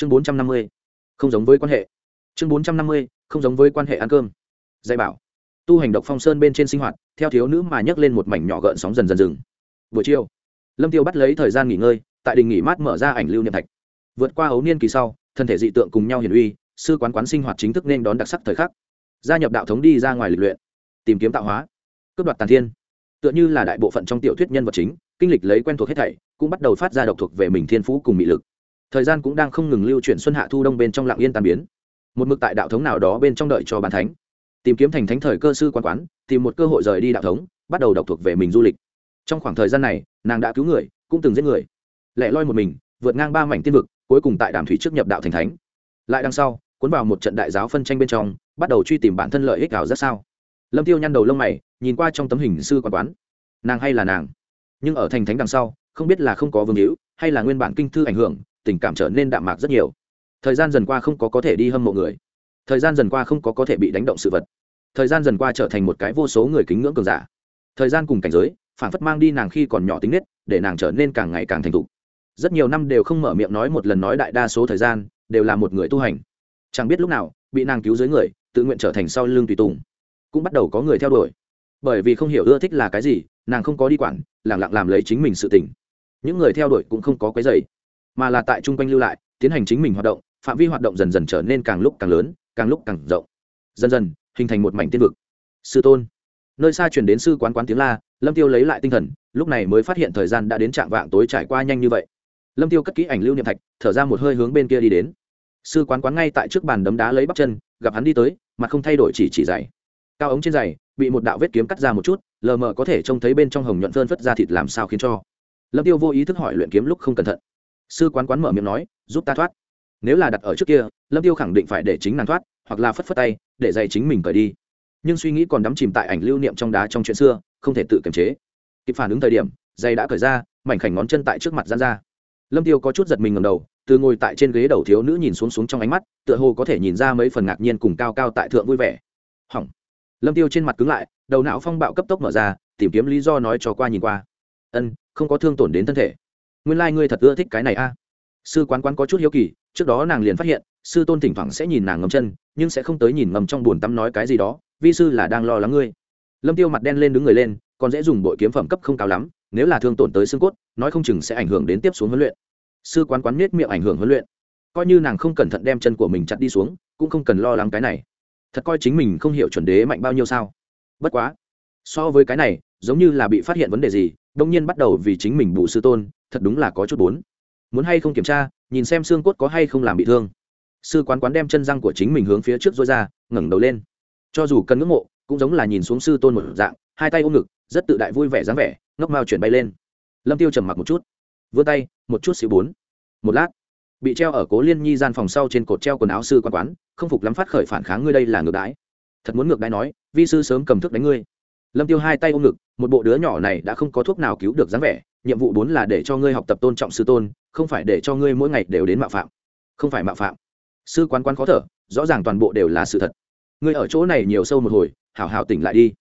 chương bốn trăm năm mươi, không giống với quan hệ. Chương bốn trăm năm mươi, không giống với quan hệ ăn cơm. Dạy bảo. Tu hành độc phong sơn bên trên sinh hoạt, theo thiếu nữ mà nhấc lên một mảnh nhỏ gợn sóng dần dần dừng. Buổi chiều, lâm tiêu bắt lấy thời gian nghỉ ngơi, tại đình nghỉ mát mở ra ảnh lưu niệm thạch. Vượt qua ấu niên kỳ sau, thân thể dị tượng cùng nhau hiển uy, sư quán quán sinh hoạt chính thức nên đón đặc sắc thời khắc. Gia nhập đạo thống đi ra ngoài lịch luyện, tìm kiếm tạo hóa, cướp đoạt tàn thiên. Tựa như là đại bộ phận trong tiểu thuyết nhân vật chính, kinh lịch lấy quen thuộc hết thảy, cũng bắt đầu phát ra độc thuộc về mình thiên phú cùng mị lực thời gian cũng đang không ngừng lưu chuyển xuân hạ thu đông bên trong lặng yên tàn biến. Một mực tại đạo thống nào đó bên trong đợi cho bàn thánh. Tìm kiếm thành thánh thời cơ sư quan quán, tìm một cơ hội rời đi đạo thống, bắt đầu độc thuộc về mình du lịch. Trong khoảng thời gian này, nàng đã cứu người, cũng từng giết người. Lẻ loi một mình, vượt ngang ba mảnh tiên vực, cuối cùng tại đàm thủy trước nhập đạo thành thánh. Lại đằng sau, cuốn vào một trận đại giáo phân tranh bên trong, bắt đầu truy tìm bản thân lợi ích ảo rất sao. Lâm tiêu nhăn đầu lông mày, nhìn qua trong tấm hình sư quan quán. Nàng hay là nàng. Nhưng ở thành thánh đằng sau, không biết là không có vương hữu, hay là nguyên bản kinh thư ảnh hưởng tình cảm trở nên đạm mạc rất nhiều. Thời gian dần qua không có có thể đi hâm mộ người. Thời gian dần qua không có có thể bị đánh động sự vật. Thời gian dần qua trở thành một cái vô số người kính ngưỡng cường giả. Thời gian cùng cảnh giới, phản phất mang đi nàng khi còn nhỏ tính nết, để nàng trở nên càng ngày càng thành thục. Rất nhiều năm đều không mở miệng nói một lần nói đại đa số thời gian, đều là một người tu hành. Chẳng biết lúc nào, bị nàng cứu dưới người, tự nguyện trở thành sau lưng tùy tùng. Cũng bắt đầu có người theo đuổi. Bởi vì không hiểu ưa thích là cái gì, nàng không có đi quản lẳng lặng làm lấy chính mình sự tỉnh những người theo đuổi cũng không có quấy dày mà là tại chung quanh lưu lại, tiến hành chính mình hoạt động, phạm vi hoạt động dần dần trở nên càng lúc càng lớn, càng lúc càng rộng. Dần dần, hình thành một mảnh tiên vực. Sư tôn. Nơi xa chuyển đến sư quán quán tiếng la, lâm tiêu lấy lại tinh thần, lúc này mới phát hiện thời gian đã đến trạng vạng tối trải qua nhanh như vậy. Lâm tiêu cất kỹ ảnh lưu niệm thạch, thở ra một hơi hướng bên kia đi đến. Sư quán quán ngay tại trước bàn đấm đá lấy bắp chân, gặp hắn đi tới, mặt không thay đổi chỉ chỉ dày. Cao ống trên giày bị một đạo vết kiếm cắt ra một chút, lờ mờ có thể trông thấy bên trong hồng nhuận phơn phất ra thịt làm sao khiến cho. Lâm tiêu vô ý thức hỏi luyện kiếm lúc không cẩn thận sư quán quán mở miệng nói, giúp ta thoát. Nếu là đặt ở trước kia, lâm tiêu khẳng định phải để chính nàng thoát, hoặc là phất phất tay, để dạy chính mình cởi đi. Nhưng suy nghĩ còn đắm chìm tại ảnh lưu niệm trong đá trong chuyện xưa, không thể tự kiềm chế. Kịp phản ứng thời điểm, dây đã cởi ra, mảnh khảnh ngón chân tại trước mặt gian ra. Lâm tiêu có chút giật mình ngầm đầu, từ ngồi tại trên ghế đầu thiếu nữ nhìn xuống xuống trong ánh mắt, tựa hồ có thể nhìn ra mấy phần ngạc nhiên cùng cao cao tại thượng vui vẻ. Hỏng. Lâm tiêu trên mặt cứng lại, đầu não phong bạo cấp tốc mở ra, tìm kiếm lý do nói cho qua nhìn qua. Ân, không có thương tổn đến thân thể nguyên lai ngươi thật ưa thích cái này a. Sư quán quán có chút hiếu kỳ, trước đó nàng liền phát hiện, sư tôn thỉnh thoảng sẽ nhìn nàng ngầm chân, nhưng sẽ không tới nhìn ngầm trong buồn tắm nói cái gì đó, vi sư là đang lo lắng ngươi. Lâm tiêu mặt đen lên đứng người lên, còn dễ dùng bội kiếm phẩm cấp không cao lắm, nếu là thương tổn tới xương cốt, nói không chừng sẽ ảnh hưởng đến tiếp xuống huấn luyện. Sư quán quán nết miệng ảnh hưởng huấn luyện. Coi như nàng không cẩn thận đem chân của mình chặt đi xuống, cũng không cần lo lắng cái này. Thật coi chính mình không hiểu chuẩn đế mạnh bao nhiêu sao. Bất quá, so với cái này, giống như là bị phát hiện vấn đề gì đông nhiên bắt đầu vì chính mình bù sư tôn, thật đúng là có chút bốn. Muốn hay không kiểm tra, nhìn xem xương cốt có hay không làm bị thương. Sư quán quán đem chân răng của chính mình hướng phía trước dối ra, ngẩng đầu lên. Cho dù cần ngưỡng mộ, cũng giống là nhìn xuống sư tôn một dạng, hai tay ôm ngực, rất tự đại vui vẻ dáng vẻ, ngốc mao chuyển bay lên. Lâm tiêu trầm mặc một chút. Vươn tay, một chút xíu bốn. Một lát, bị treo ở cố liên nhi gian phòng sau trên cột treo quần áo sư quán quán, không phục lắm phát khởi phản kháng ngươi đây là ngược đái thật muốn ngược đái nói, vi sư sớm cầm thước đánh ngươi. Lâm tiêu hai tay ôm ngực một bộ đứa nhỏ này đã không có thuốc nào cứu được dáng vẻ, nhiệm vụ bốn là để cho ngươi học tập tôn trọng sư tôn, không phải để cho ngươi mỗi ngày đều đến mạo phạm. Không phải mạo phạm. Sư quán quán khó thở, rõ ràng toàn bộ đều là sự thật. Ngươi ở chỗ này nhiều sâu một hồi, hảo hảo tỉnh lại đi.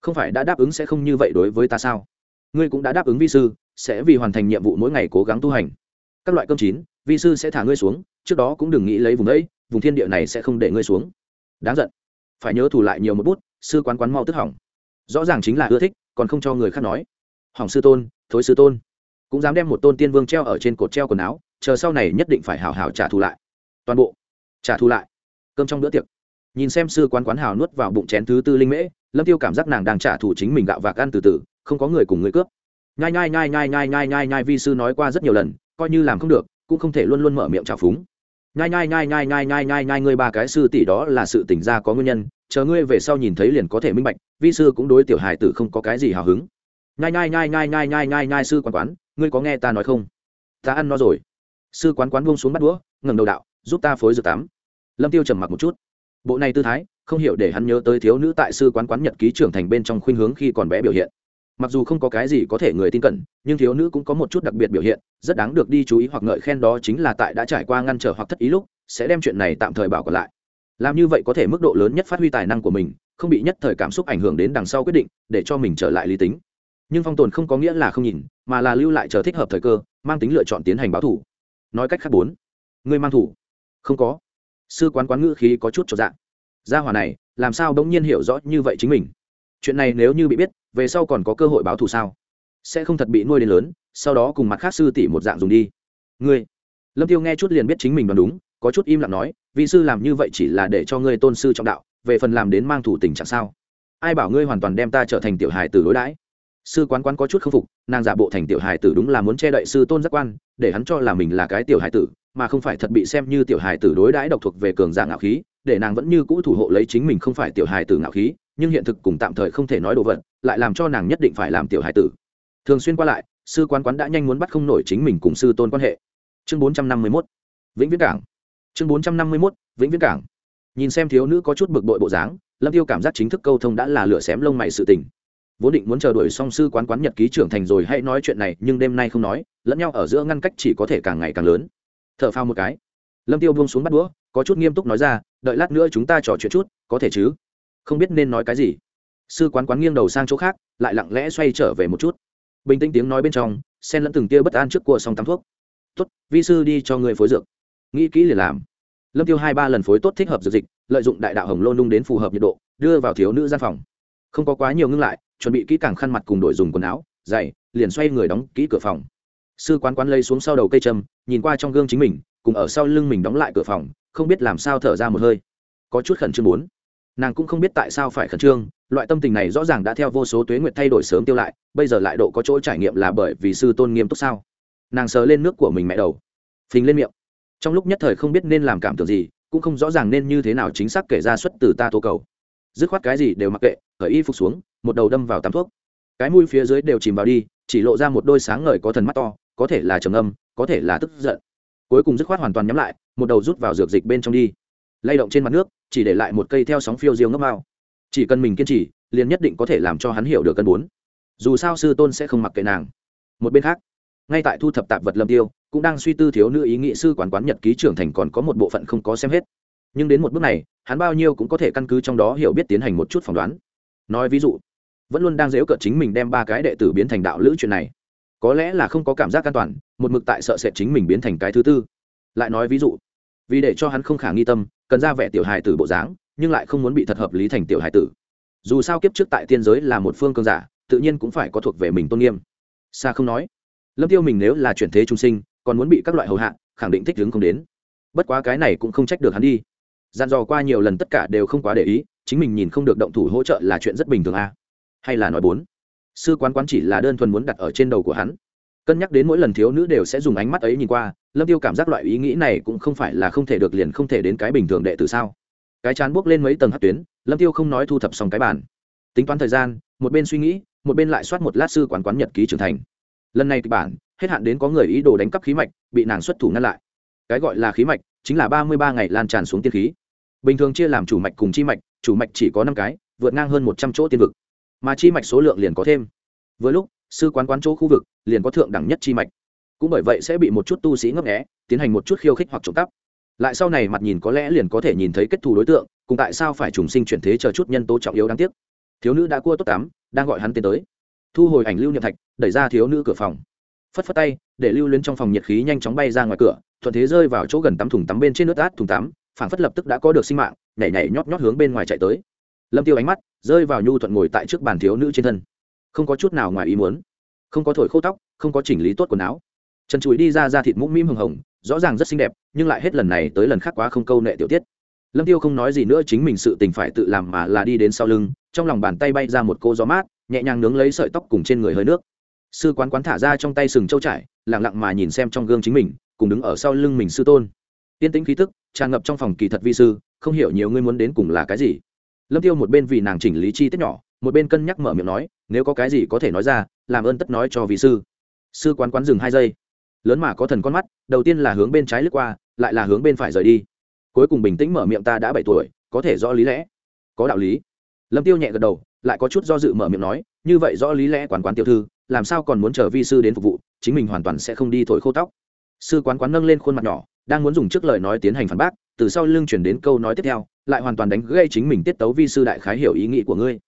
Không phải đã đáp ứng sẽ không như vậy đối với ta sao? Ngươi cũng đã đáp ứng vi sư, sẽ vì hoàn thành nhiệm vụ mỗi ngày cố gắng tu hành. Các loại cơm chín, vi sư sẽ thả ngươi xuống, trước đó cũng đừng nghĩ lấy vùng ấy vùng thiên địa này sẽ không để ngươi xuống. Đáng giận. Phải nhớ thủ lại nhiều một bút, sư quán quán mau tức hỏng rõ ràng chính là ưa thích còn không cho người khác nói hỏng sư tôn thối sư tôn cũng dám đem một tôn tiên vương treo ở trên cột treo quần áo chờ sau này nhất định phải hào hào trả thù lại toàn bộ trả thù lại cơm trong bữa tiệc nhìn xem sư quán quán hào nuốt vào bụng chén thứ tư linh mễ lâm tiêu cảm giác nàng đang trả thù chính mình gạo vạc ăn từ từ không có người cùng người cướp nhai nhai nhai nhai nhai nhai nhai nhai vi sư nói qua rất nhiều lần coi như làm không được cũng không thể luôn luôn mở miệng trào phúng nhai nhai nhai nhai nhai nhai nhai nhai ngươi ba cái sư tỷ đó là sự tỉnh ra có nguyên nhân chờ ngươi về sau nhìn thấy liền có thể minh bạch, vi sư cũng đối tiểu hài tử không có cái gì hào hứng. Nhai nhai nhai nhai nhai nhai nhai nhai, sư quán quán, ngươi có nghe ta nói không? Ta ăn nó rồi. Sư quán quán buông xuống bắt đũa, ngẩng đầu đạo, giúp ta phối dược tắm. Lâm tiêu trầm mặc một chút. Bộ này tư thái, không hiểu để hắn nhớ tới thiếu nữ tại sư quán quán nhật ký trưởng thành bên trong khuynh hướng khi còn bé biểu hiện. Mặc dù không có cái gì có thể người tin cẩn, nhưng thiếu nữ cũng có một chút đặc biệt biểu hiện, rất đáng được đi chú ý hoặc ngợi khen đó chính là tại đã trải qua ngăn trở hoặc thất ý lúc, sẽ đem chuyện này tạm thời bảo còn lại làm như vậy có thể mức độ lớn nhất phát huy tài năng của mình, không bị nhất thời cảm xúc ảnh hưởng đến đằng sau quyết định, để cho mình trở lại lý tính. Nhưng phong tồn không có nghĩa là không nhìn, mà là lưu lại chờ thích hợp thời cơ, mang tính lựa chọn tiến hành báo thủ. Nói cách khác bốn, người mang thủ. Không có. Sư quán quán ngữ khí có chút trọn dạng gia hỏa này, làm sao bỗng nhiên hiểu rõ như vậy chính mình? Chuyện này nếu như bị biết, về sau còn có cơ hội báo thù sao? Sẽ không thật bị nuôi đến lớn, sau đó cùng mặt khác sư tỷ một dạng dùng đi. Ngươi, lâm tiêu nghe chút liền biết chính mình đoán đúng, có chút im lặng nói vị sư làm như vậy chỉ là để cho ngươi tôn sư trọng đạo, về phần làm đến mang thủ tình trạng sao? Ai bảo ngươi hoàn toàn đem ta trở thành tiểu hài tử đối đãi? Sư quán quán có chút k phục, nàng giả bộ thành tiểu hài tử đúng là muốn che đậy sư tôn giác quan, để hắn cho là mình là cái tiểu hài tử, mà không phải thật bị xem như tiểu hài tử đối đãi độc thuộc về cường dạng ngạo khí, để nàng vẫn như cũ thủ hộ lấy chính mình không phải tiểu hài tử ngạo khí, nhưng hiện thực cùng tạm thời không thể nói đồ vật, lại làm cho nàng nhất định phải làm tiểu hài tử. Thường xuyên qua lại, sư quán quán đã nhanh muốn bắt không nổi chính mình cùng sư tôn quan hệ. Chương bốn trăm năm mươi mốt. Vĩnh viễn cảng chương bốn trăm năm mươi mốt, vĩnh viễn cảng. Nhìn xem thiếu nữ có chút bực bội bộ dáng, lâm tiêu cảm giác chính thức câu thông đã là lửa xém lông mày sự tình. Vốn định muốn chờ đuổi song sư quán quán nhật ký trưởng thành rồi hãy nói chuyện này, nhưng đêm nay không nói, lẫn nhau ở giữa ngăn cách chỉ có thể càng ngày càng lớn. Thở phao một cái. Lâm tiêu buông xuống bắt đũa, có chút nghiêm túc nói ra, đợi lát nữa chúng ta trò chuyện chút, có thể chứ? Không biết nên nói cái gì. Sư quán quán nghiêng đầu sang chỗ khác, lại lặng lẽ xoay trở về một chút. Bình tĩnh tiếng nói bên trong, xen lẫn từng tia bất an trước cua xong tắm thuốc. Tốt, vi sư đi cho người phối dược nghĩ kỹ liền làm. Lâm tiêu hai ba lần phối tốt thích hợp dược dịch, lợi dụng đại đạo hồng lô nung đến phù hợp nhiệt độ, đưa vào thiếu nữ gian phòng. Không có quá nhiều ngưng lại, chuẩn bị kỹ càng khăn mặt cùng đổi dùng quần áo dày liền xoay người đóng kỹ cửa phòng. Sư quán quán lây xuống sau đầu cây châm, nhìn qua trong gương chính mình, cùng ở sau lưng mình đóng lại cửa phòng, không biết làm sao thở ra một hơi. Có chút khẩn trương muốn. Nàng cũng không biết tại sao phải khẩn trương, loại tâm tình này rõ ràng đã theo vô số tuế nguyệt thay đổi sớm tiêu lại, bây giờ lại độ có chỗ trải nghiệm là bởi vì sư tôn nghiêm túc sao? Nàng sờ lên nước của mình mẹ đầu. Phình lên miệng trong lúc nhất thời không biết nên làm cảm tưởng gì, cũng không rõ ràng nên như thế nào chính xác kể ra xuất từ ta tố cầu. Dứt khoát cái gì đều mặc kệ khởi y phục xuống, một đầu đâm vào tắm thuốc. Cái mũi phía dưới đều chìm vào đi, chỉ lộ ra một đôi sáng ngời có thần mắt to, có thể là trầm âm, có thể là tức giận. Cuối cùng dứt khoát hoàn toàn nhắm lại, một đầu rút vào dược dịch bên trong đi. Lay động trên mặt nước, chỉ để lại một cây theo sóng phiêu diêu ngấp mao chỉ cần mình kiên trì, liền nhất định có thể làm cho hắn hiểu được cân bốn. Dù sao sư tôn sẽ không mặc kệ nàng. Một bên khác ngay tại thu thập tạp vật lâm tiêu, cũng đang suy tư thiếu nữ ý nghị sư quán quán nhật ký trưởng thành còn có một bộ phận không có xem hết. Nhưng đến một bước này, hắn bao nhiêu cũng có thể căn cứ trong đó hiểu biết tiến hành một chút phỏng đoán. Nói ví dụ, vẫn luôn đang dễu cợt chính mình đem ba cái đệ tử biến thành đạo lữ chuyện này. Có lẽ là không có cảm giác an toàn, một mực tại sợ sệt chính mình biến thành cái thứ tư. Lại nói ví dụ, vì để cho hắn không khả nghi tâm, cần ra vẻ tiểu hài tử bộ dáng, nhưng lại không muốn bị thật hợp lý thành tiểu hài tử. Dù sao kiếp trước tại tiên giới là một phương cương giả, tự nhiên cũng phải có thuộc về mình tôn nghiêm. Xa không nói lâm tiêu mình nếu là chuyển thế trung sinh, còn muốn bị các loại hầu hạ, khẳng định thích đứng không đến. Bất quá cái này cũng không trách được hắn đi. Gian dò qua nhiều lần tất cả đều không quá để ý, chính mình nhìn không được động thủ hỗ trợ là chuyện rất bình thường a. À? hay là nói bốn? Sư quán quán chỉ là đơn thuần muốn đặt ở trên đầu của hắn. Cân nhắc đến mỗi lần thiếu nữ đều sẽ dùng ánh mắt ấy nhìn qua, lâm tiêu cảm giác loại ý nghĩ này cũng không phải là không thể được liền không thể đến cái bình thường đệ tử sao. Cái chán buốc lên mấy tầng hát tuyến, lâm tiêu không nói thu thập xong cái bàn. Tính toán thời gian, một bên suy nghĩ, một bên lại soát một lát sư quán quán nhật ký trưởng thành lần này kịch bản, hết hạn đến có người ý đồ đánh cắp khí mạch, bị nàng xuất thủ ngăn lại. Cái gọi là khí mạch chính là ba mươi ba ngày lan tràn xuống tiên khí. Bình thường chia làm chủ mạch cùng chi mạch, chủ mạch chỉ có năm cái, vượt ngang hơn một trăm chỗ tiên vực. Mà chi mạch số lượng liền có thêm. Với lúc, sư quán quán chỗ khu vực liền có thượng đẳng nhất chi mạch. Cũng bởi vậy sẽ bị một chút tu sĩ ngấp nghẽ tiến hành một chút khiêu khích hoặc trộm cắp. Lại sau này mặt nhìn có lẽ liền có thể nhìn thấy kết thù đối tượng, cùng tại sao phải trùng sinh chuyển thế chờ chút nhân tố trọng yếu đáng tiếc. Thiếu nữ đã cua tốt tám đang gọi hắn tiến tới thu hồi ảnh lưu niệm thạch, đẩy ra thiếu nữ cửa phòng. Phất phất tay, để lưu luyến trong phòng nhiệt khí nhanh chóng bay ra ngoài cửa, thuận thế rơi vào chỗ gần tắm thùng tắm bên trên nước át thùng tắm phản phất lập tức đã có được sinh mạng, nhảy nhảy nhót nhót hướng bên ngoài chạy tới. Lâm tiêu ánh mắt rơi vào nhu thuận ngồi tại trước bàn thiếu nữ trên thân. Không có chút nào ngoài ý muốn, không có thổi khô tóc, không có chỉnh lý tốt quần áo. Trần chuối đi ra ra thịt mũm mĩm hồng hồng, rõ ràng rất xinh đẹp, nhưng lại hết lần này tới lần khác quá không câu nệ tiểu tiết. Lâm tiêu không nói gì nữa, chính mình sự tình phải tự làm mà là đi đến sau lưng, trong lòng bàn tay bay ra một cô gió mát nhẹ nhàng nướng lấy sợi tóc cùng trên người hơi nước. Sư quán quán thả ra trong tay sừng trâu trải lẳng lặng mà nhìn xem trong gương chính mình, cùng đứng ở sau lưng mình sư tôn. Tiên tĩnh khí tức, tràn ngập trong phòng kỳ thật vi sư, không hiểu nhiều ngươi muốn đến cùng là cái gì. Lâm tiêu một bên vì nàng chỉnh lý chi tiết nhỏ, một bên cân nhắc mở miệng nói, nếu có cái gì có thể nói ra, làm ơn tất nói cho vị sư. Sư quán quán dừng hai giây. Lớn mà có thần con mắt, đầu tiên là hướng bên trái lướt qua, lại là hướng bên phải rời đi. Cuối cùng bình tĩnh mở miệng ta đã bảy tuổi, có thể rõ lý lẽ. Có đạo lý. Lâm tiêu nhẹ gật đầu lại có chút do dự mở miệng nói, như vậy rõ lý lẽ quán quán tiểu thư, làm sao còn muốn chờ vi sư đến phục vụ, chính mình hoàn toàn sẽ không đi thổi khô tóc. Sư quán quán nâng lên khuôn mặt nhỏ, đang muốn dùng trước lời nói tiến hành phản bác, từ sau lưng chuyển đến câu nói tiếp theo, lại hoàn toàn đánh gây chính mình tiết tấu vi sư đại khái hiểu ý nghĩ của ngươi.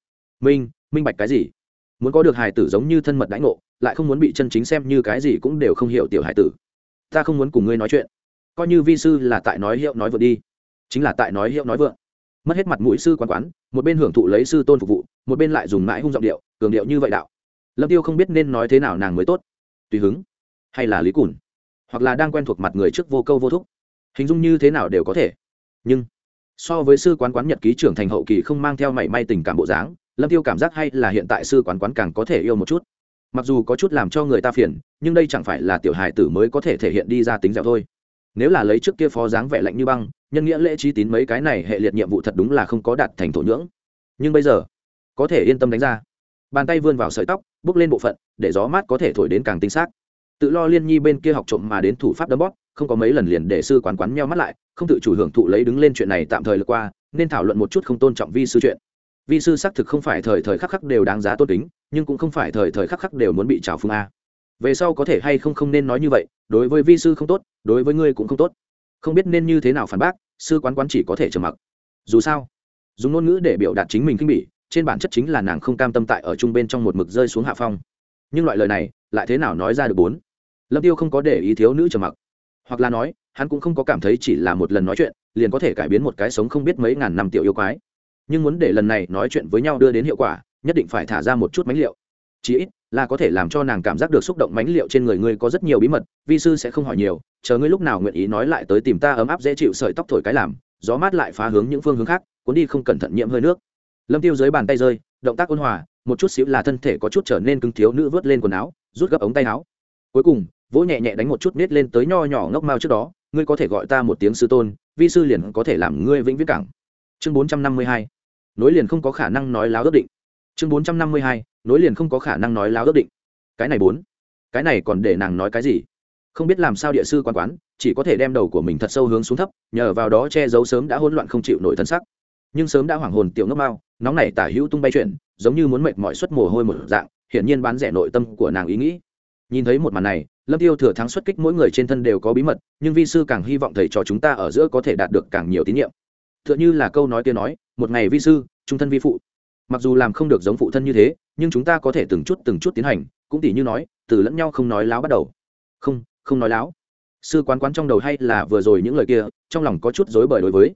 Minh minh bạch cái gì? Muốn có được hài tử giống như thân mật đãi ngộ, lại không muốn bị chân chính xem như cái gì cũng đều không hiểu tiểu hài tử. Ta không muốn cùng ngươi nói chuyện. Coi như vi sư là tại nói hiệu nói vượt đi. Chính là tại nói hiệu nói vượng mất hết mặt mũi sư quán quán, một bên hưởng thụ lấy sư tôn phục vụ, một bên lại dùng mãi hung giọng điệu, cường điệu như vậy đạo. Lâm tiêu không biết nên nói thế nào nàng mới tốt. Tùy hứng, hay là lý cùn, hoặc là đang quen thuộc mặt người trước vô câu vô thúc. Hình dung như thế nào đều có thể. Nhưng, so với sư quán quán nhật ký trưởng thành hậu kỳ không mang theo mảy may tình cảm bộ dáng, lâm tiêu cảm giác hay là hiện tại sư quán quán càng có thể yêu một chút. Mặc dù có chút làm cho người ta phiền, nhưng đây chẳng phải là tiểu hài tử mới có thể thể hiện đi ra tính dẻo thôi nếu là lấy trước kia phó dáng vẻ lạnh như băng, nhân nghĩa lễ trí tín mấy cái này hệ liệt nhiệm vụ thật đúng là không có đạt thành thổ nhưỡng. Nhưng bây giờ, có thể yên tâm đánh ra. Bàn tay vươn vào sợi tóc, bước lên bộ phận, để gió mát có thể thổi đến càng tinh xác. Tự lo liên nhi bên kia học trộm mà đến thủ pháp đấm bóp, không có mấy lần liền để sư quán quán meo mắt lại, không tự chủ hưởng thụ lấy đứng lên chuyện này tạm thời lượt qua, nên thảo luận một chút không tôn trọng vi sư chuyện. Vi sư xác thực không phải thời thời khắc khắc đều đáng giá tôn tính nhưng cũng không phải thời thời khắc khắc đều muốn bị trào phương a về sau có thể hay không không nên nói như vậy, đối với vi sư không tốt, đối với ngươi cũng không tốt. Không biết nên như thế nào phản bác, sư quán quán chỉ có thể trầm mặc. Dù sao, dùng ngôn ngữ để biểu đạt chính mình kinh bỉ, trên bản chất chính là nàng không cam tâm tại ở chung bên trong một mực rơi xuống hạ phong. Nhưng loại lời này, lại thế nào nói ra được bốn? Lâm tiêu không có để ý thiếu nữ trầm mặc. Hoặc là nói, hắn cũng không có cảm thấy chỉ là một lần nói chuyện, liền có thể cải biến một cái sống không biết mấy ngàn năm tiểu yêu quái. Nhưng muốn để lần này nói chuyện với nhau đưa đến hiệu quả, nhất định phải thả ra một chút mánh liệu. Chí ít là có thể làm cho nàng cảm giác được xúc động mãnh liệu trên người ngươi có rất nhiều bí mật, vi sư sẽ không hỏi nhiều, chờ ngươi lúc nào nguyện ý nói lại tới tìm ta ấm áp dễ chịu sợi tóc thổi cái làm, gió mát lại phá hướng những phương hướng khác, cuốn đi không cẩn thận nhiễm hơi nước. Lâm tiêu dưới bàn tay rơi, động tác ôn hòa, một chút xíu là thân thể có chút trở nên cứng thiếu nữ vớt lên quần áo, rút gấp ống tay áo. Cuối cùng, vỗ nhẹ nhẹ đánh một chút nết lên tới nho nhỏ ngốc mao trước đó, ngươi có thể gọi ta một tiếng sư tôn, vi sư liền có thể làm ngươi vĩnh viễn cảng. Chương bốn trăm năm mươi hai, nối liền không có khả năng nói láo ước định. Chương bốn trăm năm mươi hai nối liền không có khả năng nói láo ước định. Cái này bốn, cái này còn để nàng nói cái gì? Không biết làm sao địa sư quan quán, chỉ có thể đem đầu của mình thật sâu hướng xuống thấp, nhờ vào đó che giấu sớm đã hỗn loạn không chịu nổi thân sắc. Nhưng sớm đã hoảng hồn tiểu ngốc mao, nóng này tả hữu tung bay chuyển giống như muốn mệt mỏi suất mồ hôi một dạng, hiển nhiên bán rẻ nội tâm của nàng ý nghĩ. Nhìn thấy một màn này, lâm tiêu thừa thắng xuất kích mỗi người trên thân đều có bí mật, nhưng vi sư càng hy vọng thầy trò chúng ta ở giữa có thể đạt được càng nhiều tín nhiệm. Tựa như là câu nói kia nói, một ngày vi sư, trung thân vi phụ. Mặc dù làm không được giống phụ thân như thế nhưng chúng ta có thể từng chút từng chút tiến hành, cũng tỉ như nói, từ lẫn nhau không nói láo bắt đầu. Không không nói láo. Sư quán quán trong đầu hay là vừa rồi những lời kia, trong lòng có chút dối bời đối với.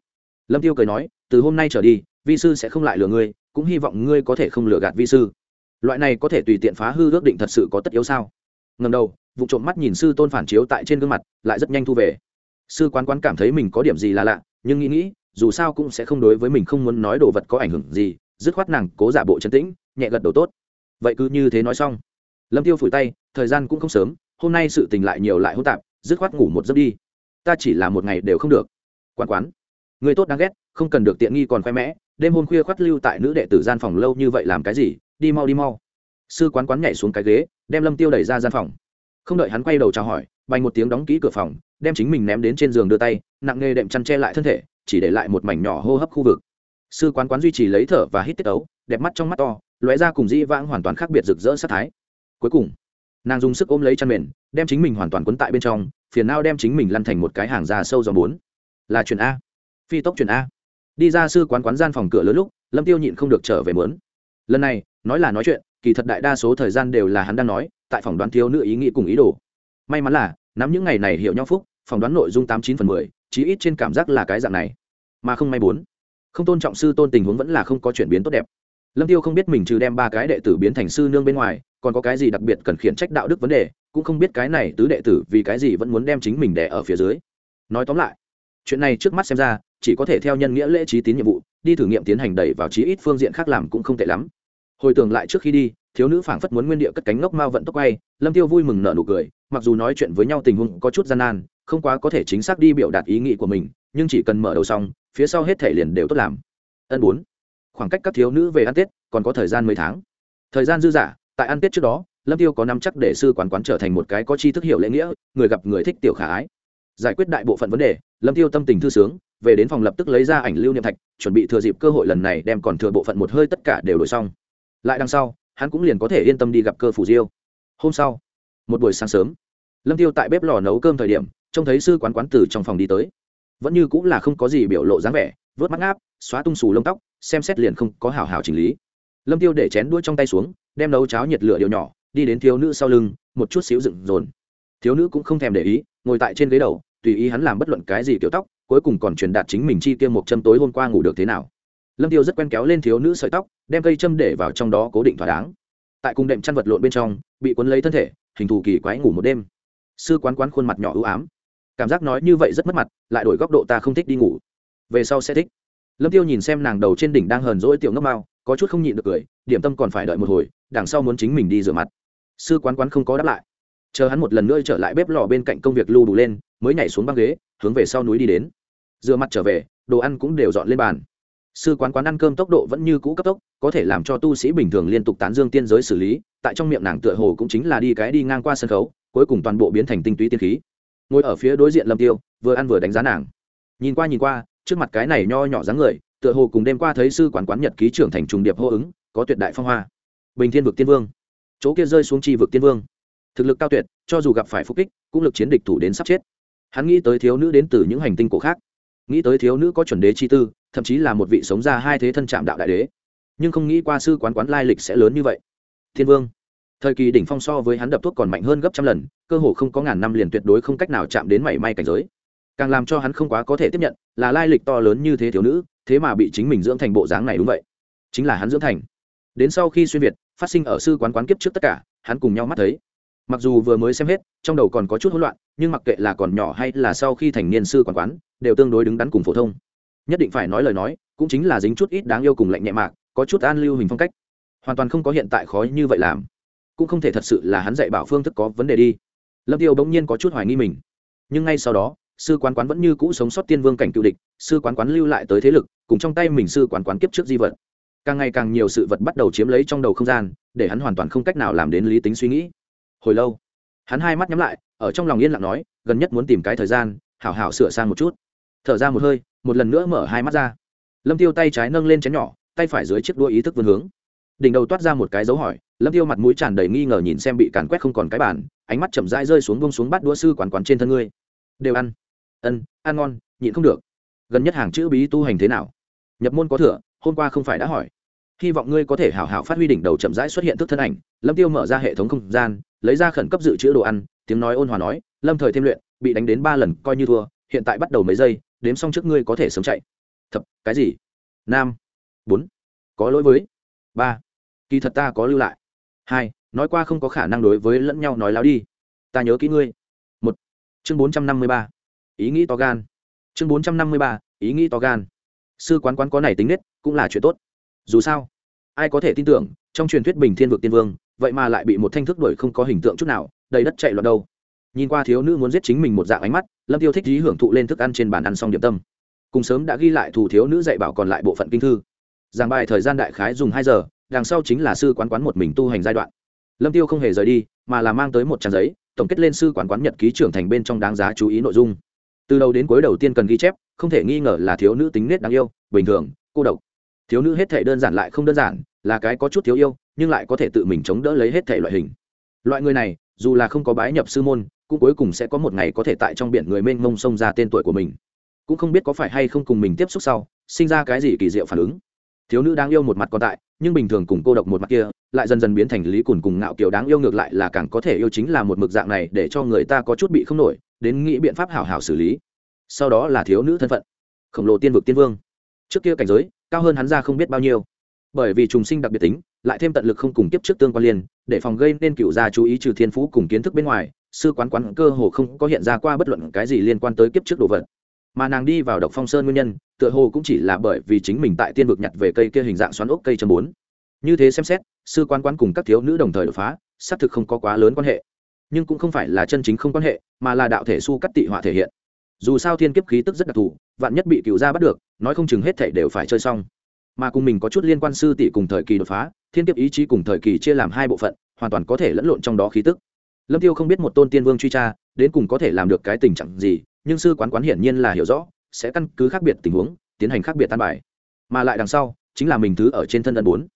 Lâm tiêu cười nói, từ hôm nay trở đi, vi sư sẽ không lại lừa ngươi, cũng hy vọng ngươi có thể không lừa gạt vi sư. Loại này có thể tùy tiện phá hư ước định thật sự có tất yếu sao? Ngầm đầu, vụ trộm mắt nhìn sư tôn phản chiếu tại trên gương mặt, lại rất nhanh thu về. Sư quán quán cảm thấy mình có điểm gì là lạ, nhưng nghĩ nghĩ, dù sao cũng sẽ không đối với mình không muốn nói đồ vật có ảnh hưởng gì, dứt khoát nàng cố giả bộ chân tĩnh nhẹ gật đầu tốt. Vậy cứ như thế nói xong. Lâm tiêu phủi tay, thời gian cũng không sớm, hôm nay sự tình lại nhiều lại hỗn tạp, dứt khoát ngủ một giấc đi. Ta chỉ là một ngày đều không được. Quán quán, người tốt đáng ghét, không cần được tiện nghi còn khoe mẽ, đêm hôm khuya khoắt lưu tại nữ đệ tử gian phòng lâu như vậy làm cái gì, đi mau đi mau. Sư quán quán nhảy xuống cái ghế, đem lâm tiêu đẩy ra gian phòng. Không đợi hắn quay đầu chào hỏi, bành một tiếng đóng kỹ cửa phòng, đem chính mình ném đến trên giường đưa tay, nặng nghề đệm chăn che lại thân thể, chỉ để lại một mảnh nhỏ hô hấp khu vực. Sư quán quán duy trì lấy thở và hít tiết ấu, đẹp mắt trong mắt to lóe ra cùng dĩ vãng hoàn toàn khác biệt rực rỡ sát thái. Cuối cùng, nàng dùng sức ôm lấy chăn mền, đem chính mình hoàn toàn quấn tại bên trong, phiền nao đem chính mình lăn thành một cái hàng già sâu dòng bốn. Là chuyện a. Phi tốc chuyện a. Đi ra sư quán quán gian phòng cửa lớn lúc, lâm tiêu nhịn không được trở về mướn lần này, nói là nói chuyện, kỳ thật đại đa số thời gian đều là hắn đang nói, tại phòng đoán thiếu nữ ý nghĩ cùng ý đồ. May mắn là, nắm những ngày này hiểu nhau phúc phòng đoán nội dung tám chín phần mười, chí ít trên cảm giác là cái dạng này. Mà không may bốn. Không tôn trọng sư tôn tình huống vẫn là không có chuyển biến tốt đẹp lâm tiêu không biết mình trừ đem ba cái đệ tử biến thành sư nương bên ngoài, còn có cái gì đặc biệt cần khiển trách đạo đức vấn đề, cũng không biết cái này tứ đệ tử vì cái gì vẫn muốn đem chính mình đẻ ở phía dưới. Nói tóm lại, chuyện này trước mắt xem ra, chỉ có thể theo nhân nghĩa lễ trí tín nhiệm vụ, đi thử nghiệm tiến hành đẩy vào chí ít phương diện khác làm cũng không tệ lắm. Hồi tưởng lại trước khi đi, thiếu nữ phảng phất muốn nguyên địa cất cánh ngốc mao vận tốc quay, lâm tiêu vui mừng nở nụ cười, mặc dù nói chuyện với nhau tình huống có chút gian nan, không quá có thể chính xác đi biểu đạt ý nghĩ của mình, nhưng chỉ cần mở đầu xong, phía sau hết thể liền đều tốt làm. Ân bốn khoảng cách các thiếu nữ về ăn tết, còn có thời gian mấy tháng. Thời gian dư dả, tại ăn tết trước đó, lâm tiêu có nắm chắc để sư quán quán trở thành một cái có chi thức hiểu lễ nghĩa, người gặp người thích tiểu khả ái. Giải quyết đại bộ phận vấn đề, lâm tiêu tâm tình thư sướng, về đến phòng lập tức lấy ra ảnh lưu niệm thạch, chuẩn bị thừa dịp cơ hội lần này đem còn thừa bộ phận một hơi tất cả đều đổi xong. Lại đằng sau, hắn cũng liền có thể yên tâm đi gặp cơ phủ diêu. Hôm sau, một buổi sáng sớm, lâm tiêu tại bếp lò nấu cơm thời điểm, trông thấy sư quán quán từ trong phòng đi tới. Vẫn như cũng là không có gì biểu lộ dáng vẻ, vớt mắt ngáp xóa tung xù lông tóc, xem xét liền không có hảo hảo chỉnh lý. Lâm tiêu để chén đuôi trong tay xuống, đem nấu cháo nhiệt lửa điều nhỏ, đi đến thiếu nữ sau lưng, một chút xíu dựng dồn. Thiếu nữ cũng không thèm để ý, ngồi tại trên ghế đầu, tùy ý hắn làm bất luận cái gì kiểu tóc, cuối cùng còn truyền đạt chính mình chi tiêu một châm tối hôm qua ngủ được thế nào. Lâm tiêu rất quen kéo lên thiếu nữ sợi tóc, đem cây châm để vào trong đó cố định thỏa đáng. Tại cung đệm chăn vật lộn bên trong, bị cuốn lấy thân thể, hình thù kỳ quái ngủ một đêm. Sư quán quán khuôn mặt nhỏ ưu ám. Cảm giác nói như vậy rất mất mặt, lại đổi góc độ ta không thích đi ngủ. Về sau sẽ thích lâm tiêu nhìn xem nàng đầu trên đỉnh đang hờn rỗi tiểu ngốc mao, có chút không nhịn được cười, điểm tâm còn phải đợi một hồi, đằng sau muốn chính mình đi rửa mặt. Sư quán quán không có đáp lại. Chờ hắn một lần nữa trở lại bếp lò bên cạnh công việc lưu đủ lên, mới nhảy xuống băng ghế, hướng về sau núi đi đến. Rửa mặt trở về, đồ ăn cũng đều dọn lên bàn. Sư quán quán ăn cơm tốc độ vẫn như cũ cấp tốc, có thể làm cho tu sĩ bình thường liên tục tán dương tiên giới xử lý, tại trong miệng nàng tựa hồ cũng chính là đi cái đi ngang qua sân khấu, cuối cùng toàn bộ biến thành tinh túy tiên khí. Ngồi ở phía đối diện lâm tiêu, vừa ăn vừa đánh giá nàng. Nhìn qua nhìn qua trước mặt cái này nho nhỏ dáng người, tựa hồ cùng đêm qua thấy sư quán quán nhật ký trưởng thành trùng điệp hô ứng, có tuyệt đại phong hoa. Bình thiên vực tiên vương. Chỗ kia rơi xuống chi vực tiên vương. Thực lực cao tuyệt, cho dù gặp phải phục kích, cũng lực chiến địch thủ đến sắp chết. Hắn nghĩ tới thiếu nữ đến từ những hành tinh cổ khác. Nghĩ tới thiếu nữ có chuẩn đế chi tư, thậm chí là một vị sống ra hai thế thân trạm đạo đại đế. Nhưng không nghĩ qua sư quán quán lai lịch sẽ lớn như vậy. Thiên vương. Thời kỳ đỉnh phong so với hắn đập thuốc còn mạnh hơn gấp trăm lần, cơ hồ không có ngàn năm liền tuyệt đối không cách nào chạm đến mảy may cảnh giới càng làm cho hắn không quá có thể tiếp nhận, là lai lịch to lớn như thế thiếu nữ, thế mà bị chính mình dưỡng thành bộ dáng này đúng vậy. Chính là hắn dưỡng thành. Đến sau khi xuyên việt, phát sinh ở sư quán quán kiếp trước tất cả, hắn cùng nhau mắt thấy. Mặc dù vừa mới xem hết, trong đầu còn có chút hỗn loạn, nhưng mặc kệ là còn nhỏ hay là sau khi thành niên sư quán quán, đều tương đối đứng đắn cùng phổ thông. Nhất định phải nói lời nói, cũng chính là dính chút ít đáng yêu cùng lạnh nhẹ mạc, có chút an lưu hình phong cách. Hoàn toàn không có hiện tại khó như vậy làm. Cũng không thể thật sự là hắn dạy bảo phương thức có vấn đề đi. Lâm tiêu bỗng nhiên có chút hoài nghi mình. Nhưng ngay sau đó sư quán quán vẫn như cũ sống sót tiên vương cảnh cựu địch, sư quán quán lưu lại tới thế lực, cùng trong tay mình sư quán quán kiếp trước di vật. Càng ngày càng nhiều sự vật bắt đầu chiếm lấy trong đầu không gian, để hắn hoàn toàn không cách nào làm đến lý tính suy nghĩ. Hồi lâu, hắn hai mắt nhắm lại, ở trong lòng yên lặng nói, gần nhất muốn tìm cái thời gian, hảo hảo sửa sang một chút. Thở ra một hơi, một lần nữa mở hai mắt ra. Lâm tiêu tay trái nâng lên chén nhỏ, tay phải dưới chiếc đua ý thức vươn hướng. Đỉnh đầu toát ra một cái dấu hỏi, lâm tiêu mặt mũi tràn đầy nghi ngờ nhìn xem bị càn quét không còn cái bản ánh mắt chậm rãi rơi xuống bông xuống bắt đũa sư quán quán trên thân ngươi. Đều ăn ân, ăn ngon, nhịn không được. Gần nhất hàng chữ bí tu hành thế nào? Nhập môn có thừa, hôm qua không phải đã hỏi. Hy vọng ngươi có thể hảo hảo phát huy đỉnh đầu chậm rãi xuất hiện thức thân ảnh. Lâm tiêu mở ra hệ thống không gian, lấy ra khẩn cấp dự trữ đồ ăn, tiếng nói ôn hòa nói, lâm thời thêm luyện, bị đánh đến ba lần coi như thua, hiện tại bắt đầu mấy giây, đếm xong trước ngươi có thể sớm chạy. Thập, cái gì? Nam. Bốn. Có lỗi với. Ba. Kỳ thật ta có lưu lại. Hai. Nói qua không có khả năng đối với lẫn nhau nói láo đi. Ta nhớ kỹ ngươi. Một. Chương bốn trăm năm mươi ba ý nghĩ to gan. Chương bốn trăm năm mươi ba, ý nghĩ to gan. Sư quán quán có này tính nết, cũng là chuyện tốt. Dù sao, ai có thể tin tưởng, trong truyền thuyết bình thiên vực tiên vương, vậy mà lại bị một thanh thức đuổi không có hình tượng chút nào, đầy đất chạy loạn đâu. Nhìn qua thiếu nữ muốn giết chính mình một dạng ánh mắt, lâm tiêu thích dí hưởng thụ lên thức ăn trên bàn ăn xong điểm tâm. Cùng sớm đã ghi lại thủ thiếu nữ dạy bảo còn lại bộ phận kinh thư. Giảng bài thời gian đại khái dùng hai giờ, đằng sau chính là sư quán quán một mình tu hành giai đoạn. Lâm tiêu không hề rời đi, mà là mang tới một trang giấy, tổng kết lên sư quán quán nhật ký trưởng thành bên trong đáng giá chú ý nội dung từ đầu đến cuối đầu tiên cần ghi chép, không thể nghi ngờ là thiếu nữ tính nết đáng yêu, bình thường, cô độc. Thiếu nữ hết thể đơn giản lại không đơn giản, là cái có chút thiếu yêu, nhưng lại có thể tự mình chống đỡ lấy hết thể loại hình. Loại người này, dù là không có bái nhập sư môn, cũng cuối cùng sẽ có một ngày có thể tại trong biển người mênh mông xông ra tên tuổi của mình. Cũng không biết có phải hay không cùng mình tiếp xúc sau, sinh ra cái gì kỳ diệu phản ứng. Thiếu nữ đáng yêu một mặt còn tại, nhưng bình thường cùng cô độc một mặt kia, lại dần dần biến thành lý cùn cùng ngạo kiều đáng yêu ngược lại là càng có thể yêu chính là một mực dạng này để cho người ta có chút bị không nổi đến nghĩ biện pháp hảo hảo xử lý. Sau đó là thiếu nữ thân phận. Khổng lồ tiên vực tiên vương. Trước kia cảnh giới, cao hơn hắn ra không biết bao nhiêu. Bởi vì trùng sinh đặc biệt tính, lại thêm tận lực không cùng tiếp trước tương quan liên, để phòng gây nên cựu gia chú ý trừ thiên phú cùng kiến thức bên ngoài, sư quán quán cơ hồ không có hiện ra qua bất luận cái gì liên quan tới kiếp trước đồ vật. Mà nàng đi vào độc phong sơn nguyên nhân, tựa hồ cũng chỉ là bởi vì chính mình tại tiên vực nhặt về cây kia hình dạng xoắn ốc cây châm bốn. Như thế xem xét, sư quan quán cùng các thiếu nữ đồng thời đột phá, xác thực không có quá lớn quan hệ nhưng cũng không phải là chân chính không quan hệ, mà là đạo thể su cắt tị họa thể hiện. Dù sao thiên kiếp khí tức rất đặc thù, vạn nhất bị cựu gia bắt được, nói không chừng hết thể đều phải chơi xong. Mà cùng mình có chút liên quan sư tỷ cùng thời kỳ đột phá, thiên kiếp ý chí cùng thời kỳ chia làm hai bộ phận, hoàn toàn có thể lẫn lộn trong đó khí tức. Lâm tiêu không biết một tôn tiên vương truy tra, đến cùng có thể làm được cái tình trạng gì, nhưng sư quán quán hiển nhiên là hiểu rõ, sẽ căn cứ khác biệt tình huống, tiến hành khác biệt tan bài. Mà lại đằng sau, chính là mình thứ ở trên thân ân bốn.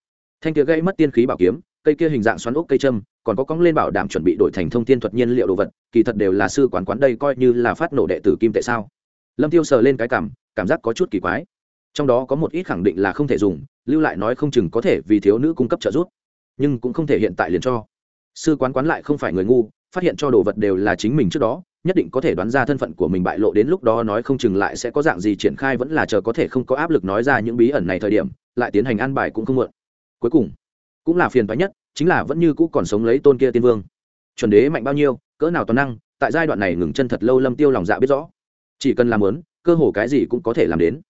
Thanh kia gây mất tiên khí bảo kiếm, cây kia hình dạng xoắn ốc cây châm còn có cong lên bảo đảm chuẩn bị đổi thành thông tin thuật nhiên liệu đồ vật, kỳ thật đều là sư quán quán đây coi như là phát nổ đệ tử kim tệ sao. Lâm tiêu sờ lên cái cảm cảm giác có chút kỳ quái. Trong đó có một ít khẳng định là không thể dùng, lưu lại nói không chừng có thể vì thiếu nữ cung cấp trợ giúp, nhưng cũng không thể hiện tại liền cho. Sư quán quán lại không phải người ngu, phát hiện cho đồ vật đều là chính mình trước đó, nhất định có thể đoán ra thân phận của mình bại lộ đến lúc đó nói không chừng lại sẽ có dạng gì triển khai vẫn là chờ có thể không có áp lực nói ra những bí ẩn này thời điểm, lại tiến hành an bài cũng không muộn. Cuối cùng, cũng là phiền toái nhất chính là vẫn như cũ còn sống lấy tôn kia tiên vương. Chuẩn đế mạnh bao nhiêu, cỡ nào toàn năng, tại giai đoạn này ngừng chân thật lâu lâm tiêu lòng dạ biết rõ. Chỉ cần làm lớn cơ hồ cái gì cũng có thể làm đến.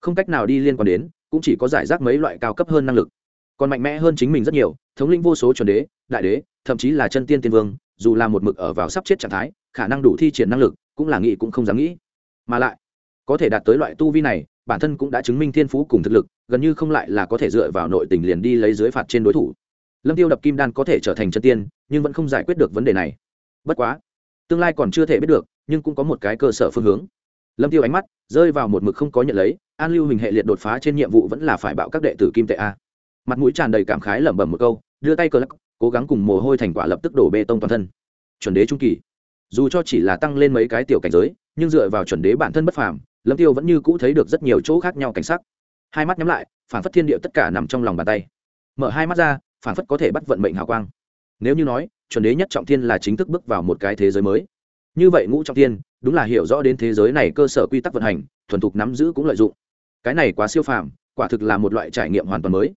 Không cách nào đi liên quan đến, cũng chỉ có giải rác mấy loại cao cấp hơn năng lực. Còn mạnh mẽ hơn chính mình rất nhiều, thống lĩnh vô số chuẩn đế, đại đế, thậm chí là chân tiên tiên vương, dù là một mực ở vào sắp chết trạng thái, khả năng đủ thi triển năng lực, cũng là nghĩ cũng không dám nghĩ. Mà lại, có thể đạt tới loại tu vi này, bản thân cũng đã chứng minh thiên phú cùng thực lực, gần như không lại là có thể dựa vào nội tình liền đi lấy dưới phạt trên đối thủ lâm tiêu đập kim đan có thể trở thành chân tiên, nhưng vẫn không giải quyết được vấn đề này. Bất quá, tương lai còn chưa thể biết được, nhưng cũng có một cái cơ sở phương hướng. Lâm tiêu ánh mắt rơi vào một mực không có nhận lấy, an lưu hình hệ liệt đột phá trên nhiệm vụ vẫn là phải bạo các đệ tử kim tệ a. Mặt mũi tràn đầy cảm khái lẩm bẩm một câu, đưa tay cờ lắc, cố gắng cùng mồ hôi thành quả lập tức đổ bê tông toàn thân. Chuẩn đế trung kỳ. Dù cho chỉ là tăng lên mấy cái tiểu cảnh giới, nhưng dựa vào chuẩn đế bản thân bất phàm, lâm tiêu vẫn như cũ thấy được rất nhiều chỗ khác nhau cảnh sắc. Hai mắt nhắm lại, phản phất thiên địa tất cả nằm trong lòng bàn tay. Mở hai mắt ra phản phất có thể bắt vận mệnh hào quang. Nếu như nói, chuẩn đế nhất trọng thiên là chính thức bước vào một cái thế giới mới. Như vậy ngũ trọng thiên, đúng là hiểu rõ đến thế giới này cơ sở quy tắc vận hành, thuần thục nắm giữ cũng lợi dụng. Cái này quá siêu phàm, quả thực là một loại trải nghiệm hoàn toàn mới.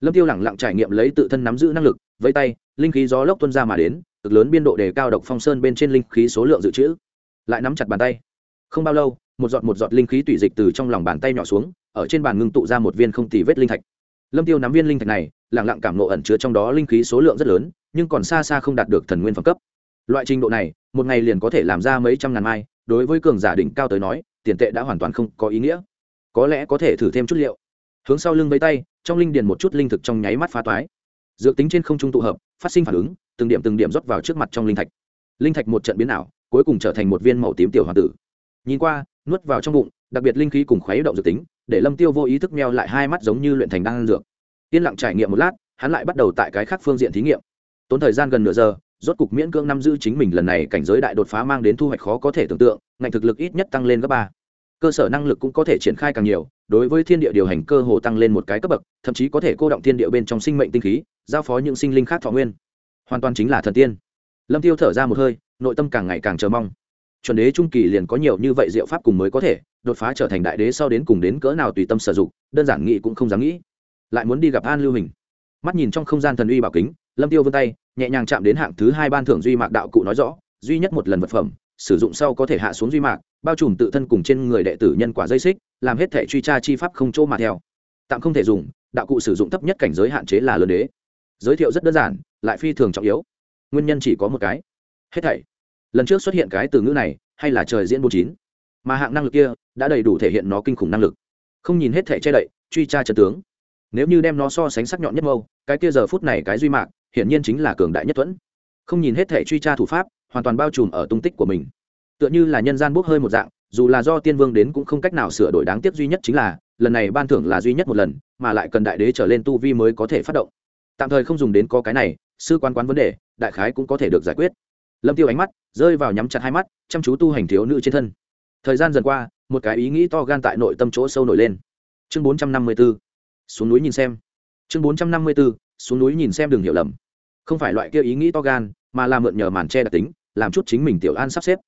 Lâm tiêu lẳng lặng trải nghiệm lấy tự thân nắm giữ năng lực vây tay, linh khí gió lốc tuân ra mà đến, cực lớn biên độ đề cao độc phong sơn bên trên linh khí số lượng dự trữ. Lại nắm chặt bàn tay. Không bao lâu, một giọt một giọt linh khí tủy dịch từ trong lòng bàn tay nhỏ xuống, ở trên bàn ngưng tụ ra một viên không tì vết linh thạch. Lâm tiêu nắm viên linh thạch này lẳng lặng cảm nộ ẩn chứa trong đó linh khí số lượng rất lớn, nhưng còn xa xa không đạt được thần nguyên phẩm cấp. Loại trình độ này, một ngày liền có thể làm ra mấy trăm ngàn mai, đối với cường giả đỉnh cao tới nói, tiền tệ đã hoàn toàn không có ý nghĩa. Có lẽ có thể thử thêm chút liệu. Hướng sau lưng vây tay, trong linh điền một chút linh thực trong nháy mắt phá toái. Dược tính trên không trung tụ hợp, phát sinh phản ứng, từng điểm từng điểm rót vào trước mặt trong linh thạch. Linh thạch một trận biến ảo, cuối cùng trở thành một viên màu tím tiểu hoàng tử. Nhìn qua, nuốt vào trong bụng, đặc biệt linh khí cùng khuấy động dược tính, để lâm tiêu vô ý thức meo lại hai mắt giống như luyện thành đan dược yên lặng trải nghiệm một lát, hắn lại bắt đầu tại cái khác phương diện thí nghiệm. Tốn thời gian gần nửa giờ, rốt cục miễn cưỡng năm giữ chính mình lần này cảnh giới đại đột phá mang đến thu hoạch khó có thể tưởng tượng ngành thực lực ít nhất tăng lên gấp ba. Cơ sở năng lực cũng có thể triển khai càng nhiều, đối với thiên địa điều hành cơ hồ tăng lên một cái cấp bậc, thậm chí có thể cô động thiên địa bên trong sinh mệnh tinh khí, giao phó những sinh linh khác thọ nguyên. Hoàn toàn chính là thần tiên. Lâm tiêu thở ra một hơi, nội tâm càng ngày càng chờ mong. Chuẩn đế trung kỳ liền có nhiều như vậy diệu pháp cùng mới có thể đột phá trở thành đại đế sau đến cùng đến cỡ nào tùy tâm sử dụng, đơn giản nghĩ cũng không dám nghĩ lại muốn đi gặp an lưu hình. Mắt nhìn trong không gian thần uy bảo kính, lâm tiêu vươn tay, nhẹ nhàng chạm đến hạng thứ hai ban thưởng duy mạc đạo cụ nói rõ, duy nhất một lần vật phẩm, sử dụng sau có thể hạ xuống duy mạc, bao trùm tự thân cùng trên người đệ tử nhân quả dây xích, làm hết thể truy tra chi pháp không chỗ mà theo. Tạm không thể dùng, đạo cụ sử dụng thấp nhất cảnh giới hạn chế là lớn đế. Giới thiệu rất đơn giản, lại phi thường trọng yếu. Nguyên nhân chỉ có một cái. Hết thảy. Lần trước xuất hiện cái từ ngữ này, hay là trời diễn bốn chín. Mà hạng năng lực kia, đã đầy đủ thể hiện nó kinh khủng năng lực. Không nhìn hết thể che đậy, truy tra trận tướng nếu như đem nó so sánh sắc nhọn nhất mâu, cái kia giờ phút này cái duy mạc, hiển nhiên chính là cường đại nhất thuẫn. Không nhìn hết thể truy tra thủ pháp, hoàn toàn bao trùm ở tung tích của mình. Tựa như là nhân gian bốc hơi một dạng, dù là do tiên vương đến cũng không cách nào sửa đổi đáng tiếc duy nhất chính là, lần này ban thưởng là duy nhất một lần, mà lại cần đại đế trở lên tu vi mới có thể phát động. Tạm thời không dùng đến có cái này, sư quan quán vấn đề, đại khái cũng có thể được giải quyết. Lâm tiêu ánh mắt rơi vào nhắm chặt hai mắt, chăm chú tu hành thiếu nữ trên thân. Thời gian dần qua, một cái ý nghĩ to gan tại nội tâm chỗ sâu nổi lên. Chương bốn trăm năm mươi 454 xuống núi nhìn xem. Chương bốn trăm năm mươi 454 xuống núi nhìn xem đừng hiểu lầm. Không phải loại kia ý nghĩ to gan, mà là mượn nhờ màn che đặc tính, làm chút chính mình tiểu an sắp xếp.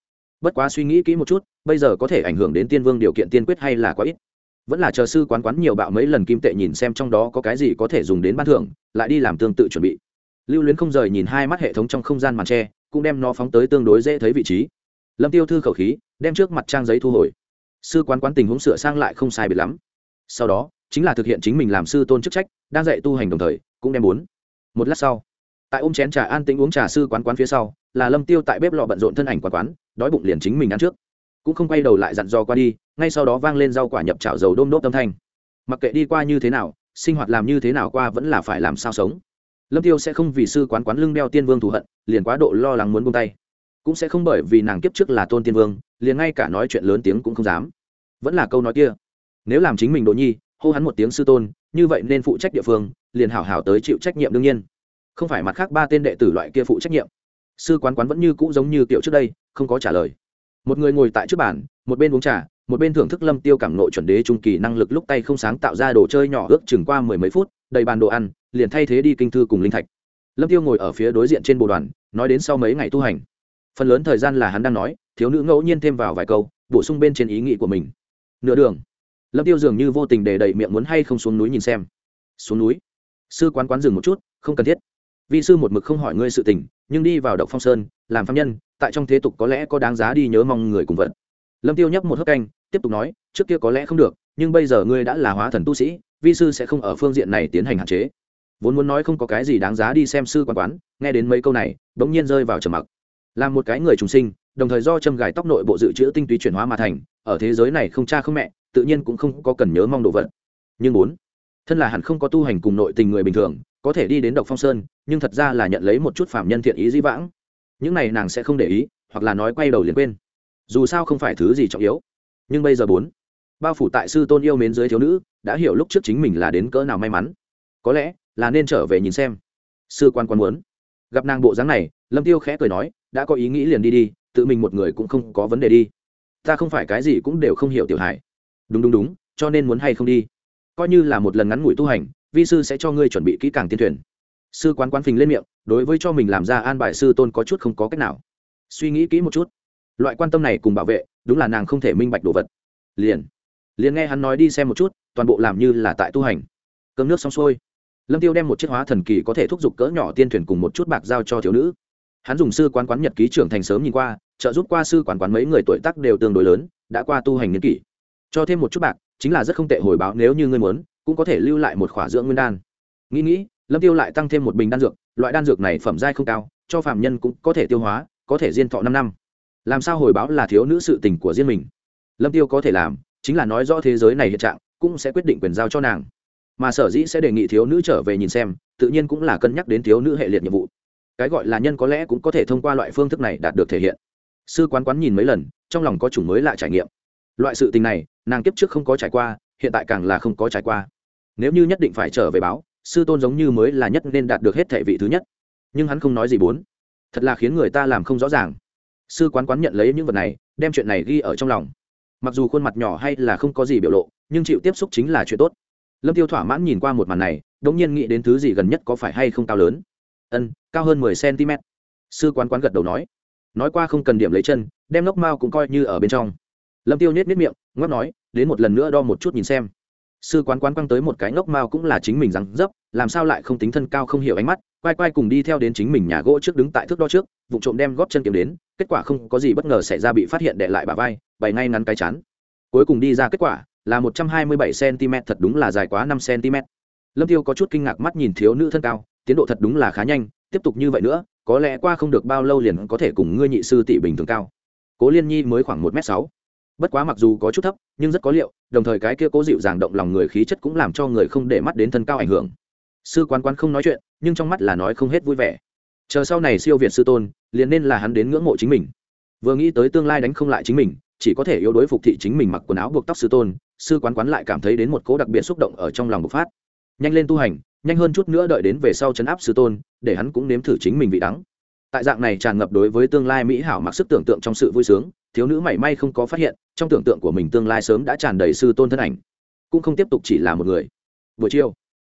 Bất quá suy nghĩ kỹ một chút, bây giờ có thể ảnh hưởng đến tiên vương điều kiện tiên quyết hay là quá ít. Vẫn là chờ sư quán quán nhiều bạo mấy lần kim tệ nhìn xem trong đó có cái gì có thể dùng đến ban thưởng, lại đi làm tương tự chuẩn bị. Lưu luyến không rời nhìn hai mắt hệ thống trong không gian màn tre cũng đem nó phóng tới tương đối dễ thấy vị trí. Lâm tiêu thư khẩu khí, đem trước mặt trang giấy thu hồi. Sư quán quán tình huống sửa sang lại không sai biệt lắm. Sau đó chính là thực hiện chính mình làm sư tôn chức trách, đang dạy tu hành đồng thời, cũng đem bốn một lát sau, tại ôm chén trà an tĩnh uống trà sư quán quán phía sau, là lâm tiêu tại bếp lò bận rộn thân ảnh quán quán, đói bụng liền chính mình ăn trước. Cũng không quay đầu lại dặn dò qua đi, ngay sau đó vang lên rau quả nhập chảo dầu đôm đốt âm thanh. Mặc kệ đi qua như thế nào, sinh hoạt làm như thế nào qua vẫn là phải làm sao sống. Lâm tiêu sẽ không vì sư quán quán lưng đeo tiên vương thù hận, liền quá độ lo lắng muốn buông tay. Cũng sẽ không bởi vì nàng kiếp trước là tôn tiên vương, liền ngay cả nói chuyện lớn tiếng cũng không dám. Vẫn là câu nói kia. Nếu làm chính mình đỗ nhi hô hắn một tiếng sư tôn, như vậy nên phụ trách địa phương, liền hảo hảo tới chịu trách nhiệm đương nhiên. Không phải mặt khác ba tên đệ tử loại kia phụ trách nhiệm. Sư quán quán vẫn như cũ giống như kiểu trước đây, không có trả lời. Một người ngồi tại trước bàn, một bên uống trà, một bên thưởng thức lâm tiêu cảm nội chuẩn đế trung kỳ năng lực lúc tay không sáng tạo ra đồ chơi nhỏ ước chừng qua mười mấy phút, đầy bàn đồ ăn, liền thay thế đi kinh thư cùng linh thạch. Lâm tiêu ngồi ở phía đối diện trên bộ đoàn, nói đến sau mấy ngày tu hành. Phần lớn thời gian là hắn đang nói, thiếu nữ ngẫu nhiên thêm vào vài câu, bổ sung bên trên ý nghĩ của mình. Nửa đường lâm tiêu dường như vô tình để đầy miệng muốn hay không xuống núi nhìn xem. Xuống núi? Sư quán quán dừng một chút, không cần thiết. Vi sư một mực không hỏi ngươi sự tình, nhưng đi vào độc phong sơn, làm phạm nhân, tại trong thế tục có lẽ có đáng giá đi nhớ mong người cùng vận lâm tiêu nhấp một hớp canh, tiếp tục nói, trước kia có lẽ không được, nhưng bây giờ ngươi đã là hóa thần tu sĩ, vi sư sẽ không ở phương diện này tiến hành hạn chế. Vốn muốn nói không có cái gì đáng giá đi xem sư quán quán, nghe đến mấy câu này, bỗng nhiên rơi vào trầm mặc. Làm một cái người trùng sinh đồng thời do châm gài tóc nội bộ dự trữ tinh túy chuyển hóa mà thành, ở thế giới này không cha không mẹ, tự nhiên cũng không có cần nhớ mong đồ vật. Nhưng bốn, thân là hẳn không có tu hành cùng nội tình người bình thường, có thể đi đến độc phong sơn, nhưng thật ra là nhận lấy một chút phạm nhân thiện ý dĩ vãng. Những này nàng sẽ không để ý, hoặc là nói quay đầu liền quên. Dù sao không phải thứ gì trọng yếu. Nhưng bây giờ bốn, bao phủ tại sư tôn yêu mến dưới thiếu nữ, đã hiểu lúc trước chính mình là đến cỡ nào may mắn. Có lẽ, là nên trở về nhìn xem. Sư quan quan muốn. Gặp nàng bộ dáng này, lâm tiêu khẽ cười nói, đã có ý nghĩ liền đi đi tự mình một người cũng không có vấn đề đi. Ta không phải cái gì cũng đều không hiểu tiểu hải đúng đúng đúng, cho nên muốn hay không đi. Coi như là một lần ngắn ngủi tu hành, vi sư sẽ cho ngươi chuẩn bị kỹ càng tiên thuyền. Sư quán quán phình lên miệng, đối với cho mình làm ra an bài sư tôn có chút không có cách nào. Suy nghĩ kỹ một chút. Loại quan tâm này cùng bảo vệ, đúng là nàng không thể minh bạch đồ vật. Liền liền nghe hắn nói đi xem một chút, toàn bộ làm như là tại tu hành. Cơm nước xong xuôi. Lâm tiêu đem một chiếc hóa thần kỳ có thể thúc giục cỡ nhỏ tiên thuyền cùng một chút bạc giao cho thiếu nữ. Hắn dùng sư quán quán nhật ký trưởng thành sớm nhìn qua trợ giúp qua sư quán quán mấy người tuổi tác đều tương đối lớn, đã qua tu hành niên kỷ. Cho thêm một chút bạc, chính là rất không tệ hồi báo nếu như ngươi muốn, cũng có thể lưu lại một khỏa dưỡng nguyên đan. Nghĩ nghĩ, lâm tiêu lại tăng thêm một bình đan dược, loại đan dược này phẩm giai không cao, cho phạm nhân cũng có thể tiêu hóa, có thể diên thọ năm năm. Làm sao hồi báo là thiếu nữ sự tình của riêng mình? Lâm tiêu có thể làm, chính là nói rõ thế giới này hiện trạng, cũng sẽ quyết định quyền giao cho nàng. Mà sở dĩ sẽ đề nghị thiếu nữ trở về nhìn xem, tự nhiên cũng là cân nhắc đến thiếu nữ hệ liệt nhiệm vụ. Cái gọi là nhân có lẽ cũng có thể thông qua loại phương thức này đạt được thể hiện sư quán quán nhìn mấy lần, trong lòng có chủng mới lạ trải nghiệm. Loại sự tình này, nàng kiếp trước không có trải qua, hiện tại càng là không có trải qua. Nếu như nhất định phải trở về báo, sư tôn giống như mới là nhất nên đạt được hết thể vị thứ nhất. Nhưng hắn không nói gì bốn. Thật là khiến người ta làm không rõ ràng. Sư quán quán nhận lấy những vật này, đem chuyện này ghi ở trong lòng. Mặc dù khuôn mặt nhỏ hay là không có gì biểu lộ, nhưng chịu tiếp xúc chính là chuyện tốt. Lâm tiêu thỏa mãn nhìn qua một màn này đ ỗ n g nhiên nghĩ đến thứ gì gần nhất có phải hay không cao lớn. Ân, cao hơn mười cm sư quán quán gật đầu nói nói qua không cần điểm lấy chân, đem ngốc mao cũng coi như ở bên trong. Lâm tiêu nhét miết miệng ngót nói, đến một lần nữa đo một chút nhìn xem. Sư quán quán quăng tới một cái ngốc mao cũng là chính mình rằng dấp, làm sao lại không tính thân cao không hiểu ánh mắt, quay quay cùng đi theo đến chính mình nhà gỗ trước đứng tại thước đo trước, vụ trộm đem góp chân kiếm đến, kết quả không có gì bất ngờ xảy ra bị phát hiện để lại bà vai, bày ngay ngắn cái chán. Cuối cùng đi ra kết quả là một trăm hai mươi bảy cm thật đúng là dài quá năm cm lâm tiêu có chút kinh ngạc mắt nhìn thiếu nữ thân cao, tiến độ thật đúng là khá nhanh, tiếp tục như vậy nữa có lẽ qua không được bao lâu liền có thể cùng ngươi nhị sư tỷ bình thường cao. Cố liên nhi mới khoảng một m sáu. Bất quá mặc dù có chút thấp, nhưng rất có liệu, đồng thời cái kia cố dịu dàng động lòng người khí chất cũng làm cho người không để mắt đến thân cao ảnh hưởng. Sư quán quán không nói chuyện, nhưng trong mắt là nói không hết vui vẻ. Chờ sau này siêu việt sư tôn, liền nên là hắn đến ngưỡng mộ chính mình. Vừa nghĩ tới tương lai đánh không lại chính mình, chỉ có thể yếu đối phục thị chính mình mặc quần áo buộc tóc sư tôn, sư quán quán lại cảm thấy đến một cố đặc biệt xúc động ở trong lòng bộc phát. Nhanh lên tu hành nhanh hơn chút nữa đợi đến về sau chấn áp sư tôn, để hắn cũng nếm thử chính mình vị đắng. Tại dạng này tràn ngập đối với tương lai mỹ hảo mặc sức tưởng tượng trong sự vui sướng, thiếu nữ mảy may không có phát hiện, trong tưởng tượng của mình tương lai sớm đã tràn đầy sư tôn thân ảnh. Cũng không tiếp tục chỉ là một người. Buổi chiều,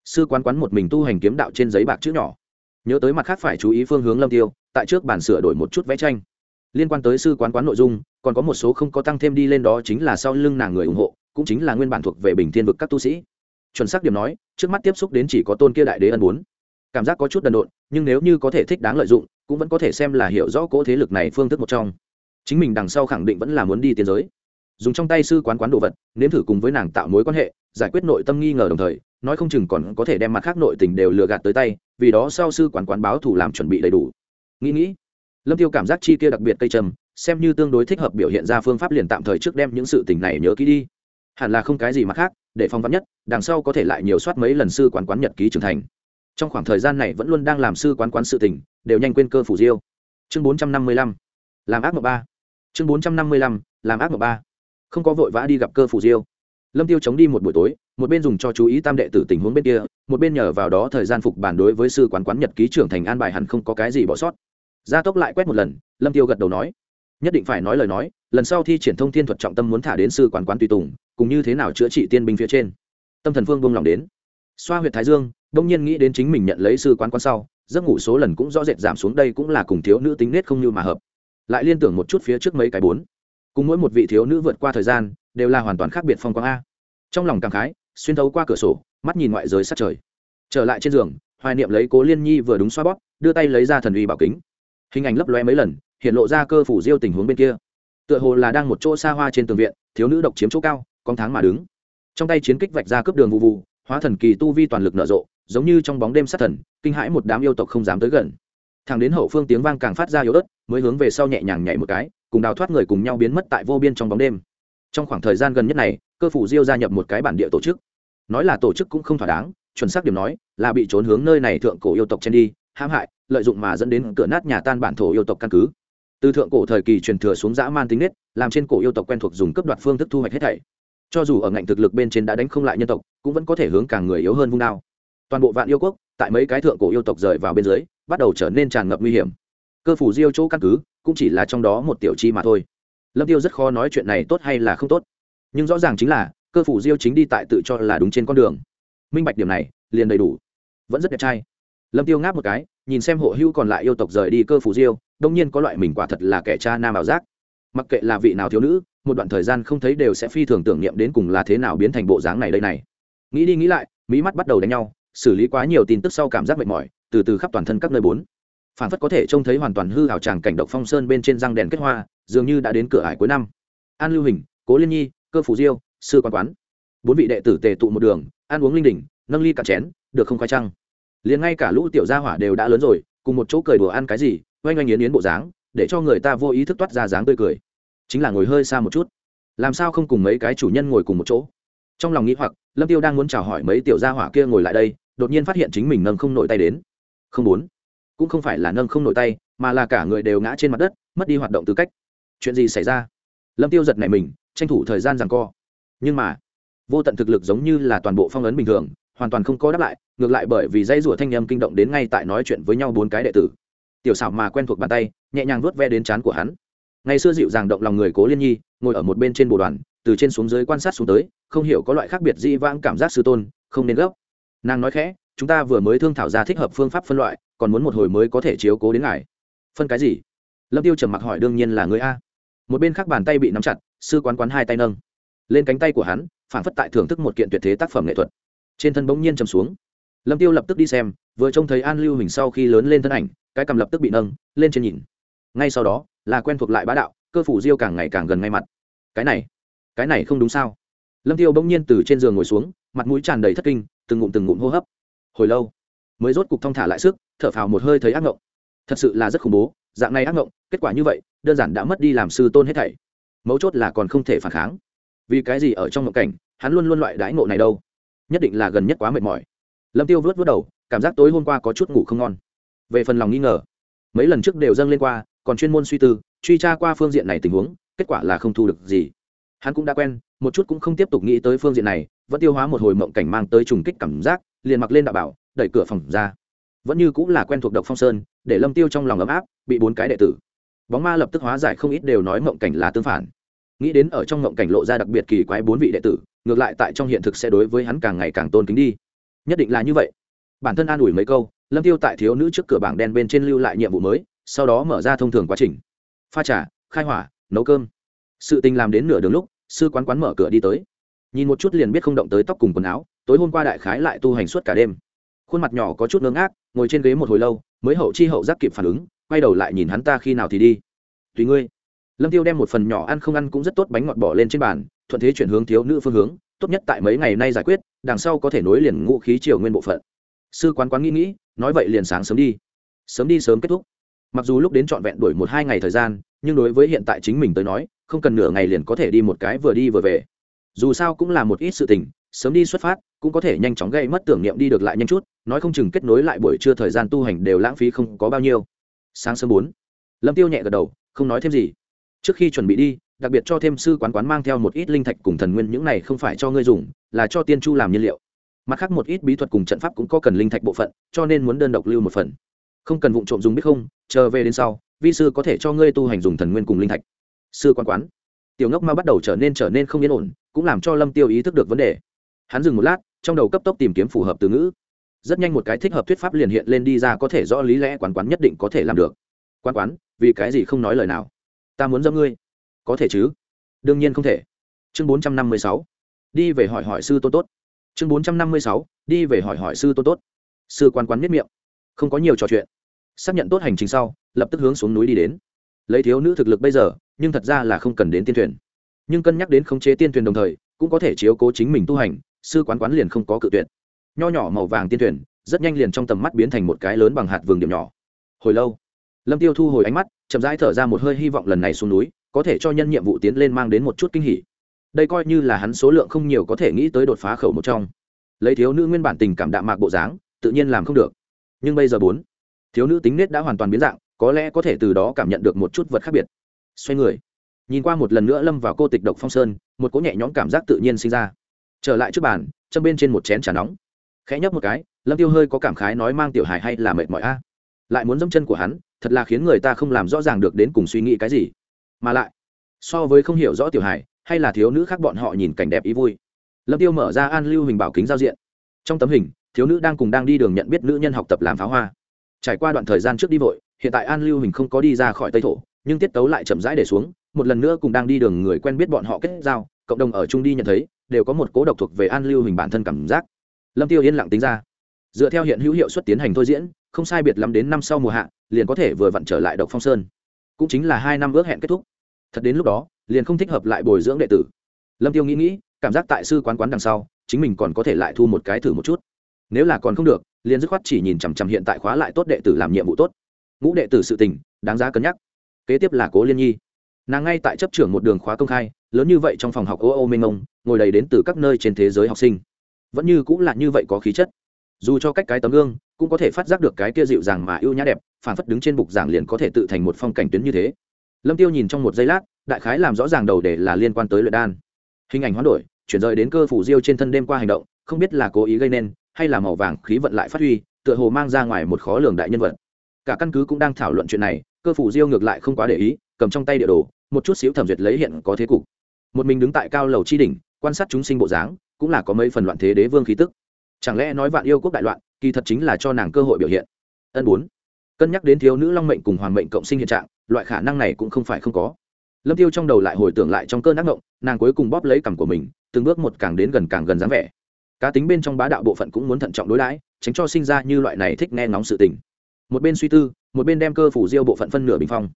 sư quán quán một mình tu hành kiếm đạo trên giấy bạc chữ nhỏ. Nhớ tới mặt khác phải chú ý phương hướng lâm tiêu, tại trước bản sửa đổi một chút vẽ tranh. Liên quan tới sư quán quán nội dung, còn có một số không có tăng thêm đi lên đó chính là sau lưng nàng người ủng hộ, cũng chính là nguyên bản thuộc về bình thiên vực các tu sĩ chuẩn xác điểm nói, trước mắt tiếp xúc đến chỉ có tôn kia đại đế ân bốn cảm giác có chút đần độn, nhưng nếu như có thể thích đáng lợi dụng, cũng vẫn có thể xem là hiểu rõ cỗ thế lực này phương thức một trong. Chính mình đằng sau khẳng định vẫn là muốn đi tiến giới. Dùng trong tay sư quán quán đồ vật, nếm thử cùng với nàng tạo mối quan hệ, giải quyết nội tâm nghi ngờ đồng thời, nói không chừng còn có thể đem mặt khác nội tình đều lừa gạt tới tay, vì đó sau sư quán quán báo thủ làm chuẩn bị đầy đủ. Nghĩ nghĩ, lâm tiêu cảm giác chi kia đặc biệt cây trầm, xem như tương đối thích hợp biểu hiện ra phương pháp liền tạm thời trước đem những sự tình này nhớ kỹ đi. Hẳn là không cái gì mặt khác để phong vắn nhất, đằng sau có thể lại nhiều soát mấy lần sư quán quán nhật ký trưởng thành. Trong khoảng thời gian này vẫn luôn đang làm sư quán quán sự tình, đều nhanh quên cơ phủ diêu. Chương bốn trăm năm mươi lăm, làm ác mộng ba. Chương bốn trăm năm mươi lăm, làm ác mộng ba. Không có vội vã đi gặp cơ phủ diêu. Lâm tiêu chống đi một buổi tối, một bên dùng cho chú ý tam đệ tử tình huống bên kia, một bên nhờ vào đó thời gian phục bản đối với sư quán quán nhật ký trưởng thành an bài hẳn không có cái gì bỏ sót. Gia tốc lại quét một lần, lâm tiêu gật đầu nói, nhất định phải nói lời nói, lần sau thi triển thông thiên thuật trọng tâm muốn thả đến sư quán quán tùy tùng cùng như thế nào chữa trị tiên binh phía trên. Tâm thần phương buông lòng đến. Xoa huyệt thái dương đông nhiên nghĩ đến chính mình nhận lấy sư quán quan sau, giấc ngủ số lần cũng rõ rệt giảm xuống đây cũng là cùng thiếu nữ tính nết không như mà hợp. Lại liên tưởng một chút phía trước mấy cái bốn. Cùng mỗi một vị thiếu nữ vượt qua thời gian, đều là hoàn toàn khác biệt phong quang a. Trong lòng cảm khái, xuyên thấu qua cửa sổ, mắt nhìn ngoại giới sát trời. Trở lại trên giường, hoài niệm lấy cố liên nhi vừa đúng xoa bóp, đưa tay lấy ra thần uy bảo kính. Hình ảnh lấp loe mấy lần, hiện lộ ra cơ phủ diêu tình huống bên kia. Tựa hồ là đang một chỗ xa hoa trên tường viện, thiếu nữ độc chiếm chỗ cao con tháng mà đứng. Trong tay chiến kích vạch ra cướp đường vụ vụ, hóa thần kỳ tu vi toàn lực nở rộ, giống như trong bóng đêm sát thần, kinh hãi một đám yêu tộc không dám tới gần. Thằng đến hậu phương tiếng vang càng phát ra yếu ớt, mới hướng về sau nhẹ nhàng nhảy một cái, cùng đào thoát người cùng nhau biến mất tại vô biên trong bóng đêm. Trong khoảng thời gian gần nhất này, cơ phủ diêu gia nhập một cái bản địa tổ chức. Nói là tổ chức cũng không thỏa đáng, chuẩn xác điểm nói, là bị trốn hướng nơi này thượng cổ yêu tộc chen đi, hãm hại, lợi dụng mà dẫn đến cửa nát nhà tan bản thổ yêu tộc căn cứ. Từ thượng cổ thời kỳ truyền thừa xuống dã man tính nết, làm trên cổ yêu tộc quen thuộc dùng cấp đoạt phương thức thu hoạch hết thảy cho dù ở ngạnh thực lực bên trên đã đánh không lại nhân tộc, cũng vẫn có thể hướng càng người yếu hơn vung đao. Toàn bộ vạn yêu quốc, tại mấy cái thượng cổ yêu tộc rời vào bên dưới, bắt đầu trở nên tràn ngập nguy hiểm. Cơ phủ diêu chỗ căn cứ, cũng chỉ là trong đó một tiểu chi mà thôi. Lâm tiêu rất khó nói chuyện này tốt hay là không tốt. Nhưng rõ ràng chính là, cơ phủ diêu chính đi tại tự cho là đúng trên con đường. Minh bạch điểm này, liền đầy đủ. Vẫn rất đẹp trai. Lâm tiêu ngáp một cái, nhìn xem hộ hữu còn lại yêu tộc rời đi cơ phủ diêu, đông nhiên có loại mình quả thật là kẻ cha nam ảo giác. Mặc kệ là vị nào thiếu nữ một đoạn thời gian không thấy đều sẽ phi thường tưởng niệm đến cùng là thế nào biến thành bộ dáng này đây này. Nghĩ đi nghĩ lại mỹ mắt bắt đầu đánh nhau, xử lý quá nhiều tin tức sau cảm giác mệt mỏi, từ từ khắp toàn thân các nơi bốn. Phản phất có thể trông thấy hoàn toàn hư hào tràng cảnh độc phong sơn bên trên răng đèn kết hoa, dường như đã đến cửa ải cuối năm. An lưu hình, cố liên nhi, cơ phủ diêu, sư quan quán. Bốn vị đệ tử tề tụ một đường, ăn uống linh đỉnh nâng ly cả chén, được không khoai trăng liền ngay cả lũ tiểu gia hỏa đều đã lớn rồi, cùng một chỗ cười đùa ăn cái gì, oanh oanh yến yến bộ dáng, để cho người ta vô ý thức toát ra dáng tươi cười chính là ngồi hơi xa một chút. Làm sao không cùng mấy cái chủ nhân ngồi cùng một chỗ? Trong lòng nghĩ hoặc, lâm tiêu đang muốn chào hỏi mấy tiểu gia hỏa kia ngồi lại đây, đột nhiên phát hiện chính mình nâng không nổi tay đến. Không muốn. Cũng không phải là nâng không nổi tay, mà là cả người đều ngã trên mặt đất, mất đi hoạt động tư cách. Chuyện gì xảy ra? Lâm tiêu giật nảy mình, tranh thủ thời gian rằng co. Nhưng mà, vô tận thực lực giống như là toàn bộ phong ấn bình thường, hoàn toàn không có đáp lại, ngược lại bởi vì dây rủa thanh â kinh động đến ngay tại nói chuyện với nhau bốn cái đệ tử. Tiểu xảo mà quen thuộc bàn tay, nhẹ nhàng vuốt ve đến trán của hắn ngày xưa dịu dàng động lòng người cố liên nhi, ngồi ở một bên trên bồ đoàn, từ trên xuống dưới quan sát xuống tới, không hiểu có loại khác biệt dĩ vãng cảm giác sư tôn, không nên gấp. Nàng nói khẽ, chúng ta vừa mới thương thảo ra thích hợp phương pháp phân loại, còn muốn một hồi mới có thể chiếu cố đến ngài. Phân cái gì? Lâm tiêu trầm mặc hỏi, đương nhiên là người a. Một bên khác bàn tay bị nắm chặt, sư quán quán hai tay nâng. Lên cánh tay của hắn phản phất tại thưởng thức một kiện tuyệt thế tác phẩm nghệ thuật. Trên thân bỗng nhiên trầm xuống. Lâm tiêu lập tức đi xem, vừa trông thấy an lưu hình sau khi lớn lên thân ảnh, cái cầm lập tức bị nâng, lên trên nhìn. Ngay sau đó là quen thuộc lại bá đạo, cơ phủ diêu càng ngày càng gần ngay mặt. Cái này cái này không đúng sao? Lâm tiêu bỗng nhiên từ trên giường ngồi xuống, mặt mũi tràn đầy thất kinh, từng ngụm từng ngụm hô hấp. Hồi lâu, mới rốt cục thong thả lại sức, thở phào một hơi thấy ác ngộng. Thật sự là rất khủng bố, dạng này ác ngộng, kết quả như vậy, đơn giản đã mất đi làm sư tôn hết thảy. Mấu chốt là còn không thể phản kháng. Vì cái gì ở trong ngộng cảnh, hắn luôn luôn loại đãi ngộ này đâu? Nhất định là gần nhất quá mệt mỏi. Lâm tiêu vớt vớt đầu, cảm giác tối hôm qua có chút ngủ không ngon. Về phần lòng nghi ngờ, mấy lần trước đều dâng lên qua còn chuyên môn suy tư, truy tra qua phương diện này tình huống, kết quả là không thu được gì. Hắn cũng đã quen, một chút cũng không tiếp tục nghĩ tới phương diện này, vẫn tiêu hóa một hồi mộng cảnh mang tới trùng kích cảm giác, liền mặc lên đạo bảo, đẩy cửa phòng ra. Vẫn như cũng là quen thuộc độc phong sơn, để lâm tiêu trong lòng ấm áp, bị bốn cái đệ tử. Bóng ma lập tức hóa giải không ít đều nói mộng cảnh là tương phản. Nghĩ đến ở trong mộng cảnh lộ ra đặc biệt kỳ quái bốn vị đệ tử, ngược lại tại trong hiện thực sẽ đối với hắn càng ngày càng tôn kính đi. Nhất định là như vậy. Bản thân an ủi mấy câu, lâm tiêu tại thiếu nữ trước cửa bảng đen bên trên lưu lại nhiệm vụ mới sau đó mở ra thông thường quá trình. Pha trà, khai hỏa, nấu cơm. Sự tình làm đến nửa đường lúc, sư quán quán mở cửa đi tới. Nhìn một chút liền biết không động tới tóc cùng quần áo, tối hôm qua đại khái lại tu hành suốt cả đêm. Khuôn mặt nhỏ có chút ngưng ác ngồi trên ghế một hồi lâu, mới hậu chi hậu giác kịp phản ứng, quay đầu lại nhìn hắn ta khi nào thì đi. Tùy ngươi. Lâm tiêu đem một phần nhỏ ăn không ăn cũng rất tốt bánh ngọt bỏ lên trên bàn, thuận thế chuyển hướng thiếu nữ phương hướng, tốt nhất tại mấy ngày nay giải quyết, đằng sau có thể nối liền ngũ khí triều nguyên bộ phận. Sư quán quán nghĩ nghĩ, nói vậy liền sáng sớm đi. Sớm đi sớm kết thúc mặc dù lúc đến trọn vẹn đuổi một hai ngày thời gian, nhưng đối với hiện tại chính mình tới nói, không cần nửa ngày liền có thể đi một cái vừa đi vừa về. Dù sao cũng là một ít sự tình, sớm đi xuất phát, cũng có thể nhanh chóng gây mất tưởng niệm đi được lại nhanh chút, nói không chừng kết nối lại buổi trưa thời gian tu hành đều lãng phí không có bao nhiêu. Sáng sớm bốn, lâm tiêu nhẹ gật đầu, không nói thêm gì. Trước khi chuẩn bị đi, đặc biệt cho thêm sư quán quán mang theo một ít linh thạch cùng thần nguyên, những này không phải cho ngươi dùng, là cho tiên chu làm nhiên liệu. Mặt khác một ít bí thuật cùng trận pháp cũng có cần linh thạch bộ phận, cho nên muốn đơn độc lưu một phần không cần vụng trộm dùng biết không, chờ về đến sau, vi sư có thể cho ngươi tu hành dùng thần nguyên cùng linh thạch. Sư quan quán. Tiểu ngốc ma bắt đầu trở nên trở nên không yên ổn, cũng làm cho lâm tiêu ý thức được vấn đề. Hắn dừng một lát, trong đầu cấp tốc tìm kiếm phù hợp từ ngữ. Rất nhanh một cái thích hợp thuyết pháp liền hiện lên đi ra có thể rõ lý lẽ quán quán nhất định có thể làm được. Quán quán, vì cái gì không nói lời nào? Ta muốn dâm ngươi. Có thể chứ? Đương nhiên không thể. Chương bốn trăm năm mươi sáu. Đi về hỏi hỏi sư tôn tốt. Chương bốn trăm năm mươi sáu. Đi về hỏi hỏi sư tôn tốt. Sư quan quán miết miệng. Không có nhiều trò chuyện xác nhận tốt hành trình sau, lập tức hướng xuống núi đi đến. Lấy thiếu nữ thực lực bây giờ, nhưng thật ra là không cần đến tiên thuyền. Nhưng cân nhắc đến khống chế tiên thuyền đồng thời, cũng có thể chiếu cố chính mình tu hành, sư quán quán liền không có cự tuyệt. Nho nhỏ màu vàng tiên thuyền, rất nhanh liền trong tầm mắt biến thành một cái lớn bằng hạt vườn điểm nhỏ. Hồi lâu, lâm tiêu thu hồi ánh mắt, chậm rãi thở ra một hơi hy vọng lần này xuống núi, có thể cho nhân nhiệm vụ tiến lên mang đến một chút kinh hỉ. Đây coi như là hắn số lượng không nhiều có thể nghĩ tới đột phá khẩu một trong. Lấy thiếu nữ nguyên bản tình cảm đạm mạc bộ dáng, tự nhiên làm không được. Nhưng bây giờ bốn thiếu nữ tính nết đã hoàn toàn biến dạng, có lẽ có thể từ đó cảm nhận được một chút vật khác biệt. Xoay người, nhìn qua một lần nữa lâm vào cô tịch độc phong sơn, một cỗ nhẹ nhõm cảm giác tự nhiên sinh ra. Trở lại trước bàn, châm bên trên một chén trà nóng. Khẽ nhấp một cái, lâm tiêu hơi có cảm khái nói mang tiểu hài hay là mệt mỏi a? Lại muốn dẫm chân của hắn, thật là khiến người ta không làm rõ ràng được đến cùng suy nghĩ cái gì. Mà lại, so với không hiểu rõ tiểu hài, hay là thiếu nữ khác bọn họ nhìn cảnh đẹp ý vui. Lâm tiêu mở ra an lưu hình bảo kính giao diện. Trong tấm hình, thiếu nữ đang cùng đang đi đường nhận biết nữ nhân học tập làm pháo hoa trải qua đoạn thời gian trước đi vội, hiện tại an lưu hình không có đi ra khỏi tây thổ, nhưng tiết tấu lại chậm rãi để xuống, một lần nữa cùng đang đi đường người quen biết bọn họ kết giao, cộng đồng ở trung đi nhận thấy, đều có một cố độc thuộc về an lưu hình bản thân cảm giác. Lâm tiêu yên lặng tính ra. Dựa theo hiện hữu hiệu suất tiến hành thôi diễn, không sai biệt lắm đến năm sau mùa hạ, liền có thể vừa vặn trở lại độc phong sơn. Cũng chính là hai năm ước hẹn kết thúc. Thật đến lúc đó, liền không thích hợp lại bồi dưỡng đệ tử. Lâm tiêu nghĩ nghĩ, cảm giác tại sư quán quán đằng sau, chính mình còn có thể lại thu một cái thử một chút. Nếu là còn không được liền dứt khoát chỉ nhìn chằm chằm hiện tại khóa lại tốt đệ tử làm nhiệm vụ tốt. Ngũ đệ tử sự tình, đáng giá cân nhắc. Kế tiếp là cố liên nhi. Nàng ngay tại chấp trưởng một đường khóa công khai, lớn như vậy trong phòng học ô ô minh ông, ngồi đầy đến từ các nơi trên thế giới học sinh. Vẫn như cũng là như vậy có khí chất. Dù cho cách cái tấm gương, cũng có thể phát giác được cái kia dịu dàng mà ưu nhã đẹp phản phất đứng trên bục giảng liền có thể tự thành một phong cảnh tuyến như thế. Lâm tiêu nhìn trong một giây lát, đại khái làm rõ ràng đầu để là liên quan tới luyện đan. Hình ảnh hoán đổi, chuyển rời đến cơ phủ diêu trên thân đêm qua hành động, không biết là cố ý gây nên hay là màu vàng khí vận lại phát huy tựa hồ mang ra ngoài một khó lường đại nhân vật. Cả căn cứ cũng đang thảo luận chuyện này cơ phủ diêu ngược lại không quá để ý cầm trong tay địa đồ một chút xíu thẩm duyệt lấy hiện có thế cục. Một mình đứng tại cao lầu chi đỉnh quan sát chúng sinh bộ dáng cũng là có mấy phần loạn thế đế vương khí tức. Chẳng lẽ nói vạn yêu quốc đại loạn kỳ thật chính là cho nàng cơ hội biểu hiện. Ân bốn. Cân nhắc đến thiếu nữ long mệnh cùng hoàng mệnh cộng sinh hiện trạng loại khả năng này cũng không phải không có. Lâm tiêu trong đầu lại hồi tưởng lại trong cơn ác động, nàng cuối cùng bóp lấy cằm của mình từng bước một càng đến gần càng gần dáng vẻ cá tính bên trong bá đạo bộ phận cũng muốn thận trọng đối đãi, tránh cho sinh ra như loại này thích nghe ngóng sự tình. Một bên suy tư, một bên đem cơ phủ diêu bộ phận phân nửa bình phong.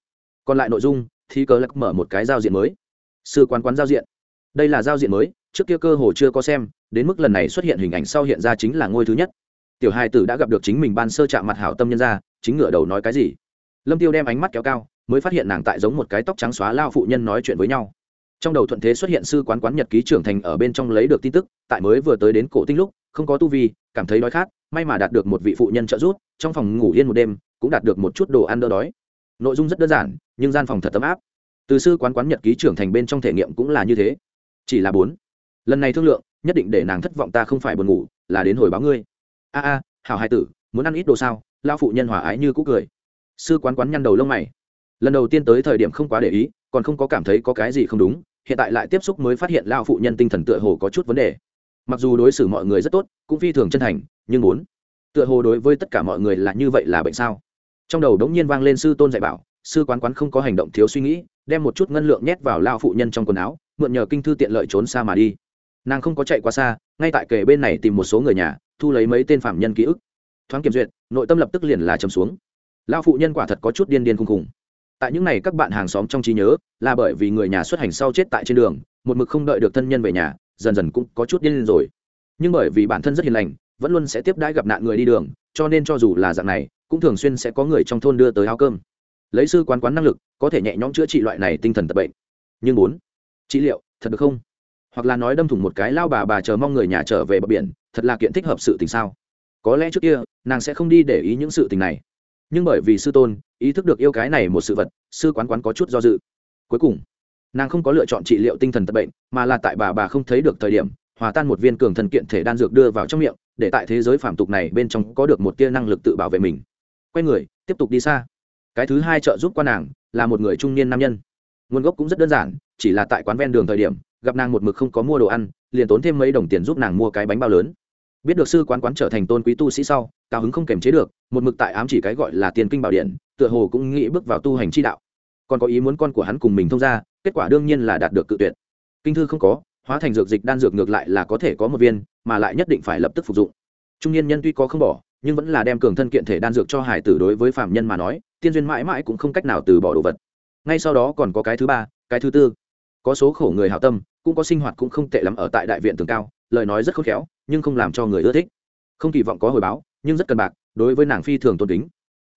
Còn lại nội dung, thì cờ lắc mở một cái giao diện mới. Sư quán quán giao diện. Đây là giao diện mới, trước kia cơ hồ chưa có xem, đến mức lần này xuất hiện hình ảnh sau hiện ra chính là ngôi thứ nhất. Tiểu hai tử đã gặp được chính mình ban sơ chạm mặt hảo tâm nhân ra, chính ngựa đầu nói cái gì? Lâm tiêu đem ánh mắt kéo cao, mới phát hiện nàng tại giống một cái tóc trắng xóa lao phụ nhân nói chuyện với nhau trong đầu thuận thế xuất hiện sư quán quán nhật ký trưởng thành ở bên trong lấy được tin tức, tại mới vừa tới đến cổ tinh lúc, không có tu vi, cảm thấy đói khát, may mà đạt được một vị phụ nhân trợ giúp, trong phòng ngủ yên một đêm, cũng đạt được một chút đồ ăn đỡ đói. Nội dung rất đơn giản, nhưng gian phòng thật ấm áp. Từ sư quán quán nhật ký trưởng thành bên trong thể nghiệm cũng là như thế. Chỉ là bốn. Lần này thương lượng, nhất định để nàng thất vọng ta không phải buồn ngủ, là đến hồi báo ngươi. A a, hảo hai tử, muốn ăn ít đồ sao? Lao phụ nhân hòa ái như cũ cười. Sư quán quán nhăn đầu lông mày. Lần đầu tiên tới thời điểm không quá để ý, còn không có cảm thấy có cái gì không đúng hiện tại lại tiếp xúc mới phát hiện lao phụ nhân tinh thần tựa hồ có chút vấn đề. Mặc dù đối xử mọi người rất tốt, cũng phi thường chân thành, nhưng muốn tựa hồ đối với tất cả mọi người là như vậy là bệnh sao? Trong đầu đống nhiên vang lên sư tôn dạy bảo, sư quán quán không có hành động thiếu suy nghĩ, đem một chút ngân lượng nhét vào lao phụ nhân trong quần áo, mượn nhờ kinh thư tiện lợi trốn xa mà đi. Nàng không có chạy quá xa, ngay tại kề bên này tìm một số người nhà, thu lấy mấy tên phạm nhân ký ức. Thoáng kiểm duyệt, nội tâm lập tức liền là chấm xuống. Lao phụ nhân quả thật có chút điên điên khùng khùng tại những n à y các bạn hàng xóm trong trí nhớ, là bởi vì người nhà xuất hành sau chết tại trên đường, một mực không đợi được thân nhân về nhà, dần dần cũng có chút điên lên rồi. Nhưng bởi vì bản thân rất hiền lành, vẫn luôn sẽ tiếp đãi gặp nạn người đi đường, cho nên cho dù là dạng này, cũng thường xuyên sẽ có người trong thôn đưa tới áo cơm. Lấy sư quán quán năng lực, có thể nhẹ nhõm chữa trị loại này tinh thần tật bệnh. Nhưng bốn, trị liệu, thật được không? Hoặc là nói đâm thủng một cái lao bà bà chờ mong người nhà trở về bờ biển, thật là kiện thích hợp sự tình sao? Có lẽ trước kia, nàng sẽ không đi để ý những sự tình này nhưng bởi vì sư tôn ý thức được yêu cái này một sự vật, sư quán quán có chút do dự. Cuối cùng, nàng không có lựa chọn trị liệu tinh thần tật bệnh, mà là tại bà bà không thấy được thời điểm, hòa tan một viên cường thần kiện thể đan dược đưa vào trong miệng, để tại thế giới phạm tục này bên trong có được một tia năng lực tự bảo vệ mình. Quay người, tiếp tục đi xa. Cái thứ hai trợ giúp qua nàng là một người trung niên nam nhân. Nguồn gốc cũng rất đơn giản, chỉ là tại quán ven đường thời điểm, gặp nàng một mực không có mua đồ ăn, liền tốn thêm mấy đồng tiền giúp nàng mua cái bánh bao lớn. Biết được sư quán quán trở thành tôn quý tu sĩ sau cao hứng không kềm chế được, một mực tại ám chỉ cái gọi là tiền kinh bảo điện, tựa hồ cũng nghĩ bước vào tu hành chi đạo. Còn có ý muốn con của hắn cùng mình thông ra kết quả đương nhiên là đạt được cự tuyệt. Kinh thư không có, hóa thành dược dịch đan dược ngược lại là có thể có một viên, mà lại nhất định phải lập tức phục dụng. Trung niên nhân tuy có không bỏ, nhưng vẫn là đem cường thân kiện thể đan dược cho hải tử đối với phạm nhân mà nói, tiên duyên mãi mãi cũng không cách nào từ bỏ đồ vật. Ngay sau đó còn có cái thứ ba, cái thứ tư. Có số khổ người hảo tâm, cũng có sinh hoạt cũng không tệ lắm ở tại đại viện tường cao, lời nói rất khôn khéo, nhưng không làm cho người ưa thích. Không kỳ vọng có hồi báo nhưng rất cần bạc, đối với nàng phi thường tôn kính.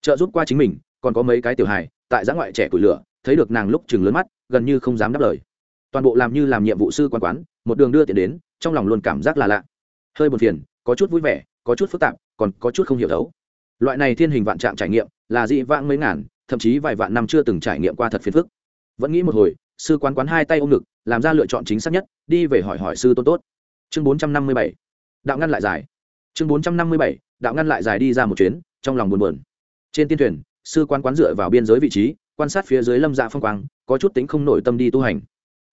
Trợ giúp qua chính mình, còn có mấy cái tiểu hài, tại giã ngoại trẻ củi lửa, thấy được nàng lúc chừng lớn mắt, gần như không dám đáp lời. Toàn bộ làm như làm nhiệm vụ sư quan quán, một đường đưa tiền đến, trong lòng luôn cảm giác là lạ. Hơi buồn phiền, có chút vui vẻ, có chút phức tạp, còn có chút không hiểu thấu loại này thiên hình vạn trạng trải nghiệm, là dị vãng mấy ngàn, thậm chí vài vạn năm chưa từng trải nghiệm qua thật phiền phức. Vẫn nghĩ một hồi, sư quán quán hai tay ôm ngực, làm ra lựa chọn chính xác nhất, đi về hỏi hỏi sư tôn tốt. Chương bốn trăm năm mươi bảy. Đạo ngăn lại giải. chương bốn trăm năm mươi bảy đạo ngăn lại dài đi ra một chuyến, trong lòng buồn buồn. Trên tiên thuyền, sư quan quán dựa vào biên giới vị trí, quan sát phía dưới lâm dạ phong quang, có chút tính không nổi tâm đi tu hành.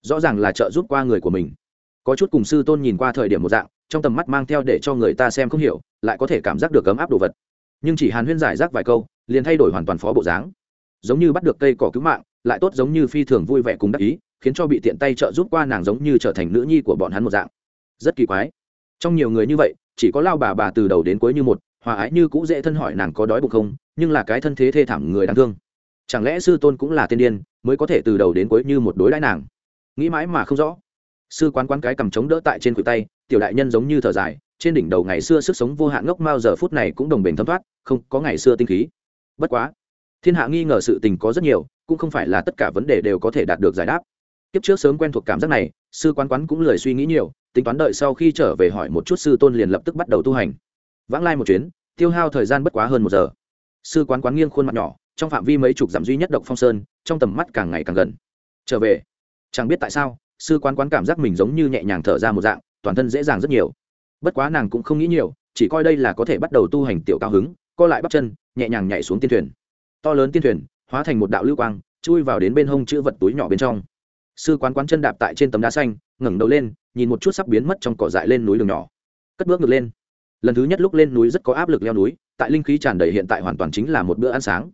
Rõ ràng là trợ giúp qua người của mình. Có chút cùng sư tôn nhìn qua thời điểm một dạng, trong tầm mắt mang theo để cho người ta xem không hiểu, lại có thể cảm giác được ấm áp đồ vật. Nhưng chỉ hàn huyên giải rác vài câu, liền thay đổi hoàn toàn phó bộ dáng. Giống như bắt được cây cỏ cứu mạng, lại tốt giống như phi thường vui vẻ cùng đắc ý, khiến cho bị tiện tay trợ giúp qua nàng giống như trở thành nữ nhi của bọn hắn một dạng. Rất kỳ quái. Trong nhiều người như vậy chỉ có lao bà bà từ đầu đến cuối như một, hòa ái như cũ dễ thân hỏi nàng có đói bụng không, nhưng là cái thân thế thê thảm người đáng thương. Chẳng lẽ sư tôn cũng là tiên điên, mới có thể từ đầu đến cuối như một đối đãi nàng? Nghĩ mãi mà không rõ. Sư quán quán cái cầm chống đỡ tại trên khuỷu tay, tiểu đại nhân giống như thở dài, trên đỉnh đầu ngày xưa sức sống vô hạn ngốc mao giờ phút này cũng đồng bền thấm thoát, không có ngày xưa tinh khí. Bất quá, thiên hạ nghi ngờ sự tình có rất nhiều, cũng không phải là tất cả vấn đề đều có thể đạt được giải đáp. Kiếp trước sớm quen thuộc cảm giác này, sư quán quán cũng lười suy nghĩ nhiều tính toán đợi sau khi trở về hỏi một chút sư tôn liền lập tức bắt đầu tu hành. Vãng lai một chuyến, tiêu hao thời gian bất quá hơn một giờ. Sư quán quán nghiêng khuôn mặt nhỏ, trong phạm vi mấy chục dặm duy nhất độc phong sơn, trong tầm mắt càng ngày càng gần. Trở về. Chẳng biết tại sao, sư quán quán cảm giác mình giống như nhẹ nhàng thở ra một dạng, toàn thân dễ dàng rất nhiều. Bất quá nàng cũng không nghĩ nhiều, chỉ coi đây là có thể bắt đầu tu hành tiểu cao hứng, co lại bắp chân, nhẹ nhàng nhảy xuống tiên thuyền. To lớn tiên thuyền, hóa thành một đạo lưu quang, chui vào đến bên hông chữ vật túi nhỏ bên trong. Sư quán quán chân đạp tại trên tấm đá xanh, ngẩng đầu lên nhìn một chút sắp biến mất trong cỏ dại lên núi đường nhỏ. Cất bước ngược lên. Lần thứ nhất lúc lên núi rất có áp lực leo núi, tại linh khí tràn đầy hiện tại hoàn toàn chính là một bữa ăn sáng.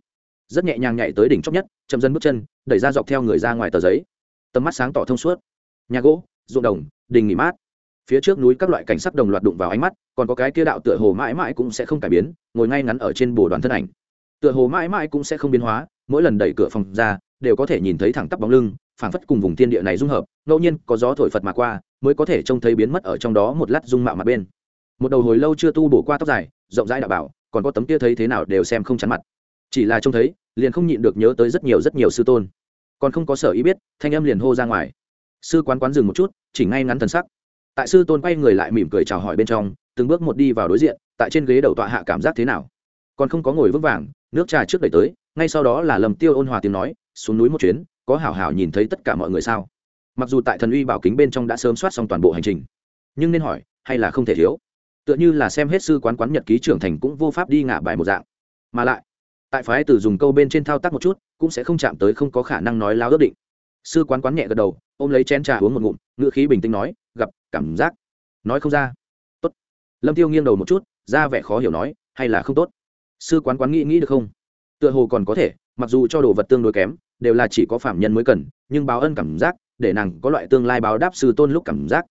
Rất nhẹ nhàng nhảy tới đỉnh chóc nhất, chậm dân bước chân, đẩy ra dọc theo người ra ngoài tờ giấy. Tầm mắt sáng tỏ thông suốt. Nhà gỗ, ruộng đồng, đình nghỉ mát. Phía trước núi các loại cảnh sắc đồng loạt đụng vào ánh mắt, còn có cái kia đạo tựa hồ mãi mãi cũng sẽ không cải biến, ngồi ngay ngắn ở trên bồ đoàn thân ảnh. Tựa hồ mãi mãi cũng sẽ không biến hóa, mỗi lần đẩy cửa phòng ra, đều có thể nhìn thấy thẳng tắp bóng lưng, phảng phất cùng vùng thiên địa này dung hợp, ngẫu nhiên có gió thổi phật mà qua mới có thể trông thấy biến mất ở trong đó một lát dung mạo mặt bên. Một đầu hồi lâu chưa tu bổ qua tóc dài, rộng rãi đạo bảo, còn có tấm kia thấy thế nào đều xem không chắn mặt. Chỉ là trông thấy, liền không nhịn được nhớ tới rất nhiều rất nhiều sư tôn. Còn không có sở ý biết, thanh âm liền hô ra ngoài. Sư quán quán dừng một chút, chỉ ngay ngắn thần sắc. Tại sư tôn quay người lại mỉm cười chào hỏi bên trong, từng bước một đi vào đối diện, tại trên ghế đầu tọa hạ cảm giác thế nào. Còn không có ngồi vững vàng, nước trà trước đẩy tới, ngay sau đó là lầm tiêu ôn hòa tiếng nói, xuống núi một chuyến, có hảo hảo nhìn thấy tất cả mọi người sao? Mặc dù tại thần uy bảo kính bên trong đã sớm soát xong toàn bộ hành trình, nhưng nên hỏi, hay là không thể thiếu. Tựa như là xem hết sư quán quán nhật ký trưởng thành cũng vô pháp đi ngả bài một dạng. Mà lại, tại phái từ dùng câu bên trên thao tác một chút, cũng sẽ không chạm tới không có khả năng nói láo ước định. Sư quán quán nhẹ gật đầu, ôm lấy chén trà uống một ngụm ngựa khí bình tĩnh nói, gặp, cảm giác. Nói không ra. Tốt. Lâm tiêu nghiêng đầu một chút, ra vẻ khó hiểu nói, hay là không tốt. Sư quán quán nghĩ nghĩ được không? Tựa hồ còn có thể, mặc dù cho đồ vật tương đối kém, đều là chỉ có phạm nhân mới cần, nhưng báo ân cảm giác để nàng có loại tương lai báo đáp sư tôn lúc cảm giác.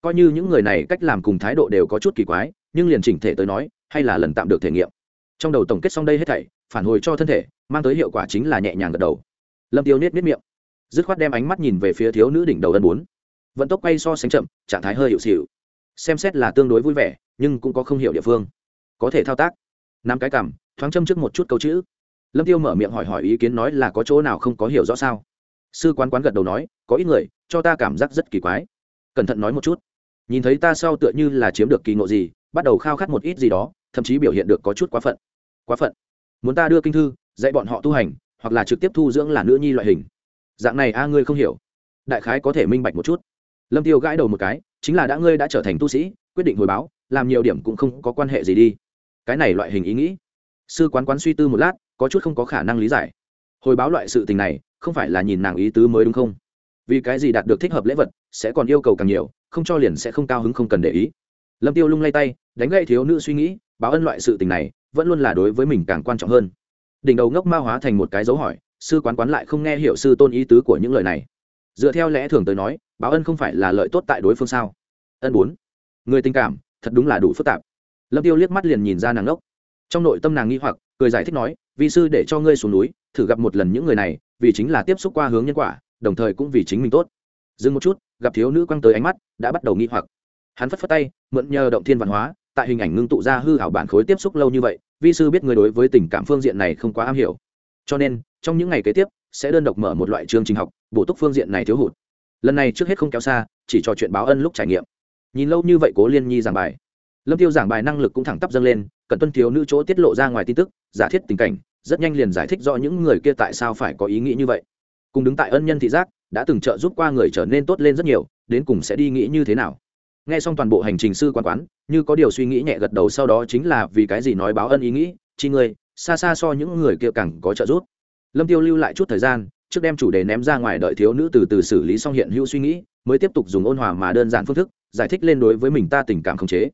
Coi như những người này cách làm cùng thái độ đều có chút kỳ quái, nhưng liền chỉnh thể tới nói, hay là lần tạm được thể nghiệm. Trong đầu tổng kết xong đây hết thảy, phản hồi cho thân thể, mang tới hiệu quả chính là nhẹ nhàng gật đầu. Lâm tiêu nết nết miệng, dứt khoát đem ánh mắt nhìn về phía thiếu nữ đỉnh đầu ân bốn. Vận tốc quay so sánh chậm, trạng thái hơi hiệu xịu. Xem xét là tương đối vui vẻ, nhưng cũng có không hiểu địa phương. Có thể thao tác. Năm cái cảm, thoáng châm trước một chút câu chữ. Lâm tiêu mở miệng hỏi hỏi ý kiến nói là có chỗ nào không có hiểu rõ sao? Sư quán quán gật đầu nói, có ít người, cho ta cảm giác rất kỳ quái. Cẩn thận nói một chút. Nhìn thấy ta sau tựa như là chiếm được kỳ ngộ gì, bắt đầu khao khát một ít gì đó, thậm chí biểu hiện được có chút quá phận. Quá phận? Muốn ta đưa kinh thư, dạy bọn họ tu hành, hoặc là trực tiếp thu dưỡng là nữ nhi loại hình? Dạng này a, ngươi không hiểu. Đại khái có thể minh bạch một chút. Lâm tiêu gãi đầu một cái, chính là đã ngươi đã trở thành tu sĩ, quyết định hồi báo, làm nhiều điểm cũng không có quan hệ gì đi. Cái này loại hình ý nghĩ. Sư quán quán suy tư một lát, có chút không có khả năng lý giải hồi báo loại sự tình này, không phải là nhìn nàng ý tứ mới đúng không? Vì cái gì đạt được thích hợp lễ vật, sẽ còn yêu cầu càng nhiều, không cho liền sẽ không cao hứng không cần để ý. Lâm tiêu lung lay tay, đánh gậy thiếu nữ suy nghĩ, báo ân loại sự tình này, vẫn luôn là đối với mình càng quan trọng hơn. Đỉnh đầu ngốc ma hóa thành một cái dấu hỏi, sư quán quán lại không nghe hiểu sư tôn ý tứ của những lời này. Dựa theo lẽ thường tới nói, báo ân không phải là lợi tốt tại đối phương sao? Ân bốn. Người tình cảm, thật đúng là đủ phức tạp. Lâm tiêu liếc mắt liền nhìn ra nàng ngốc. Trong nội tâm nàng nghi hoặc, cười giải thích nói vi sư để cho ngươi xuống núi, thử gặp một lần những người này, vì chính là tiếp xúc qua hướng nhân quả, đồng thời cũng vì chính mình tốt. Dừng một chút, gặp thiếu nữ quăng tới ánh mắt, đã bắt đầu nghi hoặc. Hắn phất phất tay, mượn nhờ động thiên văn hóa, tại hình ảnh ngưng tụ ra hư hảo bản khối tiếp xúc lâu như vậy, vi sư biết người đối với tình cảm phương diện này không quá am hiểu. Cho nên, trong những ngày kế tiếp, sẽ đơn độc mở một loại chương trình học, bổ túc phương diện này thiếu hụt. Lần này trước hết không kéo xa, chỉ trò chuyện báo ân lúc trải nghiệm. Nhìn lâu như vậy cố liên nhi giảng bài lâm tiêu giảng bài năng lực cũng thẳng tắp dâng lên cần tuân thiếu nữ chỗ tiết lộ ra ngoài tin tức, giả thiết tình cảnh, rất nhanh liền giải thích rõ những người kia tại sao phải có ý nghĩ như vậy. Cùng đứng tại ân nhân thị giác, đã từng trợ giúp qua người trở nên tốt lên rất nhiều, đến cùng sẽ đi nghĩ như thế nào? Nghe xong toàn bộ hành trình sư quan quán, như có điều suy nghĩ nhẹ gật đầu sau đó chính là vì cái gì nói báo ân ý nghĩ, chi người xa xa so những người kia càng có trợ giúp. Lâm tiêu lưu lại chút thời gian, trước đem chủ đề ném ra ngoài đợi thiếu nữ từ từ xử lý xong hiện hữu suy nghĩ, mới tiếp tục dùng ôn hòa mà đơn giản phương thức, giải thích lên đối với mình ta tình cảm khống chế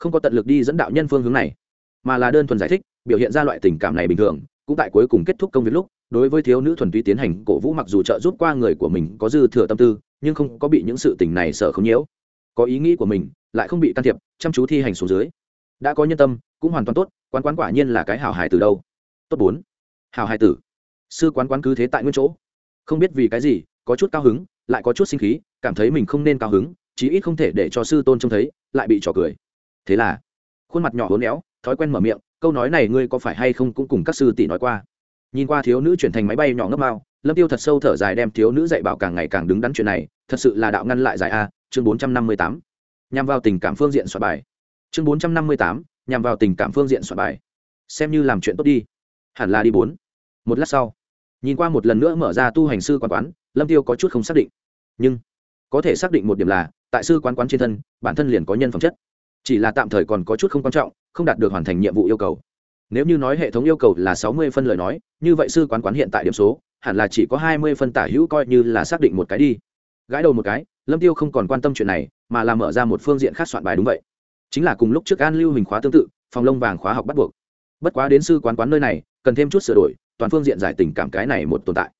không có tận lực đi dẫn đạo nhân phương hướng này, mà là đơn thuần giải thích, biểu hiện ra loại tình cảm này bình thường, cũng tại cuối cùng kết thúc công việc lúc, đối với thiếu nữ thuần túy tiến hành cổ vũ mặc dù trợ giúp qua người của mình có dư thừa tâm tư, nhưng không có bị những sự tình này sợ không nhiễu. Có ý nghĩ của mình, lại không bị can thiệp, chăm chú thi hành xuống dưới. Đã có nhân tâm, cũng hoàn toàn tốt, quán quán quả nhiên là cái hào hài từ đâu. Tốt bốn. Hào hài tử. Sư quán quán cứ thế tại nguyên chỗ. Không biết vì cái gì, có chút cao hứng, lại có chút sinh khí, cảm thấy mình không nên cao hứng, chí ít không thể để cho sư tôn trông thấy, lại bị trò cười thế là khuôn mặt nhỏ hốn éo thói quen mở miệng, câu nói này ngươi có phải hay không cũng cùng các sư tỷ nói qua. Nhìn qua thiếu nữ chuyển thành máy bay nhỏ ngấp mao, lâm tiêu thật sâu thở dài đem thiếu nữ dạy bảo càng ngày càng đứng đắn chuyện này, thật sự là đạo ngăn lại giải a, chương bốn trăm năm mươi tám. Nhằm vào tình cảm phương diện soạn bài. Chương bốn trăm năm mươi tám, nhằm vào tình cảm phương diện soạn bài. Xem như làm chuyện tốt đi. Hẳn là đi bốn. Một lát sau, nhìn qua một lần nữa mở ra tu hành sư quán quán, lâm tiêu có chút không xác định. Nhưng, có thể xác định một điểm là, tại sư quán quán trên thân, bản thân liền có nhân phẩm chất chỉ là tạm thời còn có chút không quan trọng, không đạt được hoàn thành nhiệm vụ yêu cầu. Nếu như nói hệ thống yêu cầu là sáu mươi phân lời nói, như vậy sư quán quán hiện tại điểm số, hẳn là chỉ có hai mươi phân tả hữu coi như là xác định một cái đi. Gãi đầu một cái, lâm tiêu không còn quan tâm chuyện này, mà là mở ra một phương diện khác soạn bài đúng vậy. Chính là cùng lúc trước an lưu hình khóa tương tự, phòng lông vàng khóa học bắt buộc. Bất quá đến sư quán quán nơi này, cần thêm chút sửa đổi, toàn phương diện giải tình cảm cái này một tồn tại.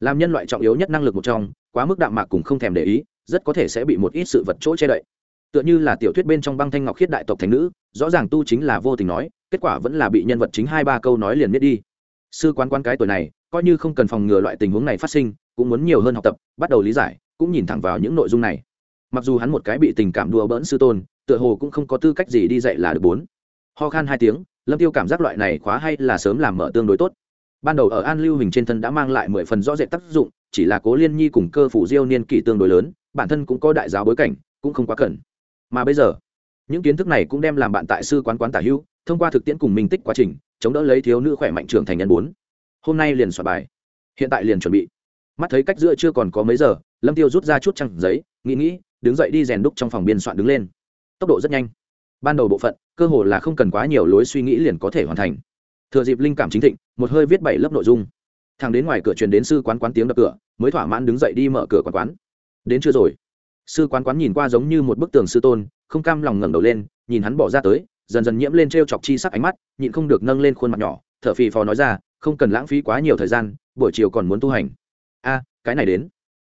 Làm nhân loại trọng yếu nhất năng lực một trong, quá mức đạm mạc cùng không thèm để ý, rất có thể sẽ bị một ít sự vật chỗ che đậy tựa như là tiểu thuyết bên trong băng thanh ngọc khiết đại tộc thành nữ, rõ ràng tu chính là vô tình nói, kết quả vẫn là bị nhân vật chính hai ba câu nói liền biết đi. Sư quán quán cái tuổi này, coi như không cần phòng ngừa loại tình huống này phát sinh, cũng muốn nhiều hơn học tập, bắt đầu lý giải, cũng nhìn thẳng vào những nội dung này. Mặc dù hắn một cái bị tình cảm đùa bỡn sư tôn, tựa hồ cũng không có tư cách gì đi dạy là được bốn. Ho khan hai tiếng, lâm tiêu cảm giác loại này khóa hay là sớm làm mở tương đối tốt. Ban đầu ở an lưu hình trên thân đã mang lại mười phần rõ rệt tác dụng, chỉ là cố liên nhi cùng cơ phủ diêu niên kỷ tương đối lớn, bản thân cũng có đại giáo bối cảnh, cũng không quá cần mà bây giờ, những kiến thức này cũng đem làm bạn tại sư quán quán tả hữu, thông qua thực tiễn cùng minh tích quá trình, chống đỡ lấy thiếu nữ khỏe mạnh trưởng thành nhân bốn. Hôm nay liền soạn bài. Hiện tại liền chuẩn bị. Mắt thấy cách giữa chưa còn có mấy giờ, lâm tiêu rút ra chút trăng giấy, nghĩ nghĩ, đứng dậy đi rèn đúc trong phòng biên soạn đứng lên. Tốc độ rất nhanh. Ban đầu bộ phận, cơ hồ là không cần quá nhiều lối suy nghĩ liền có thể hoàn thành. Thừa dịp linh cảm chính thịnh, một hơi viết bảy lớp nội dung. Thằng đến ngoài cửa truyền đến sư quán quán tiếng đập cửa, mới thỏa mãn đứng dậy đi mở cửa quán quán. Đến chưa rồi? Sư quán quán nhìn qua giống như một bức tường sư tôn, không cam lòng ngẩng đầu lên, nhìn hắn bỏ ra tới, dần dần nhiễm lên t r e o chọc chi sắc ánh mắt, nhịn không được nâng lên khuôn mặt nhỏ, thở phì phò nói ra, không cần lãng phí quá nhiều thời gian, buổi chiều còn muốn tu hành. A, cái này đến.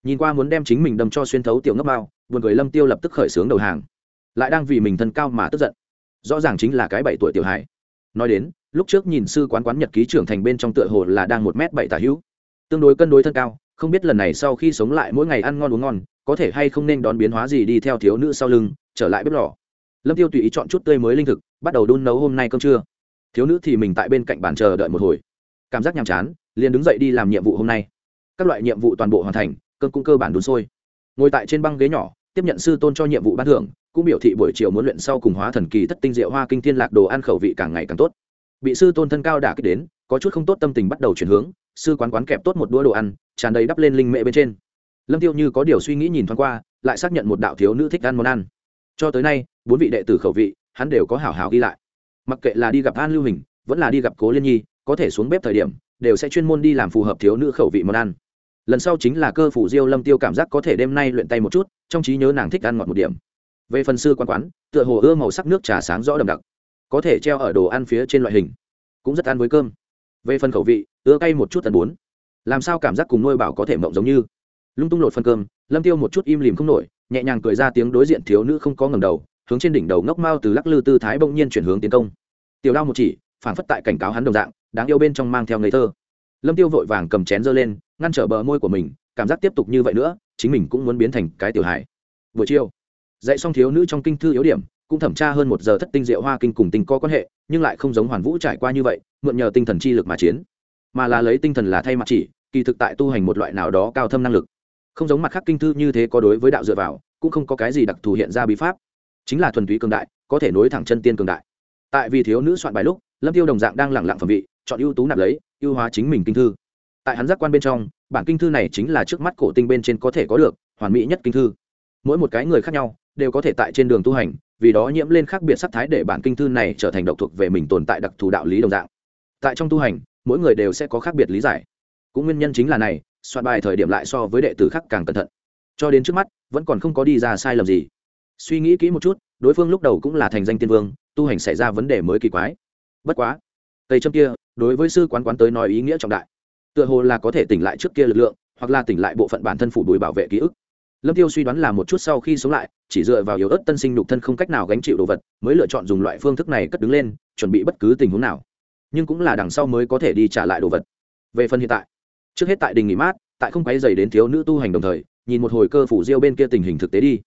Nhìn qua muốn đem chính mình đâm cho xuyên thấu tiểu ngấp bao, buồn cười lâm tiêu lập tức khởi xướng đầu hàng. Lại đang vì mình thân cao mà tức giận. Rõ ràng chính là cái bảy tuổi tiểu hải nói đến, lúc trước nhìn sư quán quán nhật ký trưởng thành bên trong tựa hồ là đang một m bảy tả hữu. Tương đối cân đối thân cao, không biết lần này sau khi sống lại mỗi ngày ăn ngon uống ngon có thể hay không nên đón biến hóa gì đi theo thiếu nữ sau lưng, trở lại bếp lò. Lâm tiêu tùy ý chọn chút tươi mới linh thực, bắt đầu đun nấu hôm nay cơm trưa. Thiếu nữ thì mình tại bên cạnh bàn chờ đợi một hồi. Cảm giác nhàm chán, liền đứng dậy đi làm nhiệm vụ hôm nay. Các loại nhiệm vụ toàn bộ hoàn thành, cơm cũng cơ bản đun sôi. Ngồi tại trên băng ghế nhỏ, tiếp nhận sư tôn cho nhiệm vụ ban thưởng, cũng biểu thị buổi chiều muốn luyện sau cùng hóa thần kỳ thất tinh diệu hoa kinh thiên lạc đồ ăn khẩu vị càng ngày càng tốt. Bị sư tôn thân cao đả kích đến, có chút không tốt tâm tình bắt đầu chuyển hướng, sư quán quán kẹp tốt một đũa đồ ăn, tràn đầy đắp lên linh mệ bên trên lâm tiêu như có điều suy nghĩ nhìn thoáng qua, lại xác nhận một đạo thiếu nữ thích ăn món ăn. Cho tới nay, bốn vị đệ tử khẩu vị, hắn đều có hảo hảo ghi lại. Mặc kệ là đi gặp an lưu hình, vẫn là đi gặp cố liên nhi, có thể xuống bếp thời điểm, đều sẽ chuyên môn đi làm phù hợp thiếu nữ khẩu vị món ăn. Lần sau chính là cơ phủ diêu lâm tiêu cảm giác có thể đêm nay luyện tay một chút, trong trí nhớ nàng thích ăn ngọt một điểm. Về phần sư quán quán, tựa hồ ưa màu sắc nước trà sáng rõ đậm đặc, có thể treo ở đồ ăn phía trên loại hình, cũng rất ăn với cơm. Về phần khẩu vị, ưa cay một chút tần bốn. Làm sao cảm giác cùng nuôi bảo có thể mộng giống như? Lung tung lột phân cơm, lâm tiêu một chút im lìm không nổi, nhẹ nhàng cười ra tiếng đối diện thiếu nữ không có ngầm đầu, hướng trên đỉnh đầu ngốc mao từ lắc lư tư thái bỗng nhiên chuyển hướng tiến công. Tiểu đao một chỉ phản phất tại cảnh cáo hắn đồng dạng, đáng yêu bên trong mang theo ngây thơ. Lâm tiêu vội vàng cầm chén giơ lên, ngăn trở bờ môi của mình, cảm giác tiếp tục như vậy nữa, chính mình cũng muốn biến thành cái tiểu hài. Buổi chiều, dạy xong thiếu nữ trong kinh thư yếu điểm, cũng thẩm tra hơn một giờ thất tinh diệu hoa kinh cùng tình có quan hệ, nhưng lại không giống hoàn vũ trải qua như vậy, mượn nhờ tinh thần chi lực mà chiến. Mà là lấy tinh thần là thay mặt chỉ, kỳ thực tại tu hành một loại nào đó cao thâm năng lực không giống mặt khác kinh thư như thế có đối với đạo dựa vào, cũng không có cái gì đặc thù hiện ra bí pháp. Chính là thuần túy cường đại, có thể nối thẳng chân tiên cường đại. Tại vì thiếu nữ soạn bài lúc, lâm tiêu đồng dạng đang lẳng lặng phẩm vị, chọn ưu tú nạp lấy, ưu hóa chính mình kinh thư. Tại hắn giác quan bên trong, bản kinh thư này chính là trước mắt cổ tinh bên trên có thể có được, hoàn mỹ nhất kinh thư. Mỗi một cái người khác nhau, đều có thể tại trên đường tu hành, vì đó nhiễm lên khác biệt sắc thái để bản kinh thư này trở thành độc thuộc về mình tồn tại đặc thù đạo lý đồng dạng. Tại trong tu hành, mỗi người đều sẽ có khác biệt lý giải. Cũng nguyên nhân chính là này soạn bài thời điểm lại so với đệ tử khác càng cẩn thận. Cho đến trước mắt, vẫn còn không có đi ra sai lầm gì. Suy nghĩ kỹ một chút, đối phương lúc đầu cũng là thành danh tiên vương, tu hành xảy ra vấn đề mới kỳ quái. Bất quá tây trâm kia, đối với sư quán quán tới nói ý nghĩa trọng đại. Tựa hồ là có thể tỉnh lại trước kia lực lượng, hoặc là tỉnh lại bộ phận bản thân phủ đùi bảo vệ ký ức. Lâm tiêu suy đoán là một chút sau khi sống lại, chỉ dựa vào yếu ớt tân sinh nhục thân không cách nào gánh chịu đồ vật, mới lựa chọn dùng loại phương thức này cất đứng lên, chuẩn bị bất cứ tình huống nào. Nhưng cũng là đằng sau mới có thể đi trả lại đồ vật. Về phần hiện tại trước hết tại đình nghỉ mát, tại không quấy dày đến thiếu nữ tu hành đồng thời, nhìn một hồi cơ phủ diêu bên kia tình hình thực tế đi.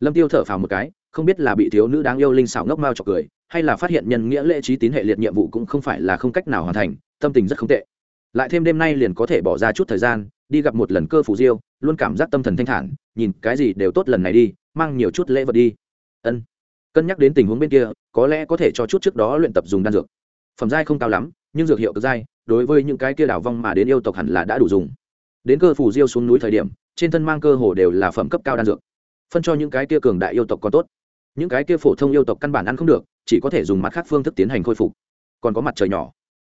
Lâm tiêu thở phào một cái, không biết là bị thiếu nữ đáng yêu linh xảo ngốc mao chọc cười, hay là phát hiện nhân nghĩa lễ trí tín hệ liệt nhiệm vụ cũng không phải là không cách nào hoàn thành, tâm tình rất không tệ. Lại thêm đêm nay liền có thể bỏ ra chút thời gian, đi gặp một lần cơ phủ diêu, luôn cảm giác tâm thần thanh thản, nhìn cái gì đều tốt lần này đi, mang nhiều chút lễ vật đi. Ân. Cân nhắc đến tình huống bên kia, có lẽ có thể cho chút trước đó luyện tập dùng đan dược. Phẩm giai không cao lắm, nhưng dược hiệu cực giai đối với những cái kia đảo vong mà đến yêu tộc hẳn là đã đủ dùng. Đến cơ phủ diêu xuống núi thời điểm, trên thân mang cơ hồ đều là phẩm cấp cao đan dược. Phân cho những cái kia cường đại yêu tộc còn tốt. Những cái kia phổ thông yêu tộc căn bản ăn không được, chỉ có thể dùng mặt khác phương thức tiến hành khôi phục. Còn có mặt trời nhỏ.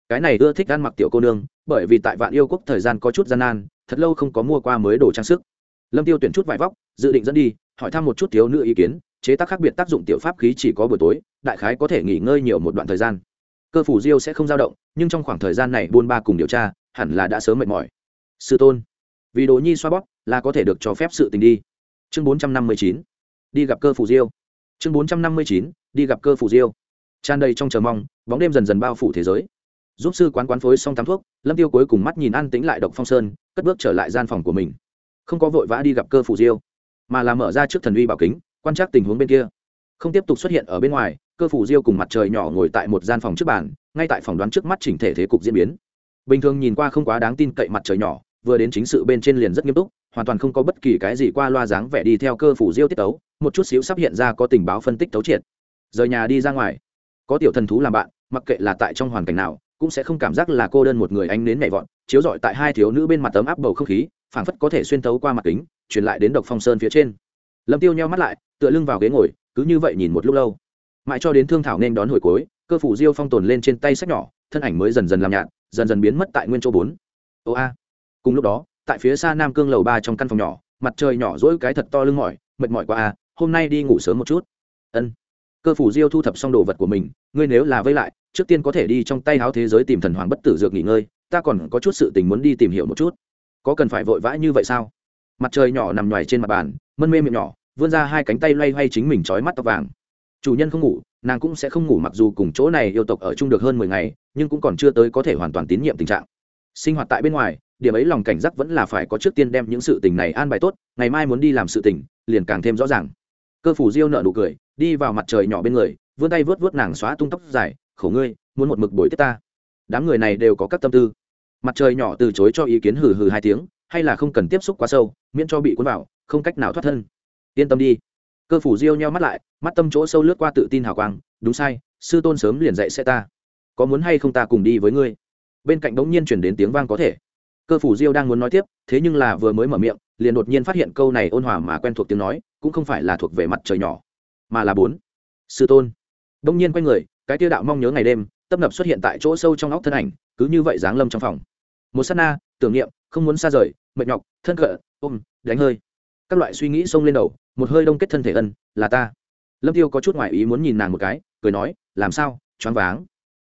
Cái này ưa thích ăn mặc tiểu cô nương, bởi vì tại vạn yêu quốc thời gian có chút gian nan, thật lâu không có mua qua mới đồ trang sức. Lâm tiêu tuyển chút vải vóc, dự định dẫn đi, hỏi thăm một chút thiếu nữ ý kiến, chế tác khác biệt tác dụng tiểu pháp khí chỉ có buổi tối, đại khái có thể nghỉ ngơi nhiều một đoạn thời gian cơ phủ diêu sẽ không dao động, nhưng trong khoảng thời gian này buôn ba cùng điều tra, hẳn là đã sớm mệt mỏi. Sư tôn, vì đồ nhi xoa bóp là có thể được cho phép sự tình đi. Chương bốn trăm năm mươi chín, đi gặp cơ phủ diêu. Chương bốn trăm năm mươi chín, đi gặp cơ phủ diêu. Tràn đầy trong chờ mong, bóng đêm dần dần bao phủ thế giới. Giúp sư quán quán phối xong tắm thuốc, lâm tiêu cuối cùng mắt nhìn ăn tĩnh lại độc phong sơn, cất bước trở lại gian phòng của mình. Không có vội vã đi gặp cơ phủ diêu, mà là mở ra trước thần uy bảo kính, quan trắc tình huống bên kia. Không tiếp tục xuất hiện ở bên ngoài cơ phủ diêu cùng mặt trời nhỏ ngồi tại một gian phòng trước bàn, ngay tại phòng đoán trước mắt chỉnh thể thế cục diễn biến. Bình thường nhìn qua không quá đáng tin cậy mặt trời nhỏ, vừa đến chính sự bên trên liền rất nghiêm túc, hoàn toàn không có bất kỳ cái gì qua loa dáng vẻ đi theo cơ phủ diêu tiết tấu, một chút xíu sắp hiện ra có tình báo phân tích tấu triệt. Rời nhà đi ra ngoài, có tiểu thần thú làm bạn, mặc kệ là tại trong hoàn cảnh nào, cũng sẽ không cảm giác là cô đơn một người ánh nến nhảy vọt, chiếu rọi tại hai thiếu nữ bên mặt tấm áp bầu không khí, phảng phất có thể xuyên tấu qua mặt kính, truyền lại đến độc phong sơn phía trên. Lâm tiêu nheo mắt lại, tựa lưng vào ghế ngồi, cứ như vậy nhìn một lúc lâu mãi cho đến thương thảo nên đón hồi cuối, cơ phủ diêu phong tồn lên trên tay sách nhỏ, thân ảnh mới dần dần làm nhạt, dần dần biến mất tại nguyên chỗ bốn. Ô a. Cùng lúc đó, tại phía xa nam cương lầu ba trong căn phòng nhỏ, mặt trời nhỏ dỗi cái thật to lưng mỏi, mệt mỏi quá a, hôm nay đi ngủ sớm một chút. Ân. Cơ phủ diêu thu thập xong đồ vật của mình, ngươi nếu là vây lại, trước tiên có thể đi trong tay háo thế giới tìm thần hoàng bất tử dược nghỉ ngơi, ta còn có chút sự tình muốn đi tìm hiểu một chút. Có cần phải vội vã như vậy sao? Mặt trời nhỏ nằm nhoài trên mặt bàn, mân mê miệng nhỏ, vươn ra hai cánh tay loay hoay chính mình trói mắt tóc vàng chủ nhân không ngủ, nàng cũng sẽ không ngủ mặc dù cùng chỗ này yêu tộc ở chung được hơn mười ngày, nhưng cũng còn chưa tới có thể hoàn toàn tín nhiệm tình trạng. Sinh hoạt tại bên ngoài, điểm ấy lòng cảnh giác vẫn là phải có trước tiên đem những sự tình này an bài tốt, ngày mai muốn đi làm sự tình, liền càng thêm rõ ràng. Cơ phủ diêu nợ nụ cười, đi vào mặt trời nhỏ bên người, vươn tay vớt vớt nàng xóa tung tóc dài, khổ ngươi, muốn một mực bồi tiếp ta. Đám người này đều có các tâm tư. Mặt trời nhỏ từ chối cho ý kiến hừ hừ hai tiếng, hay là không cần tiếp xúc quá sâu, miễn cho bị cuốn vào, không cách nào thoát thân. Yên tâm đi cơ phủ diêu nheo mắt lại, mắt tâm chỗ sâu lướt qua tự tin hào quang, đúng sai, sư tôn sớm liền dạy sẽ ta. Có muốn hay không ta cùng đi với ngươi? Bên cạnh bỗng nhiên chuyển đến tiếng vang có thể. Cơ phủ diêu đang muốn nói tiếp, thế nhưng là vừa mới mở miệng, liền đột nhiên phát hiện câu này ôn hòa mà quen thuộc tiếng nói, cũng không phải là thuộc về mặt trời nhỏ, mà là bốn. Sư tôn. Bỗng nhiên quay người, cái tiêu đạo mong nhớ ngày đêm, tấp nập xuất hiện tại chỗ sâu trong óc thân ảnh, cứ như vậy giáng lâm trong phòng. Một s á t na, tưởng niệm, không muốn xa rời, mệt nhọc, thân cỡ ôm, đánh hơi. Các loại suy nghĩ xông lên đầu một hơi đông kết thân thể ân, là ta. Lâm tiêu có chút ngoại ý muốn nhìn nàng một cái, cười nói, làm sao, choáng váng.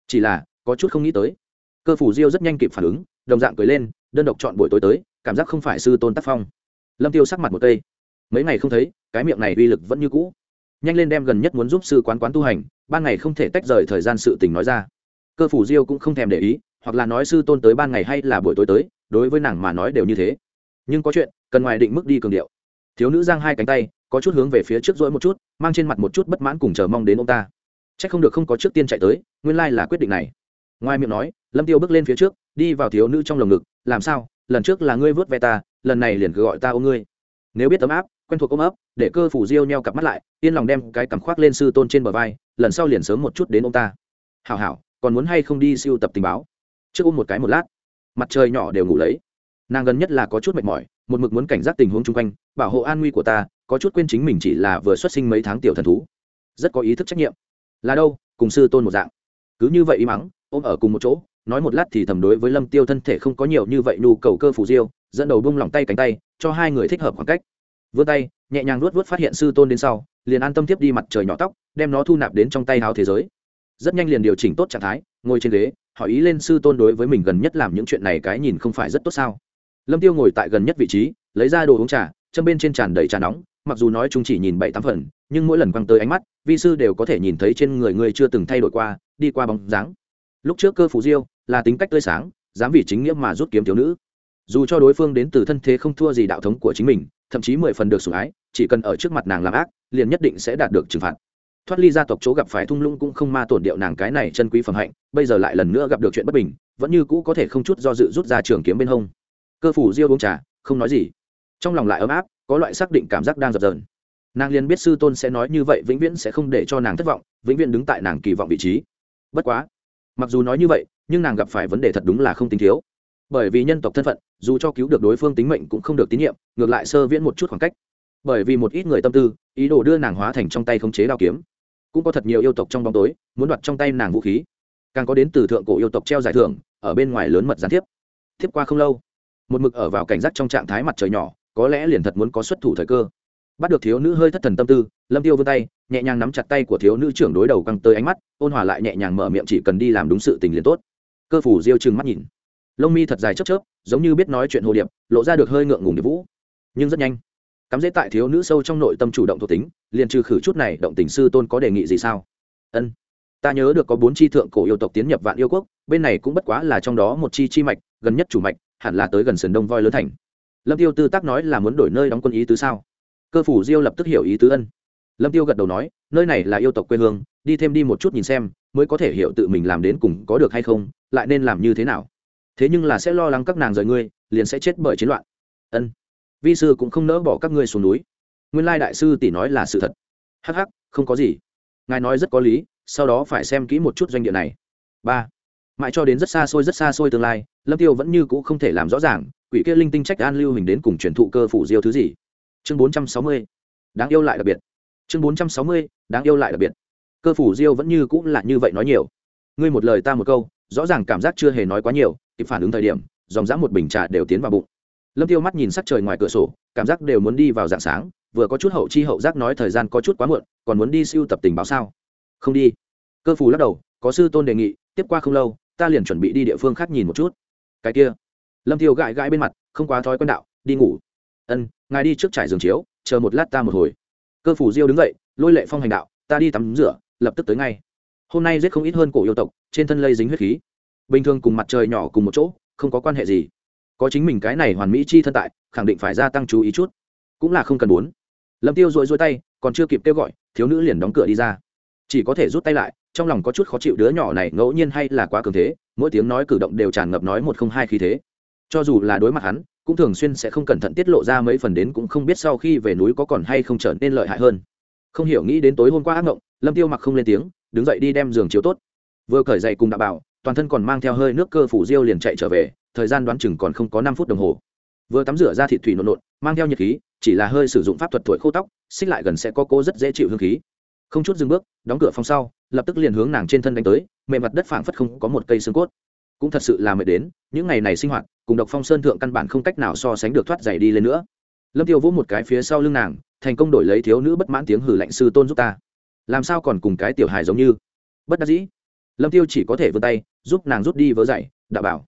Chỉ là, có chút không nghĩ tới. Cơ phủ diêu rất nhanh kịp phản ứng, đồng dạng cười lên, đơn độc chọn buổi tối tới, cảm giác không phải sư tôn tác phong. Lâm tiêu sắc mặt một cây mấy ngày không thấy, cái miệng này uy lực vẫn như cũ. Nhanh lên đem gần nhất muốn giúp sư quán quán tu hành, ban ngày không thể tách rời thời gian sự tình nói ra. Cơ phủ diêu cũng không thèm để ý, hoặc là nói sư tôn tới ban ngày hay là buổi tối tới, đối với nàng mà nói đều như thế. Nhưng có chuyện, cần ngoài định mức đi cường điệu thiếu nữ giang hai cánh tay, có chút hướng về phía trước rỗi một chút, mang trên mặt một chút bất mãn cùng chờ mong đến ông ta. C h ắ c không được không có trước tiên chạy tới, nguyên lai là quyết định này. Ngoài miệng nói, lâm tiêu bước lên phía trước, đi vào thiếu nữ trong lồng ngực, làm sao? Lần trước là ngươi vớt ve ta, lần này liền cứ gọi ta ôm ngươi. Nếu biết tấm áp, quen thuộc ôm ấp, để cơ phủ diêu nheo cặp mắt lại, yên lòng đem cái cằm khoác lên sư tôn trên bờ vai, lần sau liền sớm một chút đến ông ta. Hảo hảo, còn muốn hay không đi siêu tập tình báo? Trước ôm một cái một lát, mặt trời nhỏ đều ngủ lấy. Nàng gần nhất là có chút mệt mỏi một mực muốn cảnh giác tình huống chung quanh, bảo hộ an nguy của ta, có chút quên chính mình chỉ là vừa xuất sinh mấy tháng tiểu thần thú. Rất có ý thức trách nhiệm. Là đâu? Cùng sư tôn một dạng. Cứ như vậy y mắng, ôm ở cùng một chỗ, nói một lát thì thầm đối với lâm tiêu thân thể không có nhiều như vậy nhu cầu cơ phủ diêu, dẫn đầu bung lỏng tay cánh tay, cho hai người thích hợp khoảng cách. Vươn tay, nhẹ nhàng luốt vớt phát hiện sư tôn đến sau, liền an tâm tiếp đi mặt trời nhỏ tóc, đem nó thu nạp đến trong tay háo thế giới. Rất nhanh liền điều chỉnh tốt trạng thái, ngồi trên ghế, hỏi ý lên sư tôn đối với mình gần nhất làm những chuyện này cái nhìn không phải rất tốt sao? Lâm tiêu ngồi tại gần nhất vị trí, lấy ra đồ uống trà, châm bên trên tràn đầy trà nóng, mặc dù nói chúng chỉ nhìn bảy tám phần, nhưng mỗi lần quăng tới ánh mắt, vi sư đều có thể nhìn thấy trên người người chưa từng thay đổi qua, đi qua bóng dáng. Lúc trước cơ phủ diêu là tính cách tươi sáng, dám vì chính nghĩa mà rút kiếm thiếu nữ. Dù cho đối phương đến từ thân thế không thua gì đạo thống của chính mình, thậm chí mười phần được sủng ái, chỉ cần ở trước mặt nàng làm ác, liền nhất định sẽ đạt được trừng phạt. Thoát ly gia tộc chỗ gặp phải thung lũng cũng không ma tổn điệu nàng cái này chân quý phẩm hạnh, bây giờ lại lần nữa gặp được chuyện bất bình, vẫn như cũ có thể không chút do dự rút ra trường kiếm bên hông cơ phủ diêu uống trà, không nói gì. Trong lòng lại ấm áp, có loại xác định cảm giác đang dập dờn. Nàng liền biết sư tôn sẽ nói như vậy, vĩnh viễn sẽ không để cho nàng thất vọng, vĩnh viễn đứng tại nàng kỳ vọng vị trí. Bất quá, mặc dù nói như vậy, nhưng nàng gặp phải vấn đề thật đúng là không tính thiếu. Bởi vì nhân tộc thân phận, dù cho cứu được đối phương tính mệnh cũng không được tín nhiệm, ngược lại sơ viễn một chút khoảng cách. Bởi vì một ít người tâm tư, ý đồ đưa nàng hóa thành trong tay khống chế đao kiếm. Cũng có thật nhiều yêu tộc trong bóng tối, muốn đoạt trong tay nàng vũ khí. Càng có đến từ thượng cổ yêu tộc treo giải thưởng, ở bên ngoài lớn mật gián tiếp. Tiếp qua không lâu một mực ở vào cảnh giác trong trạng thái mặt trời nhỏ, có lẽ liền thật muốn có xuất thủ thời cơ. Bắt được thiếu nữ hơi thất thần tâm tư, lâm tiêu vươn tay, nhẹ nhàng nắm chặt tay của thiếu nữ trưởng đối đầu căng tới ánh mắt, ôn hòa lại nhẹ nhàng mở miệng chỉ cần đi làm đúng sự tình liền tốt. Cơ phủ diêu trừng mắt nhìn. Lông mi thật dài chớp chớp, giống như biết nói chuyện hồ điệp, lộ ra được hơi ngượng ngùng điệp vũ. Nhưng rất nhanh, cắm dễ tại thiếu nữ sâu trong nội tâm chủ động thuộc tính, liền trừ khử chút này, động tình sư tôn có đề nghị gì sao? Ân, ta nhớ được có bốn chi thượng cổ yêu tộc tiến nhập vạn yêu quốc, bên này cũng bất quá là trong đó một chi chi mạch, gần nhất chủ mạch hẳn là tới gần sườn đông voi lớn thành. Lâm tiêu tư tác nói là muốn đổi nơi đóng quân ý tứ sao? Cơ phủ diêu lập tức hiểu ý tứ ân. Lâm tiêu gật đầu nói, nơi này là yêu tộc quê hương, đi thêm đi một chút nhìn xem, mới có thể hiểu tự mình làm đến cùng có được hay không, lại nên làm như thế nào. Thế nhưng là sẽ lo lắng các nàng rời ngươi, liền sẽ chết bởi chiến loạn. Ân. Vi sư cũng không nỡ bỏ các ngươi xuống núi. Nguyên lai đại sư tỷ nói là sự thật. Hắc hắc, không có gì. Ngài nói rất có lý, sau đó phải xem kỹ một chút doanh địa này. Ba mãi cho đến rất xa xôi, rất xa xôi tương lai, lâm tiêu vẫn như cũ không thể làm rõ ràng quỷ kia linh tinh trách an lưu hình đến cùng truyền thụ cơ phủ diêu thứ gì. Chương bốn trăm sáu mươi, đáng yêu lại đặc biệt. Chương bốn trăm sáu mươi, đáng yêu lại đặc biệt. Cơ phủ diêu vẫn như cũng là như vậy nói nhiều. Ngươi một lời ta một câu, rõ ràng cảm giác chưa hề nói quá nhiều, kịp phản ứng thời điểm, dòng dã một bình trà đều tiến vào bụng. Lâm tiêu mắt nhìn sắc trời ngoài cửa sổ, cảm giác đều muốn đi vào dạng sáng, vừa có chút hậu chi hậu giác nói thời gian có chút quá muộn, còn muốn đi siêu tập tình báo sao? Không đi. Cơ phủ lắc đầu, có sư tôn đề nghị, tiếp qua không lâu ta liền chuẩn bị đi địa phương khác nhìn một chút. Cái kia, lâm tiêu gãi gãi bên mặt, không quá thói quen đạo, đi ngủ. Ân, ngài đi trước trải giường chiếu, chờ một lát ta một hồi. Cơ phủ diêu đứng dậy, lôi lệ phong hành đạo, ta đi tắm rửa, lập tức tới ngay. Hôm nay giết không ít hơn cổ yêu tộc, trên thân lây dính huyết khí. Bình thường cùng mặt trời nhỏ cùng một chỗ, không có quan hệ gì. Có chính mình cái này hoàn mỹ chi thân tại, khẳng định phải gia tăng chú ý chút. Cũng là không cần muốn. Lâm tiêu rối rối tay, còn chưa kịp kêu gọi, thiếu nữ liền đóng cửa đi ra chỉ có thể rút tay lại, trong lòng có chút khó chịu đứa nhỏ này ngẫu nhiên hay là quá cường thế, mỗi tiếng nói cử động đều tràn ngập nói một không hai khí thế. Cho dù là đối mặt hắn, cũng thường xuyên sẽ không cẩn thận tiết lộ ra mấy phần đến cũng không biết sau khi về núi có còn hay không trở nên lợi hại hơn. Không hiểu nghĩ đến tối hôm qua ác mộng, lâm tiêu mặc không lên tiếng, đứng dậy đi đem giường chiếu tốt. Vừa cởi dậy cùng đạo bảo, toàn thân còn mang theo hơi nước cơ phủ diêu liền chạy trở về, thời gian đoán chừng còn không có năm phút đồng hồ. Vừa tắm rửa ra thịt thủy nộn nộn, mang theo nhiệt khí, chỉ là hơi sử dụng pháp thuật thổi khô tóc, xích lại gần sẽ có cô rất dễ chịu hương khí không chút dừng bước, đóng cửa phòng sau, lập tức liền hướng nàng trên thân đánh tới, mềm mặt đất phảng phất không có một cây xương cốt. Cũng thật sự là mệt đến, những ngày này sinh hoạt, cùng độc phong sơn thượng căn bản không cách nào so sánh được thoát giày đi lên nữa. Lâm tiêu vỗ một cái phía sau lưng nàng, thành công đổi lấy thiếu nữ bất mãn tiếng hử lạnh sư tôn giúp ta. Làm sao còn cùng cái tiểu hài giống như? Bất đắc dĩ. Lâm tiêu chỉ có thể vươn tay, giúp nàng rút đi vớ dậy đảm bảo.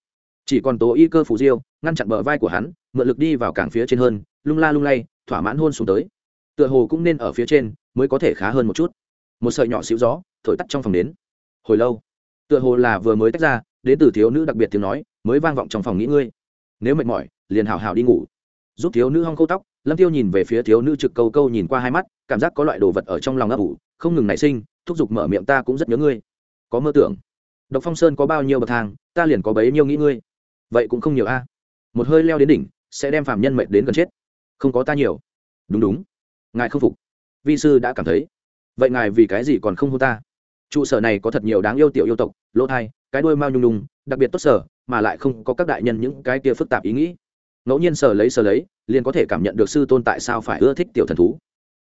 Chỉ còn tố y cơ phủ diêu, ngăn chặn bờ vai của hắn, mượn lực đi vào cảng phía trên hơn, lung la lung lay, thỏa mãn hôn xuống tới. Tựa hồ cũng nên ở phía trên mới có thể khá hơn một chút. Một sợi nhỏ xíu gió thổi tắt trong phòng đến hồi lâu, tựa hồ là vừa mới tách ra, đến từ thiếu nữ đặc biệt tiếng nói, mới vang vọng trong phòng nghĩ ngươi nếu mệt mỏi, liền hào hào đi ngủ. Giúp thiếu nữ hong câu tóc, lâm tiêu nhìn về phía thiếu nữ trực câu câu nhìn qua hai mắt, cảm giác có loại đồ vật ở trong lòng ấp ủ, không ngừng nảy sinh, thúc giục mở miệng ta cũng rất nhớ ngươi. Có mơ tưởng. Độc phong sơn có bao nhiêu bậc thang, ta liền có bấy nhiêu nghĩ ngươi. Vậy cũng không nhiều a. À. Một hơi leo đến đỉnh, sẽ đem phạm nhân mệt đến gần chết. Không có ta nhiều. Đúng đúng. Ngài không phục vi sư đã cảm thấy. Vậy ngài vì cái gì còn không hô ta? Trụ sở này có thật nhiều đáng yêu tiểu yêu tộc, lỗ thai, cái đuôi mao nhung nhung, đặc biệt tốt sở, mà lại không có các đại nhân những cái kia phức tạp ý nghĩ. Ngẫu nhiên sở lấy sở lấy, liền có thể cảm nhận được sư tôn tại sao phải ưa thích tiểu thần thú.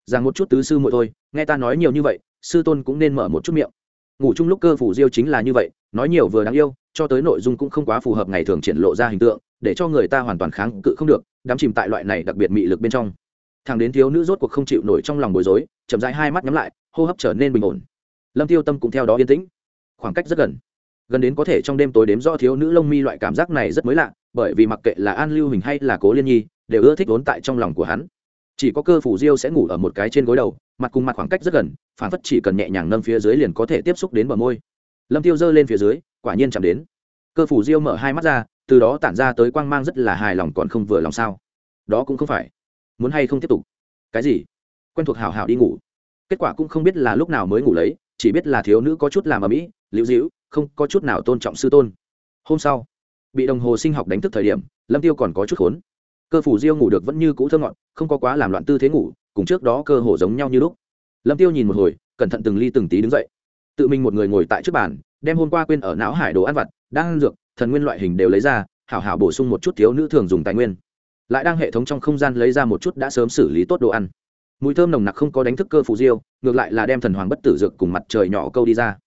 Rằng một chút tứ sư muội thôi, nghe ta nói nhiều như vậy, sư tôn cũng nên mở một chút miệng. Ngủ chung lúc cơ phủ diêu chính là như vậy, nói nhiều vừa đáng yêu, cho tới nội dung cũng không quá phù hợp ngày thường triển lộ ra hình tượng, để cho người ta hoàn toàn kháng cự không được, đắm chìm tại loại này đặc biệt mị lực bên trong thằng đến thiếu nữ rốt cuộc không chịu nổi trong lòng bối rối, chậm rãi hai mắt nhắm lại, hô hấp trở nên bình ổn. Lâm tiêu tâm cũng theo đó yên tĩnh. Khoảng cách rất gần. Gần đến có thể trong đêm tối đếm do thiếu nữ lông mi loại cảm giác này rất mới lạ, bởi vì mặc kệ là an lưu hình hay là cố liên nhi, đều ưa thích vốn tại trong lòng của hắn. Chỉ có cơ phủ diêu sẽ ngủ ở một cái trên gối đầu, mặt cùng mặt khoảng cách rất gần, phản phất chỉ cần nhẹ nhàng nâng phía dưới liền có thể tiếp xúc đến bờ môi. Lâm tiêu giơ lên phía dưới, quả nhiên chạm đến. Cơ phủ diêu mở hai mắt ra, từ đó tản ra tới quang mang rất là hài lòng còn không vừa lòng sao. Đó cũng không phải muốn hay không tiếp tục? Cái gì? Quen thuộc hào hào đi ngủ. Kết quả cũng không biết là lúc nào mới ngủ lấy, chỉ biết là thiếu nữ có chút làm ở mỹ liễu dĩu không có chút nào tôn trọng sư tôn. Hôm sau, bị đồng hồ sinh học đánh thức thời điểm, lâm tiêu còn có chút khốn. Cơ phủ diêu ngủ được vẫn như cũ thơ ngọn không có quá làm loạn tư thế ngủ, cùng trước đó cơ hồ giống nhau như lúc. Lâm tiêu nhìn một hồi, cẩn thận từng ly từng tí đứng dậy. Tự mình một người ngồi tại trước bàn, đem hôm qua quên ở não hải đồ ăn vặt đang ăn dược, thần nguyên loại hình đều lấy ra, hảo hảo bổ sung một chút thiếu nữ thường dùng tài nguyên lại đang hệ thống trong không gian lấy ra một chút đã sớm xử lý tốt đồ ăn. Mùi thơm nồng nặc không có đánh thức cơ phủ diêu, ngược lại là đem thần hoàng bất tử dược cùng mặt trời nhỏ câu đi ra.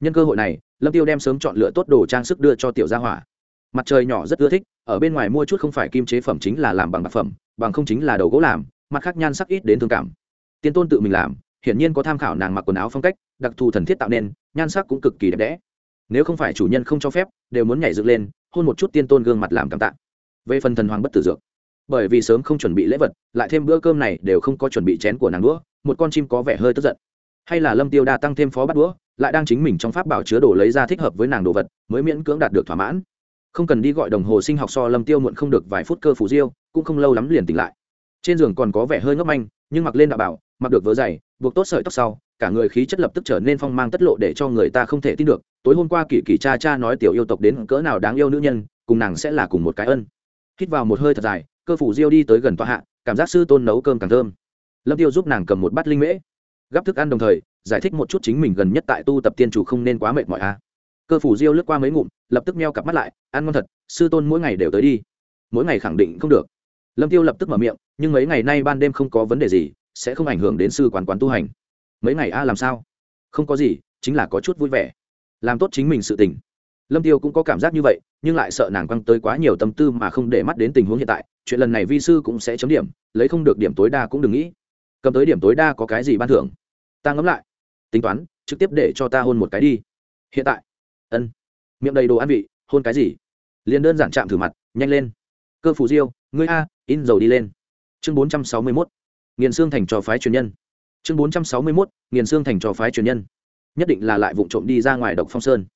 Nhân cơ hội này, lâm tiêu đem sớm chọn lựa tốt đồ trang sức đưa cho tiểu gia hỏa. Mặt trời nhỏ rất ưa thích, ở bên ngoài mua chút không phải kim chế phẩm chính là làm bằng bạc phẩm, bằng không chính là đầu gỗ làm, mặt khác nhan sắc ít đến thương cảm. Tiên tôn tự mình làm, hiển nhiên có tham khảo nàng mặc quần áo phong cách, đặc thù thần thiết tạo nên, nhan sắc cũng cực kỳ đẹp đẽ. Nếu không phải chủ nhân không cho phép, đều muốn nhảy dựng lên, hôn một chút tiên tôn gương mặt làm cảm tạ. Về phần thần hoàng bất tử dược bởi vì sớm không chuẩn bị lễ vật, lại thêm bữa cơm này đều không có chuẩn bị chén của nàng đũa, một con chim có vẻ hơi tức giận. Hay là lâm tiêu đa tăng thêm phó bắt đũa, lại đang chính mình trong pháp bảo chứa đồ lấy ra thích hợp với nàng đồ vật, mới miễn cưỡng đạt được thỏa mãn. Không cần đi gọi đồng hồ sinh học so lâm tiêu muộn không được vài phút cơ phủ diêu, cũng không lâu lắm liền tỉnh lại. Trên giường còn có vẻ hơi ngốc manh, nhưng mặc lên đạo bảo, mặc được vớ dày buộc tốt sợi tóc sau, cả người khí chất lập tức trở nên phong mang tất lộ để cho người ta không thể tin được. Tối hôm qua kỳ kỳ cha cha nói tiểu yêu tộc đến cỡ nào đáng yêu nữ nhân, cùng nàng sẽ là cùng một cái ân. Hít vào một hơi thật dài cơ phủ diêu đi tới gần tòa hạ, cảm giác sư tôn nấu cơm càng thơm. Lâm tiêu giúp nàng cầm một bát linh mễ, gắp thức ăn đồng thời, giải thích một chút chính mình gần nhất tại tu tập tiên chủ không nên quá mệt mỏi a cơ phủ diêu lướt qua mấy ngụm, lập tức meo cặp mắt lại, ăn ngon thật, sư tôn mỗi ngày đều tới đi. Mỗi ngày khẳng định không được. Lâm tiêu lập tức mở miệng, nhưng mấy ngày nay ban đêm không có vấn đề gì, sẽ không ảnh hưởng đến sư quán quán tu hành. Mấy ngày a, làm sao? Không có gì, chính là có chút vui vẻ. Làm tốt chính mình sự tình lâm tiêu cũng có cảm giác như vậy, nhưng lại sợ nàng quăng tới quá nhiều tâm tư mà không để mắt đến tình huống hiện tại, chuyện lần này vi sư cũng sẽ chấm điểm, lấy không được điểm tối đa cũng đừng nghĩ. Cầm tới điểm tối đa có cái gì ban thưởng? Ta ngẫm lại. Tính toán, trực tiếp để cho ta hôn một cái đi. Hiện tại. Ân. Miệng đầy đồ ăn vị, hôn cái gì? Liền đơn giản chạm thử mặt, nhanh lên. Cơ phủ diêu, ngươi a, in dầu đi lên. Chương bốn trăm sáu mươi mốt. Nghiền xương thành trò phái truyền nhân. Chương bốn trăm sáu mươi mốt, nghiền xương thành trò phái truyền nhân. Nhất định là lại vụng trộm đi ra ngoài độc phong sơn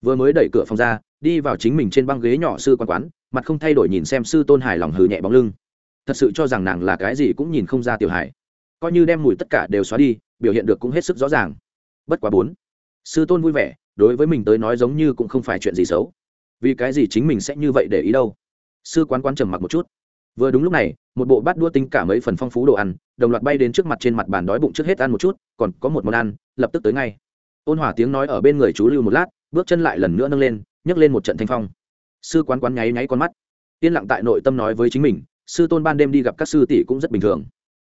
vừa mới đẩy cửa phòng ra, đi vào chính mình trên băng ghế nhỏ sư quan quán, mặt không thay đổi nhìn xem sư tôn hải lòng hừ nhẹ bóng lưng. Thật sự cho rằng nàng là cái gì cũng nhìn không ra tiểu hải coi như đem mùi tất cả đều xóa đi, biểu hiện được cũng hết sức rõ ràng. Bất quá bốn. Sư tôn vui vẻ, đối với mình tới nói giống như cũng không phải chuyện gì xấu. Vì cái gì chính mình sẽ như vậy để ý đâu? Sư quán quán trầm mặc một chút. Vừa đúng lúc này, một bộ bát đua tính cả mấy phần phong phú đồ ăn, đồng loạt bay đến trước mặt trên mặt bàn đói bụng trước hết ăn một chút, còn có một món ăn, lập tức tới ngay. Ôn hòa tiếng nói ở bên người chú lưu một lát bước chân lại lần nữa nâng lên, nhấc lên một trận thanh phong. Sư quán quán nháy nháy con mắt. Yên lặng tại nội tâm nói với chính mình, sư tôn ban đêm đi gặp các sư tỷ cũng rất bình thường.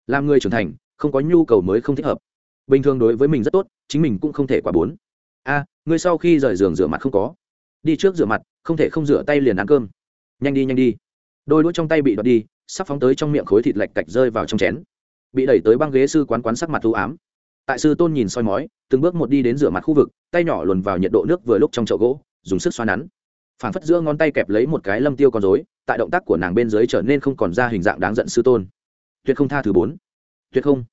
Làm người trưởng thành, không có nhu cầu mới không thích hợp. Bình thường đối với mình rất tốt, chính mình cũng không thể quá bốn. A, ngươi sau khi rời giường rửa mặt không có. Đi trước rửa mặt, không thể không rửa tay liền ăn cơm. Nhanh đi nhanh đi. Đôi đũa trong tay bị đoạt đi, sắp phóng tới trong miệng khối thịt lạch cạch rơi vào trong chén. Bị đẩy tới băng ghế sư quán quán sắc mặt thú ám tại sư tôn nhìn soi mói, từng bước một đi đến rửa mặt khu vực, tay nhỏ luồn vào nhiệt độ nước vừa lúc trong chậu gỗ, dùng sức xoa nắn. Phảng phất giữa ngón tay kẹp lấy một cái lâm tiêu con rối, tại động tác của nàng bên dưới trở nên không còn ra hình dạng đáng giận sư tôn. Tuyệt không tha thứ bốn. Tuyệt không.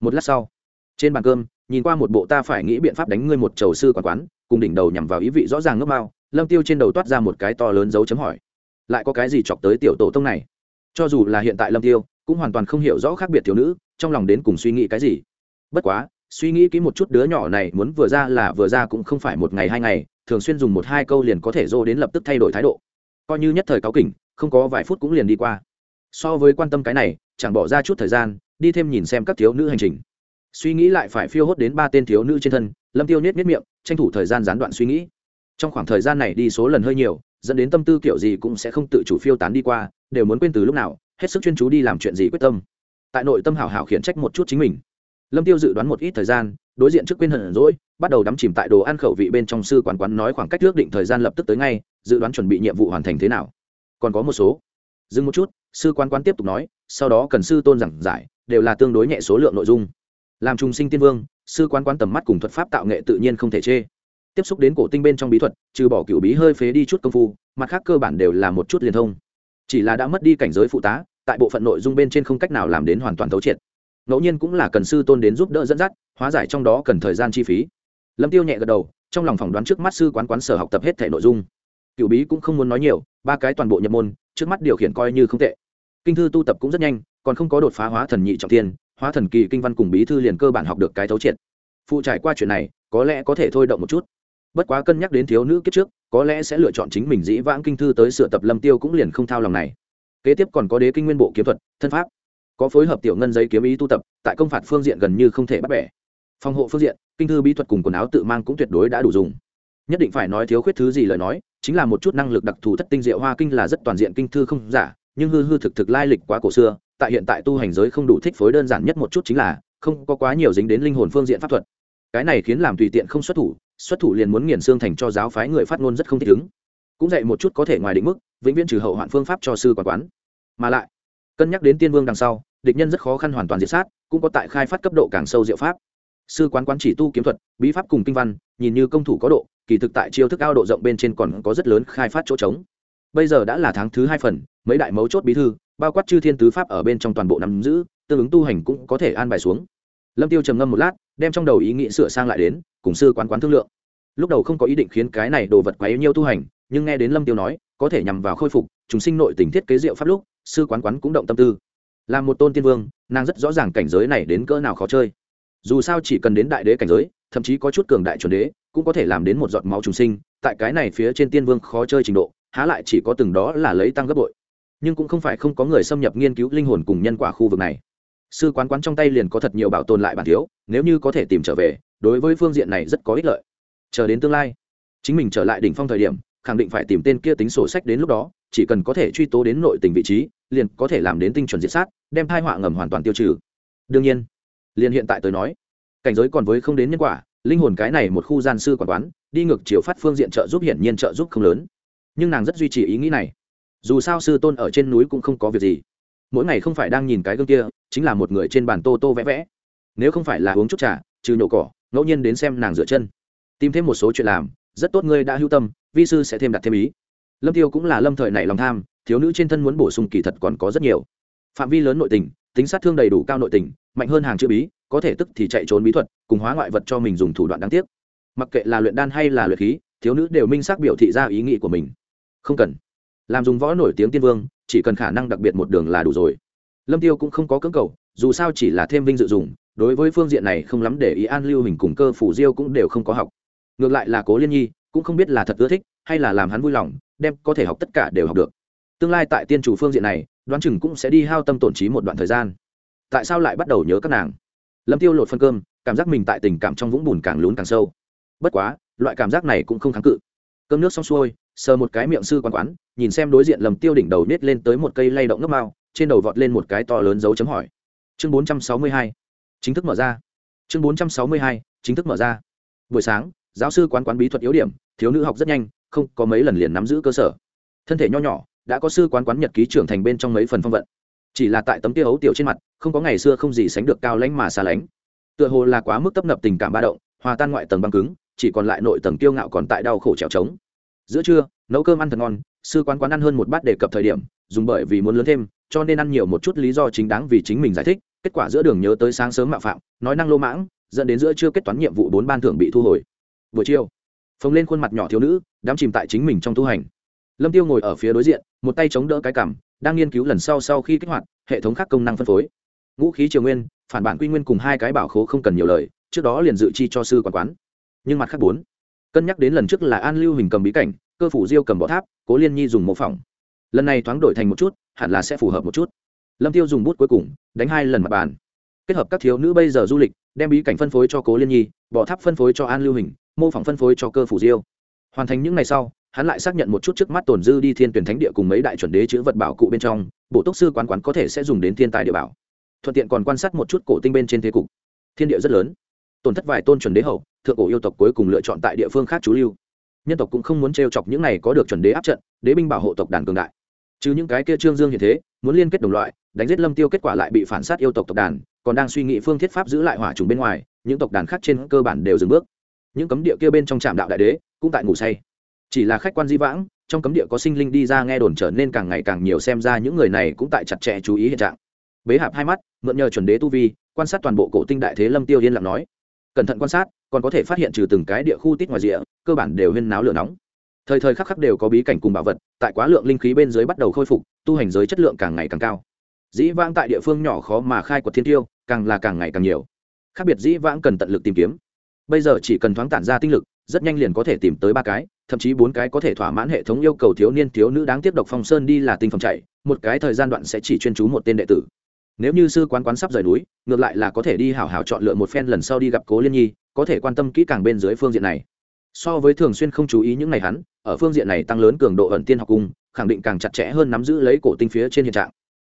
Một lát sau, trên bàn cơm, nhìn qua một bộ ta phải nghĩ biện pháp đánh ngươi một chầu sư quán quán, cùng đỉnh đầu nhằm vào ý vị rõ ràng ngốc mao lâm tiêu trên đầu toát ra một cái to lớn dấu chấm hỏi. Lại có cái gì chọc tới tiểu tổ tông này? Cho dù là hiện tại lâm tiêu, cũng hoàn toàn không hiểu rõ khác biệt thiếu nữ, trong lòng đến cùng suy nghĩ cái gì. Bất quá suy nghĩ kỹ một chút đứa nhỏ này muốn vừa ra là vừa ra cũng không phải một ngày hai ngày, thường xuyên dùng một hai câu liền có thể dô đến lập tức thay đổi thái độ. Coi như nhất thời cáo kỉnh, không có vài phút cũng liền đi qua. So với quan tâm cái này, chẳng bỏ ra chút thời gian, đi thêm nhìn xem các thiếu nữ hành trình. Suy nghĩ lại phải phiêu hốt đến ba tên thiếu nữ trên thân, lâm tiêu nhét nhét miệng, tranh thủ thời gian gián đoạn suy nghĩ. Trong khoảng thời gian này đi số lần hơi nhiều, dẫn đến tâm tư kiểu gì cũng sẽ không tự chủ phiêu tán đi qua, đều muốn quên từ lúc nào, hết sức chuyên chú đi làm chuyện gì quyết tâm. Tại nội tâm hảo hảo khiển trách một chút chính mình lâm tiêu dự đoán một ít thời gian, đối diện trước quên hận rỗi, bắt đầu đắm chìm tại đồ ăn khẩu vị bên trong sư quán quán nói khoảng cách ước định thời gian lập tức tới ngay, dự đoán chuẩn bị nhiệm vụ hoàn thành thế nào. Còn có một số. Dừng một chút, sư quán quán tiếp tục nói, sau đó cần sư tôn giảng giải, đều là tương đối nhẹ số lượng nội dung. Làm trùng sinh tiên vương, sư quán quán tầm mắt cùng thuật pháp tạo nghệ tự nhiên không thể chê. Tiếp xúc đến cổ tinh bên trong bí thuật, trừ bỏ cựu bí hơi phế đi chút công phu, mặt khác cơ bản đều là một chút liên thông. Chỉ là đã mất đi cảnh giới phụ tá, tại bộ phận nội dung bên trên không cách nào làm đến hoàn toàn thấu triệt ngẫu nhiên cũng là cần sư tôn đến giúp đỡ dẫn dắt, hóa giải trong đó cần thời gian chi phí. Lâm tiêu nhẹ gật đầu, trong lòng phỏng đoán trước mắt sư quán quán sở học tập hết thể nội dung. Cựu bí cũng không muốn nói nhiều, ba cái toàn bộ nhập môn, trước mắt điều khiển coi như không tệ. Kinh thư tu tập cũng rất nhanh, còn không có đột phá hóa thần nhị trọng thiên, hóa thần kỳ kinh văn cùng bí thư liền cơ bản học được cái thấu triệt. Phụ trải qua chuyện này, có lẽ có thể thôi động một chút. Bất quá cân nhắc đến thiếu nữ kiếp trước, có lẽ sẽ lựa chọn chính mình dĩ vãng kinh thư tới sửa tập lâm tiêu cũng liền không thao lòng này. Kế tiếp còn có đế kinh nguyên bộ kiếm thuật, thân pháp có phối hợp tiểu ngân giấy kiếm ý tu tập, tại công phạt phương diện gần như không thể bắt bẻ. Phòng hộ phương diện, kinh thư bí thuật cùng quần áo tự mang cũng tuyệt đối đã đủ dùng. Nhất định phải nói thiếu khuyết thứ gì lời nói, chính là một chút năng lực đặc thù thất tinh diệu hoa kinh là rất toàn diện kinh thư không giả, nhưng hư hư thực thực lai lịch quá cổ xưa, tại hiện tại tu hành giới không đủ thích phối đơn giản nhất một chút chính là, không có quá nhiều dính đến linh hồn phương diện pháp thuật. Cái này khiến làm tùy tiện không xuất thủ xuất thủ liền muốn nghiền xương thành cho giáo phái người phát ngôn rất không thích ứng. Cũng dạy một chút có thể ngoài định mức, vĩnh viễn trừ hậu hoạn phương pháp cho sư quản quán. Mà lại cân nhắc đến tiên vương đằng sau, địch nhân rất khó khăn hoàn toàn diệt sát, cũng có tại khai phát cấp độ càng sâu diệu pháp. Sư quán quán chỉ tu kiếm thuật, bí pháp cùng kinh văn, nhìn như công thủ có độ, kỳ thực tại chiêu thức cao độ rộng bên trên còn có rất lớn khai phát chỗ trống. Bây giờ đã là tháng thứ hai phần, mấy đại mấu chốt bí thư, bao quát chư thiên tứ pháp ở bên trong toàn bộ nắm giữ, tương ứng tu hành cũng có thể an bài xuống. Lâm tiêu trầm ngâm một lát, đem trong đầu ý nghĩ sửa sang lại đến, cùng sư quán quán thương lượng. Lúc đầu không có ý định khiến cái này đồ vật quá yêu nhiêu tu hành, nhưng nghe đến lâm tiêu nói, có thể nhằm vào khôi phục, chúng sinh nội tình thiết kế diệu pháp lúc sư quán quán cũng động tâm tư. Là một tôn tiên vương, nàng rất rõ ràng cảnh giới này đến cỡ nào khó chơi. Dù sao chỉ cần đến đại đế cảnh giới, thậm chí có chút cường đại chuẩn đế, cũng có thể làm đến một giọt máu trùng sinh, tại cái này phía trên tiên vương khó chơi trình độ, há lại chỉ có từng đó là lấy tăng gấp bội. Nhưng cũng không phải không có người xâm nhập nghiên cứu linh hồn cùng nhân quả khu vực này. Sư quán quán trong tay liền có thật nhiều bảo tồn lại bản thiếu, nếu như có thể tìm trở về, đối với phương diện này rất có ích lợi. Chờ đến tương lai, chính mình trở lại đỉnh phong thời điểm, khẳng định phải tìm tên kia tính sổ sách đến lúc đó chỉ cần có thể truy tố đến nội tình vị trí, liền có thể làm đến tinh chuẩn diệt sát, đem thai họa ngầm hoàn toàn tiêu trừ. Đương nhiên, liền hiện tại tới nói, cảnh giới còn với không đến nhân quả, linh hồn cái này một khu gian sư quản quán, đi ngược chiều phát phương diện trợ giúp hiển nhiên trợ giúp không lớn. Nhưng nàng rất duy trì ý nghĩ này. Dù sao sư tôn ở trên núi cũng không có việc gì. Mỗi ngày không phải đang nhìn cái gương kia, chính là một người trên bàn tô tô vẽ vẽ. Nếu không phải là uống chút trà, trừ nhổ cỏ, ngẫu nhiên đến xem nàng rửa chân. Tìm thêm một số chuyện làm, rất tốt ngươi đã hưu tâm, vi sư sẽ thêm đặt thêm ý lâm tiêu cũng là lâm thời này lòng tham, thiếu nữ trên thân muốn bổ sung kỳ thật còn có rất nhiều. Phạm vi lớn nội tình, tính sát thương đầy đủ cao nội tình, mạnh hơn hàng chữ bí, có thể tức thì chạy trốn bí thuật, cùng hóa ngoại vật cho mình dùng thủ đoạn đáng tiếc. Mặc kệ là luyện đan hay là luyện khí, thiếu nữ đều minh xác biểu thị ra ý nghĩ của mình. Không cần. Làm dùng võ nổi tiếng tiên vương, chỉ cần khả năng đặc biệt một đường là đủ rồi. Lâm tiêu cũng không có cưỡng cầu, dù sao chỉ là thêm vinh dự dùng, đối với phương diện này không lắm để ý an lưu hình cùng cơ phủ diêu cũng đều không có học. Ngược lại là cố liên nhi cũng không biết là thật ưa thích hay là làm hắn vui lòng, đem có thể học tất cả đều học được. Tương lai tại tiên chủ phương diện này, đoán chừng cũng sẽ đi hao tâm tổn trí một đoạn thời gian. Tại sao lại bắt đầu nhớ các nàng? Lâm tiêu lột phân cơm, cảm giác mình tại tình cảm trong vũng bùn càng lún càng sâu. Bất quá, loại cảm giác này cũng không kháng cự. Cơm nước xong xuôi, sờ một cái miệng sư quán quán, nhìn xem đối diện lầm tiêu đỉnh đầu nết lên tới một cây lay động ngấp mao, trên đầu vọt lên một cái to lớn dấu chấm hỏi. Chương 462 chính thức mở ra. Chương 462 chính thức mở ra. Buổi sáng, giáo sư quán quán bí thuật yếu điểm thiếu nữ học rất nhanh, không có mấy lần liền nắm giữ cơ sở. Thân thể nho nhỏ, đã có sư quán quán nhật ký trưởng thành bên trong mấy phần phong vận. Chỉ là tại tấm tiêu ấu tiểu trên mặt, không có ngày xưa không gì sánh được cao lãnh mà xa lánh. Tựa hồ là quá mức tấp nập tình cảm ba động, hòa tan ngoại tầng băng cứng, chỉ còn lại nội tầng kiêu ngạo còn tại đau khổ trèo trống. Giữa trưa, nấu cơm ăn thật ngon, sư quán quán ăn hơn một bát đề cập thời điểm, dùng bởi vì muốn lớn thêm, cho nên ăn nhiều một chút lý do chính đáng vì chính mình giải thích, kết quả giữa đường nhớ tới sáng sớm mạo phạm, nói năng lô mãng, dẫn đến giữa chưa kết toán nhiệm vụ bốn ban thưởng bị thu hồi. Buổi chiều phồng lên khuôn mặt nhỏ thiếu nữ, đắm chìm tại chính mình trong tu hành. Lâm tiêu ngồi ở phía đối diện, một tay chống đỡ cái cằm, đang nghiên cứu lần sau sau khi kích hoạt, hệ thống khác công năng phân phối. Ngũ khí triều nguyên, phản bản quy nguyên cùng hai cái bảo khố không cần nhiều lời, trước đó liền dự chi cho sư quản quán. Nhưng mặt khác bốn, cân nhắc đến lần trước là an lưu hình cầm bí cảnh, cơ phủ diêu cầm bọ tháp, cố liên nhi dùng mô phỏng. Lần này thoáng đổi thành một chút, hẳn là sẽ phù hợp một chút. Lâm tiêu dùng bút cuối cùng, đánh hai lần mặt bàn. Kết hợp các thiếu nữ bây giờ du lịch, đem bí cảnh phân phối cho cố liên nhi, bọ tháp phân phối cho an lưu hình mô phỏng phân phối cho cơ phủ diêu. Hoàn thành những ngày sau, hắn lại xác nhận một chút trước mắt tồn dư đi thiên tuyển thánh địa cùng mấy đại chuẩn đế chữ vật bảo cụ bên trong, bộ tốc sư quán quán có thể sẽ dùng đến thiên tài địa bảo. Thuận tiện còn quan sát một chút cổ tinh bên trên thế cục. Thiên địa rất lớn. Tổn thất vài tôn chuẩn đế hậu, thượng cổ yêu tộc cuối cùng lựa chọn tại địa phương khác trú lưu. Nhân tộc cũng không muốn t chọc những này có được chuẩn đế áp trận, đế binh bảo hộ tộc đàn cường đại. Chứ những cái kia trương dương như thế, muốn liên kết đồng loại, đánh giết lâm tiêu kết quả lại bị phản sát yêu tộc tộc đàn, còn đang suy nghĩ phương thiết pháp giữ lại hỏa trùng bên ngoài, những tộc đàn khác trên cơ bản đều dừng bước những cấm địa kia bên trong trạm đạo đại đế cũng tại ngủ say. Chỉ là khách quan di vãng, trong cấm địa có sinh linh đi ra nghe đồn trở nên càng ngày càng nhiều xem ra những người này cũng tại chặt chẽ chú ý hiện trạng. Bế hạp hai mắt, mượn nhờ chuẩn đế tu vi, quan sát toàn bộ cổ tinh đại thế lâm tiêu yên lặng nói, cẩn thận quan sát, còn có thể phát hiện trừ từng cái địa khu tít ngoài rìa, cơ bản đều huyên náo lửa nóng. Thời thời khắc khắc đều có bí cảnh cùng bảo vật, tại quá lượng linh khí bên dưới bắt đầu khôi phục, tu hành giới chất lượng càng ngày càng cao. Dĩ vãng tại địa phương nhỏ khó mà khai quật thiên tiêu, càng là càng ngày càng nhiều. Khác biệt dĩ vãng cần tận lực tìm kiếm bây giờ chỉ cần thoáng tản ra tinh lực, rất nhanh liền có thể tìm tới ba cái, thậm chí bốn cái có thể thỏa mãn hệ thống yêu cầu thiếu niên, thiếu nữ đáng tiếp độc phong sơn đi là tinh phẩm chạy, một cái thời gian đoạn sẽ chỉ chuyên chú một tên đệ tử. Nếu như sư quán quán sắp rời núi, ngược lại là có thể đi hảo hảo chọn lựa một phen lần sau đi gặp cố liên nhi, có thể quan tâm kỹ càng bên dưới phương diện này. So với thường xuyên không chú ý những ngày hắn, ở phương diện này tăng lớn cường độ ẩn tiên học cung khẳng định càng chặt chẽ hơn nắm giữ lấy cổ tinh phía trên hiện trạng.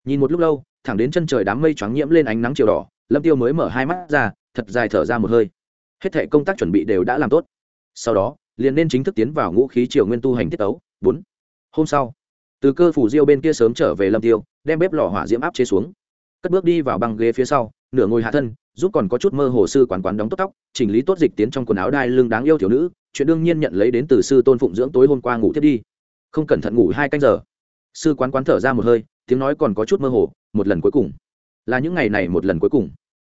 Nhìn một lúc lâu, thẳng đến chân trời đám mây choáng nhiễm lên ánh nắng chiều đỏ, lâm tiêu mới mở hai mắt ra, thật dài thở ra một hơi hết thệ công tác chuẩn bị đều đã làm tốt. Sau đó, liền nên chính thức tiến vào ngũ khí triều nguyên tu hành tiết ấu bốn. Hôm sau, từ cơ phủ diêu bên kia sớm trở về lâm tiêu, đem bếp lò hỏa diễm áp chế xuống. Cất bước đi vào băng ghế phía sau, nửa ngồi hạ thân, giúp còn có chút mơ hồ sư quán quán đóng tốt tóc, chỉnh lý tốt dịch tiến trong quần áo đai lưng đáng yêu thiếu nữ, chuyện đương nhiên nhận lấy đến từ sư tôn phụng dưỡng tối hôm qua ngủ thiết đi. Không cẩn thận ngủ hai canh giờ. Sư quán quán thở ra một hơi, tiếng nói còn có chút mơ hồ, một lần cuối cùng. Là những ngày này một lần cuối cùng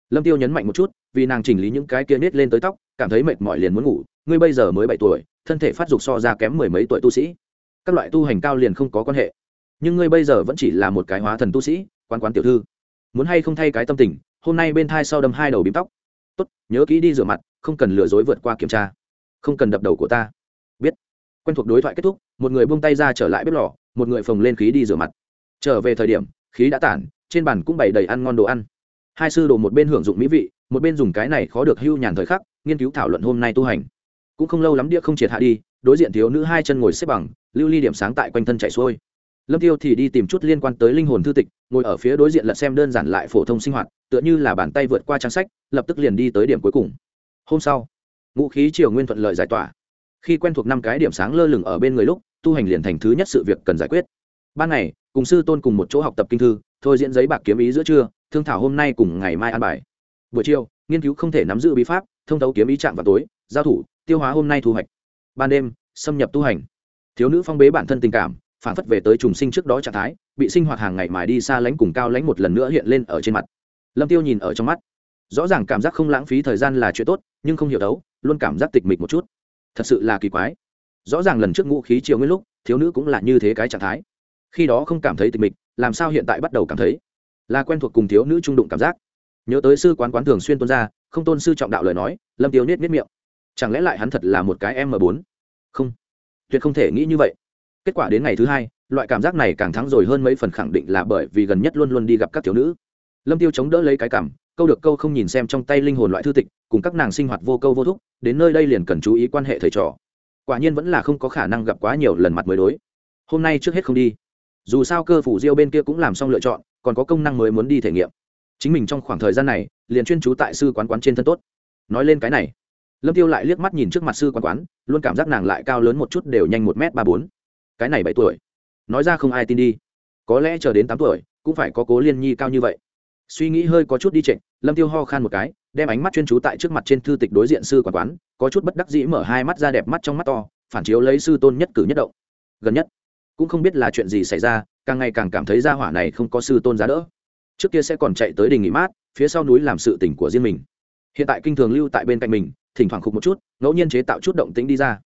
lâm tiêu nhấn mạnh một chút, vì nàng chỉnh lý những cái kia nết lên tới tóc, cảm thấy mệt mỏi liền muốn ngủ, ngươi bây giờ mới bảy tuổi, thân thể phát dục so ra kém mười mấy tuổi tu sĩ. Các loại tu hành cao liền không có quan hệ. Nhưng ngươi bây giờ vẫn chỉ là một cái hóa thần tu sĩ quan quán tiểu thư. Muốn hay không thay cái tâm tình, hôm nay bên thai sau đâm hai đầu bím tóc. Tốt, nhớ kỹ đi rửa mặt, không cần lừa dối vượt qua kiểm tra. Không cần đập đầu của ta. Biết. Quen thuộc đối thoại kết thúc, một người buông tay ra trở lại bếp lò, một người phồng lên khí đi rửa mặt. Trở về thời điểm, khí đã tản, trên bàn cũng bày đầy ăn ngon đồ ăn hai sư đồ một bên hưởng dụng mỹ vị, một bên dùng cái này khó được hưu nhàn thời khắc, nghiên cứu thảo luận hôm nay tu hành. Cũng không lâu lắm đĩa không triệt hạ đi, đối diện thiếu nữ hai chân ngồi xếp bằng, lưu ly điểm sáng tại quanh thân chạy xuôi. Lâm tiêu thì đi tìm chút liên quan tới linh hồn thư tịch, ngồi ở phía đối diện lật xem đơn giản lại phổ thông sinh hoạt, tựa như là bàn tay vượt qua trang sách, lập tức liền đi tới điểm cuối cùng. Hôm sau, ngũ khí triều nguyên thuận lợi giải tỏa. Khi quen thuộc năm cái điểm sáng lơ lửng ở bên người lúc, tu hành liền thành thứ nhất sự việc cần giải quyết. Ban ngày, cùng sư tôn cùng một chỗ học tập kinh thư, thôi diễn giấy bạc kiếm ý giữa trưa thương thảo hôm nay cùng ngày mai an bài. Buổi chiều, nghiên cứu không thể nắm giữ bí pháp, thông thấu kiếm ý chạm vào tối, giao thủ, tiêu hóa hôm nay thu hoạch. Ban đêm, xâm nhập tu hành. Thiếu nữ phong bế bản thân tình cảm, phản phất về tới trùng sinh trước đó trạng thái, bị sinh hoạt hàng ngày mài đi xa lánh cùng cao lánh một lần nữa hiện lên ở trên mặt. Lâm tiêu nhìn ở trong mắt. Rõ ràng cảm giác không lãng phí thời gian là chuyện tốt, nhưng không hiểu đấu, luôn cảm giác tịch mịch một chút. Thật sự là kỳ quái. Rõ ràng lần trước ngũ khí chiều nguyên lúc, thiếu nữ cũng là như thế cái trạng thái. Khi đó không cảm thấy tịch mịch, làm sao hiện tại bắt đầu cảm thấy? Là quen thuộc cùng thiếu nữ trung đụng cảm giác. Nhớ tới sư quán quán thường xuyên tuân ra, không tôn sư trọng đạo lời nói, lâm tiêu niết niết miệng. Chẳng lẽ lại hắn thật là một cái m bốn? Không. Tuyệt không thể nghĩ như vậy. Kết quả đến ngày thứ hai, loại cảm giác này càng thắng rồi hơn mấy phần khẳng định là bởi vì gần nhất luôn luôn đi gặp các thiếu nữ. Lâm tiêu chống đỡ lấy cái cảm, câu được câu không nhìn xem trong tay linh hồn loại thư tịch, cùng các nàng sinh hoạt vô câu vô thúc, đến nơi đây liền cần chú ý quan hệ thầy trò. Quả nhiên vẫn là không có khả năng gặp quá nhiều lần mặt mới đối. Hôm nay trước hết không đi. Dù sao cơ phủ diêu bên kia cũng làm xong lựa chọn còn có công năng mới muốn đi thể nghiệm. Chính mình trong khoảng thời gian này, liền chuyên trú tại sư quán quán trên thân tốt. Nói lên cái này, lâm tiêu lại liếc mắt nhìn trước mặt sư quán quán, luôn cảm giác nàng lại cao lớn một chút đều nhanh một m ba bốn. Cái này bảy tuổi, nói ra không ai tin đi. Có lẽ chờ đến tám tuổi, cũng phải có cố liên nhi cao như vậy. Suy nghĩ hơi có chút đi trịnh lâm tiêu ho khan một cái, đem ánh mắt chuyên trú tại trước mặt trên thư tịch đối diện sư quán quán, có chút bất đắc dĩ mở hai mắt ra đẹp mắt trong mắt to, phản chiếu lấy sư tôn nhất cử nhất động. Gần nhất cũng không biết là chuyện gì xảy ra, càng ngày càng cảm thấy gia hỏa này không có sư tôn giá đỡ. Trước kia sẽ còn chạy tới đình nghỉ mát, phía sau núi làm sự tỉnh của riêng mình. Hiện tại kinh thường lưu tại bên cạnh mình, thỉnh thoảng khục một chút, ngẫu nhiên chế tạo chút động tĩnh đi ra.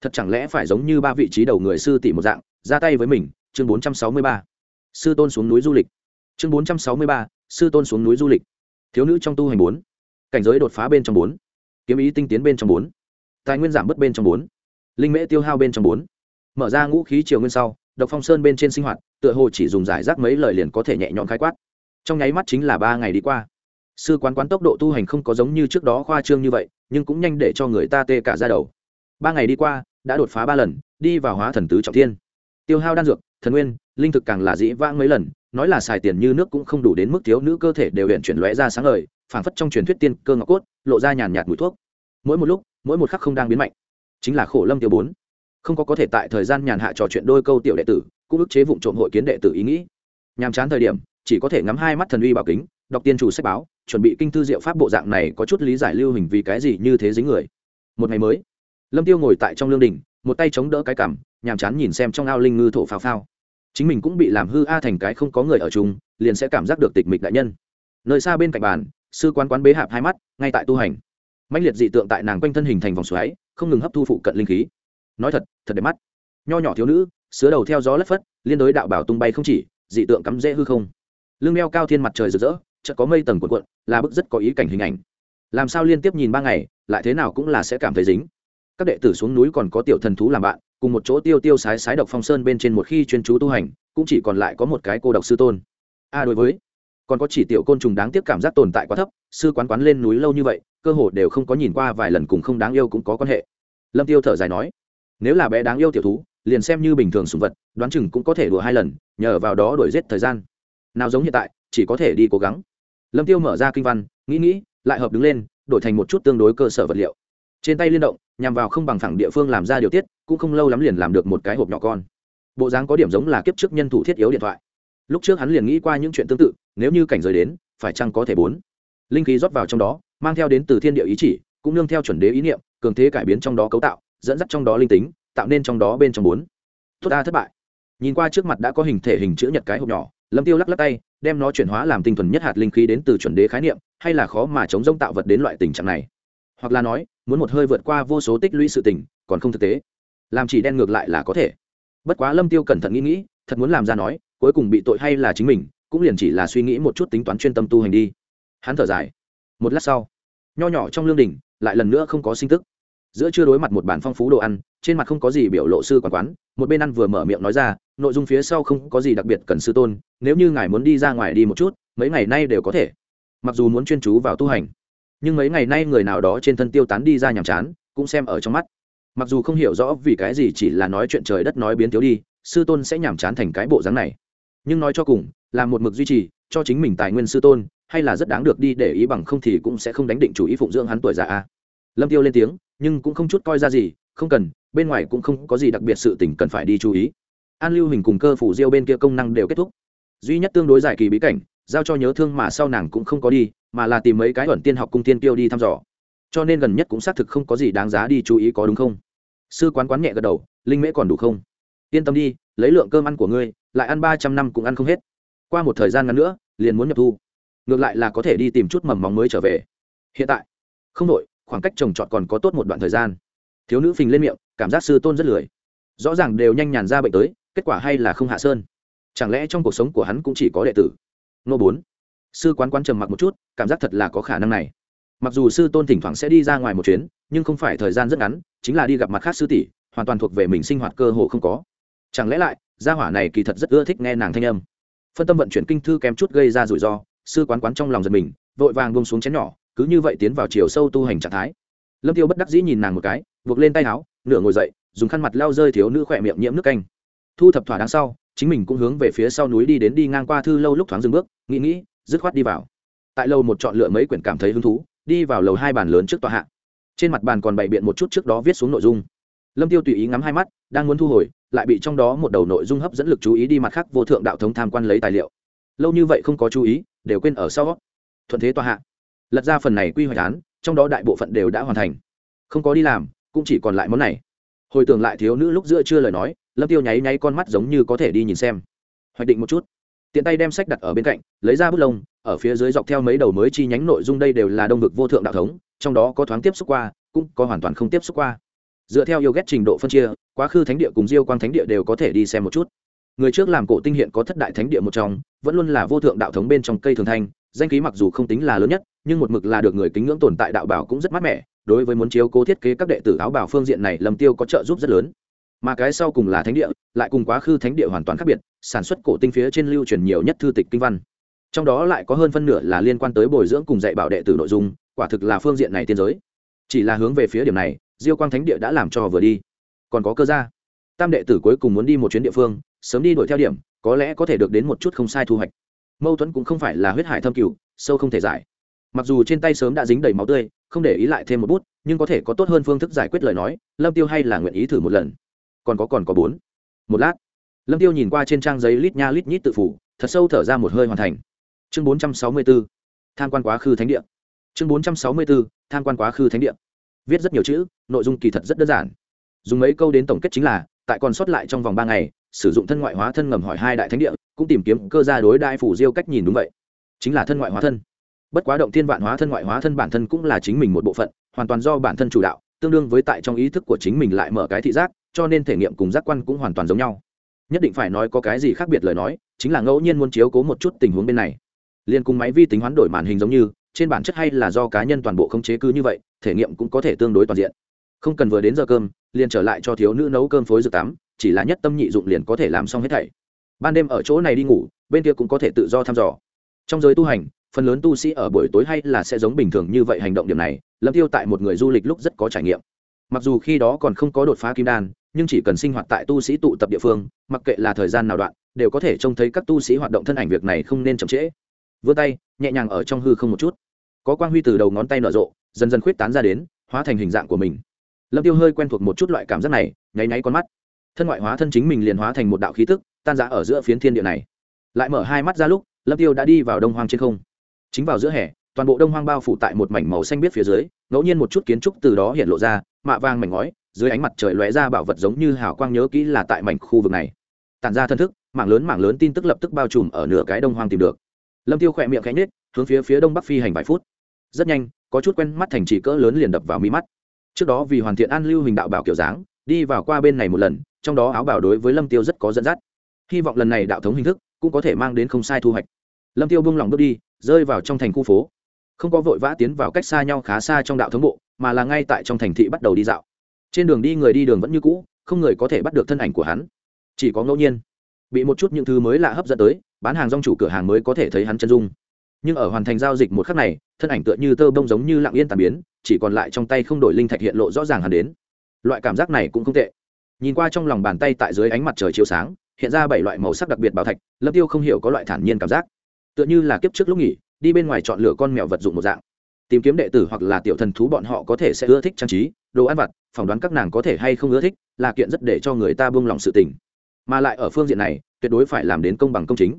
Thật chẳng lẽ phải giống như ba vị trí đầu người sư tỷ một dạng, ra tay với mình? Chương bốn trăm sáu mươi ba. Sư tôn xuống núi du lịch. Chương bốn trăm sáu mươi ba, sư tôn xuống núi du lịch. Thiếu nữ trong tu hành bốn. Cảnh giới đột phá bên trong bốn. Kiếm ý tinh tiến bên trong bốn. Tài nguyên giảm bớt bên trong bốn. Linh mễ tiêu hao bên trong bốn mở ra ngũ khí triều nguyên sau, độc phong sơn bên trên sinh hoạt, tựa hồ chỉ dùng giải rác mấy lời liền có thể nhẹ nhõm khái quát. Trong nháy mắt chính là ba ngày đi qua. Sư quán quán tốc độ tu hành không có giống như trước đó khoa trương như vậy, nhưng cũng nhanh để cho người ta tê cả ra đầu. Ba ngày đi qua, đã đột phá ba lần, đi vào hóa thần tứ trọng thiên. Tiêu hao đan dược, thần nguyên, linh thực càng là dĩ vãng mấy lần, nói là xài tiền như nước cũng không đủ đến mức thiếu nữ cơ thể đều hiện chuyển lóe ra sáng lời phảng phất trong truyền thuyết tiên cơ ngọc cốt, lộ ra nhàn nhạt mùi thuốc. Mỗi một lúc, mỗi một khắc không đang biến mạnh. Chính là khổ lâm tiêu bốn không có có thể tại thời gian nhàn hạ trò chuyện đôi câu tiểu đệ tử, cũng ức chế vụ trộm hội kiến đệ tử ý nghĩ. Nhàm chán thời điểm, chỉ có thể ngắm hai mắt thần uy bảo kính, đọc tiên chủ sách báo, chuẩn bị kinh thư diệu pháp bộ dạng này có chút lý giải lưu hình vì cái gì như thế dính người. Một ngày mới, lâm tiêu ngồi tại trong lương đình, một tay chống đỡ cái cằm, nhàm chán nhìn xem trong ao linh ngư thổ phao phao. Chính mình cũng bị làm hư a à thành cái không có người ở chung, liền sẽ cảm giác được tịch mịch đại nhân. Nơi xa bên cạnh bàn, sư quán quán bế hạp hai mắt, ngay tại tu hành. Mạnh liệt dị tượng tại nàng quanh thân hình thành vòng xoáy, không ngừng hấp thu phụ cận linh khí nói thật thật đẹp mắt. Nho nhỏ thiếu nữ, sứa đầu theo gió lất phất, liên đối đạo bảo tung bay không chỉ, dị tượng cắm rễ hư không. Lưng đeo cao thiên mặt trời rực rỡ, chợt có mây tầng cuộn cuộn, là bức rất có ý cảnh hình ảnh. Làm sao liên tiếp nhìn ba ngày, lại thế nào cũng là sẽ cảm thấy dính. Các đệ tử xuống núi còn có tiểu thần thú làm bạn, cùng một chỗ tiêu tiêu sái sái độc phong sơn bên trên một khi chuyên chú tu hành, cũng chỉ còn lại có một cái cô độc sư tôn. A đối với, còn có chỉ tiểu côn trùng đáng tiếc cảm giác tồn tại quá thấp, sư quán quán lên núi lâu như vậy, cơ hồ đều không có nhìn qua vài lần cùng không đáng yêu cũng có quan hệ. Lâm tiêu thở dài nói nếu là bé đáng yêu tiểu thú, liền xem như bình thường sùng vật, đoán chừng cũng có thể đùa hai lần, nhờ vào đó đổi giết thời gian. Nào giống hiện tại, chỉ có thể đi cố gắng. Lâm tiêu mở ra kinh văn, nghĩ nghĩ, lại hợp đứng lên, đổi thành một chút tương đối cơ sở vật liệu. Trên tay liên động, nhằm vào không bằng phẳng địa phương làm ra điều tiết, cũng không lâu lắm liền làm được một cái hộp nhỏ con. Bộ dáng có điểm giống là kiếp trước nhân thủ thiết yếu điện thoại. Lúc trước hắn liền nghĩ qua những chuyện tương tự, nếu như cảnh giới đến, phải chăng có thể bốn? Linh khí rót vào trong đó, mang theo đến từ thiên địa ý chỉ, cũng nương theo chuẩn đế ý niệm, cường thế cải biến trong đó cấu tạo dẫn dắt trong đó linh tính, tạo nên trong đó bên trong bốn. Tốt ta thất bại. Nhìn qua trước mặt đã có hình thể hình chữ nhật cái hộp nhỏ, lâm tiêu lắc lắc tay, đem nó chuyển hóa làm tinh thuần nhất hạt linh khí đến từ chuẩn đế khái niệm, hay là khó mà chống rông tạo vật đến loại tình trạng này. Hoặc là nói, muốn một hơi vượt qua vô số tích lũy sự tình, còn không thực tế. Làm chỉ đen ngược lại là có thể. Bất quá lâm tiêu cẩn thận nghĩ nghĩ, thật muốn làm ra nói, cuối cùng bị tội hay là chính mình, cũng liền chỉ là suy nghĩ một chút tính toán chuyên tâm tu hành đi. Hắn thở dài. Một lát sau, nho nhỏ trong lương đình lại lần nữa không có sinh tức giữa chưa đối mặt một bản phong phú đồ ăn, trên mặt không có gì biểu lộ sư quán quán, một bên ăn vừa mở miệng nói ra, nội dung phía sau không có gì đặc biệt cần sư tôn, nếu như ngài muốn đi ra ngoài đi một chút, mấy ngày nay đều có thể. Mặc dù muốn chuyên chú vào tu hành, nhưng mấy ngày nay người nào đó trên thân tiêu tán đi ra nhàm chán, cũng xem ở trong mắt. Mặc dù không hiểu rõ vì cái gì chỉ là nói chuyện trời đất nói biến thiếu đi, sư tôn sẽ nhàm chán thành cái bộ dáng này. Nhưng nói cho cùng, là một mực duy trì, cho chính mình tài nguyên sư tôn, hay là rất đáng được đi để ý bằng không thì cũng sẽ không đánh định chủ ý phụng dưỡng hắn tuổi già a lâm tiêu lên tiếng, nhưng cũng không chút coi ra gì, không cần, bên ngoài cũng không có gì đặc biệt sự tình cần phải đi chú ý. An lưu hình cùng cơ phủ diêu bên kia công năng đều kết thúc. Duy nhất tương đối dài kỳ bí cảnh, giao cho nhớ thương mà sau nàng cũng không có đi, mà là tìm mấy cái ẩn tiên học cung tiên tiêu đi thăm dò. Cho nên gần nhất cũng xác thực không có gì đáng giá đi chú ý có đúng không? Sư quán quán nhẹ gật đầu, linh mễ còn đủ không? Yên tâm đi, lấy lượng cơm ăn của ngươi, lại ăn ba trăm năm cũng ăn không hết. Qua một thời gian ngắn nữa, liền muốn nhập thu. Ngược lại là có thể đi tìm chút mầm móng mới trở về. Hiện tại, không đội khoảng cách trồng trọt còn có tốt một đoạn thời gian. Thiếu nữ phình lên miệng, cảm giác sư tôn rất lười. Rõ ràng đều nhanh nhàn ra bệnh tới, kết quả hay là không hạ sơn. Chẳng lẽ trong cuộc sống của hắn cũng chỉ có đệ tử? Nô bốn. Sư quán quán trầm mặc một chút, cảm giác thật là có khả năng này. Mặc dù sư tôn thỉnh thoảng sẽ đi ra ngoài một chuyến, nhưng không phải thời gian rất ngắn, chính là đi gặp mặt khác sư tỷ, hoàn toàn thuộc về mình sinh hoạt cơ hồ không có. Chẳng lẽ lại, gia hỏa này kỳ thật rất ưa thích nghe nàng thanh âm. Phân tâm vận chuyển kinh thư kém chút gây ra rủi ro, sư quán quán trong lòng giật mình, vội vàng bông xuống chén nhỏ cứ như vậy tiến vào chiều sâu tu hành trạng thái. Lâm tiêu bất đắc dĩ nhìn nàng một cái, buộc lên tay áo, nửa ngồi dậy, dùng khăn mặt lau rơi thiếu nữ khỏe miệng nhiễm nước canh. Thu thập thỏa đáng sau, chính mình cũng hướng về phía sau núi đi đến đi ngang qua thư lâu lúc thoáng dừng bước, nghĩ nghĩ, dứt khoát đi vào. Tại lầu một chọn lựa mấy quyển cảm thấy hứng thú, đi vào lầu hai bàn lớn trước tòa hạ. Trên mặt bàn còn bày biện một chút trước đó viết xuống nội dung. Lâm tiêu tùy ý ngắm hai mắt, đang muốn thu hồi, lại bị trong đó một đầu nội dung hấp dẫn lực chú ý đi mặt khác vô thượng đạo thống tham quan lấy tài liệu. Lâu như vậy không có chú ý, đều quên ở sau thuận thế tòa hạ lật ra phần này quy hoạch án, trong đó đại bộ phận đều đã hoàn thành. Không có đi làm, cũng chỉ còn lại món này. Hồi tưởng lại thiếu nữ lúc giữa chưa lời nói, lâm tiêu nháy nháy con mắt giống như có thể đi nhìn xem. Hoạch định một chút. Tiện tay đem sách đặt ở bên cạnh, lấy ra bút lông, ở phía dưới dọc theo mấy đầu mới chi nhánh nội dung đây đều là đông vực vô thượng đạo thống, trong đó có thoáng tiếp xúc qua, cũng có hoàn toàn không tiếp xúc qua. Dựa theo yêu ghét trình độ phân chia, quá khứ thánh địa cùng diêu quang thánh địa đều có thể đi xem một chút. Người trước làm cổ tinh hiện có thất đại thánh địa một trong, vẫn luôn là vô thượng đạo thống bên trong cây thường thanh danh khí mặc dù không tính là lớn nhất, nhưng một mực là được người kính ngưỡng tồn tại đạo bảo cũng rất mát mẻ, đối với muốn chiếu cố thiết kế các đệ tử áo bảo phương diện này, lâm tiêu có trợ giúp rất lớn. Mà cái sau cùng là thánh địa, lại cùng quá khứ thánh địa hoàn toàn khác biệt, sản xuất cổ tinh phía trên lưu truyền nhiều nhất thư tịch kinh văn. Trong đó lại có hơn phân nửa là liên quan tới bồi dưỡng cùng dạy bảo đệ tử nội dung, quả thực là phương diện này tiên giới. Chỉ là hướng về phía điểm này, diêu quang thánh địa đã làm cho vừa đi. Còn có cơ gia. Tam đệ tử cuối cùng muốn đi một chuyến địa phương, sớm đi đuổi theo điểm, có lẽ có thể được đến một chút không sai thu hoạch mâu thuẫn cũng không phải là huyết hải thâm cửu sâu không thể giải. Mặc dù trên tay sớm đã dính đầy máu tươi không để ý lại thêm một bút nhưng có thể có tốt hơn phương thức giải quyết lời nói lâm tiêu hay là nguyện ý thử một lần. Còn có còn có bốn. Một lát. Lâm tiêu nhìn qua trên trang giấy lít nha lít nhít tự phủ thật sâu thở ra một hơi hoàn thành. Chương bốn trăm sáu mươi 464, tham quan quá khứ thánh địa. Chương bốn trăm sáu mươi 464, tham quan quá khứ thánh địa. Viết rất nhiều chữ nội dung kỳ thật rất đơn giản. Dùng mấy câu đến tổng kết chính là tại còn sót lại trong vòng ba ngày sử dụng thân ngoại hóa thân ngầm hỏi hai đại thánh địa cũng tìm kiếm cơ gia đối đại phủ diêu cách nhìn đúng vậy. Chính là thân ngoại hóa thân. Bất quá động thiên vạn hóa thân ngoại hóa thân bản thân cũng là chính mình một bộ phận, hoàn toàn do bản thân chủ đạo, tương đương với tại trong ý thức của chính mình lại mở cái thị giác, cho nên thể nghiệm cùng giác quan cũng hoàn toàn giống nhau. Nhất định phải nói có cái gì khác biệt lời nói, chính là ngẫu nhiên muốn chiếu cố một chút tình huống bên này. Liên cùng máy vi tính hoán đổi màn hình giống như, trên bản chất hay là do cá nhân toàn bộ không chế cứ như vậy, thể nghiệm cũng có thể tương đối toàn diện. Không cần vừa đến giờ cơm, liền trở lại cho thiếu nữ nấu cơm phối dược tắm, chỉ là nhất tâm nhị dụng liền có thể làm xong hết thảy ban đêm ở chỗ này đi ngủ, bên kia cũng có thể tự do thăm dò. Trong giới tu hành, phần lớn tu sĩ ở buổi tối hay là sẽ giống bình thường như vậy hành động điểm này, lâm tiêu tại một người du lịch lúc rất có trải nghiệm. Mặc dù khi đó còn không có đột phá kim đan, nhưng chỉ cần sinh hoạt tại tu sĩ tụ tập địa phương, mặc kệ là thời gian nào đoạn, đều có thể trông thấy các tu sĩ hoạt động thân ảnh việc này không nên chậm trễ. Vươn tay, nhẹ nhàng ở trong hư không một chút. Có quang huy từ đầu ngón tay nở rộ, dần dần khuyết tán ra đến, hóa thành hình dạng của mình. Lâm tiêu hơi quen thuộc một chút loại cảm giác này, nháy nháy con mắt. Thân ngoại hóa thân chính mình liền hóa thành một đạo khí tức tan rã ở giữa phiến thiên địa này. Lại mở hai mắt ra lúc, lâm tiêu đã đi vào đông hoang trên không. Chính vào giữa hè, toàn bộ đông hoang bao phủ tại một mảnh màu xanh biết phía dưới, ngẫu nhiên một chút kiến trúc từ đó hiện lộ ra, mạ vang mảnh ngói, dưới ánh mặt trời lóe ra bảo vật giống như hào quang nhớ kỹ là tại mảnh khu vực này. Tản ra thân thức, mảng lớn mảng lớn tin tức lập tức bao trùm ở nửa cái đông hoang tìm được. Lâm tiêu khỏe miệng cánh nết hướng phía phía đông bắc phi hành vài phút. Rất nhanh, có chút quen mắt thành chỉ cỡ lớn liền đập vào mi mắt. Trước đó vì hoàn thiện an lưu hình đạo bảo kiểu dáng, đi vào qua bên này một lần, trong đó áo bảo đối với lâm tiêu rất có dẫn dắt hy vọng lần này đạo thống hình thức cũng có thể mang đến không sai thu hoạch. Lâm tiêu buông lòng bước đi, rơi vào trong thành khu phố. Không có vội vã tiến vào cách xa nhau khá xa trong đạo thống bộ, mà là ngay tại trong thành thị bắt đầu đi dạo. Trên đường đi người đi đường vẫn như cũ, không người có thể bắt được thân ảnh của hắn. Chỉ có ngẫu nhiên. Bị một chút những thứ mới lạ hấp dẫn tới, bán hàng rong chủ cửa hàng mới có thể thấy hắn chân dung. Nhưng ở hoàn thành giao dịch một khắc này, thân ảnh tựa như tơ bông giống như lặng yên tàn biến, chỉ còn lại trong tay không đổi linh thạch hiện lộ rõ ràng hắn đến. Loại cảm giác này cũng không tệ. Nhìn qua trong lòng bàn tay tại dưới ánh mặt trời chiếu sáng hiện ra bảy loại màu sắc đặc biệt bảo thạch, lâm tiêu không hiểu có loại thản nhiên cảm giác. Tựa như là kiếp trước lúc nghỉ, đi bên ngoài chọn lựa con mèo vật dụng một dạng. Tìm kiếm đệ tử hoặc là tiểu thần thú bọn họ có thể sẽ ưa thích trang trí, đồ ăn vặt, phỏng đoán các nàng có thể hay không ưa thích, là kiện rất để cho người ta buông lòng sự tình. Mà lại ở phương diện này, tuyệt đối phải làm đến công bằng công chính.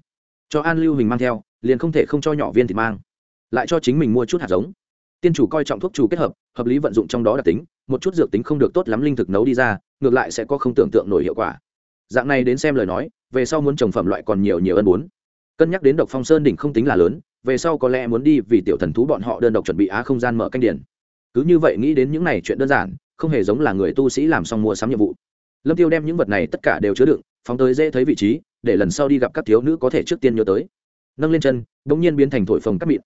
Cho an lưu mình mang theo, liền không thể không cho nhỏ viên thịt mang. Lại cho chính mình mua chút hạt giống. Tiên chủ coi trọng thuốc chủ kết hợp hợp lý vận dụng trong đó đặc tính, một chút dược tính không được tốt lắm linh thực nấu đi ra, ngược lại sẽ có không tưởng tượng nổi hiệu quả dạng này đến xem lời nói, về sau muốn trồng phẩm loại còn nhiều nhiều ân bốn. Cân nhắc đến độc phong sơn đỉnh không tính là lớn, về sau có lẽ muốn đi vì tiểu thần thú bọn họ đơn độc chuẩn bị á không gian mở canh điển cứ như vậy nghĩ đến những này chuyện đơn giản, không hề giống là người tu sĩ làm xong mua sắm nhiệm vụ. Lâm tiêu đem những vật này tất cả đều chứa đựng, phóng tới dễ thấy vị trí, để lần sau đi gặp các thiếu nữ có thể trước tiên nhớ tới. Nâng lên chân, bỗng nhiên biến thành thổi phồng cắt mịn.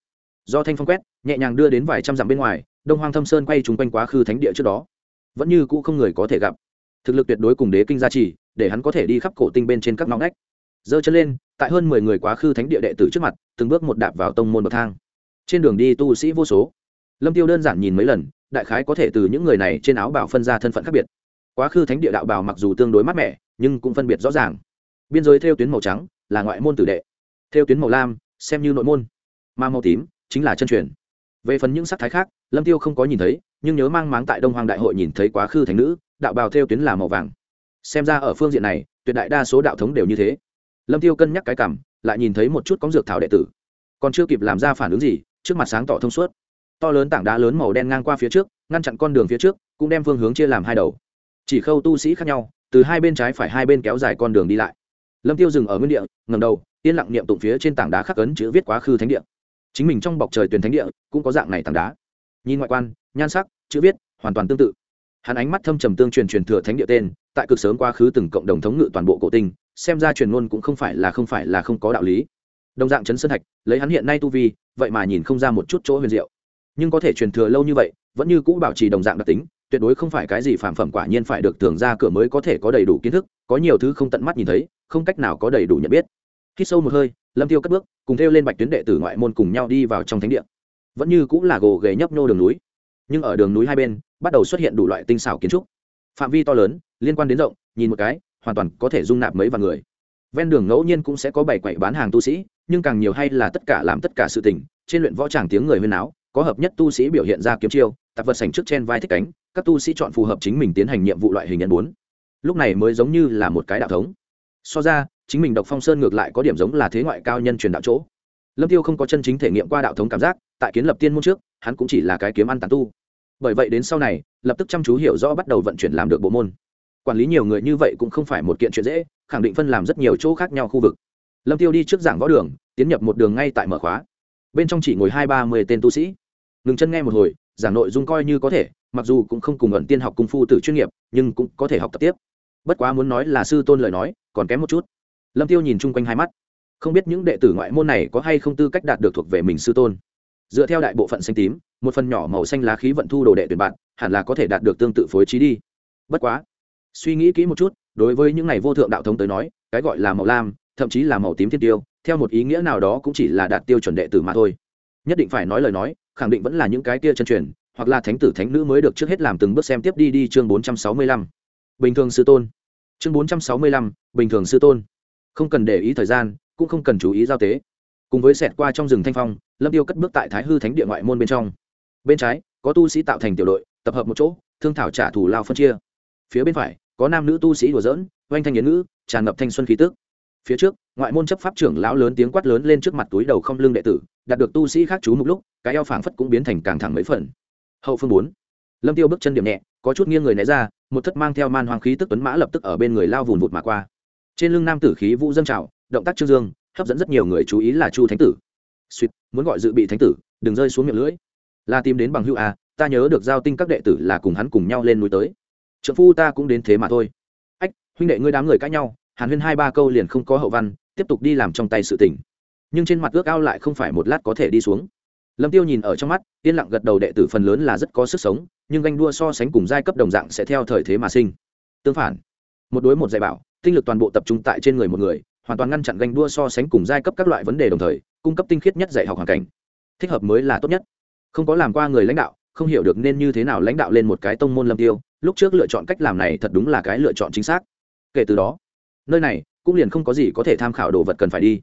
Do thanh phong quét, nhẹ nhàng đưa đến vài trăm dặm bên ngoài, đông hoang thâm sơn quay trúng quanh quá khứ thánh địa trước đó. Vẫn như cũ không người có thể gặp. Thực lực tuyệt đối cùng đế kinh gia trì để hắn có thể đi khắp cổ tinh bên trên các ngõ ngách. Giơ chân lên, tại hơn mười người quá khứ thánh địa đệ tử trước mặt, từng bước một đạp vào tông môn bậc thang. Trên đường đi tu sĩ vô số. Lâm tiêu đơn giản nhìn mấy lần, đại khái có thể từ những người này trên áo bào phân ra thân phận khác biệt. Quá khứ thánh địa đạo bào mặc dù tương đối mát mẻ, nhưng cũng phân biệt rõ ràng. Biên giới theo tuyến màu trắng, là ngoại môn tử đệ. Theo tuyến màu lam, xem như nội môn. Mà màu tím, chính là chân truyền. Về phần những sắc thái khác, lâm tiêu không có nhìn thấy, nhưng nhớ mang máng tại đông hoàng đại hội nhìn thấy quá khứ thánh nữ, đạo bào theo tuyến là màu vàng xem ra ở phương diện này, tuyệt đại đa số đạo thống đều như thế. Lâm tiêu cân nhắc cái cảm, lại nhìn thấy một chút có dược thảo đệ tử. Còn chưa kịp làm ra phản ứng gì, trước mặt sáng tỏ thông suốt. To lớn tảng đá lớn màu đen ngang qua phía trước, ngăn chặn con đường phía trước, cũng đem phương hướng chia làm hai đầu. Chỉ khâu tu sĩ khác nhau, từ hai bên trái phải hai bên kéo dài con đường đi lại. Lâm tiêu dừng ở nguyên địa ngầm đầu, yên lặng niệm tụng phía trên tảng đá khắc ấn chữ viết quá khứ thánh địa. Chính mình trong bọc trời tuyển thánh địa, cũng có dạng này tảng đá. Nhìn ngoại quan, nhan sắc, chữ viết, hoàn toàn tương tự. Hắn ánh mắt thâm trầm tương truyền truyền thừa thánh địa tên tại cực sớm quá khứ từng cộng đồng thống ngự toàn bộ cổ tinh, xem ra truyền ngôn cũng không phải là không phải là không có đạo lý. Đồng dạng chấn sơn thạch, lấy hắn hiện nay tu vi, vậy mà nhìn không ra một chút chỗ huyền diệu. Nhưng có thể truyền thừa lâu như vậy, vẫn như cũ bảo trì đồng dạng đặc tính, tuyệt đối không phải cái gì phản phẩm quả nhiên phải được tưởng ra cửa mới có thể có đầy đủ kiến thức, có nhiều thứ không tận mắt nhìn thấy, không cách nào có đầy đủ nhận biết. Khi sâu một hơi, lâm tiêu cất bước, cùng theo lên bạch tuyến đệ tử ngoại môn cùng nhau đi vào trong thánh địa. Vẫn như cũng là gồ ghề nhấp nhô đường núi, nhưng ở đường núi hai bên, bắt đầu xuất hiện đủ loại tinh xảo kiến trúc. Phạm vi to lớn liên quan đến rộng, nhìn một cái, hoàn toàn có thể dung nạp mấy vạn người. Ven đường ngẫu nhiên cũng sẽ có bảy quậy bán hàng tu sĩ, nhưng càng nhiều hay là tất cả làm tất cả sự tình, trên luyện võ tràng tiếng người huyên áo có hợp nhất tu sĩ biểu hiện ra kiếm chiêu, tạp vật sành trước trên vai thích cánh, các tu sĩ chọn phù hợp chính mình tiến hành nhiệm vụ loại hình nhân bốn. Lúc này mới giống như là một cái đạo thống. So ra, chính mình độc phong sơn ngược lại có điểm giống là thế ngoại cao nhân truyền đạo chỗ. Lâm tiêu không có chân chính thể nghiệm qua đạo thống cảm giác, tại kiến lập tiên môn trước, hắn cũng chỉ là cái kiếm ăn tàn tu. Bởi vậy đến sau này, lập tức chăm chú hiểu rõ bắt đầu vận chuyển làm được bộ môn quản lý nhiều người như vậy cũng không phải một kiện chuyện dễ, khẳng định phân làm rất nhiều chỗ khác nhau khu vực. Lâm tiêu đi trước giảng võ đường, tiến nhập một đường ngay tại mở khóa. Bên trong chỉ ngồi hai ba mươi tên tu sĩ. Ngừng chân nghe một hồi, giảng nội dung coi như có thể, mặc dù cũng không cùng ẩn tiên học cung phu từ chuyên nghiệp, nhưng cũng có thể học tập tiếp. Bất quá muốn nói là sư tôn lời nói, còn kém một chút. Lâm tiêu nhìn chung quanh hai mắt. Không biết những đệ tử ngoại môn này có hay không tư cách đạt được thuộc về mình sư tôn. Dựa theo đại bộ phận xanh tím, một phần nhỏ màu xanh lá khí vận thu đồ đệ tuyển bạn, hẳn là có thể đạt được tương tự phối trí đi. Bất quá suy nghĩ kỹ một chút, đối với những ngày vô thượng đạo thống tới nói, cái gọi là màu lam, thậm chí là màu tím thiên tiêu, theo một ý nghĩa nào đó cũng chỉ là đạt tiêu chuẩn đệ tử mà thôi. Nhất định phải nói lời nói, khẳng định vẫn là những cái kia chân truyền, hoặc là thánh tử thánh nữ mới được trước hết làm từng bước xem tiếp đi đi chương bốn trăm sáu mươi lăm. Bình thường sư tôn. Chương bốn trăm sáu mươi lăm, bình thường sư tôn. Không cần để ý thời gian, cũng không cần chú ý giao tế. Cùng với xẹt qua trong rừng thanh phong, lâm tiêu cất bước tại thái hư thánh địa ngoại môn bên trong. Bên trái, có tu sĩ tạo thành tiểu đội, tập hợp một chỗ, thương thảo trả thù lao phân chia. Phía bên phải có nam nữ tu sĩ đùa giỡn, oanh thanh yến ngữ, tràn ngập thanh xuân khí tức. Phía trước, ngoại môn chấp pháp trưởng lão lớn tiếng quát lớn lên trước mặt túi đầu không lưng đệ tử, đạt được tu sĩ khác chú một lúc, cái eo phảng phất cũng biến thành càng thẳng mấy phần. Hậu phương bốn, lâm tiêu bước chân điểm nhẹ, có chút nghiêng người né ra, một thất mang theo man hoàng khí tức tuấn mã lập tức ở bên người lao vùn vụt mà qua. Trên lưng nam tử khí vũ dâng trào, động tác trương dương, hấp dẫn rất nhiều người chú ý là chu thánh tử. Suýt, muốn gọi dự bị thánh tử, đừng rơi xuống miệng lưỡi. Là tìm đến bằng hữu à ta nhớ được giao tinh các đệ tử là cùng hắn cùng nhau lên núi tới trợ phu ta cũng đến thế mà thôi. Ách, huynh đệ ngươi đám người cãi nhau, hàn huyên hai ba câu liền không có hậu văn, tiếp tục đi làm trong tay sự tỉnh nhưng trên mặt ước ao lại không phải một lát có thể đi xuống. Lâm tiêu nhìn ở trong mắt, yên lặng gật đầu đệ tử phần lớn là rất có sức sống, nhưng ganh đua so sánh cùng giai cấp đồng dạng sẽ theo thời thế mà sinh. Tương phản, một đối một dạy bảo, tinh lực toàn bộ tập trung tại trên người một người, hoàn toàn ngăn chặn ganh đua so sánh cùng giai cấp các loại vấn đề đồng thời, cung cấp tinh khiết nhất dạy học hoàn cảnh. Thích hợp mới là tốt nhất. Không có làm qua người lãnh đạo không hiểu được nên như thế nào lãnh đạo lên một cái tông môn lâm tiêu, lúc trước lựa chọn cách làm này thật đúng là cái lựa chọn chính xác. Kể từ đó, nơi này cũng liền không có gì có thể tham khảo đồ vật cần phải đi.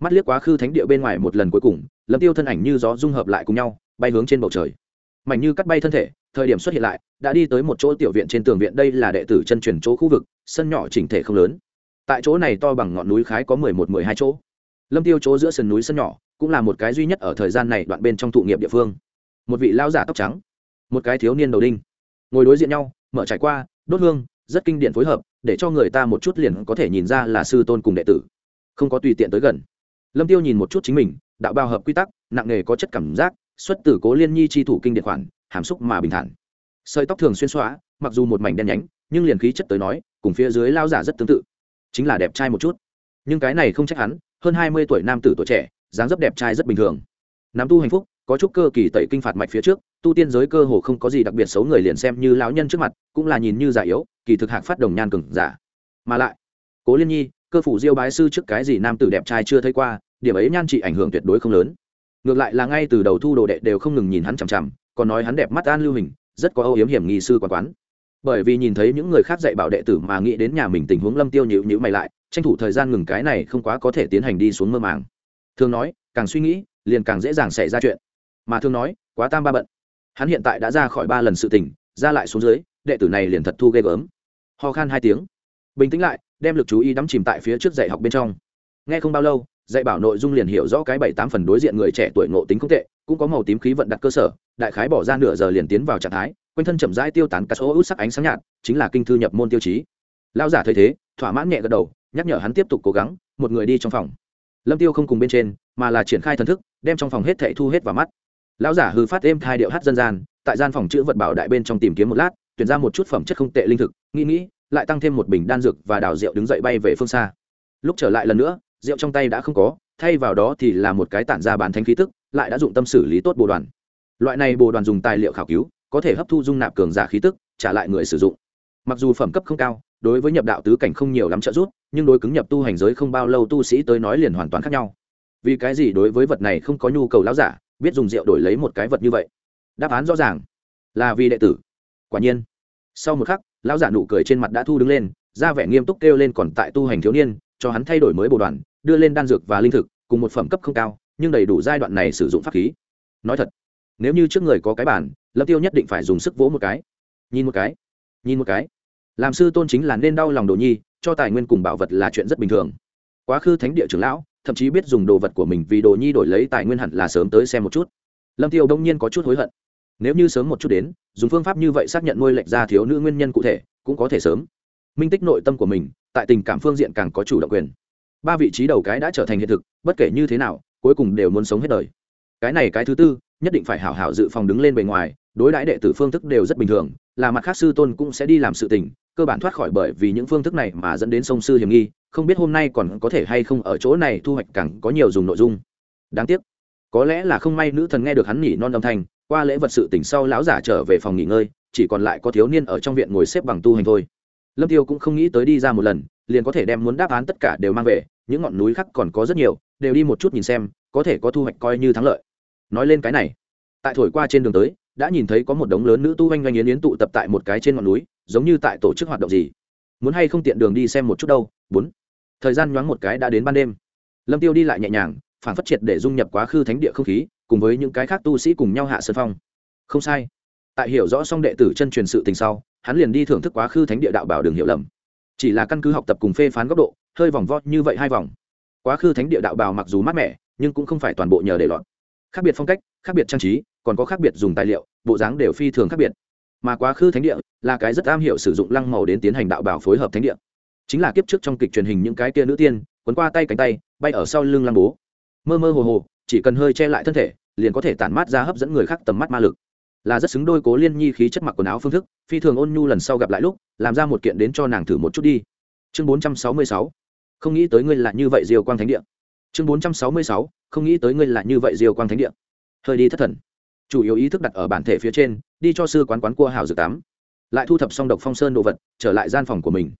Mắt liếc quá khứ thánh địa bên ngoài một lần cuối cùng, lâm tiêu thân ảnh như gió dung hợp lại cùng nhau, bay hướng trên bầu trời. Mảnh như cắt bay thân thể, thời điểm xuất hiện lại, đã đi tới một chỗ tiểu viện trên tường viện, đây là đệ tử chân truyền chỗ khu vực, sân nhỏ chỉnh thể không lớn. Tại chỗ này to bằng ngọn núi khái có mười một, mười hai chỗ. Lâm tiêu chỗ giữa sườn núi sân nhỏ cũng là một cái duy nhất ở thời gian này đoạn bên trong thụ nghiệp địa phương một vị lao giả tóc trắng, một cái thiếu niên đầu đinh. Ngồi đối diện nhau, mở trải qua, đốt hương, rất kinh điển phối hợp, để cho người ta một chút liền có thể nhìn ra là sư tôn cùng đệ tử. Không có tùy tiện tới gần. Lâm tiêu nhìn một chút chính mình, đạo bao hợp quy tắc, nặng nghề có chất cảm giác, xuất tử cố liên nhi chi thủ kinh điện khoản, hàm xúc mà bình thản. Sợi tóc thường xuyên xóa, mặc dù một mảnh đen nhánh, nhưng liền khí chất tới nói, cùng phía dưới lao giả rất tương tự. Chính là đẹp trai một chút. Nhưng cái này không trách hắn, hơn hai mươi tuổi nam tử tuổi trẻ, dáng dấp đẹp trai rất bình thường. Nắm tu hạnh phúc có chút cơ kỳ tẩy kinh phạt mạch phía trước, tu tiên giới cơ hồ không có gì đặc biệt xấu người liền xem như lão nhân trước mặt, cũng là nhìn như già yếu, kỳ thực hạc phát đồng nhan cừng giả. Mà lại, cố liên nhi, cơ phủ diêu bái sư trước cái gì nam tử đẹp trai chưa thấy qua, điểm ấy nhan trị ảnh hưởng tuyệt đối không lớn. Ngược lại là ngay từ đầu thu đồ đệ đều không ngừng nhìn hắn chằm chằm, còn nói hắn đẹp mắt an lưu hình, rất có âu yếm hiểm nghi sư quán quán. Bởi vì nhìn thấy những người khác dạy bảo đệ tử mà nghĩ đến nhà mình tình huống lâm tiêu nhịu nhữ mày lại, tranh thủ thời gian ngừng cái này không quá có thể tiến hành đi xuống mơ màng. Thường nói, càng suy nghĩ, liền càng dễ dàng xảy ra chuyện mà thường nói, quá tam ba bận. Hắn hiện tại đã ra khỏi ba lần sự tình, ra lại xuống dưới, đệ tử này liền thật thu ghê gớm. Ho khan hai tiếng. Bình tĩnh lại, đem lực chú ý đắm chìm tại phía trước dạy học bên trong. Nghe không bao lâu, dạy bảo nội dung liền hiểu rõ cái bảy tám phần đối diện người trẻ tuổi ngộ tính không tệ, cũng có màu tím khí vận đặt cơ sở, đại khái bỏ ra nửa giờ liền tiến vào trạng thái, quanh thân chậm rãi tiêu tán cá số út sắc ánh sáng nhạt, chính là kinh thư nhập môn tiêu chí. Lao giả thấy thế, thỏa mãn nhẹ gật đầu, nhắc nhở hắn tiếp tục cố gắng, một người đi trong phòng. Lâm tiêu không cùng bên trên, mà là triển khai thần thức, đem trong phòng hết thảy thu hết vào mắt lão giả hư phát êm thai điệu hát dân gian, tại gian phòng chữ vật bảo đại bên trong tìm kiếm một lát, tuyển ra một chút phẩm chất không tệ linh thực, nghĩ nghĩ, lại tăng thêm một bình đan dược và đào rượu đứng dậy bay về phương xa. Lúc trở lại lần nữa, rượu trong tay đã không có, thay vào đó thì là một cái tản ra bán thánh khí tức, lại đã dụng tâm xử lý tốt bồ đoàn. Loại này bồ đoàn dùng tài liệu khảo cứu, có thể hấp thu dung nạp cường giả khí tức, trả lại người sử dụng. Mặc dù phẩm cấp không cao, đối với nhập đạo tứ cảnh không nhiều lắm trợ giúp, nhưng đối cứng nhập tu hành giới không bao lâu tu sĩ tới nói liền hoàn toàn khác nhau. Vì cái gì đối với vật này không có nhu cầu lão giả biết dùng rượu đổi lấy một cái vật như vậy. Đáp án rõ ràng là vì đệ tử. Quả nhiên, sau một khắc, lão giả nụ cười trên mặt đã thu đứng lên, ra vẻ nghiêm túc kêu lên còn tại tu hành thiếu niên, cho hắn thay đổi mới bồ đoàn, đưa lên đan dược và linh thực, cùng một phẩm cấp không cao, nhưng đầy đủ giai đoạn này sử dụng pháp khí. Nói thật, nếu như trước người có cái bản, lâm tiêu nhất định phải dùng sức vỗ một cái. Nhìn một cái, nhìn một cái. Làm sư tôn chính là nên đau lòng đồ nhi, cho tài nguyên cùng bảo vật là chuyện rất bình thường quá khứ thánh địa trưởng lão, thậm chí biết dùng đồ vật của mình vì đồ nhi đổi lấy tài nguyên hẳn là sớm tới xem một chút. Lâm tiêu đông nhiên có chút hối hận. Nếu như sớm một chút đến, dùng phương pháp như vậy xác nhận nuôi lệch ra thiếu nữ nguyên nhân cụ thể, cũng có thể sớm. Minh tích nội tâm của mình, tại tình cảm phương diện càng có chủ động quyền. Ba vị trí đầu cái đã trở thành hiện thực, bất kể như thế nào, cuối cùng đều muốn sống hết đời. Cái này cái thứ tư, nhất định phải hảo hảo dự phòng đứng lên bề ngoài, đối đãi đệ tử phương thức đều rất bình thường, là mặt khác sư tôn cũng sẽ đi làm sự tình cơ bản thoát khỏi bởi vì những phương thức này mà dẫn đến sông sư hiểm nghi, không biết hôm nay còn có thể hay không ở chỗ này thu hoạch càng có nhiều dùng nội dung. Đáng tiếc, có lẽ là không may nữ thần nghe được hắn nhỉ non âm thanh, qua lễ vật sự tỉnh sau lão giả trở về phòng nghỉ ngơi, chỉ còn lại có thiếu niên ở trong viện ngồi xếp bằng tu hành thôi. Lâm tiêu cũng không nghĩ tới đi ra một lần, liền có thể đem muốn đáp án tất cả đều mang về, những ngọn núi khác còn có rất nhiều, đều đi một chút nhìn xem, có thể có thu hoạch coi như thắng lợi. Nói lên cái này, tại thổi qua trên đường tới đã nhìn thấy có một đống lớn nữ tu oanh oanh yến yến tụ tập tại một cái trên ngọn núi, giống như tại tổ chức hoạt động gì. Muốn hay không tiện đường đi xem một chút đâu, bốn. Thời gian nhoáng một cái đã đến ban đêm. Lâm tiêu đi lại nhẹ nhàng, phản phát triệt để dung nhập quá khứ thánh địa không khí, cùng với những cái khác tu sĩ cùng nhau hạ sơn phong. Không sai. Tại hiểu rõ xong đệ tử chân truyền sự tình sau, hắn liền đi thưởng thức quá khứ thánh địa đạo bảo đường hiểu lầm. Chỉ là căn cứ học tập cùng phê phán góc độ, hơi vòng vo như vậy hai vòng. Quá khứ thánh địa đạo bào mặc dù mát mẻ, nhưng cũng không phải toàn bộ nhờ để lọt. Khác biệt phong cách, khác biệt trang trí còn có khác biệt dùng tài liệu, bộ dáng đều phi thường khác biệt. Mà quá khứ thánh địa là cái rất am hiểu sử dụng lăng màu đến tiến hành đạo bảo phối hợp thánh địa. Chính là kiếp trước trong kịch truyền hình những cái tia nữ tiên, quấn qua tay cánh tay, bay ở sau lưng lăng bố. Mơ mơ hồ hồ, chỉ cần hơi che lại thân thể, liền có thể tản mát ra hấp dẫn người khác tầm mắt ma lực. Là rất xứng đôi cố liên nhi khí chất mặc quần áo phương thức, phi thường ôn nhu lần sau gặp lại lúc, làm ra một kiện đến cho nàng thử một chút đi. Chương bốn trăm sáu mươi sáu, không nghĩ tới ngươi là như vậy diều quang thánh địa. Chương bốn trăm sáu mươi sáu, không nghĩ tới ngươi là như vậy diều quang thánh địa. Hơi đi thất thần chủ yếu ý thức đặt ở bản thể phía trên, đi cho sư quán quán cua hào dược tám lại thu thập xong độc phong sơn đồ vật, trở lại gian phòng của mình.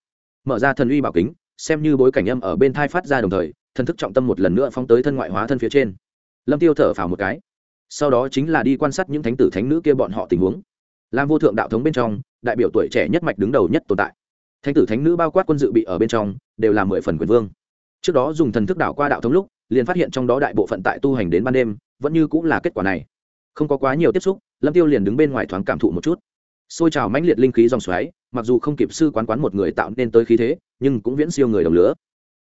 Mở ra thần uy bảo kính, xem như bối cảnh âm ở bên thai phát ra đồng thời, thần thức trọng tâm một lần nữa phóng tới thân ngoại hóa thân phía trên. Lâm tiêu thở phào một cái. Sau đó chính là đi quan sát những thánh tử thánh nữ kia bọn họ tình huống. Làm vô thượng đạo thống bên trong, đại biểu tuổi trẻ nhất mạch đứng đầu nhất tồn tại. Thánh tử thánh nữ bao quát quân dự bị ở bên trong, đều là mười phần quyền vương. Trước đó dùng thần thức đảo qua đạo thống lúc, liền phát hiện trong đó đại bộ phận tại tu hành đến ban đêm, vẫn như cũng là kết quả này không có quá nhiều tiếp xúc, lâm tiêu liền đứng bên ngoài thoáng cảm thụ một chút. Xôi trào mãnh liệt linh khí dòng xoáy, mặc dù không kịp sư quán quán một người tạo nên tới khí thế, nhưng cũng viễn siêu người đồng lứa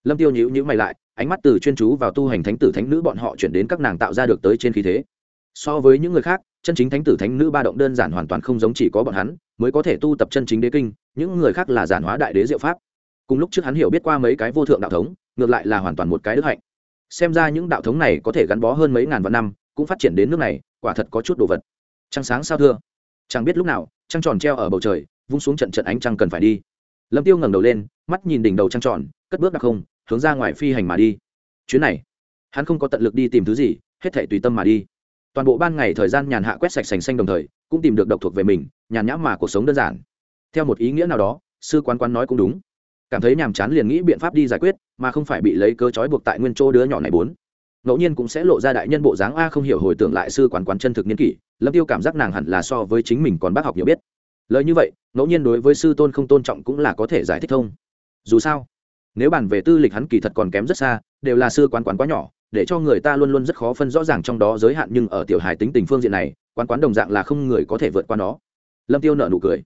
lâm tiêu nhíu nhíu mày lại, ánh mắt từ chuyên chú vào tu hành thánh tử thánh nữ bọn họ chuyển đến các nàng tạo ra được tới trên khí thế. So với những người khác, chân chính thánh tử thánh nữ ba động đơn giản hoàn toàn không giống chỉ có bọn hắn, mới có thể tu tập chân chính đế kinh, những người khác là giản hóa đại đế diệu pháp. Cùng lúc trước hắn hiểu biết qua mấy cái vô thượng đạo thống, ngược lại là hoàn toàn một cái đức hạnh. Xem ra những đạo thống này có thể gắn bó hơn mấy ngàn vạn năm, cũng phát triển đến nước này quả thật có chút đồ vật. Trăng sáng sao thưa? Chẳng biết lúc nào, trăng tròn treo ở bầu trời, vung xuống trận trận ánh trăng cần phải đi. Lâm tiêu ngẩng đầu lên, mắt nhìn đỉnh đầu trăng tròn, cất bước đặc không, hướng ra ngoài phi hành mà đi. Chuyến này, hắn không có tận lực đi tìm thứ gì, hết thể tùy tâm mà đi. Toàn bộ ban ngày thời gian nhàn hạ quét sạch sành xanh đồng thời, cũng tìm được độc thuộc về mình, nhàn nhã mà cuộc sống đơn giản. Theo một ý nghĩa nào đó, sư quán quán nói cũng đúng. Cảm thấy nhàm chán liền nghĩ biện pháp đi giải quyết, mà không phải bị lấy cơ trói buộc tại nguyên chỗ đứa nhỏ này bốn ngẫu nhiên cũng sẽ lộ ra đại nhân bộ dáng a không hiểu hồi tưởng lại sư quán quán chân thực niên kỷ, lâm tiêu cảm giác nàng hẳn là so với chính mình còn bác học nhiều biết. Lời như vậy, ngẫu nhiên đối với sư tôn không tôn trọng cũng là có thể giải thích thông. Dù sao, nếu bàn về tư lịch hắn kỳ thật còn kém rất xa, đều là sư quán quán quá nhỏ, để cho người ta luôn luôn rất khó phân rõ ràng trong đó giới hạn nhưng ở tiểu hài tính tình phương diện này, quán quán đồng dạng là không người có thể vượt qua nó. Lâm tiêu nở nụ cười.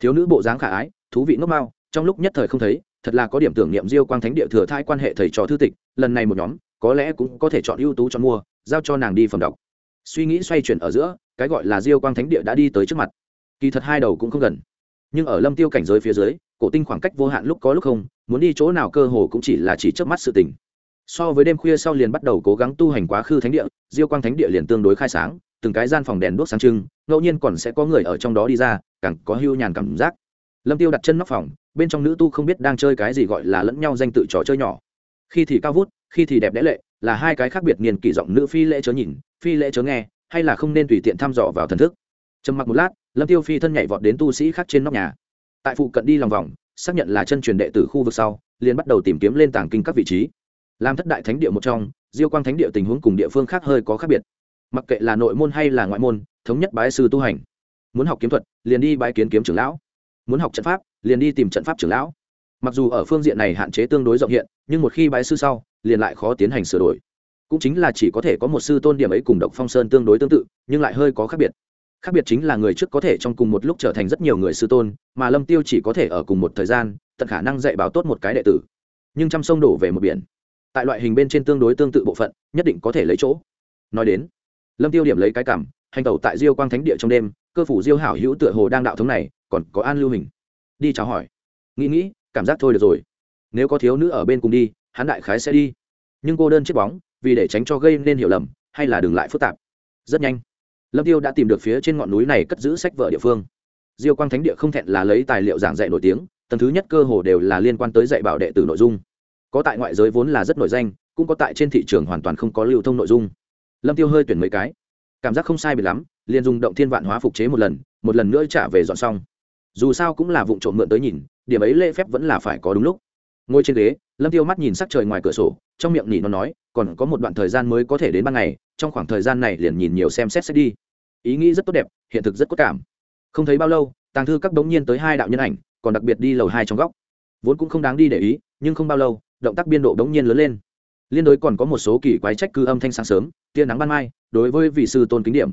Thiếu nữ bộ dáng khả ái, thú vị ngốc mao trong lúc nhất thời không thấy, thật là có điểm tưởng niệm diêu quang thánh địa thừa thai quan hệ thầy trò thư tịch, lần này một nhóm có lẽ cũng có thể chọn ưu tú cho mua, giao cho nàng đi phẩm đọc. Suy nghĩ xoay chuyển ở giữa, cái gọi là diêu quang thánh địa đã đi tới trước mặt. Kỳ thật hai đầu cũng không gần. Nhưng ở lâm tiêu cảnh giới phía dưới, cổ tinh khoảng cách vô hạn lúc có lúc không, muốn đi chỗ nào cơ hồ cũng chỉ là chỉ trước mắt sự tình. So với đêm khuya sau liền bắt đầu cố gắng tu hành quá khứ thánh địa, diêu quang thánh địa liền tương đối khai sáng, từng cái gian phòng đèn đuốc sáng trưng, ngẫu nhiên còn sẽ có người ở trong đó đi ra, càng có hưu nhàn cảm giác. Lâm tiêu đặt chân nóc phòng, bên trong nữ tu không biết đang chơi cái gì gọi là lẫn nhau danh tự trò chơi nhỏ khi thì cao vút, khi thì đẹp đẽ lệ, là hai cái khác biệt niên kỷ giọng nữ phi lễ chớ nhìn, phi lễ chớ nghe, hay là không nên tùy tiện thăm dò vào thần thức. Trầm mặc một lát, lâm tiêu phi thân nhảy vọt đến tu sĩ khác trên nóc nhà. Tại phụ cận đi lòng vòng, xác nhận là chân truyền đệ tử khu vực sau, liền bắt đầu tìm kiếm lên tàng kinh các vị trí. Làm thất đại thánh địa một trong, diêu quang thánh địa tình huống cùng địa phương khác hơi có khác biệt. Mặc kệ là nội môn hay là ngoại môn, thống nhất bái sư tu hành. Muốn học kiếm thuật, liền đi bái kiến kiếm trưởng lão. Muốn học trận pháp, liền đi tìm trận pháp trưởng lão mặc dù ở phương diện này hạn chế tương đối rộng hiện, nhưng một khi bái sư sau, liền lại khó tiến hành sửa đổi. Cũng chính là chỉ có thể có một sư tôn điểm ấy cùng độc phong sơn tương đối tương tự, nhưng lại hơi có khác biệt. Khác biệt chính là người trước có thể trong cùng một lúc trở thành rất nhiều người sư tôn, mà lâm tiêu chỉ có thể ở cùng một thời gian, tận khả năng dạy bảo tốt một cái đệ tử. Nhưng trăm sông đổ về một biển. Tại loại hình bên trên tương đối tương tự bộ phận, nhất định có thể lấy chỗ. Nói đến, lâm tiêu điểm lấy cái cảm, hành tẩu tại diêu quang thánh địa trong đêm, cơ phủ diêu hảo hữu tựa hồ đang đạo thống này, còn có an lưu hình. Đi chào hỏi. Nghĩ nghĩ cảm giác thôi được rồi. Nếu có thiếu nữ ở bên cùng đi, hắn đại khái sẽ đi. Nhưng cô đơn chiếc bóng, vì để tránh cho gây nên hiểu lầm, hay là đừng lại phức tạp. Rất nhanh, lâm tiêu đã tìm được phía trên ngọn núi này cất giữ sách vở địa phương. Diêu quang thánh địa không thẹn là lấy tài liệu giảng dạy nổi tiếng, tầng thứ nhất cơ hồ đều là liên quan tới dạy bảo đệ tử nội dung. Có tại ngoại giới vốn là rất nổi danh, cũng có tại trên thị trường hoàn toàn không có lưu thông nội dung. Lâm tiêu hơi tuyển mấy cái. Cảm giác không sai bị lắm, liền dùng động thiên vạn hóa phục chế một lần một lần nữa trả về dọn xong. Dù sao cũng là vụ trộm mượn tới nhìn điểm ấy lễ phép vẫn là phải có đúng lúc. Ngồi trên ghế, lâm tiêu mắt nhìn sắc trời ngoài cửa sổ, trong miệng nhỉ nó nói, còn có một đoạn thời gian mới có thể đến ban ngày, trong khoảng thời gian này liền nhìn nhiều xem xét xét đi. Ý nghĩ rất tốt đẹp, hiện thực rất cốt cảm. Không thấy bao lâu, tàng thư các đống nhiên tới hai đạo nhân ảnh, còn đặc biệt đi lầu hai trong góc. Vốn cũng không đáng đi để ý, nhưng không bao lâu, động tác biên độ đống nhiên lớn lên. Liên đối còn có một số kỳ quái trách cư âm thanh sáng sớm, tia nắng ban mai, đối với vị sư tôn kính điểm.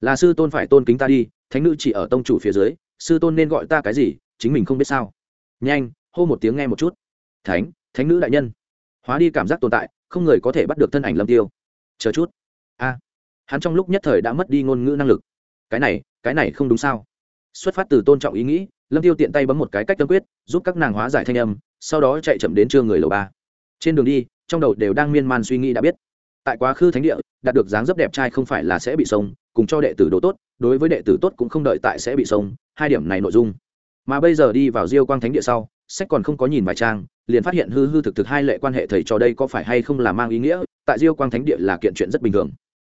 Là sư tôn phải tôn kính ta đi, thánh nữ chỉ ở tông chủ phía dưới, sư tôn nên gọi ta cái gì, chính mình không biết sao nhanh, hô một tiếng nghe một chút. Thánh thánh nữ đại nhân. Hóa đi cảm giác tồn tại, không người có thể bắt được thân ảnh lâm tiêu. Chờ chút. A. Hắn trong lúc nhất thời đã mất đi ngôn ngữ năng lực. Cái này cái này không đúng sao? Xuất phát từ tôn trọng ý nghĩ, lâm tiêu tiện tay bấm một cái cách tâm quyết, giúp các nàng hóa giải thanh âm, sau đó chạy chậm đến trưa người lầu ba. Trên đường đi, trong đầu đều đang miên man suy nghĩ đã biết. Tại quá khứ thánh địa, đạt được dáng dấp đẹp trai không phải là sẽ bị sông cùng cho đệ tử đồ tốt, đối với đệ tử tốt cũng không đợi tại sẽ bị sông hai điểm này nội dung mà bây giờ đi vào diêu quang thánh địa sau, sách còn không có nhìn vài trang, liền phát hiện hư hư thực thực hai lệ quan hệ thầy trò đây có phải hay không là mang ý nghĩa, tại diêu quang thánh địa là kiện chuyện rất bình thường.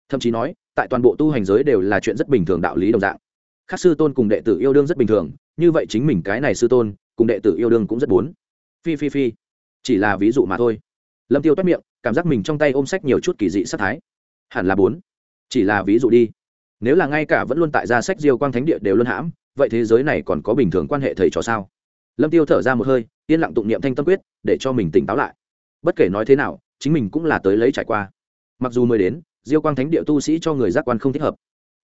Thậm chí nói, tại toàn bộ tu hành giới đều là chuyện rất bình thường đạo lý đồng dạng. Khác sư tôn cùng đệ tử yêu đương rất bình thường, như vậy chính mình cái này sư tôn, cùng đệ tử yêu đương cũng rất bốn. Phi phi phi. Chỉ là ví dụ mà thôi. Lâm tiêu toát miệng, cảm giác mình trong tay ôm sách nhiều chút kỳ dị sát thái. Hẳn là bốn. Chỉ là ví dụ đi. Nếu là ngay cả vẫn luôn tại gia sách diêu quang thánh địa đều luân hãm vậy thế giới này còn có bình thường quan hệ thầy trò sao? Lâm tiêu thở ra một hơi, yên lặng tụng niệm thanh tâm quyết, để cho mình tỉnh táo lại. Bất kể nói thế nào, chính mình cũng là tới lấy trải qua. Mặc dù mới đến, diêu quang thánh địa tu sĩ cho người giác quan không thích hợp.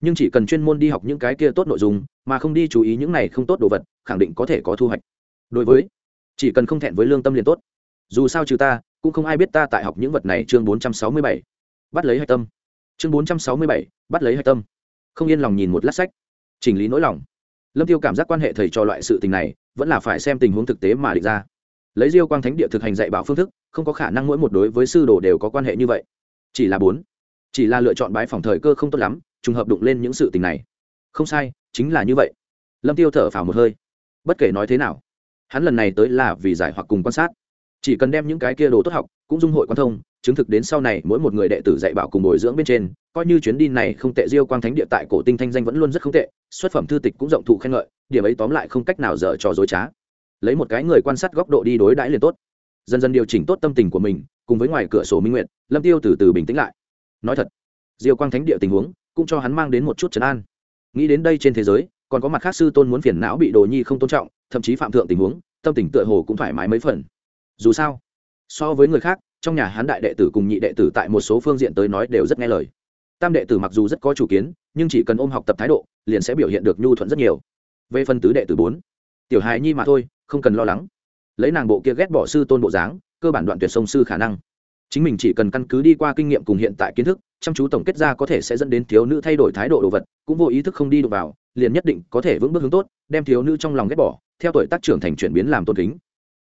Nhưng chỉ cần chuyên môn đi học những cái kia tốt nội dung, mà không đi chú ý những này không tốt đồ vật, khẳng định có thể có thu hoạch. Đối với, chỉ cần không thẹn với lương tâm liền tốt. Dù sao trừ ta, cũng không ai biết ta tại học những vật này chương bốn trăm sáu mươi bảy. Bắt lấy hạch tâm. Chương bốn trăm sáu mươi bảy, bắt lấy hạch tâm. Không yên lòng nhìn một lát sách. Chỉnh lý nỗi lòng lâm tiêu cảm giác quan hệ thầy trò loại sự tình này vẫn là phải xem tình huống thực tế mà định ra. Lấy diêu quang thánh địa thực hành dạy bảo phương thức, không có khả năng mỗi một đối với sư đồ đều có quan hệ như vậy. Chỉ là bốn, chỉ là lựa chọn bái phòng thời cơ không tốt lắm, trùng hợp đụng lên những sự tình này. Không sai, chính là như vậy. Lâm tiêu thở phào một hơi. Bất kể nói thế nào, hắn lần này tới là vì giải hoặc cùng quan sát. Chỉ cần đem những cái kia đồ tốt học, cũng dung hội quan thông chứng thực đến sau này, mỗi một người đệ tử dạy bảo cùng bồi dưỡng bên trên, coi như chuyến đi này không tệ, diêu quang thánh địa tại cổ tinh thanh danh vẫn luôn rất không tệ, xuất phẩm thư tịch cũng rộng thụ khen ngợi, điểm ấy tóm lại không cách nào dở trò dối trá. Lấy một cái người quan sát góc độ đi đối đãi liền tốt. Dần dần điều chỉnh tốt tâm tình của mình, cùng với ngoài cửa sổ minh nguyện lâm tiêu từ từ bình tĩnh lại. Nói thật, diêu quang thánh địa tình huống cũng cho hắn mang đến một chút trấn an. Nghĩ đến đây trên thế giới, còn có mặt khác sư tôn muốn phiền não bị đồ nhi không tôn trọng, thậm chí phạm thượng tình huống, tâm tình tựa hồ cũng thoải mái mấy phần. Dù sao, so với người khác trong nhà hán đại đệ tử cùng nhị đệ tử tại một số phương diện tới nói đều rất nghe lời. Tam đệ tử mặc dù rất có chủ kiến, nhưng chỉ cần ôm học tập thái độ, liền sẽ biểu hiện được nhu thuận rất nhiều. Về phần tứ đệ tử bốn, tiểu hài nhi mà thôi, không cần lo lắng. Lấy nàng bộ kia ghét bỏ sư tôn bộ dáng, cơ bản đoạn tuyệt sông sư khả năng. Chính mình chỉ cần căn cứ đi qua kinh nghiệm cùng hiện tại kiến thức, chăm chú tổng kết ra có thể sẽ dẫn đến thiếu nữ thay đổi thái độ đồ vật, cũng vô ý thức không đi đụng vào, liền nhất định có thể vững bước hướng tốt, đem thiếu nữ trong lòng ghét bỏ, theo tuổi tác trưởng thành chuyển biến làm tôn kính.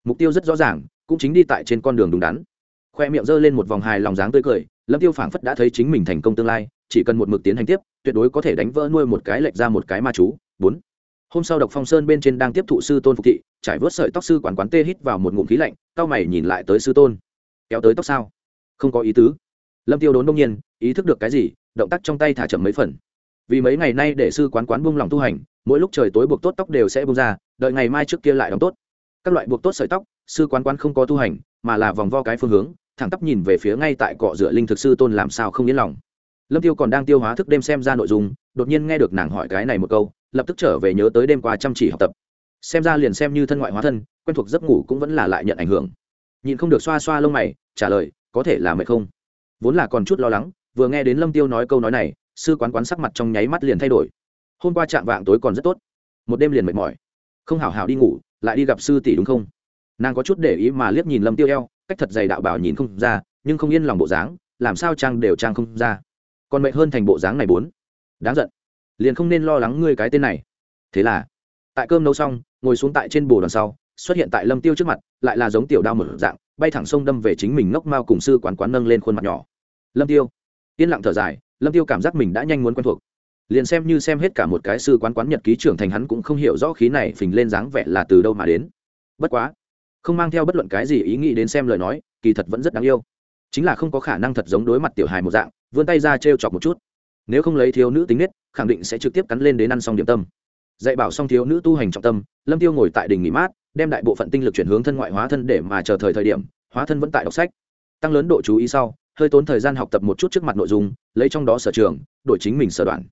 Mục tiêu rất rõ ràng, cũng chính đi tại trên con đường đúng đắn khoe miệng giơ lên một vòng hài lòng dáng tươi cười, lâm tiêu phảng phất đã thấy chính mình thành công tương lai, chỉ cần một mực tiến hành tiếp, tuyệt đối có thể đánh vỡ nuôi một cái lệch ra một cái ma chú. Bốn. Hôm sau độc phong sơn bên trên đang tiếp thụ sư tôn phục thị, trải vớt sợi tóc sư quản quán tê hít vào một ngụm khí lạnh cao mày nhìn lại tới sư tôn. Kéo tới tóc sao? Không có ý tứ. Lâm tiêu đốn đông nhiên, ý thức được cái gì, động tác trong tay thả chậm mấy phần. Vì mấy ngày nay để sư quán quán buông lòng tu hành, mỗi lúc trời tối buộc tốt tóc đều sẽ buông ra, đợi ngày mai trước kia lại đóng tốt. Các loại buộc tốt sợi tóc, sư quán quán không có tu hành, mà là vòng vo cái phương hướng thẳng tắp nhìn về phía ngay tại cọ rửa linh thực sư tôn làm sao không yên lòng. Lâm tiêu còn đang tiêu hóa thức đêm xem ra nội dung, đột nhiên nghe được nàng hỏi cái này một câu, lập tức trở về nhớ tới đêm qua chăm chỉ học tập. Xem ra liền xem như thân ngoại hóa thân, quen thuộc giấc ngủ cũng vẫn là lại nhận ảnh hưởng. Nhìn không được xoa xoa lông mày, trả lời, có thể là mệt không? Vốn là còn chút lo lắng, vừa nghe đến lâm tiêu nói câu nói này, sư quán quán sắc mặt trong nháy mắt liền thay đổi. Hôm qua chạm vạng tối còn rất tốt. Một đêm liền mệt mỏi. Không hảo hảo đi ngủ, lại đi gặp sư tỷ đúng không? Nàng có chút để ý mà liếc nhìn lâm tiêu eo cách thật dày đạo bảo nhìn không ra, nhưng không yên lòng bộ dáng, làm sao trang đều trang không ra. Còn mệnh hơn thành bộ dáng này bốn. Đáng giận. Liền không nên lo lắng ngươi cái tên này. Thế là, tại cơm nấu xong, ngồi xuống tại trên bồ đằng sau, xuất hiện tại lâm tiêu trước mặt, lại là giống tiểu đao một dạng, bay thẳng sông đâm về chính mình ngốc mao cùng sư quán quán nâng lên khuôn mặt nhỏ. Lâm tiêu. Yên lặng thở dài, lâm tiêu cảm giác mình đã nhanh muốn quen thuộc. Liền xem như xem hết cả một cái sư quán quán nhật ký trưởng thành hắn cũng không hiểu rõ khí này phình lên dáng vẻ là từ đâu mà đến. Bất quá không mang theo bất luận cái gì ý nghĩ đến xem lời nói, kỳ thật vẫn rất đáng yêu. Chính là không có khả năng thật giống đối mặt tiểu hài một dạng, vươn tay ra trêu chọc một chút. Nếu không lấy thiếu nữ tính nết, khẳng định sẽ trực tiếp cắn lên đến ăn xong điểm tâm. Dạy bảo xong thiếu nữ tu hành trọng tâm, lâm tiêu ngồi tại đình nghỉ mát, đem đại bộ phận tinh lực chuyển hướng thân ngoại hóa thân để mà chờ thời thời điểm, hóa thân vẫn tại đọc sách. Tăng lớn độ chú ý sau, hơi tốn thời gian học tập một chút trước mặt nội dung, lấy trong đó sở trường, đổi chính mình sở đoạn.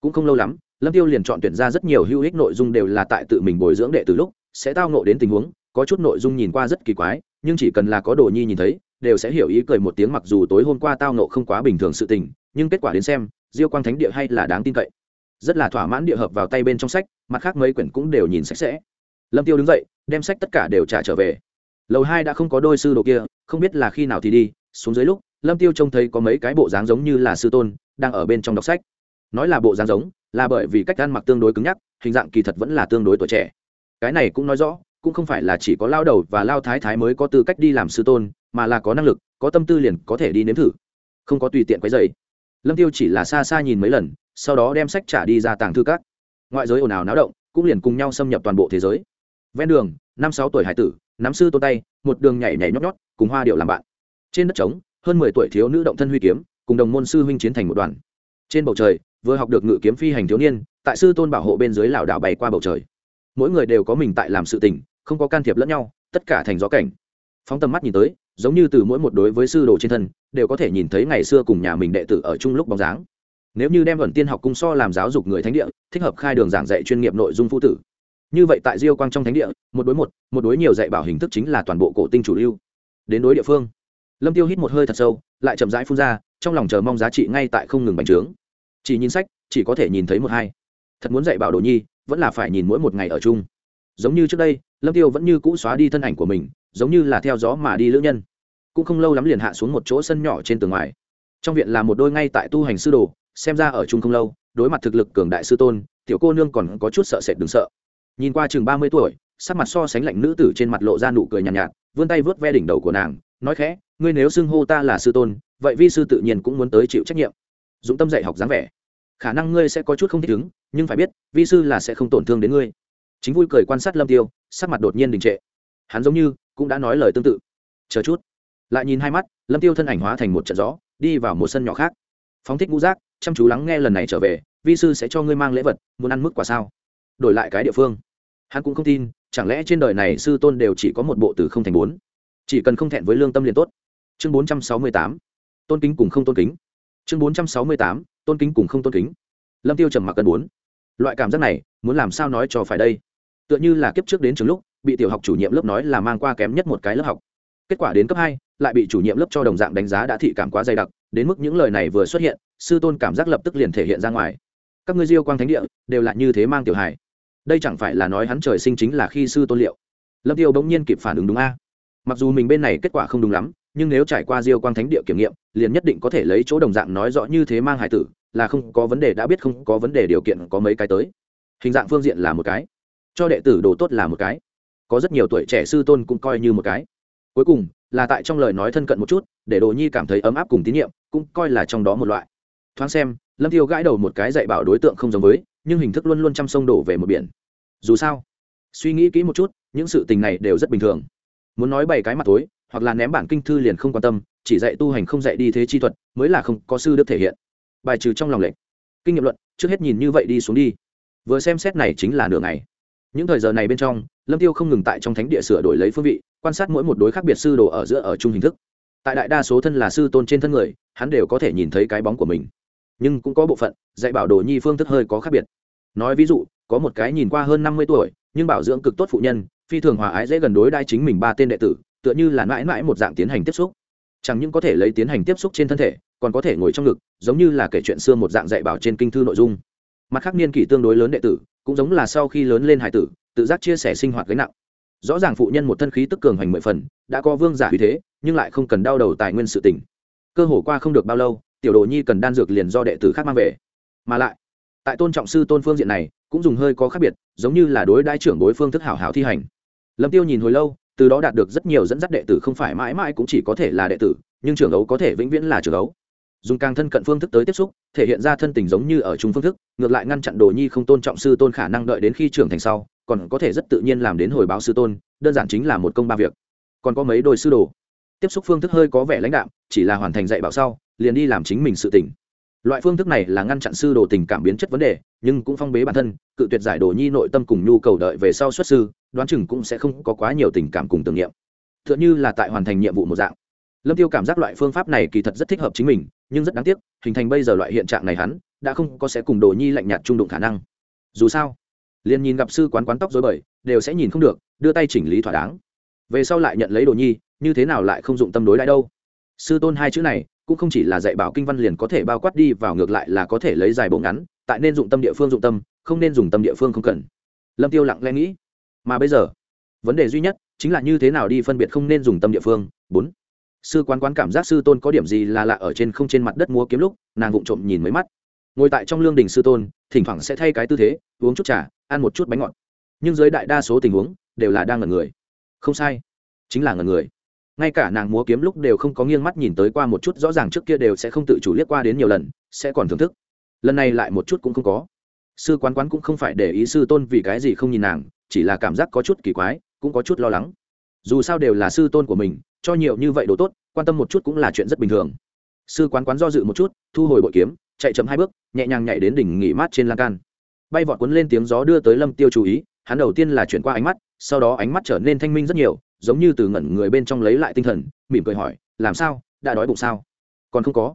Cũng không lâu lắm, lâm tiêu liền chọn tuyển ra rất nhiều hữu ích nội dung đều là tại tự mình bồi dưỡng đệ từ lúc, sẽ tao ngộ đến tình huống có chút nội dung nhìn qua rất kỳ quái, nhưng chỉ cần là có đồ nhi nhìn thấy, đều sẽ hiểu ý cười một tiếng mặc dù tối hôm qua tao nộ không quá bình thường sự tình, nhưng kết quả đến xem, diêu quang thánh địa hay là đáng tin cậy. Rất là thỏa mãn địa hợp vào tay bên trong sách, mặt khác mấy quyển cũng đều nhìn sạch sẽ. Lâm tiêu đứng dậy, đem sách tất cả đều trả trở về. Lầu hai đã không có đôi sư đồ kia, không biết là khi nào thì đi, xuống dưới lúc, lâm tiêu trông thấy có mấy cái bộ dáng giống như là sư tôn, đang ở bên trong đọc sách. Nói là bộ dáng giống, là bởi vì cách ăn mặc tương đối cứng nhắc, hình dạng kỳ thật vẫn là tương đối tuổi trẻ. Cái này cũng nói rõ cũng không phải là chỉ có lao đầu và lao thái thái mới có tư cách đi làm sư tôn, mà là có năng lực, có tâm tư liền có thể đi nếm thử. Không có tùy tiện quấy dày lâm tiêu chỉ là xa xa nhìn mấy lần, sau đó đem sách trả đi ra tàng thư các. Ngoại giới ồn ào náo động, cũng liền cùng nhau xâm nhập toàn bộ thế giới. Ven đường, năm sáu tuổi hải tử, nắm sư tôn tay, một đường nhảy nhảy nhót nhót, cùng hoa điệu làm bạn. Trên đất trống, hơn mười tuổi thiếu nữ động thân huy kiếm, cùng đồng môn sư huynh chiến thành một đoàn. Trên bầu trời, vừa học được ngự kiếm phi hành thiếu niên, tại sư tôn bảo hộ bên dưới lảo đảo bay qua bầu trời. Mỗi người đều có mình tại làm sự tình không có can thiệp lẫn nhau, tất cả thành gió cảnh. Phóng tầm mắt nhìn tới, giống như từ mỗi một đối với sư đồ trên thân, đều có thể nhìn thấy ngày xưa cùng nhà mình đệ tử ở chung lúc bóng dáng. Nếu như đem luận tiên học cung so làm giáo dục người thánh địa, thích hợp khai đường giảng dạy chuyên nghiệp nội dung phu tử. Như vậy tại diêu quang trong thánh địa, một đối một một đối nhiều dạy bảo hình thức chính là toàn bộ cổ tinh chủ lưu. Đến đối địa phương, lâm tiêu hít một hơi thật sâu, lại chậm rãi phun ra, trong lòng chờ mong giá trị ngay tại không ngừng bành trướng. Chỉ nhìn sách, chỉ có thể nhìn thấy một hai. Thật muốn dạy bảo đồ nhi, vẫn là phải nhìn mỗi một ngày ở chung giống như trước đây lâm tiêu vẫn như cũ xóa đi thân ảnh của mình giống như là theo gió mà đi lữ nhân. Cũng không lâu lắm liền hạ xuống một chỗ sân nhỏ trên tường ngoài. Trong viện là một đôi ngay tại tu hành sư đồ xem ra ở chung không lâu đối mặt thực lực cường đại sư tôn tiểu cô nương còn có chút sợ sệt đừng sợ. Nhìn qua chừng ba mươi tuổi sắc mặt so sánh lạnh nữ tử trên mặt lộ ra nụ cười nhàn nhạt, nhạt vươn tay vớt ve đỉnh đầu của nàng nói khẽ ngươi nếu xưng hô ta là sư tôn vậy vi sư tự nhiên cũng muốn tới chịu trách nhiệm. Dũng tâm dạy học dáng vẻ. Khả năng ngươi sẽ có chút không thích ứng nhưng phải biết vi sư là sẽ không tổn thương đến ngươi chính vui cười quan sát lâm tiêu, sắc mặt đột nhiên đình trệ. Hắn giống như cũng đã nói lời tương tự. Chờ chút. Lại nhìn hai mắt, lâm tiêu thân ảnh hóa thành một trận gió, đi vào một sân nhỏ khác. Phóng thích ngũ giác, chăm chú lắng nghe lần này trở về, vi sư sẽ cho ngươi mang lễ vật, muốn ăn mức quả sao? Đổi lại cái địa phương. Hắn cũng không tin, chẳng lẽ trên đời này sư tôn đều chỉ có một bộ từ không thành bốn? Chỉ cần không thẹn với lương tâm liền tốt. Chương bốn trăm sáu mươi tám. Tôn kính cùng không tôn kính. Chương bốn trăm sáu mươi tám. Tôn kính cùng không tôn kính. Lâm tiêu trầm mặc cần bốn. Loại cảm giác này, muốn làm sao nói cho phải đây? Tựa như là kiếp trước đến trường lúc, bị tiểu học chủ nhiệm lớp nói là mang qua kém nhất một cái lớp học. Kết quả đến cấp hai, lại bị chủ nhiệm lớp cho đồng dạng đánh giá đã thị cảm quá dày đặc, đến mức những lời này vừa xuất hiện, sư tôn cảm giác lập tức liền thể hiện ra ngoài. Các ngươi diêu quang thánh địa, đều là như thế mang tiểu hài. Đây chẳng phải là nói hắn trời sinh chính là khi sư tôn liệu. Lâm tiêu bỗng nhiên kịp phản ứng đúng a. Mặc dù mình bên này kết quả không đúng lắm, nhưng nếu trải qua diêu quang thánh địa kiểm nghiệm, liền nhất định có thể lấy chỗ đồng dạng nói rõ như thế mang hải tử, là không có vấn đề đã biết không có vấn đề điều kiện có mấy cái tới. Hình dạng phương diện là một cái cho đệ tử đồ tốt là một cái. Có rất nhiều tuổi trẻ sư tôn cũng coi như một cái. Cuối cùng, là tại trong lời nói thân cận một chút, để đồ nhi cảm thấy ấm áp cùng tín nhiệm, cũng coi là trong đó một loại. Thoáng xem, lâm tiêu gãi đầu một cái dạy bảo đối tượng không giống với, nhưng hình thức luôn luôn chăm sông đổ về một biển. Dù sao, suy nghĩ kỹ một chút, những sự tình này đều rất bình thường. Muốn nói bảy cái mặt tối hoặc là ném bản kinh thư liền không quan tâm, chỉ dạy tu hành không dạy đi thế chi thuật, mới là không có sư đức thể hiện. Bài trừ trong lòng lệnh. Kinh nghiệm luận, trước hết nhìn như vậy đi xuống đi. Vừa xem xét này chính là nửa ngày những thời giờ này bên trong, lâm tiêu không ngừng tại trong thánh địa sửa đổi lấy phương vị, quan sát mỗi một đối khác biệt sư đồ ở giữa ở chung hình thức. Tại đại đa số thân là sư tôn trên thân người, hắn đều có thể nhìn thấy cái bóng của mình. Nhưng cũng có bộ phận, dạy bảo đồ nhi phương thức hơi có khác biệt. Nói ví dụ, có một cái nhìn qua hơn năm mươi tuổi, nhưng bảo dưỡng cực tốt phụ nhân, phi thường hòa ái dễ gần đối đai chính mình ba tên đệ tử, tựa như là mãi mãi một dạng tiến hành tiếp xúc. Chẳng những có thể lấy tiến hành tiếp xúc trên thân thể, còn có thể ngồi trong ngực, giống như là kể chuyện xưa một dạng dạy bảo trên kinh thư nội dung. Mặt khác niên kỷ tương đối lớn đệ tử cũng giống là sau khi lớn lên hải tử, tự giác chia sẻ sinh hoạt gánh nặng. Rõ ràng phụ nhân một thân khí tức cường hành mười phần, đã có vương giả uy thế, nhưng lại không cần đau đầu tài nguyên sự tỉnh cơ hồ qua không được bao lâu, tiểu đồ nhi cần đan dược liền do đệ tử khác mang về. Mà lại, tại tôn trọng sư tôn phương diện này, cũng dùng hơi có khác biệt, giống như là đối đai trưởng đối phương thức hảo hảo thi hành. Lâm tiêu nhìn hồi lâu, từ đó đạt được rất nhiều dẫn dắt đệ tử không phải mãi mãi cũng chỉ có thể là đệ tử, nhưng trưởng ấu có thể vĩnh viễn là trưởng ấu dùng càng thân cận phương thức tới tiếp xúc, thể hiện ra thân tình giống như ở chung phương thức, ngược lại ngăn chặn đồ nhi không tôn trọng sư tôn khả năng đợi đến khi trưởng thành sau, còn có thể rất tự nhiên làm đến hồi báo sư tôn, đơn giản chính là một công ba việc. Còn có mấy đôi sư đồ. Tiếp xúc phương thức hơi có vẻ lãnh đạm, chỉ là hoàn thành dạy bảo sau, liền đi làm chính mình sự tỉnh loại phương thức này là ngăn chặn sư đồ tình cảm biến chất vấn đề, nhưng cũng phong bế bản thân, cự tuyệt giải đồ nhi nội tâm cùng nhu cầu đợi về sau xuất sư, đoán chừng cũng sẽ không có quá nhiều tình cảm cùng tưởng niệm. T h ư ợ n h ư là tại hoàn thành nhiệm vụ một dạng. Lâm tiêu cảm giác loại phương pháp này kỳ thật rất thích hợp chính mình nhưng rất đáng tiếc, hình thành bây giờ loại hiện trạng này hắn, đã không có sẽ cùng đồ nhi lạnh nhạt trung đụng khả năng. Dù sao, liền nhìn gặp sư quán quán tóc dối bời, đều sẽ nhìn không được, đưa tay chỉnh lý thỏa đáng. Về sau lại nhận lấy đồ nhi, như thế nào lại không dụng tâm đối đãi đâu. Sư tôn hai chữ này, cũng không chỉ là dạy bảo kinh văn liền có thể bao quát đi vào ngược lại là có thể lấy dài bộ ngắn, tại nên dụng tâm địa phương dụng tâm, không nên dùng tâm địa phương không cần. Lâm tiêu lặng lẽ nghĩ, mà bây giờ, vấn đề duy nhất chính là như thế nào đi phân biệt không nên dùng tâm địa phương. Bốn sư quán quán cảm giác sư tôn có điểm gì là lạ ở trên không trên mặt đất múa kiếm lúc, nàng vụng trộm nhìn mấy mắt. Ngồi tại trong lương đình sư tôn, thỉnh thoảng sẽ thay cái tư thế, uống chút trà, ăn một chút bánh ngọt. Nhưng dưới đại đa số tình huống, đều là đang ngẩn người. Không sai, chính là ngẩn người. Ngay cả nàng múa kiếm lúc đều không có nghiêng mắt nhìn tới qua một chút, rõ ràng trước kia đều sẽ không tự chủ liếc qua đến nhiều lần, sẽ còn thưởng thức. Lần này lại một chút cũng không có. Sư quán quán cũng không phải để ý sư tôn vì cái gì không nhìn nàng, chỉ là cảm giác có chút kỳ quái, cũng có chút lo lắng. Dù sao đều là sư tôn của mình cho nhiều như vậy đồ tốt, quan tâm một chút cũng là chuyện rất bình thường. Sư quán quán do dự một chút, thu hồi bội kiếm, chạy chậm hai bước, nhẹ nhàng nhảy đến đỉnh nghỉ mát trên lan can. Bay vọt cuốn lên tiếng gió đưa tới lâm tiêu chú ý, hắn đầu tiên là chuyển qua ánh mắt, sau đó ánh mắt trở nên thanh minh rất nhiều, giống như từ ngẩn người bên trong lấy lại tinh thần, mỉm cười hỏi, làm sao? Đã đói bụng sao? Còn không có.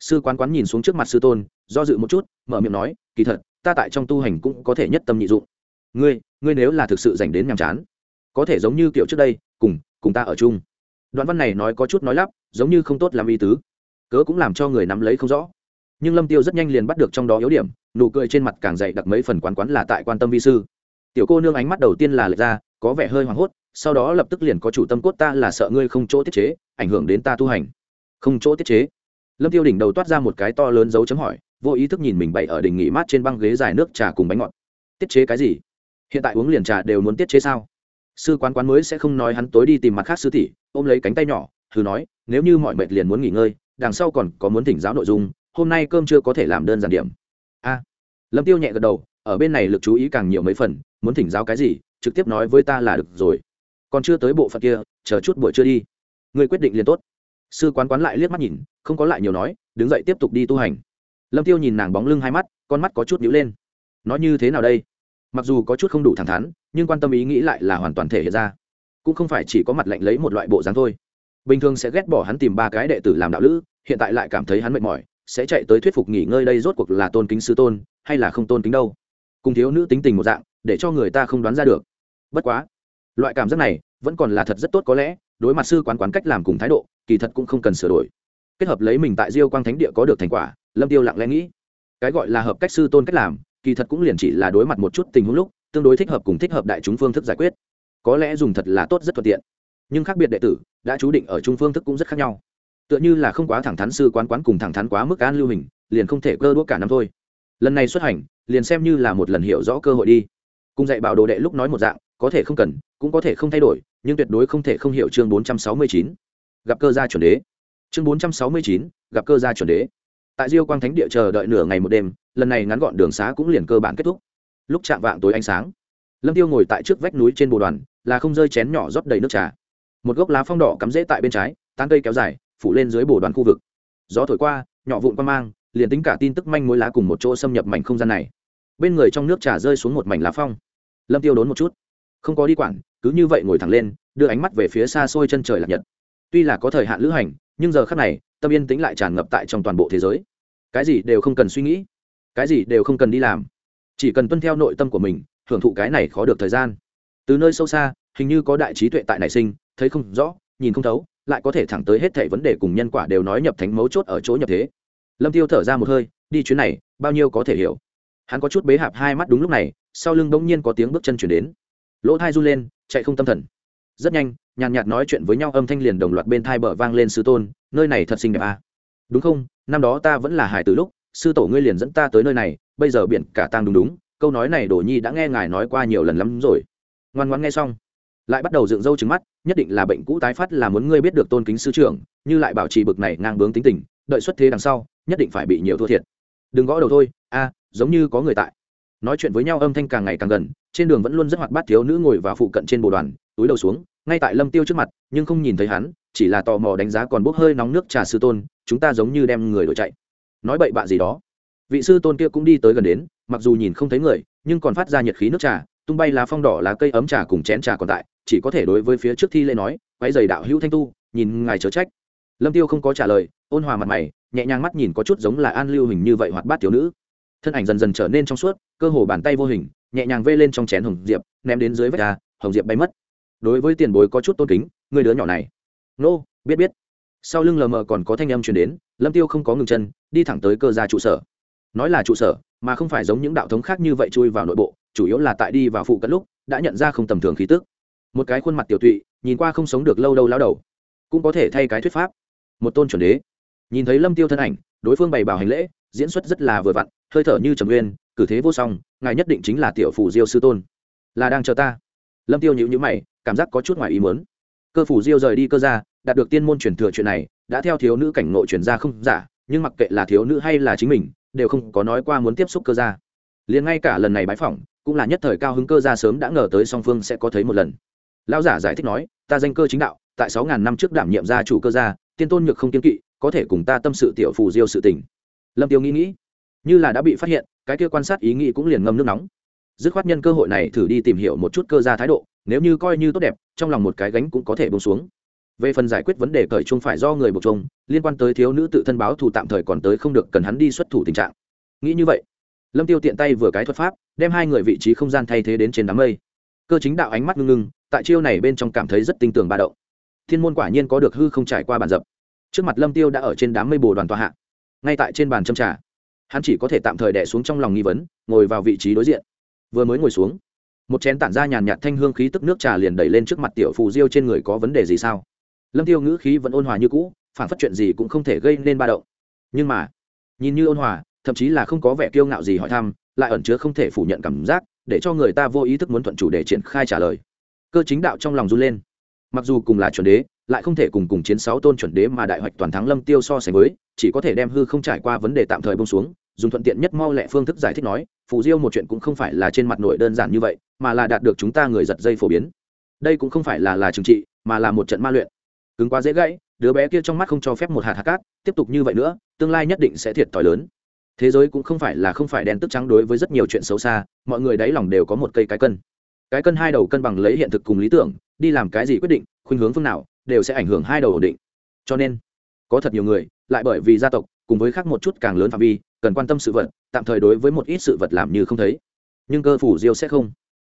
Sư quán quán nhìn xuống trước mặt sư tôn, do dự một chút, mở miệng nói, kỳ thật, ta tại trong tu hành cũng có thể nhất tâm nhị dụng. Ngươi ngươi nếu là thực sự dành đến nhàm chán, có thể giống như kiểu trước đây, cùng cùng ta ở chung đoạn văn này nói có chút nói lắp, giống như không tốt làm y tứ. Cớ cũng làm cho người nắm lấy không rõ. Nhưng lâm tiêu rất nhanh liền bắt được trong đó yếu điểm, nụ cười trên mặt càng dày đặc mấy phần quán quán là tại quan tâm vi sư. Tiểu cô nương ánh mắt đầu tiên là lệch ra, có vẻ hơi hoảng hốt, sau đó lập tức liền có chủ tâm cốt ta là sợ ngươi không chỗ tiết chế, ảnh hưởng đến ta tu hành. Không chỗ tiết chế. Lâm tiêu đỉnh đầu toát ra một cái to lớn dấu chấm hỏi, vô ý thức nhìn mình bậy ở đỉnh nghỉ mát trên băng ghế dài nước trà cùng bánh ngọt. Tiết chế cái gì? Hiện tại uống liền trà đều muốn tiết chế sao? Sư quán quán mới sẽ không nói hắn tối đi tìm mặt khác sư tỷ, ôm lấy cánh tay nhỏ thử nói, nếu như mọi mệt liền muốn nghỉ ngơi, đằng sau còn có muốn thỉnh giáo nội dung, hôm nay cơm chưa có thể làm đơn giản điểm. A. Lâm tiêu nhẹ gật đầu, ở bên này lực chú ý càng nhiều mấy phần, muốn thỉnh giáo cái gì, trực tiếp nói với ta là được rồi. Còn chưa tới bộ phận kia, chờ chút buổi chưa đi. Người quyết định liền tốt. Sư quán quán lại liếc mắt nhìn, không có lại nhiều nói, đứng dậy tiếp tục đi tu hành. Lâm tiêu nhìn nàng bóng lưng hai mắt, con mắt có chút nhíu lên. Nó như thế nào đây? Mặc dù có chút không đủ thẳng thắn, nhưng quan tâm ý nghĩ lại là hoàn toàn thể hiện ra. Cũng không phải chỉ có mặt lạnh lấy một loại bộ dáng thôi. Bình thường sẽ ghét bỏ hắn tìm ba cái đệ tử làm đạo lữ, hiện tại lại cảm thấy hắn mệt mỏi, sẽ chạy tới thuyết phục nghỉ ngơi đây rốt cuộc là tôn kính sư tôn, hay là không tôn kính đâu. Cùng thiếu nữ tính tình một dạng, để cho người ta không đoán ra được. Bất quá, loại cảm giác này vẫn còn là thật rất tốt có lẽ, đối mặt sư quán quán cách làm cùng thái độ, kỳ thật cũng không cần sửa đổi. Kết hợp lấy mình tại diêu quang thánh địa có được thành quả, lâm tiêu lặng lẽ nghĩ, cái gọi là hợp cách sư tôn cách làm kỳ thật cũng liền chỉ là đối mặt một chút tình huống lúc, tương đối thích hợp cùng thích hợp đại chúng phương thức giải quyết. Có lẽ dùng thật là tốt rất thuận tiện. Nhưng khác biệt đệ tử, đã chú định ở trung phương thức cũng rất khác nhau. Tựa như là không quá thẳng thắn sư quán quán cùng thẳng thắn quá mức an lưu hình, liền không thể cơ đua cả năm thôi. Lần này xuất hành, liền xem như là một lần hiểu rõ cơ hội đi. Cùng dạy bảo đồ đệ lúc nói một dạng, có thể không cần, cũng có thể không thay đổi, nhưng tuyệt đối không thể không hiểu chương bốn trăm sáu mươi chín. Gặp cơ gia chuẩn đế. Chương bốn trăm sáu mươi chín, gặp cơ gia chuẩn đế. Tại diêu quang thánh địa chờ đợi nửa ngày một đêm lần này ngắn gọn đường xá cũng liền cơ bản kết thúc. Lúc chạm vạng tối ánh sáng, lâm tiêu ngồi tại trước vách núi trên bồ đoàn, là không rơi chén nhỏ rót đầy nước trà. Một gốc lá phong đỏ cắm rễ tại bên trái, tán cây kéo dài, phủ lên dưới bồ đoàn khu vực. Gió thổi qua, nhỏ vụn qua mang, liền tính cả tin tức manh mối lá cùng một chỗ xâm nhập mảnh không gian này. Bên người trong nước trà rơi xuống một mảnh lá phong. Lâm tiêu đốn một chút. Không có đi quản, cứ như vậy ngồi thẳng lên, đưa ánh mắt về phía xa xôi chân trời lạc nhật. Tuy là có thời hạn lữ hành, nhưng giờ khắc này, tâm yên tĩnh lại tràn ngập tại trong toàn bộ thế giới. Cái gì đều không cần suy nghĩ cái gì đều không cần đi làm. Chỉ cần tuân theo nội tâm của mình, hưởng thụ cái này khó được thời gian. Từ nơi sâu xa, hình như có đại trí tuệ tại nảy sinh, thấy không rõ, nhìn không thấu, lại có thể thẳng tới hết thảy vấn đề cùng nhân quả đều nói nhập thánh mấu chốt ở chỗ nhập thế. Lâm tiêu thở ra một hơi, đi chuyến này, bao nhiêu có thể hiểu. Hắn có chút bế hạp hai mắt đúng lúc này, sau lưng bỗng nhiên có tiếng bước chân chuyển đến. Lỗ thai run lên, chạy không tâm thần. Rất nhanh, nhàn nhạt nói chuyện với nhau âm thanh liền đồng loạt bên thai bờ vang lên sư tôn, nơi này thật xinh đẹp à. đúng không? Năm đó ta vẫn là hải từ lúc sư tổ ngươi liền dẫn ta tới nơi này, bây giờ biển cả tang đúng đúng, câu nói này đồ nhi đã nghe ngài nói qua nhiều lần lắm rồi. Ngoan ngoan nghe xong. Lại bắt đầu dựng râu trứng mắt, nhất định là bệnh cũ tái phát là muốn ngươi biết được tôn kính sư trưởng, như lại bảo trì bực này ngang bướng tính tình, đợi xuất thế đằng sau, nhất định phải bị nhiều thua thiệt. Đừng gõ đầu thôi, a, giống như có người tại. Nói chuyện với nhau âm thanh càng ngày càng gần, trên đường vẫn luôn rất hoạt bát thiếu nữ ngồi và phụ cận trên bồ đoàn, túi đầu xuống, ngay tại lâm tiêu trước mặt, nhưng không nhìn thấy hắn, chỉ là tò mò đánh giá còn bốc hơi nóng nước trà sư tôn, chúng ta giống như đem người đổi chạy nói bậy bạ gì đó. Vị sư tôn kia cũng đi tới gần đến, mặc dù nhìn không thấy người, nhưng còn phát ra nhiệt khí nước trà, tung bay lá phong đỏ lá cây ấm trà cùng chén trà còn tại, chỉ có thể đối với phía trước thi lễ nói quái dày đạo hữu thanh tu, nhìn ngài chớ trách. Lâm tiêu không có trả lời, ôn hòa mặt mày, nhẹ nhàng mắt nhìn có chút giống là an lưu hình như vậy hoạt bát thiếu nữ. Thân ảnh dần dần trở nên trong suốt, cơ hồ bàn tay vô hình, nhẹ nhàng vê lên trong chén hồng diệp, ném đến dưới vách đá, hồng diệp bay mất. Đối với tiền bối có chút tôn kính, người đứa nhỏ này. Nô, biết biết. Sau lưng lờ mờ còn có thanh âm truyền đến lâm tiêu không có ngừng chân, đi thẳng tới cơ gia trụ sở. Nói là trụ sở, mà không phải giống những đạo thống khác như vậy chui vào nội bộ, chủ yếu là tại đi vào phụ cận lúc, đã nhận ra không tầm thường khí tức. Một cái khuôn mặt tiểu tụy, nhìn qua không sống được lâu đâu lao đầu. Cũng có thể thay cái thuyết pháp. Một tôn chuẩn đế. Nhìn thấy lâm tiêu thân ảnh, đối phương bày bảo hành lễ, diễn xuất rất là vừa vặn, hơi thở như trầm uyên cử thế vô song, ngài nhất định chính là tiểu phủ diêu sư tôn. Là đang chờ ta. Lâm tiêu nhíu nhíu mày, cảm giác có chút ngoài ý muốn. Cơ phủ diêu rời đi cơ ra đạt được tiên môn truyền thừa chuyện này, đã theo thiếu nữ cảnh nội truyền ra không giả, nhưng mặc kệ là thiếu nữ hay là chính mình, đều không có nói qua muốn tiếp xúc cơ gia. Liền ngay cả lần này bái phỏng, cũng là nhất thời cao hứng cơ gia sớm đã ngờ tới song phương sẽ có thấy một lần. Lão giả giải thích nói, ta danh cơ chính đạo, tại sáu ngàn năm trước đảm nhiệm gia chủ cơ gia, tiên tôn nhược không kiên kỵ, có thể cùng ta tâm sự tiểu phù diêu sự tình. Lâm tiêu nghĩ nghĩ, như là đã bị phát hiện, cái kia quan sát ý nghĩ cũng liền ngâm nước nóng. Dứt khoát nhân cơ hội này thử đi tìm hiểu một chút cơ gia thái độ, nếu như coi như tốt đẹp, trong lòng một cái gánh cũng có thể bông xuống về phần giải quyết vấn đề cởi chung phải do người buộc chung liên quan tới thiếu nữ tự thân báo thù tạm thời còn tới không được, cần hắn đi xuất thủ tình trạng. Nghĩ như vậy, lâm tiêu tiện tay vừa cái thuật pháp, đem hai người vị trí không gian thay thế đến trên đám mây. Cơ chính đạo ánh mắt ngưng ngưng, tại chiêu này bên trong cảm thấy rất tinh tường ba động. Thiên môn quả nhiên có được hư không trải qua bàn dập. Trước mặt lâm tiêu đã ở trên đám mây bồ đoàn tòa hạ, ngay tại trên bàn châm trà. Hắn chỉ có thể tạm thời đẻ xuống trong lòng nghi vấn, ngồi vào vị trí đối diện. Vừa mới ngồi xuống, một chén tản ra nhàn nhạt thanh hương khí tức nước trà liền đẩy lên trước mặt tiểu phù diêu trên người có vấn đề gì sao? Lâm tiêu ngữ khí vẫn ôn hòa như cũ, phản phát chuyện gì cũng không thể gây nên ba động. Nhưng mà, nhìn như ôn hòa, thậm chí là không có vẻ kiêu ngạo gì hỏi thăm, lại ẩn chứa không thể phủ nhận cảm giác, để cho người ta vô ý thức muốn thuận chủ để triển khai trả lời. Cơ chính đạo trong lòng run lên. Mặc dù cùng là chuẩn đế, lại không thể cùng cùng chiến sáu tôn chuẩn đế mà đại hoạch toàn thắng lâm tiêu so sánh với, chỉ có thể đem hư không trải qua vấn đề tạm thời bông xuống, dùng thuận tiện nhất mau lẹ phương thức giải thích nói, phù diêu một chuyện cũng không phải là trên mặt nội đơn giản như vậy, mà là đạt được chúng ta người giật dây phổ biến. Đây cũng không phải là là trừng trị, mà là một trận ma luyện cứng quá dễ gãy, đứa bé kia trong mắt không cho phép một hạt hạt cát, tiếp tục như vậy nữa, tương lai nhất định sẽ thiệt thòi lớn. Thế giới cũng không phải là không phải đen tức trắng đối với rất nhiều chuyện xấu xa, mọi người đáy lòng đều có một cây cái cân. Cái cân hai đầu cân bằng lấy hiện thực cùng lý tưởng, đi làm cái gì quyết định, khuynh hướng phương nào, đều sẽ ảnh hưởng hai đầu ổn định. Cho nên, có thật nhiều người, lại bởi vì gia tộc, cùng với khác một chút càng lớn phạm vi, cần quan tâm sự vật, tạm thời đối với một ít sự vật làm như không thấy. Nhưng cơ phủ diêu sẽ không.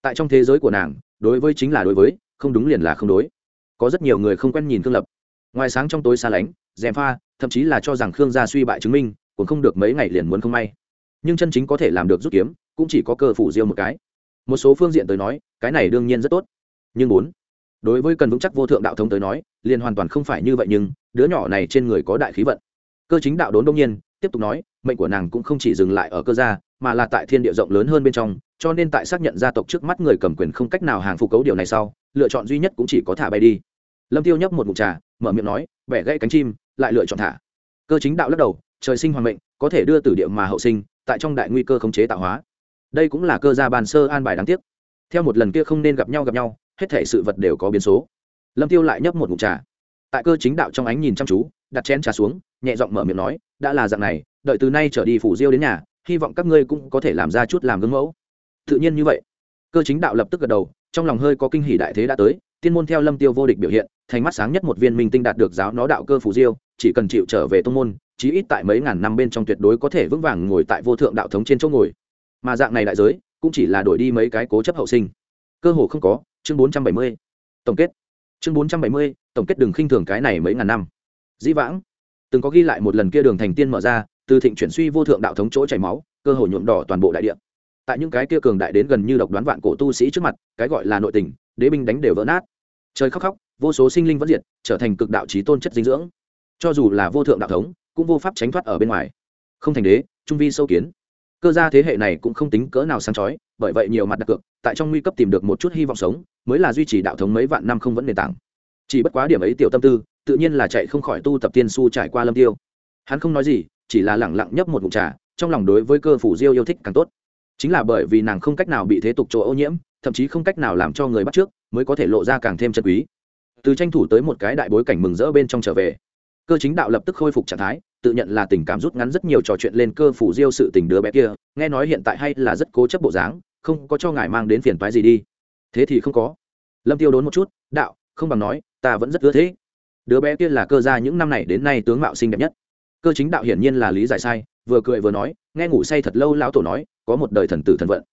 Tại trong thế giới của nàng, đối với chính là đối với, không đúng liền là không đối có rất nhiều người không quen nhìn khương lập. Ngoài sáng trong tối xa lánh, dèm pha, thậm chí là cho rằng khương gia suy bại chứng minh, cũng không được mấy ngày liền muốn không may. Nhưng chân chính có thể làm được rút kiếm, cũng chỉ có cơ phủ diêu một cái. Một số phương diện tới nói, cái này đương nhiên rất tốt. Nhưng bốn, đối với cần vững chắc vô thượng đạo thống tới nói, liền hoàn toàn không phải như vậy nhưng, đứa nhỏ này trên người có đại khí vận. Cơ chính đạo đốn đông nhiên, tiếp tục nói, mệnh của nàng cũng không chỉ dừng lại ở cơ gia, mà là tại thiên địa rộng lớn hơn bên trong cho nên tại xác nhận gia tộc trước mắt người cầm quyền không cách nào hàng phục cấu điều này sau, lựa chọn duy nhất cũng chỉ có thả bay đi. Lâm tiêu nhấp một mục trà, mở miệng nói vẻ gãy cánh chim, lại lựa chọn thả. Cơ chính đạo lắc đầu, trời sinh hoàng mệnh, có thể đưa từ địa mà hậu sinh, tại trong đại nguy cơ khống chế tạo hóa. Đây cũng là cơ gia bàn sơ an bài đáng tiếc. Theo một lần kia không nên gặp nhau gặp nhau, hết thể sự vật đều có biến số. Lâm tiêu lại nhấp một mục trà. Tại cơ chính đạo trong ánh nhìn chăm chú, đặt chén trà xuống, nhẹ giọng mở miệng nói, đã là dạng này, đợi từ nay trở đi phủ diêu đến nhà, hy vọng các ngươi cũng có thể làm ra chút làm gương mẫu tự nhiên như vậy. Cơ chính đạo lập tức gật đầu, trong lòng hơi có kinh hỉ đại thế đã tới, tiên môn theo lâm tiêu vô địch biểu hiện, thành mắt sáng nhất một viên minh tinh đạt được giáo nó đạo cơ phù diêu, chỉ cần chịu trở về tông môn, chí ít tại mấy ngàn năm bên trong tuyệt đối có thể vững vàng ngồi tại vô thượng đạo thống trên chỗ ngồi. Mà dạng này đại giới, cũng chỉ là đổi đi mấy cái cố chấp hậu sinh. Cơ hồ không có, chương bốn trăm bảy mươi, tổng kết. Chương bốn trăm bảy mươi, tổng kết đừng khinh thường cái này mấy ngàn năm. Dĩ vãng, từng có ghi lại một lần kia đường thành tiên mở ra, từ thịnh chuyển suy vô thượng đạo thống chỗ chảy máu, cơ hồ nhuộm đỏ toàn bộ đại địa tại những cái kia cường đại đến gần như độc đoán vạn cổ tu sĩ trước mặt, cái gọi là nội tình, đế binh đánh đều vỡ nát. Trời khóc khóc, vô số sinh linh vẫn diệt, trở thành cực đạo trí tôn chất dinh dưỡng. Cho dù là vô thượng đạo thống, cũng vô pháp tránh thoát ở bên ngoài. Không thành đế, trung vi sâu kiến. Cơ gia thế hệ này cũng không tính cỡ nào sáng chói, bởi vậy nhiều mặt đặc cược, tại trong nguy cấp tìm được một chút hy vọng sống, mới là duy trì đạo thống mấy vạn năm không vẫn nền tảng. Chỉ bất quá điểm ấy tiểu tâm tư, tự nhiên là chạy không khỏi tu tập tiên su trải qua lâm tiêu. Hắn không nói gì, chỉ là lẳng lặng nhấp một ngụm trà, trong lòng đối với cơ phủ diêu yêu thích càng tốt chính là bởi vì nàng không cách nào bị thế tục chỗ ô nhiễm, thậm chí không cách nào làm cho người bắt trước, mới có thể lộ ra càng thêm chân quý. Từ tranh thủ tới một cái đại bối cảnh mừng rỡ bên trong trở về. Cơ chính đạo lập tức khôi phục trạng thái, tự nhận là tình cảm rút ngắn rất nhiều trò chuyện lên cơ phủ diêu sự tình đứa bé kia, nghe nói hiện tại hay là rất cố chấp bộ dáng, không có cho ngài mang đến phiền toái gì đi. Thế thì không có. Lâm tiêu đốn một chút, đạo, không bằng nói, ta vẫn rất ưa thế đứa bé kia là cơ gia những năm này đến nay tướng mạo xinh đẹp nhất. Cơ chính đạo hiển nhiên là lý giải sai vừa cười vừa nói, nghe ngủ say thật lâu lão tổ nói, có một đời thần tử thần vận.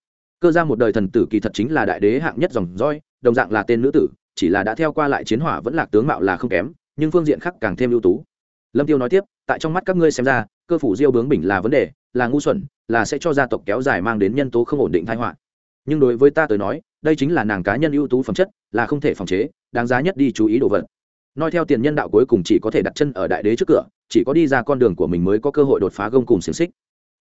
Cơ ra một đời thần tử kỳ thật chính là đại đế hạng nhất dòng roi đồng dạng là tên nữ tử, chỉ là đã theo qua lại chiến hỏa vẫn là tướng mạo là không kém, nhưng phương diện khác càng thêm ưu tú. Lâm tiêu nói tiếp, tại trong mắt các ngươi xem ra, cơ phủ diêu bướng bỉnh là vấn đề, là ngu xuẩn, là sẽ cho gia tộc kéo dài mang đến nhân tố không ổn định thái họa. Nhưng đối với ta tới nói, đây chính là nàng cá nhân ưu tú phẩm chất, là không thể phòng chế, đáng giá nhất đi chú ý đồ vật nói theo tiền nhân đạo cuối cùng chỉ có thể đặt chân ở đại đế trước cửa, chỉ có đi ra con đường của mình mới có cơ hội đột phá gông cùng xiềng xích.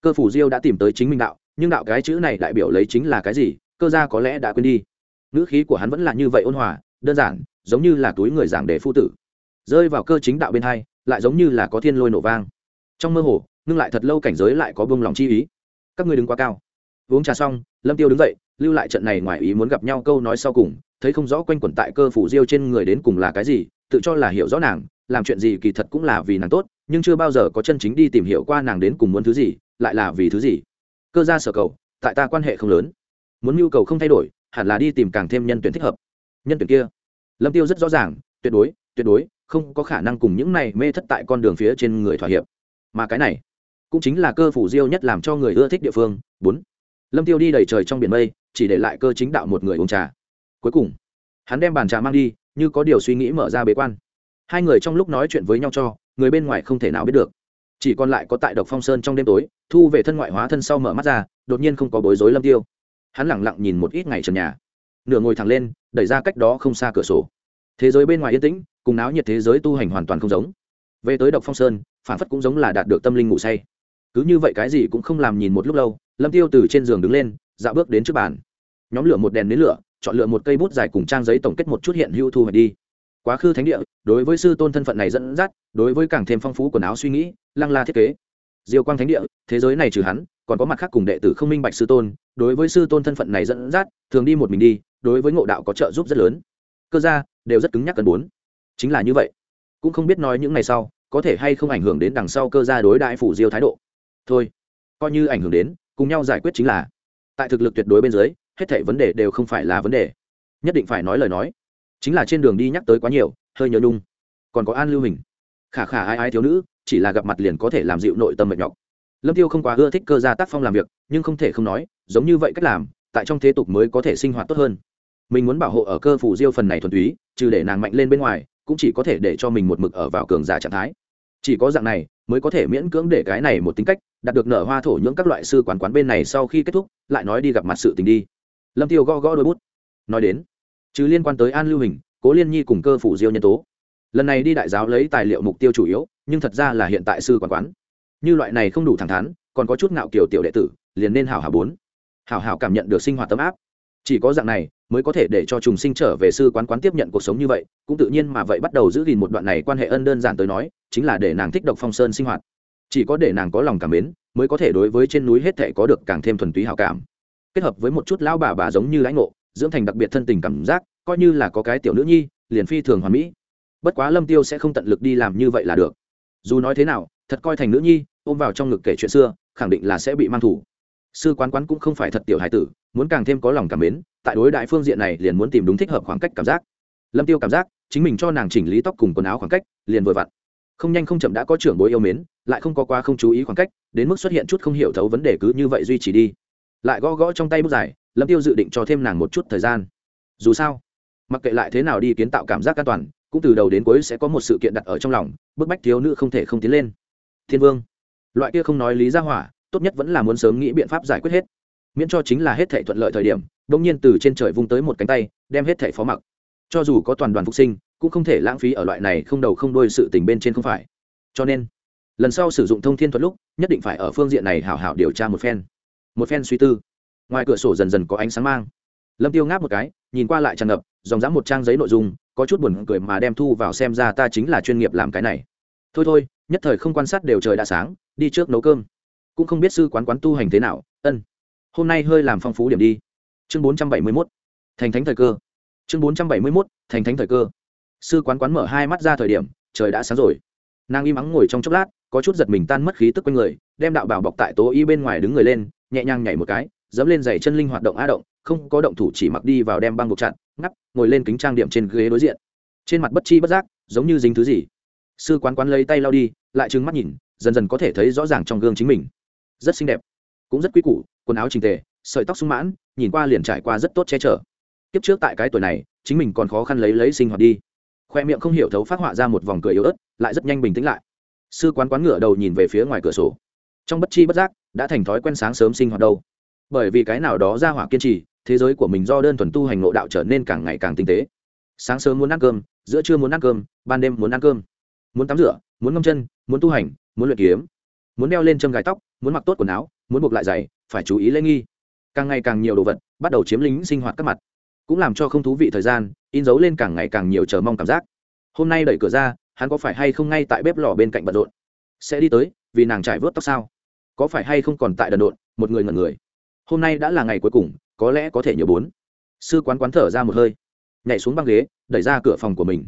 Cơ phủ diêu đã tìm tới chính minh đạo, nhưng đạo cái chữ này đại biểu lấy chính là cái gì, cơ gia có lẽ đã quên đi. Ngữ khí của hắn vẫn là như vậy ôn hòa, đơn giản, giống như là túi người giảng để phu tử. Rơi vào cơ chính đạo bên hai, lại giống như là có thiên lôi nổ vang. Trong mơ hồ, ngưng lại thật lâu cảnh giới lại có bông lòng chi ý. Các ngươi đứng quá cao. Uống trà xong, lâm tiêu đứng dậy, lưu lại trận này ngoài ý muốn gặp nhau câu nói sau cùng, thấy không rõ quanh quẩn tại cơ phủ diêu trên người đến cùng là cái gì tự cho là hiểu rõ nàng, làm chuyện gì kỳ thật cũng là vì nàng tốt, nhưng chưa bao giờ có chân chính đi tìm hiểu qua nàng đến cùng muốn thứ gì, lại là vì thứ gì. Cơ gia sở cầu, tại ta quan hệ không lớn. Muốn nhu cầu không thay đổi, hẳn là đi tìm càng thêm nhân tuyển thích hợp. Nhân tuyển kia. Lâm tiêu rất rõ ràng, tuyệt đối tuyệt đối, không có khả năng cùng những này mê thất tại con đường phía trên người thỏa hiệp. Mà cái này, cũng chính là cơ phủ diêu nhất làm cho người ưa thích địa phương. Bốn. Lâm tiêu đi đầy trời trong biển mây, chỉ để lại cơ chính đạo một người uống trà. Cuối cùng, hắn đem bàn trà mang đi như có điều suy nghĩ mở ra bế quan. Hai người trong lúc nói chuyện với nhau cho, người bên ngoài không thể nào biết được. Chỉ còn lại có tại độc phong sơn trong đêm tối, thu về thân ngoại hóa thân sau mở mắt ra, đột nhiên không có bối rối lâm tiêu. Hắn lẳng lặng nhìn một ít ngày trần nhà. Nửa ngồi thẳng lên, đẩy ra cách đó không xa cửa sổ. Thế giới bên ngoài yên tĩnh, cùng náo nhiệt thế giới tu hành hoàn toàn không giống. Về tới độc phong sơn, phản phất cũng giống là đạt được tâm linh ngủ say. Cứ như vậy cái gì cũng không làm nhìn một lúc lâu, lâm tiêu từ trên giường đứng lên dạo bước đến trước bàn. Nhóm lửa một đèn nến lửa chọn lựa một cây bút dài cùng trang giấy tổng kết một chút hiện hữu thu hoạch đi. Quá khứ thánh địa, đối với sư tôn thân phận này dẫn dắt, đối với càng thêm phong phú quần áo suy nghĩ, lăng la thiết kế. Diêu quang thánh địa, thế giới này trừ hắn, còn có mặt khác cùng đệ tử không minh bạch sư tôn, đối với sư tôn thân phận này dẫn dắt, thường đi một mình đi, đối với ngộ đạo có trợ giúp rất lớn. Cơ gia, đều rất cứng nhắc cần bốn chính là như vậy. Cũng không biết nói những ngày sau, có thể hay không ảnh hưởng đến đằng sau cơ gia đối đại phủ diêu thái độ. Thôi, coi như ảnh hưởng đến, cùng nhau giải quyết chính là. Tại thực lực tuyệt đối bên dưới hết thảy vấn đề đều không phải là vấn đề. Nhất định phải nói lời nói. Chính là trên đường đi nhắc tới quá nhiều, hơi nhớ nhung. Còn có an lưu hình. Khả khả ai ai thiếu nữ, chỉ là gặp mặt liền có thể làm dịu nội tâm mệt nhọc. Lâm tiêu không quá ưa thích cơ gia tác phong làm việc, nhưng không thể không nói, giống như vậy cách làm, tại trong thế tục mới có thể sinh hoạt tốt hơn. Mình muốn bảo hộ ở cơ phủ diêu phần này thuần túy, trừ để nàng mạnh lên bên ngoài, cũng chỉ có thể để cho mình một mực ở vào cường giả trạng thái. Chỉ có dạng này, mới có thể miễn cưỡng để cái này một tính cách, đạt được nở hoa thổ nhưỡng các loại sư quán quán bên này sau khi kết thúc, lại nói đi gặp mặt sự tình đi lâm tiêu gõ gõ đôi bút. Nói đến, chứ liên quan tới an lưu hình, cố liên nhi cùng cơ phủ diêu nhân tố. Lần này đi đại giáo lấy tài liệu mục tiêu chủ yếu, nhưng thật ra là hiện tại sư quản quán. Như loại này không đủ thẳng thắn, còn có chút ngạo kiểu tiểu đệ tử, liền nên hảo hảo bốn. Hảo hảo cảm nhận được sinh hoạt tấm áp. Chỉ có dạng này, mới có thể để cho trùng sinh trở về sư quán quán tiếp nhận cuộc sống như vậy, cũng tự nhiên mà vậy bắt đầu giữ gìn một đoạn này quan hệ ân đơn giản tới nói, chính là để nàng thích độc phong sơn sinh hoạt. Chỉ có để nàng có lòng cảm mến, mới có thể đối với trên núi hết thể có được càng thêm thuần túy hảo cảm kết hợp với một chút lão bà bà giống như lãnh ngộ, dưỡng thành đặc biệt thân tình cảm giác, coi như là có cái tiểu nữ nhi, liền phi thường hoàn mỹ. Bất quá lâm tiêu sẽ không tận lực đi làm như vậy là được. Dù nói thế nào, thật coi thành nữ nhi, ôm vào trong ngực kể chuyện xưa, khẳng định là sẽ bị mang thủ. Sư quán quán cũng không phải thật tiểu hài tử, muốn càng thêm có lòng cảm mến, tại đối đại phương diện này liền muốn tìm đúng thích hợp khoảng cách cảm giác. Lâm tiêu cảm giác, chính mình cho nàng chỉnh lý tóc cùng quần áo khoảng cách, liền vừa vặn. Không nhanh không chậm đã có trưởng bối yêu mến, lại không có qua không chú ý khoảng cách, đến mức xuất hiện chút không hiểu thấu vấn đề cứ như vậy duy trì đi lại gõ gõ trong tay bút dài lâm tiêu dự định cho thêm nàng một chút thời gian. Dù sao, mặc kệ lại thế nào đi kiến tạo cảm giác an toàn, cũng từ đầu đến cuối sẽ có một sự kiện đặt ở trong lòng, bức bách thiếu nữ không thể không tiến lên. Thiên vương, loại kia không nói lý ra hỏa, tốt nhất vẫn là muốn sớm nghĩ biện pháp giải quyết hết. Miễn cho chính là hết thể thuận lợi thời điểm đông nhiên từ trên trời vung tới một cánh tay, đem hết thể phó mặc. Cho dù có toàn đoàn phục sinh, cũng không thể lãng phí ở loại này không đầu không đôi sự tình bên trên không phải. Cho nên, lần sau sử dụng thông thiên thuật lúc, nhất định phải ở phương diện này hảo hảo điều tra một phen một phen suy tư. Ngoài cửa sổ dần dần có ánh sáng mang. Lâm tiêu ngáp một cái, nhìn qua lại tràn ngập, dòng dã một trang giấy nội dung, có chút buồn cười mà đem thu vào xem ra ta chính là chuyên nghiệp làm cái này. Thôi thôi, nhất thời không quan sát đều trời đã sáng, đi trước nấu cơm. Cũng không biết sư quán quán tu hành thế nào, ân. Hôm nay hơi làm phong phú điểm đi. Chương bốn trăm bảy mươi 471. thành thánh thời cơ. Chương bốn trăm bảy mươi 471. thành thánh thời cơ. Sư quán quán mở hai mắt ra thời điểm, trời đã sáng rồi. Nàng im ắng ngồi trong chốc lát, có chút giật mình tan mất khí tức quanh người, đem đạo bảo bọc tại tố y bên ngoài đứng người lên nhẹ nhàng nhảy một cái, dẫm lên giày chân linh hoạt động á động, không có động thủ chỉ mặc đi vào đem băng buộc chặn ngắp, ngồi lên kính trang điểm trên ghế đối diện. Trên mặt bất chi bất giác, giống như dính thứ gì. Sư quán quán lấy tay lao đi, lại trừng mắt nhìn, dần dần có thể thấy rõ ràng trong gương chính mình. Rất xinh đẹp, cũng rất quý củ, quần áo trình tề, sợi tóc sung mãn, nhìn qua liền trải qua rất tốt che chở. Kiếp trước tại cái tuổi này, chính mình còn khó khăn lấy lấy sinh hoạt đi. Khoe miệng không hiểu thấu phát họa ra một vòng cười yếu ớt, lại rất nhanh bình tĩnh lại. Sư quán quán ngửa đầu nhìn về phía ngoài cửa sổ trong bất chi bất giác, đã thành thói quen sáng sớm sinh hoạt đâu. Bởi vì cái nào đó ra hỏa kiên trì, thế giới của mình do đơn thuần tu hành ngộ đạo trở nên càng ngày càng tinh tế. Sáng sớm muốn ăn cơm, giữa trưa muốn ăn cơm, ban đêm muốn ăn cơm. Muốn tắm rửa, muốn ngâm chân, muốn tu hành, muốn luyện kiếm. Muốn đeo lên châm gài tóc, muốn mặc tốt quần áo, muốn buộc lại giày, phải chú ý lễ nghi. Càng ngày càng nhiều đồ vật bắt đầu chiếm lính sinh hoạt các mặt. Cũng làm cho không thú vị thời gian, in dấu lên càng ngày càng nhiều chờ mong cảm giác. Hôm nay đẩy cửa ra, hắn có phải hay không ngay tại bếp lò bên cạnh bận rộn? Sẽ đi tới, vì nàng trải vớt tóc sao? Có phải hay không còn tại đần độn, một người ngẩn người. Hôm nay đã là ngày cuối cùng, có lẽ có thể nhiều bốn. Sư quán quán thở ra một hơi, nhảy xuống băng ghế, đẩy ra cửa phòng của mình.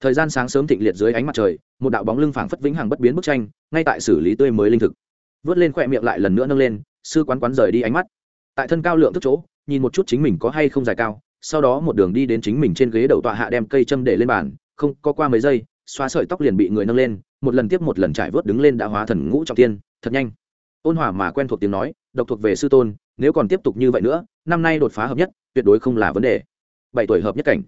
Thời gian sáng sớm thịnh liệt dưới ánh mặt trời, một đạo bóng lưng phảng phất vĩnh hằng bất biến bức tranh, ngay tại xử lý tươi mới linh thực. Vớt lên khỏe miệng lại lần nữa nâng lên, sư quán quán rời đi ánh mắt. Tại thân cao lượng tức chỗ, nhìn một chút chính mình có hay không dài cao, sau đó một đường đi đến chính mình trên ghế đầu tọa hạ đem cây châm để lên bàn, không, có qua mấy giây, xóa sợi tóc liền bị người nâng lên, một lần tiếp một lần trải vớt đứng lên đã hóa thần ngũ trọng tiên, thật nhanh ôn hòa mà quen thuộc tiếng nói, độc thuộc về sư tôn, nếu còn tiếp tục như vậy nữa, năm nay đột phá hợp nhất, tuyệt đối không là vấn đề. Bảy tuổi hợp nhất cảnh.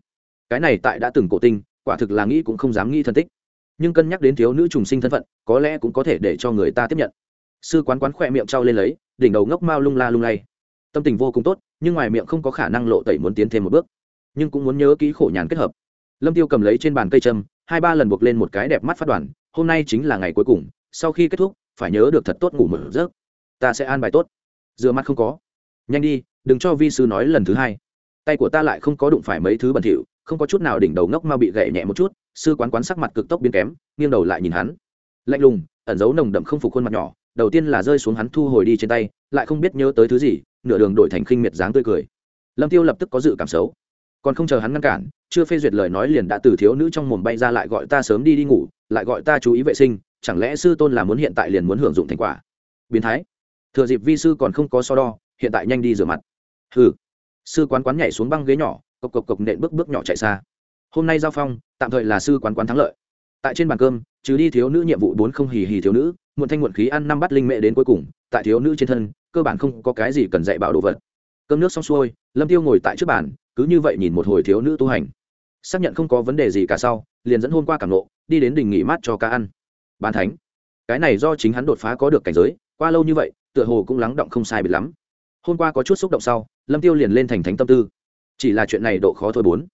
Cái này tại đã từng cổ tinh, quả thực là nghĩ cũng không dám nghĩ thân tích. Nhưng cân nhắc đến thiếu nữ trùng sinh thân phận, có lẽ cũng có thể để cho người ta tiếp nhận. Sư quán quán khỏe miệng trao lên lấy, đỉnh đầu ngốc mao lung la lung lay. Tâm tình vô cùng tốt, nhưng ngoài miệng không có khả năng lộ tẩy muốn tiến thêm một bước. Nhưng cũng muốn nhớ kỹ khổ nhàn kết hợp. Lâm tiêu cầm lấy trên bàn cây châm, hai ba lần buộc lên một cái đẹp mắt phát đoàn, hôm nay chính là ngày cuối cùng, sau khi kết thúc phải nhớ được thật tốt ngủ một giấc. Ta sẽ an bài tốt. Rửa mắt không có. Nhanh đi, đừng cho vi sư nói lần thứ hai. Tay của ta lại không có đụng phải mấy thứ bẩn thỉu, không có chút nào đỉnh đầu ngốc mà bị gậy nhẹ một chút. Sư quán quán sắc mặt cực tốc biến kém, nghiêng đầu lại nhìn hắn. Lạnh lùng, ẩn giấu nồng đậm không phục khuôn mặt nhỏ, đầu tiên là rơi xuống hắn thu hồi đi trên tay, lại không biết nhớ tới thứ gì, nửa đường đổi thành khinh miệt dáng tươi cười. Lâm tiêu lập tức có dự cảm xấu. Còn không chờ hắn ngăn cản, chưa phê duyệt lời nói liền đã từ thiếu nữ trong mồm bay ra lại gọi ta sớm đi đi ngủ, lại gọi ta chú ý vệ sinh chẳng lẽ sư tôn là muốn hiện tại liền muốn hưởng dụng thành quả? Biến thái. Thừa dịp vi sư còn không có so đo, hiện tại nhanh đi rửa mặt. Hừ. Sư quán quán nhảy xuống băng ghế nhỏ, cộc cộc cộc nện bước bước nhỏ chạy xa. Hôm nay giao phong, tạm thời là sư quán quán thắng lợi. Tại trên bàn cơm, trừ đi thiếu nữ nhiệm vụ bốn không hì hì thiếu nữ, muộn thanh muộn khí ăn năm bát linh mẹ đến cuối cùng, tại thiếu nữ trên thân, cơ bản không có cái gì cần dạy bảo đồ vật. Cơm nước xong xuôi, lâm tiêu ngồi tại trước bàn, cứ như vậy nhìn một hồi thiếu nữ tu hành. Xác nhận không có vấn đề gì cả sau, liền dẫn hôm qua cảm nộ đi đến đình nghỉ mát cho cá ăn bán thánh. Cái này do chính hắn đột phá có được cảnh giới, qua lâu như vậy, tựa hồ cũng lắng động không sai biệt lắm. Hôm qua có chút xúc động sau, lâm tiêu liền lên thành thánh tâm tư. Chỉ là chuyện này độ khó thôi bốn.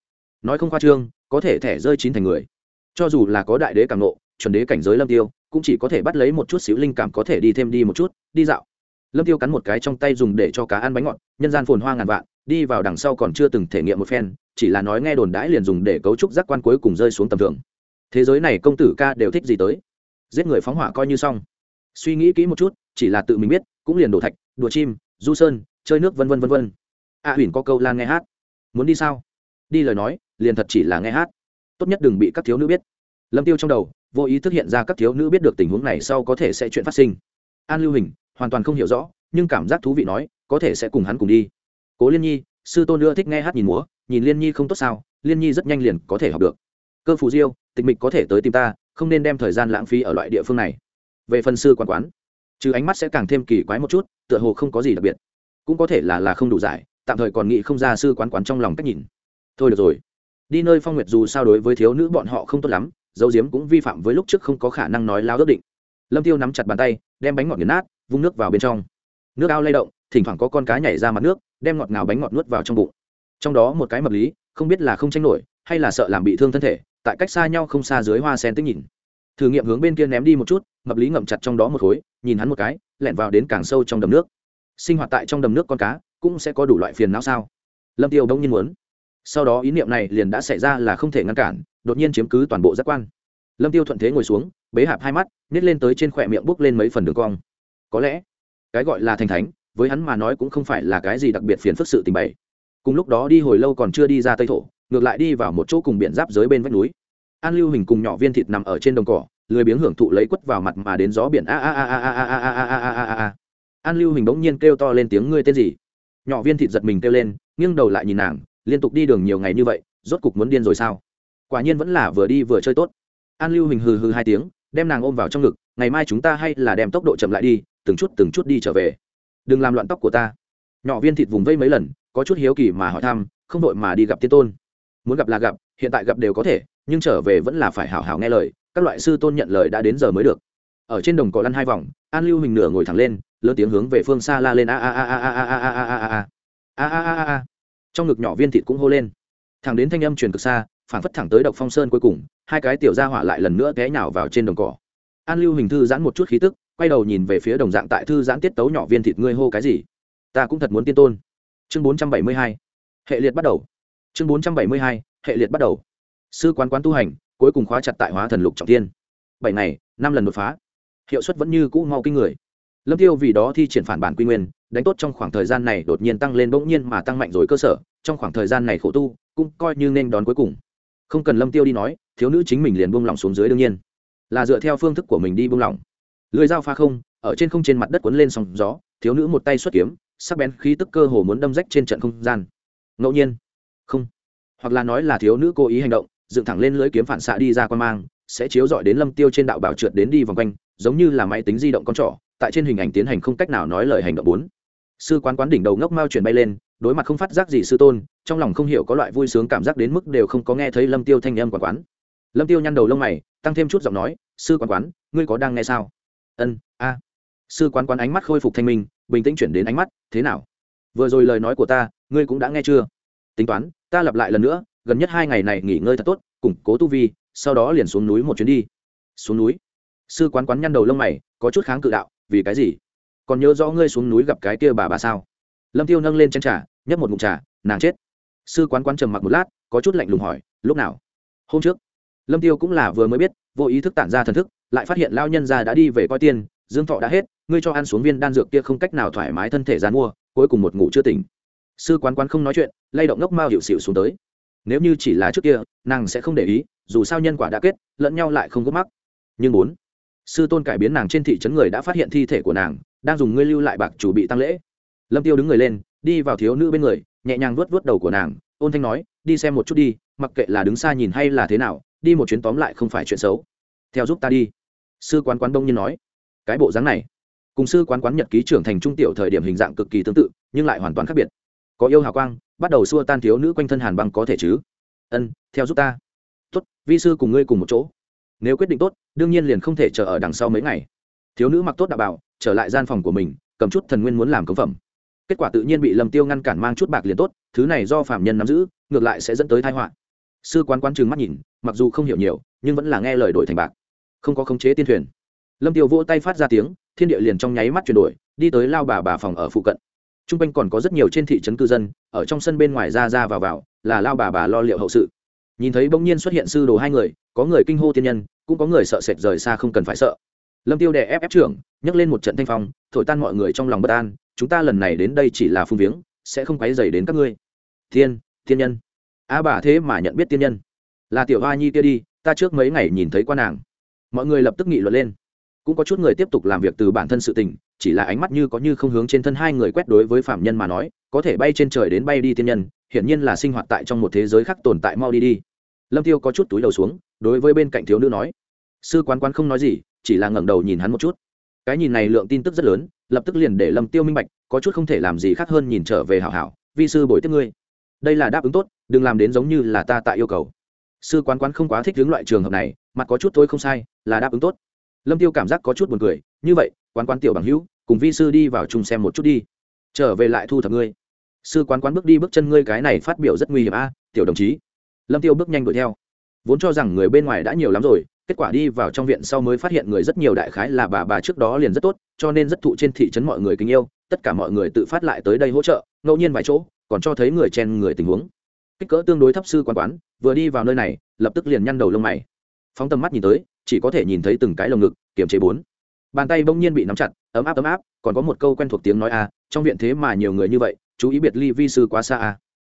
Nói không khoa trương, có thể thẻ rơi chín thành người. Cho dù là có đại đế càng nộ, chuẩn đế cảnh giới lâm tiêu, cũng chỉ có thể bắt lấy một chút xíu linh cảm có thể đi thêm đi một chút, đi dạo. Lâm tiêu cắn một cái trong tay dùng để cho cá ăn bánh ngọt, nhân gian phồn hoa ngàn vạn, đi vào đằng sau còn chưa từng thể nghiệm một phen, chỉ là nói nghe đồn đãi liền dùng để cấu trúc giác quan cuối cùng rơi xuống tầm thường. Thế giới này công tử ca đều thích gì tới? Giết người phóng hỏa coi như xong. Suy nghĩ kỹ một chút chỉ là tự mình biết cũng liền đổ thạch đùa chim du sơn chơi nước vân vân vân vân. A à, huỳnh có câu lan nghe hát. Muốn đi sao? Đi lời nói liền thật chỉ là nghe hát. Tốt nhất đừng bị các thiếu nữ biết. Lâm tiêu trong đầu vô ý thức hiện ra các thiếu nữ biết được tình huống này sau có thể sẽ chuyện phát sinh. An lưu hình hoàn toàn không hiểu rõ nhưng cảm giác thú vị nói có thể sẽ cùng hắn cùng đi. Cố liên nhi sư tôn nữa thích nghe hát nhìn múa nhìn liên nhi không tốt sao liên nhi rất nhanh liền có thể học được. Cơ phù diêu tịch mịch có thể tới tìm ta không nên đem thời gian lãng phí ở loại địa phương này. Về phần sư quản quán chứ ánh mắt sẽ càng thêm kỳ quái một chút, tựa hồ không có gì đặc biệt. Cũng có thể là là không đủ giải, tạm thời còn nghĩ không ra sư quán quán trong lòng cách nhìn. Thôi được rồi. Đi nơi phong nguyệt dù sao đối với thiếu nữ bọn họ không tốt lắm, dấu diếm cũng vi phạm với lúc trước không có khả năng nói lao ước định. Lâm tiêu nắm chặt bàn tay, đem bánh ngọt nghiền nát, vung nước vào bên trong. Nước ao lay động, thỉnh thoảng có con cá nhảy ra mặt nước, đem ngọt ngào bánh ngọt nuốt vào trong bụng. Trong đó một cái mập lý, không biết là không tranh nổi, hay là sợ làm bị thương thân thể tại cách xa nhau không xa dưới hoa sen tích nhìn. Thử nghiệm hướng bên kia ném đi một chút, mập lý ngậm chặt trong đó một khối, nhìn hắn một cái lẹn vào đến càng sâu trong đầm nước. Sinh hoạt tại trong đầm nước con cá, cũng sẽ có đủ loại phiền não sao? Lâm tiêu đông nhiên muốn. Sau đó ý niệm này liền đã xảy ra là không thể ngăn cản, đột nhiên chiếm cứ toàn bộ giác quan. Lâm tiêu thuận thế ngồi xuống, bế hạp hai mắt, nhét lên tới trên khỏe miệng bước lên mấy phần đường cong. Có lẽ, cái gọi là thành thánh, với hắn mà nói cũng không phải là cái gì đặc biệt phiền phức sự tình bày. Cùng lúc đó đi hồi lâu còn chưa đi ra tây thổ ngược lại đi vào một chỗ cùng biển giáp dưới bên vách núi an lưu hình cùng nhỏ viên thịt nằm ở trên đồng cỏ lười biếng hưởng thụ lấy quất vào mặt mà đến gió biển a a a a a a a a a a a a an lưu hình bỗng nhiên kêu to lên tiếng ngươi tên gì nhỏ viên thịt giật mình kêu lên nghiêng đầu lại nhìn nàng liên tục đi đường nhiều ngày như vậy rốt cục muốn điên rồi sao quả nhiên vẫn là vừa đi vừa chơi tốt an lưu hình hừ hừ hai tiếng đem nàng ôm vào trong ngực ngày mai chúng ta hay là đem tốc độ chậm lại đi từng chút từng chút đi trở về đừng làm loạn tóc của ta nhỏ viên thịt vùng vây mấy lần có chút hiếu kỳ mà hỏi thăm không đội mà đi gặp tiên tôn muốn gặp là gặp hiện tại gặp đều có thể nhưng trở về vẫn là phải hảo hảo nghe lời các loại sư tôn nhận lời đã đến giờ mới được ở trên đồng cỏ lăn hai vòng an lưu hình nửa ngồi thẳng lên lớn tiếng hướng về phương xa la lên a a a a a a a a a a a a a a a trong ngực nhỏ viên thịt cũng hô lên thẳng đến thanh âm truyền cực xa phản phất thẳng tới độc phong sơn cuối cùng hai cái tiểu ra hỏa lại lần nữa té nhào vào trên đồng cỏ an lưu hình thư giãn một chút khí tức quay đầu nhìn về phía đồng dạng tại thư giãn tiết tấu nhỏ viên thịt ngươi hô cái gì ta cũng thật muốn tiên tôn chương bốn trăm bảy mươi hai hệ liệt bắt đầu chương bốn trăm bảy mươi hai, hệ liệt bắt đầu. Sư quán quán tu hành, cuối cùng khóa chặt tại hóa thần lục trọng tiên bảy ngày, năm lần đột phá. Hiệu suất vẫn như cũ mau kinh người. Lâm tiêu vì đó thi triển phản bản quy nguyên, đánh tốt trong khoảng thời gian này đột nhiên tăng lên bỗng nhiên mà tăng mạnh rồi cơ sở, trong khoảng thời gian này khổ tu, cũng coi như nên đón cuối cùng. Không cần lâm tiêu đi nói, thiếu nữ chính mình liền buông lỏng xuống dưới đương nhiên. Là dựa theo phương thức của mình đi buông lỏng. Lưỡi dao pha không, ở trên không trên mặt đất cuốn lên sóng gió, thiếu nữ một tay xuất kiếm, sắc bén khí tức cơ hồ muốn đâm rách trên trận không gian. Ngẫu nhiên không. Hoặc là nói là thiếu nữ cố ý hành động, dựng thẳng lên lưỡi kiếm phản xạ đi ra quan mang, sẽ chiếu dọi đến lâm tiêu trên đạo bảo trượt đến đi vòng quanh, giống như là máy tính di động con trỏ, tại trên hình ảnh tiến hành không cách nào nói lời hành động bốn. Sư quán quán đỉnh đầu ngốc mao chuyển bay lên, đối mặt không phát giác gì sư tôn, trong lòng không hiểu có loại vui sướng cảm giác đến mức đều không có nghe thấy lâm tiêu thanh âm quán quán. Lâm tiêu nhăn đầu lông mày, tăng thêm chút giọng nói, sư quán quán, ngươi có đang nghe sao? Ân, a. Sư quán quán ánh mắt khôi phục thanh minh, bình tĩnh chuyển đến ánh mắt, thế nào? Vừa rồi lời nói của ta, ngươi cũng đã nghe chưa? Tính toán, ta lặp lại lần nữa, gần nhất hai ngày này nghỉ ngơi thật tốt, củng cố tu vi, sau đó liền xuống núi một chuyến đi. Xuống núi? Sư quán quán nhăn đầu lông mày, có chút kháng cự đạo, vì cái gì? Còn nhớ rõ ngươi xuống núi gặp cái kia bà bà sao? Lâm tiêu nâng lên chân trà, nhấp một ngụm trà, nàng chết. Sư quán quán trầm mặc một lát, có chút lạnh lùng hỏi, lúc nào? Hôm trước. Lâm tiêu cũng là vừa mới biết, vô ý thức tản ra thần thức, lại phát hiện lao nhân già đã đi về coi tiền dương thọ đã hết, ngươi cho ăn xuống viên đan dược kia không cách nào thoải mái thân thể ra mua, cuối cùng một ngủ chưa tỉnh sư quán quán không nói chuyện, lay động ngốc mao hiệu xịu xuống tới. Nếu như chỉ là trước kia, nàng sẽ không để ý, dù sao nhân quả đã kết, lẫn nhau lại không gấp mắc. Nhưng bốn, sư tôn cải biến nàng trên thị trấn người đã phát hiện thi thể của nàng, đang dùng ngươi lưu lại bạc chủ bị tăng lễ. Lâm tiêu đứng người lên, đi vào thiếu nữ bên người, nhẹ nhàng vuốt vuốt đầu của nàng, ôn thanh nói, đi xem một chút đi, mặc kệ là đứng xa nhìn hay là thế nào, đi một chuyến tóm lại không phải chuyện xấu. Theo giúp ta đi. Sư quán quán đông nhiên nói. Cái bộ dáng này, cùng sư quán quán nhật ký trưởng thành trung tiểu thời điểm hình dạng cực kỳ tương tự, nhưng lại hoàn toàn khác biệt có yêu hào quang, bắt đầu xua tan thiếu nữ quanh thân hàn băng có thể chứ? Ân, theo giúp ta. Tốt, vi sư cùng ngươi cùng một chỗ. Nếu quyết định tốt, đương nhiên liền không thể chờ ở đằng sau mấy ngày. Thiếu nữ mặc tốt đạo bảo, trở lại gian phòng của mình, cầm chút thần nguyên muốn làm cống phẩm. Kết quả tự nhiên bị lâm tiêu ngăn cản mang chút bạc liền tốt, thứ này do phạm nhân nắm giữ, ngược lại sẽ dẫn tới tai họa. Sư quán quán trừng mắt nhìn, mặc dù không hiểu nhiều, nhưng vẫn là nghe lời đổi thành bạc. Không có khống chế tiên thuyền. Lâm tiêu vỗ tay phát ra tiếng, thiên địa liền trong nháy mắt chuyển đổi, đi tới lao bà bà phòng ở phụ cận t r u n g quanh còn có rất nhiều trên thị trấn cư dân, ở trong sân bên ngoài ra ra vào vào, là lao bà bà lo liệu hậu sự. Nhìn thấy bỗng nhiên xuất hiện sư đồ hai người, có người kinh hô tiên nhân, cũng có người sợ sệt rời xa không cần phải sợ. Lâm tiêu đè ép ép trưởng, nhấc lên một trận thanh phong, thổi tan mọi người trong lòng bất an, chúng ta lần này đến đây chỉ là phung viếng, sẽ không quấy dày đến các ngươi. Thiên thiên nhân. A bà thế mà nhận biết tiên nhân. Là tiểu hoa nhi kia đi, ta trước mấy ngày nhìn thấy quan nàng. Mọi người lập tức nghị luận lên cũng có chút người tiếp tục làm việc từ bản thân sự tình, chỉ là ánh mắt như có như không hướng trên thân hai người quét đối với phạm nhân mà nói, có thể bay trên trời đến bay đi tiên nhân, hiển nhiên là sinh hoạt tại trong một thế giới khác tồn tại mau đi đi. Lâm tiêu có chút túi đầu xuống, đối với bên cạnh thiếu nữ nói, sư quán quán không nói gì, chỉ là ngẩng đầu nhìn hắn một chút. Cái nhìn này lượng tin tức rất lớn, lập tức liền để lâm tiêu minh bạch, có chút không thể làm gì khác hơn nhìn trở về hảo hảo, vi sư bồi tiếp ngươi. Đây là đáp ứng tốt, đừng làm đến giống như là ta tại yêu cầu. Sư quán quán không quá thích hướng loại trường hợp này, mặt có chút thôi không sai, là đáp ứng tốt lâm tiêu cảm giác có chút buồn cười, như vậy, quán quán tiểu bằng hữu, cùng vi sư đi vào chung xem một chút đi. Trở về lại thu thập ngươi. Sư quán quán bước đi bước chân ngươi cái này phát biểu rất nguy hiểm a, tiểu đồng chí. Lâm tiêu bước nhanh đuổi theo. Vốn cho rằng người bên ngoài đã nhiều lắm rồi, kết quả đi vào trong viện sau mới phát hiện người rất nhiều đại khái là bà bà trước đó liền rất tốt, cho nên rất thụ trên thị trấn mọi người kính yêu, tất cả mọi người tự phát lại tới đây hỗ trợ, ngẫu nhiên vài chỗ, còn cho thấy người chen người tình huống. Kích cỡ tương đối thấp sư quán quán, vừa đi vào nơi này, lập tức liền nhăn đầu lông mày. Phóng tầm mắt nhìn tới chỉ có thể nhìn thấy từng cái lồng ngực, kiềm chế bốn. Bàn tay bỗng nhiên bị nắm chặt, ấm áp ấm áp, còn có một câu quen thuộc tiếng nói a, trong viện thế mà nhiều người như vậy, chú ý biệt ly vi sư quá xa a.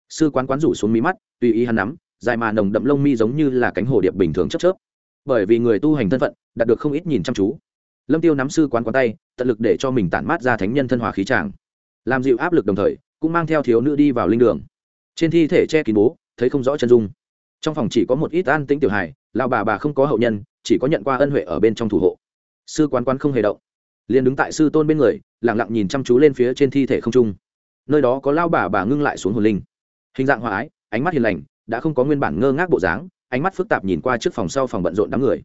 Sư quán quán rủ xuống mí mắt, tùy ý hắn nắm, dài mà nồng đậm lông mi giống như là cánh hồ điệp bình thường chấp chớp. Bởi vì người tu hành thân phận, đạt được không ít nhìn chăm chú. Lâm tiêu nắm sư quán quán tay, tận lực để cho mình tản mát ra thánh nhân thân hòa khí tràng. Làm dịu áp lực đồng thời, cũng mang theo thiếu nữ đi vào linh đường. Trên thi thể che kín bố, thấy không rõ chân dung. Trong phòng chỉ có một ít an tĩnh tiểu hài lao bà bà không có hậu nhân, chỉ có nhận qua ân huệ ở bên trong thủ hộ. Sư quán quán không hề động. Liền đứng tại sư tôn bên người lẳng lặng nhìn chăm chú lên phía trên thi thể không trung. Nơi đó có lao bà bà ngưng lại xuống hồn linh. Hình dạng hòa ái, ánh mắt hiền lành, đã không có nguyên bản ngơ ngác bộ dáng, ánh mắt phức tạp nhìn qua trước phòng sau phòng bận rộn đám người.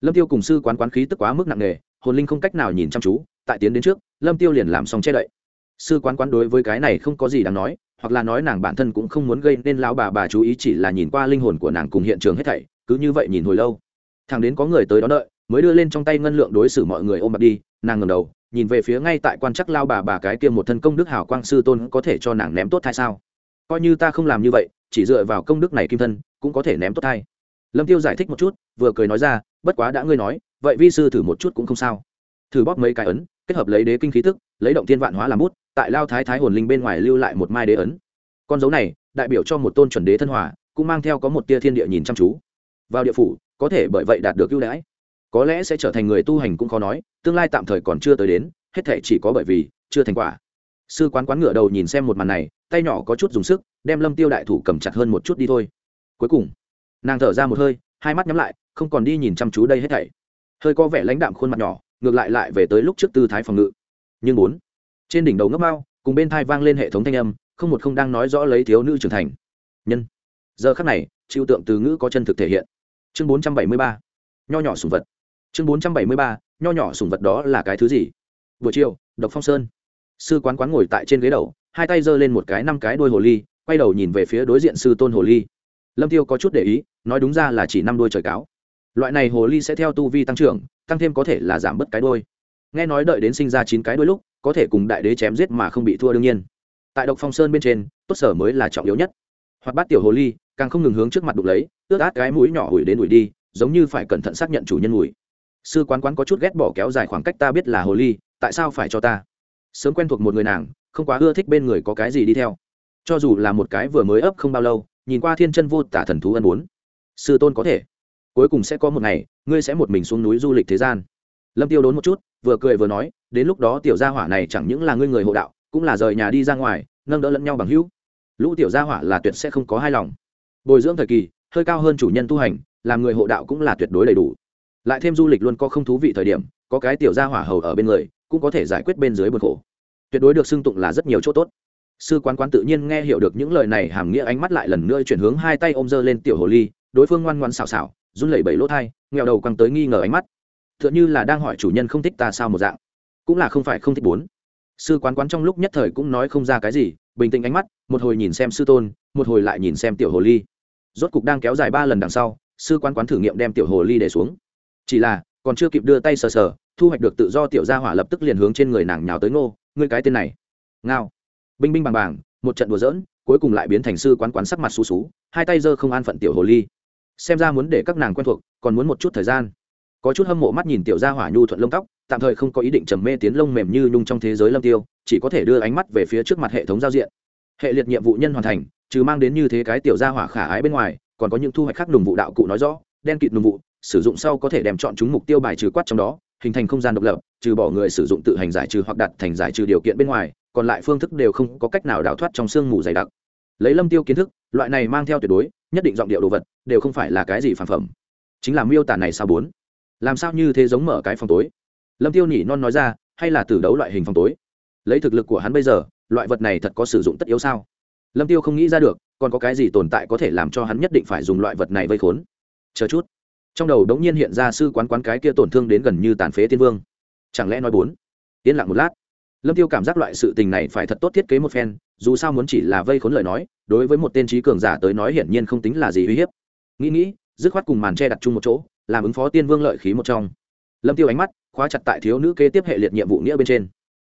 Lâm tiêu cùng sư quán quán khí tức quá mức nặng nề, hồn linh không cách nào nhìn chăm chú, tại tiến đến trước, lâm tiêu liền làm xong che đậy. Sư quán quán đối với cái này không có gì đáng nói, hoặc là nói nàng bản thân cũng không muốn gây nên lão bà bà chú ý chỉ là nhìn qua linh hồn của nàng cùng hiện trường hết thảy cứ như vậy nhìn hồi lâu. Thằng đến có người tới đó đợi, mới đưa lên trong tay ngân lượng đối xử mọi người ôm mặt đi, nàng ngầm đầu, nhìn về phía ngay tại quan chắc lao bà bà cái kia một thân công đức hảo quang sư tôn có thể cho nàng ném tốt thai sao? Coi như ta không làm như vậy, chỉ dựa vào công đức này kim thân, cũng có thể ném tốt thai. Lâm tiêu giải thích một chút, vừa cười nói ra, bất quá đã ngươi nói, vậy vi sư thử một chút cũng không sao. Thử bóp mấy cái ấn, kết hợp lấy đế kinh khí tức, lấy động thiên vạn hóa làm bút, tại lao thái thái hồn linh bên ngoài lưu lại một mai đế ấn. Con dấu này, đại biểu cho một tôn chuẩn đế thân hòa, cũng mang theo có một tia thiên địa nhìn chăm chú vào địa phủ, có thể bởi vậy đạt được ưu đãi. Có lẽ sẽ trở thành người tu hành cũng khó nói, tương lai tạm thời còn chưa tới đến, hết thể chỉ có bởi vì chưa thành quả. Sư quán quán ngựa đầu nhìn xem một màn này, tay nhỏ có chút dùng sức, đem lâm tiêu đại thủ cầm chặt hơn một chút đi thôi. Cuối cùng, nàng thở ra một hơi, hai mắt nhắm lại, không còn đi nhìn chăm chú đây hết thảy. Hơi có vẻ lãnh đạm khuôn mặt nhỏ, ngược lại lại về tới lúc trước tư thái phòng ngự. Nhưng bốn, trên đỉnh đầu ngấp mao, cùng bên thai vang lên hệ thống thanh âm, không một không đang nói rõ lấy thiếu nữ trưởng thành. Nhân, giờ khắc này chịu tượng từ ngữ có chân thực thể hiện chương bốn trăm bảy mươi ba, nho nhỏ sùng vật. Chương bốn trăm bảy mươi ba, nho nhỏ sùng vật đó là cái thứ gì? Buổi chiều, độc phong sơn. Sư quán quán ngồi tại trên ghế đầu, hai tay giơ lên một cái năm cái đôi hồ ly, quay đầu nhìn về phía đối diện sư tôn hồ ly. Lâm tiêu có chút để ý, nói đúng ra là chỉ năm đôi trời cáo. Loại này hồ ly sẽ theo tu vi tăng trưởng, tăng thêm có thể là giảm bớt cái đôi nghe nói đợi đến sinh ra chín cái đôi lúc, có thể cùng đại đế chém giết mà không bị thua đương nhiên. Tại độc phong sơn bên trên, tốt sở mới là trọng yếu nhất hoặc bát tiểu hồ ly, càng không ngừng hướng trước mặt đục lấy, ướt át cái mũi nhỏ ủi đến ủi đi, giống như phải cẩn thận xác nhận chủ nhân ủi. Sư quán quán có chút ghét bỏ kéo dài khoảng cách ta biết là hồ ly, tại sao phải cho ta? Sớm quen thuộc một người nàng, không quá ưa thích bên người có cái gì đi theo. Cho dù là một cái vừa mới ấp không bao lâu, nhìn qua thiên chân vô tả thần thú ân bốn sư tôn có thể. Cuối cùng sẽ có một ngày, ngươi sẽ một mình xuống núi du lịch thế gian. Lâm tiêu đốn một chút, vừa cười vừa nói, đến lúc đó tiểu gia hỏa này chẳng những là ngươi người hộ đạo, cũng là rời nhà đi ra ngoài, nâng đỡ lẫn nhau bằng hữu lũ tiểu gia hỏa là tuyệt sẽ không có hai lòng. Bồi dưỡng thời kỳ, hơi cao hơn chủ nhân tu hành, làm người hộ đạo cũng là tuyệt đối đầy đủ. Lại thêm du lịch luôn có không thú vị thời điểm, có cái tiểu gia hỏa hầu ở bên người, cũng có thể giải quyết bên dưới bực khổ. Tuyệt đối được xưng tụng là rất nhiều chỗ tốt. Sư quán quán tự nhiên nghe hiểu được những lời này hàm nghĩa ánh mắt lại lần nữa chuyển hướng hai tay ôm dơ lên tiểu hồ ly, đối phương ngoan ngoan xào xào run lẩy bẩy lỗ thai nghèo đầu quăng tới nghi ngờ ánh mắt. T h ư ợ n h ư là đang hỏi chủ nhân không thích ta sao một dạng. Cũng là không phải không thích bốn. Sư quán quán trong lúc nhất thời cũng nói không ra cái gì bình tĩnh ánh mắt, một hồi nhìn xem sư tôn, một hồi lại nhìn xem tiểu hồ ly. Rốt cục đang kéo dài ba lần đằng sau, sư quán quán thử nghiệm đem tiểu hồ ly để xuống. Chỉ là, còn chưa kịp đưa tay sờ sờ, thu hoạch được tự do tiểu gia hỏa lập tức liền hướng trên người nàng nhào tới ngô, ngươi cái tên này. Ngao. Binh binh bằng bàng, một trận đùa giỡn, cuối cùng lại biến thành sư quán quán sắc mặt xú xú, hai tay giơ không an phận tiểu hồ ly. Xem ra muốn để các nàng quen thuộc, còn muốn một chút thời gian. Có chút hâm mộ mắt nhìn tiểu gia hỏa nhu thuận lông tóc tạm thời không có ý định trầm mê tiến lông mềm như nhung trong thế giới lâm tiêu, chỉ có thể đưa ánh mắt về phía trước mặt hệ thống giao diện. Hệ liệt nhiệm vụ nhân hoàn thành, trừ mang đến như thế cái tiểu gia hỏa khả ái bên ngoài, còn có những thu hoạch khác nùng vụ đạo cụ nói rõ, đen kịt nùng vụ, sử dụng sau có thể đem chọn chúng mục tiêu bài trừ quát trong đó, hình thành không gian độc lập, trừ bỏ người sử dụng tự hành giải trừ hoặc đặt thành giải trừ điều kiện bên ngoài, còn lại phương thức đều không có cách nào đào thoát trong sương mù dày đặc. Lấy lâm tiêu kiến thức, loại này mang theo tuyệt đối, nhất định giọng điệu đồ vật, đều không phải là cái gì phản phẩm. Chính là miêu tả này sao bốn? Làm sao như thế giống mở cái phòng tối? Lâm tiêu nhỉ non nói ra, hay là từ đấu loại hình phòng tối? Lấy thực lực của hắn bây giờ, loại vật này thật có sử dụng tất yếu sao? Lâm tiêu không nghĩ ra được, còn có cái gì tồn tại có thể làm cho hắn nhất định phải dùng loại vật này vây khốn? Chờ chút. Trong đầu đống nhiên hiện ra sư quán quán cái kia tổn thương đến gần như tàn phế tiên vương. Chẳng lẽ nói bốn? Yên lặng một lát. Lâm tiêu cảm giác loại sự tình này phải thật tốt thiết kế một phen, dù sao muốn chỉ là vây khốn lời nói, đối với một tên trí cường giả tới nói hiển nhiên không tính là gì uy hiếp. Nghĩ nghĩ, dứt khoát cùng màn che đặt chung một chỗ, làm ứng phó tiên vương lợi khí một trong. Lâm tiêu ánh mắt khóa chặt tại thiếu nữ kế tiếp hệ liệt nhiệm vụ nghĩa bên trên.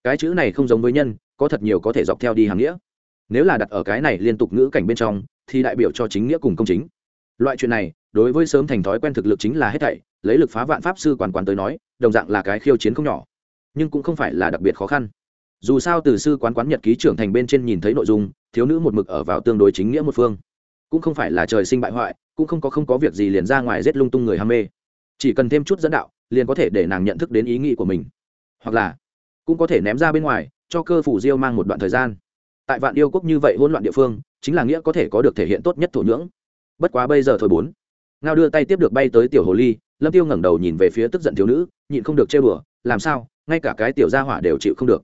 Cái chữ này không giống với nhân, có thật nhiều có thể dọc theo đi hàng nghĩa. Nếu là đặt ở cái này liên tục ngữ cảnh bên trong, thì đại biểu cho chính nghĩa cùng công chính. Loại chuyện này, đối với sớm thành thói quen thực lực chính là hết thảy, lấy lực phá vạn pháp sư quản quán tới nói, đồng dạng là cái khiêu chiến không nhỏ. Nhưng cũng không phải là đặc biệt khó khăn. Dù sao từ sư quán quán nhật ký trưởng thành bên trên nhìn thấy nội dung, thiếu nữ một mực ở vào tương đối chính nghĩa một phương. Cũng không phải là trời sinh bại hoại, cũng không có không có việc gì liền ra ngoài giết lung tung người ham mê. Chỉ cần thêm chút dẫn đạo liền có thể để nàng nhận thức đến ý nghĩ của mình. Hoặc là, cũng có thể ném ra bên ngoài, cho cơ phủ diêu mang một đoạn thời gian. Tại vạn yêu quốc như vậy hỗn loạn địa phương, chính là nghĩa có thể có được thể hiện tốt nhất thổ nhưỡng. Bất quá bây giờ thôi bốn, ngao đưa tay tiếp được bay tới tiểu hồ ly, lâm tiêu ngẩng đầu nhìn về phía tức giận thiếu nữ, nhịn không được chơi bừa làm sao? Ngay cả cái tiểu gia hỏa đều chịu không được.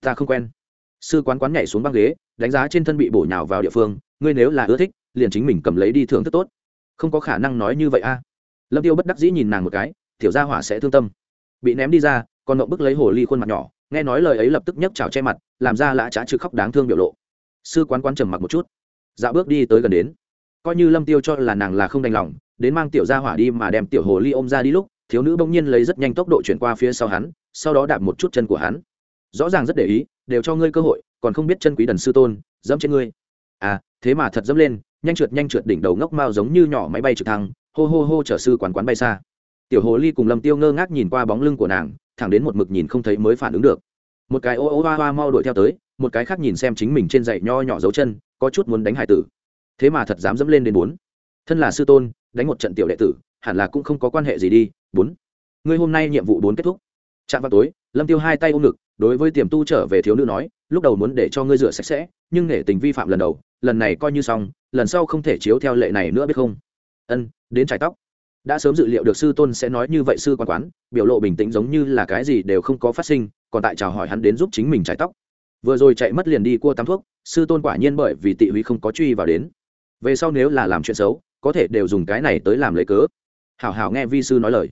Ta không quen. Sư quán quán nhảy xuống băng ghế, đánh giá trên thân bị bổ nhào vào địa phương, ngươi nếu là ưa thích, liền chính mình cầm lấy đi thưởng thức tốt. Không có khả năng nói như vậy a. Lâm tiêu bất đắc dĩ nhìn nàng một cái tiểu gia hỏa sẽ thương tâm. Bị ném đi ra còn ngậm bức lấy hồ ly khuôn mặt nhỏ, nghe nói lời ấy lập tức nhấc chào che mặt, làm ra lã trá trừ khóc đáng thương biểu lộ. Sư quán quán trầm mặc một chút. Dạo bước đi tới gần đến. Coi như lâm tiêu cho là nàng là không đành lòng, đến mang tiểu gia hỏa đi mà đem tiểu hồ ly ôm ra đi lúc, thiếu nữ bỗng nhiên lấy rất nhanh tốc độ chuyển qua phía sau hắn, sau đó đạp một chút chân của hắn. Rõ ràng rất để ý, đều cho ngươi cơ hội, còn không biết chân quý đần sư tôn, dẫm trên ngươi. À thế mà thật dẫm lên, nhanh trượt nhanh trượt đỉnh đầu ngốc mao giống như nhỏ máy bay trực thăng, hô hô hô chở sư quán quán bay xa tiểu hồ ly cùng lâm tiêu ngơ ngác nhìn qua bóng lưng của nàng, thẳng đến một mực nhìn không thấy mới phản ứng được. Một cái ô ô hoa hoa mau đuổi theo tới, một cái khác nhìn xem chính mình trên dậy nho nhỏ dấu chân, có chút muốn đánh hải tử. Thế mà thật dám dẫm lên đến bốn. Thân là sư tôn, đánh một trận tiểu đệ tử, hẳn là cũng không có quan hệ gì đi, bốn. Ngươi hôm nay nhiệm vụ bốn kết thúc. Chạm vào tối, lâm tiêu hai tay ôm ngực, đối với tiềm tu trở về thiếu nữ nói, lúc đầu muốn để cho ngươi rửa sạch sẽ, nhưng nể tình vi phạm lần đầu, lần này coi như xong, lần sau không thể chiếu theo lệ này nữa biết không? Ân, đến trải tóc đã sớm dự liệu được sư tôn sẽ nói như vậy sư quan quán, biểu lộ bình tĩnh giống như là cái gì đều không có phát sinh, còn tại chào hỏi hắn đến giúp chính mình trải tóc. Vừa rồi chạy mất liền đi cua tắm thuốc, sư tôn quả nhiên bởi vì tị húy không có truy vào đến. Về sau nếu là làm chuyện xấu, có thể đều dùng cái này tới làm lấy cớ. Hảo hảo nghe vi sư nói lời.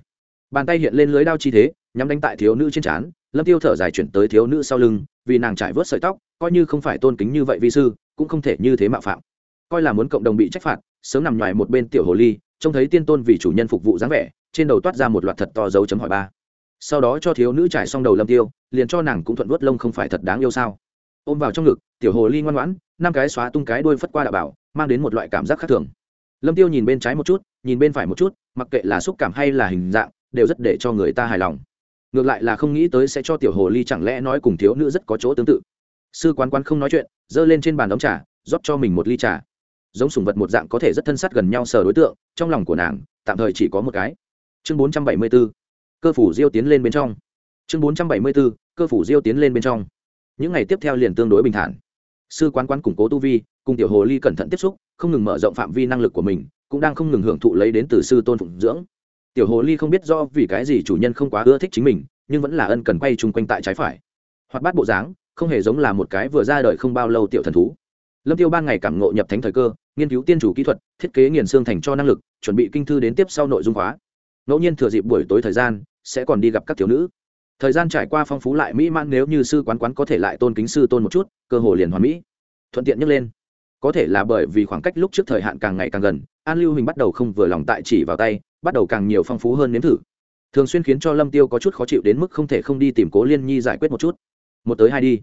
Bàn tay hiện lên lưới đao chi thế, nhắm đánh tại thiếu nữ trên trán, lâm tiêu thở dài chuyển tới thiếu nữ sau lưng, vì nàng trải vớt sợi tóc, coi như không phải tôn kính như vậy vi sư, cũng không thể như thế mạo phạm. Coi là muốn cộng đồng bị trách phạt, sớm nằm ngoài một bên tiểu hồ ly trông thấy tiên tôn vì chủ nhân phục vụ dáng vẻ, trên đầu toát ra một loạt thật to dấu chấm hỏi ba. Sau đó cho thiếu nữ trải xong đầu lâm tiêu, liền cho nàng cũng thuận vớt lông không phải thật đáng yêu sao. Ôm vào trong ngực, tiểu hồ ly ngoan ngoãn, năm cái xóa tung cái đuôi phất qua đạo bảo, mang đến một loại cảm giác khác thường. Lâm tiêu nhìn bên trái một chút, nhìn bên phải một chút, mặc kệ là xúc cảm hay là hình dạng, đều rất để cho người ta hài lòng. Ngược lại là không nghĩ tới sẽ cho tiểu hồ ly chẳng lẽ nói cùng thiếu nữ rất có chỗ tương tự. Sư quán quán không nói chuyện, giơ lên trên bàn đóng trà, rót cho mình một ly trà giống sùng vật một dạng có thể rất thân sát gần nhau sờ đối tượng, trong lòng của nàng, tạm thời chỉ có một cái. Chương 474 cơ phủ diêu tiến lên bên trong. Chương 474 cơ phủ diêu tiến lên bên trong. Những ngày tiếp theo liền tương đối bình thản. Sư quán quán củng cố tu vi, cùng tiểu hồ ly cẩn thận tiếp xúc, không ngừng mở rộng phạm vi năng lực của mình, cũng đang không ngừng hưởng thụ lấy đến từ sư tôn phụng dưỡng. Tiểu hồ ly không biết do vì cái gì chủ nhân không quá ưa thích chính mình, nhưng vẫn là ân cần quay chung quanh tại trái phải. Hoặc bát bộ dáng, không hề giống là một cái vừa ra đời không bao lâu tiểu thần thú lâm tiêu ban ngày cảm ngộ nhập thánh thời cơ, nghiên cứu tiên chủ kỹ thuật, thiết kế nghiền xương thành cho năng lực, chuẩn bị kinh thư đến tiếp sau nội dung khóa. Ngẫu nhiên thừa dịp buổi tối thời gian, sẽ còn đi gặp các thiếu nữ. Thời gian trải qua phong phú lại mỹ mãn nếu như sư quán quán có thể lại tôn kính sư tôn một chút, cơ hồ liền hoàn mỹ. Thuận tiện nhắc lên. Có thể là bởi vì khoảng cách lúc trước thời hạn càng ngày càng gần, an lưu hình bắt đầu không vừa lòng tại chỉ vào tay, bắt đầu càng nhiều phong phú hơn nếm thử. Thường xuyên khiến cho lâm tiêu có chút khó chịu đến mức không thể không đi tìm cố liên nhi giải quyết một chút. Một tới hai đi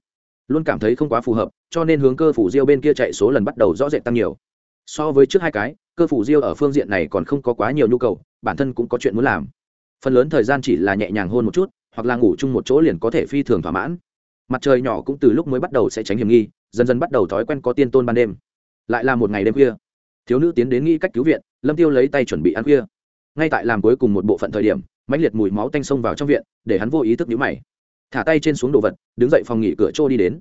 luôn cảm thấy không quá phù hợp, cho nên hướng cơ phủ diêu bên kia chạy số lần bắt đầu rõ rệt tăng nhiều. So với trước hai cái, cơ phủ diêu ở phương diện này còn không có quá nhiều nhu cầu, bản thân cũng có chuyện muốn làm. Phần lớn thời gian chỉ là nhẹ nhàng hôn một chút, hoặc là ngủ chung một chỗ liền có thể phi thường thỏa mãn. Mặt trời nhỏ cũng từ lúc mới bắt đầu sẽ tránh hiểm nghi, dần dần bắt đầu thói quen có tiên tôn ban đêm. Lại là một ngày đêm khuya. Thiếu nữ tiến đến nghĩ cách cứu viện, lâm tiêu lấy tay chuẩn bị ăn khuya. Ngay tại làm cuối cùng một bộ phận thời điểm, mãnh liệt mùi máu tanh xông vào trong viện, để hắn vô ý thức nhíu mày thả tay trên xuống đồ vật, đứng dậy phòng nghỉ cửa trô đi đến.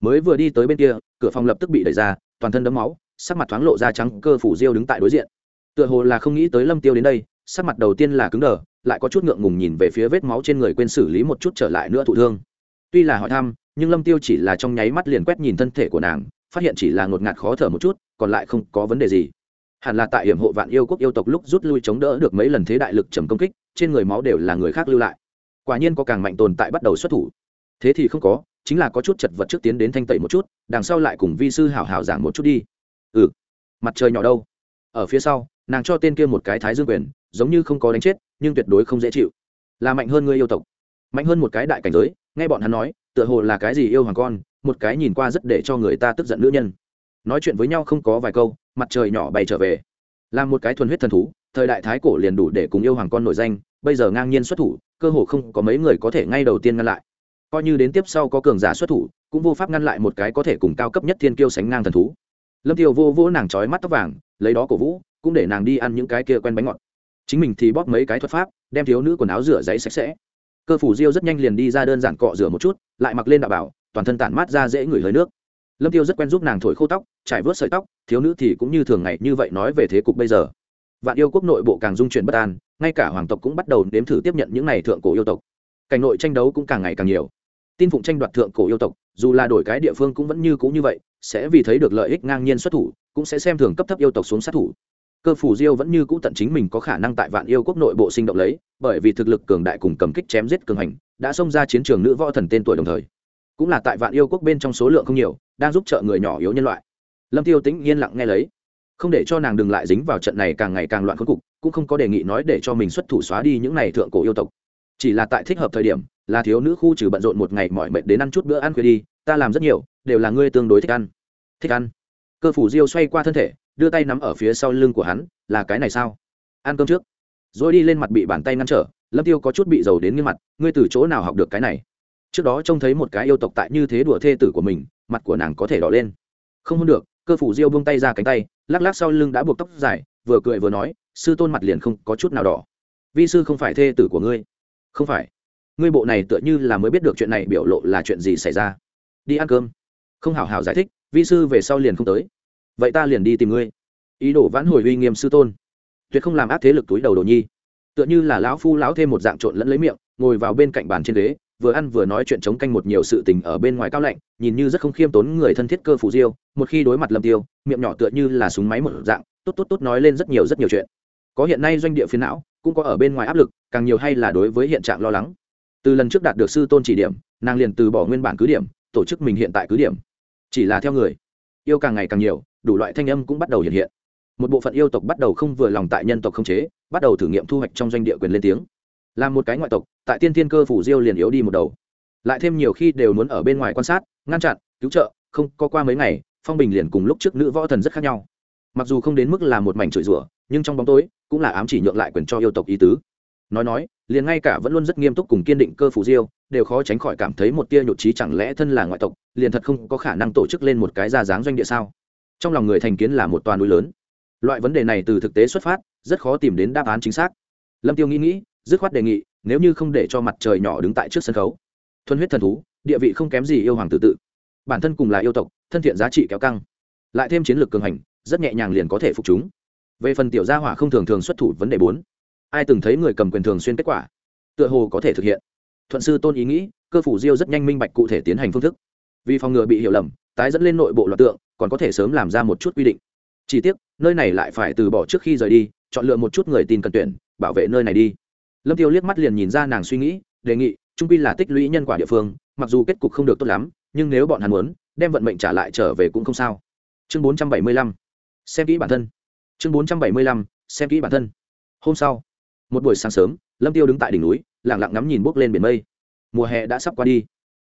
Mới vừa đi tới bên kia, cửa phòng lập tức bị đẩy ra, toàn thân đấm máu, sắc mặt thoáng lộ ra trắng cơ phủ diêu đứng tại đối diện. Tựa hồ là không nghĩ tới lâm tiêu đến đây, sắc mặt đầu tiên là cứng đờ, lại có chút ngượng ngùng nhìn về phía vết máu trên người quên xử lý một chút trở lại nữa thụ thương. Tuy là hỏi thăm, nhưng lâm tiêu chỉ là trong nháy mắt liền quét nhìn thân thể của nàng, phát hiện chỉ là ngột ngạt khó thở một chút, còn lại không có vấn đề gì. Hẳn là tại hiểm hộ vạn yêu quốc yêu tộc lúc rút lui chống đỡ được mấy lần thế đại lực trầm công kích, trên người máu đều là người khác lưu lại quả nhiên có càng mạnh tồn tại bắt đầu xuất thủ. Thế thì không có, chính là có chút chật vật trước tiến đến thanh tẩy một chút, đằng sau lại cùng vi sư hảo hảo giảng một chút đi. Ừ mặt trời nhỏ đâu? Ở phía sau, nàng cho tên kia một cái thái dương quyền, giống như không có đánh chết, nhưng tuyệt đối không dễ chịu. Là mạnh hơn người yêu tộc. Mạnh hơn một cái đại cảnh giới, nghe bọn hắn nói, tựa hồ là cái gì yêu hoàng con, một cái nhìn qua rất để cho người ta tức giận nữ nhân. Nói chuyện với nhau không có vài câu, mặt trời nhỏ bay trở về. Là một cái thuần huyết thần thú, thời đại thái cổ liền đủ để cùng yêu hoàng con nổi danh, bây giờ ngang nhiên xuất thủ cơ hồ không có mấy người có thể ngay đầu tiên ngăn lại. Coi như đến tiếp sau có cường giả xuất thủ, cũng vô pháp ngăn lại một cái có thể cùng cao cấp nhất thiên kiêu sánh ngang thần thú. Lâm tiêu vô vô nàng trói mắt tóc vàng, lấy đó cổ vũ, cũng để nàng đi ăn những cái kia quen bánh ngọt. Chính mình thì bóp mấy cái thuật pháp, đem thiếu nữ quần áo rửa giấy sạch sẽ. Cơ phủ diêu rất nhanh liền đi ra đơn giản cọ rửa một chút, lại mặc lên đạo bảo, toàn thân tản mát ra dễ ngửi hơi nước. Lâm tiêu rất quen giúp nàng thổi khô tóc, trải vớt sợi tóc, thiếu nữ thì cũng như thường ngày như vậy nói về thế cục bây giờ. Vạn yêu quốc nội bộ càng dung chuyển bất an ngay cả hoàng tộc cũng bắt đầu nếm thử tiếp nhận những này thượng cổ yêu tộc. Cảnh nội tranh đấu cũng càng ngày càng nhiều. Tin phụng tranh đoạt thượng cổ yêu tộc, dù là đổi cái địa phương cũng vẫn như cũ như vậy, sẽ vì thấy được lợi ích ngang nhiên xuất thủ, cũng sẽ xem thường cấp thấp yêu tộc xuống sát thủ. Cơ phủ diêu vẫn như cũ tận chính mình có khả năng tại vạn yêu quốc nội bộ sinh động lấy, bởi vì thực lực cường đại cùng cầm kích chém giết cường hành, đã xông ra chiến trường nữ võ thần tên tuổi đồng thời. Cũng là tại vạn yêu quốc bên trong số lượng không nhiều, đang giúp trợ người nhỏ yếu nhân loại. Lâm tiêu tĩnh yên lặng nghe lấy không để cho nàng đừng lại dính vào trận này càng ngày càng loạn khốn cục, cũng không có đề nghị nói để cho mình xuất thủ xóa đi những này thượng cổ yêu tộc. Chỉ là tại thích hợp thời điểm, là thiếu nữ khu trừ bận rộn một ngày mỏi mệt đến ăn chút bữa ăn khuya đi, ta làm rất nhiều, đều là ngươi tương đối thích ăn. Thích ăn? Cơ phủ diêu xoay qua thân thể, đưa tay nắm ở phía sau lưng của hắn, là cái này sao? Ăn cơm trước. Rồi đi lên mặt bị bàn tay ngăn trở, lâm tiêu có chút bị dầu đến nghiêng mặt, ngươi từ chỗ nào học được cái này? Trước đó trông thấy một cái yêu tộc tại như thế đùa thê tử của mình, mặt của nàng có thể đỏ lên. Không hôn được, cơ phủ diêu buông tay ra cánh tay lắc lắc sau lưng đã buộc tóc dài, vừa cười vừa nói, sư tôn mặt liền không có chút nào đỏ. Vi sư không phải thê tử của ngươi. Không phải. Ngươi bộ này tựa như là mới biết được chuyện này biểu lộ là chuyện gì xảy ra. Đi ăn cơm. Không hảo hảo giải thích, vi sư về sau liền không tới. Vậy ta liền đi tìm ngươi. Ý đồ vãn hồi uy nghiêm sư tôn. Tuyệt không làm ác thế lực túi đầu đồ nhi. Tựa như là lão phu lão thêm một dạng trộn lẫn lấy miệng, ngồi vào bên cạnh bàn trên ghế vừa ăn vừa nói chuyện chống canh một nhiều sự tình ở bên ngoài cao lạnh, nhìn như rất không khiêm tốn người thân thiết cơ phủ diêu, một khi đối mặt lâm tiêu, miệng nhỏ tựa như là súng máy một dạng, tốt tốt tốt nói lên rất nhiều rất nhiều chuyện. Có hiện nay doanh địa phiến não, cũng có ở bên ngoài áp lực, càng nhiều hay là đối với hiện trạng lo lắng. Từ lần trước đạt được sư tôn chỉ điểm, nàng liền từ bỏ nguyên bản cứ điểm, tổ chức mình hiện tại cứ điểm. Chỉ là theo người, yêu càng ngày càng nhiều, đủ loại thanh âm cũng bắt đầu hiện hiện. Một bộ phận yêu tộc bắt đầu không vừa lòng tại nhân tộc không chế, bắt đầu thử nghiệm thu hoạch trong doanh địa quyền lên tiếng làm một cái ngoại tộc, tại tiên thiên cơ phủ diêu liền yếu đi một đầu. Lại thêm nhiều khi đều muốn ở bên ngoài quan sát, ngăn chặn, cứu trợ, không có qua mấy ngày, phong bình liền cùng lúc trước nữ võ thần rất khác nhau. Mặc dù không đến mức là một mảnh chửi rủa, nhưng trong bóng tối, cũng là ám chỉ nhượng lại quyền cho yêu tộc ý tứ. Nói nói, liền ngay cả vẫn luôn rất nghiêm túc cùng kiên định cơ phủ diêu, đều khó tránh khỏi cảm thấy một tia nhụt trí chẳng lẽ thân là ngoại tộc, liền thật không có khả năng tổ chức lên một cái ra dáng doanh địa sao? Trong lòng người thành kiến là một toàn núi lớn. Loại vấn đề này từ thực tế xuất phát, rất khó tìm đến đáp án chính xác. Lâm tiêu nghĩ nghĩ dứt khoát đề nghị, nếu như không để cho mặt trời nhỏ đứng tại trước sân khấu. Thuần huyết thần thú, địa vị không kém gì yêu hoàng tự tự. Bản thân cùng là yêu tộc, thân thiện giá trị kéo căng. Lại thêm chiến lược cường hành, rất nhẹ nhàng liền có thể phục chúng. Về phần tiểu gia hỏa không thường thường xuất thủ vấn đề bốn. Ai từng thấy người cầm quyền thường xuyên kết quả? Tựa hồ có thể thực hiện. Thuận sư tôn ý nghĩ, cơ phủ diêu rất nhanh minh bạch cụ thể tiến hành phương thức. Vì phòng ngừa bị hiểu lầm, tái dẫn lên nội bộ loạt tượng, còn có thể sớm làm ra một chút quy định. Chỉ tiếc, nơi này lại phải từ bỏ trước khi rời đi, chọn lựa một chút người tin cần tuyển, bảo vệ nơi này đi lâm tiêu liếc mắt liền nhìn ra nàng suy nghĩ, đề nghị, trung pi là tích lũy nhân quả địa phương, mặc dù kết cục không được tốt lắm, nhưng nếu bọn hắn muốn, đem vận mệnh trả lại trở về cũng không sao. Chương bốn trăm bảy mươi lăm, xem kỹ bản thân. Chương bốn trăm bảy mươi lăm, xem kỹ bản thân. Hôm sau, một buổi sáng sớm, lâm tiêu đứng tại đỉnh núi, lặng lặng ngắm nhìn bốc lên biển mây. Mùa hè đã sắp qua đi,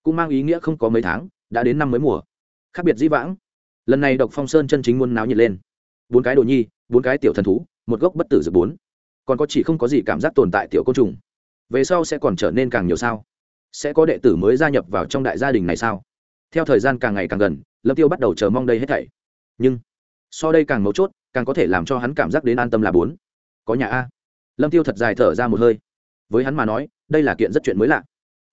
cũng mang ý nghĩa không có mấy tháng, đã đến năm mới mùa. Khác biệt dĩ vãng. Lần này độc phong sơn chân chính muôn náo nhiệt lên. Bốn cái đồ nhi, bốn cái tiểu thần thú, một gốc bất tử dược bốn còn có chỉ không có gì cảm giác tồn tại tiểu côn trùng. Về sau sẽ còn trở nên càng nhiều sao? Sẽ có đệ tử mới gia nhập vào trong đại gia đình này sao? Theo thời gian càng ngày càng gần, lâm tiêu bắt đầu chờ mong đây hết thảy. Nhưng, so đây càng mấu chốt, càng có thể làm cho hắn cảm giác đến an tâm là bốn. Có nhà a. Lâm tiêu thật dài thở ra một hơi. Với hắn mà nói, đây là kiện rất chuyện mới lạ.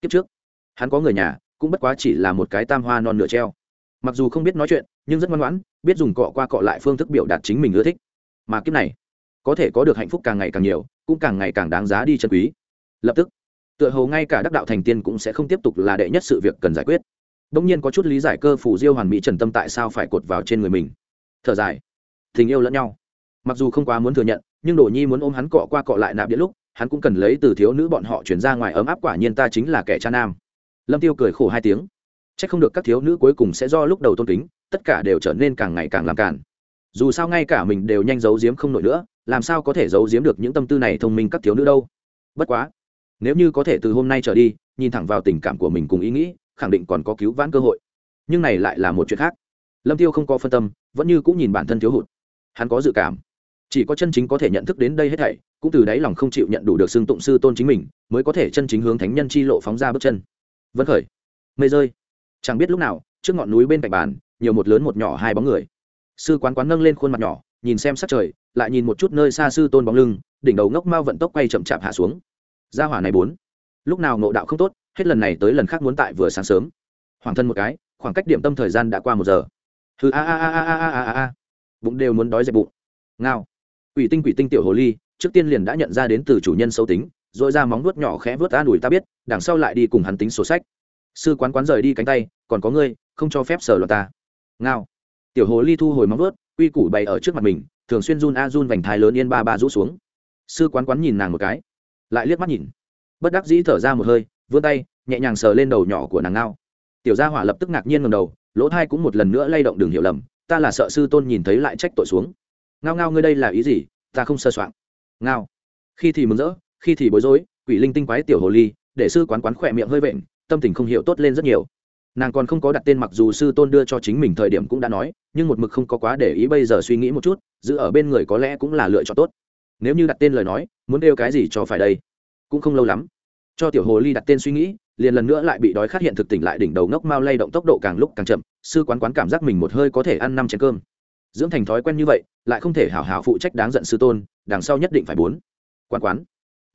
Kiếp trước, hắn có người nhà, cũng bất quá chỉ là một cái tam hoa non nửa treo. Mặc dù không biết nói chuyện, nhưng rất ngoan ngoãn, biết dùng cọ qua cọ lại phương thức biểu đạt chính mình ưa thích. Mà kiếp này có thể có được hạnh phúc càng ngày càng nhiều, cũng càng ngày càng đáng giá đi chân quý. Lập tức, tựa hồ ngay cả đắc đạo thành tiên cũng sẽ không tiếp tục là đệ nhất sự việc cần giải quyết. Đông nhiên có chút lý giải cơ phủ diêu hoàn mỹ trần tâm tại sao phải cột vào trên người mình. Thở dài, tình yêu lẫn nhau. Mặc dù không quá muốn thừa nhận, nhưng đồ nhi muốn ôm hắn cọ qua cọ lại nạp điện lúc, hắn cũng cần lấy từ thiếu nữ bọn họ chuyển ra ngoài ấm áp quả nhiên ta chính là kẻ cha nam. Lâm tiêu cười khổ hai tiếng. C h ắ c không được các thiếu nữ cuối cùng sẽ do lúc đầu tôn kính, tất cả đều trở nên càng ngày càng làm cản dù sao ngay cả mình đều nhanh giấu giếm không nổi nữa, làm sao có thể giấu giếm được những tâm tư này thông minh các thiếu nữ đâu? Bất quá, nếu như có thể từ hôm nay trở đi, nhìn thẳng vào tình cảm của mình cùng ý nghĩ, khẳng định còn có cứu vãn cơ hội. Nhưng này lại là một chuyện khác. Lâm tiêu không có phân tâm, vẫn như cũng nhìn bản thân thiếu hụt. Hắn có dự cảm. Chỉ có chân chính có thể nhận thức đến đây hết thảy, cũng từ đáy lòng không chịu nhận đủ được xưng tụng sư tôn chính mình, mới có thể chân chính hướng thánh nhân chi lộ phóng ra bước chân. Vân khởi, mây rơi. Chẳng biết lúc nào, trước ngọn núi bên cạnh bàn, nhiều một lớn một nhỏ hai bóng người sư quán quán nâng lên khuôn mặt nhỏ, nhìn xem sắc trời, lại nhìn một chút nơi xa sư tôn bóng lưng, đỉnh đầu ngốc mao vận tốc quay chậm chạp hạ xuống. Gia hỏa này bốn. Lúc nào nộ đạo không tốt, hết lần này tới lần khác muốn tại vừa sáng sớm. Hoàng thân một cái, khoảng cách điểm tâm thời gian đã qua một giờ. Thứ a a a a a a a a. Bụng đều muốn đói dẹp bụng. Ngao. Quỷ tinh quỷ tinh tiểu hồ ly, trước tiên liền đã nhận ra đến từ chủ nhân xấu tính dội ra móng vuốt nhỏ khẽ vuốt an ủi ta biết, đằng sau lại đi cùng hắn tính sổ sách. Sư quán quán rời đi cánh tay, còn có ngươi, không cho phép sờ loạt ta. Ngao tiểu hồ ly thu hồi móng vuốt, quy củ bày ở trước mặt mình, thường xuyên run a run vành thái lớn yên ba ba rũ xuống. Sư quán quán nhìn nàng một cái, lại liếc mắt nhìn. Bất đắc dĩ thở ra một hơi, vươn tay, nhẹ nhàng sờ lên đầu nhỏ của nàng ngao. Tiểu gia hỏa lập tức ngạc nhiên ngầm đầu, lỗ thai cũng một lần nữa lay động đường hiểu lầm, ta là sợ sư tôn nhìn thấy lại trách tội xuống. Ngao ngao ngươi đây là ý gì, ta không sơ soạn. Ngao. Khi thì mừng rỡ, khi thì bối rối, quỷ linh tinh quái tiểu hồ ly, để sư quán quán khỏe miệng hơi vện, tâm tình không hiểu tốt lên rất nhiều nàng còn không có đặt tên mặc dù sư tôn đưa cho chính mình thời điểm cũng đã nói, nhưng một mực không có quá để ý bây giờ suy nghĩ một chút, giữ ở bên người có lẽ cũng là lựa chọn tốt. Nếu như đặt tên lời nói, muốn đeo cái gì cho phải đây? Cũng không lâu lắm, cho tiểu hồ ly đặt tên suy nghĩ, liền lần nữa lại bị đói khát hiện thực tỉnh lại đỉnh đầu ngốc mau lay động tốc độ càng lúc càng chậm, sư quán quán cảm giác mình một hơi có thể ăn năm chén cơm. Dưỡng thành thói quen như vậy, lại không thể hảo hảo phụ trách đáng giận sư tôn, đằng sau nhất định phải bốn. Quán quán,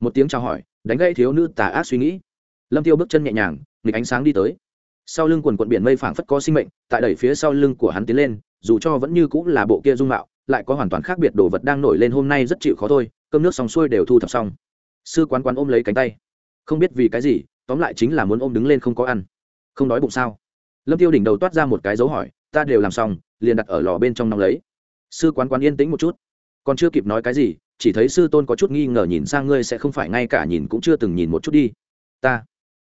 một tiếng chào hỏi, đánh gãy thiếu nữ tà ác suy nghĩ. Lâm tiêu bước chân nhẹ nhàng, nghịch ánh sáng đi tới sau lưng quần quận biển mây phảng phất có sinh mệnh, tại đẩy phía sau lưng của hắn tiến lên, dù cho vẫn như cũng là bộ kia dung mạo, lại có hoàn toàn khác biệt đồ vật đang nổi lên hôm nay rất chịu khó thôi, cơm nước xong xuôi đều thu thập xong. Sư quán quán ôm lấy cánh tay. Không biết vì cái gì, tóm lại chính là muốn ôm đứng lên không có ăn. Không đói bụng sao? Lâm tiêu đỉnh đầu toát ra một cái dấu hỏi, ta đều làm xong, liền đặt ở lò bên trong nóng lấy. Sư quán quán yên tĩnh một chút. Còn chưa kịp nói cái gì, chỉ thấy sư tôn có chút nghi ngờ nhìn sang ngươi sẽ không phải ngay cả nhìn cũng chưa từng nhìn một chút đi. Ta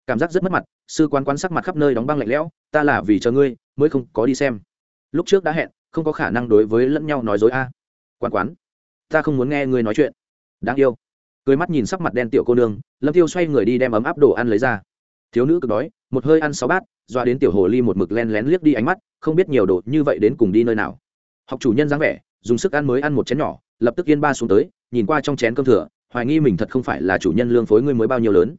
cảm giác rất mất mặt sư quán quán sắc mặt khắp nơi đóng băng lạnh lẽo, ta là vì chờ ngươi, mới không có đi xem. Lúc trước đã hẹn, không có khả năng đối với lẫn nhau nói dối a. À. quán quán, ta không muốn nghe ngươi nói chuyện. Đáng yêu. Cười mắt nhìn sắc mặt đen tiểu cô nương, lâm tiêu xoay người đi đem ấm áp đồ ăn lấy ra. Thiếu nữ cực đói, một hơi ăn sáu bát, doa đến tiểu hồ ly một mực len lén liếc đi ánh mắt, không biết nhiều đồ như vậy đến cùng đi nơi nào. Học chủ nhân dáng vẻ, dùng sức ăn mới ăn một chén nhỏ, lập tức yên ba xuống tới, nhìn qua trong chén cơm thừa, hoài nghi mình thật không phải là chủ nhân lương phối ngươi mới bao nhiêu lớn.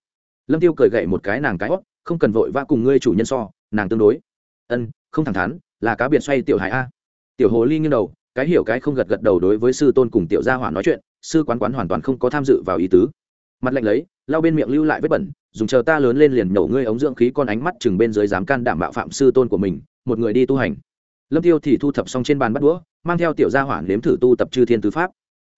Lâm tiêu cười gậy một cái nàng cái hót không cần vội vã cùng ngươi chủ nhân so, nàng tương đối. Ân, không thẳng thắn, là cá biệt xoay tiểu hải a. Tiểu hồ ly nghiêng đầu, cái hiểu cái không gật gật đầu đối với sư tôn cùng tiểu gia hỏa nói chuyện, sư quán quán hoàn toàn không có tham dự vào ý tứ. Mặt lạnh lấy, lau bên miệng lưu lại vết bẩn, dùng chờ ta lớn lên liền nổ ngươi ống dưỡng khí con ánh mắt chừng bên dưới dám can đảm bạo phạm sư tôn của mình, một người đi tu hành. Lâm tiêu thì thu thập xong trên bàn bắt đũa, mang theo tiểu gia hỏa nếm thử tu tập chư thiên tứ pháp.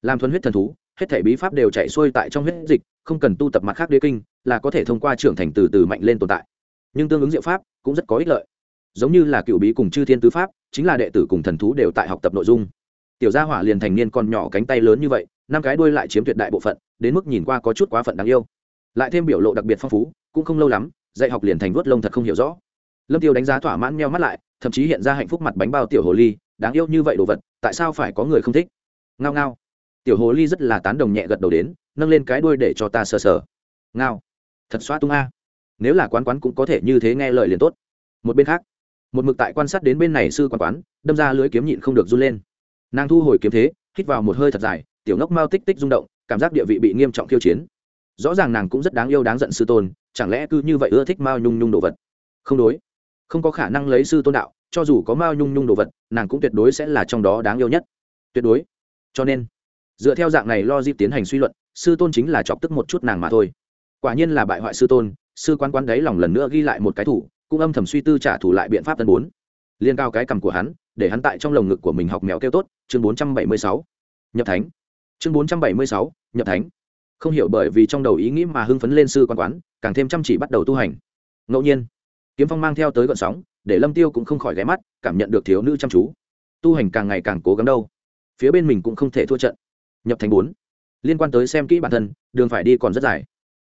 Làm thuần huyết thần thú, hết thể bí pháp đều chạy xuôi tại trong huyết dịch, không cần tu tập mặt khác đế kinh là có thể thông qua trưởng thành từ từ mạnh lên tồn tại. Nhưng tương ứng diệu pháp cũng rất có ích lợi. Giống như là cựu bí cùng chư thiên tứ pháp, chính là đệ tử cùng thần thú đều tại học tập nội dung. Tiểu gia hỏa liền thành niên còn nhỏ cánh tay lớn như vậy, năm cái đuôi lại chiếm tuyệt đại bộ phận, đến mức nhìn qua có chút quá phận đáng yêu. Lại thêm biểu lộ đặc biệt phong phú, cũng không lâu lắm, dạy học liền thành vuốt lông thật không hiểu rõ. Lâm tiêu đánh giá thỏa mãn meo mắt lại, thậm chí hiện ra hạnh phúc mặt bánh bao tiểu hồ ly, đáng yêu như vậy đồ vật, tại sao phải có người không thích? Ngao ngao. Tiểu hồ ly rất là tán đồng nhẹ gật đầu đến, nâng lên cái đuôi để cho ta sờ sờ. Ngao thật xoa tung a. Nếu là quán quán cũng có thể như thế nghe lời liền tốt. Một bên khác, một mực tại quan sát đến bên này sư quán quán, đâm ra lưới kiếm nhịn không được run lên. Nàng thu hồi kiếm thế, hít vào một hơi thật dài, tiểu ngốc mao tích tích rung động, cảm giác địa vị bị nghiêm trọng khiêu chiến. Rõ ràng nàng cũng rất đáng yêu đáng giận sư tôn, chẳng lẽ cứ như vậy ưa thích mao nhung nhung đồ vật? Không đối, không có khả năng lấy sư tôn đạo, cho dù có mao nhung nhung đồ vật, nàng cũng tuyệt đối sẽ là trong đó đáng yêu nhất. Tuyệt đối. Cho nên, dựa theo dạng này lo dịp tiến hành suy luận, sư tôn chính là chọc tức một chút nàng mà thôi quả nhiên là bại hoại sư tôn, sư quan quan đấy lòng lần nữa ghi lại một cái thủ, cũng âm thầm suy tư trả thù lại biện pháp tân bốn. Liên cao cái cầm của hắn, để hắn tại trong lồng ngực của mình học mèo kêu tốt, chương bốn trăm bảy mươi sáu. Nhập thánh. Chương bốn trăm bảy mươi sáu, nhập thánh. Không hiểu bởi vì trong đầu ý nghĩ mà hưng phấn lên sư quan quán, càng thêm chăm chỉ bắt đầu tu hành. Ngẫu nhiên, kiếm phong mang theo tới gọn sóng, để lâm tiêu cũng không khỏi ghé mắt, cảm nhận được thiếu nữ chăm chú. Tu hành càng ngày càng cố gắng đâu. Phía bên mình cũng không thể thua trận. Nhập thành bốn. Liên quan tới xem kỹ bản thân, đường phải đi còn rất dài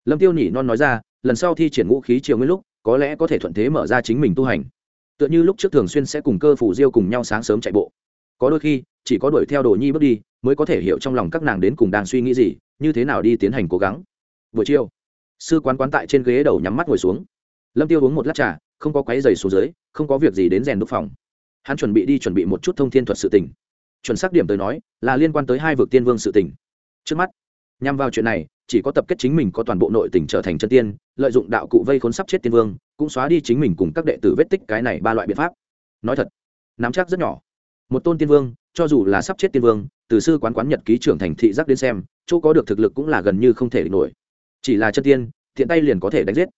lâm tiêu nhỉ non nói ra, lần sau thi triển ngũ khí chiều nguyên lúc, có lẽ có thể thuận thế mở ra chính mình tu hành. Tựa như lúc trước thường xuyên sẽ cùng cơ phủ diêu cùng nhau sáng sớm chạy bộ. Có đôi khi, chỉ có đuổi theo đồ nhi bước đi, mới có thể hiểu trong lòng các nàng đến cùng đang suy nghĩ gì, như thế nào đi tiến hành cố gắng. Buổi chiều, sư quán quán tại trên ghế đầu nhắm mắt ngồi xuống. Lâm tiêu uống một lát trà, không có quáy giày xuống dưới, không có việc gì đến rèn đúc phòng. Hắn chuẩn bị đi chuẩn bị một chút thông thiên thuật sự tình. Chuẩn xác điểm tới nói, là liên quan tới hai vực tiên vương sự tình. Trước mắt, nhằm vào chuyện này chỉ có tập kết chính mình có toàn bộ nội tình trở thành chân tiên, lợi dụng đạo cụ vây khốn sắp chết tiên vương, cũng xóa đi chính mình cùng các đệ tử vết tích cái này ba loại biện pháp. Nói thật, nắm chắc rất nhỏ. Một tôn tiên vương, cho dù là sắp chết tiên vương, từ sư quán quán nhật ký trưởng thành thị giác đến xem, chỗ có được thực lực cũng là gần như không thể địch nổi. Chỉ là chân tiên, thiện tay liền có thể đánh giết.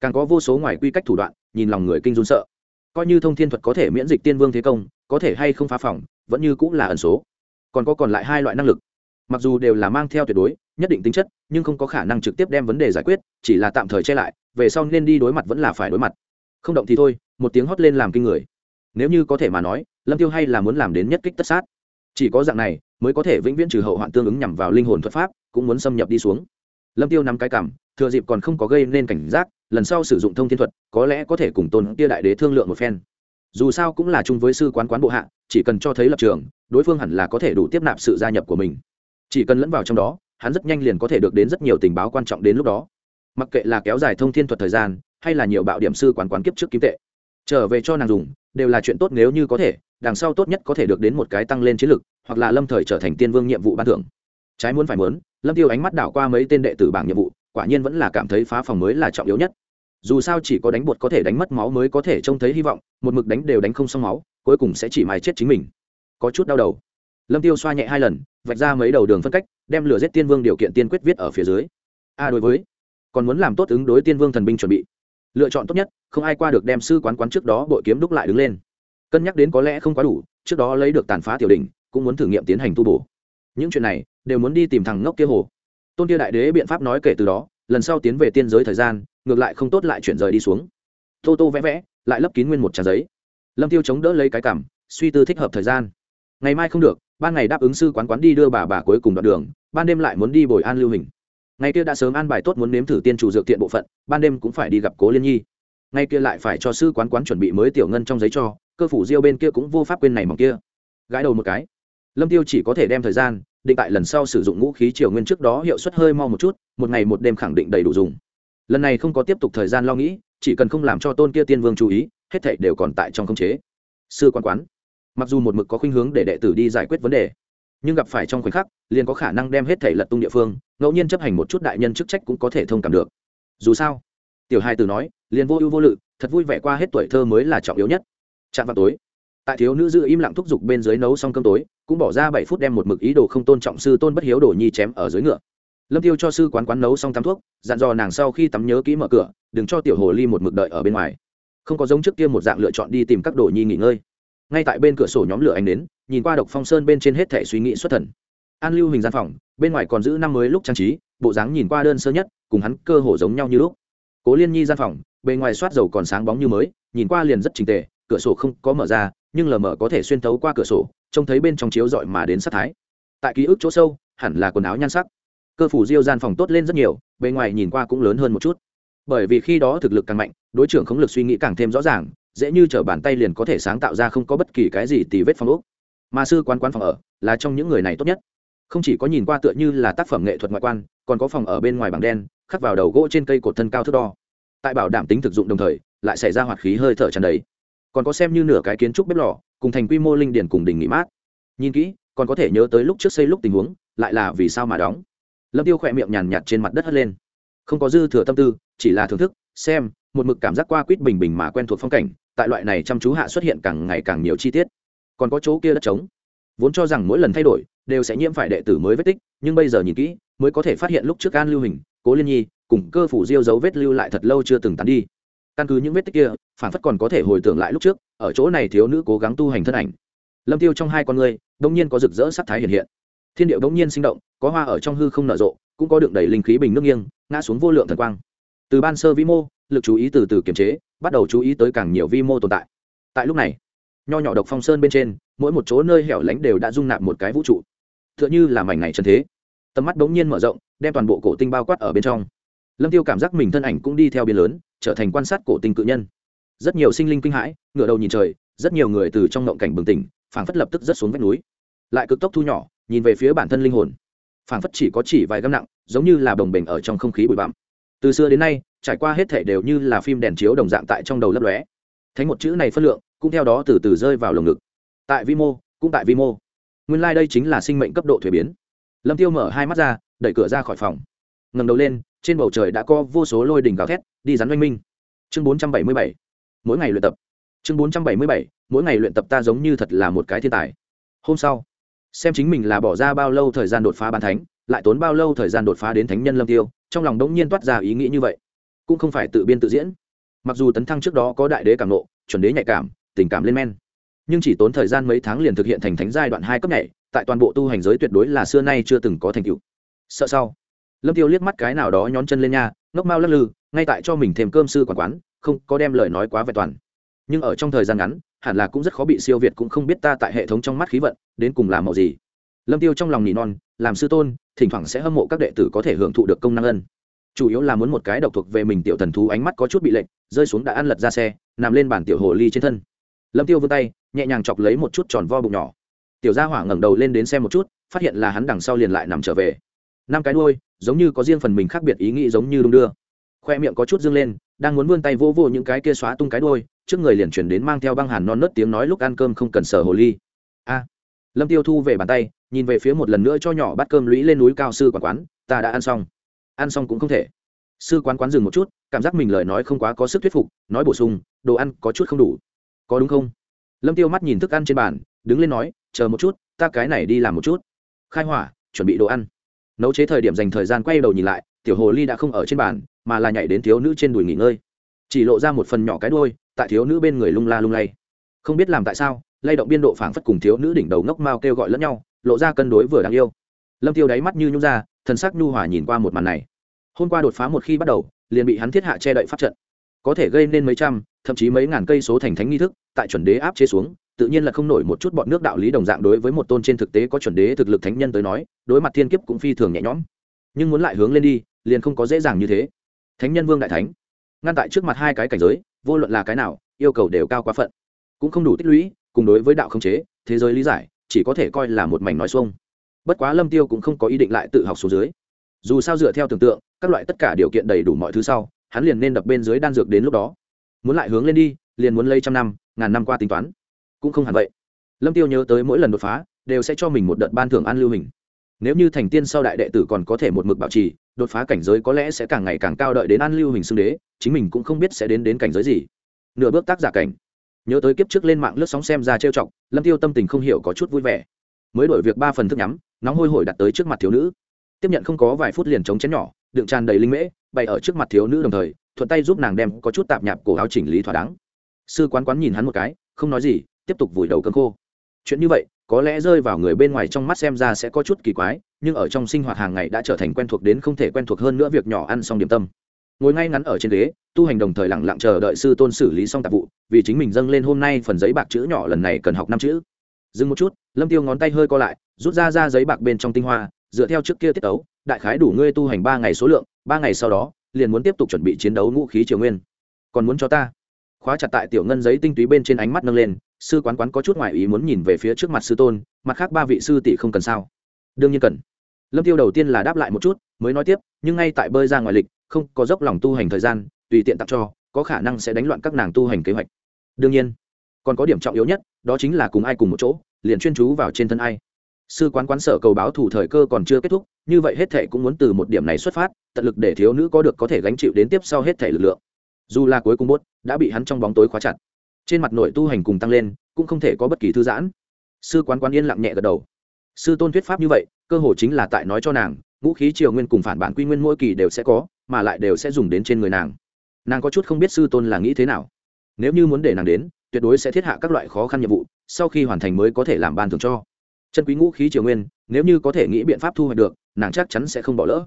Càng có vô số ngoài quy cách thủ đoạn, nhìn lòng người kinh run sợ. Coi như thông thiên thuật có thể miễn dịch tiên vương thế công, có thể hay không phá phòng, vẫn như cũng là ẩn số. Còn có còn lại hai loại năng lực. Mặc dù đều là mang theo tuyệt đối, nhất định tính chất nhưng không có khả năng trực tiếp đem vấn đề giải quyết, chỉ là tạm thời che lại, về sau nên đi đối mặt vẫn là phải đối mặt. Không động thì thôi, một tiếng hót lên làm kinh người. Nếu như có thể mà nói, lâm tiêu hay là muốn làm đến nhất kích tất sát. Chỉ có dạng này, mới có thể vĩnh viễn trừ hậu hoạn tương ứng nhằm vào linh hồn thuật pháp, cũng muốn xâm nhập đi xuống. Lâm tiêu nắm cái cảm, thừa dịp còn không có gây nên cảnh giác, lần sau sử dụng thông thiên thuật, có lẽ có thể cùng tôn kia đại đế thương lượng một phen. Dù sao cũng là chung với sư quán quán bộ hạ, chỉ cần cho thấy lập trường, đối phương hẳn là có thể đủ tiếp nạp sự gia nhập của mình. Chỉ cần lẫn vào trong đó hắn rất nhanh liền có thể được đến rất nhiều tình báo quan trọng đến lúc đó. Mặc kệ là kéo dài thông thiên thuật thời gian, hay là nhiều bạo điểm sư quán quán kiếp trước kim tệ, trở về cho nàng dùng, đều là chuyện tốt nếu như có thể, đằng sau tốt nhất có thể được đến một cái tăng lên chiến lực, hoặc là lâm thời trở thành tiên vương nhiệm vụ ban thưởng. Trái muốn phải muốn, lâm tiêu ánh mắt đảo qua mấy tên đệ tử bảng nhiệm vụ, quả nhiên vẫn là cảm thấy phá phòng mới là trọng yếu nhất. Dù sao chỉ có đánh bột có thể đánh mất máu mới có thể trông thấy hy vọng, một mực đánh đều đánh không xong máu, cuối cùng sẽ chỉ mài chết chính mình. Có chút đau đầu lâm tiêu xoa nhẹ hai lần, vạch ra mấy đầu đường phân cách, đem lửa giết tiên vương điều kiện tiên quyết viết ở phía dưới. A đối với, còn muốn làm tốt ứng đối tiên vương thần binh chuẩn bị. Lựa chọn tốt nhất, không ai qua được đem sư quán quán trước đó bội kiếm đúc lại đứng lên. Cân nhắc đến có lẽ không quá đủ, trước đó lấy được tàn phá tiểu đỉnh, cũng muốn thử nghiệm tiến hành tu bổ. Những chuyện này, đều muốn đi tìm thằng ngốc kia hồ. Tôn kia đại đế biện pháp nói kể từ đó, lần sau tiến về tiên giới thời gian, ngược lại không tốt lại chuyển rời đi xuống. Tô tô vẽ vẽ, lại lấp kín nguyên một trang giấy. Lâm tiêu chống đỡ lấy cái cảm, suy tư thích hợp thời gian. Ngày mai không được ban ngày đáp ứng sư quán quán đi đưa bà bà cuối cùng đoạn đường, ban đêm lại muốn đi bồi an lưu hình. Ngày kia đã sớm an bài tốt muốn nếm thử tiên chủ dược tiện bộ phận, ban đêm cũng phải đi gặp cố liên nhi. Ngày kia lại phải cho sư quán quán chuẩn bị mới tiểu ngân trong giấy cho, cơ phủ diêu bên kia cũng vô pháp quên này mỏng kia. Gãi đầu một cái. Lâm tiêu chỉ có thể đem thời gian, định tại lần sau sử dụng ngũ khí triều nguyên trước đó hiệu suất hơi mau một chút, một ngày một đêm khẳng định đầy đủ dùng. Lần này không có tiếp tục thời gian lo nghĩ, chỉ cần không làm cho tôn kia tiên vương chú ý, hết thảy đều còn tại trong khống chế. Sư quan quán mặc dù một mực có khuynh hướng để đệ tử đi giải quyết vấn đề, nhưng gặp phải trong khoảnh khắc, liền có khả năng đem hết thảy lật tung địa phương, ngẫu nhiên chấp hành một chút đại nhân chức trách cũng có thể thông cảm được. Dù sao, tiểu hai từ nói, liền vô ưu vô lự, thật vui vẻ qua hết tuổi thơ mới là trọng yếu nhất. Chạm vào tối, tại thiếu nữ giữ im lặng thúc giục bên dưới nấu xong cơm tối, cũng bỏ ra bảy phút đem một mực ý đồ không tôn trọng sư tôn bất hiếu đồ nhi chém ở dưới ngựa. Lâm tiêu cho sư quán quán nấu xong tắm thuốc, dặn dò nàng sau khi tắm nhớ kỹ mở cửa, đừng cho tiểu hồ ly một mực đợi ở bên ngoài. Không có giống trước kia một dạng lựa chọn đi tìm các đồ nhi nghỉ ngơi ngay tại bên cửa sổ nhóm lửa ánh đến, nhìn qua độc phong sơn bên trên hết thẻ suy nghĩ xuất thần. An lưu hình gian phòng, bên ngoài còn giữ năm mới lúc trang trí, bộ dáng nhìn qua đơn sơ nhất, cùng hắn cơ hồ giống nhau như lúc. Cố liên nhi gian phòng, bề ngoài soát dầu còn sáng bóng như mới, nhìn qua liền rất trình tề, cửa sổ không có mở ra, nhưng lờ mờ có thể xuyên thấu qua cửa sổ, trông thấy bên trong chiếu rọi mà đến sát thái. Tại ký ức chỗ sâu, hẳn là quần áo nhan sắc. Cơ phủ diêu gian phòng tốt lên rất nhiều, bề ngoài nhìn qua cũng lớn hơn một chút. Bởi vì khi đó thực lực càng mạnh, đối trưởng không lực suy nghĩ càng thêm rõ ràng dễ như t bàn tay liền có thể sáng tạo ra không có bất kỳ cái gì tì vết phong ốc. Mà sư quán quán phòng ở là trong những người này tốt nhất. Không chỉ có nhìn qua tựa như là tác phẩm nghệ thuật ngoại quan, còn có phòng ở bên ngoài bảng đen, khắc vào đầu gỗ trên cây cột thân cao thước đo. Tại bảo đảm tính thực dụng đồng thời, lại xảy ra hoạt khí hơi thở tràn đầy. Còn có xem như nửa cái kiến trúc bếp lò, cùng thành quy mô linh điển cùng đình nghỉ mát. Nhìn kỹ, còn có thể nhớ tới lúc trước xây lúc tình huống, lại là vì sao mà đóng. Lâm tiêu khỏe miệng nhàn nhạt trên mặt đất hất lên. Không có dư thừa tâm tư, chỉ là thưởng thức, xem, một mực cảm giác qua quýt bình bình mà quen thuộc phong cảnh tại loại này chăm chú hạ xuất hiện càng ngày càng nhiều chi tiết. Còn có chỗ kia đất trống. Vốn cho rằng mỗi lần thay đổi, đều sẽ nhiễm phải đệ tử mới vết tích, nhưng bây giờ nhìn kỹ, mới có thể phát hiện lúc trước an lưu hình, cố liên nhi cùng cơ phủ diêu dấu vết lưu lại thật lâu chưa từng tán đi. Căn cứ những vết tích kia, phản phất còn có thể hồi tưởng lại lúc trước, ở chỗ này thiếu nữ cố gắng tu hành thân ảnh. Lâm tiêu trong hai con người đông nhiên có rực rỡ sắc thái hiện hiện. Thiên điệu đông nhiên sinh động, có hoa ở trong hư không nở rộ, cũng có đựng đầy linh khí bình nước nghiêng, ngã xuống vô lượng thần quang. Từ ban sơ vi mô, lực chú ý từ từ kiềm chế bắt đầu chú ý tới càng nhiều vi mô tồn tại. Tại lúc này, nho nhỏ độc phong sơn bên trên, mỗi một chỗ nơi hẻo lánh đều đã dung nạp một cái vũ trụ. T h ư ợ n h ư là mảnh này trần thế. Tầm mắt bỗng nhiên mở rộng, đem toàn bộ cổ tinh bao quát ở bên trong. Lâm tiêu cảm giác mình thân ảnh cũng đi theo biên lớn, trở thành quan sát cổ tinh cự nhân. Rất nhiều sinh linh kinh hãi, ngửa đầu nhìn trời, rất nhiều người từ trong ngộng cảnh bừng tỉnh, phảng phất lập tức rớt xuống vách núi. Lại cực tốc thu nhỏ, nhìn về phía bản thân linh hồn. Phảng phất chỉ có chỉ vài găm nặng, giống như là bồng bềnh ở trong không khí bụi bặm từ xưa đến nay, trải qua hết thể đều như là phim đèn chiếu đồng dạng tại trong đầu lấp lóe. Thánh một chữ này phân lượng cũng theo đó từ từ rơi vào lồng ngực. Tại vi mô, cũng tại vi mô. Nguyên lai、like、đây chính là sinh mệnh cấp độ thuế biến. Lâm tiêu mở hai mắt ra, đẩy cửa ra khỏi phòng. Ngầm đầu lên, trên bầu trời đã có vô số lôi đỉnh gào thét, đi rắn oanh minh. Chương bốn trăm bảy mươi bảy. Mỗi ngày luyện tập. Chương bốn trăm bảy mươi bảy. Mỗi ngày luyện tập ta giống như thật là một cái thiên tài. Hôm sau, xem chính mình là bỏ ra bao lâu thời gian đột phá bàn thánh, lại tốn bao lâu thời gian đột phá đến thánh nhân lâm tiêu trong lòng đống nhiên toát ra ý nghĩ như vậy. Cũng không phải tự biên tự diễn. Mặc dù tấn thăng trước đó có đại đế cảm nộ, chuẩn đế nhạy cảm, tình cảm lên men, nhưng chỉ tốn thời gian mấy tháng liền thực hiện thành thánh giai đoạn hai cấp nhảy, tại toàn bộ tu hành giới tuyệt đối là xưa nay chưa từng có thành tựu. Sợ sau, lâm tiêu liếc mắt cái nào đó nhón chân lên nha, ngốc mau lắc lư, ngay tại cho mình thêm cơm sư quản quán, không có đem lời nói quá vẹn toàn. Nhưng ở trong thời gian ngắn, hẳn là cũng rất khó bị siêu việt, cũng không biết ta tại hệ thống trong mắt khí vận, đến cùng làm màu gì. Lâm tiêu trong lòng nỉ non làm sư tôn, thỉnh thoảng sẽ hâm mộ các đệ tử có thể hưởng thụ được công năng ân. Chủ yếu là muốn một cái độc thuộc về mình tiểu thần thú ánh mắt có chút bị lệnh rơi xuống đã ăn lật ra xe, nằm lên bàn tiểu hồ ly trên thân. Lâm tiêu vươn tay, nhẹ nhàng chọc lấy một chút tròn vo bụng nhỏ. Tiểu gia hỏa ngẩng đầu lên đến xem một chút, phát hiện là hắn đằng sau liền lại nằm trở về. Năm cái đuôi, giống như có riêng phần mình khác biệt ý nghĩ giống như đung đưa. Khoe miệng có chút dương lên, đang muốn vươn tay vô vô những cái kia xóa tung cái đuôi, trước người liền chuyển đến mang theo băng hàn non nớt tiếng nói lúc ăn cơm không cần sở hồ ly lâm tiêu thu về bàn tay, nhìn về phía một lần nữa cho nhỏ bắt cơm lũy lên núi cao sư quán quán, ta đã ăn xong. Ăn xong cũng không thể. Sư quán quán dừng một chút, cảm giác mình lời nói không quá có sức thuyết phục, nói bổ sung, đồ ăn có chút không đủ. Có đúng không? Lâm tiêu mắt nhìn thức ăn trên bàn, đứng lên nói, chờ một chút, ta cái này đi làm một chút. Khai hỏa, chuẩn bị đồ ăn. Nấu chế thời điểm dành thời gian quay đầu nhìn lại, tiểu hồ ly đã không ở trên bàn, mà là nhảy đến thiếu nữ trên đùi nghỉ ngơi. Chỉ lộ ra một phần nhỏ cái đôi tại thiếu nữ bên người lung la lung lay. Không biết làm tại sao lay động biên độ phảng phất cùng thiếu nữ đỉnh đầu ngốc mao kêu gọi lẫn nhau, lộ ra cân đối vừa đáng yêu. Lâm tiêu đáy mắt như nhung ra, thần sắc nhu hòa nhìn qua một màn này. Hôm qua đột phá một khi bắt đầu, liền bị hắn thiết hạ che đậy pháp trận. Có thể gây nên mấy trăm, thậm chí mấy ngàn cây số thành thánh nghi thức, tại chuẩn đế áp chế xuống, tự nhiên là không nổi một chút bọn nước đạo lý đồng dạng đối với một tôn trên thực tế có chuẩn đế thực lực thánh nhân tới nói, đối mặt thiên kiếp cũng phi thường nhẹ nhõm. Nhưng muốn lại hướng lên đi, liền không có dễ dàng như thế. Thánh nhân vương đại thánh. Ngăn tại trước mặt hai cái cảnh giới, vô luận là cái nào, yêu cầu đều cao quá phận. Cũng không đủ tích lũy cùng đối với đạo không chế, thế giới lý giải, chỉ có thể coi là một mảnh nói xuông. Bất quá lâm tiêu cũng không có ý định lại tự học số dưới. Dù sao dựa theo tưởng tượng, các loại tất cả điều kiện đầy đủ mọi thứ sau, hắn liền nên đập bên dưới đan dược đến lúc đó. Muốn lại hướng lên đi, liền muốn lấy trăm năm, ngàn năm qua tính toán. Cũng không hẳn vậy. Lâm tiêu nhớ tới mỗi lần đột phá, đều sẽ cho mình một đợt ban thưởng an lưu hình. Nếu như thành tiên sau đại đệ tử còn có thể một mực bảo trì, đột phá cảnh giới có lẽ sẽ càng ngày càng cao đợi đến an lưu hình xưng đế, chính mình cũng không biết sẽ đến đến cảnh giới gì. Nửa bước tác giả cảnh nhớ tới kiếp trước lên mạng lướt sóng xem ra trêu chọc, lâm tiêu tâm tình không hiểu có chút vui vẻ. Mới đổi việc ba phần thức nhắm, nóng hôi hổi đặt tới trước mặt thiếu nữ. Tiếp nhận không có vài phút liền chống chén nhỏ, đựng tràn đầy linh mễ, bày ở trước mặt thiếu nữ đồng thời, thuận tay giúp nàng đem có chút tạp nhạp cổ áo chỉnh lý thỏa đáng. Sư quán quán nhìn hắn một cái, không nói gì, tiếp tục vùi đầu cơm khô. Chuyện như vậy, có lẽ rơi vào người bên ngoài trong mắt xem ra sẽ có chút kỳ quái, nhưng ở trong sinh hoạt hàng ngày đã trở thành quen thuộc đến không thể quen thuộc hơn nữa việc nhỏ ăn xong điểm tâm ngồi ngay ngắn ở trên ghế, tu hành đồng thời lặng lặng chờ đợi sư tôn xử lý xong tạp vụ, vì chính mình dâng lên hôm nay phần giấy bạc chữ nhỏ lần này cần học năm chữ. Dừng một chút, lâm tiêu ngón tay hơi co lại, rút ra ra giấy bạc bên trong tinh hoa, dựa theo trước kia tiết tấu, đại khái đủ ngươi tu hành ba ngày số lượng, ba ngày sau đó, liền muốn tiếp tục chuẩn bị chiến đấu ngũ khí triều nguyên. Còn muốn cho ta? Khóa chặt tại tiểu ngân giấy tinh túy bên trên ánh mắt nâng lên, sư quán quán có chút ngoại ý muốn nhìn về phía trước mặt sư tôn, mặt khác ba vị sư tỷ không cần sao? Đương nhiên cần. Lâm tiêu đầu tiên là đáp lại một chút, mới nói tiếp, nhưng ngay tại bơi ra ngoài lịch không có dốc lòng tu hành thời gian, tùy tiện tặng cho, có khả năng sẽ đánh loạn các nàng tu hành kế hoạch. Đương nhiên, còn có điểm trọng yếu nhất, đó chính là cùng ai cùng một chỗ, liền chuyên chú vào trên thân ai. Sư quán quán sở cầu báo thủ thời cơ còn chưa kết thúc, như vậy hết thể cũng muốn từ một điểm này xuất phát, tận lực để thiếu nữ có được có thể gánh chịu đến tiếp sau hết thể lực lượng. Dù là cuối cùng bốt đã bị hắn trong bóng tối khóa chặt. Trên mặt nội tu hành cùng tăng lên, cũng không thể có bất kỳ thư giãn. Sư quán quán yên lặng nhẹ gật đầu. Sư tôn thuyết pháp như vậy, cơ hồ chính là tại nói cho nàng vũ khí triều nguyên cùng phản bản quy nguyên mỗi kỳ đều sẽ có mà lại đều sẽ dùng đến trên người nàng. Nàng có chút không biết sư tôn là nghĩ thế nào. Nếu như muốn để nàng đến, tuyệt đối sẽ thiết hạ các loại khó khăn nhiệm vụ, sau khi hoàn thành mới có thể làm ban thưởng cho. Chân quý ngũ khí triều nguyên, nếu như có thể nghĩ biện pháp thu hoạch được, nàng chắc chắn sẽ không bỏ lỡ.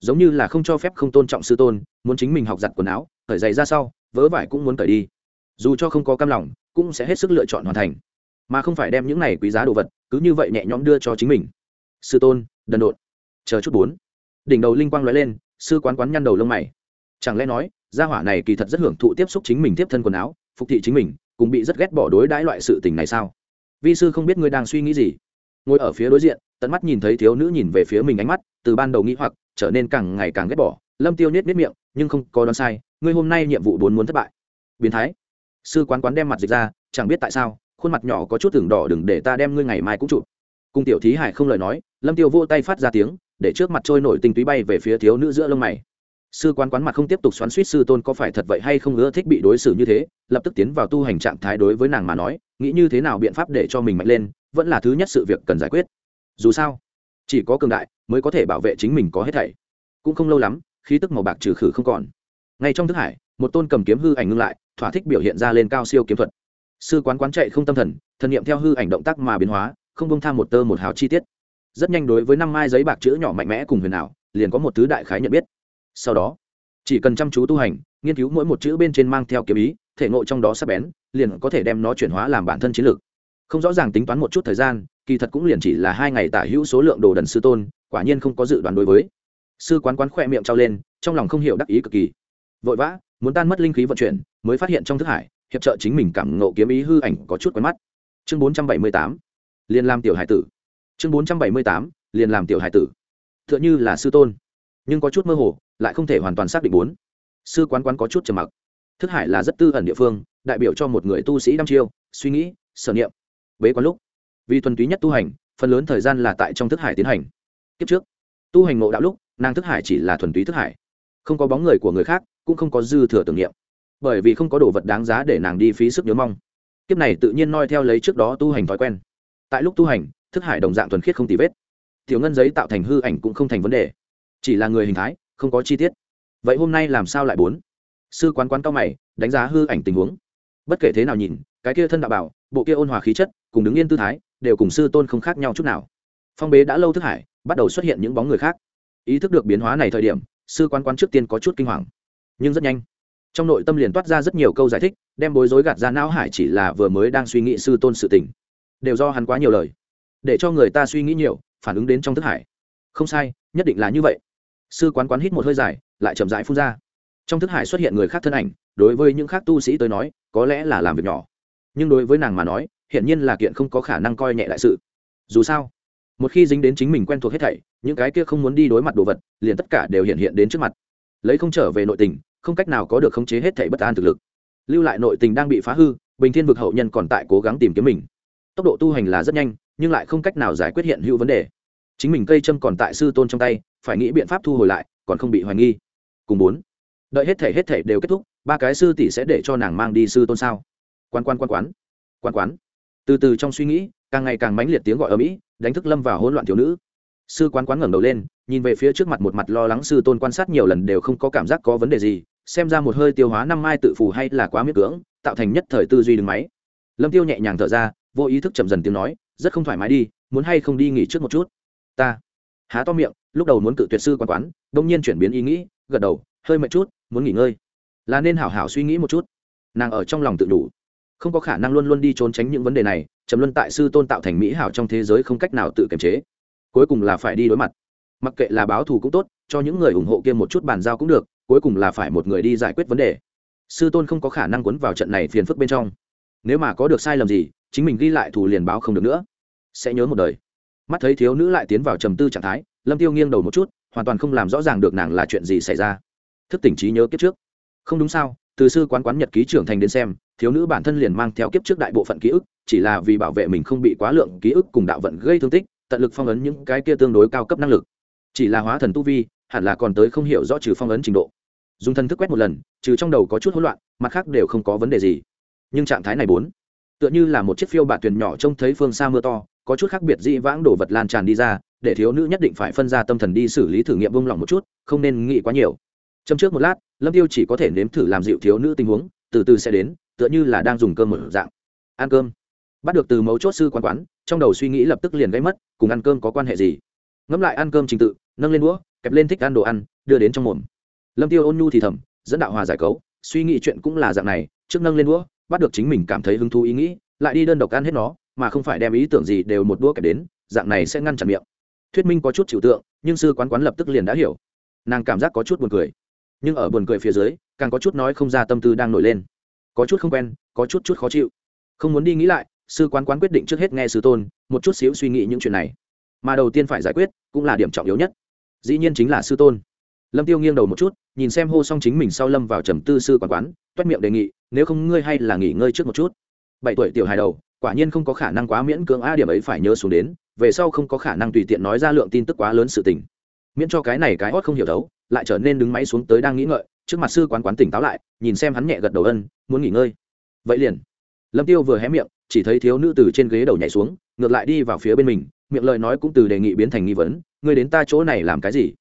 Giống như là không cho phép không tôn trọng sư tôn, muốn chính mình học giặt quần áo khởi giày ra sau, vớ vải cũng muốn cởi đi. Dù cho không có cam lòng, cũng sẽ hết sức lựa chọn hoàn thành. Mà không phải đem những này quý giá đồ vật, cứ như vậy nhẹ nhõm đưa cho chính mình. Sư tôn, đần độn. Chờ chút bốn. Đỉnh đầu linh quang lóe lên sư quán quán nhăn đầu lông mày. Chẳng lẽ nói, gia hỏa này kỳ thật rất hưởng thụ tiếp xúc chính mình tiếp thân quần áo, phục thị chính mình cũng bị rất ghét bỏ đối đãi loại sự tình này sao? Vi sư không biết ngươi đang suy nghĩ gì. Ngồi ở phía đối diện, tận mắt nhìn thấy thiếu nữ nhìn về phía mình ánh mắt, từ ban đầu nghĩ hoặc, trở nên càng ngày càng ghét bỏ, lâm tiêu nết nết miệng, nhưng không có đoán sai, ngươi hôm nay nhiệm vụ bốn muốn thất bại. Biến thái. Sư quán quán đem mặt dịch ra, chẳng biết tại sao, khuôn mặt nhỏ có chút tưởng đỏ đừng để ta đem ngươi ngày mai cũng chụp. Cùng tiểu thí hải không lời nói, lâm tiêu vô tay phát ra tiếng để trước mặt trôi nổi tinh túy bay về phía thiếu nữ giữa lông mày. Sư quán quán mặt không tiếp tục xoắn suýt sư tôn có phải thật vậy hay không ưa thích bị đối xử như thế, lập tức tiến vào tu hành trạng thái đối với nàng mà nói, nghĩ như thế nào biện pháp để cho mình mạnh lên, vẫn là thứ nhất sự việc cần giải quyết. Dù sao, chỉ có cường đại mới có thể bảo vệ chính mình có hết thảy. Cũng không lâu lắm, khí tức màu bạc trừ khử không còn. Ngay trong thức hải, một tôn cầm kiếm hư ảnh ngưng lại, thỏa thích biểu hiện ra lên cao siêu kiếm thuật. Sư quán quán chạy không tâm thần thần nghiệm theo hư ảnh động tác mà biến hóa, không bông tham một tơ một hào chi tiết rất nhanh đối với năm mai giấy bạc chữ nhỏ mạnh mẽ cùng huyền ảo, liền có một thứ đại khái nhận biết. Sau đó, chỉ cần chăm chú tu hành, nghiên cứu mỗi một chữ bên trên mang theo kiếm ý, thể ngộ trong đó sắp bén, liền có thể đem nó chuyển hóa làm bản thân chiến lược. Không rõ ràng tính toán một chút thời gian, kỳ thật cũng liền chỉ là hai ngày tả hữu số lượng đồ đần sư tôn, quả nhiên không có dự đoán đối với. Sư quán quán khỏe miệng trao lên, trong lòng không hiểu đắc ý cực kỳ. Vội vã, muốn tan mất linh khí vận chuyển, mới phát hiện trong thức hải, hiệp trợ chính mình cảm ngộ kiếm ý hư ảnh có chút quen mắt. Chương bốn trăm bảy mươi tám, liền làm tiểu hải tử chương bốn trăm bảy mươi tám, liền làm tiểu hải tử. T h ư ợ n h ư là sư tôn, nhưng có chút mơ hồ, lại không thể hoàn toàn xác định bốn. Sư quán quán có chút trầm mặc. Thức hải là rất tư ẩn địa phương, đại biểu cho một người tu sĩ đăm chiêu, suy nghĩ, sở niệm. Bế quán lúc, vì thuần túy nhất tu hành, phần lớn thời gian là tại trong thức hải tiến hành. Kiếp trước, tu hành ngộ đạo lúc, nàng thức hải chỉ là thuần túy thức hải. Không có bóng người của người khác, cũng không có dư thừa tưởng niệm. Bởi vì không có đồ vật đáng giá để nàng đi phí sức nhớ mong. Kiếp này tự nhiên noi theo lấy trước đó tu hành thói quen. Tại lúc tu hành thức hải đồng dạng thuần khiết không tì vết. Tiểu ngân giấy tạo thành hư ảnh cũng không thành vấn đề. Chỉ là người hình thái, không có chi tiết. Vậy hôm nay làm sao lại bốn? Sư quán quán cao mày, đánh giá hư ảnh tình huống. Bất kể thế nào nhìn, cái kia thân đạo bảo, bộ kia ôn hòa khí chất, cùng đứng yên tư thái, đều cùng sư tôn không khác nhau chút nào. Phong bế đã lâu thức hải, bắt đầu xuất hiện những bóng người khác. Ý thức được biến hóa này thời điểm, sư quán quán trước tiên có chút kinh hoàng. Nhưng rất nhanh, trong nội tâm liền toát ra rất nhiều câu giải thích, đem bối rối gạt ra não hải chỉ là vừa mới đang suy nghĩ sư tôn sự tình. Đều do hắn quá nhiều lời để cho người ta suy nghĩ nhiều, phản ứng đến trong thức hải. Không sai, nhất định là như vậy. Sư quán quán hít một hơi dài, lại chậm rãi phun ra. Trong thức hải xuất hiện người khác thân ảnh, đối với những khác tu sĩ tới nói, có lẽ là làm việc nhỏ. Nhưng đối với nàng mà nói, hiển nhiên là kiện không có khả năng coi nhẹ đại sự. Dù sao, một khi dính đến chính mình quen thuộc hết thảy, những cái kia không muốn đi đối mặt đồ vật, liền tất cả đều hiện hiện đến trước mặt. Lấy không trở về nội tình, không cách nào có được khống chế hết thảy bất an thực lực. Lưu lại nội tình đang bị phá hư, bình thiên vực hậu nhân còn tại cố gắng tìm kiếm mình tốc độ tu hành là rất nhanh, nhưng lại không cách nào giải quyết hiện hữu vấn đề. Chính mình cây châm còn tại sư tôn trong tay, phải nghĩ biện pháp thu hồi lại, còn không bị hoài nghi. Cùng bốn. Đợi hết thể hết thể đều kết thúc, ba cái sư tỷ sẽ để cho nàng mang đi sư tôn sao? Quan quan quan quán quan quán từ từ trong suy nghĩ, càng ngày càng mãnh liệt tiếng gọi ở mỹ, đánh thức lâm vào hỗn loạn thiếu nữ. Sư quán quán ngẩng đầu lên, nhìn về phía trước mặt một mặt lo lắng sư tôn quan sát nhiều lần đều không có cảm giác có vấn đề gì, xem ra một hơi tiêu hóa năm mai tự phù hay là quá miễn cưỡng, tạo thành nhất thời tư duy đứng máy. Lâm tiêu nhẹ nhàng thở ra vô ý thức chậm dần tiếng nói, rất không thoải mái đi, muốn hay không đi nghỉ trước một chút? Ta. Há to miệng, lúc đầu muốn cự tuyệt sư quán quán, đông nhiên chuyển biến ý nghĩ, gật đầu, hơi mệt chút, muốn nghỉ ngơi. Là nên hảo hảo suy nghĩ một chút. Nàng ở trong lòng tự đủ. Không có khả năng luôn luôn đi trốn tránh những vấn đề này, trầm luân tại sư tôn tạo thành mỹ hảo trong thế giới không cách nào tự kiềm chế. Cuối cùng là phải đi đối mặt. Mặc kệ là báo thù cũng tốt, cho những người ủng hộ kia một chút bàn giao cũng được, cuối cùng là phải một người đi giải quyết vấn đề. Sư tôn không có khả năng quấn vào trận này phiền phức bên trong. Nếu mà có được sai lầm gì chính mình ghi lại thủ liền báo không được nữa. Sẽ nhớ một đời. Mắt thấy thiếu nữ lại tiến vào trầm tư trạng thái, lâm tiêu nghiêng đầu một chút, hoàn toàn không làm rõ ràng được nàng là chuyện gì xảy ra. Thức tỉnh trí nhớ kiếp trước. Không đúng sao, từ sư quán quán nhật ký trưởng thành đến xem, thiếu nữ bản thân liền mang theo kiếp trước đại bộ phận ký ức, chỉ là vì bảo vệ mình không bị quá lượng ký ức cùng đạo vận gây thương tích, tận lực phong ấn những cái kia tương đối cao cấp năng lực. Chỉ là hóa thần tu vi, hẳn là còn tới không hiểu rõ trừ phong ấn trình độ. Dùng thân thức quét một lần, trừ trong đầu có chút hỗn loạn, mặt khác đều không có vấn đề gì. Nhưng trạng thái này bốn tựa như là một chiếc phiêu bạt thuyền nhỏ trông thấy phương xa mưa to, có chút khác biệt dĩ vãng đổ vật lan tràn đi ra, để thiếu nữ nhất định phải phân ra tâm thần đi xử lý thử nghiệm vung lòng một chút, không nên nghĩ quá nhiều. Châm trước một lát, lâm tiêu chỉ có thể nếm thử làm dịu thiếu nữ tình huống, từ từ sẽ đến, tựa như là đang dùng cơm một dạng. Ăn cơm. Bắt được từ mấu chốt sư quán quán, trong đầu suy nghĩ lập tức liền gây mất, cùng ăn cơm có quan hệ gì? Ngẫm lại ăn cơm trình tự, nâng lên đũa, kẹp lên thích ăn đồ ăn, đưa đến trong mồm. Lâm tiêu ôn nhu thì thầm, dẫn đạo hòa giải cấu, suy nghĩ chuyện cũng là dạng này, trước nâng lên đũa bắt được chính mình cảm thấy hứng thú ý nghĩ, lại đi đơn độc ăn hết nó, mà không phải đem ý tưởng gì đều một đũa kẹp đến, dạng này sẽ ngăn chặn miệng. Thuyết minh có chút chịu tượng, nhưng sư quán quán lập tức liền đã hiểu. Nàng cảm giác có chút buồn cười. Nhưng ở buồn cười phía dưới, càng có chút nói không ra tâm tư đang nổi lên. Có chút không quen, có chút chút khó chịu. Không muốn đi nghĩ lại, sư quán quán quyết định trước hết nghe sư tôn, một chút xíu suy nghĩ những chuyện này. Mà đầu tiên phải giải quyết, cũng là điểm trọng yếu nhất. Dĩ nhiên chính là sư tôn lâm tiêu nghiêng đầu một chút, nhìn xem hô xong chính mình sau lâm vào trầm tư sư quán quán, toét miệng đề nghị, nếu không ngươi hay là nghỉ ngơi trước một chút. Bảy tuổi tiểu hài đầu, quả nhiên không có khả năng quá miễn cưỡng, a, điểm ấy phải nhớ xuống đến, về sau không có khả năng tùy tiện nói ra lượng tin tức quá lớn sự tình. Miễn cho cái này cái hót không hiểu đấu lại trở nên đứng máy xuống tới đang nghĩ ngợi, trước mặt sư quán quán tỉnh táo lại, nhìn xem hắn nhẹ gật đầu ân, muốn nghỉ ngơi. Vậy liền. Lâm tiêu vừa hé miệng, chỉ thấy thiếu nữ từ trên ghế đầu nhảy xuống, ngược lại đi vào phía bên mình, miệng lời nói cũng từ đề nghị biến thành nghi vấn, ngươi đến ta chỗ này làm cái gì?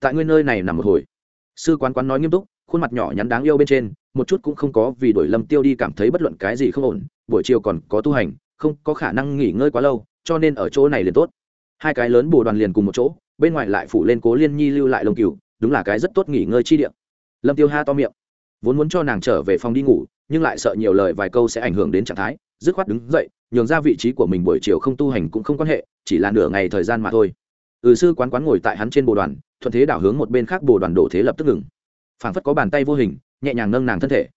Tại ngươi nơi này nằm một hồi. Sư quán quán nói nghiêm túc, khuôn mặt nhỏ nhắn đáng yêu bên trên, một chút cũng không có vì đổi lâm tiêu đi cảm thấy bất luận cái gì không ổn, buổi chiều còn có tu hành, không có khả năng nghỉ ngơi quá lâu, cho nên ở chỗ này liền tốt. Hai cái lớn bồ đoàn liền cùng một chỗ, bên ngoài lại phủ lên cố liên nhi lưu lại lông cừu, đúng là cái rất tốt nghỉ ngơi chi điện lâm tiêu ha to miệng, vốn muốn cho nàng trở về phòng đi ngủ, nhưng lại sợ nhiều lời vài câu sẽ ảnh hưởng đến trạng thái, dứt khoát đứng dậy, nhường ra vị trí của mình buổi chiều không tu hành cũng không quan hệ, chỉ là nửa ngày thời gian mà thôi ừ sư quán quán ngồi tại hắn trên bồ đoàn, thuận thế đảo hướng một bên khác bồ đoàn đổ thế lập tức ngừng. Phảng phất có bàn tay vô hình, nhẹ nhàng nâng nàng thân thể.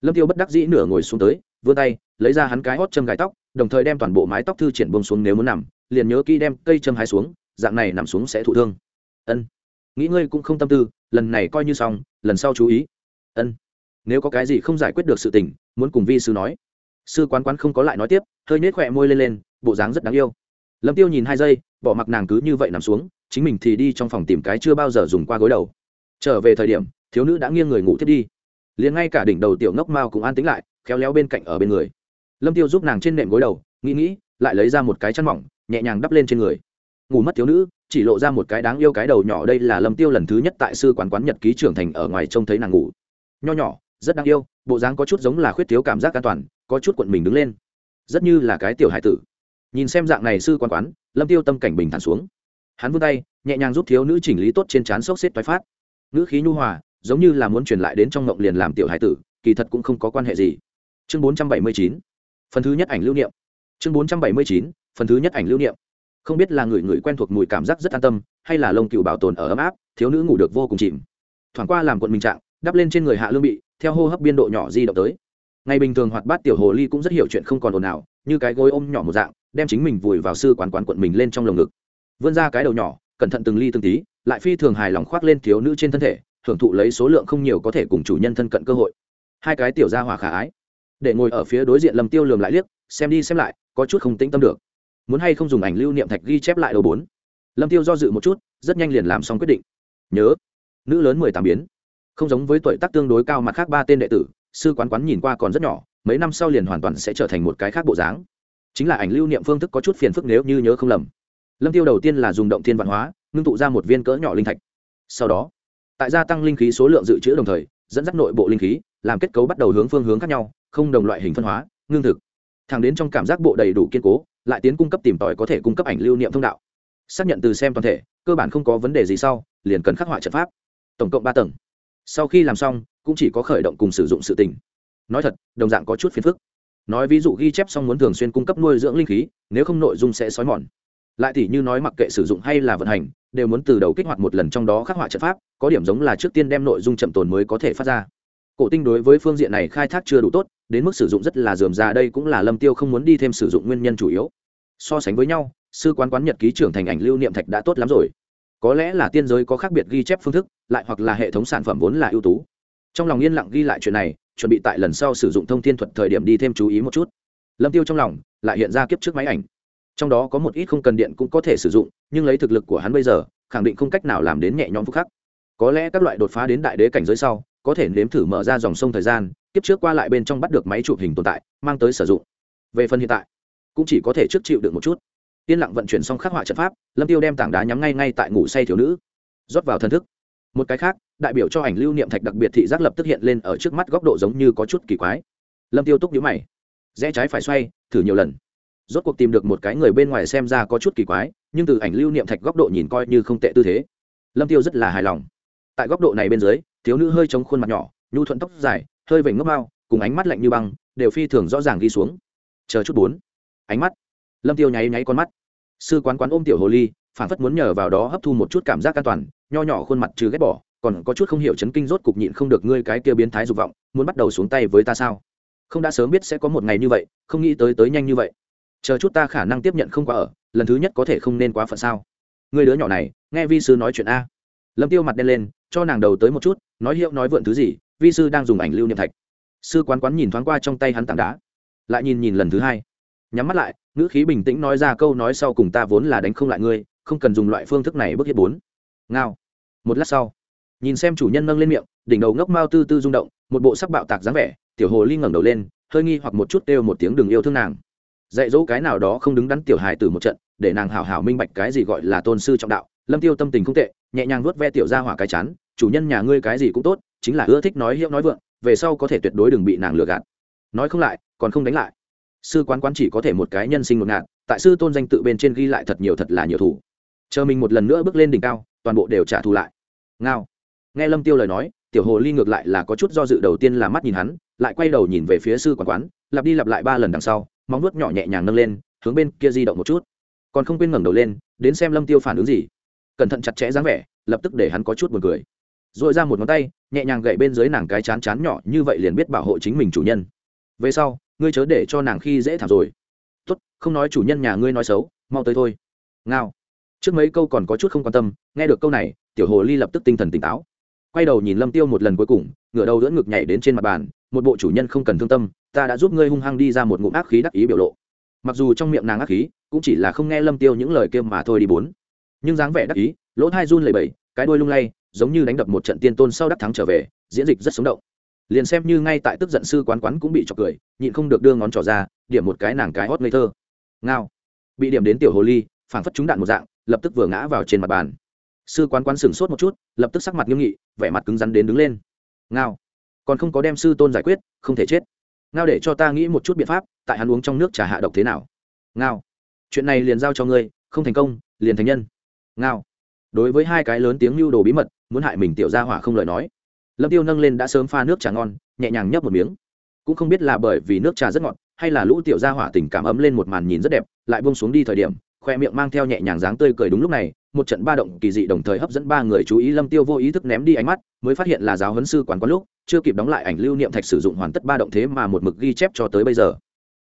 Lâm tiêu bất đắc dĩ nửa ngồi xuống tới, vươn tay, lấy ra hắn cái hót châm gài tóc, đồng thời đem toàn bộ mái tóc thư triển bông xuống nếu muốn nằm, liền nhớ kỹ đem cây châm hai xuống, dạng này nằm xuống sẽ thụ thương. Ân. Nghĩ ngươi cũng không tâm tư, lần này coi như xong, lần sau chú ý. Ân. Nếu có cái gì không giải quyết được sự tình, muốn cùng vi sư nói. Sư quán quán không có lại nói tiếp, hơi nết khỏe môi lên lên, bộ dáng rất đáng yêu lâm tiêu nhìn hai giây, bỏ mặc nàng cứ như vậy nằm xuống, chính mình thì đi trong phòng tìm cái chưa bao giờ dùng qua gối đầu. Trở về thời điểm, thiếu nữ đã nghiêng người ngủ thiết đi. Liền ngay cả đỉnh đầu tiểu ngốc mao cũng an tính lại, khéo léo bên cạnh ở bên người. Lâm tiêu giúp nàng trên nệm gối đầu, nghĩ nghĩ, lại lấy ra một cái chăn mỏng, nhẹ nhàng đắp lên trên người. Ngủ mất thiếu nữ, chỉ lộ ra một cái đáng yêu cái đầu nhỏ đây là lâm tiêu lần thứ nhất tại sư quán quán nhật ký trưởng thành ở ngoài trông thấy nàng ngủ. Nho nhỏ, rất đáng yêu, bộ dáng có chút giống là khuyết thiếu cảm giác an toàn, có chút cuộn mình đứng lên. Rất như là cái tiểu hải tử nhìn xem dạng này sư quan quán, lâm tiêu tâm cảnh bình thản xuống. Hắn vươn tay, nhẹ nhàng giúp thiếu nữ chỉnh lý tốt trên trán sốc xếp toái phát. Nữ khí nhu hòa, giống như là muốn truyền lại đến trong ngộng liền làm tiểu hải tử, kỳ thật cũng không có quan hệ gì. Chương 479 phần thứ nhất ảnh lưu niệm. Chương 479 phần thứ nhất ảnh lưu niệm. Không biết là người người quen thuộc mùi cảm giác rất an tâm, hay là lông cừu bảo tồn ở ấm áp, thiếu nữ ngủ được vô cùng chìm. Thoảng qua làm quận mình trạng, đắp lên trên người hạ lương bị, theo hô hấp biên độ nhỏ di động tới. Ngày bình thường hoạt bát tiểu hồ ly cũng rất hiểu chuyện không còn ồn ào, như cái gối ôm nhỏ một dạng đem chính mình vùi vào sư quán quán quận mình lên trong lồng ngực. Vươn ra cái đầu nhỏ, cẩn thận từng ly từng tí, lại phi thường hài lòng khoác lên thiếu nữ trên thân thể hưởng thụ lấy số lượng không nhiều có thể cùng chủ nhân thân cận cơ hội. Hai cái tiểu ra hòa khả ái. Để ngồi ở phía đối diện lầm tiêu lườm lại liếc, xem đi xem lại, có chút không tĩnh tâm được. Muốn hay không dùng ảnh lưu niệm thạch ghi chép lại đầu bốn. Lâm tiêu do dự một chút, rất nhanh liền làm xong quyết định. Nhớ, nữ lớn mười tám biến. Không giống với tuổi tác tương đối cao mặt khác ba tên đệ tử, sư quán quán nhìn qua còn rất nhỏ, mấy năm sau liền hoàn toàn sẽ trở thành một cái khác bộ dáng chính là ảnh lưu niệm phương thức có chút phiền phức nếu như nhớ không lầm. Lâm tiêu đầu tiên là dùng động thiên văn hóa, ngưng tụ ra một viên cỡ nhỏ linh thạch. Sau đó, tại gia tăng linh khí số lượng dự trữ đồng thời, dẫn dắt nội bộ linh khí, làm kết cấu bắt đầu hướng phương hướng khác nhau, không đồng loại hình phân hóa, ngưng thực. Thẳng đến trong cảm giác bộ đầy đủ kiên cố, lại tiến cung cấp tìm tòi có thể cung cấp ảnh lưu niệm thông đạo. Xác nhận từ xem toàn thể, cơ bản không có vấn đề gì sau, liền cần khắc họa trận pháp. Tổng cộng ba tầng. Sau khi làm xong, cũng chỉ có khởi động cùng sử dụng sự tình. Nói thật, đồng dạng có chút phiền phức nói ví dụ ghi chép xong muốn thường xuyên cung cấp nuôi dưỡng linh khí, nếu không nội dung sẽ xói mòn. Lại thì như nói mặc kệ sử dụng hay là vận hành, đều muốn từ đầu kích hoạt một lần trong đó khắc họa trận pháp, có điểm giống là trước tiên đem nội dung chậm tồn mới có thể phát ra. Cổ tinh đối với phương diện này khai thác chưa đủ tốt, đến mức sử dụng rất là dườm ra đây cũng là lâm tiêu không muốn đi thêm sử dụng nguyên nhân chủ yếu. So sánh với nhau, sư quán quán nhật ký trưởng thành ảnh lưu niệm thạch đã tốt lắm rồi. Có lẽ là tiên giới có khác biệt ghi chép phương thức, lại hoặc là hệ thống sản phẩm vốn là ưu tú. Trong lòng yên lặng ghi lại chuyện này chuẩn bị tại lần sau sử dụng thông thiên thuật thời điểm đi thêm chú ý một chút. Lâm tiêu trong lòng lại hiện ra kiếp trước máy ảnh. Trong đó có một ít không cần điện cũng có thể sử dụng, nhưng lấy thực lực của hắn bây giờ, khẳng định không cách nào làm đến nhẹ nhõm phúc khắc. Có lẽ các loại đột phá đến đại đế cảnh giới sau, có thể nếm thử mở ra dòng sông thời gian, kiếp trước qua lại bên trong bắt được máy chụp hình tồn tại, mang tới sử dụng. Về phần hiện tại, cũng chỉ có thể trước chịu được một chút. Yên lặng vận chuyển xong khắc họa trận pháp, lâm tiêu đem tảng đá nhắm ngay ngay tại ngủ say thiếu nữ, rót vào thần thức. Một cái khác đại biểu cho ảnh lưu niệm thạch đặc biệt thị giác lập tức hiện lên ở trước mắt góc độ giống như có chút kỳ quái. Lâm tiêu túc nhíu mày. Rẽ trái phải xoay, thử nhiều lần. Rốt cuộc tìm được một cái người bên ngoài xem ra có chút kỳ quái, nhưng từ ảnh lưu niệm thạch góc độ nhìn coi như không tệ tư thế. Lâm tiêu rất là hài lòng. Tại góc độ này bên dưới, thiếu nữ hơi chống khuôn mặt nhỏ, nhu thuận tóc dài, hơi vểnh ngốc mau cùng ánh mắt lạnh như băng, đều phi thường rõ ràng ghi xuống. Chờ chút bốn. Ánh mắt. Lâm tiêu nháy nháy con mắt. Sư quán quán ôm tiểu hồ ly phản phất muốn nhờ vào đó hấp thu một chút cảm giác an toàn, nho nhỏ khuôn mặt trừ ghét bỏ còn có chút không hiểu chấn kinh rốt cục nhịn không được ngươi cái kia biến thái dục vọng, muốn bắt đầu xuống tay với ta sao? Không đã sớm biết sẽ có một ngày như vậy, không nghĩ tới tới nhanh như vậy. Chờ chút ta khả năng tiếp nhận không quá ở, lần thứ nhất có thể không nên quá phận sao? Người đứa nhỏ này, nghe vi sư nói chuyện a. Lâm tiêu mặt đen lên, cho nàng đầu tới một chút, nói hiệu nói vượn thứ gì, vi sư đang dùng ảnh lưu niệm thạch. Sư quán quán nhìn thoáng qua trong tay hắn tảng đá, lại nhìn nhìn lần thứ hai. Nhắm mắt lại, ngữ khí bình tĩnh nói ra câu nói sau cùng ta vốn là đánh không lại ngươi, không cần dùng loại phương thức này bước hiếp bốn. Ngao. Một lát sau nhìn xem chủ nhân nâng lên miệng, đỉnh đầu ngốc mao tư tư rung động, một bộ sắc bạo tạc dáng vẻ, tiểu hồ ly ngẩng đầu lên, hơi nghi hoặc một chút kêu một tiếng đừng yêu thương nàng. Dạy dỗ cái nào đó không đứng đắn tiểu hài từ một trận, để nàng hảo hảo minh bạch cái gì gọi là tôn sư trọng đạo. Lâm tiêu tâm tình không tệ, nhẹ nhàng vuốt ve tiểu ra hỏa cái chán, chủ nhân nhà ngươi cái gì cũng tốt, chính là ưa thích nói hiệu nói vượng, về sau có thể tuyệt đối đừng bị nàng lừa gạt. Nói không lại, còn không đánh lại. Sư quán quán chỉ có thể một cái nhân sinh một ngạt, tại sư tôn danh tự bên trên ghi lại thật nhiều thật là nhiều thủ. Chờ mình một lần nữa bước lên đỉnh cao, toàn bộ đều trả thù lại. Ngao nghe lâm tiêu lời nói, tiểu hồ ly ngược lại là có chút do dự đầu tiên là mắt nhìn hắn, lại quay đầu nhìn về phía sư quản quán, lặp đi lặp lại ba lần đằng sau, móng nuốt nhỏ nhẹ nhàng nâng lên, hướng bên kia di động một chút. Còn không quên ngẩng đầu lên, đến xem lâm tiêu phản ứng gì. Cẩn thận chặt chẽ dáng vẻ, lập tức để hắn có chút buồn cười. Dội ra một ngón tay, nhẹ nhàng gậy bên dưới nàng cái chán chán nhỏ, như vậy liền biết bảo hộ chính mình chủ nhân. Về sau, ngươi chớ để cho nàng khi dễ thảm rồi. Tốt, không nói chủ nhân nhà ngươi nói xấu, mau tới thôi. Ngao. Trước mấy câu còn có chút không quan tâm, nghe được câu này, tiểu hồ ly lập tức tinh thần tỉnh táo quay đầu nhìn lâm tiêu một lần cuối cùng, ngửa đầu đỡ ngực nhảy đến trên mặt bàn, một bộ chủ nhân không cần thương tâm, ta đã giúp ngươi hung hăng đi ra một ngụm ác khí đắc ý biểu lộ. Mặc dù trong miệng nàng ác khí, cũng chỉ là không nghe lâm tiêu những lời kia mà thôi đi bốn. Nhưng dáng vẻ đắc ý, lỗ thai run lẩy bẩy, cái đuôi lung lay, giống như đánh đập một trận tiên tôn sau đắc thắng trở về, diễn dịch rất sống động. Liền xem như ngay tại tức giận sư quán quán cũng bị chọc cười, nhịn không được đưa ngón trỏ ra, điểm một cái nàng cái hót ngây thơ. Ngao. Bị điểm đến tiểu hồ ly, phảng phất trúng đạn một dạng, lập tức vừa ngã vào trên mặt bàn sư quán quán sửng sốt một chút, lập tức sắc mặt nghiêm nghị, vẻ mặt cứng rắn đến đứng lên. Ngao. Còn không có đem sư tôn giải quyết, không thể chết. Ngao để cho ta nghĩ một chút biện pháp, tại hắn uống trong nước trà hạ độc thế nào. Ngao. Chuyện này liền giao cho ngươi, không thành công, liền thành nhân. Ngao. Đối với hai cái lớn tiếng lưu đồ bí mật, muốn hại mình tiểu ra hỏa không lời nói. Lâm tiêu nâng lên đã sớm pha nước trà ngon, nhẹ nhàng nhấp một miếng. Cũng không biết là bởi vì nước trà rất ngọt, hay là lũ tiểu gia hỏa tình cảm ấm lên một màn nhìn rất đẹp, lại buông xuống đi thời điểm, khoe miệng mang theo nhẹ nhàng dáng tươi cười đúng lúc này một trận ba động kỳ dị đồng thời hấp dẫn ba người chú ý lâm tiêu vô ý thức ném đi ánh mắt, mới phát hiện là giáo huấn sư quán quán lúc, chưa kịp đóng lại ảnh lưu niệm thạch sử dụng hoàn tất ba động thế mà một mực ghi chép cho tới bây giờ.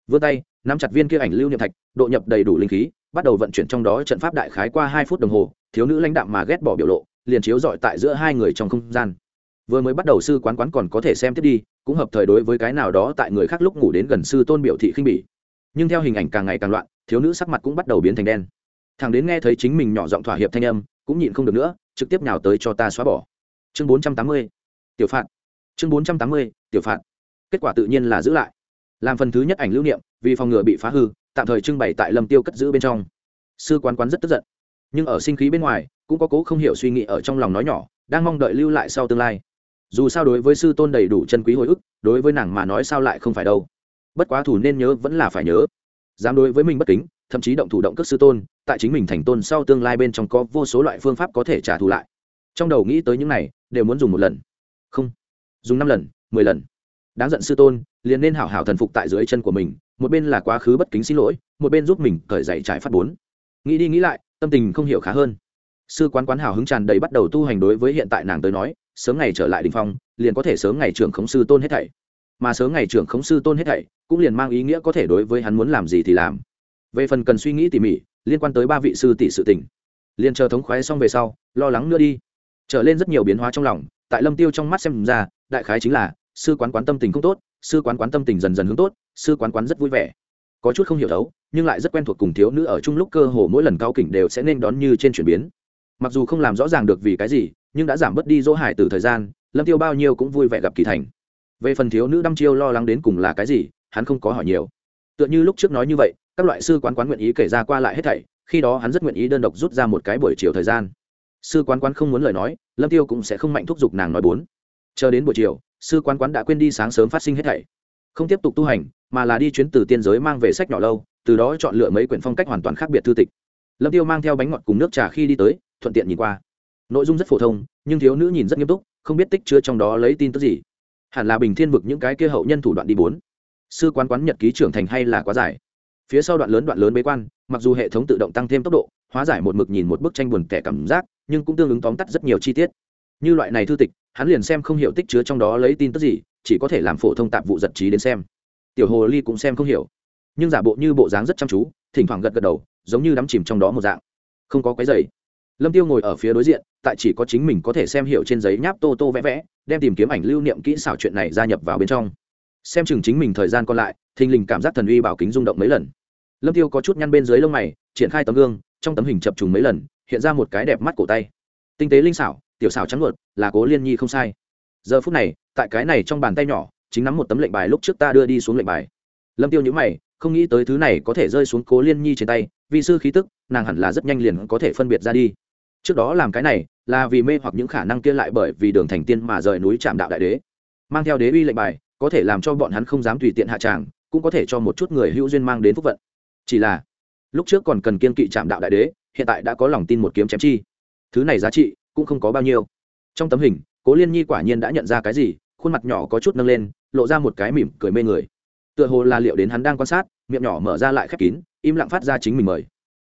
Vươn tay, nắm chặt viên kia ảnh lưu niệm thạch, độ nhập đầy đủ linh khí, bắt đầu vận chuyển trong đó trận pháp đại khái qua hai phút đồng hồ, thiếu nữ lãnh đạm mà ghét bỏ biểu lộ, liền chiếu dọi tại giữa hai người trong không gian. Vừa mới bắt đầu sư quán quán còn có thể xem tiếp đi, cũng hợp thời đối với cái nào đó tại người khác lúc ngủ đến gần sư tôn biểu thị khinh bỉ. Nhưng theo hình ảnh càng ngày càng loạn, thiếu nữ sắc mặt cũng bắt đầu biến thành đen thằng đến nghe thấy chính mình nhỏ giọng thỏa hiệp thanh âm, cũng nhịn không được nữa, trực tiếp nào tới cho ta xóa bỏ. Chương bốn trăm tám mươi, tiểu phạt. Chương bốn trăm tám mươi, tiểu phạt. Kết quả tự nhiên là giữ lại. Làm phần thứ nhất ảnh lưu niệm, vì phòng ngừa bị phá hư, tạm thời trưng bày tại lâm tiêu cất giữ bên trong. Sư quán quán rất tức giận. Nhưng ở sinh khí bên ngoài, cũng có cố không hiểu suy nghĩ ở trong lòng nói nhỏ, đang mong đợi lưu lại sau tương lai. Dù sao đối với sư tôn đầy đủ chân quý hồi ức, đối với nàng mà nói sao lại không phải đâu. Bất quá thủ nên nhớ vẫn là phải nhớ. Dám đối với mình bất kính thậm chí động thủ động cước sư tôn, tại chính mình thành tôn sau tương lai bên trong có vô số loại phương pháp có thể trả thù lại. Trong đầu nghĩ tới những này, đều muốn dùng một lần. Không. Dùng năm lần, mười lần. Đáng giận sư tôn, liền nên hảo hảo thần phục tại dưới chân của mình, một bên là quá khứ bất kính xin lỗi, một bên giúp mình cởi dậy trải phát bốn. Nghĩ đi nghĩ lại, tâm tình không hiểu khá hơn. Sư quán quán hào hứng tràn đầy bắt đầu tu hành đối với hiện tại nàng tới nói, sớm ngày trở lại đình phong, liền có thể sớm ngày trưởng khống sư tôn hết thảy. Mà sớm ngày trưởng khống sư tôn hết thảy, cũng liền mang ý nghĩa có thể đối với hắn muốn làm gì thì làm về phần cần suy nghĩ tỉ mỉ, liên quan tới ba vị sư tỷ sự tỉnh liền chờ thống khoái xong về sau, lo lắng nữa đi. Trở lên rất nhiều biến hóa trong lòng, tại lâm tiêu trong mắt xem ra, đại khái chính là, sư quán quán tâm tình không tốt, sư quán quán tâm tình dần dần hướng tốt, sư quán quán rất vui vẻ. Có chút không hiểu thấu nhưng lại rất quen thuộc cùng thiếu nữ ở chung lúc cơ hồ mỗi lần cao kỉnh đều sẽ nên đón như trên chuyển biến. Mặc dù không làm rõ ràng được vì cái gì, nhưng đã giảm bớt đi dỗ hải từ thời gian, lâm tiêu bao nhiêu cũng vui vẻ gặp kỳ thành. Về phần thiếu nữ đăm chiêu lo lắng đến cùng là cái gì, hắn không có hỏi nhiều. Tựa như lúc trước nói như vậy các loại sư quán quán nguyện ý kể ra qua lại hết thảy, khi đó hắn rất nguyện ý đơn độc rút ra một cái buổi chiều thời gian. Sư quán quán không muốn lời nói, lâm tiêu cũng sẽ không mạnh thúc giục nàng nói bốn. Chờ đến buổi chiều, sư quán quán đã quên đi sáng sớm phát sinh hết thảy. Không tiếp tục tu hành, mà là đi chuyến từ tiên giới mang về sách nhỏ lâu, từ đó chọn lựa mấy quyển phong cách hoàn toàn khác biệt thư tịch. Lâm tiêu mang theo bánh ngọt cùng nước trà khi đi tới, thuận tiện nhìn qua. Nội dung rất phổ thông, nhưng thiếu nữ nhìn rất nghiêm túc, không biết tích chứa trong đó lấy tin tức gì. Hẳn là bình thiên vực những cái kia hậu nhân thủ đoạn đi bốn. Sư quán quán nhật ký trưởng thành hay là quá dài? Phía sau đoạn lớn đoạn lớn bế quan, mặc dù hệ thống tự động tăng thêm tốc độ, hóa giải một mực nhìn một bức tranh buồn tẻ cảm giác, nhưng cũng tương ứng tóm tắt rất nhiều chi tiết. Như loại này thư tịch, hắn liền xem không hiểu tích chứa trong đó lấy tin tức gì, chỉ có thể làm phổ thông tạp vụ giật trí đến xem. Tiểu hồ ly cũng xem không hiểu. Nhưng giả bộ như bộ dáng rất chăm chú, thỉnh thoảng gật gật đầu, giống như đắm chìm trong đó một dạng. Không có cái giày. Lâm tiêu ngồi ở phía đối diện, tại chỉ có chính mình có thể xem hiểu trên giấy nháp tô tô vẽ vẽ, đem tìm kiếm ảnh lưu niệm kỹ xảo chuyện này gia nhập vào bên trong. Xem chừng chính mình thời gian còn lại, thình lình cảm giác thần uy bảo kính rung động mấy lần lâm tiêu có chút nhăn bên dưới lông mày, triển khai tấm gương, trong tấm hình chập trùng mấy lần, hiện ra một cái đẹp mắt cổ tay. Tinh tế linh xảo, tiểu xảo trắng luột, là cố liên nhi không sai. Giờ phút này, tại cái này trong bàn tay nhỏ, chính nắm một tấm lệnh bài lúc trước ta đưa đi xuống lệnh bài. Lâm tiêu nhữ mày, không nghĩ tới thứ này có thể rơi xuống cố liên nhi trên tay, vì sư khí tức, nàng hẳn là rất nhanh liền có thể phân biệt ra đi. Trước đó làm cái này, là vì mê hoặc những khả năng kia lại bởi vì đường thành tiên mà rời núi chạm đạo đại đế. Mang theo đế uy lệnh bài, có thể làm cho bọn hắn không dám tùy tiện hạ tràng, cũng có thể cho một chút người hữu duyên mang đến phúc vận chỉ là, lúc trước còn cần kiên kỵ chạm đạo đại đế, hiện tại đã có lòng tin một kiếm chém chi. Thứ này giá trị cũng không có bao nhiêu. Trong tấm hình, cố liên nhi quả nhiên đã nhận ra cái gì, khuôn mặt nhỏ có chút nâng lên, lộ ra một cái mỉm cười mê người. Tựa hồ là liệu đến hắn đang quan sát, miệng nhỏ mở ra lại khép kín, im lặng phát ra chính mình mời.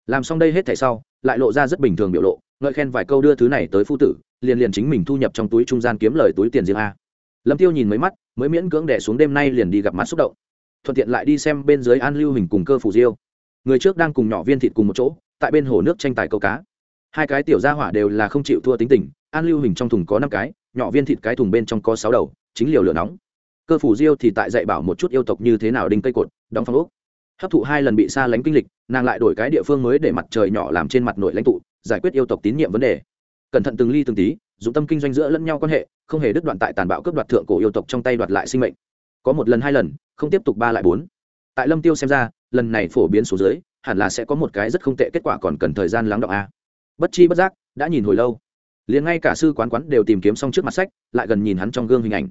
Làm xong đây hết thảy sau, lại lộ ra rất bình thường biểu lộ, ngợi khen vài câu đưa thứ này tới phu tử, liền liền chính mình thu nhập trong túi trung gian kiếm lời túi tiền riêng a. Lâm tiêu nhìn mấy mắt, mới miễn cưỡng đẻ xuống đêm nay liền đi gặp mặt xúc động thuận tiện lại đi xem bên dưới an lưu hình cùng cơ phủ diêu. Người trước đang cùng nhỏ viên thịt cùng một chỗ, tại bên hồ nước tranh tài câu cá. Hai cái tiểu gia hỏa đều là không chịu thua tính tình, an lưu hình trong thùng có năm cái, nhỏ viên thịt cái thùng bên trong có sáu đầu, chính liều lửa nóng. Cơ phủ diêu thì tại dạy bảo một chút yêu tộc như thế nào đinh cây cột, đóng phong ốc. Hấp thụ hai lần bị xa lánh kinh lịch, nàng lại đổi cái địa phương mới để mặt trời nhỏ làm trên mặt nội lãnh tụ, giải quyết yêu tộc tín nhiệm vấn đề. Cẩn thận từng ly từng tí dùng tâm kinh doanh giữa lẫn nhau quan hệ, không hề đứt đoạn tại tàn bạo cướp đoạt thượng cổ yêu tộc trong tay đoạt lại sinh mệnh có một lần hai lần, không tiếp tục ba lại bốn. Tại lâm tiêu xem ra, lần này phổ biến số dưới, hẳn là sẽ có một cái rất không tệ kết quả còn cần thời gian lắng động a. Bất chi bất giác, đã nhìn hồi lâu. Liền ngay cả sư quán quán đều tìm kiếm xong trước mặt sách, lại gần nhìn hắn trong gương hình ảnh.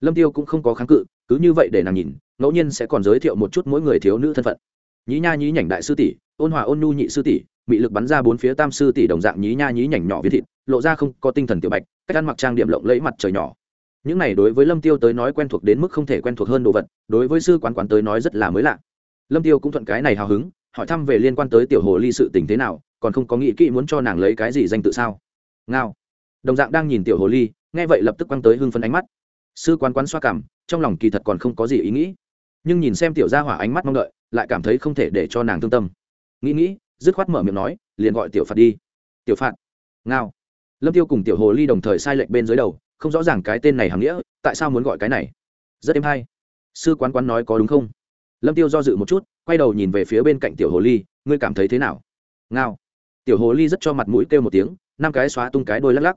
Lâm tiêu cũng không có kháng cự, cứ như vậy để nàng nhìn, ngẫu nhiên sẽ còn giới thiệu một chút mỗi người thiếu nữ thân phận. Nhí nha nhí nhảnh đại sư tỷ, ôn hòa ôn nhu nhị sư tỷ bị lực bắn ra bốn phía tam sư tỷ đồng dạng nhí nha nhí nhảnh nhỏ viên thịt, lộ ra không có tinh thần tiểu bạch, cách ăn mặc trang điểm lộng lẫy mặt trời nhỏ những này đối với lâm tiêu tới nói quen thuộc đến mức không thể quen thuộc hơn đồ vật, đối với sư quán quán tới nói rất là mới lạ. Lâm tiêu cũng thuận cái này hào hứng, hỏi thăm về liên quan tới tiểu hồ ly sự tình thế nào, còn không có nghĩ kỹ muốn cho nàng lấy cái gì danh tự sao. Ngao. Đồng dạng đang nhìn tiểu hồ ly, nghe vậy lập tức quăng tới hưng phấn ánh mắt. Sư quán quán xoa cảm, trong lòng kỳ thật còn không có gì ý nghĩ. Nhưng nhìn xem tiểu gia hỏa ánh mắt mong đợi, lại cảm thấy không thể để cho nàng thương tâm. Nghĩ nghĩ, dứt khoát mở miệng nói, liền gọi tiểu phạt đi. Tiểu phạt. Ngao. Lâm tiêu cùng tiểu hồ ly đồng thời sai lệnh bên dưới đầu không rõ ràng cái tên này hàm nghĩa, tại sao muốn gọi cái này? Rất êm hay. Sư quán quán nói có đúng không? Lâm tiêu do dự một chút, quay đầu nhìn về phía bên cạnh tiểu hồ ly, ngươi cảm thấy thế nào? Ngao. Tiểu hồ ly rất cho mặt mũi kêu một tiếng, năm cái xóa tung cái đôi lắc lắc.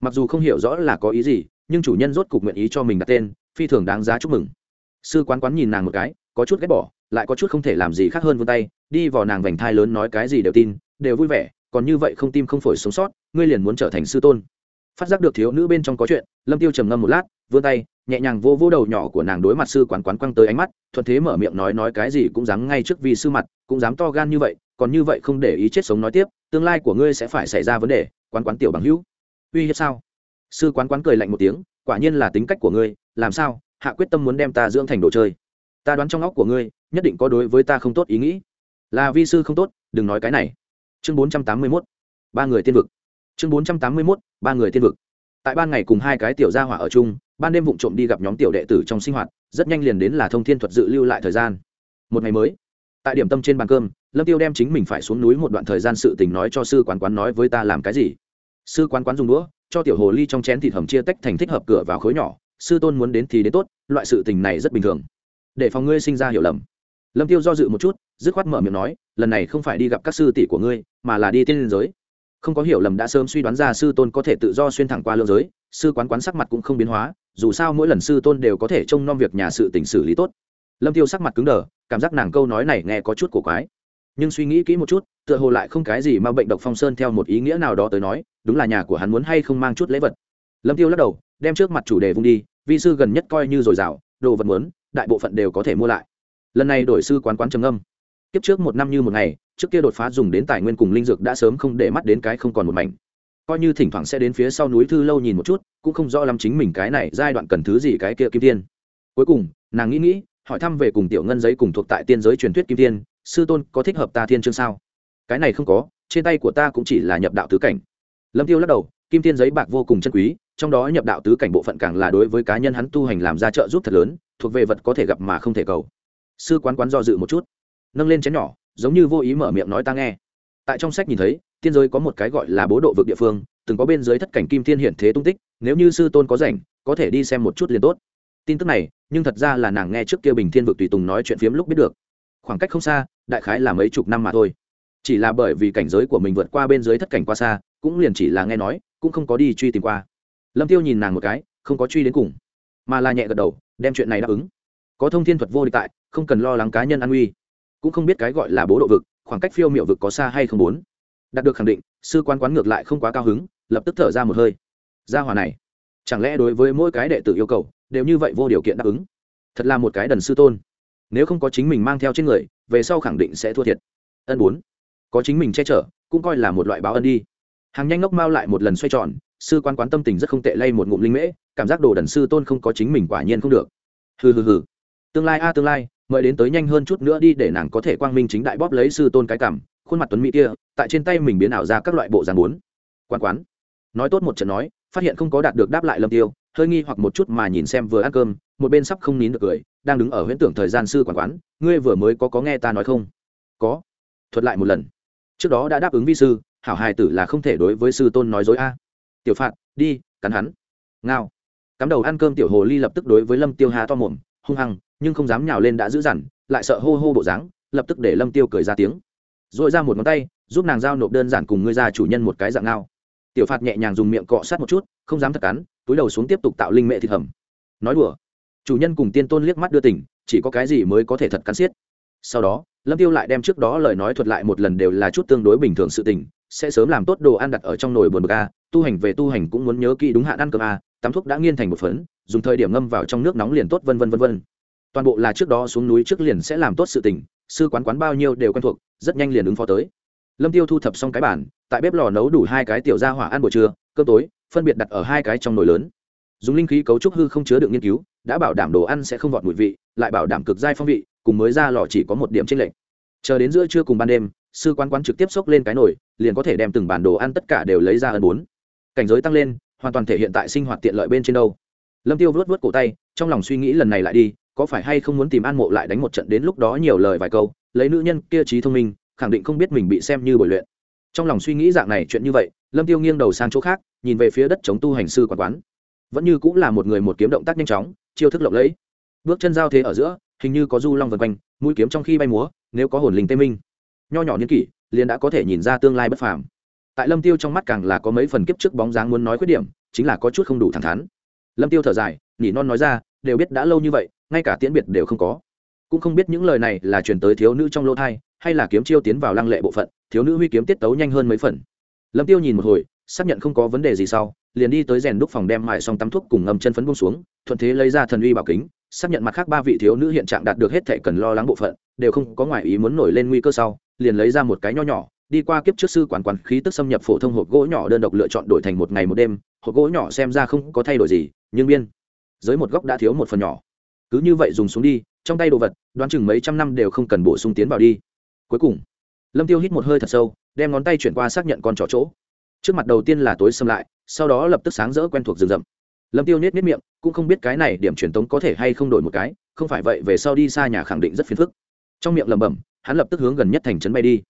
Mặc dù không hiểu rõ là có ý gì, nhưng chủ nhân rốt cục nguyện ý cho mình đặt tên, phi thường đáng giá chúc mừng. Sư quán quán nhìn nàng một cái, có chút ghét bỏ, lại có chút không thể làm gì khác hơn vươn tay, đi vào nàng vành thai lớn nói cái gì đều tin, đều vui vẻ, còn như vậy không tim không phổi sống sót, ngươi liền muốn trở thành sư tôn phát giác được thiếu nữ bên trong có chuyện, lâm tiêu trầm ngâm một lát, vươn tay, nhẹ nhàng vô vô đầu nhỏ của nàng đối mặt sư quán quán quăng tới ánh mắt, thuận thế mở miệng nói nói cái gì cũng dám ngay trước vì sư mặt, cũng dám to gan như vậy, còn như vậy không để ý chết sống nói tiếp, tương lai của ngươi sẽ phải xảy ra vấn đề, quán quán tiểu bằng hữu. Uy hiếp sao? Sư quán quán cười lạnh một tiếng, quả nhiên là tính cách của ngươi, làm sao? Hạ quyết tâm muốn đem ta dưỡng thành đồ chơi. Ta đoán trong óc của ngươi, nhất định có đối với ta không tốt ý nghĩ. Là vi sư không tốt, đừng nói cái này. Chương bốn trăm tám mươi mốt. Ba người tiên vực chương bốn trăm tám mươi mốt, ba người tiên vực. Tại ban ngày cùng hai cái tiểu gia hỏa ở chung, ban đêm vụng trộm đi gặp nhóm tiểu đệ tử trong sinh hoạt, rất nhanh liền đến là thông thiên thuật dự lưu lại thời gian. Một ngày mới, tại điểm tâm trên bàn cơm, lâm tiêu đem chính mình phải xuống núi một đoạn thời gian sự tình nói cho sư quán quán nói với ta làm cái gì. Sư quán quán dùng đũa, cho tiểu hồ ly trong chén thịt hầm chia tách thành thích hợp cửa vào khối nhỏ, sư tôn muốn đến thì đến tốt, loại sự tình này rất bình thường. Để phòng ngươi sinh ra hiểu lầm. Lâm tiêu do dự một chút, dứt khoát mở miệng nói, lần này không phải đi gặp các sư tỷ của ngươi, mà là đi tiên liên giới không có hiểu lầm đã sớm suy đoán ra sư tôn có thể tự do xuyên thẳng qua lương giới, sư quán quán sắc mặt cũng không biến hóa, dù sao mỗi lần sư tôn đều có thể trông nom việc nhà sự tỉnh xử lý tốt. Lâm tiêu sắc mặt cứng đờ, cảm giác nàng câu nói này nghe có chút cổ quái. Nhưng suy nghĩ kỹ một chút, tựa hồ lại không cái gì mà bệnh độc phong sơn theo một ý nghĩa nào đó tới nói, đúng là nhà của hắn muốn hay không mang chút lễ vật. Lâm tiêu lắc đầu, đem trước mặt chủ đề vung đi, vi sư gần nhất coi như dồi dào, đồ vật muốn, đại bộ phận đều có thể mua lại. Lần này đổi sư quán quán trầm âm kiếp trước một năm như một ngày, trước kia đột phá dùng đến tài nguyên cùng linh dược đã sớm không để mắt đến cái không còn một mảnh. Coi như thỉnh thoảng sẽ đến phía sau núi thư lâu nhìn một chút, cũng không rõ lắm chính mình cái này giai đoạn cần thứ gì cái kia kim tiên. Cuối cùng, nàng nghĩ nghĩ, hỏi thăm về cùng tiểu ngân giấy cùng thuộc tại tiên giới truyền thuyết kim tiên, sư tôn có thích hợp ta thiên chương sao? Cái này không có, trên tay của ta cũng chỉ là nhập đạo tứ cảnh. Lâm tiêu lắc đầu, kim tiên giấy bạc vô cùng chân quý, trong đó nhập đạo tứ cảnh bộ phận càng là đối với cá nhân hắn tu hành làm ra trợ giúp thật lớn, thuộc về vật có thể gặp mà không thể cầu. Sư quán quán do dự một chút nâng lên chén nhỏ, giống như vô ý mở miệng nói ta nghe. Tại trong sách nhìn thấy, tiên giới có một cái gọi là bố độ vực địa phương, từng có bên dưới thất cảnh kim thiên hiện thế tung tích, nếu như sư tôn có rảnh, có thể đi xem một chút liền tốt. Tin tức này, nhưng thật ra là nàng nghe trước kia bình thiên vực tùy tùng nói chuyện phiếm lúc biết được. Khoảng cách không xa, đại khái là mấy chục năm mà thôi. Chỉ là bởi vì cảnh giới của mình vượt qua bên dưới thất cảnh qua xa, cũng liền chỉ là nghe nói, cũng không có đi truy tìm qua. Lâm tiêu nhìn nàng một cái, không có truy đến cùng, mà là nhẹ gật đầu, đem chuyện này đáp ứng. Có thông thiên thuật vô địch tại, không cần lo lắng cá nhân an nguy cũng không biết cái gọi là bố độ vực, khoảng cách phiêu miệu vực có xa hay không bốn. Đạt được khẳng định, sư quan quán ngược lại không quá cao hứng, lập tức thở ra một hơi. Ra hòa này, chẳng lẽ đối với mỗi cái đệ tử yêu cầu, đều như vậy vô điều kiện đáp ứng? Thật là một cái đần sư tôn. Nếu không có chính mình mang theo trên người, về sau khẳng định sẽ thua thiệt. Ân bốn, có chính mình che chở, cũng coi là một loại báo ân đi. Hàng nhanh ngốc mau lại một lần xoay tròn, sư quan quán tâm tình rất không tệ lay một ngụm linh mễ, cảm giác đồ đần sư tôn không có chính mình quả nhiên không được. Hừ hừ hừ. Tương lai a, tương lai mời đến tới nhanh hơn chút nữa đi để nàng có thể quang minh chính đại bóp lấy sư tôn cái cảm. Khuôn mặt tuấn mỹ kia, tại trên tay mình biến ảo ra các loại bộ dàn bốn. Quán quán. Nói tốt một trận nói, phát hiện không có đạt được đáp lại lâm tiêu, hơi nghi hoặc một chút mà nhìn xem vừa ăn cơm, một bên sắp không nín được cười, đang đứng ở huyễn tưởng thời gian sư quản quán, ngươi vừa mới có có nghe ta nói không? Có. Thuật lại một lần. Trước đó đã đáp ứng vi sư, hảo hài tử là không thể đối với sư tôn nói dối a. Tiểu phạt, đi, cắn hắn. Ngao. Cắm đầu ăn cơm tiểu hồ ly lập tức đối với lâm tiêu hà to mồm, hung hăng nhưng không dám nhào lên đã giữ dằn, lại sợ hô hô bộ dáng, lập tức để lâm tiêu cười ra tiếng. Dội ra một ngón tay, giúp nàng giao nộp đơn giản cùng ngươi ra chủ nhân một cái dạng ngao. Tiểu phạt nhẹ nhàng dùng miệng cọ sát một chút, không dám thật cắn, túi đầu xuống tiếp tục tạo linh mệ thịt hầm. Nói đùa. Chủ nhân cùng tiên tôn liếc mắt đưa tỉnh chỉ có cái gì mới có thể thật cắn xiết. Sau đó, lâm tiêu lại đem trước đó lời nói thuật lại một lần đều là chút tương đối bình thường sự tình, sẽ sớm làm tốt đồ ăn đặt ở trong nồi buồn bực a, tu hành về tu hành cũng muốn nhớ kỹ đúng hạn ăn cơm a, tắm thuốc đã nghiên thành một phấn, dùng thời điểm ngâm vào trong nước nóng liền tốt vân vân vân vân toàn bộ là trước đó xuống núi trước liền sẽ làm tốt sự tình, sư quán quán bao nhiêu đều quen thuộc, rất nhanh liền ứng phó tới. Lâm tiêu thu thập xong cái bản, tại bếp lò nấu đủ hai cái tiểu ra hỏa ăn buổi trưa, cơm tối, phân biệt đặt ở hai cái trong nồi lớn. Dùng linh khí cấu trúc hư không chứa được nghiên cứu, đã bảo đảm đồ ăn sẽ không vọt mùi vị, lại bảo đảm cực dai phong vị, cùng mới ra lò chỉ có một điểm trên lệnh chờ đến giữa trưa cùng ban đêm, sư quán quán trực tiếp xốc lên cái nồi, liền có thể đem từng bản đồ ăn tất cả đều lấy ra ân bốn. Cảnh giới tăng lên, hoàn toàn thể hiện tại sinh hoạt tiện lợi bên trên đâu. Lâm tiêu vớt vớt cổ tay, trong lòng suy nghĩ lần này lại đi có phải hay không muốn tìm an mộ lại đánh một trận đến lúc đó nhiều lời vài câu, lấy nữ nhân kia trí thông minh, khẳng định không biết mình bị xem như bồi luyện. Trong lòng suy nghĩ dạng này chuyện như vậy, lâm tiêu nghiêng đầu sang chỗ khác, nhìn về phía đất chống tu hành sư quán quán. Vẫn như cũng là một người một kiếm động tác nhanh chóng, chiêu thức lộng lẫy. Bước chân giao thế ở giữa, hình như có du long vần quanh, mũi kiếm trong khi bay múa, nếu có hồn linh tê minh. Nho nhỏ niên kỷ, liền đã có thể nhìn ra tương lai bất phàm. Tại lâm tiêu trong mắt càng là có mấy phần kiếp trước bóng dáng muốn nói khuyết điểm, chính là có chút không đủ thẳng thắn. Lâm tiêu thở dài, nhỉ non nói ra, đều biết đã lâu như vậy ngay cả tiễn biệt đều không có. Cũng không biết những lời này là truyền tới thiếu nữ trong lỗ thai, hay là kiếm chiêu tiến vào lăng lệ bộ phận, thiếu nữ huy kiếm tiết tấu nhanh hơn mấy phần. Lâm tiêu nhìn một hồi, xác nhận không có vấn đề gì sau, liền đi tới rèn đúc phòng đem mài xong tắm thuốc cùng ngâm chân phấn bông xuống, thuận thế lấy ra thần uy bảo kính, xác nhận mặt khác ba vị thiếu nữ hiện trạng đạt được hết thể cần lo lắng bộ phận, đều không có ngoại ý muốn nổi lên nguy cơ sau, liền lấy ra một cái nho nhỏ, đi qua kiếp trước sư quản quản khí tức xâm nhập phổ thông hộp gỗ nhỏ đơn độc lựa chọn đổi thành một ngày một đêm, hộp gỗ nhỏ xem ra không có thay đổi gì, nhưng biên dưới một góc đã thiếu một phần nhỏ cứ như vậy dùng xuống đi, trong tay đồ vật, đoán chừng mấy trăm năm đều không cần bổ sung tiến vào đi. Cuối cùng, lâm tiêu hít một hơi thật sâu, đem ngón tay chuyển qua xác nhận con trỏ chỗ. Trước mặt đầu tiên là tối xâm lại, sau đó lập tức sáng rỡ quen thuộc rừng rậm. Lâm tiêu nết nết miệng, cũng không biết cái này điểm truyền tống có thể hay không đổi một cái, không phải vậy về sau đi xa nhà khẳng định rất phiền phức. Trong miệng lẩm bẩm, hắn lập tức hướng gần nhất thành trấn bay đi.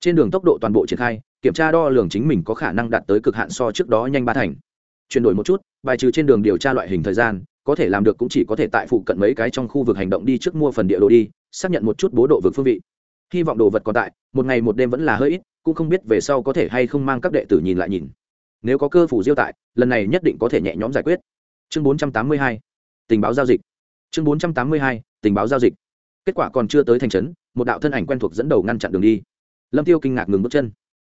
Trên đường tốc độ toàn bộ triển khai, kiểm tra đo lường chính mình có khả năng đạt tới cực hạn so trước đó nhanh ba thành. Chuyển đổi một chút, bài trừ trên đường điều tra loại hình thời gian có thể làm được cũng chỉ có thể tại phụ cận mấy cái trong khu vực hành động đi trước mua phần địa đồ đi xác nhận một chút bố độ vực phương vị. Hy vọng đồ vật còn tại một ngày một đêm vẫn là hơi ít cũng không biết về sau có thể hay không mang các đệ tử nhìn lại nhìn. Nếu có cơ phủ diêu tại lần này nhất định có thể nhẹ nhõm giải quyết. Chương 482, tình báo giao dịch. Chương 482, tình báo giao dịch. Kết quả còn chưa tới thành trấn một đạo thân ảnh quen thuộc dẫn đầu ngăn chặn đường đi. Lâm tiêu kinh ngạc ngừng bước chân.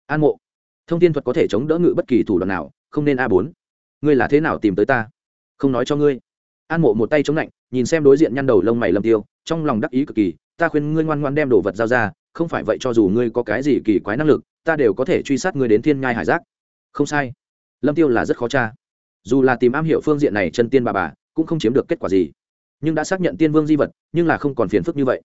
An mộ thông tin thuật có thể chống đỡ ngự bất kỳ thủ đoạn nào không nên a bốn. Ngươi là thế nào tìm tới ta? Không nói cho ngươi an mộ một tay chống lạnh, nhìn xem đối diện nhăn đầu lông mày lâm tiêu, trong lòng đắc ý cực kỳ, ta khuyên ngươi ngoan ngoan đem đồ vật giao ra, không phải vậy cho dù ngươi có cái gì kỳ quái năng lực, ta đều có thể truy sát ngươi đến thiên nhai hải giác. Không sai. Lâm tiêu là rất khó tra. Dù là tìm am hiểu phương diện này chân tiên bà bà, cũng không chiếm được kết quả gì. Nhưng đã xác nhận tiên vương di vật, nhưng là không còn phiền phức như vậy.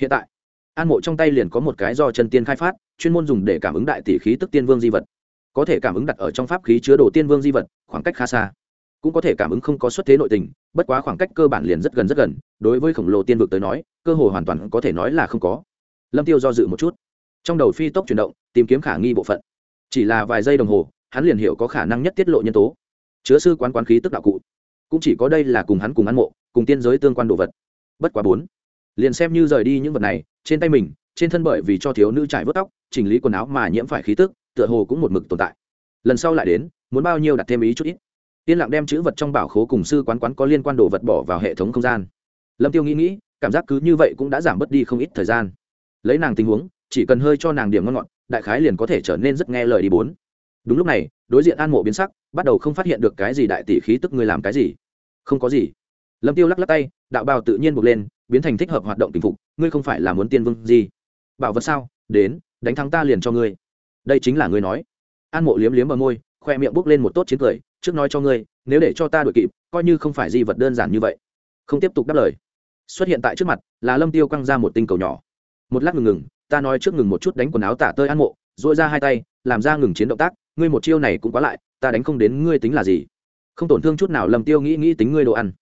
Hiện tại, an mộ trong tay liền có một cái do chân tiên khai phát, chuyên môn dùng để cảm ứng đại tỷ khí tức tiên vương di vật. Có thể cảm ứng đặt ở trong pháp khí chứa đồ tiên vương di vật, khoảng cách khá xa cũng có thể cảm ứng không có xuất thế nội tình, bất quá khoảng cách cơ bản liền rất gần rất gần, đối với khổng lồ tiên vực tới nói, cơ hội hoàn toàn có thể nói là không có. Lâm tiêu do dự một chút. Trong đầu phi tốc chuyển động, tìm kiếm khả nghi bộ phận. Chỉ là vài giây đồng hồ, hắn liền hiểu có khả năng nhất tiết lộ nhân tố. Chứa sư quán quán khí tức đạo cụ. Cũng chỉ có đây là cùng hắn cùng ăn mộ, cùng tiên giới tương quan đồ vật. Bất quá bốn. Liền xem như rời đi những vật này, trên tay mình, trên thân bởi vì cho thiếu nữ trải vớt tóc, chỉnh lý quần áo mà nhiễm phải khí tức, tựa hồ cũng một mực tồn tại. Lần sau lại đến, muốn bao nhiêu đặt thêm ý chút ít yên lặng đem chữ vật trong bảo khố cùng sư quán quán có liên quan đồ vật bỏ vào hệ thống không gian. Lâm tiêu nghĩ nghĩ, cảm giác cứ như vậy cũng đã giảm bớt đi không ít thời gian. Lấy nàng tình huống, chỉ cần hơi cho nàng điểm ngon ngọt, đại khái liền có thể trở nên rất nghe lời đi bốn. Đúng lúc này, đối diện an mộ biến sắc, bắt đầu không phát hiện được cái gì đại tỷ khí tức người làm cái gì. Không có gì. Lâm tiêu lắc lắc tay, đạo bào tự nhiên buộc lên, biến thành thích hợp hoạt động tình phục, ngươi không phải là muốn tiên vương gì? Bảo vật sao? Đến, đánh thắng ta liền cho ngươi. Đây chính là ngươi nói. An mộ liếm liếm bờ môi, khoe miệng bốc lên một tốt chiến cười trước nói cho ngươi, nếu để cho ta đuổi kịp, coi như không phải di vật đơn giản như vậy. Không tiếp tục đáp lời. Xuất hiện tại trước mặt, là lâm tiêu quăng ra một tinh cầu nhỏ. Một lát ngừng ngừng, ta nói trước ngừng một chút đánh quần áo tả tơi an mộ dội ra hai tay, làm ra ngừng chiến động tác, ngươi một chiêu này cũng quá lại, ta đánh không đến ngươi tính là gì. Không tổn thương chút nào lâm tiêu nghĩ nghĩ tính ngươi đồ ăn.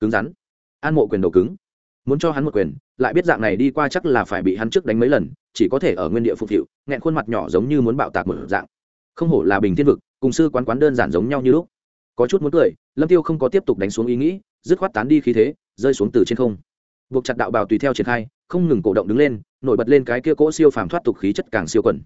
Cứng rắn. An mộ quyền đầu cứng. Muốn cho hắn một quyền, lại biết dạng này đi qua chắc là phải bị hắn trước đánh mấy lần, chỉ có thể ở nguyên địa phục vụ nghẹn khuôn mặt nhỏ giống như muốn bạo tạc một dạng. Không hổ là bình thiên vực cùng sư quán quán đơn giản giống nhau như lúc. Có chút muốn cười, lâm tiêu không có tiếp tục đánh xuống ý nghĩ, dứt khoát tán đi khí thế, rơi xuống từ trên không. Buộc chặt đạo bào tùy theo triển khai, không ngừng cổ động đứng lên, nổi bật lên cái kia cỗ siêu phàm thoát tục khí chất càng siêu quần.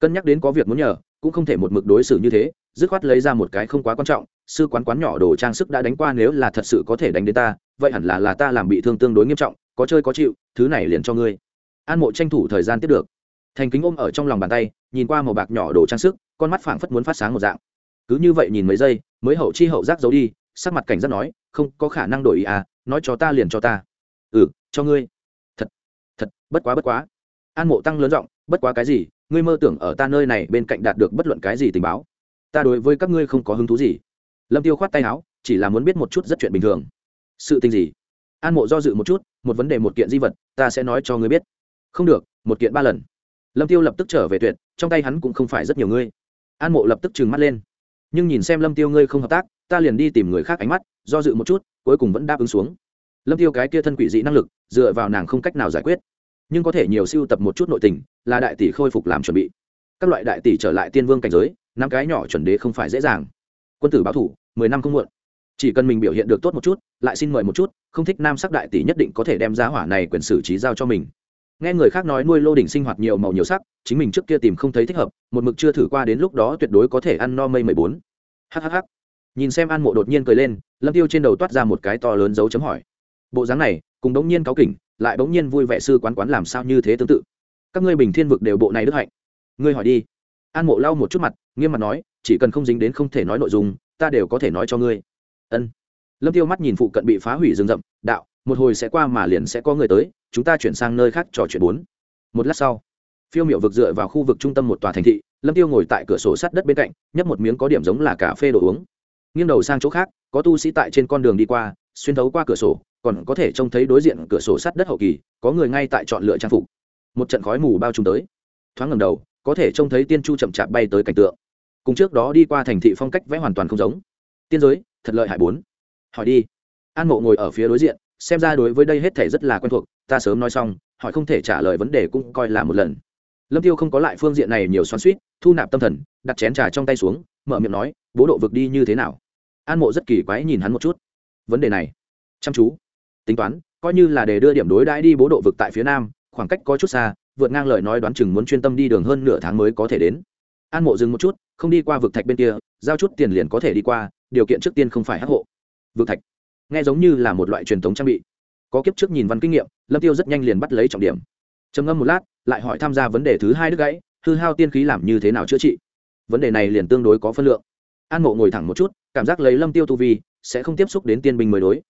Cân nhắc đến có việc muốn nhờ, cũng không thể một mực đối xử như thế, dứt khoát lấy ra một cái không quá quan trọng, sư quán quán nhỏ đồ trang sức đã đánh qua nếu là thật sự có thể đánh đến ta, vậy hẳn là là ta làm bị thương tương đối nghiêm trọng, có chơi có chịu, thứ này liền cho ngươi. An mộ tranh thủ thời gian tiếp được thành kính ôm ở trong lòng bàn tay, nhìn qua màu bạc nhỏ đồ trang sức, con mắt phảng phất muốn phát sáng một dạng. Cứ như vậy nhìn mấy giây, mới hậu chi hậu giác giấu đi, sắc mặt cảnh giác nói, không có khả năng đổi ý à nói cho ta liền cho ta. Ừ cho ngươi. Thật thật, bất quá bất quá. An mộ tăng lớn giọng, bất quá cái gì, ngươi mơ tưởng ở ta nơi này bên cạnh đạt được bất luận cái gì tình báo? Ta đối với các ngươi không có hứng thú gì. Lâm tiêu khoát tay áo, chỉ là muốn biết một chút rất chuyện bình thường. Sự tình gì? An mộ do dự một chút, một vấn đề một kiện di vật, ta sẽ nói cho ngươi biết. Không được, một kiện ba lần lâm tiêu lập tức trở về tuyệt, trong tay hắn cũng không phải rất nhiều ngươi. An mộ lập tức trừng mắt lên. Nhưng nhìn xem lâm tiêu ngươi không hợp tác, ta liền đi tìm người khác ánh mắt, do dự một chút, cuối cùng vẫn đáp ứng xuống. Lâm tiêu cái kia thân quỷ dị năng lực, dựa vào nàng không cách nào giải quyết. Nhưng có thể nhiều siêu tập một chút nội tình, là đại tỷ khôi phục làm chuẩn bị. Các loại đại tỷ trở lại tiên vương cảnh giới, năm cái nhỏ chuẩn đế không phải dễ dàng. Quân tử báo thủ, mười năm không muộn. Chỉ cần mình biểu hiện được tốt một chút, lại xin mời một chút, không thích nam sắc đại tỷ nhất định có thể đem giá hỏa này quyền xử trí giao cho mình nghe người khác nói nuôi lô đỉnh sinh hoạt nhiều màu nhiều sắc, chính mình trước kia tìm không thấy thích hợp, một mực chưa thử qua đến lúc đó tuyệt đối có thể ăn no mây mười bốn. Hhh nhìn xem an mộ đột nhiên cười lên, lâm tiêu trên đầu toát ra một cái to lớn dấu chấm hỏi. Bộ dáng này, cùng đống nhiên cáo kỉnh, lại bỗng nhiên vui vẻ sư quán quán làm sao như thế tương tự. Các ngươi bình thiên vực đều bộ này đức hạnh. Ngươi hỏi đi. An mộ lau một chút mặt, nghiêm mặt nói, chỉ cần không dính đến không thể nói nội dung, ta đều có thể nói cho ngươi. Ân. Lâm tiêu mắt nhìn phụ cận bị phá hủy rừng rậm, đạo, một hồi sẽ qua mà liền sẽ có người tới chúng ta chuyển sang nơi khác trò chuyện bốn. Một lát sau, phiêu miệu vực dựa vào khu vực trung tâm một tòa thành thị, lâm tiêu ngồi tại cửa sổ sắt đất bên cạnh, nhấp một miếng có điểm giống là cà phê đồ uống. Nghiêng đầu sang chỗ khác, có tu sĩ tại trên con đường đi qua, xuyên thấu qua cửa sổ, còn có thể trông thấy đối diện cửa sổ sắt đất hậu kỳ, có người ngay tại chọn lựa trang phục. Một trận khói mù bao trùm tới. Thoáng ngầm đầu, có thể trông thấy tiên chu chậm chạp bay tới cảnh tượng. Cùng trước đó đi qua thành thị phong cách vẽ hoàn toàn không giống. Tiên giới, thật lợi hại bốn. Hỏi đi. An mộ ngồi ở phía đối diện, xem ra đối với đây hết thể rất là quen thuộc ta sớm nói xong, hỏi không thể trả lời vấn đề cũng coi là một lần. Lâm tiêu không có lại phương diện này nhiều xoắn suýt thu nạp tâm thần, đặt chén trà trong tay xuống, mở miệng nói, bố độ vực đi như thế nào? An mộ rất kỳ quái nhìn hắn một chút. Vấn đề này, chăm chú, tính toán, coi như là để đưa điểm đối đãi đi bố độ vực tại phía nam, khoảng cách có chút xa, vượt ngang lời nói đoán chừng muốn chuyên tâm đi đường hơn nửa tháng mới có thể đến. An mộ dừng một chút, không đi qua vực thạch bên kia, giao chút tiền liền có thể đi qua, điều kiện trước tiên không phải hắc hộ. Vực thạch, nghe giống như là một loại truyền thống trang bị có kiếp trước nhìn văn kinh nghiệm, lâm tiêu rất nhanh liền bắt lấy trọng điểm. Trầm ngâm một lát, lại hỏi tham gia vấn đề thứ hai đứt gãy, hư hao tiên khí làm như thế nào chữa trị? Vấn đề này liền tương đối có phân lượng. An mộ ngồi thẳng một chút, cảm giác lấy lâm tiêu tu vi, sẽ không tiếp xúc đến tiên binh mới đối.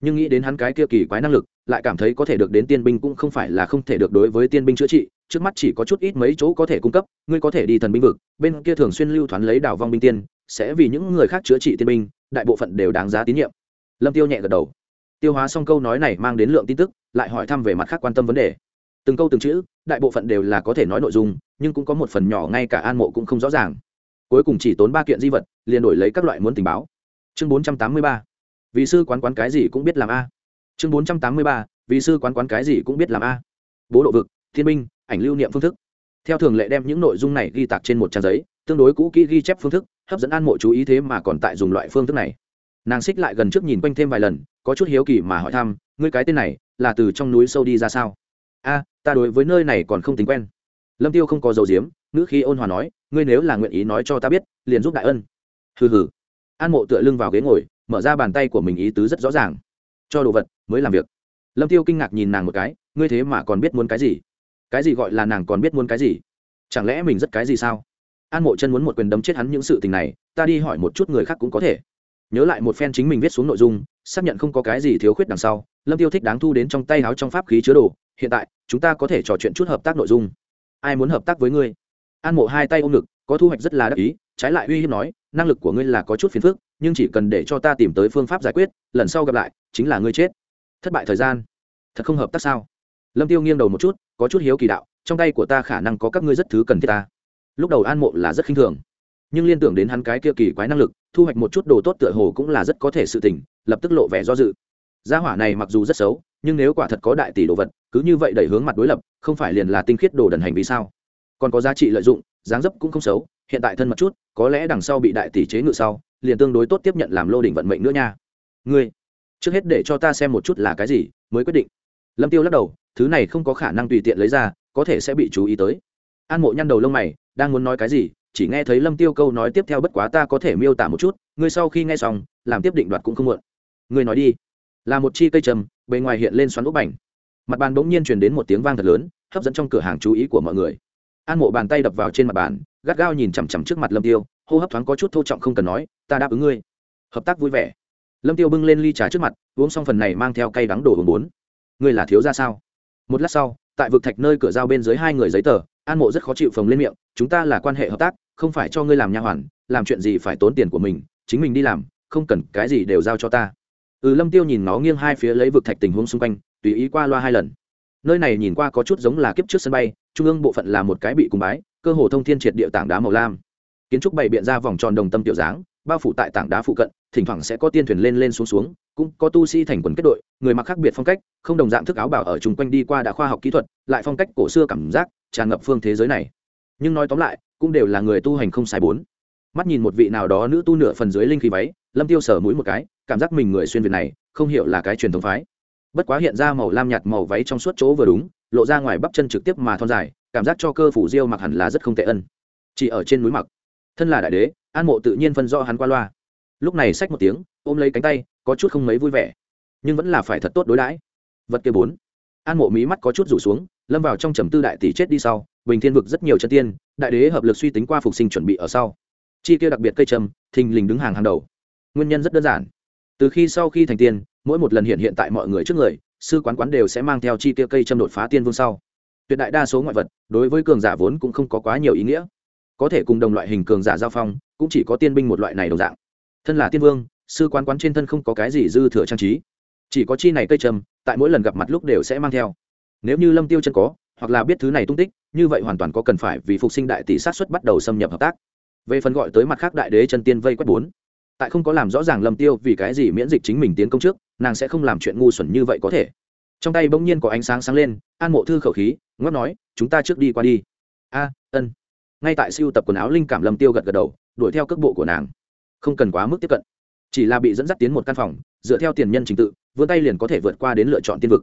Nhưng nghĩ đến hắn cái kia kỳ quái năng lực, lại cảm thấy có thể được đến tiên binh cũng không phải là không thể được đối với tiên binh chữa trị, trước mắt chỉ có chút ít mấy chỗ có thể cung cấp, ngươi có thể đi thần binh vực, bên kia thường xuyên lưu thoán lấy đảo vong binh tiên, sẽ vì những người khác chữa trị tiên binh, đại bộ phận đều đáng giá tín nhiệm. Lâm tiêu nhẹ gật đầu tiêu hóa xong câu nói này mang đến lượng tin tức, lại hỏi thăm về mặt khác quan tâm vấn đề. Từng câu từng chữ, đại bộ phận đều là có thể nói nội dung, nhưng cũng có một phần nhỏ, ngay cả an mộ cũng không rõ ràng. Cuối cùng chỉ tốn ba kiện di vật, liền đổi lấy các loại muốn tình báo. Chương bốn trăm tám mươi ba. Vị sư quán quán cái gì cũng biết làm a. Chương bốn trăm tám mươi ba. Vị sư quán quán cái gì cũng biết làm a. Bố độ vực, thiên binh ảnh lưu niệm phương thức. Theo thường lệ đem những nội dung này ghi tạc trên một trang giấy, tương đối cũ kỹ ghi chép phương thức, hấp dẫn an mộ chú ý thế mà còn tại dùng loại phương thức này. Nàng xích lại gần trước nhìn quanh thêm vài lần có chút hiếu kỳ mà hỏi thăm, ngươi cái tên này là từ trong núi sâu đi ra sao? A, ta đối với nơi này còn không tính quen. Lâm tiêu không có dầu diếm, ngữ khí ôn hòa nói, ngươi nếu là nguyện ý nói cho ta biết, liền giúp đại ân. Hừ hừ. An mộ tựa lưng vào ghế ngồi, mở ra bàn tay của mình ý tứ rất rõ ràng. Cho đồ vật, mới làm việc. Lâm tiêu kinh ngạc nhìn nàng một cái, ngươi thế mà còn biết muốn cái gì? Cái gì gọi là nàng còn biết muốn cái gì? Chẳng lẽ mình rất cái gì sao? An mộ chân muốn một quyền đấm chết hắn những sự tình này, ta đi hỏi một chút người khác cũng có thể. Nhớ lại một phen chính mình viết xuống nội dung xác nhận không có cái gì thiếu khuyết đằng sau, lâm tiêu thích đáng thu đến trong tay áo trong pháp khí chứa đồ, hiện tại, chúng ta có thể trò chuyện chút hợp tác nội dung. Ai muốn hợp tác với ngươi? An mộ hai tay ôm ngực, có thu hoạch rất là đắc ý, trái lại uy hiếp nói, năng lực của ngươi là có chút phiền phức, nhưng chỉ cần để cho ta tìm tới phương pháp giải quyết, lần sau gặp lại, chính là ngươi chết. Thất bại thời gian. Thật không hợp tác sao? Lâm tiêu nghiêng đầu một chút, có chút hiếu kỳ đạo, trong tay của ta khả năng có các ngươi rất thứ cần thiết ta. Lúc đầu an mộ là rất khinh thường, nhưng liên tưởng đến hắn cái kia kỳ quái năng lực thu hoạch một chút đồ tốt tựa hồ cũng là rất có thể sự tình, lập tức lộ vẻ do dự. Gia hỏa này mặc dù rất xấu, nhưng nếu quả thật có đại tỷ đồ vật, cứ như vậy đẩy hướng mặt đối lập, không phải liền là tinh khiết đồ đần hành vì sao? Còn có giá trị lợi dụng, dáng dấp cũng không xấu, hiện tại thân mật chút, có lẽ đằng sau bị đại tỷ chế ngự sau, liền tương đối tốt tiếp nhận làm lô đỉnh vận mệnh nữa nha. Ngươi, trước hết để cho ta xem một chút là cái gì, mới quyết định. Lâm tiêu lắc đầu, thứ này không có khả năng tùy tiện lấy ra, có thể sẽ bị chú ý tới. An mộ nhăn đầu lông mày, đang muốn nói cái gì chỉ nghe thấy lâm tiêu câu nói tiếp theo bất quá ta có thể miêu tả một chút, ngươi sau khi nghe xong, làm tiếp định đoạt cũng không muộn. Ngươi nói đi. Là một chi cây trầm, bề ngoài hiện lên xoắn úp bành. Mặt bàn bỗng nhiên truyền đến một tiếng vang thật lớn, hấp dẫn trong cửa hàng chú ý của mọi người. An mộ bàn tay đập vào trên mặt bàn, gắt gao nhìn chằm chằm trước mặt lâm tiêu, hô hấp thoáng có chút thô trọng không cần nói, ta đáp ứng ngươi. Hợp tác vui vẻ. Lâm tiêu bưng lên ly trà trước mặt, uống xong phần này mang theo cây đắng đổ hồn bốn. Ngươi là thiếu ra sao? Một lát sau, tại vực thạch nơi cửa giao bên dưới hai người giấy tờ an mộ rất khó chịu phồng lên miệng, chúng ta là quan hệ hợp tác, không phải cho ngươi làm nha hoàn, làm chuyện gì phải tốn tiền của mình, chính mình đi làm, không cần cái gì đều giao cho ta. Ừ lâm tiêu nhìn nó nghiêng hai phía lấy vực thạch tình huống xung quanh, tùy ý qua loa hai lần. Nơi này nhìn qua có chút giống là kiếp trước sân bay, trung ương bộ phận là một cái bị cùng bái, cơ hồ thông thiên triệt địa tảng đá màu lam. Kiến trúc bày biện ra vòng tròn đồng tâm tiểu dáng, bao phủ tại tảng đá phụ cận, thỉnh thoảng sẽ có tiên thuyền lên lên xuống xuống, cũng có tu sĩ thành quần kết đội, người mặc khác biệt phong cách, không đồng dạng thức áo bảo ở chung quanh đi qua đã khoa học kỹ thuật, lại phong cách cổ xưa cảm giác tràn ngập phương thế giới này. Nhưng nói tóm lại, cũng đều là người tu hành không sai bốn. Mắt nhìn một vị nào đó nữ tu nửa phần dưới linh khí váy, lâm tiêu sở mũi một cái, cảm giác mình người xuyên việt này, không hiểu là cái truyền thống phái. Bất quá hiện ra màu lam nhạt màu váy trong suốt chỗ vừa đúng, lộ ra ngoài bắp chân trực tiếp mà thon dài, cảm giác cho cơ phủ diêu mặc hẳn là rất không tệ ân. Chỉ ở trên núi mặc, thân là đại đế, an mộ tự nhiên phân do hắn qua loa. Lúc này xách một tiếng, ôm lấy cánh tay, có chút không mấy vui vẻ. Nhưng vẫn là phải thật tốt đối đãi. Vật kia bốn. An mộ mí mắt có chút rủ xuống lâm vào trong trầm tư đại tỷ chết đi sau, bình thiên vực rất nhiều chân tiên, đại đế hợp lực suy tính qua phục sinh chuẩn bị ở sau. Chi kia đặc biệt cây trầm, thình lình đứng hàng hàng đầu. Nguyên nhân rất đơn giản. Từ khi sau khi thành tiên, mỗi một lần hiện hiện tại mọi người trước người, sư quán quán đều sẽ mang theo chi kia cây châm đột phá tiên vương sau. Tuyệt đại đa số ngoại vật, đối với cường giả vốn cũng không có quá nhiều ý nghĩa. Có thể cùng đồng loại hình cường giả giao phong, cũng chỉ có tiên binh một loại này đồng dạng. Thân là tiên vương, sư quán quán trên thân không có cái gì dư thừa trang trí. Chỉ có chi này cây trầm, tại mỗi lần gặp mặt lúc đều sẽ mang theo nếu như lâm tiêu chân có, hoặc là biết thứ này tung tích, như vậy hoàn toàn có cần phải vì phục sinh đại tỷ sát xuất bắt đầu xâm nhập hợp tác. Về phần gọi tới mặt khác đại đế chân tiên vây quét bốn, tại không có làm rõ ràng lâm tiêu vì cái gì miễn dịch chính mình tiến công trước, nàng sẽ không làm chuyện ngu xuẩn như vậy có thể. Trong tay bỗng nhiên có ánh sáng sáng lên, an mộ thư khẩu khí ngót nói, chúng ta trước đi qua đi. A, ân. Ngay tại siêu tập quần áo linh cảm lâm tiêu gật gật đầu, đuổi theo cước bộ của nàng. Không cần quá mức tiếp cận. Chỉ là bị dẫn dắt tiến một căn phòng, dựa theo tiền nhân trình tự, vươn tay liền có thể vượt qua đến lựa chọn tiên vực.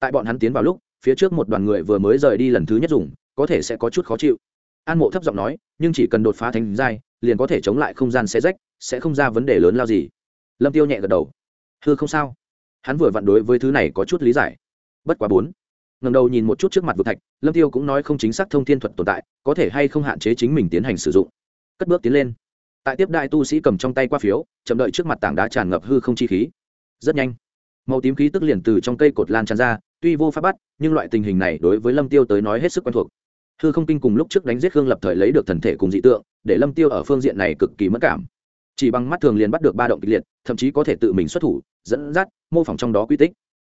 Tại bọn hắn tiến vào lúc phía trước một đoàn người vừa mới rời đi lần thứ nhất dùng, có thể sẽ có chút khó chịu. An mộ thấp giọng nói, nhưng chỉ cần đột phá thành giai, liền có thể chống lại không gian xe rách, sẽ không ra vấn đề lớn lao gì. Lâm tiêu nhẹ gật đầu. Hư không sao? Hắn vừa vặn đối với thứ này có chút lý giải. Bất quá bốn. Ngầm đầu nhìn một chút trước mặt vực thạch, lâm tiêu cũng nói không chính xác thông thiên thuật tồn tại, có thể hay không hạn chế chính mình tiến hành sử dụng. Cất bước tiến lên. Tại tiếp đại tu sĩ cầm trong tay qua phiếu, chậm đợi trước mặt tảng đá tràn ngập hư không chi khí. Rất nhanh. Màu tím khí tức liền từ trong cây cột lan tràn ra tuy vô pháp bắt, nhưng loại tình hình này đối với lâm tiêu tới nói hết sức quen thuộc. Hư không kinh cùng lúc trước đánh giết khương lập thời lấy được thần thể cùng dị tượng, để lâm tiêu ở phương diện này cực kỳ mất cảm. Chỉ bằng mắt thường liền bắt được ba động kịch liệt, thậm chí có thể tự mình xuất thủ, dẫn dắt, mô phỏng trong đó quy tích.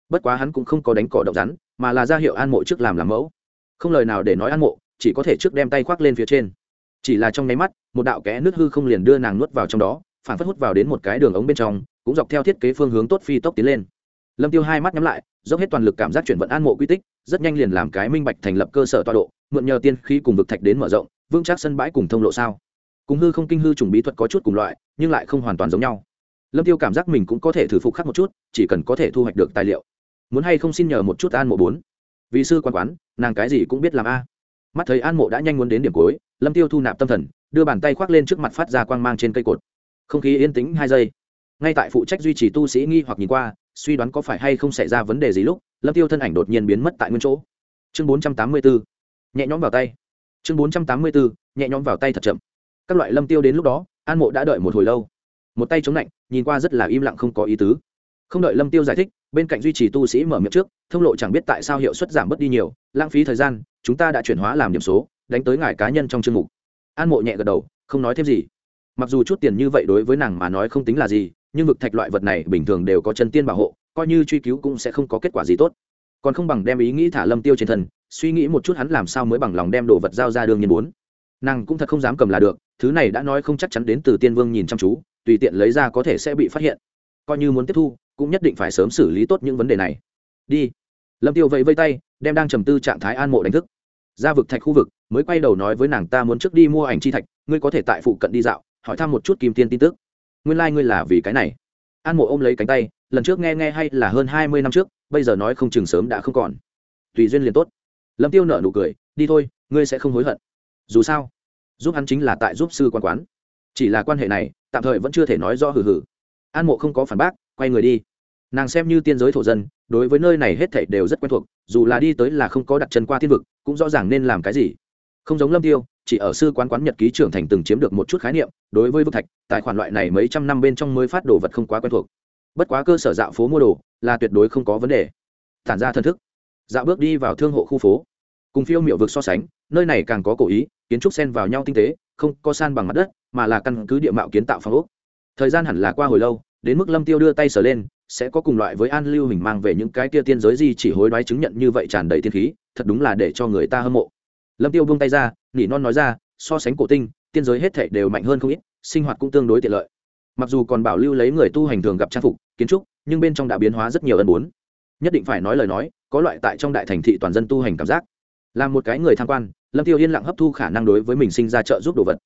Bất quá hắn cũng không có đánh cỏ động rắn, mà là ra hiệu an mộ trước làm làm mẫu. Không lời nào để nói an mộ, chỉ có thể trước đem tay khoác lên phía trên. Chỉ là trong nháy mắt, một đạo kẽ nước hư không liền đưa nàng nuốt vào trong đó, phản phất hút vào đến một cái đường ống bên trong, cũng dọc theo thiết kế phương hướng tốt phi tốc tiến lên lâm tiêu hai mắt nhắm lại, dốc hết toàn lực cảm giác chuyển vận an mộ quy tích, rất nhanh liền làm cái minh bạch thành lập cơ sở tọa độ, mượn nhờ tiên khí cùng vực thạch đến mở rộng, vững chắc sân bãi cùng thông lộ sao. Cùng hư không kinh hư trùng bí thuật có chút cùng loại, nhưng lại không hoàn toàn giống nhau. Lâm tiêu cảm giác mình cũng có thể thử phục khắc một chút, chỉ cần có thể thu hoạch được tài liệu. Muốn hay không xin nhờ một chút an mộ bốn? Vì sư quan quán, nàng cái gì cũng biết làm a. Mắt thấy an mộ đã nhanh muốn đến điểm cuối, lâm tiêu thu nạp tâm thần, đưa bàn tay khoác lên trước mặt phát ra quang mang trên cây cột. Không khí yên tĩnh hai giây. Ngay tại phụ trách duy trì tu sĩ nghi hoặc nhìn qua suy đoán có phải hay không xảy ra vấn đề gì lúc, lâm tiêu thân ảnh đột nhiên biến mất tại nguyên chỗ. Chương 484 nhẹ nhõm vào tay. Chương 484 nhẹ nhõm vào tay thật chậm. Các loại lâm tiêu đến lúc đó, an mộ đã đợi một hồi lâu. Một tay chống lạnh, nhìn qua rất là im lặng không có ý tứ. Không đợi lâm tiêu giải thích, bên cạnh duy trì tu sĩ mở miệng trước, thông lộ chẳng biết tại sao hiệu suất giảm bớt đi nhiều, lãng phí thời gian, chúng ta đã chuyển hóa làm điểm số, đánh tới ngài cá nhân trong chương mục. An mộ nhẹ gật đầu, không nói thêm gì. Mặc dù chút tiền như vậy đối với nàng mà nói không tính là gì nhưng vực thạch loại vật này bình thường đều có chân tiên bảo hộ, coi như truy cứu cũng sẽ không có kết quả gì tốt. Còn không bằng đem ý nghĩ thả lâm tiêu trên thân, suy nghĩ một chút hắn làm sao mới bằng lòng đem đồ vật giao ra đương nhiên muốn. Nàng cũng thật không dám cầm là được, thứ này đã nói không chắc chắn đến từ tiên vương nhìn chăm chú, tùy tiện lấy ra có thể sẽ bị phát hiện. Coi như muốn tiếp thu, cũng nhất định phải sớm xử lý tốt những vấn đề này. Đi. Lâm tiêu vẫy vây tay, đem đang trầm tư trạng thái an mộ đánh thức. Ra vực thạch khu vực, mới quay đầu nói với nàng ta muốn trước đi mua ảnh chi thạch, ngươi có thể tại phụ cận đi dạo, hỏi thăm một chút kim tiên tin tức nguyên lai、like、ngươi là vì cái này. An mộ ôm lấy cánh tay, lần trước nghe nghe hay là hơn hai mươi năm trước, bây giờ nói không chừng sớm đã không còn. Tùy duyên liền tốt. Lâm tiêu nở nụ cười, đi thôi, ngươi sẽ không hối hận. Dù sao, giúp hắn chính là tại giúp sư quan quán. Chỉ là quan hệ này, tạm thời vẫn chưa thể nói rõ hừ hừ. an mộ không có phản bác, quay người đi. Nàng xem như tiên giới thổ dân, đối với nơi này hết thảy đều rất quen thuộc, dù là đi tới là không có đặt chân qua thiên vực, cũng rõ ràng nên làm cái gì. Không giống lâm tiêu chỉ ở sư quán quán nhật ký trưởng thành từng chiếm được một chút khái niệm, đối với vực thạch, tài khoản loại này mấy trăm năm bên trong mới phát đồ vật không quá quen thuộc. Bất quá cơ sở dạo phố mua đồ là tuyệt đối không có vấn đề. Tản ra thân thức. Dạo bước đi vào thương hộ khu phố. Cùng phiêu miệu vực so sánh, nơi này càng có cổ ý, kiến trúc xen vào nhau tinh tế, không có san bằng mặt đất, mà là căn cứ địa mạo kiến tạo phong ốc. Thời gian hẳn là qua hồi lâu, đến mức lâm tiêu đưa tay sờ lên, sẽ có cùng loại với an lưu hình mang về những cái kia tiên giới gì chỉ hối đoái chứng nhận như vậy tràn đầy tiên khí, thật đúng là để cho người ta hâm mộ lâm tiêu buông tay ra, nỉ non nói ra, so sánh cổ tinh, tiên giới hết thảy đều mạnh hơn không ít, sinh hoạt cũng tương đối tiện lợi. Mặc dù còn bảo lưu lấy người tu hành thường gặp trang phục, kiến trúc, nhưng bên trong đã biến hóa rất nhiều ân bốn. Nhất định phải nói lời nói, có loại tại trong đại thành thị toàn dân tu hành cảm giác. Là một cái người tham quan, lâm tiêu yên lặng hấp thu khả năng đối với mình sinh ra trợ giúp đồ vật.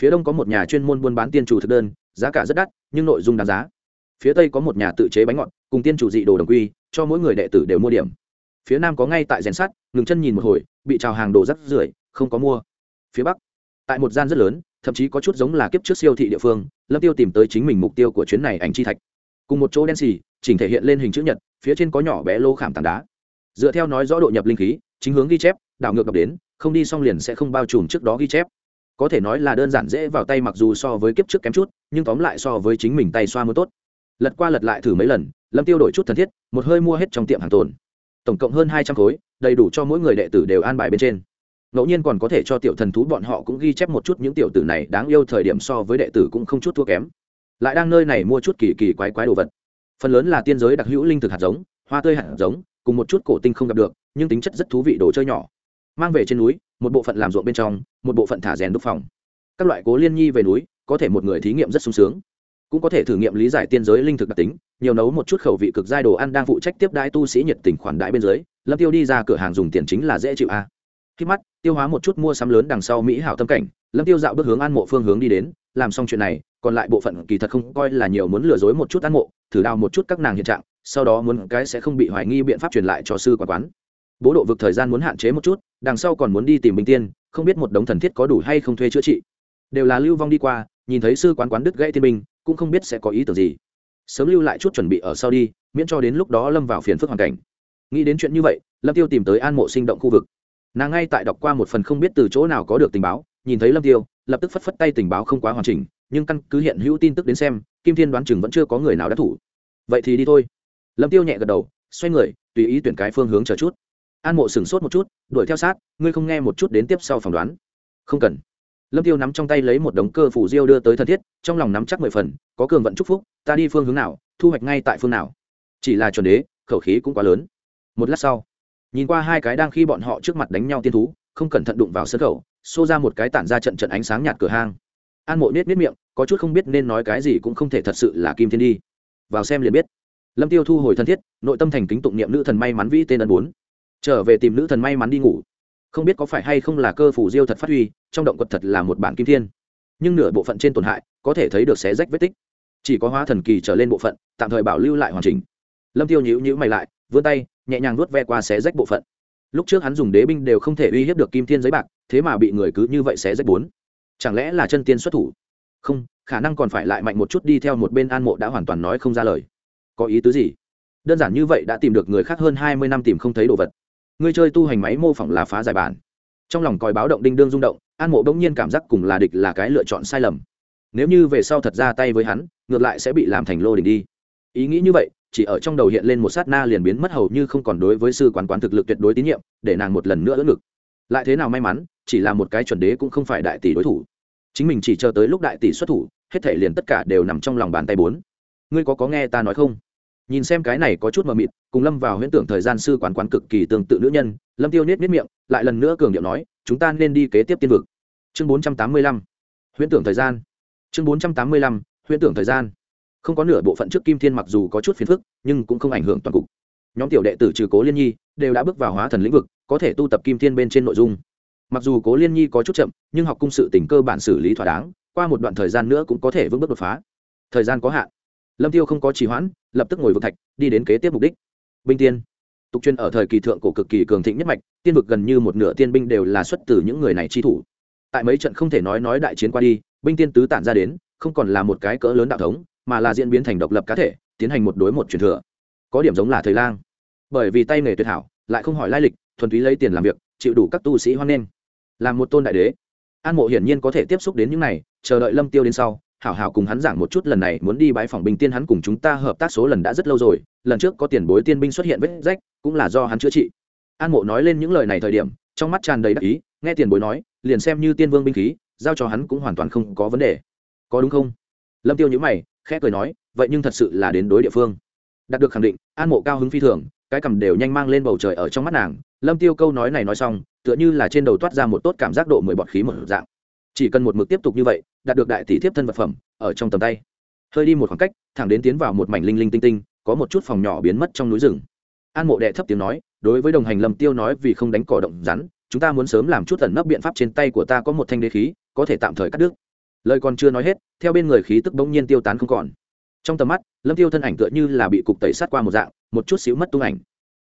Phía đông có một nhà chuyên môn buôn bán tiên chủ thực đơn, giá cả rất đắt, nhưng nội dung đáng giá. Phía tây có một nhà tự chế bánh ngọt, cùng tiên chủ dị đồ đồng quy, cho mỗi người đệ tử đều mua điểm phía nam có ngay tại rèn sắt, ngừng chân nhìn một hồi, bị trào hàng đồ rắc rưởi, không có mua. Phía bắc, tại một gian rất lớn, thậm chí có chút giống là kiếp trước siêu thị địa phương, lâm tiêu tìm tới chính mình mục tiêu của chuyến này ảnh chi thạch. Cùng một chỗ đen xì, chỉnh thể hiện lên hình chữ nhật, phía trên có nhỏ bé lô khảm tảng đá. Dựa theo nói rõ độ nhập linh khí, chính hướng ghi chép, đảo ngược gặp đến, không đi xong liền sẽ không bao trùm trước đó ghi chép. Có thể nói là đơn giản dễ vào tay mặc dù so với kiếp trước kém chút, nhưng tóm lại so với chính mình tay xoa mới tốt. Lật qua lật lại thử mấy lần, lâm tiêu đổi chút thân thiết, một hơi mua hết trong tiệm hàng tồn tổng cộng hơn hai trăm khối, đầy đủ cho mỗi người đệ tử đều an bài bên trên. Ngẫu nhiên còn có thể cho tiểu thần thú bọn họ cũng ghi chép một chút những tiểu tử này đáng yêu thời điểm so với đệ tử cũng không chút thua kém. Lại đang nơi này mua chút kỳ kỳ quái quái đồ vật. Phần lớn là tiên giới đặc hữu linh thực hạt giống, hoa tươi hạt giống, cùng một chút cổ tinh không gặp được, nhưng tính chất rất thú vị đồ chơi nhỏ. Mang về trên núi, một bộ phận làm ruộng bên trong, một bộ phận thả rèn đúc phòng. Các loại cố liên nhi về núi, có thể một người thí nghiệm rất sung sướng cũng có thể thử nghiệm lý giải tiên giới linh thực đặc tính, nhiều nấu một chút khẩu vị cực giai đồ ăn đang phụ trách tiếp đãi tu sĩ nhiệt tình khoản đãi bên dưới, lâm tiêu đi ra cửa hàng dùng tiền chính là dễ chịu a à. khi mắt, tiêu hóa một chút mua sắm lớn đằng sau mỹ hảo tâm cảnh, lâm tiêu dạo bước hướng an mộ phương hướng đi đến, làm xong chuyện này, còn lại bộ phận kỳ thật không coi là nhiều muốn lừa dối một chút an mộ, thử đào một chút các nàng hiện trạng, sau đó muốn cái sẽ không bị hoài nghi biện pháp truyền lại cho sư quản quán bố độ vực thời gian muốn hạn chế một chút, đằng sau còn muốn đi tìm bình tiên, không biết một đống thần thiết có đủ hay không thuê chữa trị đều là lưu vong đi qua, nhìn thấy sư quán quán đứt gãy tiên binh cũng không biết sẽ có ý tưởng gì. Sớm lưu lại chút chuẩn bị ở sau đi, miễn cho đến lúc đó lâm vào phiền phức hoàn cảnh. Nghĩ đến chuyện như vậy, lâm tiêu tìm tới an mộ sinh động khu vực. Nàng ngay tại đọc qua một phần không biết từ chỗ nào có được tình báo, nhìn thấy lâm tiêu, lập tức phất phất tay tình báo không quá hoàn chỉnh, nhưng căn cứ hiện hữu tin tức đến xem, kim thiên đoán chừng vẫn chưa có người nào đã thủ. Vậy thì đi thôi. Lâm tiêu nhẹ gật đầu, xoay người, tùy ý tuyển cái phương hướng chờ chút. An mộ sửng sốt một chút, đuổi theo sát, ngươi không nghe một chút đến tiếp sau phỏng đoán. Không cần lâm tiêu nắm trong tay lấy một đống cơ phủ diêu đưa tới thân thiết, trong lòng nắm chắc mười phần, có cường vận chúc phúc, ta đi phương hướng nào, thu hoạch ngay tại phương nào. Chỉ là chuẩn đế, khẩu khí cũng quá lớn. Một lát sau, nhìn qua hai cái đang khi bọn họ trước mặt đánh nhau tiên thú, không cẩn thận đụng vào sân khẩu, xô ra một cái tản ra trận trận ánh sáng nhạt cửa hang. An mộ nết nết miệng, có chút không biết nên nói cái gì cũng không thể thật sự là kim thiên đi. Vào xem liền biết. Lâm tiêu thu hồi thân thiết, nội tâm thành kính tụng niệm nữ thần may mắn vĩ tên ân bốn. Trở về tìm nữ thần may mắn đi ngủ không biết có phải hay không là cơ phủ diêu thật phát huy, trong động quật thật là một bản kim thiên. Nhưng nửa bộ phận trên tổn hại, có thể thấy được xé rách vết tích. Chỉ có hóa thần kỳ trở lên bộ phận, tạm thời bảo lưu lại hoàn chỉnh. Lâm tiêu nhíu nhíu mày lại, vươn tay, nhẹ nhàng nuốt ve qua xé rách bộ phận. Lúc trước hắn dùng đế binh đều không thể uy hiếp được kim thiên giấy bạc, thế mà bị người cứ như vậy xé rách bốn. Chẳng lẽ là chân tiên xuất thủ? Không, khả năng còn phải lại mạnh một chút đi theo một bên an mộ đã hoàn toàn nói không ra lời. Có ý tứ gì? Đơn giản như vậy đã tìm được người khác hơn hai mươi năm tìm không thấy đồ vật. Ngươi chơi tu hành máy mô phỏng là phá giải bản. Trong lòng còi báo động đinh đương rung động, an mộ bỗng nhiên cảm giác cùng là địch là cái lựa chọn sai lầm. Nếu như về sau thật ra tay với hắn, ngược lại sẽ bị làm thành lô đỉnh đi. Ý nghĩ như vậy, chỉ ở trong đầu hiện lên một sát na liền biến mất hầu như không còn đối với sư quán quán thực lực tuyệt đối tín nhiệm, để nàng một lần nữa đỡ ngực. Lại thế nào may mắn, chỉ là một cái chuẩn đế cũng không phải đại tỷ đối thủ. Chính mình chỉ chờ tới lúc đại tỷ xuất thủ, hết thể liền tất cả đều nằm trong lòng bàn tay bốn. Ngươi có có nghe ta nói không? Nhìn xem cái này có chút mờ mịt, cùng lâm vào huyễn tưởng thời gian sư quán quán cực kỳ tương tự nữ nhân, lâm tiêu nết nết miệng, lại lần nữa cường điệu nói, chúng ta nên đi kế tiếp tiên vực. Chương bốn trăm tám mươi lăm. Huyễn tưởng thời gian. Chương bốn trăm tám mươi lăm, huyễn tưởng thời gian. Không có nửa bộ phận trước kim thiên mặc dù có chút phiền phức, nhưng cũng không ảnh hưởng toàn cục. Nhóm tiểu đệ tử trừ cố liên nhi, đều đã bước vào hóa thần lĩnh vực, có thể tu tập kim thiên bên trên nội dung. Mặc dù cố liên nhi có chút chậm, nhưng học cung sự tình cơ bản xử lý thỏa đáng, qua một đoạn thời gian nữa cũng có thể vững bước đột phá. Thời gian có hạn lâm tiêu không có trì hoãn, lập tức ngồi vực thạch, đi đến kế tiếp mục đích. Binh tiên. Tục chuyên ở thời kỳ thượng cổ cực kỳ cường thịnh nhất mạch, tiên vực gần như một nửa tiên binh đều là xuất từ những người này chi thủ. Tại mấy trận không thể nói nói đại chiến qua đi, binh tiên tứ tản ra đến, không còn là một cái cỡ lớn đạo thống, mà là diễn biến thành độc lập cá thể, tiến hành một đối một truyền thừa. Có điểm giống là thời lang. Bởi vì tay nghề tuyệt hảo, lại không hỏi lai lịch, thuần túy lấy tiền làm việc, chịu đủ các tu sĩ hoan nghênh. Làm một tôn đại đế. An mộ hiển nhiên có thể tiếp xúc đến những này, chờ đợi lâm tiêu đến sau hảo hảo cùng hắn giảng một chút lần này muốn đi bãi phòng bình tiên hắn cùng chúng ta hợp tác số lần đã rất lâu rồi, lần trước có tiền bối tiên binh xuất hiện vết rách, cũng là do hắn chữa trị. An mộ nói lên những lời này thời điểm, trong mắt tràn đầy đắc ý, nghe tiền bối nói, liền xem như tiên vương binh khí, giao cho hắn cũng hoàn toàn không có vấn đề. Có đúng không? Lâm tiêu nhữ mày, khẽ cười nói, vậy nhưng thật sự là đến đối địa phương. Đạt được khẳng định, an mộ cao hứng phi thường, cái cầm đều nhanh mang lên bầu trời ở trong mắt nàng. Lâm tiêu câu nói này nói xong, tựa như là trên đầu toát ra một tốt cảm giác độ mười bọt khí một dạng. Chỉ cần một mực tiếp tục như vậy đạt được đại tỷ thiếp thân vật phẩm, ở trong tầm tay. Hơi đi một khoảng cách, thẳng đến tiến vào một mảnh linh linh tinh tinh, có một chút phòng nhỏ biến mất trong núi rừng. An mộ đệ thấp tiếng nói, đối với đồng hành lâm tiêu nói vì không đánh cỏ động rắn, chúng ta muốn sớm làm chút tẩn nấp biện pháp trên tay của ta có một thanh đế khí, có thể tạm thời cắt đứt. Lời còn chưa nói hết, theo bên người khí tức bỗng nhiên tiêu tán không còn. Trong tầm mắt, lâm tiêu thân ảnh tựa như là bị cục tẩy sát qua một dạng, một chút xíu mất tung ảnh.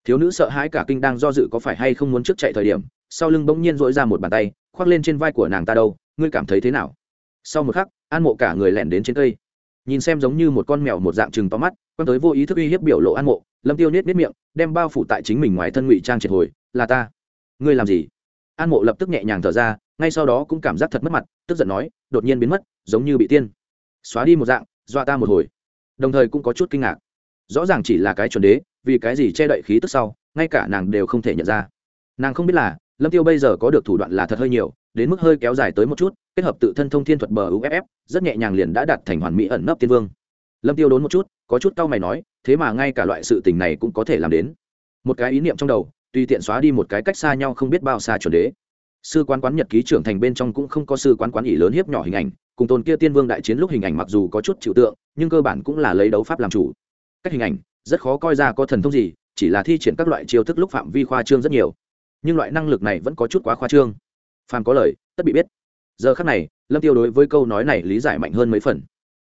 Thiếu nữ sợ hãi cả kinh đang do dự có phải hay không muốn trước chạy thời điểm, sau lưng bỗng nhiên dỗi ra một bàn tay, khoác lên trên vai của nàng ta đâu, ngươi cảm thấy thế nào? Sau một khắc, an mộ cả người lẻn đến trên cây. Nhìn xem giống như một con mèo một dạng chừng to mắt quan tới vô ý thức uy hiếp biểu lộ an mộ, lâm tiêu nết nết miệng, đem bao phủ tại chính mình ngoài thân ngụy trang triệt hồi, là ta. Ngươi làm gì? An mộ lập tức nhẹ nhàng thở ra, ngay sau đó cũng cảm giác thật mất mặt, tức giận nói, đột nhiên biến mất, giống như bị tiên. Xóa đi một dạng, dọa ta một hồi. Đồng thời cũng có chút kinh ngạc. Rõ ràng chỉ là cái chuẩn đế, vì cái gì che đậy khí tức sau, ngay cả nàng đều không thể nhận ra. Nàng không biết là, lâm tiêu bây giờ có được thủ đoạn là thật hơi nhiều đến mức hơi kéo dài tới một chút, kết hợp tự thân thông thiên thuật bờ uff rất nhẹ nhàng liền đã đạt thành hoàn mỹ ẩn nấp tiên vương. Lâm tiêu đốn một chút, có chút cau mày nói, thế mà ngay cả loại sự tình này cũng có thể làm đến. Một cái ý niệm trong đầu, tùy tiện xóa đi một cái cách xa nhau không biết bao xa chuẩn đế. Sư quán quán nhật ký trưởng thành bên trong cũng không có sư quán quán ỷ lớn hiếp nhỏ hình ảnh, cùng tôn kia tiên vương đại chiến lúc hình ảnh mặc dù có chút chịu tượng, nhưng cơ bản cũng là lấy đấu pháp làm chủ. Cách hình ảnh, rất khó coi ra có thần thông gì, chỉ là thi triển các loại chiêu thức lúc phạm vi khoa trương rất nhiều. Nhưng loại năng lực này vẫn có chút quá khoa trương phàm có lời, tất bị biết. Giờ khắc này, lâm tiêu đối với câu nói này lý giải mạnh hơn mấy phần.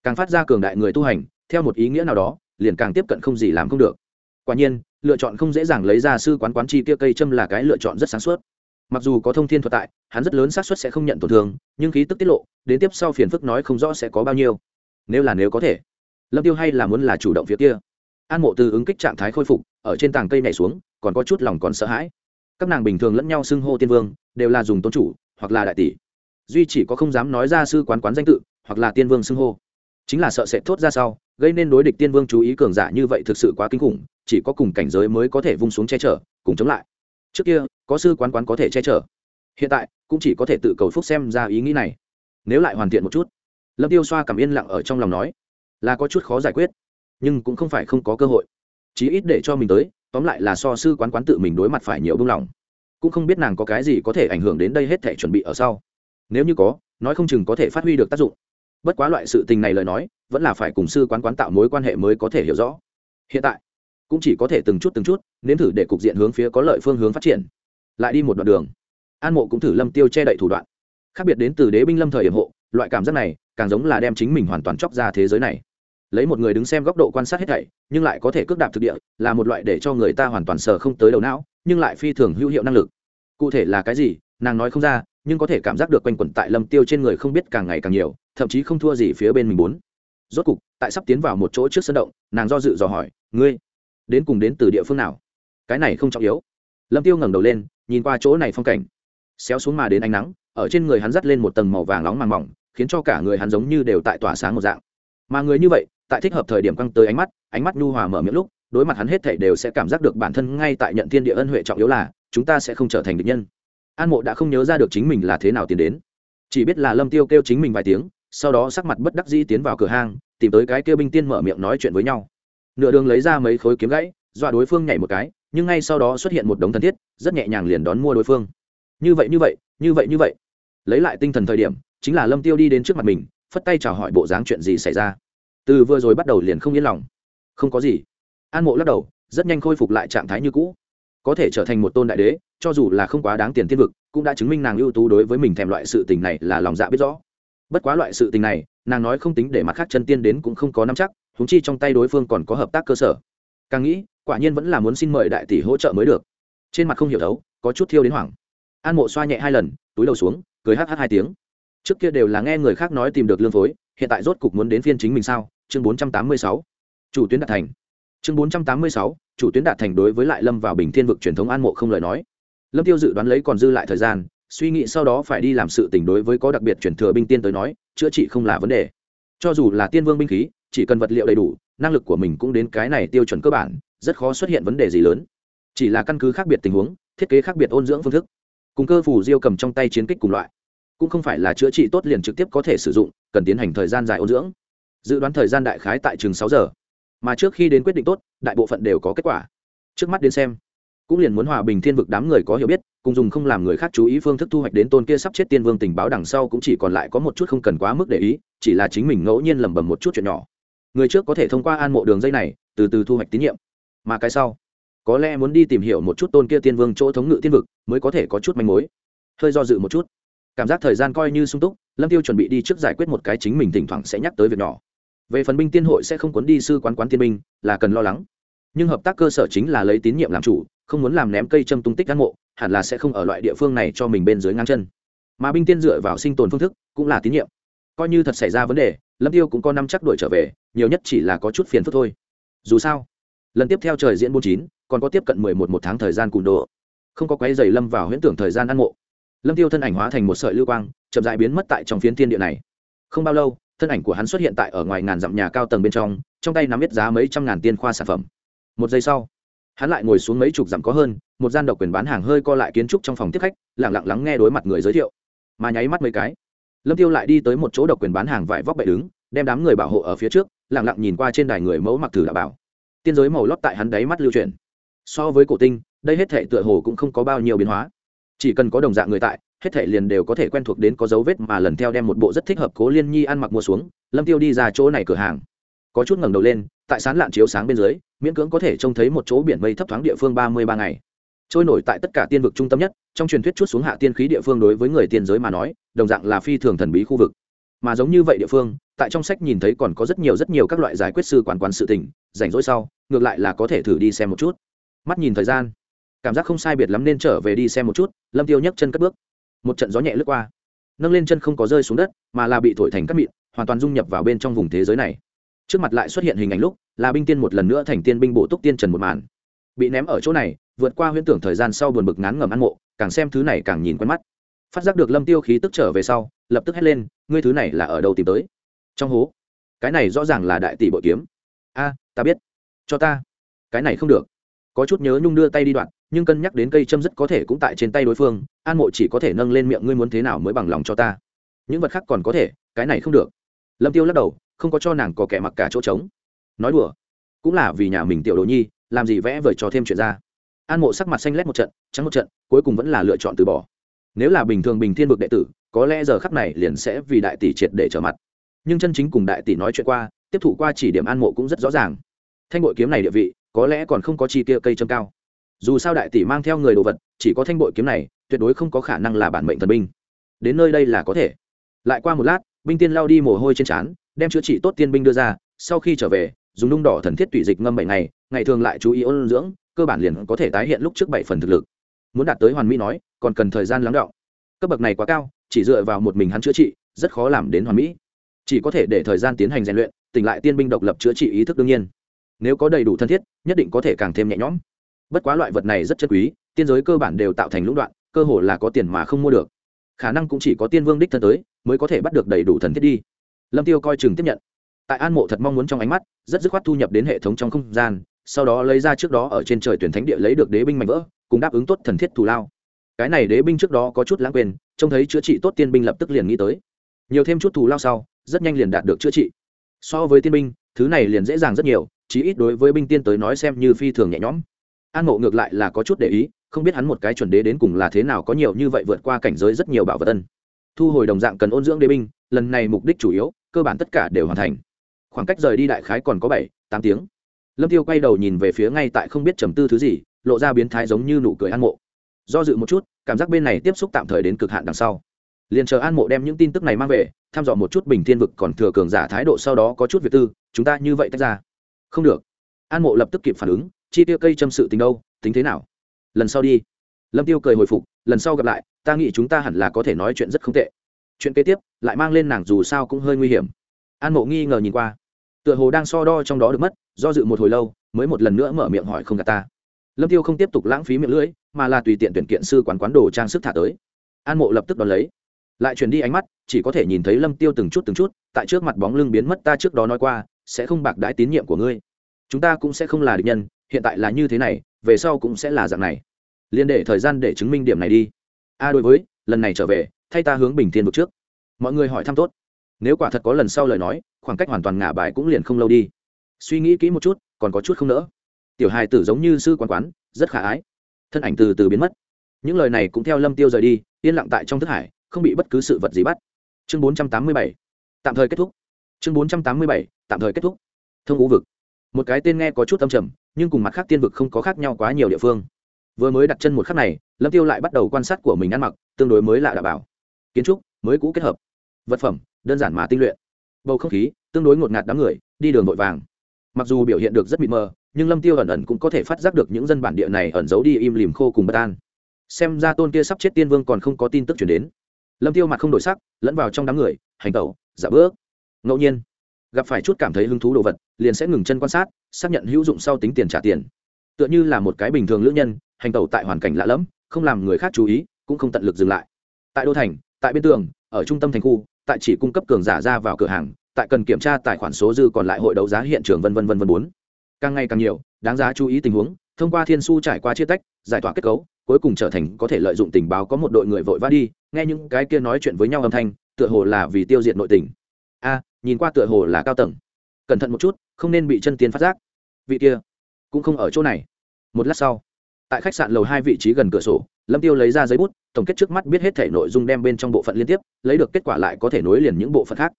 Càng phát ra cường đại người tu hành, theo một ý nghĩa nào đó, liền càng tiếp cận không gì làm không được. Quả nhiên, lựa chọn không dễ dàng lấy ra sư quán quán chi kia cây châm là cái lựa chọn rất sáng suốt. Mặc dù có thông thiên thuật tại, hắn rất lớn xác suất sẽ không nhận tổn thương, nhưng khí tức tiết lộ, đến tiếp sau phiền phức nói không rõ sẽ có bao nhiêu. Nếu là nếu có thể, lâm tiêu hay là muốn là chủ động phía kia. An mộ từ ứng kích trạng thái khôi phục, ở trên tảng cây nhảy xuống, còn có chút lòng còn sợ hãi các nàng bình thường lẫn nhau xưng hô tiên vương, đều là dùng tôn chủ hoặc là đại tỷ. Duy chỉ có không dám nói ra sư quán quán danh tự hoặc là tiên vương xưng hô. Chính là sợ sẽ thốt ra sau, gây nên đối địch tiên vương chú ý cường giả như vậy thực sự quá kinh khủng, chỉ có cùng cảnh giới mới có thể vung xuống che chở, cùng chống lại. Trước kia, có sư quán quán có thể che chở. Hiện tại, cũng chỉ có thể tự cầu phúc xem ra ý nghĩ này. Nếu lại hoàn thiện một chút, lâm tiêu xoa cảm yên lặng ở trong lòng nói, là có chút khó giải quyết, nhưng cũng không phải không có cơ hội. Chí ít để cho mình tới tóm lại là so sư quán quán tự mình đối mặt phải nhiều buông lòng. Cũng không biết nàng có cái gì có thể ảnh hưởng đến đây hết thể chuẩn bị ở sau. Nếu như có, nói không chừng có thể phát huy được tác dụng. Bất quá loại sự tình này lời nói, vẫn là phải cùng sư quán quán tạo mối quan hệ mới có thể hiểu rõ. Hiện tại, cũng chỉ có thể từng chút từng chút, nếm thử để cục diện hướng phía có lợi phương hướng phát triển. Lại đi một đoạn đường. An mộ cũng thử lâm tiêu che đậy thủ đoạn. Khác biệt đến từ đế binh lâm thời hiểm hộ, loại cảm giác này càng giống là đem chính mình hoàn toàn chóc ra thế giới này lấy một người đứng xem góc độ quan sát hết thảy, nhưng lại có thể cước đạp thực địa, là một loại để cho người ta hoàn toàn sờ không tới đầu não, nhưng lại phi thường hữu hiệu năng lực. Cụ thể là cái gì, nàng nói không ra, nhưng có thể cảm giác được quanh quẩn tại lâm tiêu trên người không biết càng ngày càng nhiều, thậm chí không thua gì phía bên mình muốn. Rốt cục, tại sắp tiến vào một chỗ trước sân động, nàng do dự dò hỏi, ngươi, đến cùng đến từ địa phương nào? Cái này không trọng yếu. Lâm tiêu ngẩng đầu lên, nhìn qua chỗ này phong cảnh. Xéo xuống mà đến ánh nắng, ở trên người hắn dắt lên một tầng màu vàng nóng màng mỏng, khiến cho cả người hắn giống như đều tại tỏa sáng một dạng. Mà người như vậy tại thích hợp thời điểm căng tới ánh mắt ánh mắt nhu hòa mở miệng lúc, đối mặt hắn hết thảy đều sẽ cảm giác được bản thân ngay tại nhận thiên địa ân huệ trọng yếu là, chúng ta sẽ không trở thành địch nhân. An mộ đã không nhớ ra được chính mình là thế nào tiến đến. Chỉ biết là lâm tiêu kêu chính mình vài tiếng, sau đó sắc mặt bất đắc dĩ tiến vào cửa hang, tìm tới cái kêu binh tiên mở miệng nói chuyện với nhau. Nửa đường lấy ra mấy khối kiếm gãy, dọa đối phương nhảy một cái, nhưng ngay sau đó xuất hiện một đống thân thiết, rất nhẹ nhàng liền đón mua đối phương. Như vậy như vậy như vậy như vậy. Lấy lại tinh thần thời điểm, chính là lâm tiêu đi đến trước mặt mình, phất tay chào hỏi bộ dáng chuyện gì xảy ra từ vừa rồi bắt đầu liền không yên lòng. Không có gì. An mộ lắc đầu, rất nhanh khôi phục lại trạng thái như cũ. Có thể trở thành một tôn đại đế, cho dù là không quá đáng tiền thiên vực, cũng đã chứng minh nàng ưu tú đối với mình thèm loại sự tình này là lòng dạ biết rõ. Bất quá loại sự tình này, nàng nói không tính để mặt khác chân tiên đến cũng không có nắm chắc húng chi trong tay đối phương còn có hợp tác cơ sở. Càng nghĩ, quả nhiên vẫn là muốn xin mời đại tỷ hỗ trợ mới được. Trên mặt không hiểu thấu có chút thiêu đến hoảng. An mộ xoa nhẹ hai lần, túi đầu xuống, cười hh hai tiếng. Trước kia đều là nghe người khác nói tìm được lương phối, hiện tại rốt cục muốn đến phiên chính mình sao? Chương bốn trăm tám mươi sáu, chủ tuyến đạt thành. Chương bốn trăm tám mươi sáu, chủ tuyến đạt thành đối với lại lâm vào bình thiên vực truyền thống an mộ không lời nói. Lâm tiêu dự đoán lấy còn dư lại thời gian, suy nghĩ sau đó phải đi làm sự tình đối với có đặc biệt chuyển thừa binh tiên tới nói, chữa trị không là vấn đề. Cho dù là tiên vương binh khí, chỉ cần vật liệu đầy đủ, năng lực của mình cũng đến cái này tiêu chuẩn cơ bản, rất khó xuất hiện vấn đề gì lớn. Chỉ là căn cứ khác biệt tình huống, thiết kế khác biệt ôn dưỡng phương thức. Cùng cơ phủ diêu cầm trong tay chiến kích cùng loại. Cũng không phải là chữa trị tốt liền trực tiếp có thể sử dụng, cần tiến hành thời gian dài ôn dưỡng dự đoán thời gian đại khái tại chừng sáu giờ. Mà trước khi đến quyết định tốt, đại bộ phận đều có kết quả. Trước mắt đến xem, cũng liền muốn hòa bình thiên vực đám người có hiểu biết, cùng dùng không làm người khác chú ý phương thức thu hoạch đến tôn kia sắp chết tiên vương tình báo đằng sau cũng chỉ còn lại có một chút không cần quá mức để ý, chỉ là chính mình ngẫu nhiên lẩm bẩm một chút chuyện nhỏ. Người trước có thể thông qua an mộ đường dây này, từ từ thu hoạch tín nhiệm. Mà cái sau, có lẽ muốn đi tìm hiểu một chút tôn kia tiên vương chỗ thống ngự tiên vực, mới có thể có chút manh mối. Hơi do dự một chút. Cảm giác thời gian coi như sung túc, lâm tiêu chuẩn bị đi trước giải quyết một cái chính mình thỉnh thoảng sẽ nhắc tới việc nhỏ về phần binh tiên hội sẽ không cuốn đi sư quán quán tiên binh, là cần lo lắng. Nhưng hợp tác cơ sở chính là lấy tín nhiệm làm chủ, không muốn làm ném cây châm tung tích cán mộ hẳn là sẽ không ở loại địa phương này cho mình bên dưới ngang chân. Mà binh tiên dựa vào sinh tồn phương thức, cũng là tín nhiệm. Coi như thật xảy ra vấn đề, lâm tiêu cũng có năm chắc đuổi trở về, nhiều nhất chỉ là có chút phiền phức thôi. Dù sao, lần tiếp theo trời diễn bốn chín, còn có tiếp cận mười một một tháng thời gian cùn độ không có quấy giày lâm vào huyễn tưởng thời gian ăn mộ. Lâm tiêu thân ảnh hóa thành một sợi lưu quang, chậm dại biến mất tại trong phiến thiên địa này. Không bao lâu thân ảnh của hắn xuất hiện tại ở ngoài ngàn dặm nhà cao tầng bên trong trong tay nắm biết giá mấy trăm ngàn tiên khoa sản phẩm. Một giây sau, hắn lại ngồi xuống mấy chục dặm có hơn, một gian độc quyền bán hàng hơi co lại kiến trúc trong phòng tiếp khách lẳng lặng lắng nghe đối mặt người giới thiệu. Mà nháy mắt mấy cái, lâm tiêu lại đi tới một chỗ độc quyền bán hàng vải vóc bệ đứng, đem đám người bảo hộ ở phía trước lẳng lặng nhìn qua trên đài người mẫu mặc thử đạo bảo. Tiên giới màu lót tại hắn đáy mắt lưu truyền so với cổ tinh, đây hết thể tựa hồ cũng không có bao nhiêu biến hóa. Chỉ cần có đồng dạng người tại hết thể liền đều có thể quen thuộc đến có dấu vết mà lần theo đem một bộ rất thích hợp cố liên nhi ăn mặc mua xuống, lâm tiêu đi ra chỗ này cửa hàng. Có chút ngẩng đầu lên, tại sán lạn chiếu sáng bên dưới, miễn cưỡng có thể trông thấy một chỗ biển mây thấp thoáng địa phương ba mươi ba ngày. Trôi nổi tại tất cả tiên vực trung tâm nhất, trong truyền thuyết chút xuống hạ tiên khí địa phương đối với người tiên giới mà nói, đồng dạng là phi thường thần bí khu vực. Mà giống như vậy địa phương, tại trong sách nhìn thấy còn có rất nhiều rất nhiều các loại giải quyết sư quản quán sự tình, rảnh rỗi sau, ngược lại là có thể thử đi xem một chút. Mắt nhìn thời gian, cảm giác không sai biệt lắm nên trở về đi xem một chút, lâm tiêu nhấc chân cất bước một trận gió nhẹ lướt qua. Nâng lên chân không có rơi xuống đất, mà là bị thổi thành cắt mịn, hoàn toàn dung nhập vào bên trong vùng thế giới này. Trước mặt lại xuất hiện hình ảnh lúc, là binh tiên một lần nữa thành tiên binh bộ túc tiên trần một màn. Bị ném ở chỗ này, vượt qua huyễn tưởng thời gian sau buồn bực ngán ngẩm ăn mộ, càng xem thứ này càng nhìn quen mắt. Phát giác được lâm tiêu khí tức trở về sau, lập tức hét lên, ngươi thứ này là ở đâu tìm tới? Trong hố. Cái này rõ ràng là đại tỷ bội kiếm. A, ta biết. Cho ta. Cái này không được. Có chút nhớ nhung đưa tay đi đoạn nhưng cân nhắc đến cây châm rất có thể cũng tại trên tay đối phương, an mộ chỉ có thể nâng lên miệng ngươi muốn thế nào mới bằng lòng cho ta. Những vật khác còn có thể, cái này không được. Lâm tiêu lắc đầu, không có cho nàng có kẻ mặc cả chỗ trống. Nói đùa, cũng là vì nhà mình tiểu đồ nhi, làm gì vẽ vời cho thêm chuyện ra. An mộ sắc mặt xanh lét một trận, trắng một trận, cuối cùng vẫn là lựa chọn từ bỏ. Nếu là bình thường bình thiên vực đệ tử, có lẽ giờ khắc này liền sẽ vì đại tỷ triệt để trở mặt. Nhưng chân chính cùng đại tỷ nói chuyện qua, tiếp thụ qua chỉ điểm an mộ cũng rất rõ ràng. Thanh bội kiếm này địa vị, có lẽ còn không có chi kia cây châm cao dù sao đại tỷ mang theo người đồ vật, chỉ có thanh bội kiếm này, tuyệt đối không có khả năng là bản mệnh thần binh. Đến nơi đây là có thể. Lại qua một lát, binh tiên lao đi mồ hôi trên trán, đem chữa trị tốt tiên binh đưa ra, sau khi trở về, dùng nung đỏ thần thiết tủy dịch ngâm bảy ngày ngày thường lại chú ý ôn dưỡng, cơ bản liền có thể tái hiện lúc trước bảy phần thực lực. Muốn đạt tới hoàn mỹ nói, còn cần thời gian lắng đọng. Cấp bậc này quá cao, chỉ dựa vào một mình hắn chữa trị, rất khó làm đến hoàn mỹ. Chỉ có thể để thời gian tiến hành rèn luyện, tỉnh lại tiên binh độc lập chữa trị ý thức đương nhiên. Nếu có đầy đủ thân thiết, nhất định có thể càng thêm nhẹ nhõm bất quá loại vật này rất chất quý, tiên giới cơ bản đều tạo thành lũng đoạn, cơ hồ là có tiền mà không mua được. Khả năng cũng chỉ có tiên vương đích thân tới, mới có thể bắt được đầy đủ thần thiết đi. Lâm tiêu coi chừng tiếp nhận. Tại an mộ thật mong muốn trong ánh mắt, rất dứt khoát thu nhập đến hệ thống trong không gian, sau đó lấy ra trước đó ở trên trời tuyển thánh địa lấy được đế binh mạnh vỡ, cùng đáp ứng tốt thần thiết thù lao. Cái này đế binh trước đó có chút lãng quên, trông thấy chữa trị tốt tiên binh lập tức liền nghĩ tới. Nhiều thêm chút thù lao sau, rất nhanh liền đạt được chữa trị. So với tiên binh, thứ này liền dễ dàng rất nhiều, chí ít đối với binh tiên tới nói xem như phi thường nhẹ nhõm an mộ ngược lại là có chút để ý, không biết hắn một cái chuẩn đế đến cùng là thế nào có nhiều như vậy vượt qua cảnh giới rất nhiều bảo vật ân. Thu hồi đồng dạng cần ôn dưỡng đế binh, lần này mục đích chủ yếu, cơ bản tất cả đều hoàn thành. Khoảng cách rời đi đại khái còn có bảy, tám tiếng. Lâm tiêu quay đầu nhìn về phía ngay tại không biết trầm tư thứ gì, lộ ra biến thái giống như nụ cười an mộ do dự một chút, cảm giác bên này tiếp xúc tạm thời đến cực hạn đằng sau. Liền chờ an mộ đem những tin tức này mang về, thăm dò một chút bình thiên vực còn thừa cường giả thái độ sau đó có chút việc tư, chúng ta như vậy tách ra. Không được. An mộ lập tức kịp phản ứng chi tiêu cây châm sự tình đâu, tính thế nào? Lần sau đi. Lâm tiêu cười hồi phục, lần sau gặp lại, ta nghĩ chúng ta hẳn là có thể nói chuyện rất không tệ. Chuyện kế tiếp, lại mang lên nàng dù sao cũng hơi nguy hiểm. An mộ nghi ngờ nhìn qua. Tựa hồ đang so đo trong đó được mất, do dự một hồi lâu, mới một lần nữa mở miệng hỏi không gạt ta. Lâm tiêu không tiếp tục lãng phí miệng lưỡi, mà là tùy tiện tuyển kiện sư quán quán đồ trang sức thả tới. An mộ lập tức đón lấy. Lại chuyển đi ánh mắt, chỉ có thể nhìn thấy lâm tiêu từng chút từng chút, tại trước mặt bóng lưng biến mất ta trước đó nói qua, sẽ không bạc đãi tín nhiệm của ngươi. Chúng ta cũng sẽ không là địch nhân hiện tại là như thế này, về sau cũng sẽ là dạng này. Liên để thời gian để chứng minh điểm này đi. A, đối với, lần này trở về, thay ta hướng bình thiên vực trước. Mọi người hỏi thăm tốt. Nếu quả thật có lần sau lời nói, khoảng cách hoàn toàn ngả bài cũng liền không lâu đi. Suy nghĩ kỹ một chút, còn có chút không nỡ. Tiểu hài tử giống như sư quán quán, rất khả ái. Thân ảnh từ từ biến mất. Những lời này cũng theo lâm tiêu rời đi, yên lặng tại trong thức hải, không bị bất cứ sự vật gì bắt. Chương bốn trăm tám mươi bảy. Tạm thời kết thúc. Chương bốn trăm tám mươi bảy. Tạm thời kết thúc. Thông ngũ vực một cái tên nghe có chút âm trầm, nhưng cùng mặt khác tiên vực không có khác nhau quá nhiều địa phương. Vừa mới đặt chân một khắc này, lâm tiêu lại bắt đầu quan sát của mình ăn mặc, tương đối mới lạ đảm bảo. Kiến trúc, mới cũ kết hợp. Vật phẩm, đơn giản mà tinh luyện. Bầu không khí, tương đối ngột ngạt đám người, đi đường vội vàng. Mặc dù biểu hiện được rất mịt mờ, nhưng lâm tiêu ẩn ẩn cũng có thể phát giác được những dân bản địa này ẩn giấu đi im lìm khô cùng bất an. Xem ra tôn kia sắp chết tiên vương còn không có tin tức chuyển đến. Lâm tiêu mặt không đổi sắc, lẫn vào trong đám người, hành tẩu, giả bước. Ngẫu nhiên gặp phải chút cảm thấy hứng thú đồ vật, liền sẽ ngừng chân quan sát, xác nhận hữu dụng sau tính tiền trả tiền. Tựa như là một cái bình thường lữ nhân, hành tẩu tại hoàn cảnh lạ lẫm, không làm người khác chú ý, cũng không tận lực dừng lại. Tại đô thành, tại biên tường, ở trung tâm thành khu, tại chỉ cung cấp cường giả ra vào cửa hàng, tại cần kiểm tra tài khoản số dư còn lại hội đấu giá hiện trường vân vân vân vân bốn. Càng ngày càng nhiều, đáng giá chú ý tình huống, thông qua thiên su trải qua chia tách, giải tỏa kết cấu, cuối cùng trở thành có thể lợi dụng tình báo có một đội người vội vã đi, nghe những cái kia nói chuyện với nhau âm thanh, tựa hồ là vì tiêu diệt nội tình. A nhìn qua tựa hồ là cao tầng. Cẩn thận một chút, không nên bị chân tiên phát giác. Vị kia cũng không ở chỗ này. Một lát sau, tại khách sạn lầu hai vị trí gần cửa sổ, lâm tiêu lấy ra giấy bút, tổng kết trước mắt biết hết thể nội dung đem bên trong bộ phận liên tiếp, lấy được kết quả lại có thể nối liền những bộ phận khác.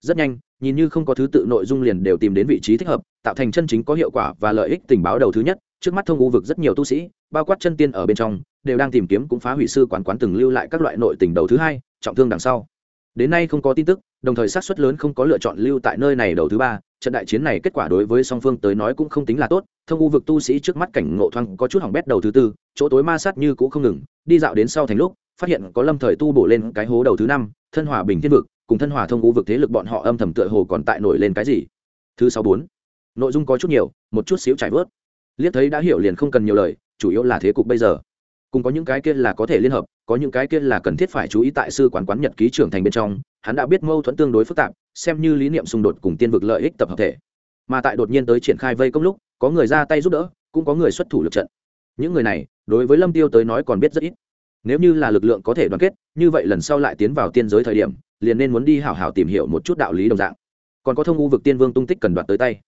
Rất nhanh, nhìn như không có thứ tự nội dung liền đều tìm đến vị trí thích hợp, tạo thành chân chính có hiệu quả và lợi ích tình báo đầu thứ nhất, trước mắt thông u vực rất nhiều tu sĩ, bao quát chân tiên ở bên trong, đều đang tìm kiếm cũng phá hủy sư quán quán từng lưu lại các loại nội tình đầu thứ hai, trọng thương đằng sau đến nay không có tin tức, đồng thời sát xuất lớn không có lựa chọn lưu tại nơi này đầu thứ ba, trận đại chiến này kết quả đối với song phương tới nói cũng không tính là tốt, thông u vực tu sĩ trước mắt cảnh ngộ thoang có chút hỏng bét đầu thứ tư, chỗ tối ma sát như cũ không ngừng, đi dạo đến sau thành lúc, phát hiện có lâm thời tu bổ lên cái hố đầu thứ năm, thân hòa bình thiên vực, cùng thân hòa thông u vực thế lực bọn họ âm thầm tựa hồ còn tại nổi lên cái gì. Thứ sáu bốn, nội dung có chút nhiều, một chút xíu trải vớt. Liếc thấy đã hiểu liền không cần nhiều lời, chủ yếu là thế cục bây giờ cùng có những cái kia là có thể liên hợp, có những cái kia là cần thiết phải chú ý tại sư quán quán nhật ký trưởng thành bên trong, hắn đã biết mâu thuẫn tương đối phức tạp, xem như lý niệm xung đột cùng tiên vực lợi ích tập hợp thể. Mà tại đột nhiên tới triển khai vây công lúc, có người ra tay giúp đỡ, cũng có người xuất thủ lực trận. Những người này, đối với lâm tiêu tới nói còn biết rất ít. Nếu như là lực lượng có thể đoàn kết, như vậy lần sau lại tiến vào tiên giới thời điểm, liền nên muốn đi hảo hảo tìm hiểu một chút đạo lý đồng dạng. Còn có thông u vực tiên vương tung tích cần đoạt tới tay.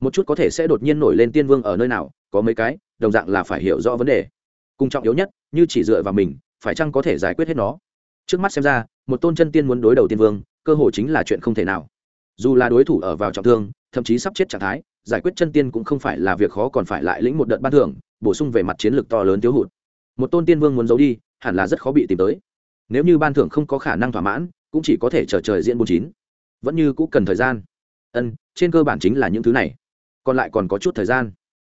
Một chút có thể sẽ đột nhiên nổi lên tiên vương ở nơi nào, có mấy cái, đồng dạng là phải hiểu rõ vấn đề cùng trọng yếu nhất, như chỉ dựa vào mình, phải chăng có thể giải quyết hết nó? Trước mắt xem ra, một tôn chân tiên muốn đối đầu tiên vương, cơ hội chính là chuyện không thể nào. Dù là đối thủ ở vào trọng thương, thậm chí sắp chết trạng thái, giải quyết chân tiên cũng không phải là việc khó còn phải lại lĩnh một đợt ban thưởng, bổ sung về mặt chiến lược to lớn thiếu hụt. Một tôn tiên vương muốn giấu đi, hẳn là rất khó bị tìm tới. Nếu như ban thưởng không có khả năng thỏa mãn, cũng chỉ có thể chờ trời diễn bốn chín. Vẫn như cũng cần thời gian. Ân, trên cơ bản chính là những thứ này. Còn lại còn có chút thời gian.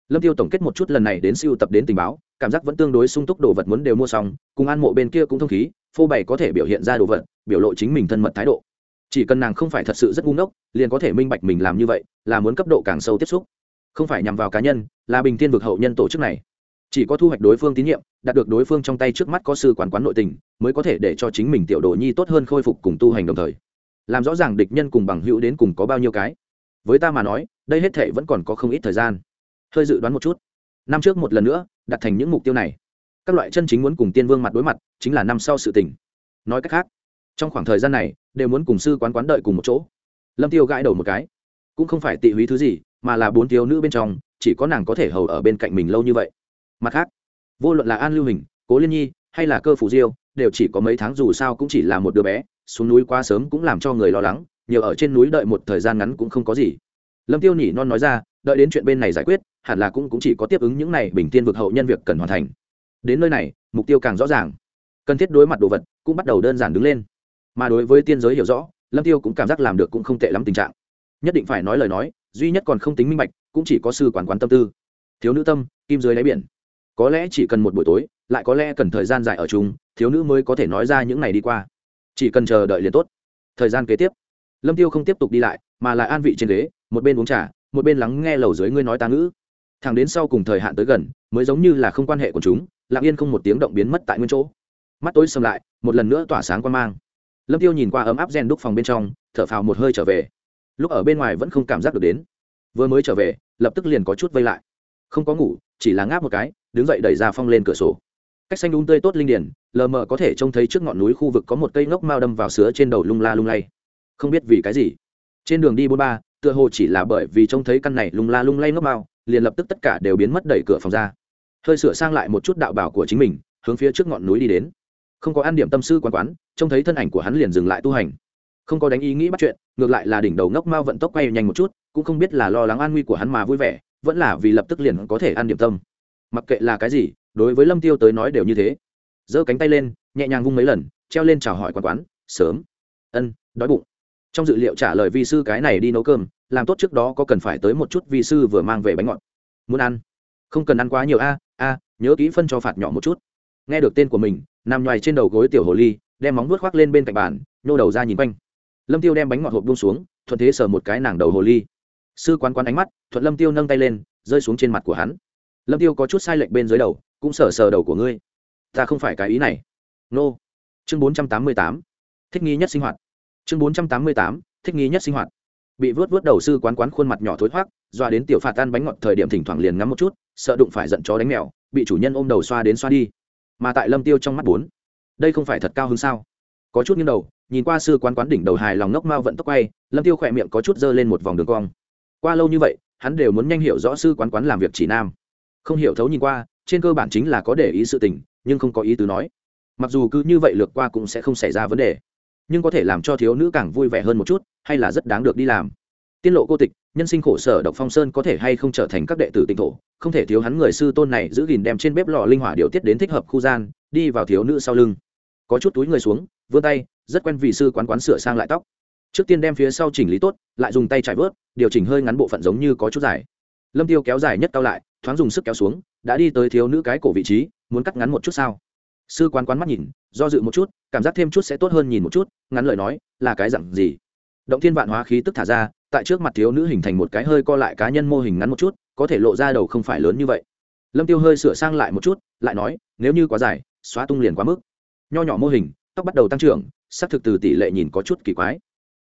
Lâm tiêu tổng kết một chút lần này đến siêu tập đến tình báo cảm giác vẫn tương đối sung túc đồ vật muốn đều mua xong, cùng an mộ bên kia cũng thông khí, phô bày có thể biểu hiện ra đồ vật, biểu lộ chính mình thân mật thái độ. Chỉ cần nàng không phải thật sự rất ngu ngốc, liền có thể minh bạch mình làm như vậy, là muốn cấp độ càng sâu tiếp xúc. Không phải nhằm vào cá nhân, là bình thiên vực hậu nhân tổ chức này. Chỉ có thu hoạch đối phương tín nhiệm, đạt được đối phương trong tay trước mắt có sư quán quán nội tình, mới có thể để cho chính mình tiểu đồ nhi tốt hơn khôi phục cùng tu hành đồng thời. Làm rõ ràng địch nhân cùng bằng hữu đến cùng có bao nhiêu cái. Với ta mà nói, đây hết thể vẫn còn có không ít thời gian. Hơi dự đoán một chút. Năm trước một lần nữa đặt thành những mục tiêu này. Các loại chân chính muốn cùng tiên vương mặt đối mặt, chính là năm sau sự tình. Nói cách khác, trong khoảng thời gian này, đều muốn cùng sư quán quán đợi cùng một chỗ. Lâm tiêu gãi đầu một cái. Cũng không phải tị húy thứ gì, mà là bốn thiếu nữ bên trong, chỉ có nàng có thể hầu ở bên cạnh mình lâu như vậy. Mặt khác, vô luận là an lưu hình, cố liên nhi, hay là cơ phủ diêu, đều chỉ có mấy tháng dù sao cũng chỉ là một đứa bé, xuống núi quá sớm cũng làm cho người lo lắng, nhiều ở trên núi đợi một thời gian ngắn cũng không có gì. Lâm tiêu nhỉ non nói ra, đợi đến chuyện bên này giải quyết hẳn là cũng, cũng chỉ có tiếp ứng những này bình tiên vực hậu nhân việc cần hoàn thành. Đến nơi này mục tiêu càng rõ ràng. Cần thiết đối mặt đồ vật cũng bắt đầu đơn giản đứng lên. Mà đối với tiên giới hiểu rõ lâm tiêu cũng cảm giác làm được cũng không tệ lắm tình trạng. Nhất định phải nói lời nói duy nhất còn không tính minh bạch cũng chỉ có sư quản quán tâm tư. Thiếu nữ tâm kim dưới đáy biển. Có lẽ chỉ cần một buổi tối lại có lẽ cần thời gian dài ở chung thiếu nữ mới có thể nói ra những ngày đi qua. Chỉ cần chờ đợi liền tốt. Thời gian kế tiếp. Lâm tiêu không tiếp tục đi lại mà lại an vị trên ghế một bên uống trà một bên lắng nghe lầu dưới ngươi nói ta ngữ thằng đến sau cùng thời hạn tới gần, mới giống như là không quan hệ của chúng, lặng yên không một tiếng động biến mất tại nguyên chỗ. Mắt tối xâm lại, một lần nữa tỏa sáng quan mang. Lâm tiêu nhìn qua ấm áp gen đúc phòng bên trong, thở phào một hơi trở về. Lúc ở bên ngoài vẫn không cảm giác được đến. Vừa mới trở về, lập tức liền có chút vây lại. Không có ngủ, chỉ là ngáp một cái, đứng dậy đẩy ra phong lên cửa sổ. Cách xanh đúng tươi tốt linh điển, lờ mờ có thể trông thấy trước ngọn núi khu vực có một cây ngốc mao đâm vào sứa trên đầu lung la lung lay. Không biết vì cái gì. Trên đường đi bốn ba, tựa hồ chỉ là bởi vì trông thấy căn này lung la lung lay ngốc mao liền lập tức tất cả đều biến mất đẩy cửa phòng ra. Hơi sửa sang lại một chút đạo bảo của chính mình, hướng phía trước ngọn núi đi đến. Không có ăn điểm tâm sư quán quán, trông thấy thân ảnh của hắn liền dừng lại tu hành. Không có đánh ý nghĩ bắt chuyện, ngược lại là đỉnh đầu ngốc mao vận tốc quay nhanh một chút, cũng không biết là lo lắng an nguy của hắn mà vui vẻ, vẫn là vì lập tức liền có thể ăn điểm tâm. Mặc kệ là cái gì, đối với lâm tiêu tới nói đều như thế. Giơ cánh tay lên, nhẹ nhàng vung mấy lần, treo lên chào hỏi quán quán, sớm. Ân, đói bụng. Trong dự liệu trả lời vi sư cái này đi nấu cơm làm tốt trước đó có cần phải tới một chút vi sư vừa mang về bánh ngọt. Muốn ăn? Không cần ăn quá nhiều a a, nhớ kỹ phân cho phạt nhỏ một chút. Nghe được tên của mình, nằm nhoài trên đầu gối tiểu hồ ly, đem móng vuốt khoác lên bên cạnh bàn, nhô đầu ra nhìn quanh. Lâm tiêu đem bánh ngọt hộp buông xuống, thuận thế sờ một cái nàng đầu hồ ly. Sư quán quán ánh mắt, thuận lâm tiêu nâng tay lên, rơi xuống trên mặt của hắn. Lâm tiêu có chút sai lệch bên dưới đầu, cũng sờ sờ đầu của ngươi. Ta không phải cái ý này. Nô. Chương bốn trăm tám mươi tám. Thích nghi nhất sinh hoạt. Chương bốn trăm tám mươi tám. Thích nghi nhất sinh hoạt bị vớt vớt đầu sư quán quán khuôn mặt nhỏ thối thoát, doa đến tiểu phạt tan bánh ngọt thời điểm thỉnh thoảng liền ngắm một chút, sợ đụng phải giận chó đánh mèo, bị chủ nhân ôm đầu xoa đến xoa đi. Mà tại lâm tiêu trong mắt bốn, đây không phải thật cao hơn sao? Có chút nghiêng đầu, nhìn qua sư quán quán đỉnh đầu hài lòng ngốc mao vận tốc quay, lâm tiêu khỏe miệng có chút dơ lên một vòng đường cong. Qua lâu như vậy, hắn đều muốn nhanh hiểu rõ sư quán quán làm việc chỉ nam. Không hiểu thấu nhìn qua, trên cơ bản chính là có để ý sự tình, nhưng không có ý tứ nói. Mặc dù cứ như vậy lược qua cũng sẽ không xảy ra vấn đề nhưng có thể làm cho thiếu nữ càng vui vẻ hơn một chút, hay là rất đáng được đi làm. Tiên lộ cô tịch, nhân sinh khổ sở độc phong sơn có thể hay không trở thành các đệ tử tịnh thổ? Không thể thiếu hắn người sư tôn này giữ gìn đem trên bếp lò linh hỏa điều tiết đến thích hợp khu gian, đi vào thiếu nữ sau lưng. Có chút túi người xuống, vươn tay, rất quen vị sư quán quán sửa sang lại tóc. Trước tiên đem phía sau chỉnh lý tốt, lại dùng tay trải vớt, điều chỉnh hơi ngắn bộ phận giống như có chút dài. Lâm tiêu kéo dài nhất cao lại, thoáng dùng sức kéo xuống, đã đi tới thiếu nữ cái cổ vị trí, muốn cắt ngắn một chút sao? Sư quán quán mắt nhìn, do dự một chút, cảm giác thêm chút sẽ tốt hơn nhìn một chút, ngắn lời nói, là cái dặn gì? Động thiên vạn hóa khí tức thả ra, tại trước mặt thiếu nữ hình thành một cái hơi co lại cá nhân mô hình ngắn một chút, có thể lộ ra đầu không phải lớn như vậy. Lâm tiêu hơi sửa sang lại một chút, lại nói, nếu như quá dài, xóa tung liền quá mức. Nho nhỏ mô hình, tóc bắt đầu tăng trưởng xác thực từ tỷ lệ nhìn có chút kỳ quái.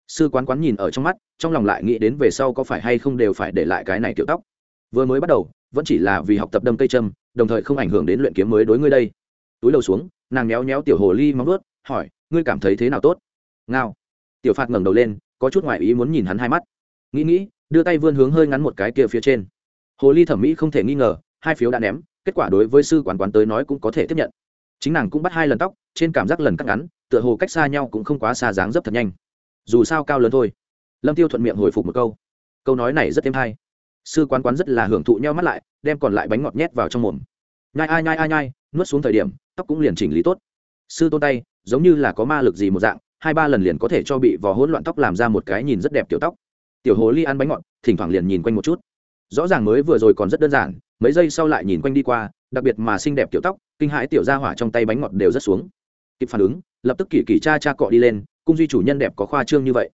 Sư quán quán nhìn ở trong mắt, trong lòng lại nghĩ đến về sau có phải hay không đều phải để lại cái này kiểu tóc. Vừa mới bắt đầu, vẫn chỉ là vì học tập đâm cây châm, đồng thời không ảnh hưởng đến luyện kiếm mới đối ngươi đây túi đầu xuống, nàng méo méo tiểu hồ ly móng ướt hỏi, ngươi cảm thấy thế nào tốt? Ngao. Tiểu phạt ngẩng đầu lên, có chút ngoại ý muốn nhìn hắn hai mắt. Nghĩ nghĩ, đưa tay vươn hướng hơi ngắn một cái kia phía trên. Hồ ly thẩm mỹ không thể nghi ngờ, hai phiếu đã ném, kết quả đối với sư quán quán tới nói cũng có thể tiếp nhận. Chính nàng cũng bắt hai lần tóc, trên cảm giác lần cắt ngắn, tựa hồ cách xa nhau cũng không quá xa dáng dấp thật nhanh. Dù sao cao lớn thôi. Lâm tiêu thuận miệng hồi phục một câu. Câu nói này rất êm hay. Sư quán quán rất là hưởng thụ nhau mắt lại, đem còn lại bánh ngọt nhét vào trong mồm. Nhai, ai nhai ai, nhai nuốt xuống thời điểm, tóc cũng liền chỉnh lý tốt. Sư tôn tay, giống như là có ma lực gì một dạng, hai ba lần liền có thể cho bị vò hỗn loạn tóc làm ra một cái nhìn rất đẹp tiểu tóc. Tiểu hồ ly ăn bánh ngọt, thỉnh thoảng liền nhìn quanh một chút. Rõ ràng mới vừa rồi còn rất đơn giản, mấy giây sau lại nhìn quanh đi qua, đặc biệt mà xinh đẹp tiểu tóc, kinh hãi tiểu ra hỏa trong tay bánh ngọt đều rất xuống. Kịp phản ứng, lập tức kỳ kỳ cha cha cọ đi lên, cung duy chủ nhân đẹp có khoa trương như vậy.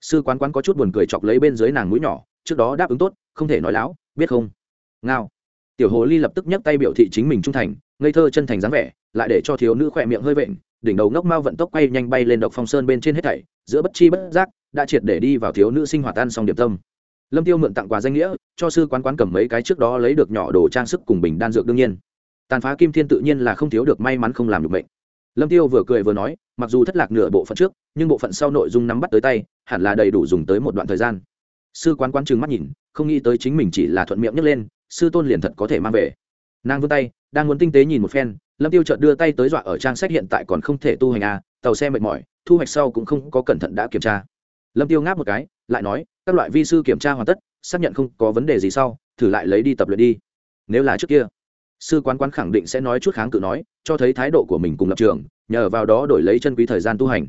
Sư quán quán có chút buồn cười chọc lấy bên dưới nàng mũi nhỏ, trước đó đáp ứng tốt, không thể nói láo, biết không? Ngao. Tiểu hồ ly lập tức nhấc tay biểu thị chính mình trung thành ngây thơ chân thành dáng vẻ, lại để cho thiếu nữ khỏe miệng hơi vện, đỉnh đầu ngốc mao vận tốc quay nhanh bay lên độc phong sơn bên trên hết thảy, giữa bất chi bất giác, đã triệt để đi vào thiếu nữ sinh hoạt ăn xong điểm tâm. Lâm tiêu mượn tặng quà danh nghĩa, cho sư quán quán cầm mấy cái trước đó lấy được nhỏ đồ trang sức cùng bình đan dược đương nhiên. Tàn phá kim thiên tự nhiên là không thiếu được, may mắn không làm được mệnh. lâm tiêu vừa cười vừa nói, mặc dù thất lạc nửa bộ phận trước, nhưng bộ phận sau nội dung nắm bắt tới tay, hẳn là đầy đủ dùng tới một đoạn thời gian. Sư quán quán trừng mắt nhìn, không nghĩ tới chính mình chỉ là thuận miệng nhấc lên, sư tôn liền thật có thể mang về. Nàng vươn tay đang muốn tinh tế nhìn một phen, lâm tiêu chợt đưa tay tới dọa ở trang sách hiện tại còn không thể tu hành à tàu xe mệt mỏi, thu hoạch sau cũng không có cẩn thận đã kiểm tra. Lâm tiêu ngáp một cái, lại nói, các loại vi sư kiểm tra hoàn tất, xác nhận không có vấn đề gì sau, thử lại lấy đi tập luyện đi. Nếu là trước kia, sư quán quán khẳng định sẽ nói chút kháng cự nói, cho thấy thái độ của mình cùng lập trường, nhờ vào đó đổi lấy chân quý thời gian tu hành.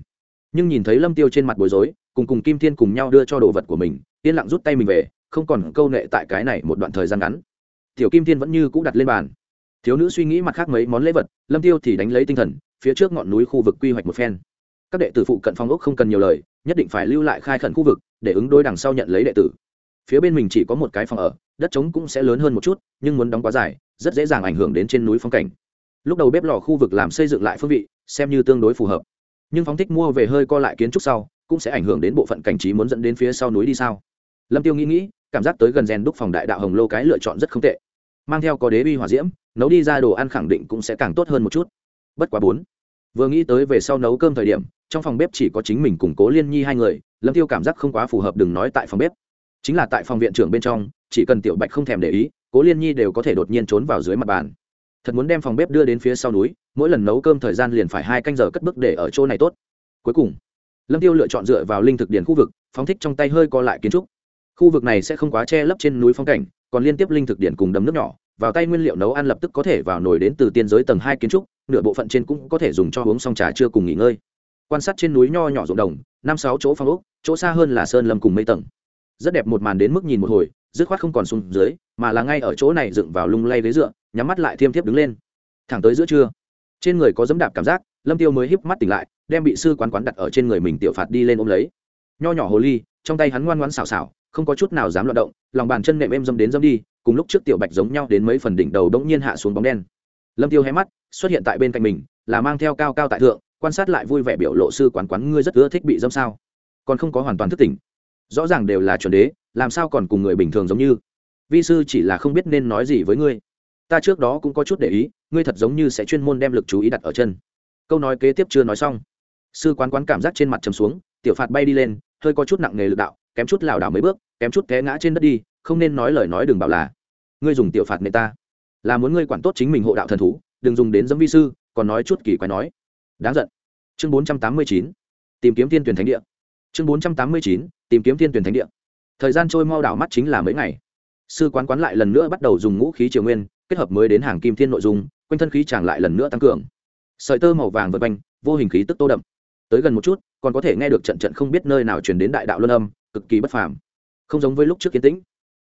Nhưng nhìn thấy lâm tiêu trên mặt bối rối, cùng cùng kim thiên cùng nhau đưa cho đồ vật của mình, yên lặng rút tay mình về, không còn câu nệ tại cái này một đoạn thời gian ngắn. Tiểu kim thiên vẫn như cũ đặt lên bàn thiếu nữ suy nghĩ mặt khác mấy món lễ vật, lâm tiêu thì đánh lấy tinh thần, phía trước ngọn núi khu vực quy hoạch một phen. Các đệ tử phụ cận phong ốc không cần nhiều lời, nhất định phải lưu lại khai khẩn khu vực, để ứng đối đằng sau nhận lấy đệ tử. Phía bên mình chỉ có một cái phòng ở, đất trống cũng sẽ lớn hơn một chút, nhưng muốn đóng quá dài, rất dễ dàng ảnh hưởng đến trên núi phong cảnh. Lúc đầu bếp lò khu vực làm xây dựng lại phương vị, xem như tương đối phù hợp. Nhưng phóng thích mua về hơi co lại kiến trúc sau, cũng sẽ ảnh hưởng đến bộ phận cảnh trí muốn dẫn đến phía sau núi đi sao. Lâm tiêu nghĩ nghĩ, cảm giác tới gần rèn đúc phòng đại đạo hồng lô cái lựa chọn rất không tệ mang theo có đế uy hỏa diễm, nấu đi ra đồ ăn khẳng định cũng sẽ càng tốt hơn một chút. Bất quá bốn, vừa nghĩ tới về sau nấu cơm thời điểm, trong phòng bếp chỉ có chính mình cùng cố liên nhi hai người, lâm tiêu cảm giác không quá phù hợp đừng nói tại phòng bếp. Chính là tại phòng viện trưởng bên trong, chỉ cần tiểu bạch không thèm để ý, cố liên nhi đều có thể đột nhiên trốn vào dưới mặt bàn. Thật muốn đem phòng bếp đưa đến phía sau núi, mỗi lần nấu cơm thời gian liền phải hai canh giờ cất bước để ở chỗ này tốt. Cuối cùng, lâm tiêu lựa chọn dựa vào linh thực điển khu vực, phóng thích trong tay hơi co lại kiến trúc. Khu vực này sẽ không quá che lấp trên núi phong cảnh còn liên tiếp linh thực điển cùng đầm nước nhỏ, vào tay nguyên liệu nấu ăn lập tức có thể vào nồi đến từ tiên giới tầng hai kiến trúc, nửa bộ phận trên cũng có thể dùng cho uống xong trà chưa cùng nghỉ ngơi. Quan sát trên núi nho nhỏ ruộng đồng, năm sáu chỗ phong ốc, chỗ xa hơn là sơn lâm cùng mây tầng. Rất đẹp một màn đến mức nhìn một hồi, dứt khoát không còn xuống dưới, mà là ngay ở chỗ này dựng vào lung lay ghế dựa, nhắm mắt lại thiêm thiếp đứng lên. Thẳng tới giữa trưa, trên người có dẫm đạp cảm giác, lâm tiêu mới híp mắt tỉnh lại, đem bị sư quán quán đặt ở trên người mình tiểu phạt đi lên ôm lấy. Nho nhỏ hồ ly, trong tay hắn ngoan ngoãn xào xào không có chút nào dám loạn động, lòng bàn chân nệm êm dâm đến dâm đi, cùng lúc trước tiểu bạch giống nhau đến mấy phần đỉnh đầu đống nhiên hạ xuống bóng đen. Lâm tiêu hé mắt, xuất hiện tại bên cạnh mình, là mang theo cao cao tại thượng, quan sát lại vui vẻ biểu lộ sư quán quán ngươi rất ưa thích bị dâm sao? Còn không có hoàn toàn thức tỉnh. Rõ ràng đều là chuẩn đế, làm sao còn cùng người bình thường giống như? Vi sư chỉ là không biết nên nói gì với ngươi. Ta trước đó cũng có chút để ý, ngươi thật giống như sẽ chuyên môn đem lực chú ý đặt ở chân. Câu nói kế tiếp chưa nói xong. Sư quán quán cảm giác trên mặt chầm xuống, tiểu phạt bay đi lên, hơi có chút nặng nề lực đạo kém chút lảo đảo mấy bước, kém chút té ngã trên đất đi, không nên nói lời nói đừng bảo là, ngươi dùng tiểu phạt nệ ta. Là muốn ngươi quản tốt chính mình hộ đạo thần thú, đừng dùng đến dấm vi sư, còn nói chút kỳ quái nói. Đáng giận. Chương bốn trăm tám mươi chín, tìm kiếm tiên tuyển thánh địa. Chương bốn trăm tám mươi chín, tìm kiếm tiên tuyển thánh địa. Thời gian trôi mau đảo mắt chính là mấy ngày. Sư quán quán lại lần nữa bắt đầu dùng ngũ khí triều nguyên, kết hợp mới đến hàng kim thiên nội dung, quanh thân khí chàng lại lần nữa tăng cường. Sợi tơ màu vàng vượt quanh, vô hình khí tức tô đậm. Tới gần một chút, còn có thể nghe được trận trận không biết nơi nào truyền đến đại đạo luân âm cực kỳ bất phàm. Không giống với lúc trước kiến tĩnh.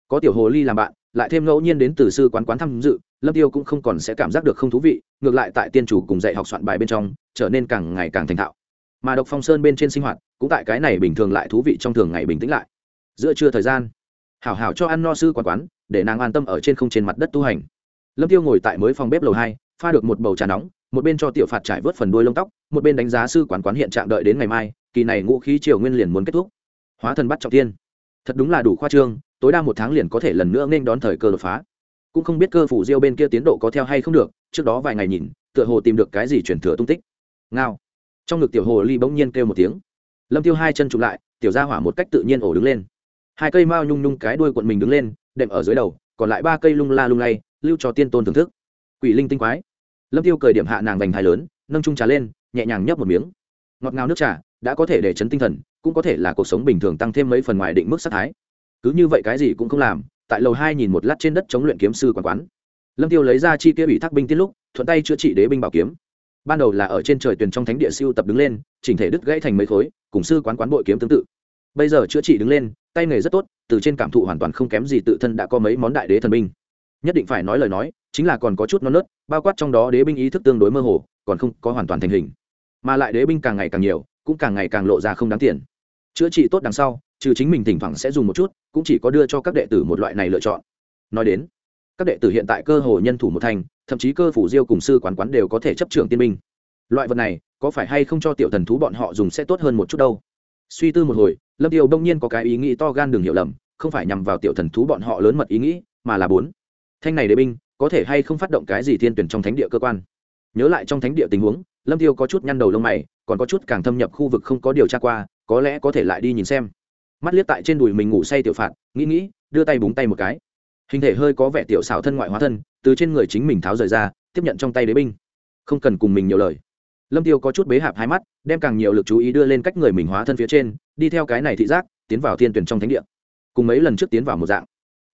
Có tiểu hồ ly làm bạn, lại thêm ngẫu nhiên đến từ sư quán quán tham dự, lâm tiêu cũng không còn sẽ cảm giác được không thú vị, ngược lại tại tiên chủ cùng dạy học soạn bài bên trong, trở nên càng ngày càng thành thạo. Mà độc phong sơn bên trên sinh hoạt, cũng tại cái này bình thường lại thú vị trong thường ngày bình tĩnh lại. Giữa trưa thời gian, hảo hảo cho ăn no sư quán quán, để nàng an tâm ở trên không trên mặt đất tu hành. Lâm tiêu ngồi tại mới phòng bếp lầu hai, pha được một bầu trà nóng, một bên cho tiểu phạt trải vớt phần đuôi lông tóc, một bên đánh giá sư quán quán hiện trạng đợi đến ngày mai, kỳ này ngũ khí triều nguyên liền muốn kết thúc hóa thần bắt trọng tiên. Thật đúng là đủ khoa trương, tối đa một tháng liền có thể lần nữa nên đón thời cơ đột phá. Cũng không biết cơ phủ diêu bên kia tiến độ có theo hay không được, trước đó vài ngày nhìn, tựa hồ tìm được cái gì chuyển thừa tung tích. Ngao. Trong ngực tiểu hồ ly bỗng nhiên kêu một tiếng. Lâm tiêu hai chân chụp lại, tiểu ra hỏa một cách tự nhiên ổ đứng lên. Hai cây mao nhung nhung cái đuôi cuộn mình đứng lên, đệm ở dưới đầu, còn lại ba cây lung la lung lay, lưu cho tiên tôn thưởng thức. Quỷ linh tinh quái. Lâm tiêu cười điểm hạ nàng vành hai lớn, nâng trung trà lên, nhẹ nhàng nhấp một miếng. Ngọt ngào nước trà đã có thể để chấn tinh thần, cũng có thể là cuộc sống bình thường tăng thêm mấy phần ngoài định mức sát thái. Cứ như vậy cái gì cũng không làm, tại lầu hai nhìn một lát trên đất chống luyện kiếm sư quán quán. Lâm tiêu lấy ra chi kia ủy thác binh tiết lúc, thuận tay chữa trị đế binh bảo kiếm. Ban đầu là ở trên trời tuyền trong thánh địa siêu tập đứng lên, chỉnh thể đứt gãy thành mấy khối, cùng sư quán quán bội kiếm tương tự. Bây giờ chữa trị đứng lên, tay nghề rất tốt, từ trên cảm thụ hoàn toàn không kém gì tự thân đã có mấy món đại đế thần binh. Nhất định phải nói lời nói, chính là còn có chút non nớt, bao quát trong đó đế binh ý thức tương đối mơ hồ, còn không có hoàn toàn thành hình. Mà lại đế binh càng ngày càng nhiều cũng càng ngày càng lộ ra không đáng tiền. Chữa trị tốt đằng sau, trừ chính mình thỉnh thoảng sẽ dùng một chút, cũng chỉ có đưa cho các đệ tử một loại này lựa chọn. Nói đến, các đệ tử hiện tại cơ hồ nhân thủ một thành, thậm chí cơ phủ diêu cùng sư quán quán đều có thể chấp trưởng tiên binh. Loại vật này, có phải hay không cho tiểu thần thú bọn họ dùng sẽ tốt hơn một chút đâu? Suy tư một hồi, lâm tiêu đông nhiên có cái ý nghĩ to gan đừng hiểu lầm, không phải nhằm vào tiểu thần thú bọn họ lớn mật ý nghĩ, mà là bốn. Thanh này đế binh, có thể hay không phát động cái gì thiên tuyển trong thánh địa cơ quan? Nhớ lại trong thánh địa tình huống, lâm tiêu có chút nhăn đầu lông mày còn có chút càng thâm nhập khu vực không có điều tra qua, có lẽ có thể lại đi nhìn xem. Mắt liếc tại trên đùi mình ngủ say tiểu phạt, nghĩ nghĩ, đưa tay búng tay một cái. Hình thể hơi có vẻ tiểu xảo thân ngoại hóa thân, từ trên người chính mình tháo rời ra, tiếp nhận trong tay đế binh. Không cần cùng mình nhiều lời. Lâm tiêu có chút bế hạp hai mắt, đem càng nhiều lực chú ý đưa lên cách người mình hóa thân phía trên, đi theo cái này thị giác, tiến vào thiên tuyển trong thánh địa. Cùng mấy lần trước tiến vào một dạng.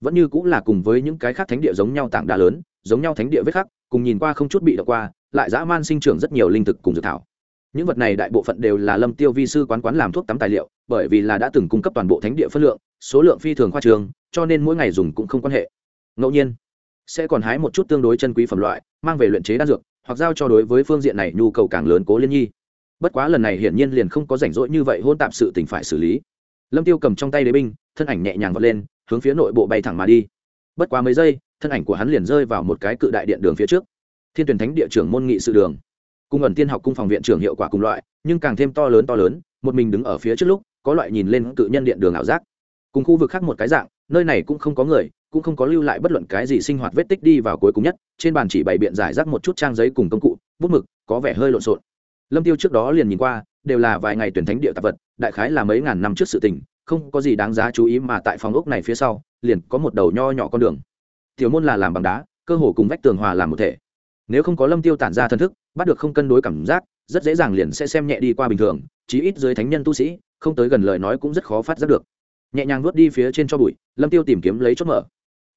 Vẫn như cũng là cùng với những cái khác thánh địa giống nhau tảng đá lớn, giống nhau thánh địa vết khắc, cùng nhìn qua không chút bị đọc qua, lại dã man sinh trưởng rất nhiều linh thực cùng dược thảo những vật này đại bộ phận đều là lâm tiêu vi sư quán quán làm thuốc tắm tài liệu, bởi vì là đã từng cung cấp toàn bộ thánh địa phân lượng, số lượng phi thường khoa trường cho nên mỗi ngày dùng cũng không quan hệ. Ngẫu nhiên, sẽ còn hái một chút tương đối chân quý phẩm loại, mang về luyện chế đan dược, hoặc giao cho đối với phương diện này nhu cầu càng lớn cố liên nhi. Bất quá lần này hiển nhiên liền không có rảnh rỗi như vậy hôn tạp sự tình phải xử lý. Lâm tiêu cầm trong tay đế binh, thân ảnh nhẹ nhàng vọt lên, hướng phía nội bộ bay thẳng mà đi. Bất quá mấy giây, thân ảnh của hắn liền rơi vào một cái cự đại điện đường phía trước. Thiên tuyển thánh địa trưởng môn nghị sự đường cung ẩn tiên học cung phòng viện trưởng hiệu quả cùng loại, nhưng càng thêm to lớn to lớn, một mình đứng ở phía trước lúc, có loại nhìn lên cự nhân điện đường ảo giác. Cùng khu vực khác một cái dạng, nơi này cũng không có người, cũng không có lưu lại bất luận cái gì sinh hoạt vết tích đi vào cuối cùng nhất, trên bàn chỉ bày biện giải rác một chút trang giấy cùng công cụ, bút mực, có vẻ hơi lộn xộn. Lâm tiêu trước đó liền nhìn qua, đều là vài ngày tuyển thánh địa tạp vật, đại khái là mấy ngàn năm trước sự tình, không có gì đáng giá chú ý mà tại phòng ốc này phía sau, liền có một đầu nho nhỏ con đường. Tiểu môn là làm bằng đá, cơ hồ cùng vách tường hòa làm một thể. Nếu không có lâm tiêu tản ra thân thức bắt được không cân đối cảm giác, rất dễ dàng liền sẽ xem nhẹ đi qua bình thường, chí ít dưới thánh nhân tu sĩ, không tới gần lời nói cũng rất khó phát giác được. Nhẹ nhàng nuốt đi phía trên cho bụi, lâm tiêu tìm kiếm lấy chốt mở.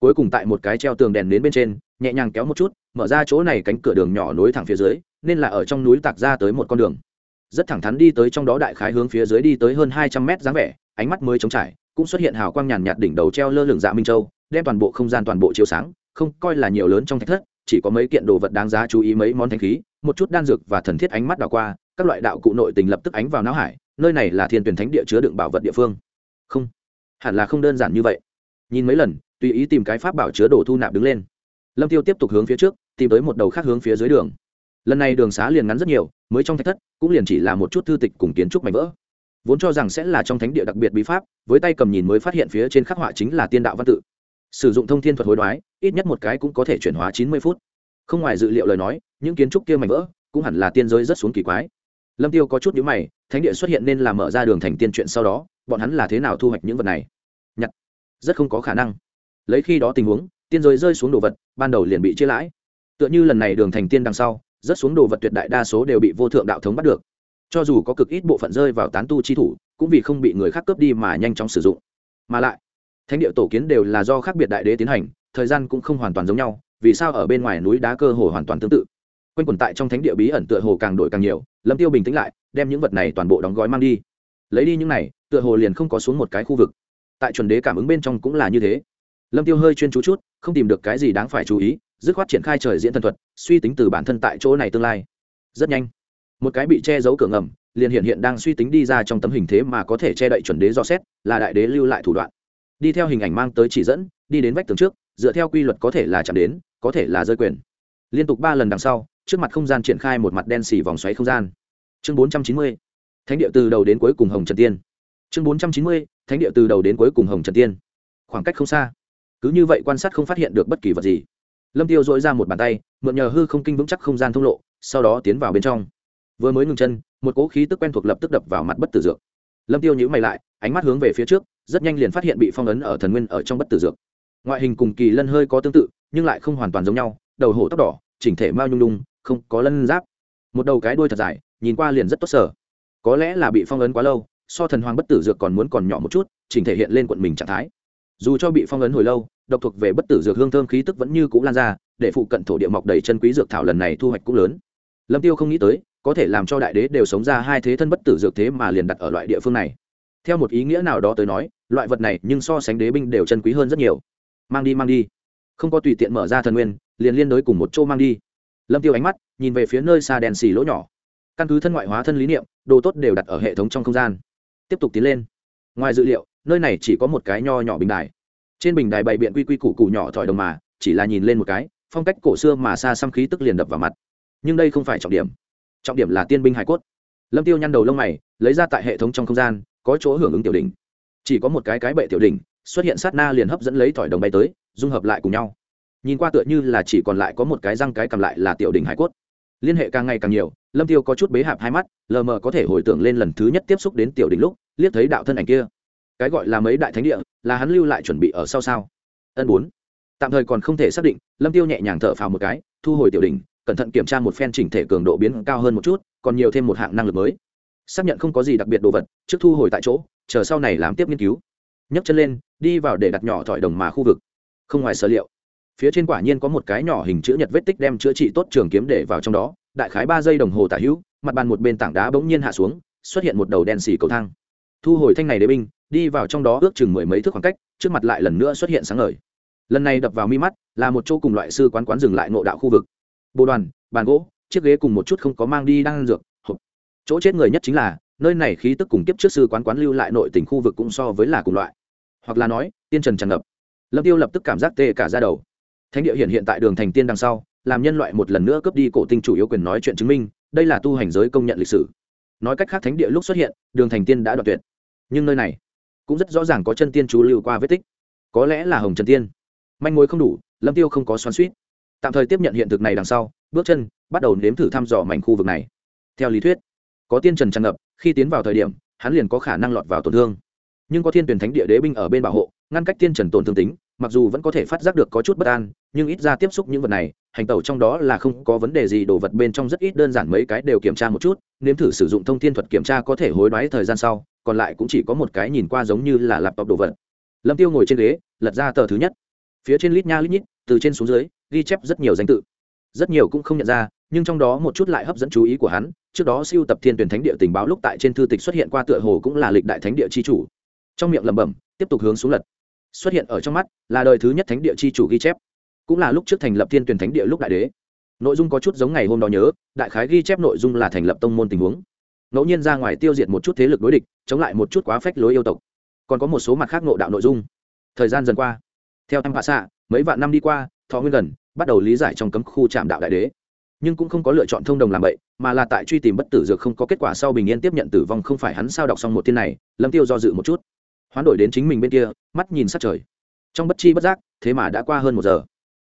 Cuối cùng tại một cái treo tường đèn đến bên trên, nhẹ nhàng kéo một chút, mở ra chỗ này cánh cửa đường nhỏ nối thẳng phía dưới, nên là ở trong núi tạc ra tới một con đường. Rất thẳng thắn đi tới trong đó đại khái hướng phía dưới đi tới hơn hai trăm mét dáng vẻ, ánh mắt mới trống trải, cũng xuất hiện hào quang nhàn nhạt đỉnh đầu treo lơ lửng dạ minh châu, đem toàn bộ không gian toàn bộ chiếu sáng, không coi là nhiều lớn trong thạch thất, chỉ có mấy kiện đồ vật đáng giá chú ý mấy món thanh khí một chút đan dược và thần thiết ánh mắt đảo qua, các loại đạo cụ nội tình lập tức ánh vào não hải, nơi này là thiên tuyển thánh địa chứa đựng bảo vật địa phương. Không, hẳn là không đơn giản như vậy. Nhìn mấy lần, tùy ý tìm cái pháp bảo chứa đồ thu nạp đứng lên. Lâm tiêu tiếp tục hướng phía trước, tìm tới một đầu khác hướng phía dưới đường. Lần này đường xá liền ngắn rất nhiều, mới trong thạch thất, cũng liền chỉ là một chút thư tịch cùng kiến trúc mảnh vỡ. Vốn cho rằng sẽ là trong thánh địa đặc biệt bí pháp, với tay cầm nhìn mới phát hiện phía trên khắc họa chính là tiên đạo văn tự. Sử dụng thông thiên thuật hối đoái, ít nhất một cái cũng có thể chuyển hóa chín mươi phút không ngoài dự liệu lời nói, những kiến trúc kia mảnh vỡ cũng hẳn là tiên giới rất xuống kỳ quái. Lâm tiêu có chút nhíu mày, thánh địa xuất hiện nên là mở ra đường thành tiên chuyện sau đó, bọn hắn là thế nào thu hoạch những vật này? Nhặt rất không có khả năng. Lấy khi đó tình huống, tiên giới rơi xuống đồ vật, ban đầu liền bị chia lãi. Tựa như lần này đường thành tiên đằng sau, rất xuống đồ vật tuyệt đại đa số đều bị vô thượng đạo thống bắt được. Cho dù có cực ít bộ phận rơi vào tán tu chi thủ, cũng vì không bị người khác cướp đi mà nhanh chóng sử dụng. Mà lại, thánh địa tổ kiến đều là do khác biệt đại đế tiến hành, thời gian cũng không hoàn toàn giống nhau vì sao ở bên ngoài núi đá cơ hồ hoàn toàn tương tự? Quanh quẩn tại trong thánh địa bí ẩn tựa hồ càng đổi càng nhiều, lâm tiêu bình tĩnh lại, đem những vật này toàn bộ đóng gói mang đi. Lấy đi những này, tựa hồ liền không có xuống một cái khu vực. Tại chuẩn đế cảm ứng bên trong cũng là như thế. Lâm tiêu hơi chuyên chú chút, không tìm được cái gì đáng phải chú ý, dứt khoát triển khai trời diễn thần thuật, suy tính từ bản thân tại chỗ này tương lai. Rất nhanh, một cái bị che giấu cửa ngầm, liền hiện hiện đang suy tính đi ra trong tấm hình thế mà có thể che đậy chuẩn đế do xét, là đại đế lưu lại thủ đoạn. Đi theo hình ảnh mang tới chỉ dẫn, đi đến vách tường trước, dựa theo quy luật có thể là chạm đến có thể là rơi quyền. Liên tục ba lần đằng sau, trước mặt không gian triển khai một mặt đen xì vòng xoáy không gian. Chương bốn trăm chín mươi, thánh địa từ đầu đến cuối cùng hồng trần tiên. Chương bốn trăm chín mươi, thánh địa từ đầu đến cuối cùng hồng trần tiên. Khoảng cách không xa. Cứ như vậy quan sát không phát hiện được bất kỳ vật gì. Lâm tiêu dội ra một bàn tay, mượn nhờ hư không kinh vững chắc không gian thông lộ, sau đó tiến vào bên trong. Vừa mới ngừng chân, một cỗ khí tức quen thuộc lập tức đập vào mặt bất tử dược. Lâm tiêu nhíu mày lại, ánh mắt hướng về phía trước, rất nhanh liền phát hiện bị phong ấn ở thần nguyên ở trong bất tử dược ngoại hình cùng kỳ lân hơi có tương tự, nhưng lại không hoàn toàn giống nhau, đầu hổ tóc đỏ, chỉnh thể mao nhung nhung, không có lân giáp. Một đầu cái đuôi thật dài, nhìn qua liền rất tốt sở. Có lẽ là bị phong ấn quá lâu, so thần hoàng bất tử dược còn muốn còn nhỏ một chút, chỉnh thể hiện lên quận mình trạng thái. Dù cho bị phong ấn hồi lâu, độc thuộc về bất tử dược hương thơm khí tức vẫn như cũ lan ra, để phụ cận thổ địa mọc đầy chân quý dược thảo lần này thu hoạch cũng lớn. Lâm tiêu không nghĩ tới, có thể làm cho đại đế đều sống ra hai thế thân bất tử dược thế mà liền đặt ở loại địa phương này. Theo một ý nghĩa nào đó tới nói, loại vật này nhưng so sánh đế binh đều chân quý hơn rất nhiều mang đi mang đi. Không có tùy tiện mở ra thần nguyên, liền liên đối cùng một chỗ mang đi. Lâm tiêu ánh mắt nhìn về phía nơi xa đèn xì lỗ nhỏ. Căn cứ thân ngoại hóa thân lý niệm, đồ tốt đều đặt ở hệ thống trong không gian. Tiếp tục tiến lên. Ngoài dự liệu, nơi này chỉ có một cái nho nhỏ bình đài. Trên bình đài bày biện quy quy củ củ nhỏ thỏi đồng mà, chỉ là nhìn lên một cái, phong cách cổ xưa mà xa xăm khí tức liền đập vào mặt. Nhưng đây không phải trọng điểm. Trọng điểm là tiên binh hải cốt. Lâm tiêu nhăn đầu lông mày, lấy ra tại hệ thống trong không gian, có chỗ hưởng ứng tiểu đỉnh. Chỉ có một cái cái bệ tiểu đỉnh xuất hiện sát na liền hấp dẫn lấy thỏi đồng bay tới, dung hợp lại cùng nhau. Nhìn qua tựa như là chỉ còn lại có một cái răng cái cầm lại là tiểu đỉnh hải cốt. Liên hệ càng ngày càng nhiều, lâm tiêu có chút bế hạp hai mắt, lờ mờ có thể hồi tưởng lên lần thứ nhất tiếp xúc đến tiểu đỉnh lúc, liếc thấy đạo thân ảnh kia. Cái gọi là mấy đại thánh địa, là hắn lưu lại chuẩn bị ở sau sao? Ân bốn. Tạm thời còn không thể xác định, lâm tiêu nhẹ nhàng thở phào một cái, thu hồi tiểu đỉnh, cẩn thận kiểm tra một phen chỉnh thể cường độ biến cao hơn một chút, còn nhiều thêm một hạng năng lực mới. Xác nhận không có gì đặc biệt đồ vật, trước thu hồi tại chỗ, chờ sau này làm tiếp nghiên cứu nhấc chân lên, đi vào để đặt nhỏ thỏi đồng mà khu vực. Không ngoài sở liệu. Phía trên quả nhiên có một cái nhỏ hình chữ nhật vết tích đem chữa trị tốt trường kiếm để vào trong đó. Đại khái ba giây đồng hồ tả hữu, mặt bàn một bên tảng đá bỗng nhiên hạ xuống, xuất hiện một đầu đen xì cầu thang. Thu hồi thanh này đế binh, đi vào trong đó ước chừng mười mấy thước khoảng cách, trước mặt lại lần nữa xuất hiện sáng ngời. Lần này đập vào mi mắt, là một chỗ cùng loại sư quán quán dừng lại ngộ đạo khu vực. Bồ đoàn, bàn gỗ, chiếc ghế cùng một chút không có mang đi đang dược, hộp. Chỗ chết người nhất chính là, nơi này khí tức cùng kiếp trước sư quán quán lưu lại nội tỉnh khu vực cũng so với là cùng loại hoặc là nói, tiên trần tràn ngập. Lâm tiêu lập tức cảm giác tê cả ra đầu. Thánh địa hiện hiện tại đường thành tiên đằng sau, làm nhân loại một lần nữa cướp đi cổ tinh chủ yếu quyền nói chuyện chứng minh, đây là tu hành giới công nhận lịch sử. Nói cách khác thánh địa lúc xuất hiện, đường thành tiên đã đoạt tuyệt. Nhưng nơi này cũng rất rõ ràng có chân tiên chú lưu qua vết tích. Có lẽ là hồng trần tiên. Manh mối không đủ, lâm tiêu không có xoắn suýt tạm thời tiếp nhận hiện thực này đằng sau, bước chân bắt đầu nếm thử thăm dò mảnh khu vực này. Theo lý thuyết, có tiên trần tràn ngập, khi tiến vào thời điểm, hắn liền có khả năng lọt vào tổn thương nhưng có thiên tuyển thánh địa đế binh ở bên bảo hộ, ngăn cách tiên trần tổn thương tính, mặc dù vẫn có thể phát giác được có chút bất an, nhưng ít ra tiếp xúc những vật này, hành tẩu trong đó là không có vấn đề gì, đồ vật bên trong rất ít, đơn giản mấy cái đều kiểm tra một chút, nếm thử sử dụng thông thiên thuật kiểm tra có thể hối đoái thời gian sau, còn lại cũng chỉ có một cái nhìn qua giống như là lạp tộc đồ vật. Lâm tiêu ngồi trên ghế, lật ra tờ thứ nhất. Phía trên lít nha lít nhít, từ trên xuống dưới, ghi chép rất nhiều danh tự. Rất nhiều cũng không nhận ra, nhưng trong đó một chút lại hấp dẫn chú ý của hắn, trước đó siêu tập thiên tuyển thánh địa tình báo lúc tại trên thư tịch xuất hiện qua tựa hồ cũng là lịch đại thánh địa chi chủ trong miệng lẩm bẩm, tiếp tục hướng xuống lật. Xuất hiện ở trong mắt là đời thứ nhất thánh địa chi chủ ghi chép, cũng là lúc trước thành lập thiên tuyển thánh địa lúc đại đế. Nội dung có chút giống ngày hôm đó nhớ, đại khái ghi chép nội dung là thành lập tông môn tình huống. Ngẫu nhiên ra ngoài tiêu diệt một chút thế lực đối địch, chống lại một chút quá phách lối yêu tộc. Còn có một số mặt khác ngộ đạo nội dung. Thời gian dần qua, theo em hạ xạ, mấy vạn năm đi qua, thọ nguyên gần, bắt đầu lý giải trong cấm khu trạm đạo đại đế. Nhưng cũng không có lựa chọn thông đồng làm vậy mà là tại truy tìm bất tử dược không có kết quả sau bình yên tiếp nhận tử vong không phải hắn sao đọc xong một thiên này, lâm tiêu do dự một chút hoán đổi đến chính mình bên kia, mắt nhìn sát trời. Trong bất chi bất giác, thế mà đã qua hơn một giờ.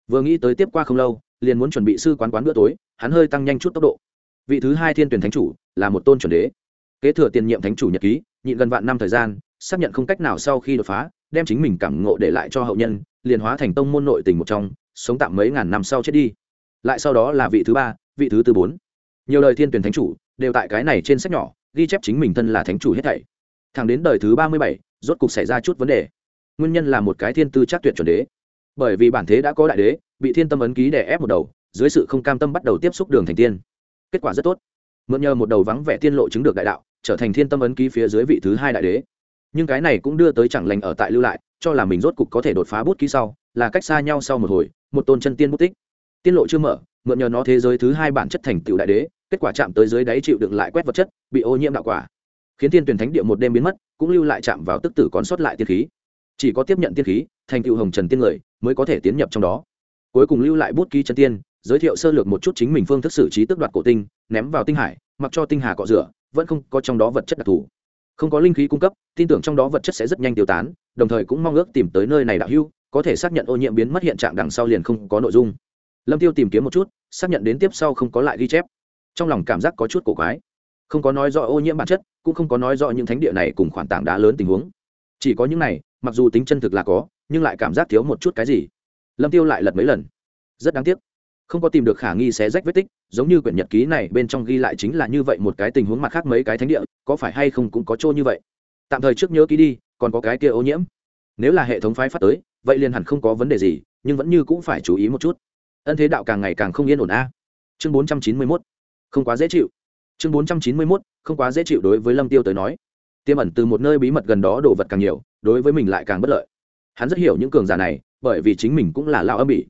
Vừa nghĩ tới tiếp qua không lâu, liền muốn chuẩn bị sư quán quán bữa tối, hắn hơi tăng nhanh chút tốc độ. Vị thứ hai thiên tuyển thánh chủ là một tôn chuẩn đế. Kế thừa tiền nhiệm thánh chủ nhật ký, nhịn gần vạn năm thời gian, xác nhận không cách nào sau khi đột phá, đem chính mình cảm ngộ để lại cho hậu nhân, liền hóa thành tông môn nội tình một trong, sống tạm mấy ngàn năm sau chết đi. Lại sau đó là vị thứ ba, vị thứ tư bốn. Nhiều đời thiên tuyển thánh chủ đều tại cái này trên sách nhỏ, ghi chép chính mình thân là thánh chủ hết thảy. Thẳng đến đời thứ ba mươi bảy rốt cục xảy ra chút vấn đề. Nguyên nhân là một cái thiên tư chắc tuyệt chuẩn đế. Bởi vì bản thế đã có đại đế, bị thiên tâm ấn ký đè ép một đầu, dưới sự không cam tâm bắt đầu tiếp xúc đường thành tiên. Kết quả rất tốt. Mượn nhờ một đầu vắng vẻ tiên lộ chứng được đại đạo, trở thành thiên tâm ấn ký phía dưới vị thứ hai đại đế. Nhưng cái này cũng đưa tới chẳng lành ở tại lưu lại, cho là mình rốt cục có thể đột phá bút ký sau, là cách xa nhau sau một hồi, một tôn chân tiên bút tích. Tiên lộ chưa mở, mượn nhờ nó thế giới thứ hai bản chất thành tựu đại đế, kết quả chạm tới dưới đáy chịu đựng lại quét vật chất, bị ô nhiễm đạo quả. Khiến tiên tuyển thánh địa một đêm biến mất cũng lưu lại chạm vào tức tử còn sót lại tiên khí. Chỉ có tiếp nhận tiên khí, thành tựu hồng trần tiên người, mới có thể tiến nhập trong đó. Cuối cùng lưu lại bút ký chân tiên, giới thiệu sơ lược một chút chính mình phương thức xử trí tức đoạt cổ tinh, ném vào tinh hải, mặc cho tinh hà cọ rửa, vẫn không có trong đó vật chất đặc thù. Không có linh khí cung cấp, tin tưởng trong đó vật chất sẽ rất nhanh tiêu tán, đồng thời cũng mong ước tìm tới nơi này đạo hưu có thể xác nhận ô nhiễm biến mất hiện trạng đằng sau liền không có nội dung. Lâm tiêu tìm kiếm một chút, xác nhận đến tiếp sau không có lại ghi chép. Trong lòng cảm giác có chút cổ quái. Không có nói rõ ô nhiễm bản chất cũng không có nói rõ những thánh địa này cùng khoản tảng đá lớn tình huống. Chỉ có những này, mặc dù tính chân thực là có, nhưng lại cảm giác thiếu một chút cái gì. Lâm tiêu lại lật mấy lần. Rất đáng tiếc. Không có tìm được khả nghi xé rách vết tích, giống như quyển nhật ký này bên trong ghi lại chính là như vậy một cái tình huống mặt khác mấy cái thánh địa, có phải hay không cũng có chỗ như vậy. Tạm thời trước nhớ ký đi, còn có cái kia ô nhiễm. Nếu là hệ thống phái phát tới, vậy liền hẳn không có vấn đề gì, nhưng vẫn như cũng phải chú ý một chút. Ân thế đạo càng ngày càng không yên ổn a. À. chương 491 không quá dễ chịu. Chương 491 không quá dễ chịu đối với lâm tiêu tới nói. Tiêm ẩn từ một nơi bí mật gần đó đồ vật càng nhiều, đối với mình lại càng bất lợi. Hắn rất hiểu những cường giả này, bởi vì chính mình cũng là lao âm bỉ.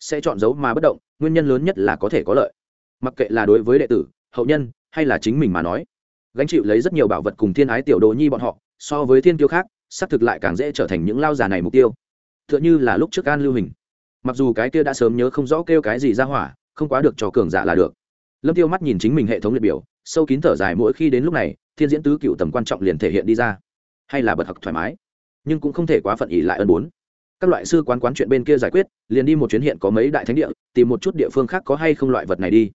Sẽ chọn dấu mà bất động, nguyên nhân lớn nhất là có thể có lợi. Mặc kệ là đối với đệ tử, hậu nhân, hay là chính mình mà nói. Gánh chịu lấy rất nhiều bảo vật cùng thiên ái tiểu đồ nhi bọn họ, so với thiên tiêu khác, xác thực lại càng dễ trở thành những lao già này mục tiêu. T h ư ợ n h ư là lúc trước an lưu hình. Mặc dù cái kia đã sớm nhớ không rõ kêu cái gì ra hỏa, không quá được cho cường giả là được. Lâm tiêu mắt nhìn chính mình hệ thống liệt biểu sâu kín thở dài mỗi khi đến lúc này, thiên diễn tứ cựu tầm quan trọng liền thể hiện đi ra. Hay là bật học thoải mái, nhưng cũng không thể quá phận ỉ lại ân bốn. Các loại sư quán quán chuyện bên kia giải quyết, liền đi một chuyến hiện có mấy đại thánh địa, tìm một chút địa phương khác có hay không loại vật này đi.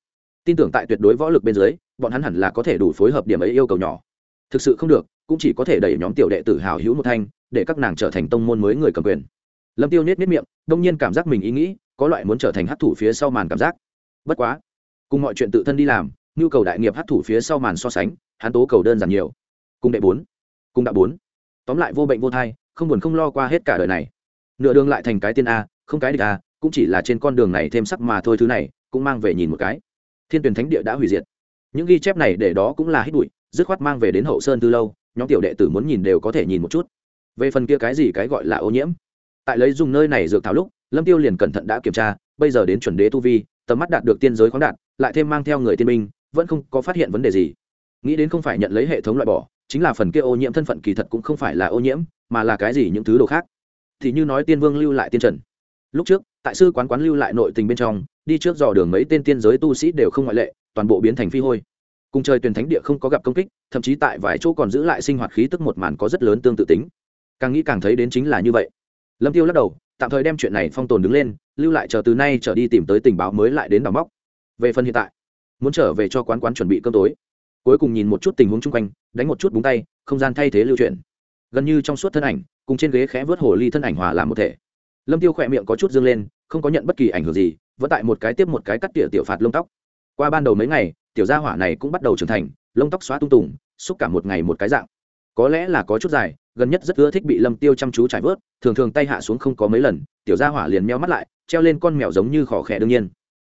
Tin tưởng tại tuyệt đối võ lực bên dưới, bọn hắn hẳn là có thể đủ phối hợp điểm ấy yêu cầu nhỏ. Thực sự không được, cũng chỉ có thể đẩy nhóm tiểu đệ tử hào hữu một thanh, để các nàng trở thành tông môn mới người cầm quyền. Lâm tiêu nết nết miệng, đông nhiên cảm giác mình ý nghĩ, có loại muốn trở thành hát thủ phía sau màn cảm giác. Bất quá, cùng mọi chuyện tự thân đi làm nhu cầu đại nghiệp hát thủ phía sau màn so sánh, hắn tố cầu đơn giản nhiều. Cùng đệ bốn cùng đạo bốn. Tóm lại vô bệnh vô thai, không buồn không lo qua hết cả đời này. Nửa đường lại thành cái tiên a, không cái địch a, cũng chỉ là trên con đường này thêm sắc mà thôi thứ này, cũng mang về nhìn một cái. Thiên tuyển thánh địa đã hủy diệt. Những ghi chép này để đó cũng là hít bụi, dứt khoát mang về đến hậu sơn tư lâu, nhóm tiểu đệ tử muốn nhìn đều có thể nhìn một chút. Về phần kia cái gì cái gọi là ô nhiễm? Tại lấy dùng nơi này dược thảo lúc, lâm tiêu liền cẩn thận đã kiểm tra, bây giờ đến chuẩn đế tu vi, tầm mắt đạt được tiên giới khoáng đạt, lại thêm mang theo người tiên minh vẫn không có phát hiện vấn đề gì. Nghĩ đến không phải nhận lấy hệ thống loại bỏ, chính là phần kia ô nhiễm thân phận kỳ thật cũng không phải là ô nhiễm, mà là cái gì những thứ đồ khác. Thì như nói tiên vương lưu lại tiên trần. Lúc trước, tại sư quán quán lưu lại nội tình bên trong, đi trước dò đường mấy tên tiên giới tu sĩ đều không ngoại lệ, toàn bộ biến thành phi hôi. Cùng trời tuyển thánh địa không có gặp công kích, thậm chí tại vài chỗ còn giữ lại sinh hoạt khí tức một màn có rất lớn tương tự tính. Càng nghĩ càng thấy đến chính là như vậy. Lâm tiêu lắc đầu, tạm thời đem chuyện này phong tồn đứng lên, lưu lại chờ từ nay trở đi tìm tới tình báo mới lại đến đào móc. Về phần hiện tại muốn trở về cho quán quán chuẩn bị cơm tối. Cuối cùng nhìn một chút tình huống chung quanh, đánh một chút búng tay, không gian thay thế lưu chuyển. Gần như trong suốt thân ảnh, cùng trên ghế khẽ vớt hồ ly thân ảnh hòa làm một thể. Lâm tiêu khỏe miệng có chút dương lên, không có nhận bất kỳ ảnh hưởng gì, vẫn tại một cái tiếp một cái cắt tỉa tiểu phạt lông tóc. Qua ban đầu mấy ngày, tiểu gia hỏa này cũng bắt đầu trưởng thành, lông tóc xóa tung tùng, xúc cả một ngày một cái dạng. Có lẽ là có chút dài, gần nhất rất ưa thích bị lâm tiêu chăm chú trải vớt, thường thường tay hạ xuống không có mấy lần, tiểu gia hỏa liền meo mắt lại, treo lên con mèo giống như khỏ khẽ đương nhiên.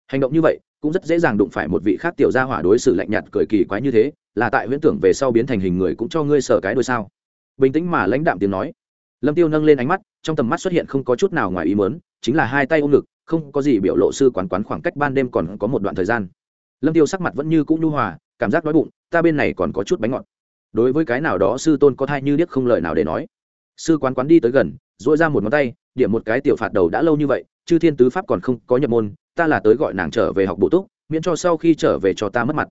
Hành động như vậy cũng rất dễ dàng đụng phải một vị khác tiểu gia hỏa đối xử lạnh nhạt cười kỳ quái như thế, là tại huyễn tưởng về sau biến thành hình người cũng cho ngươi sở cái đôi sao. Bình tĩnh mà lãnh đạm tiếng nói. Lâm tiêu nâng lên ánh mắt, trong tầm mắt xuất hiện không có chút nào ngoài ý mớn chính là hai tay ôm ngực, không có gì biểu lộ sư quán quán khoảng cách ban đêm còn có một đoạn thời gian. Lâm tiêu sắc mặt vẫn như cũ nhu hòa, cảm giác đói bụng, ta bên này còn có chút bánh ngọt. Đối với cái nào đó sư tôn có thai như điếc không lời nào để nói. Sư quán quán đi tới gần, duỗi ra một ngón tay, điểm một cái tiểu phạt đầu đã lâu như vậy, chư thiên tứ pháp còn không có nhập môn ta là tới gọi nàng trở về học bổ túc, miễn cho sau khi trở về cho ta mất mặt.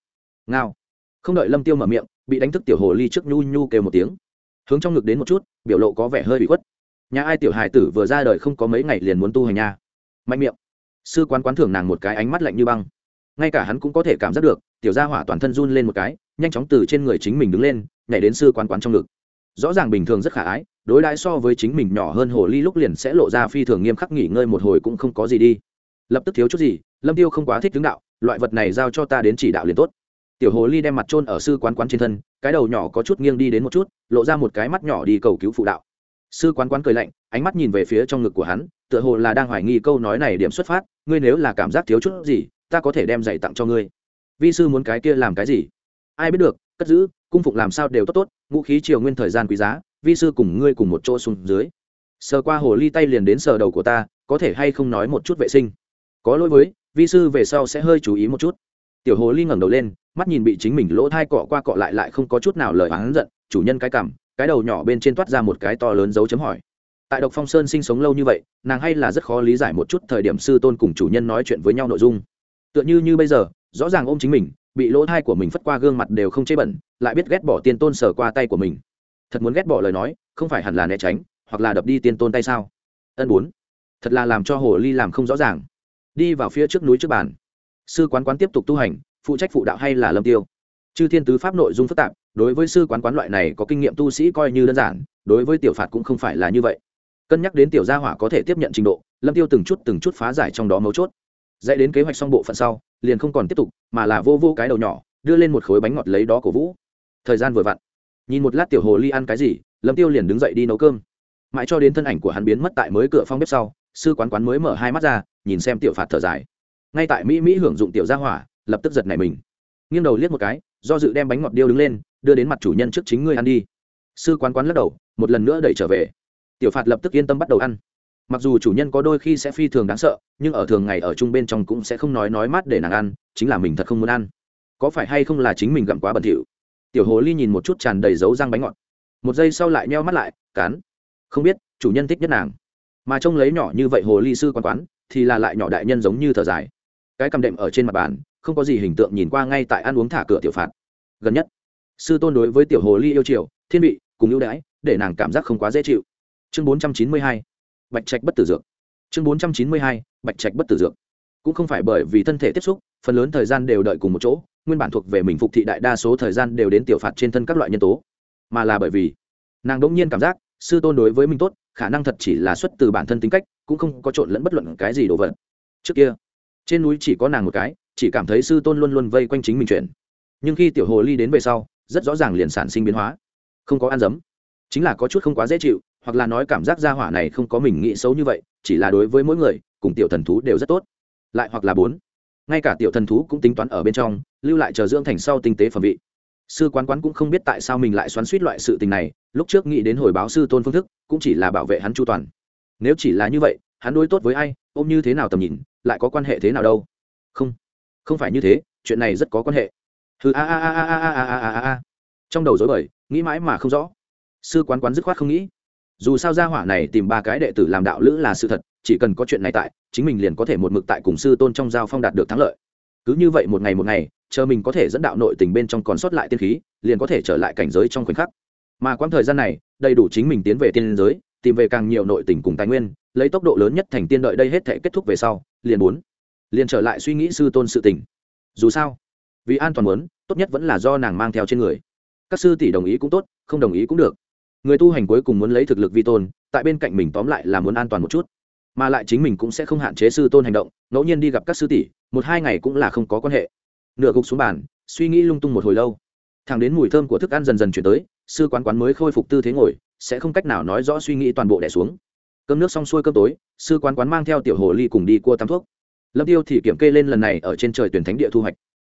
Ngao. Không đợi lâm tiêu mở miệng, bị đánh thức tiểu hồ ly trước nhu nhu kêu một tiếng. Hướng trong ngực đến một chút, biểu lộ có vẻ hơi bị khuất. Nhà ai tiểu hài tử vừa ra đời không có mấy ngày liền muốn tu hành nha. Mạnh miệng. Sư quán quán thưởng nàng một cái ánh mắt lạnh như băng. Ngay cả hắn cũng có thể cảm giác được, tiểu gia hỏa toàn thân run lên một cái, nhanh chóng từ trên người chính mình đứng lên, nhảy đến sư quán quán trong ngực. Rõ ràng bình thường rất khả ái, đối đãi so với chính mình nhỏ hơn hồ ly lúc liền sẽ lộ ra phi thường nghiêm khắc nghỉ ngơi một hồi cũng không có gì đi lập tức thiếu chút gì, lâm tiêu không quá thích tướng đạo, loại vật này giao cho ta đến chỉ đạo liền tốt. Tiểu hồ ly đem mặt trôn ở sư quán quán trên thân, cái đầu nhỏ có chút nghiêng đi đến một chút, lộ ra một cái mắt nhỏ đi cầu cứu phụ đạo. Sư quán quán cười lạnh, ánh mắt nhìn về phía trong ngực của hắn, tựa hồ là đang hoài nghi câu nói này điểm xuất phát, ngươi nếu là cảm giác thiếu chút gì, ta có thể đem giày tặng cho ngươi. Vi sư muốn cái kia làm cái gì? Ai biết được, cất giữ, cung phục làm sao đều tốt tốt, ngũ khí triều nguyên thời gian quý giá, vi sư cùng ngươi cùng một chỗ xuống dưới. Sờ qua hồ ly tay liền đến sờ đầu của ta, có thể hay không nói một chút vệ sinh? Có lỗi với, vi sư về sau sẽ hơi chú ý một chút. Tiểu hồ ly ngẩng đầu lên, mắt nhìn bị chính mình lỗ thai cọ qua cọ lại lại không có chút nào lời oán giận, chủ nhân cái cảm, cái đầu nhỏ bên trên toát ra một cái to lớn dấu chấm hỏi. Tại độc phong sơn sinh sống lâu như vậy, nàng hay là rất khó lý giải một chút thời điểm sư tôn cùng chủ nhân nói chuyện với nhau nội dung. Tựa như như bây giờ, rõ ràng ôm chính mình, bị lỗ thai của mình phất qua gương mặt đều không chê bẩn, lại biết ghét bỏ tiên tôn sờ qua tay của mình. Thật muốn ghét bỏ lời nói, không phải hẳn là né tránh, hoặc là đập đi tiên tôn tay sao? Ân bốn. Thật là làm cho hồ ly làm không rõ ràng đi vào phía trước núi trước bàn. Sư quán quán tiếp tục tu hành, phụ trách phụ đạo hay là lâm tiêu? Chư thiên tứ pháp nội dung phức tạp, đối với sư quán quán loại này có kinh nghiệm tu sĩ coi như đơn giản, đối với tiểu phạt cũng không phải là như vậy. Cân nhắc đến tiểu gia hỏa có thể tiếp nhận trình độ, lâm tiêu từng chút từng chút phá giải trong đó mấu chốt. Dạy đến kế hoạch xong bộ phận sau, liền không còn tiếp tục, mà là vô vô cái đầu nhỏ, đưa lên một khối bánh ngọt lấy đó cổ vũ. Thời gian vừa vặn, nhìn một lát tiểu hồ ly ăn cái gì, lâm tiêu liền đứng dậy đi nấu cơm. Mãi cho đến thân ảnh của hắn biến mất tại mới cửa phong bếp sau, sư quán quán mới mở hai mắt ra nhìn xem tiểu phạt thở dài. Ngay tại mỹ mỹ hưởng dụng tiểu gia hỏa, lập tức giật nảy mình. Nghiêng đầu liếc một cái, do dự đem bánh ngọt điêu đứng lên, đưa đến mặt chủ nhân trước chính ngươi ăn đi. Sư quán quán lắc đầu, một lần nữa đẩy trở về. Tiểu phạt lập tức yên tâm bắt đầu ăn. Mặc dù chủ nhân có đôi khi sẽ phi thường đáng sợ, nhưng ở thường ngày ở chung bên trong cũng sẽ không nói nói mát để nàng ăn, chính là mình thật không muốn ăn. Có phải hay không là chính mình gặm quá bẩn thỉu? Tiểu hồ ly nhìn một chút tràn đầy dấu răng bánh ngọt. Một giây sau lại meo mắt lại cán không biết, chủ nhân thích nhất nàng. Mà trông lấy nhỏ như vậy hồ ly sư quán quán thì là lại nhỏ đại nhân giống như thở dài. Cái cầm đệm ở trên mặt bàn, không có gì hình tượng nhìn qua ngay tại ăn uống thả cửa tiểu phạt. Gần nhất, sư tôn đối với tiểu hồ ly yêu triều thiên vị, cùng ưu đãi, để nàng cảm giác không quá dễ chịu. Chương bốn trăm chín mươi hai, bạch trạch bất tử dược. Chương bốn trăm chín mươi hai, bạch trạch bất tử dược. Cũng không phải bởi vì thân thể tiếp xúc, phần lớn thời gian đều đợi cùng một chỗ, nguyên bản thuộc về mình phục thị đại đa số thời gian đều đến tiểu phạt trên thân các loại nhân tố. Mà là bởi vì, nàng đỗng nhiên cảm giác, sư tôn đối với mình tốt, khả năng thật chỉ là xuất từ bản thân tính cách cũng không có trộn lẫn bất luận cái gì đồ vật. Trước kia, trên núi chỉ có nàng một cái, chỉ cảm thấy sư tôn luôn luôn vây quanh chính mình chuyển nhưng khi tiểu hồ ly đến về sau, rất rõ ràng liền sản sinh biến hóa. Không có ăn dấm. Chính là có chút không quá dễ chịu, hoặc là nói cảm giác gia hỏa này không có mình nghĩ xấu như vậy, chỉ là đối với mỗi người, cùng tiểu thần thú đều rất tốt. Lại hoặc là bốn. Ngay cả tiểu thần thú cũng tính toán ở bên trong, lưu lại chờ dưỡng thành sau tinh tế phẩm vị. Sư quán quán cũng không biết tại sao mình lại xoắn suýt loại sự tình này, lúc trước nghĩ đến hồi báo sư tôn phương thức, cũng chỉ là bảo vệ hắn chu toàn nếu chỉ là như vậy, hắn đối tốt với ai, ôm như thế nào tầm nhìn, lại có quan hệ thế nào đâu? Không không phải như thế, chuyện này rất có quan hệ. Hừ, a a a a a a a a a. A trong đầu dối bời, nghĩ mãi mà không rõ. Sư quán quán dứt khoát không nghĩ. Dù sao gia hỏa này tìm ba cái đệ tử làm đạo lữ là sự thật, chỉ cần có chuyện này tại, chính mình liền có thể một mực tại cùng sư tôn trong giao phong đạt được thắng lợi. Cứ như vậy một ngày một ngày, chờ mình có thể dẫn đạo nội tình bên trong còn sót lại tiên khí, liền có thể trở lại cảnh giới trong khoảnh khắc. Mà quãng thời gian này, đầy đủ chính mình tiến về tiên giới tìm về càng nhiều nội tình cùng tài nguyên, lấy tốc độ lớn nhất thành tiên đợi đây hết thể kết thúc về sau, liền muốn, liền trở lại suy nghĩ sư tôn sự tình. Dù sao, vì an toàn muốn, tốt nhất vẫn là do nàng mang theo trên người. Các sư tỷ đồng ý cũng tốt, không đồng ý cũng được. Người tu hành cuối cùng muốn lấy thực lực vi tôn, tại bên cạnh mình tóm lại là muốn an toàn một chút. Mà lại chính mình cũng sẽ không hạn chế sư tôn hành động, ngẫu nhiên đi gặp các sư tỷ, một hai ngày cũng là không có quan hệ. Nửa gục xuống bàn, suy nghĩ lung tung một hồi lâu thẳng đến mùi thơm của thức ăn dần dần chuyển tới, sư quán quán mới khôi phục tư thế ngồi, sẽ không cách nào nói rõ suy nghĩ toàn bộ đẻ xuống. Cơm nước xong xuôi cơm tối, sư quán quán mang theo tiểu hồ ly cùng đi cua tắm thuốc. Lâm tiêu thì kiểm kê lên lần này ở trên trời tuyển thánh địa thu hoạch.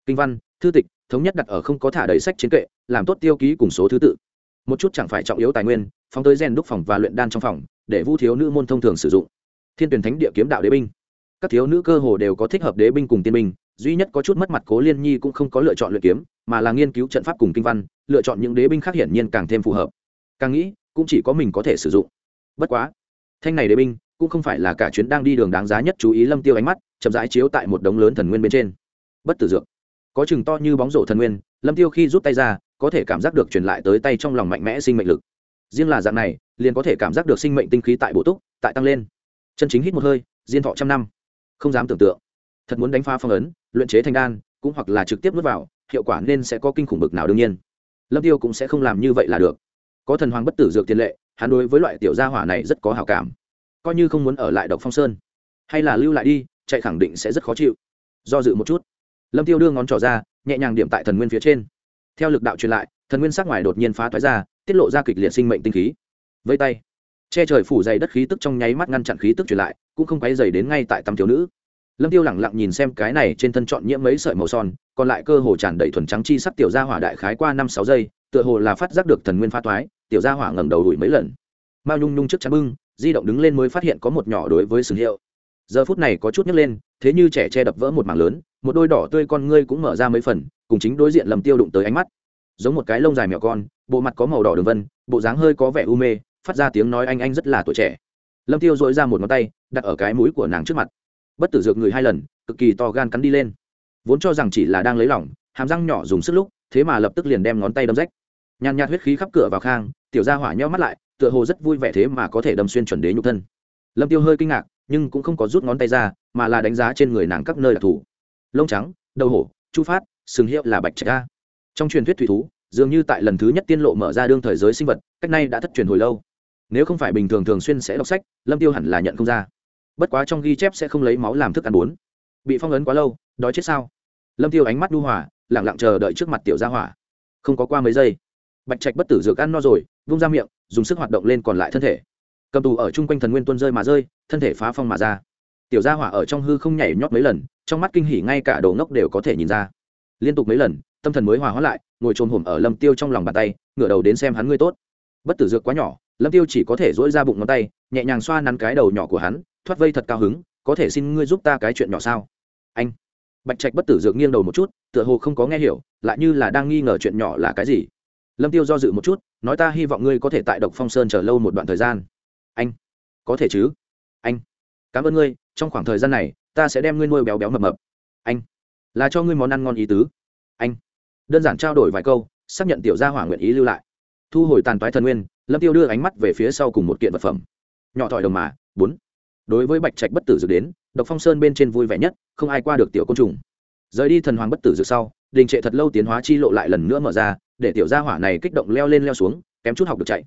Kinh văn, thư tịch, thống nhất đặt ở không có thả đầy sách trên kệ, làm tốt tiêu ký cùng số thứ tự. Một chút chẳng phải trọng yếu tài nguyên, phóng tới rèn đúc phòng và luyện đan trong phòng, để vu thiếu nữ môn thông thường sử dụng. Thiên tuyển thánh địa kiếm đạo đế binh. Các thiếu nữ cơ hồ đều có thích hợp đế binh cùng tiên binh, duy nhất có chút mất mặt cố liên nhi cũng không có lựa chọn luyện kiếm mà là nghiên cứu trận pháp cùng kinh văn, lựa chọn những đế binh khác hiển nhiên càng thêm phù hợp. Càng nghĩ, cũng chỉ có mình có thể sử dụng. Bất quá, thanh này đế binh cũng không phải là cả chuyến đang đi đường đáng giá nhất chú ý lâm tiêu ánh mắt, chậm rãi chiếu tại một đống lớn thần nguyên bên trên. Bất tử dược. Có chừng to như bóng rổ thần nguyên, lâm tiêu khi rút tay ra, có thể cảm giác được truyền lại tới tay trong lòng mạnh mẽ sinh mệnh lực. Riêng là dạng này, liền có thể cảm giác được sinh mệnh tinh khí tại bổ túc, tại tăng lên. Chân chính hít một hơi, diên thọ trăm năm. Không dám tưởng tượng. Thật muốn đánh phá phong ấn, luyện chế thành đan, cũng hoặc là trực tiếp nuốt vào hiệu quả nên sẽ có kinh khủng bực nào đương nhiên. Lâm tiêu cũng sẽ không làm như vậy là được. Có thần hoàng bất tử dược tiền lệ, hắn đối với loại tiểu gia hỏa này rất có hào cảm. Coi như không muốn ở lại độc phong sơn, hay là lưu lại đi, chạy khẳng định sẽ rất khó chịu. Do dự một chút, lâm tiêu đưa ngón trỏ ra, nhẹ nhàng điểm tại thần nguyên phía trên. Theo lực đạo truyền lại, thần nguyên sắc ngoài đột nhiên phá thoái ra, tiết lộ ra kịch liệt sinh mệnh tinh khí. Vây tay, che trời phủ dày đất khí tức trong nháy mắt ngăn chặn khí tức truyền lại, cũng không quấy dày đến ngay tại tầm thiếu nữ lâm tiêu lẳng lặng nhìn xem cái này trên thân chọn nhiễm mấy sợi màu son, còn lại cơ hồ tràn đầy thuần trắng chi sắc tiểu gia hỏa đại khái qua năm sáu giây, tựa hồ là phát giác được thần nguyên phá toái. tiểu gia hỏa ngẩng đầu đuổi mấy lần. Mao nhung nhung trước chắn bưng, di động đứng lên mới phát hiện có một nhỏ đối với sừng hiệu. Giờ phút này có chút nhấc lên, thế như trẻ che đập vỡ một mảng lớn, một đôi đỏ tươi con ngươi cũng mở ra mấy phần, cùng chính đối diện lầm tiêu đụng tới ánh mắt. Giống một cái lông dài mèo con, bộ mặt có màu đỏ đường vân, bộ dáng hơi có vẻ u mê, phát ra tiếng nói anh anh rất là tuổi trẻ. Lâm tiêu dội ra một ngón tay, đặt ở cái mũi của nàng trước mặt bất tử dược người hai lần, cực kỳ to gan cắn đi lên. Vốn cho rằng chỉ là đang lấy lỏng, hàm răng nhỏ dùng sức lúc, thế mà lập tức liền đem ngón tay đâm rách. Nhàn nhạt huyết khí khắp cửa vào khang, tiểu gia hỏa nheo mắt lại, tựa hồ rất vui vẻ thế mà có thể đâm xuyên chuẩn đế nhục thân. Lâm tiêu hơi kinh ngạc, nhưng cũng không có rút ngón tay ra, mà là đánh giá trên người nàng các nơi đặc thù. Lông trắng, đầu hổ, chu phát, sừng hiệu là bạch trạch a. Trong truyền thuyết thủy thú, dường như tại lần thứ nhất tiên lộ mở ra đương thời giới sinh vật, cách nay đã thất truyền hồi lâu. Nếu không phải bình thường thường xuyên sẽ đọc sách, lâm tiêu hẳn là nhận không ra bất quá trong ghi chép sẽ không lấy máu làm thức ăn bốn. Bị phong ấn quá lâu, đói chết sao? Lâm tiêu ánh mắt đu hòa lẳng lặng chờ đợi trước mặt tiểu gia hỏa. Không có qua mấy giây, bạch trạch bất tử dược ăn no rồi, vung ra miệng, dùng sức hoạt động lên còn lại thân thể. Cầm tù ở chung quanh thần nguyên tuân rơi mà rơi, thân thể phá phong mà ra. Tiểu gia hỏa ở trong hư không nhảy nhót mấy lần, trong mắt kinh hỉ ngay cả đồ ngốc đều có thể nhìn ra. Liên tục mấy lần, tâm thần mới hòa hóa lại, ngồi trồm hổm ở lâm tiêu trong lòng bàn tay, ngửa đầu đến xem hắn ngươi tốt. Bất tử dược quá nhỏ, lâm tiêu chỉ có thể dỗi ra bụng ngón tay, nhẹ nhàng xoa nắn cái đầu nhỏ của hắn thoát vây thật cao hứng, có thể xin ngươi giúp ta cái chuyện nhỏ sao? Anh. Bạch trạch bất tử dược nghiêng đầu một chút, tựa hồ không có nghe hiểu, lại như là đang nghi ngờ chuyện nhỏ là cái gì. Lâm tiêu do dự một chút, nói ta hy vọng ngươi có thể tại độc phong sơn chờ lâu một đoạn thời gian. Anh. Có thể chứ? Anh. Cảm ơn ngươi, trong khoảng thời gian này, ta sẽ đem ngươi nuôi béo béo mập mập. Anh. Là cho ngươi món ăn ngon ý tứ. Anh. Đơn giản trao đổi vài câu, xác nhận tiểu gia hỏa nguyện ý lưu lại. Thu hồi tàn toái thần nguyên, lâm tiêu đưa ánh mắt về phía sau cùng một kiện vật phẩm. Nhỏ thỏi đồng mà, bốn đối với bạch trạch bất tử dược đến, độc phong sơn bên trên vui vẻ nhất, không ai qua được tiểu côn trùng. Rời đi thần hoàng bất tử dược sau, đình trệ thật lâu tiến hóa chi lộ lại lần nữa mở ra, để tiểu gia hỏa này kích động leo lên leo xuống, kém chút học được chạy.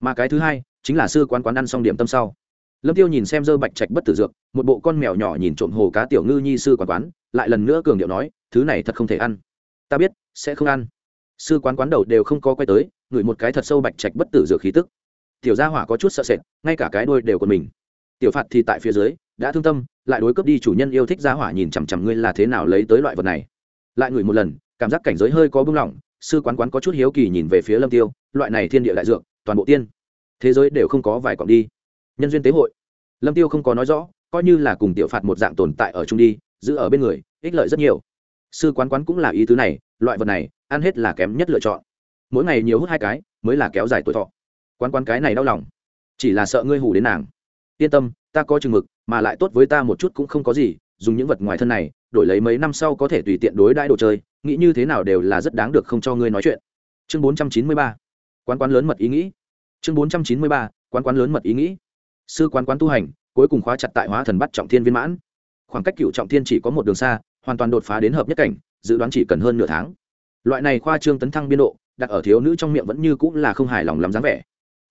Mà cái thứ hai, chính là sư quán quán ăn xong điểm tâm sau. Lâm tiêu nhìn xem dơ bạch trạch bất tử dược, một bộ con mèo nhỏ nhìn trộm hồ cá tiểu ngư nhi sư quán quán, lại lần nữa cường điệu nói, thứ này thật không thể ăn. Ta biết, sẽ không ăn. Sư quán quán đầu đều không có quay tới, ngửi một cái thật sâu bạch trạch bất tử dược khí tức. Tiểu gia hỏa có chút sợ sệt, ngay cả cái đuôi đều của mình tiểu phạt thì tại phía dưới, đã thương tâm, lại đối cướp đi chủ nhân yêu thích gia hỏa nhìn chằm chằm ngươi là thế nào lấy tới loại vật này. Lại ngửi một lần, cảm giác cảnh giới hơi có bưng lỏng, sư quán quán có chút hiếu kỳ nhìn về phía lâm tiêu, loại này thiên địa đại dược, toàn bộ tiên. Thế giới đều không có vài cọng đi. Nhân duyên tế hội. Lâm tiêu không có nói rõ, coi như là cùng tiểu phạt một dạng tồn tại ở chung đi, giữ ở bên người, ích lợi rất nhiều. Sư quán quán cũng là ý tứ này, loại vật này, ăn hết là kém nhất lựa chọn. Mỗi ngày nhiều hút hai cái, mới là kéo dài tuổi thọ. Quán quán cái này đau lòng. Chỉ là sợ ngươi hù đến nàng yên tâm, ta có chừng mực, mà lại tốt với ta một chút cũng không có gì, dùng những vật ngoài thân này, đổi lấy mấy năm sau có thể tùy tiện đối đãi đồ chơi, nghĩ như thế nào đều là rất đáng được không cho ngươi nói chuyện. Chương bốn trăm chín mươi ba, quán quán lớn mật ý nghĩ. Chương bốn trăm chín mươi ba, quán quán lớn mật ý nghĩ. Sư quán quán tu hành, cuối cùng khóa chặt tại hóa thần bắt trọng thiên viên mãn. Khoảng cách cựu trọng thiên chỉ có một đường xa, hoàn toàn đột phá đến hợp nhất cảnh, dự đoán chỉ cần hơn nửa tháng. Loại này khoa trương tấn thăng biên độ, đặt ở thiếu nữ trong miệng vẫn như cũng là không hài lòng lắm dáng vẻ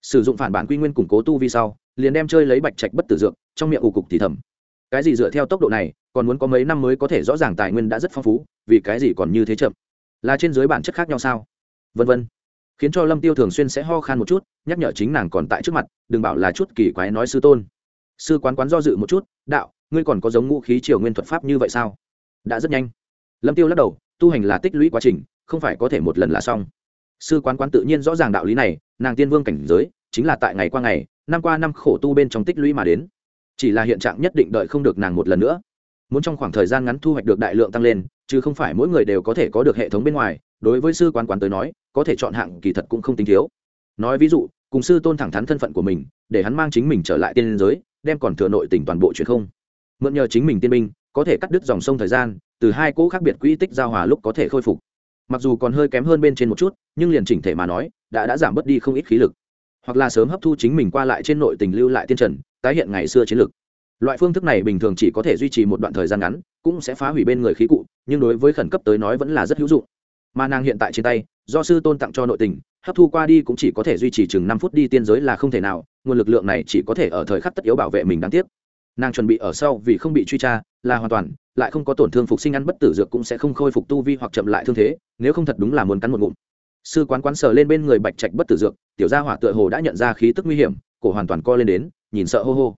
sử dụng phản bản quy nguyên củng cố tu vi sau, liền đem chơi lấy bạch trạch bất tử dược, trong miệng ủ cục thì thầm. Cái gì dựa theo tốc độ này, còn muốn có mấy năm mới có thể rõ ràng tài nguyên đã rất phong phú, vì cái gì còn như thế chậm? Là trên dưới bản chất khác nhau sao? Vân vân. Khiến cho lâm tiêu thường xuyên sẽ ho khan một chút, nhắc nhở chính nàng còn tại trước mặt, đừng bảo là chút kỳ quái nói sư tôn. Sư quán quán do dự một chút, đạo, ngươi còn có giống ngũ khí triều nguyên thuật pháp như vậy sao? Đã rất nhanh. Lâm tiêu lắc đầu, tu hành là tích lũy quá trình, không phải có thể một lần là xong. Sư quán quán tự nhiên rõ ràng đạo lý này nàng tiên vương cảnh giới chính là tại ngày qua ngày, năm qua năm khổ tu bên trong tích lũy mà đến. Chỉ là hiện trạng nhất định đợi không được nàng một lần nữa. Muốn trong khoảng thời gian ngắn thu hoạch được đại lượng tăng lên, chứ không phải mỗi người đều có thể có được hệ thống bên ngoài, đối với sư quán quán tới nói, có thể chọn hạng kỳ thật cũng không tính thiếu. Nói ví dụ, cùng sư tôn thẳng thắn thân phận của mình, để hắn mang chính mình trở lại tiên giới, đem còn thừa nội tỉnh toàn bộ truyền không. Mượn nhờ chính mình tiên minh có thể cắt đứt dòng sông thời gian, từ hai cỗ khác biệt quỹ tích giao hòa lúc có thể khôi phục. Mặc dù còn hơi kém hơn bên trên một chút, nhưng liền chỉnh thể mà nói đã đã giảm bớt đi không ít khí lực. Hoặc là sớm hấp thu chính mình qua lại trên nội tình lưu lại tiên trần, tái hiện ngày xưa chiến lực. Loại phương thức này bình thường chỉ có thể duy trì một đoạn thời gian ngắn, cũng sẽ phá hủy bên người khí cụ, nhưng đối với khẩn cấp tới nói vẫn là rất hữu dụng. Mà nàng hiện tại trên tay, do sư tôn tặng cho nội tình, hấp thu qua đi cũng chỉ có thể duy trì chừng năm phút đi tiên giới là không thể nào, nguồn lực lượng này chỉ có thể ở thời khắc tất yếu bảo vệ mình đáng tiếc. Nàng chuẩn bị ở sau vì không bị truy tra, là hoàn toàn, lại không có tổn thương phục sinh ăn bất tử dược cũng sẽ không khôi phục tu vi hoặc chậm lại thương thế, nếu không thật đúng là muốn cắn một ngụm sư quán quán sờ lên bên người bạch trạch bất tử dược, tiểu gia hỏa tựa hồ đã nhận ra khí tức nguy hiểm, cổ hoàn toàn co lên đến, nhìn sợ hô hô.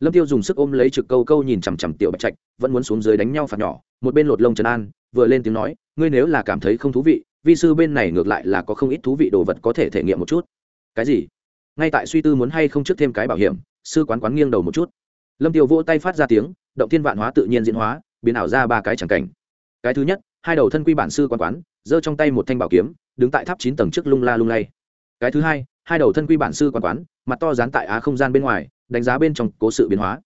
Lâm tiêu dùng sức ôm lấy trực câu câu nhìn chằm chằm tiểu bạch trạch, vẫn muốn xuống dưới đánh nhau phạt nhỏ, một bên lột lông trần an, vừa lên tiếng nói, ngươi nếu là cảm thấy không thú vị, vi sư bên này ngược lại là có không ít thú vị đồ vật có thể thể nghiệm một chút. Cái gì? Ngay tại suy tư muốn hay không trước thêm cái bảo hiểm, sư quán quán nghiêng đầu một chút. Lâm tiêu vỗ tay phát ra tiếng, động thiên vạn hóa tự nhiên diễn hóa, biến ảo ra ba cái chẳng cảnh. Cái thứ nhất, hai đầu thân quy bản sư quán quán, giơ trong tay một thanh bảo kiếm đứng tại tháp chín tầng trước lung la lung lay. Cái thứ hai hai đầu thân quy bản sư quán quán, mặt to dán tại á không gian bên ngoài, đánh giá bên trong cố sự biến hóa.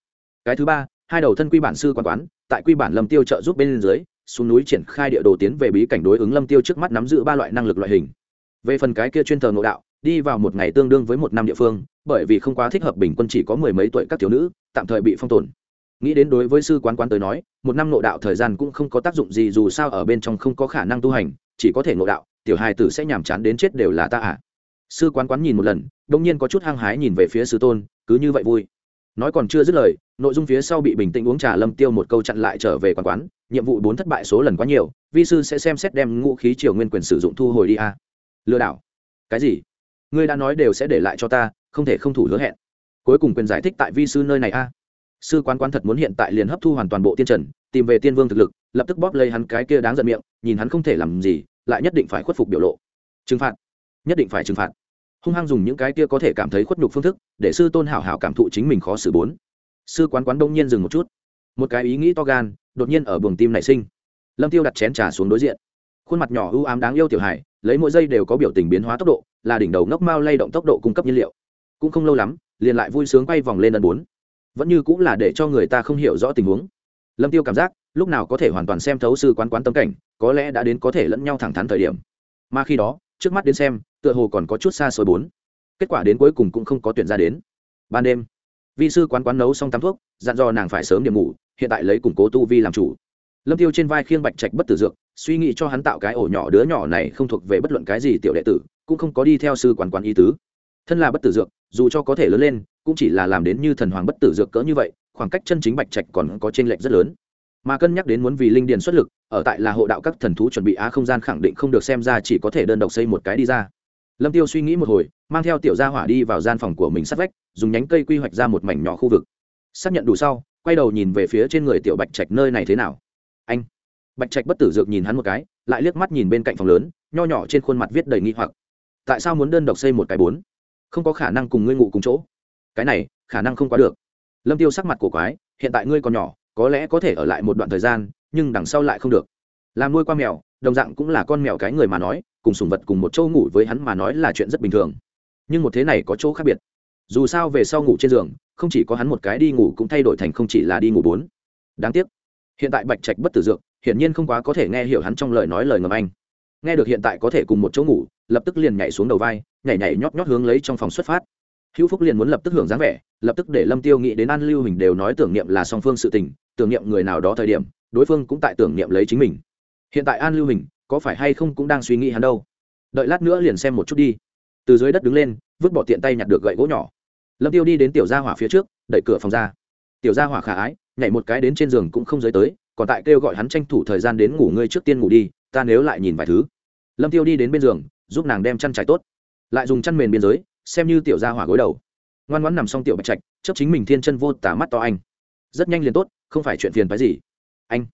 Cái thứ ba, hai đầu thân quy bản sư quán quán, tại quy bản lâm tiêu trợ giúp bên dưới, xuống núi triển khai địa đồ tiến về bí cảnh đối ứng lâm tiêu trước mắt nắm giữ ba loại năng lực loại hình. Về phần cái kia chuyên thờ nội đạo, đi vào một ngày tương đương với một năm địa phương, bởi vì không quá thích hợp bình quân chỉ có mười mấy tuổi các thiếu nữ, tạm thời bị phong tồn. Nghĩ đến đối với sư quán quán tới nói, một năm nội đạo thời gian cũng không có tác dụng gì dù sao ở bên trong không có khả năng tu hành, chỉ có thể nội đạo tiểu hài tử sẽ nhàm chán đến chết đều là ta à. Sư quán quán nhìn một lần, đông nhiên có chút hăng hái nhìn về phía sư tôn, cứ như vậy vui. Nói còn chưa dứt lời, nội dung phía sau bị bình tĩnh uống trà lâm tiêu một câu chặn lại trở về quán quán, nhiệm vụ bốn thất bại số lần quá nhiều, vi sư sẽ xem xét đem ngũ khí triều nguyên quyền sử dụng thu hồi đi a à. lừa đảo. Cái gì? Ngươi đã nói đều sẽ để lại cho ta, không thể không thủ hứa hẹn. Cuối cùng quyền giải thích tại vi sư nơi này a à. sư quán quán thật muốn hiện tại liền hấp thu hoàn toàn bộ tiên trần, tìm về tiên vương thực lực, lập tức bóp lấy hắn cái kia đáng giận miệng, nhìn hắn không thể làm gì lại nhất định phải khuất phục biểu lộ. Trừng phạt. Nhất định phải trừng phạt. Hung hăng dùng những cái kia có thể cảm thấy khuất nhục phương thức, để sư tôn hảo hảo cảm thụ chính mình khó xử bốn. Sư quán quán đông nhiên dừng một chút. Một cái ý nghĩ to gan, đột nhiên ở buồng tim nảy sinh. Lâm tiêu đặt chén trà xuống đối diện. Khuôn mặt nhỏ ưu ám đáng yêu tiểu hải lấy mỗi giây đều có biểu tình biến hóa tốc độ, là đỉnh đầu ngốc mao lay động tốc độ cung cấp nhiên liệu. Cũng không lâu lắm, liền lại vui sướng quay vòng lên ân bốn. Vẫn như cũng là để cho người ta không hiểu rõ tình huống. Lâm tiêu cảm giác, lúc nào có thể hoàn toàn xem thấu sư quán quán tâm cảnh có lẽ đã đến có thể lẫn nhau thẳng thắn thời điểm. Mà khi đó, trước mắt đến xem, tựa hồ còn có chút xa xôi bốn. Kết quả đến cuối cùng cũng không có tuyển ra đến. Ban đêm, vi sư quán quán nấu xong tắm thuốc, dặn dò nàng phải sớm điểm ngủ, hiện tại lấy củng cố tu vi làm chủ. Lâm tiêu trên vai khiêng bạch trạch bất tử dược, suy nghĩ cho hắn tạo cái ổ nhỏ đứa nhỏ này không thuộc về bất luận cái gì tiểu đệ tử, cũng không có đi theo sư quán quán y tứ. Thân là bất tử dược, dù cho có thể lớn lên, cũng chỉ là làm đến như thần hoàng bất tử dược cỡ như vậy, khoảng cách chân chính bạch trạch còn có trên lệch rất lớn mà cân nhắc đến muốn vì linh điền xuất lực, ở tại là hộ đạo các thần thú chuẩn bị á không gian khẳng định không được xem ra chỉ có thể đơn độc xây một cái đi ra. Lâm tiêu suy nghĩ một hồi, mang theo tiểu gia hỏa đi vào gian phòng của mình sát vách, dùng nhánh cây quy hoạch ra một mảnh nhỏ khu vực. Xác nhận đủ sau, quay đầu nhìn về phía trên người tiểu bạch trạch nơi này thế nào. Anh. Bạch trạch bất tử dược nhìn hắn một cái, lại liếc mắt nhìn bên cạnh phòng lớn, nho nhỏ trên khuôn mặt viết đầy nghi hoặc. Tại sao muốn đơn độc xây một cái bốn? Không có khả năng cùng ngươi ngủ cùng chỗ. Cái này, khả năng không quá được. Lâm tiêu sắc mặt của quái, hiện tại ngươi còn nhỏ có lẽ có thể ở lại một đoạn thời gian, nhưng đằng sau lại không được. Làm nuôi qua mèo, đồng dạng cũng là con mèo cái người mà nói, cùng sùng vật cùng một chỗ ngủ với hắn mà nói là chuyện rất bình thường. Nhưng một thế này có chỗ khác biệt. Dù sao về sau ngủ trên giường, không chỉ có hắn một cái đi ngủ cũng thay đổi thành không chỉ là đi ngủ bốn. Đáng tiếc, hiện tại bạch trạch bất tử dược, hiển nhiên không quá có thể nghe hiểu hắn trong lời nói lời ngầm anh. Nghe được hiện tại có thể cùng một chỗ ngủ, lập tức liền nhảy xuống đầu vai, nhảy nhảy nhót nhót hướng lấy trong phòng xuất phát. Hữu phúc liền muốn lập tức hưởng dáng vẻ, lập tức để lâm tiêu nghĩ đến an lưu hình đều nói tưởng niệm là song phương sự tình tưởng niệm người nào đó thời điểm, đối phương cũng tại tưởng niệm lấy chính mình. Hiện tại an lưu hình, có phải hay không cũng đang suy nghĩ hắn đâu. Đợi lát nữa liền xem một chút đi. Từ dưới đất đứng lên, vứt bỏ tiện tay nhặt được gậy gỗ nhỏ. Lâm tiêu đi đến tiểu gia hỏa phía trước, đẩy cửa phòng ra. Tiểu gia hỏa khả ái, nhảy một cái đến trên giường cũng không giới tới, còn tại kêu gọi hắn tranh thủ thời gian đến ngủ ngươi trước tiên ngủ đi, ta nếu lại nhìn vài thứ. Lâm tiêu đi đến bên giường, giúp nàng đem chăn trải tốt. Lại dùng chăn mền biên giới, xem như tiểu gia hỏa gối đầu. Ngoan ngoãn nằm xong tiểu bạch trạch chấp chính mình thiên chân vô tả mắt to anh. Rất nhanh liền tốt không phải chuyện phiền phái gì. Anh.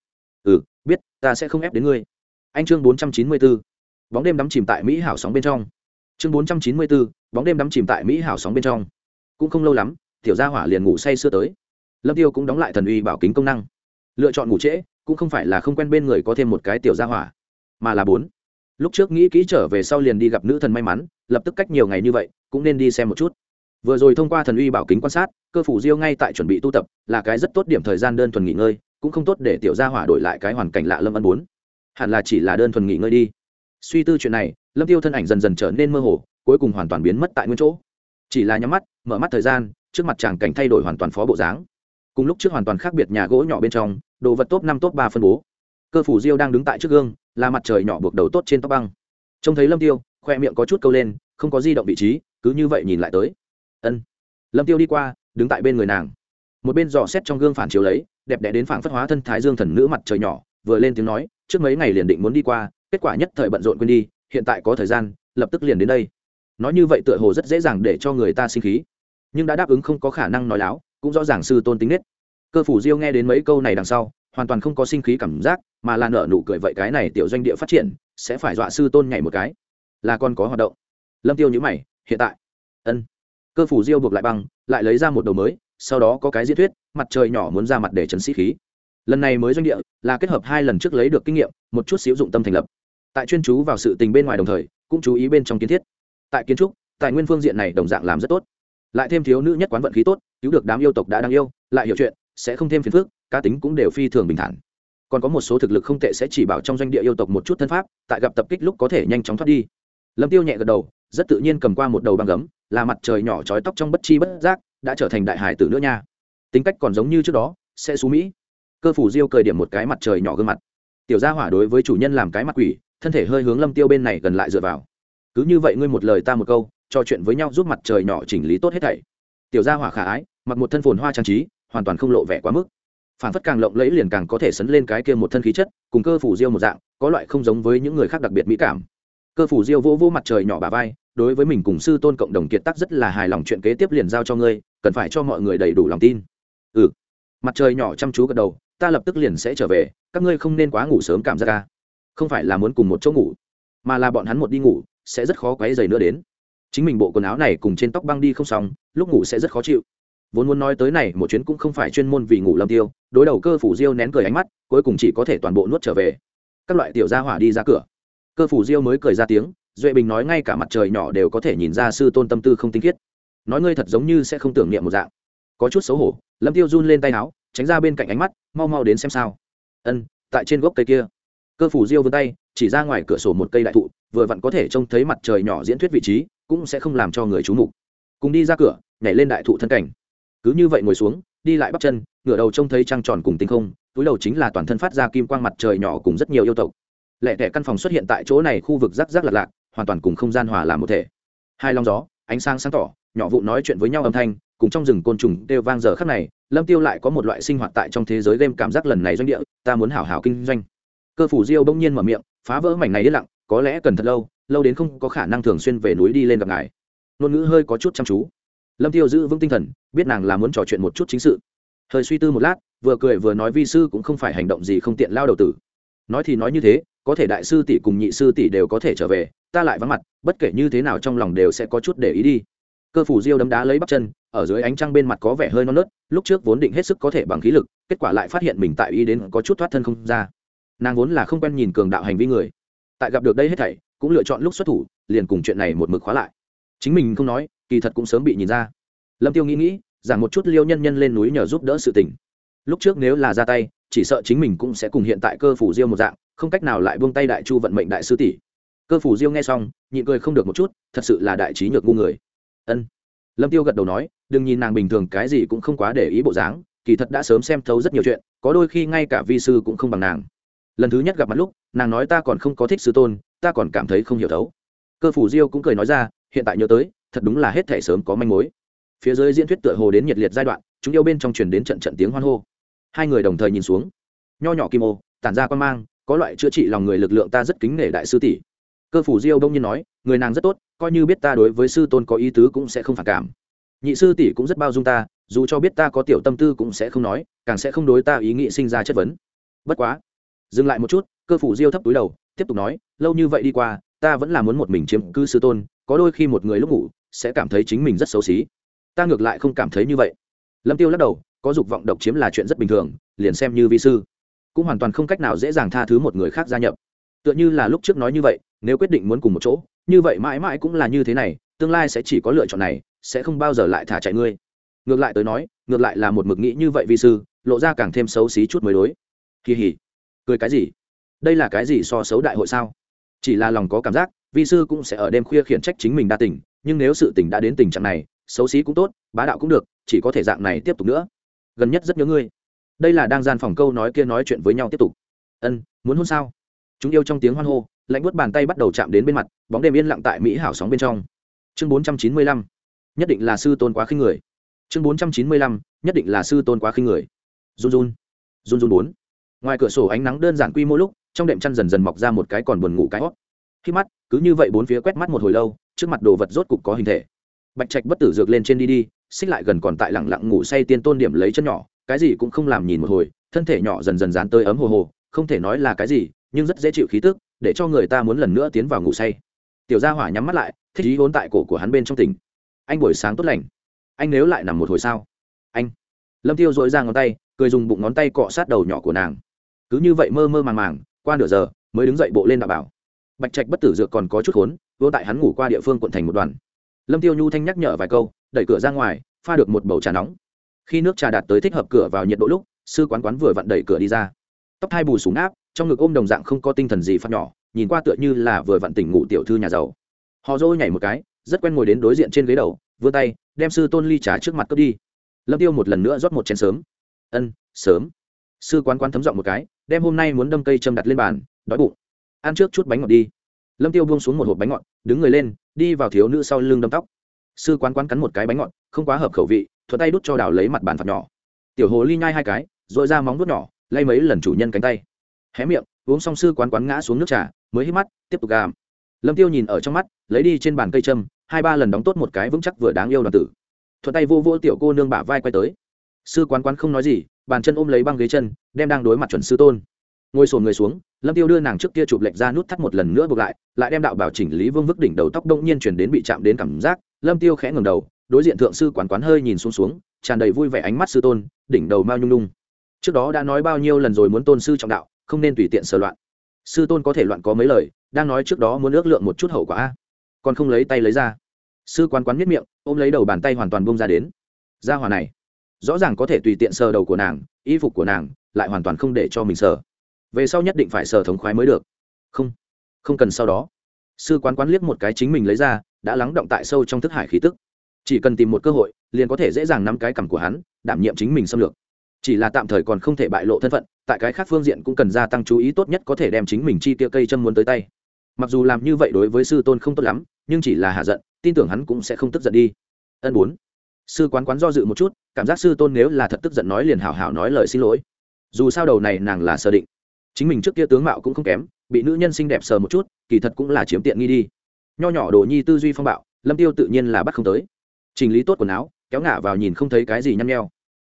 Ừ biết ta sẽ không ép đến ngươi. Anh chương bốn trăm chín mươi 494. bóng đêm đắm chìm tại mỹ hảo sóng bên trong. Chương bốn trăm chín mươi 494, bóng đêm đắm chìm tại mỹ hảo sóng bên trong. Cũng không lâu lắm tiểu gia hỏa liền ngủ say sưa tới. Lâm tiêu cũng đóng lại thần uy bảo kính công năng. Lựa chọn ngủ trễ cũng không phải là không quen bên người có thêm một cái tiểu gia hỏa mà là bốn. Lúc trước nghĩ kỹ trở về sau liền đi gặp nữ thần may mắn lập tức cách nhiều ngày như vậy cũng nên đi xem một chút vừa rồi thông qua thần uy bảo kính quan sát, cơ phủ diêu ngay tại chuẩn bị tu tập, là cái rất tốt điểm thời gian đơn thuần nghỉ ngơi, cũng không tốt để tiểu gia hỏa đổi lại cái hoàn cảnh lạ lâm ân bốn. Hẳn là chỉ là đơn thuần nghỉ ngơi đi. Suy tư chuyện này, lâm tiêu thân ảnh dần dần trở nên mơ hồ, cuối cùng hoàn toàn biến mất tại nguyên chỗ. Chỉ là nhắm mắt, mở mắt thời gian, trước mặt chàng cảnh thay đổi hoàn toàn phó bộ dáng. Cùng lúc trước hoàn toàn khác biệt nhà gỗ nhỏ bên trong, đồ vật top năm top ba phân bố. Cơ phủ diêu đang đứng tại trước gương, là mặt trời nhỏ buộc đầu tốt trên tóc băng. Trông thấy lâm tiêu, khoe miệng có chút câu lên, không có di động vị trí, cứ như vậy nhìn lại tới ân. Lâm tiêu đi qua, đứng tại bên người nàng. Một bên dò xét trong gương phản chiếu lấy, đẹp đẽ đến phảng phất hóa thân thái dương thần nữ mặt trời nhỏ, vừa lên tiếng nói, trước mấy ngày liền định muốn đi qua, kết quả nhất thời bận rộn quên đi, hiện tại có thời gian, lập tức liền đến đây. Nói như vậy tựa hồ rất dễ dàng để cho người ta sinh khí, nhưng đã đáp ứng không có khả năng nói láo, cũng rõ ràng sư tôn tính nết. Cơ phủ diêu nghe đến mấy câu này đằng sau, hoàn toàn không có sinh khí cảm giác, mà là nở nụ cười vậy cái này tiểu doanh địa phát triển, sẽ phải dọa sư tôn nhảy một cái. Là còn có hoạt động. Lâm tiêu nhữ mày, hiện tại. Ân cơ phủ diêu buộc lại băng, lại lấy ra một đầu mới, sau đó có cái diễn thuyết, mặt trời nhỏ muốn ra mặt để chấn sĩ khí. Lần này mới doanh địa, là kết hợp hai lần trước lấy được kinh nghiệm, một chút xíu dụng tâm thành lập. Tại chuyên chú vào sự tình bên ngoài đồng thời, cũng chú ý bên trong kiến thiết. Tại kiến trúc, tài nguyên phương diện này đồng dạng làm rất tốt. Lại thêm thiếu nữ nhất quán vận khí tốt, cứu được đám yêu tộc đã đang yêu, lại hiểu chuyện, sẽ không thêm phiền phức, cá tính cũng đều phi thường bình thản. Còn có một số thực lực không tệ sẽ chỉ bảo trong doanh địa yêu tộc một chút thân pháp, tại gặp tập kích lúc có thể nhanh chóng thoát đi lâm tiêu nhẹ gật đầu, rất tự nhiên cầm qua một đầu băng gấm, là mặt trời nhỏ trói tóc trong bất chi bất giác, đã trở thành đại hải tử nữa nha. Tính cách còn giống như trước đó, sẽ xú mỹ. Cơ phủ diêu cười điểm một cái mặt trời nhỏ gương mặt. Tiểu gia hỏa đối với chủ nhân làm cái mặt quỷ, thân thể hơi hướng lâm tiêu bên này gần lại dựa vào. Cứ như vậy ngươi một lời ta một câu, trò chuyện với nhau giúp mặt trời nhỏ chỉnh lý tốt hết thảy. Tiểu gia hỏa khả ái, mặc một thân phồn hoa trang trí, hoàn toàn không lộ vẻ quá mức. Phản phất càng lộng lẫy liền càng có thể sấn lên cái kia một thân khí chất, cùng cơ phủ diêu một dạng, có loại không giống với những người khác đặc biệt mỹ cảm cơ phủ diêu vô vô mặt trời nhỏ bà vai, đối với mình cùng sư tôn cộng đồng kiệt tác rất là hài lòng, chuyện kế tiếp liền giao cho ngươi, cần phải cho mọi người đầy đủ lòng tin. Ừ. Mặt trời nhỏ chăm chú gật đầu, ta lập tức liền sẽ trở về, các ngươi không nên quá ngủ sớm cảm giác ca không phải là muốn cùng một chỗ ngủ, mà là bọn hắn một đi ngủ, sẽ rất khó quấy dày nữa đến. Chính mình bộ quần áo này cùng trên tóc băng đi không xong, lúc ngủ sẽ rất khó chịu. Vốn muốn nói tới này, một chuyến cũng không phải chuyên môn vì ngủ lâm tiêu, đối đầu cơ phủ diêu nén cười ánh mắt, cuối cùng chỉ có thể toàn bộ nuốt trở về. Các loại tiểu gia hỏa đi ra cửa cơ phủ diêu mới cười ra tiếng, duệ bình nói ngay cả mặt trời nhỏ đều có thể nhìn ra sư tôn tâm tư không tinh khiết. Nói ngươi thật giống như sẽ không tưởng niệm một dạng. Có chút xấu hổ, lâm tiêu run lên tay áo tránh ra bên cạnh ánh mắt, mau mau đến xem sao. Ân, tại trên gốc cây kia. Cơ phủ diêu vươn tay, chỉ ra ngoài cửa sổ một cây đại thụ, vừa vặn có thể trông thấy mặt trời nhỏ diễn thuyết vị trí, cũng sẽ không làm cho người chú mục. Cùng đi ra cửa, nhảy lên đại thụ thân cảnh. Cứ như vậy ngồi xuống, đi lại bắp chân, ngửa đầu trông thấy trăng tròn cùng tinh không, túi đầu chính là toàn thân phát ra kim quang mặt trời nhỏ cùng rất nhiều yêu tộc lẻ tẻ căn phòng xuất hiện tại chỗ này khu vực rắc rắc lạc lạc, hoàn toàn cùng không gian hòa làm một thể. Hai lòng gió, ánh sáng sáng tỏ, nhỏ vụ nói chuyện với nhau âm thanh, cùng trong rừng côn trùng đều vang giờ khắc này, lâm tiêu lại có một loại sinh hoạt tại trong thế giới game cảm giác lần này doanh địa, ta muốn hảo hảo kinh doanh. Cơ phủ diêu bỗng nhiên mở miệng, phá vỡ mảnh này yên lặng, có lẽ cần thật lâu lâu đến không có khả năng thường xuyên về núi đi lên gặp ngài. Ngôn ngữ hơi có chút chăm chú. Lâm tiêu giữ vững tinh thần, biết nàng là muốn trò chuyện một chút chính sự. Hơi suy tư một lát, vừa cười vừa nói vi sư cũng không phải hành động gì không tiện lao đầu tử. Nói thì nói như thế có thể đại sư tỷ cùng nhị sư tỷ đều có thể trở về, ta lại vắng mặt, bất kể như thế nào trong lòng đều sẽ có chút để ý đi. Cơ phủ diêu đấm đá lấy bắp chân, ở dưới ánh trăng bên mặt có vẻ hơi non nớt, lúc trước vốn định hết sức có thể bằng khí lực, kết quả lại phát hiện mình tại ý đến có chút thoát thân không ra. Nàng vốn là không quen nhìn cường đạo hành vi người. Tại gặp được đây hết thảy, cũng lựa chọn lúc xuất thủ, liền cùng chuyện này một mực khóa lại. Chính mình không nói, kỳ thật cũng sớm bị nhìn ra. Lâm tiêu nghĩ nghĩ, giảng một chút liêu nhân nhân lên núi nhờ giúp đỡ sự tình. Lúc trước nếu là ra tay, chỉ sợ chính mình cũng sẽ cùng hiện tại cơ phủ diêu một dạng không cách nào lại buông tay đại chu vận mệnh đại sư tỷ. Cơ phủ diêu nghe xong, nhịn cười không được một chút, thật sự là đại trí nhược ngu người. Ân. Lâm tiêu gật đầu nói, đừng nhìn nàng bình thường cái gì cũng không quá để ý bộ dáng, kỳ thật đã sớm xem thấu rất nhiều chuyện, có đôi khi ngay cả vi sư cũng không bằng nàng. Lần thứ nhất gặp mặt lúc, nàng nói ta còn không có thích sư tôn, ta còn cảm thấy không hiểu thấu. Cơ phủ diêu cũng cười nói ra, hiện tại nhớ tới, thật đúng là hết thể sớm có manh mối. Phía dưới diễn thuyết tựa hồ đến nhiệt liệt giai đoạn, chúng yêu bên trong truyền đến trận trận tiếng hoan hô. Hai người đồng thời nhìn xuống. Nho nhỏ kim ô, tản ra quan mang có loại chữa trị lòng người lực lượng ta rất kính nể đại sư tỷ. Cơ phủ diêu đông nhiên nói, người nàng rất tốt, coi như biết ta đối với sư tôn có ý tứ cũng sẽ không phản cảm. Nhị sư tỷ cũng rất bao dung ta, dù cho biết ta có tiểu tâm tư cũng sẽ không nói, càng sẽ không đối ta ý nghĩ sinh ra chất vấn. Bất quá, dừng lại một chút, cơ phủ diêu thấp túi đầu, tiếp tục nói, lâu như vậy đi qua, ta vẫn là muốn một mình chiếm cư sư tôn, có đôi khi một người lúc ngủ, sẽ cảm thấy chính mình rất xấu xí. Ta ngược lại không cảm thấy như vậy. Lâm tiêu lắc đầu, có dục vọng độc chiếm là chuyện rất bình thường, liền xem như vi sư cũng hoàn toàn không cách nào dễ dàng tha thứ một người khác gia nhập. Tựa như là lúc trước nói như vậy, nếu quyết định muốn cùng một chỗ, như vậy mãi mãi cũng là như thế này, tương lai sẽ chỉ có lựa chọn này, sẽ không bao giờ lại thả chạy ngươi. Ngược lại tới nói, ngược lại là một mực nghĩ như vậy vi sư, lộ ra càng thêm xấu xí chút mới đối. Kỳ hỉ. Cười cái gì? Đây là cái gì so xấu đại hội sao? Chỉ là lòng có cảm giác, vi sư cũng sẽ ở đêm khuya khiển trách chính mình đa tình, nhưng nếu sự tình đã đến tình trạng này, xấu xí cũng tốt, bá đạo cũng được, chỉ có thể dạng này tiếp tục nữa. Gần nhất rất nhớ ngươi đây là đang gian phòng câu nói kia nói chuyện với nhau tiếp tục. Ân, muốn hôn sao? Chúng yêu trong tiếng hoan hô, lạnh buốt bàn tay bắt đầu chạm đến bên mặt, bóng đêm yên lặng tại mỹ hảo sóng bên trong. Chương bốn trăm chín mươi lăm, nhất định là sư tôn quá khinh người. Chương bốn trăm chín mươi lăm, nhất định là sư tôn quá khinh người. Run run run run bốn. Ngoài cửa sổ ánh nắng đơn giản quy mô lúc, trong đệm chăn dần dần mọc ra một cái còn buồn ngủ cái hót. Khi mắt, cứ như vậy bốn phía quét mắt một hồi lâu, trước mặt đồ vật rốt cục có hình thể. Bạch trạch bất tử dược lên trên đi đi, xích lại gần còn tại lẳng lặng ngủ say tiên tôn điểm lấy chân nhỏ cái gì cũng không làm nhìn một hồi, thân thể nhỏ dần dần dán tới ấm hồ hồ, không thể nói là cái gì, nhưng rất dễ chịu khí tức, để cho người ta muốn lần nữa tiến vào ngủ say. Tiểu gia hỏa nhắm mắt lại, thích ý vốn tại cổ của hắn bên trong tỉnh. Anh buổi sáng tốt lành. Anh nếu lại nằm một hồi sao? Anh. Lâm tiêu dội ra ngón tay, cười dùng bụng ngón tay cọ sát đầu nhỏ của nàng. Cứ như vậy mơ mơ màng màng, qua nửa giờ, mới đứng dậy bộ lên đạo bảo. Bạch trạch bất tử dược còn có chút khốn, vô tại hắn ngủ qua địa phương quận thành một đoàn. Lâm tiêu nhu thanh nhắc nhở vài câu, đẩy cửa ra ngoài, pha được một bầu trà nóng khi nước trà đạt tới thích hợp cửa vào nhiệt độ lúc, sư quán quán vừa vặn đẩy cửa đi ra. Tóc hai bù súng áp, trong ngực ôm đồng dạng không có tinh thần gì phát nhỏ, nhìn qua tựa như là vừa vặn tỉnh ngủ tiểu thư nhà giàu. Họ dôi nhảy một cái, rất quen ngồi đến đối diện trên ghế đầu, vươn tay, đem sư tôn ly trà trước mặt cướp đi. Lâm tiêu một lần nữa rót một chén sớm. Ân, sớm. Sư quán quán thấm giọng một cái đem hôm nay muốn đâm cây châm đặt lên bàn, đói bụng. Ăn trước chút bánh ngọt đi. Lâm tiêu buông xuống một hộp bánh ngọt, đứng người lên, đi vào thiếu nữ sau lưng đâm tóc. Sư quán quán cắn một cái bánh ngọt, không quá hợp khẩu vị thuận tay đút cho đào lấy mặt bàn phạt nhỏ. Tiểu hồ ly nhai hai cái, rồi ra móng vuốt nhỏ, lay mấy lần chủ nhân cánh tay. Hé miệng, uống xong sư quán quán ngã xuống nước trà, mới hít mắt, tiếp tục gàm. Lâm tiêu nhìn ở trong mắt, lấy đi trên bàn cây châm, hai ba lần đóng tốt một cái vững chắc vừa đáng yêu đoàn tử. Thuận tay vô vô tiểu cô nương bả vai quay tới. Sư quán quán không nói gì, bàn chân ôm lấy băng ghế chân, đem đang đối mặt chuẩn sư tôn. Ngồi sồn người xuống, lâm tiêu đưa nàng trước kia chụp lệch ra nút thắt một lần nữa buộc lại lại đem đạo bảo chỉnh lý vương vức đỉnh đầu tóc đông nhiên chuyển đến bị chạm đến cảm giác, lâm tiêu khẽ ngẩng đầu đối diện thượng sư quán quán hơi nhìn xuống xuống, tràn đầy vui vẻ ánh mắt sư tôn, đỉnh đầu mao nhung nhung. Trước đó đã nói bao nhiêu lần rồi muốn tôn sư trọng đạo, không nên tùy tiện sờ loạn. Sư tôn có thể loạn có mấy lời, đang nói trước đó muốn ước lượng một chút hậu quả còn không lấy tay lấy ra. Sư quán quán miết miệng, ôm lấy đầu bàn tay hoàn toàn bông ra đến. Ra hòa này, rõ ràng có thể tùy tiện sờ đầu của nàng, y phục của nàng, lại hoàn toàn không để cho mình sờ. Về sau nhất định phải sờ thống khoái mới được. Không không cần sau đó. Sư quán quán liếc một cái chính mình lấy ra, đã lắng động tại sâu trong thức hải khí tức chỉ cần tìm một cơ hội, liền có thể dễ dàng nắm cái cằm của hắn, đảm nhiệm chính mình xâm lược. Chỉ là tạm thời còn không thể bại lộ thân phận, tại cái khác phương diện cũng cần gia tăng chú ý tốt nhất có thể đem chính mình chi tiêu cây châm muốn tới tay. Mặc dù làm như vậy đối với sư tôn không tốt lắm, nhưng chỉ là hạ giận, tin tưởng hắn cũng sẽ không tức giận đi. Ân bốn. Sư quán quán do dự một chút, cảm giác sư tôn nếu là thật tức giận nói liền hảo hảo nói lời xin lỗi. Dù sao đầu này nàng là sơ định. Chính mình trước kia tướng mạo cũng không kém, bị nữ nhân xinh đẹp sờ một chút, kỳ thật cũng là chiếm tiện nghi đi. Nho nhỏ đồ nhi tư duy phong bạo, lâm tiêu tự nhiên là bắt không tới chỉnh lý tốt quần áo, kéo ngả vào nhìn không thấy cái gì nhăn nheo.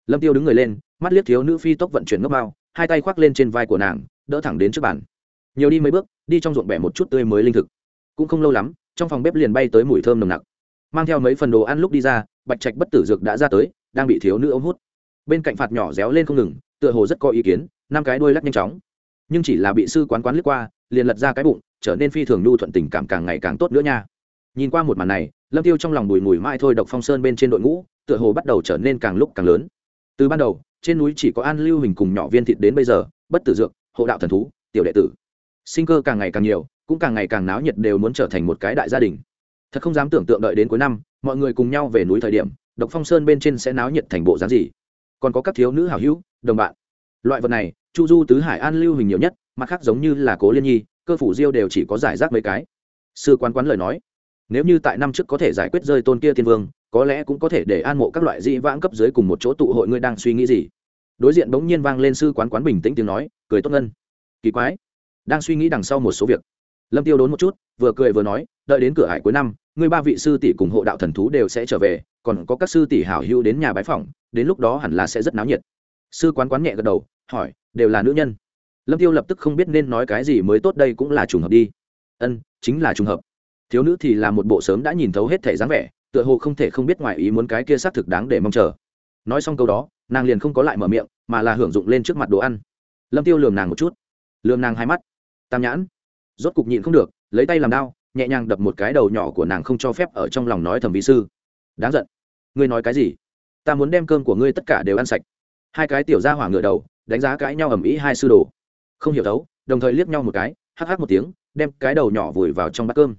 Lâm tiêu đứng người lên, mắt liếc thiếu nữ phi tốc vận chuyển ngốc bao, hai tay khoác lên trên vai của nàng, đỡ thẳng đến trước bàn. Nhiều đi mấy bước, đi trong ruộng bẻ một chút tươi mới linh thực. Cũng không lâu lắm, trong phòng bếp liền bay tới mùi thơm nồng nặc. Mang theo mấy phần đồ ăn lúc đi ra, bạch trạch bất tử dược đã ra tới, đang bị thiếu nữ ôm hút. Bên cạnh phạt nhỏ réo lên không ngừng, tựa hồ rất có ý kiến, năm cái đuôi lắc nhanh chóng. Nhưng chỉ là bị sư quán quán lướt qua, liền lật ra cái bụng, trở nên phi thường nhu thuận tình cảm càng ngày càng tốt nữa nha. Nhìn qua một màn này lâm tiêu trong lòng bùi mùi mai thôi độc phong sơn bên trên đội ngũ, tựa hồ bắt đầu trở nên càng lúc càng lớn. Từ ban đầu, trên núi chỉ có an lưu hình cùng nhỏ viên thịt đến bây giờ, bất tử dược, hộ đạo thần thú, tiểu đệ tử. Sinh cơ càng ngày càng nhiều, cũng càng ngày càng náo nhiệt đều muốn trở thành một cái đại gia đình. Thật không dám tưởng tượng đợi đến cuối năm, mọi người cùng nhau về núi thời điểm, độc phong sơn bên trên sẽ náo nhiệt thành bộ dáng gì? Còn có các thiếu nữ hảo hữu, đồng bạn. Loại vật này, chu du, tứ hải, an lưu hình nhiều nhất, mặt khác giống như là cố liên nhi, cơ phủ diêu đều chỉ có giải rác mấy cái. Sư quan quán lời nói nếu như tại năm trước có thể giải quyết rơi tôn kia tiên vương, có lẽ cũng có thể để an mộ các loại dĩ vãng cấp dưới cùng một chỗ tụ hội ngươi đang suy nghĩ gì. Đối diện bỗng nhiên vang lên sư quán quán bình tĩnh tiếng nói, cười tốt ngân. Kỳ quái. Đang suy nghĩ đằng sau một số việc. Lâm tiêu đốn một chút, vừa cười vừa nói, đợi đến cửa hải cuối năm, ngươi ba vị sư tỷ cùng hộ đạo thần thú đều sẽ trở về, còn có các sư tỷ hảo hữu đến nhà bái phỏng, đến lúc đó hẳn là sẽ rất náo nhiệt. Sư quán quán nhẹ gật đầu, hỏi, đều là nữ nhân. Lâm tiêu lập tức không biết nên nói cái gì mới tốt đây cũng là trùng hợp đi. Ân, chính là trùng hợp thiếu nữ thì là một bộ sớm đã nhìn thấu hết thể dáng vẻ, tựa hồ không thể không biết ngoài ý muốn cái kia xác thực đáng để mong chờ. Nói xong câu đó, nàng liền không có lại mở miệng, mà là hưởng dụng lên trước mặt đồ ăn. Lâm tiêu lườm nàng một chút. Lườm nàng hai mắt. Tam nhãn. Rốt cục nhịn không được, lấy tay làm đao, nhẹ nhàng đập một cái đầu nhỏ của nàng không cho phép ở trong lòng nói thẩm vị sư. Đáng giận. Ngươi nói cái gì? Ta muốn đem cơm của ngươi tất cả đều ăn sạch. Hai cái tiểu ra hỏa ngựa đầu, đánh giá cãi nhau ầm ĩ hai sư đồ. Không hiểu thấu đồng thời liếc nhau một cái, hắc hắc một tiếng, đem cái đầu nhỏ vùi vào trong bát cơm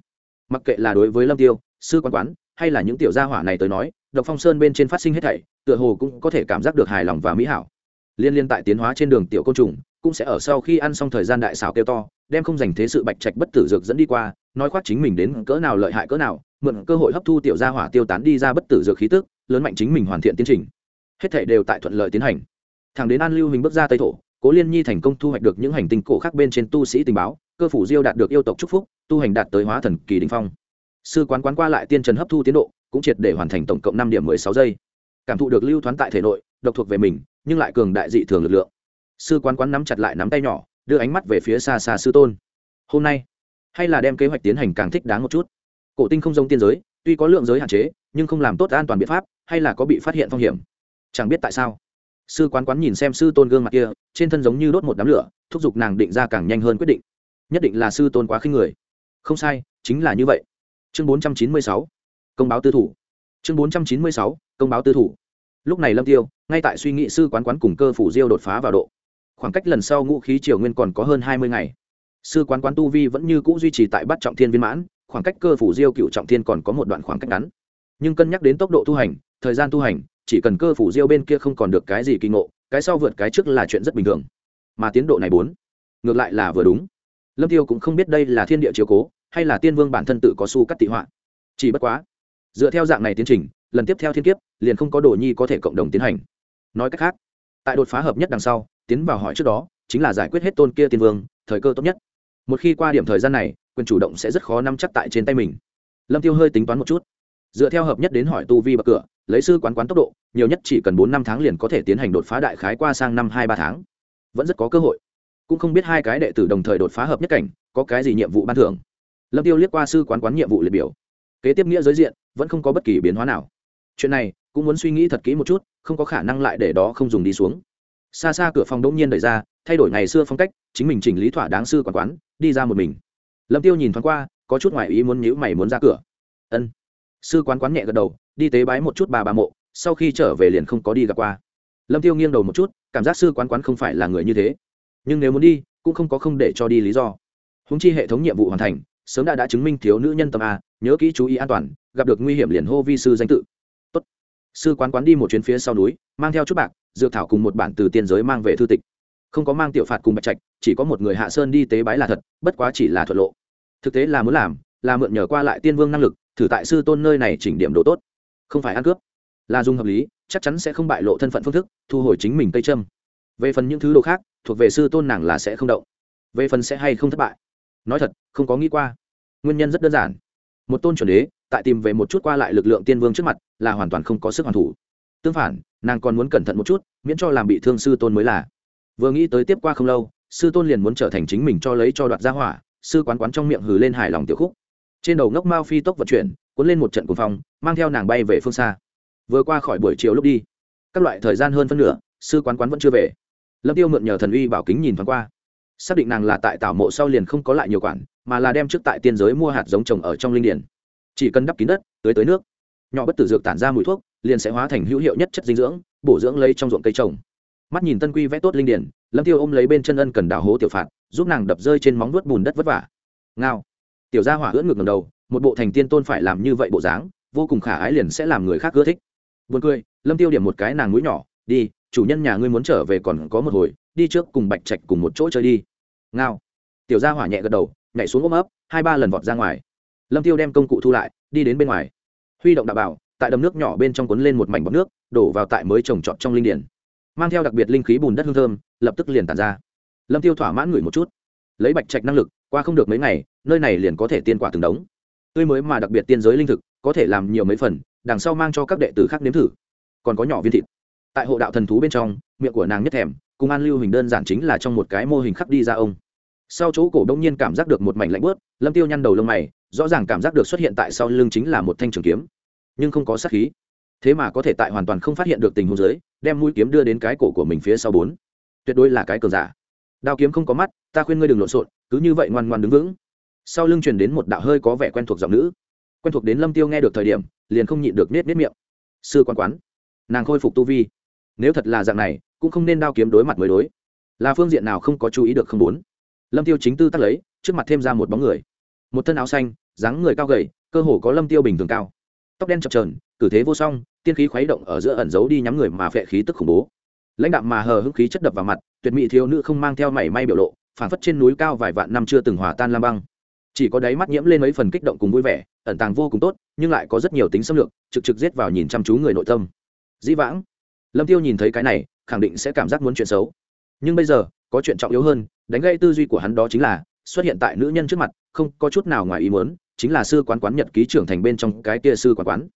mặc kệ là đối với lâm tiêu, sư quan quán, hay là những tiểu gia hỏa này tới nói, độc phong sơn bên trên phát sinh hết thảy, tựa hồ cũng có thể cảm giác được hài lòng và mỹ hảo. Liên liên tại tiến hóa trên đường tiểu côn trùng, cũng sẽ ở sau khi ăn xong thời gian đại xảo kêu to, đem không dành thế sự bạch trạch bất tử dược dẫn đi qua, nói khoác chính mình đến cỡ nào lợi hại cỡ nào, mượn cơ hội hấp thu tiểu gia hỏa tiêu tán đi ra bất tử dược khí tức, lớn mạnh chính mình hoàn thiện tiến trình. Hết thảy đều tại thuận lợi tiến hành. Thằng đến an lưu hình bước ra tây thổ, cố liên nhi thành công thu hoạch được những hành tinh cổ khác bên trên tu sĩ tình báo, cơ phủ diêu đạt được yêu tộc chúc phúc tu hành đạt tới hóa thần kỳ đình phong. Sư quán quán qua lại tiên trần hấp thu tiến độ, cũng triệt để hoàn thành tổng cộng năm điểm mười sáu giây. Cảm thụ được lưu thoáng tại thể nội, độc thuộc về mình, nhưng lại cường đại dị thường lực lượng. Sư quán quán nắm chặt lại nắm tay nhỏ, đưa ánh mắt về phía xa xa sư tôn. Hôm nay, hay là đem kế hoạch tiến hành càng thích đáng một chút. Cổ tinh không giống tiên giới, tuy có lượng giới hạn chế, nhưng không làm tốt an toàn biện pháp, hay là có bị phát hiện phong hiểm. Chẳng biết tại sao, sư quán quán nhìn xem sư tôn gương mặt kia, trên thân giống như đốt một đám lửa, thúc giục nàng định ra càng nhanh hơn quyết định. Nhất định là sư tôn quá khinh người không sai, chính là như vậy. Chương bốn trăm chín mươi sáu, công báo tư thủ. Chương bốn trăm chín mươi sáu, công báo tư thủ. Lúc này lâm tiêu, ngay tại suy nghĩ sư quán quán cùng cơ phủ diêu đột phá vào độ. Khoảng cách lần sau ngũ khí triều nguyên còn có hơn hai mươi ngày. Sư quán quán tu vi vẫn như cũ duy trì tại bắt trọng thiên viên mãn, khoảng cách cơ phủ diêu cựu trọng thiên còn có một đoạn khoảng cách ngắn. Nhưng cân nhắc đến tốc độ tu hành, thời gian tu hành, chỉ cần cơ phủ diêu bên kia không còn được cái gì kinh ngộ, cái sau vượt cái trước là chuyện rất bình thường. Mà tiến độ này bốn, ngược lại là vừa đúng lâm tiêu cũng không biết đây là thiên địa chiếu cố, hay là tiên vương bản thân tự có su cắt tị họa. Chỉ bất quá, dựa theo dạng này tiến trình, lần tiếp theo thiên kiếp, liền không có đồ nhi có thể cộng đồng tiến hành. Nói cách khác, tại đột phá hợp nhất đằng sau, tiến vào hỏi trước đó, chính là giải quyết hết tôn kia tiên vương, thời cơ tốt nhất. Một khi qua điểm thời gian này, quyền chủ động sẽ rất khó nắm chắc tại trên tay mình. Lâm tiêu hơi tính toán một chút. Dựa theo hợp nhất đến hỏi tu vi bậc cửa, lấy sư quán quán tốc độ, nhiều nhất chỉ cần bốn năm tháng liền có thể tiến hành đột phá đại khái qua sang năm hai ba tháng. Vẫn rất có cơ hội cũng không biết hai cái đệ tử đồng thời đột phá hợp nhất cảnh, có cái gì nhiệm vụ ban thưởng. Lâm tiêu liếc qua sư quán quán nhiệm vụ liệt biểu. Kế tiếp nghĩa giới diện, vẫn không có bất kỳ biến hóa nào. Chuyện này, cũng muốn suy nghĩ thật kỹ một chút, không có khả năng lại để đó không dùng đi xuống. Xa xa cửa phòng đông nhiên đẩy ra, thay đổi ngày xưa phong cách, chính mình chỉnh lý thỏa đáng sư quán quán, đi ra một mình. Lâm tiêu nhìn thoáng qua, có chút ngoại ý muốn nhữ mày muốn ra cửa. Ân. Sư quán quán nhẹ gật đầu, đi tế bái một chút bà bà mộ, sau khi trở về liền không có đi gặp qua. Lâm tiêu nghiêng đầu một chút, cảm giác sư quán quán không phải là người như thế nhưng nếu muốn đi, cũng không có không để cho đi lý do. Húng chi hệ thống nhiệm vụ hoàn thành, sớm đã đã chứng minh thiếu nữ nhân tâm a, nhớ kỹ chú ý an toàn, gặp được nguy hiểm liền hô vi sư danh tự. Tốt. sư quán quán đi một chuyến phía sau núi, mang theo chút bạc, dược thảo cùng một bản từ tiên giới mang về thư tịch. Không có mang tiểu phạt cùng bạch trạch, chỉ có một người hạ sơn đi tế bái là thật, bất quá chỉ là thuận lộ. Thực tế là muốn làm, là mượn nhờ qua lại tiên vương năng lực, thử tại sư tôn nơi này chỉnh điểm độ tốt. Không phải ăn cướp. Là dùng hợp lý, chắc chắn sẽ không bại lộ thân phận phương thức, thu hồi chính mình tây trâm về phần những thứ đồ khác thuộc về sư tôn nàng là sẽ không động. Về phần sẽ hay không thất bại. Nói thật, không có nghĩ qua. Nguyên nhân rất đơn giản. Một tôn chuẩn đế, tại tìm về một chút qua lại lực lượng tiên vương trước mặt, là hoàn toàn không có sức hoàn thủ. Tương phản, nàng còn muốn cẩn thận một chút, miễn cho làm bị thương sư tôn mới là. Vừa nghĩ tới tiếp qua không lâu, sư tôn liền muốn trở thành chính mình cho lấy cho đoạt gia hỏa, sư quán quán trong miệng hừ lên hài lòng tiểu khúc. Trên đầu ngốc mao phi tốc vận chuyển, cuốn lên một trận cuồng phong, mang theo nàng bay về phương xa. Vừa qua khỏi buổi chiều lúc đi, các loại thời gian hơn phân nửa, sư quán quán vẫn chưa về lâm tiêu mượn nhờ thần uy bảo kính nhìn thoáng qua. Xác định nàng là tại tảo mộ sau liền không có lại nhiều quản, mà là đem trước tại tiên giới mua hạt giống trồng ở trong linh điển. Chỉ cần đắp kín đất tới tới nước. Nhỏ bất tử dược tản ra mùi thuốc, liền sẽ hóa thành hữu hiệu nhất chất dinh dưỡng, bổ dưỡng lấy trong ruộng cây trồng. Mắt nhìn tân quy vẽ tốt linh điển, lâm tiêu ôm lấy bên chân ân cần đào hố tiểu phạt, giúp nàng đập rơi trên móng vuốt bùn đất vất vả. Ngao. Tiểu gia hỏa ưỡn ngược ngầm đầu, một bộ thành tiên tôn phải làm như vậy bộ dáng, vô cùng khả ái liền sẽ làm người khác ưa thích. Buồn cười, lâm tiêu điểm một cái nàng mũi nhỏ, đi chủ nhân nhà ngươi muốn trở về còn có một hồi, đi trước cùng bạch trạch cùng một chỗ chơi đi. Ngao. Tiểu gia hỏa nhẹ gật đầu, nhảy xuống ôm ấp, hai ba lần vọt ra ngoài. Lâm tiêu đem công cụ thu lại, đi đến bên ngoài. Huy động đạo bảo, tại đầm nước nhỏ bên trong cuốn lên một mảnh bọc nước, đổ vào tại mới trồng trọt trong linh điển. Mang theo đặc biệt linh khí bùn đất hương thơm, lập tức liền tàn ra. Lâm tiêu thỏa mãn ngửi một chút. Lấy bạch trạch năng lực, qua không được mấy ngày, nơi này liền có thể tiên quả từng đống. Tươi mới mà đặc biệt tiên giới linh thực, có thể làm nhiều mấy phần, đằng sau mang cho các đệ tử khác nếm thử. Còn có nhỏ viên thịt tại hộ đạo thần thú bên trong, miệng của nàng nhất thèm, cùng an lưu hình đơn giản chính là trong một cái mô hình khắc đi ra ông. Sau chỗ cổ đông nhiên cảm giác được một mảnh lạnh bớt lâm tiêu nhăn đầu lông mày, rõ ràng cảm giác được xuất hiện tại sau lưng chính là một thanh trường kiếm. Nhưng không có sát khí. Thế mà có thể tại hoàn toàn không phát hiện được tình huống dưới, đem mũi kiếm đưa đến cái cổ của mình phía sau bốn. Tuyệt đối là cái cờ giả. Đao kiếm không có mắt, ta khuyên ngươi đừng lộn xộn, cứ như vậy ngoan ngoan đứng vững. Sau lưng truyền đến một đạo hơi có vẻ quen thuộc giọng nữ. Quen thuộc đến lâm tiêu nghe được thời điểm, liền không nhịn được nết nết miệng. Sư quan quán, nàng khôi phục tu vi nếu thật là dạng này, cũng không nên đao kiếm đối mặt mới đối. Là phương diện nào không có chú ý được không muốn. Lâm tiêu chính tư tắc lấy, trước mặt thêm ra một bóng người. Một thân áo xanh, dáng người cao gầy, cơ hồ có lâm tiêu bình thường cao. Tóc đen chập trờn cử thế vô song, tiên khí khuấy động ở giữa ẩn giấu đi nhắm người mà phệ khí tức khủng bố. Lãnh đạm mà hờ hững khí chất đập vào mặt, tuyệt mỹ thiếu nữ không mang theo mảy may biểu lộ phản phất trên núi cao vài vạn năm chưa từng hòa tan lam băng. Chỉ có đáy mắt nhiễm lên mấy phần kích động cùng vui vẻ, ẩn tàng vô cùng tốt, nhưng lại có rất nhiều tính xâm lược, trực trực giết vào nhìn chăm chú người nội tâm. Dĩ vãng lâm tiêu nhìn thấy cái này, khẳng định sẽ cảm giác muốn chuyện xấu. Nhưng bây giờ, có chuyện trọng yếu hơn, đánh gây tư duy của hắn đó chính là, xuất hiện tại nữ nhân trước mặt, không có chút nào ngoài ý muốn, chính là sư quán quán nhật ký trưởng thành bên trong cái kia sư quán quán.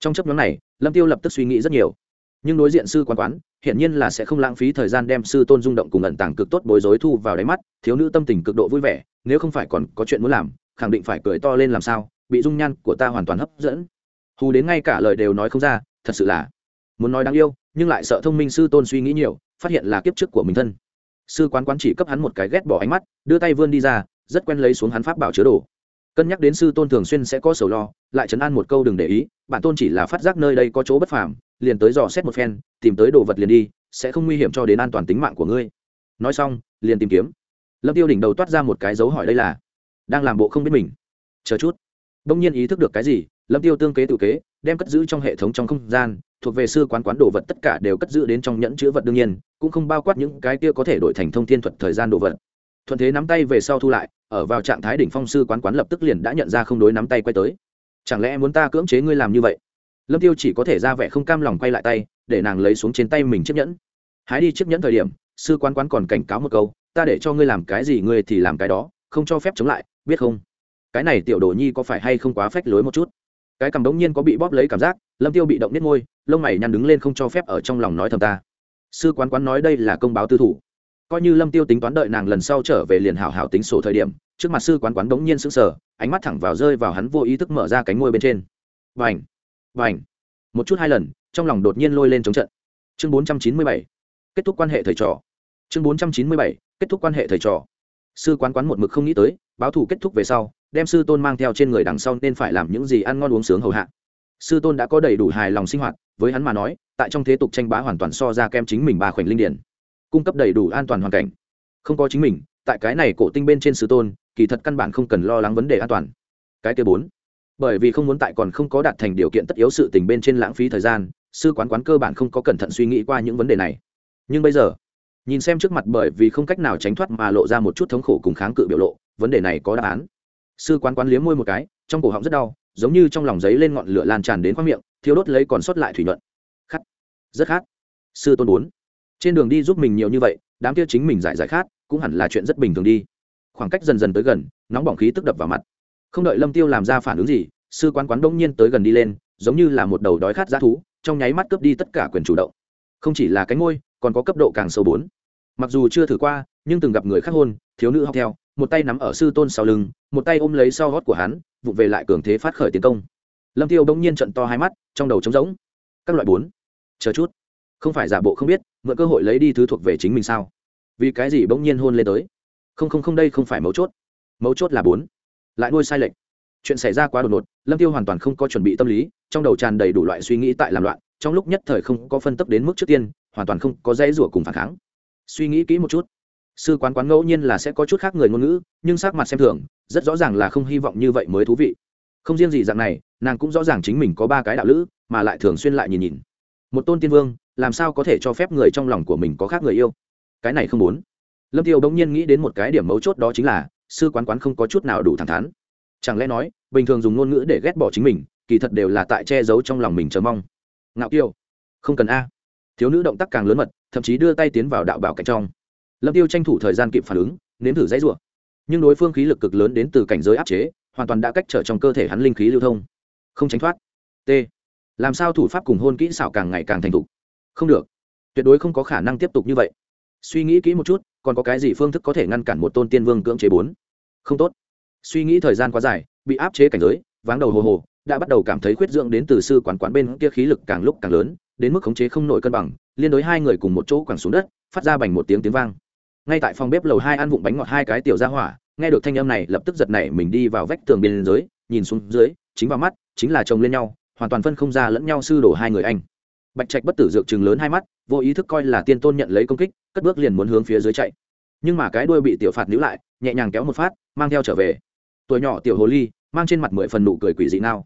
Trong chấp nhóm này, lâm tiêu lập tức suy nghĩ rất nhiều. Nhưng đối diện sư quán quán, hiển nhiên là sẽ không lãng phí thời gian đem sư tôn rung động cùng ẩn tàng cực tốt bối rối thu vào đáy mắt, thiếu nữ tâm tình cực độ vui vẻ, nếu không phải còn có chuyện muốn làm, khẳng định phải cười to lên làm sao, bị dung nhan của ta hoàn toàn hấp dẫn. Hù đến ngay cả lời đều nói không ra, thật sự là, muốn nói đáng yêu nhưng lại sợ thông minh sư tôn suy nghĩ nhiều, phát hiện là kiếp trước của mình thân. Sư quán quán chỉ cấp hắn một cái ghét bỏ ánh mắt, đưa tay vươn đi ra, rất quen lấy xuống hắn pháp bảo chứa đồ. Cân nhắc đến sư tôn thường xuyên sẽ có sầu lo, lại chấn an một câu đừng để ý, bản tôn chỉ là phát giác nơi đây có chỗ bất phàm, liền tới dò xét một phen, tìm tới đồ vật liền đi, sẽ không nguy hiểm cho đến an toàn tính mạng của ngươi. Nói xong, liền tìm kiếm. Lâm tiêu đỉnh đầu toát ra một cái dấu hỏi đây là, đang làm bộ không biết mình. Chờ chút. Đông nhiên ý thức được cái gì, lâm tiêu tương kế tự kế, đem cất giữ trong hệ thống trong không gian thuộc về sư quán quán đồ vật tất cả đều cất giữ đến trong nhẫn chứa vật đương nhiên, cũng không bao quát những cái kia có thể đổi thành thông thiên thuật thời gian đồ vật. Thuận thế nắm tay về sau thu lại, ở vào trạng thái đỉnh phong sư quán quán lập tức liền đã nhận ra không đối nắm tay quay tới. Chẳng lẽ muốn ta cưỡng chế ngươi làm như vậy? Lâm tiêu chỉ có thể ra vẻ không cam lòng quay lại tay, để nàng lấy xuống trên tay mình chiếc nhẫn. Hái đi chiếc nhẫn thời điểm, sư quán quán còn cảnh cáo một câu, ta để cho ngươi làm cái gì ngươi thì làm cái đó, không cho phép chống lại, biết không? Cái này tiểu đồ nhi có phải hay không quá phách lối một chút? Cái cầm đống nhiên có bị bóp lấy cảm giác lâm tiêu bị động nết môi, lông mày nhăn đứng lên không cho phép ở trong lòng nói thầm ta. Sư quán quán nói đây là công báo tư thủ. Coi như lâm tiêu tính toán đợi nàng lần sau trở về liền hảo hảo tính sổ thời điểm, trước mặt sư quán quán đống nhiên sững sờ, ánh mắt thẳng vào rơi vào hắn vô ý thức mở ra cánh ngôi bên trên. Vành vành một chút hai lần, trong lòng đột nhiên lôi lên chống trận. Chương bốn trăm chín mươi bảy, kết thúc quan hệ thầy trò. Chương bốn trăm chín mươi bảy, kết thúc quan hệ thầy trò. Sư quán quán một mực không nghĩ tới, báo thủ kết thúc về sau, đem sư tôn mang theo trên người đằng sau nên phải làm những gì ăn ngon uống sướng hầu hạ sư tôn đã có đầy đủ hài lòng sinh hoạt, với hắn mà nói, tại trong thế tục tranh bá hoàn toàn so ra kem chính mình ba khoảnh linh điển, cung cấp đầy đủ an toàn hoàn cảnh. Không có chính mình, tại cái này cổ tinh bên trên sư tôn, kỳ thật căn bản không cần lo lắng vấn đề an toàn. Cái thứ bốn, bởi vì không muốn tại còn không có đạt thành điều kiện tất yếu sự tình bên trên lãng phí thời gian, sư quán quán cơ bản không có cẩn thận suy nghĩ qua những vấn đề này. Nhưng bây giờ, nhìn xem trước mặt bởi vì không cách nào tránh thoát mà lộ ra một chút thống khổ cùng kháng cự biểu lộ, vấn đề này có đáp án. Sư quán quán liếm môi một cái, trong cổ họng rất đau giống như trong lòng giấy lên ngọn lửa lan tràn đến khoang miệng thiếu đốt lấy còn sót lại thủy nhuận. Khát. Rất khát. Sư tôn bốn trên đường đi giúp mình nhiều như vậy, đám kia chính mình giải giải khát, cũng hẳn là chuyện rất bình thường đi. Khoảng cách dần dần tới gần, nóng bỏng khí tức đập vào mặt. Không đợi lâm tiêu làm ra phản ứng gì, sư quán quán đông nhiên tới gần đi lên, giống như là một đầu đói khát g thú, trong nháy mắt cướp đi tất cả quyền chủ động. Không chỉ là cánh ngôi, còn có cấp độ càng sâu bốn. Mặc dù chưa thử qua, nhưng từng gặp người khác hôn, thiếu nữ học theo một tay nắm ở sư tôn sau lưng, một tay ôm lấy sau gót của hắn vụ về lại cường thế phát khởi tiến công. Lâm tiêu bỗng nhiên trận to hai mắt, trong đầu trống rỗng. Các loại bốn, chờ chút. Không phải giả bộ không biết, mượn cơ hội lấy đi thứ thuộc về chính mình sao? Vì cái gì bỗng nhiên hôn lên tới? Không không không, đây không phải mấu chốt. Mấu chốt là bốn. Lại nuôi sai lệch. Chuyện xảy ra quá đột ngột, lâm tiêu hoàn toàn không có chuẩn bị tâm lý, trong đầu tràn đầy đủ loại suy nghĩ tại làm loạn, trong lúc nhất thời không có phân tấp đến mức trước tiên, hoàn toàn không có dãy rủa cùng phản kháng. Suy nghĩ kỹ một chút sư quán quán ngẫu nhiên là sẽ có chút khác người ngôn ngữ, nhưng sắc mặt xem thường, rất rõ ràng là không hy vọng như vậy mới thú vị. Không riêng gì dạng này, nàng cũng rõ ràng chính mình có ba cái đạo lữ, mà lại thường xuyên lại nhìn nhìn. Một tôn tiên vương, làm sao có thể cho phép người trong lòng của mình có khác người yêu? Cái này không muốn. Lâm tiêu bỗng nhiên nghĩ đến một cái điểm mấu chốt đó chính là, sư quán quán không có chút nào đủ thẳng thắn. Chẳng lẽ nói, bình thường dùng ngôn ngữ để ghét bỏ chính mình, kỳ thật đều là tại che giấu trong lòng mình chờ mong. Ngạo kiêu không cần a. Thiếu nữ động tác càng lớn mật, thậm chí đưa tay tiến vào đạo bảo cạnh trong lâm tiêu tranh thủ thời gian kịp phản ứng, nếm thử dãy rủa. Nhưng đối phương khí lực cực lớn đến từ cảnh giới áp chế, hoàn toàn đã cách trở trong cơ thể hắn linh khí lưu thông. Không tránh thoát. T. Làm sao thủ pháp cùng hôn kỹ xảo càng ngày càng thành thục? Không được. Tuyệt đối không có khả năng tiếp tục như vậy. Suy nghĩ kỹ một chút, còn có cái gì phương thức có thể ngăn cản một tôn tiên vương cưỡng chế bốn? Không tốt. Suy nghĩ thời gian quá dài, bị áp chế cảnh giới, váng đầu hồ hồ, đã bắt đầu cảm thấy khuyết dưỡng đến từ sư quán quán bên kia khí lực càng lúc càng lớn, đến mức khống chế không nổi cân bằng, liên đối hai người cùng một chỗ quẳng xuống đất, phát ra bành một tiếng tiếng vang ngay tại phòng bếp lầu hai ăn vụng bánh ngọt hai cái tiểu ra hỏa, nghe được thanh âm này, lập tức giật nảy mình đi vào vách tường bên dưới. nhìn xuống dưới, chính vào mắt, chính là chồng lên nhau, hoàn toàn phân không ra lẫn nhau sư đổ hai người anh. Bạch trạch bất tử dược chừng lớn hai mắt, vô ý thức coi là tiên tôn nhận lấy công kích, cất bước liền muốn hướng phía dưới chạy. Nhưng mà cái đuôi bị tiểu phạt níu lại, nhẹ nhàng kéo một phát, mang theo trở về. Tuổi nhỏ tiểu hồ ly, mang trên mặt mười phần nụ cười quỷ dị nào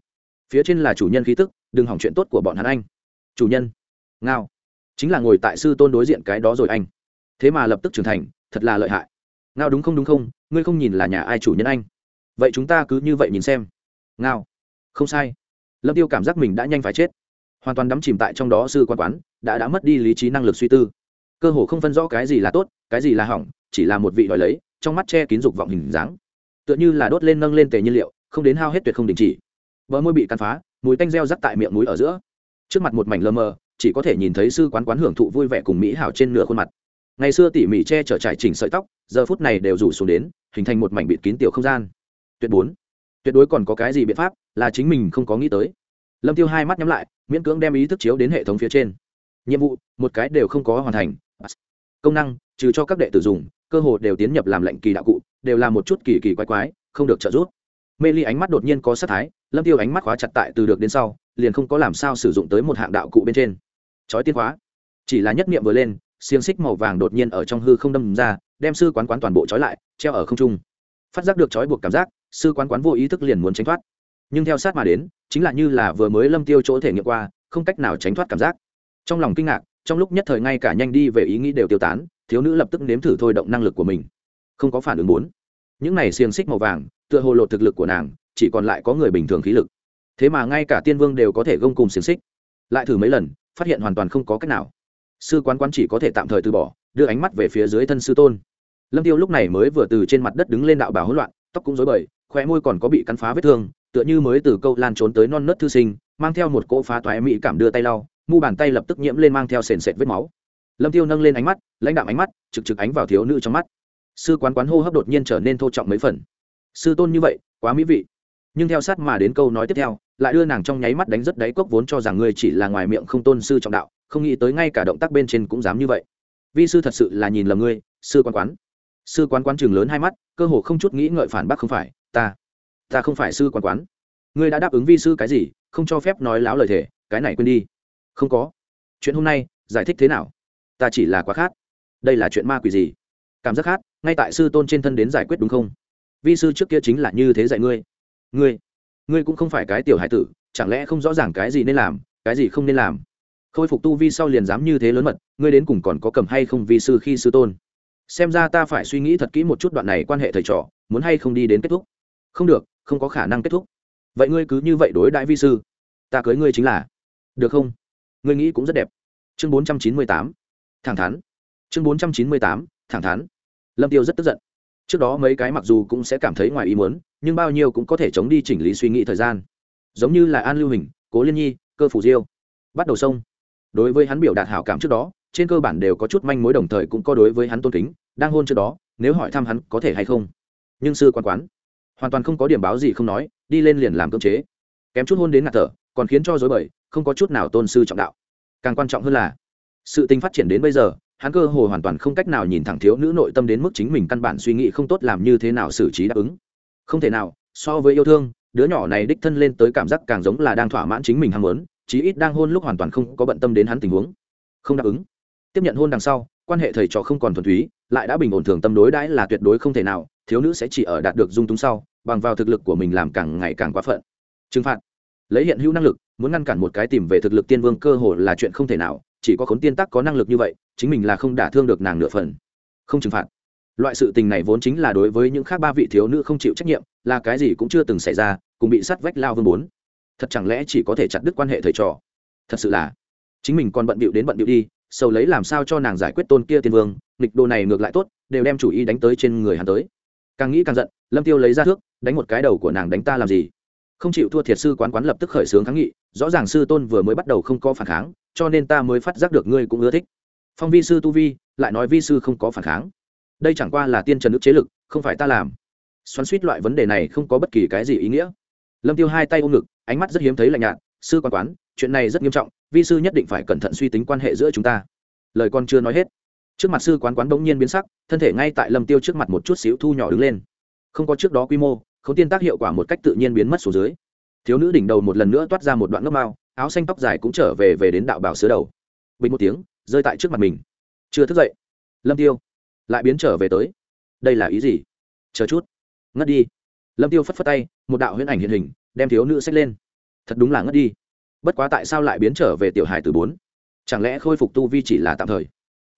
phía trên là chủ nhân khí tức, đừng hỏng chuyện tốt của bọn hắn anh. Chủ nhân, ngao. Chính là ngồi tại sư tôn đối diện cái đó rồi anh thế mà lập tức trưởng thành, thật là lợi hại. Ngao đúng không đúng không, ngươi không nhìn là nhà ai chủ nhân anh? Vậy chúng ta cứ như vậy nhìn xem. Ngao. Không sai. Lâm tiêu cảm giác mình đã nhanh phải chết. Hoàn toàn đắm chìm tại trong đó sư quan quán, đã đã mất đi lý trí năng lực suy tư. Cơ hồ không phân rõ cái gì là tốt, cái gì là hỏng, chỉ là một vị đòi lấy, trong mắt che kín dục vọng hình dáng. Tựa như là đốt lên nâng lên tề nhiên liệu, không đến hao hết tuyệt không đình chỉ. Bờ môi bị cắn phá, mùi tanh reo rắc tại miệng mũi ở giữa. Trước mặt một mảnh lơ mờ, chỉ có thể nhìn thấy sư quán quán hưởng thụ vui vẻ cùng mỹ hảo trên nửa khuôn mặt ngày xưa tỉ mỉ che chở trải chỉnh sợi tóc, giờ phút này đều rủ xuống đến, hình thành một mảnh bịt kín tiểu không gian. Tuyệt bốn. Tuyệt đối còn có cái gì biện pháp là chính mình không có nghĩ tới. Lâm tiêu hai mắt nhắm lại, miễn cưỡng đem ý thức chiếu đến hệ thống phía trên. Nhiệm vụ, một cái đều không có hoàn thành. Công năng, trừ cho các đệ tử dùng, cơ hồ đều tiến nhập làm lệnh kỳ đạo cụ, đều là một chút kỳ kỳ quái quái, không được trợ giúp. Mê ly ánh mắt đột nhiên có sát thái, lâm tiêu ánh mắt khóa chặt tại từ được đến sau, liền không có làm sao sử dụng tới một hạng đạo cụ bên trên. Chói tiên khóa. Chỉ là nhất niệm vừa lên xiềng xích màu vàng đột nhiên ở trong hư không đâm ra, đem sư quán quán toàn bộ trói lại, treo ở không trung. Phát giác được trói buộc cảm giác, sư quán quán vô ý thức liền muốn tránh thoát. Nhưng theo sát mà đến, chính là như là vừa mới lâm tiêu chỗ thể nghiệm qua, không cách nào tránh thoát cảm giác. Trong lòng kinh ngạc, trong lúc nhất thời ngay cả nhanh đi về ý nghĩ đều tiêu tán, thiếu nữ lập tức nếm thử thôi động năng lực của mình. Không có phản ứng muốn. Những này xiềng xích màu vàng, tựa hồ lột thực lực của nàng, chỉ còn lại có người bình thường khí lực. Thế mà ngay cả tiên vương đều có thể gông cùng xiềng xích. Lại thử mấy lần, phát hiện hoàn toàn không có cách nào sư quán quán chỉ có thể tạm thời từ bỏ, đưa ánh mắt về phía dưới thân sư tôn. Lâm tiêu lúc này mới vừa từ trên mặt đất đứng lên đạo bảo hỗn loạn, tóc cũng rối bời, khóe môi còn có bị cắn phá vết thương, tựa như mới từ câu lan trốn tới non nớt thư sinh, mang theo một cỗ phá toái mỹ cảm đưa tay lau, mu bàn tay lập tức nhiễm lên mang theo sền sệt vết máu. Lâm tiêu nâng lên ánh mắt, lãnh đạm ánh mắt, trực trực ánh vào thiếu nữ trong mắt. Sư quán quán hô hấp đột nhiên trở nên thô trọng mấy phần. Sư tôn như vậy, quá mỹ vị. Nhưng theo sát mà đến câu nói tiếp theo, lại đưa nàng trong nháy mắt đánh rất đáy cốc vốn cho rằng ngươi chỉ là ngoài miệng không tôn sư trọng đạo không nghĩ tới ngay cả động tác bên trên cũng dám như vậy. Vi sư thật sự là nhìn lầm ngươi, sư quán quán. Sư quán quán chừng lớn hai mắt, cơ hồ không chút nghĩ ngợi phản bác không phải, ta ta không phải sư quán quán. Ngươi đã đáp ứng vi sư cái gì, không cho phép nói láo lời thề, cái này quên đi. Không có. Chuyện hôm nay, giải thích thế nào? Ta chỉ là quá khát. Đây là chuyện ma quỷ gì? Cảm giác khát, ngay tại sư tôn trên thân đến giải quyết đúng không? Vi sư trước kia chính là như thế dạy ngươi. Ngươi ngươi cũng không phải cái tiểu hải tử, chẳng lẽ không rõ ràng cái gì nên làm, cái gì không nên làm? Khôi phục tu vi sau liền dám như thế lớn mật, ngươi đến cùng còn có cầm hay không vi sư khi sư tôn? Xem ra ta phải suy nghĩ thật kỹ một chút đoạn này quan hệ thầy trò, muốn hay không đi đến kết thúc? Không được, không có khả năng kết thúc. Vậy ngươi cứ như vậy đối đãi vi sư. Ta cưới ngươi chính là. Được không? Ngươi nghĩ cũng rất đẹp. Chương bốn trăm chín mươi tám. Thẳng thắn. Chương bốn trăm chín mươi tám. Thẳng thắn. Lâm tiêu rất tức giận. Trước đó mấy cái mặc dù cũng sẽ cảm thấy ngoài ý muốn, nhưng bao nhiêu cũng có thể chống đi chỉnh lý suy nghĩ thời gian. Giống như là an lưu hình, cố liên nhi, cơ phủ diêu. Bắt đầu sông đối với hắn biểu đạt hảo cảm trước đó, trên cơ bản đều có chút manh mối đồng thời cũng có đối với hắn tôn kính, đang hôn trước đó, nếu hỏi thăm hắn có thể hay không. Nhưng sư quan quán, hoàn toàn không có điểm báo gì không nói, đi lên liền làm cưỡng chế. Kém chút hôn đến ngạt thở, còn khiến cho dối bời, không có chút nào tôn sư trọng đạo. Càng quan trọng hơn là, sự tình phát triển đến bây giờ, hắn cơ hồ hoàn toàn không cách nào nhìn thẳng thiếu nữ nội tâm đến mức chính mình căn bản suy nghĩ không tốt làm như thế nào xử trí đáp ứng. Không thể nào, so với yêu thương, đứa nhỏ này đích thân lên tới cảm giác càng giống là đang thỏa mãn chính mình ham muốn chí ít đang hôn lúc hoàn toàn không có bận tâm đến hắn tình huống. Không đáp ứng. Tiếp nhận hôn đằng sau, quan hệ thầy trò không còn thuần túy, lại đã bình ổn thường tâm đối đãi là tuyệt đối không thể nào, thiếu nữ sẽ chỉ ở đạt được dung túng sau, bằng vào thực lực của mình làm càng ngày càng quá phận. Trừng phạt. Lấy hiện hữu năng lực, muốn ngăn cản một cái tìm về thực lực tiên vương cơ hồ là chuyện không thể nào, chỉ có khốn tiên tắc có năng lực như vậy, chính mình là không đả thương được nàng nửa phần. Không trừng phạt. Loại sự tình này vốn chính là đối với những khác ba vị thiếu nữ không chịu trách nhiệm, là cái gì cũng chưa từng xảy ra, cùng bị sắt vách lao vương bốn thật chẳng lẽ chỉ có thể chặt đứt quan hệ thầy trò? Thật sự là, chính mình còn bận bịu đến bận bịu đi, sầu lấy làm sao cho nàng giải quyết tôn kia tiên vương, nghịch đồ này ngược lại tốt, đều đem chủ ý đánh tới trên người hắn tới. Càng nghĩ càng giận, lâm tiêu lấy ra thước, đánh một cái đầu của nàng đánh ta làm gì? Không chịu thua thiệt sư quán quán lập tức khởi xướng kháng nghị, rõ ràng sư tôn vừa mới bắt đầu không có phản kháng, cho nên ta mới phát giác được ngươi cũng ưa thích. Phong vi sư tu vi, lại nói vi sư không có phản kháng. Đây chẳng qua là tiên trần ức chế lực, không phải ta làm. Xoắn suýt loại vấn đề này không có bất kỳ cái gì ý nghĩa lâm tiêu hai tay ôm ngực, ánh mắt rất hiếm thấy lạnh nhạt, sư quan quán, chuyện này rất nghiêm trọng, vi sư nhất định phải cẩn thận suy tính quan hệ giữa chúng ta. Lời con chưa nói hết, trước mặt sư quán quán bỗng nhiên biến sắc, thân thể ngay tại lâm tiêu trước mặt một chút xíu thu nhỏ đứng lên. Không có trước đó quy mô không tiên tác hiệu quả một cách tự nhiên biến mất xuống dưới. Thiếu nữ đỉnh đầu một lần nữa toát ra một đoạn ngốc mao, áo xanh tóc dài cũng trở về về đến đạo bảo sứ đầu. Bình một tiếng, rơi tại trước mặt mình. Chưa thức dậy, lâm tiêu lại biến trở về tới. Đây là ý gì? Chờ chút. Ngất đi lâm tiêu phất phất tay, một đạo huyễn ảnh hiện hình, đem thiếu nữ xách lên. Thật đúng là ngất đi. Bất quá tại sao lại biến trở về tiểu hải từ bốn? Chẳng lẽ khôi phục tu vi chỉ là tạm thời?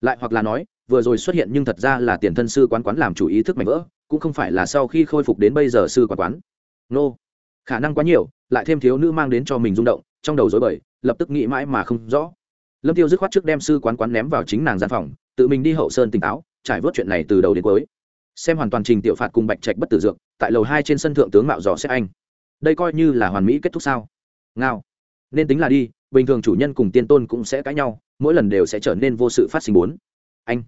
Lại hoặc là nói, vừa rồi xuất hiện nhưng thật ra là tiền thân sư quán quán làm chủ ý thức mạnh vỡ, cũng không phải là sau khi khôi phục đến bây giờ sư quán quán. Nô! Khả năng quá nhiều, lại thêm thiếu nữ mang đến cho mình rung động, trong đầu dối bời, lập tức nghĩ mãi mà không rõ. Lâm tiêu dứt khoát trước đem sư quán quán ném vào chính nàng gian phòng, tự mình đi hậu sơn tỉnh táo, trải vớt chuyện này từ đầu đến cuối xem hoàn toàn trình tiểu phạt cùng bạch trạch bất tử dược, tại lầu hai trên sân thượng tướng mạo dò xét anh. Đây coi như là hoàn mỹ kết thúc sao? Ngao. Nên tính là đi, bình thường chủ nhân cùng tiên tôn cũng sẽ cãi nhau, mỗi lần đều sẽ trở nên vô sự phát sinh bốn. Anh.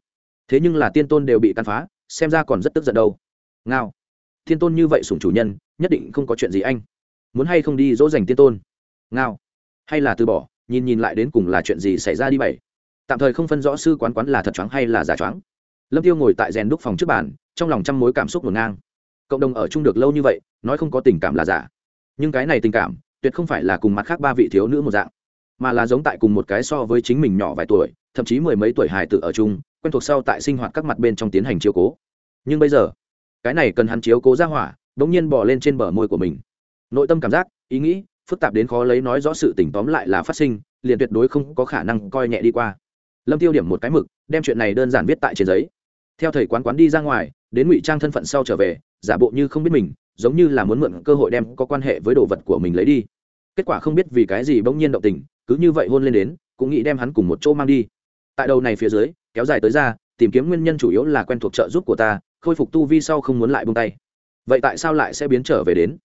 Thế nhưng là tiên tôn đều bị căn phá, xem ra còn rất tức giận đâu. Ngao. Tiên tôn như vậy sủng chủ nhân, nhất định không có chuyện gì anh. Muốn hay không đi dỗ dành tiên tôn? Ngao. Hay là từ bỏ, nhìn nhìn lại đến cùng là chuyện gì xảy ra đi bảy. Tạm thời không phân rõ sư quán quán là thật choáng hay là giả choáng lâm tiêu ngồi tại rèn đúc phòng trước bàn, trong lòng trăm mối cảm xúc ngổn ngang. Cộng đồng ở chung được lâu như vậy, nói không có tình cảm là giả. Nhưng cái này tình cảm, tuyệt không phải là cùng mặt khác ba vị thiếu nữ một dạng, mà là giống tại cùng một cái so với chính mình nhỏ vài tuổi, thậm chí mười mấy tuổi hài tử ở chung, quen thuộc sau tại sinh hoạt các mặt bên trong tiến hành chiếu cố. Nhưng bây giờ, cái này cần hắn chiếu cố ra hỏa đ ỗ n g nhiên bỏ lên trên bờ môi của mình. Nội tâm cảm giác, ý nghĩ, phức tạp đến khó lấy nói rõ sự tỉnh tóm lại là phát sinh, liền tuyệt đối không có khả năng coi nhẹ đi qua. Lâm tiêu điểm một cái mực, đem chuyện này đơn giản viết tại trên giấy theo thầy quán quán đi ra ngoài, đến ngụy trang thân phận sau trở về, giả bộ như không biết mình, giống như là muốn mượn cơ hội đem có quan hệ với đồ vật của mình lấy đi. Kết quả không biết vì cái gì bỗng nhiên động tình, cứ như vậy hôn lên đến, cũng nghĩ đem hắn cùng một chỗ mang đi. Tại đầu này phía dưới, kéo dài tới ra, tìm kiếm nguyên nhân chủ yếu là quen thuộc trợ giúp của ta, khôi phục tu vi sau không muốn lại buông tay. Vậy tại sao lại sẽ biến trở về đến?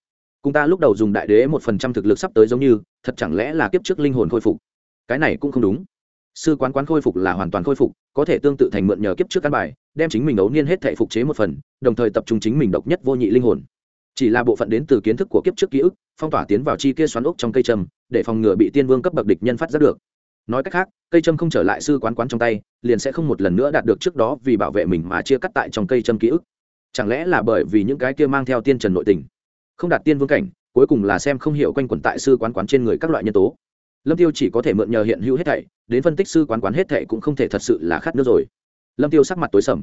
Cùng ta lúc đầu dùng đại đế một phần trăm thực lực sắp tới giống như, thật chẳng lẽ là kiếp trước linh hồn khôi phục? Cái này cũng không đúng sư quán quán khôi phục là hoàn toàn khôi phục, có thể tương tự thành mượn nhờ kiếp trước căn bài, đem chính mình ấu niên hết thể phục chế một phần, đồng thời tập trung chính mình độc nhất vô nhị linh hồn. Chỉ là bộ phận đến từ kiến thức của kiếp trước ký ức, phong tỏa tiến vào chi kia xoắn ốc trong cây trầm, để phòng ngừa bị tiên vương cấp bậc địch nhân phát giác được. Nói cách khác, cây trâm không trở lại sư quán quán trong tay, liền sẽ không một lần nữa đạt được trước đó vì bảo vệ mình mà chia cắt tại trong cây trâm ký ức. Chẳng lẽ là bởi vì những cái kia mang theo tiên trần nội tình? Không đạt tiên vương cảnh, cuối cùng là xem không hiểu quanh quẩn tại sư quán quán trên người các loại nhân tố lâm tiêu chỉ có thể mượn nhờ hiện hữu hết thảy, đến phân tích sư quán quán hết thảy cũng không thể thật sự là khát nước rồi. Lâm tiêu sắc mặt tối sầm.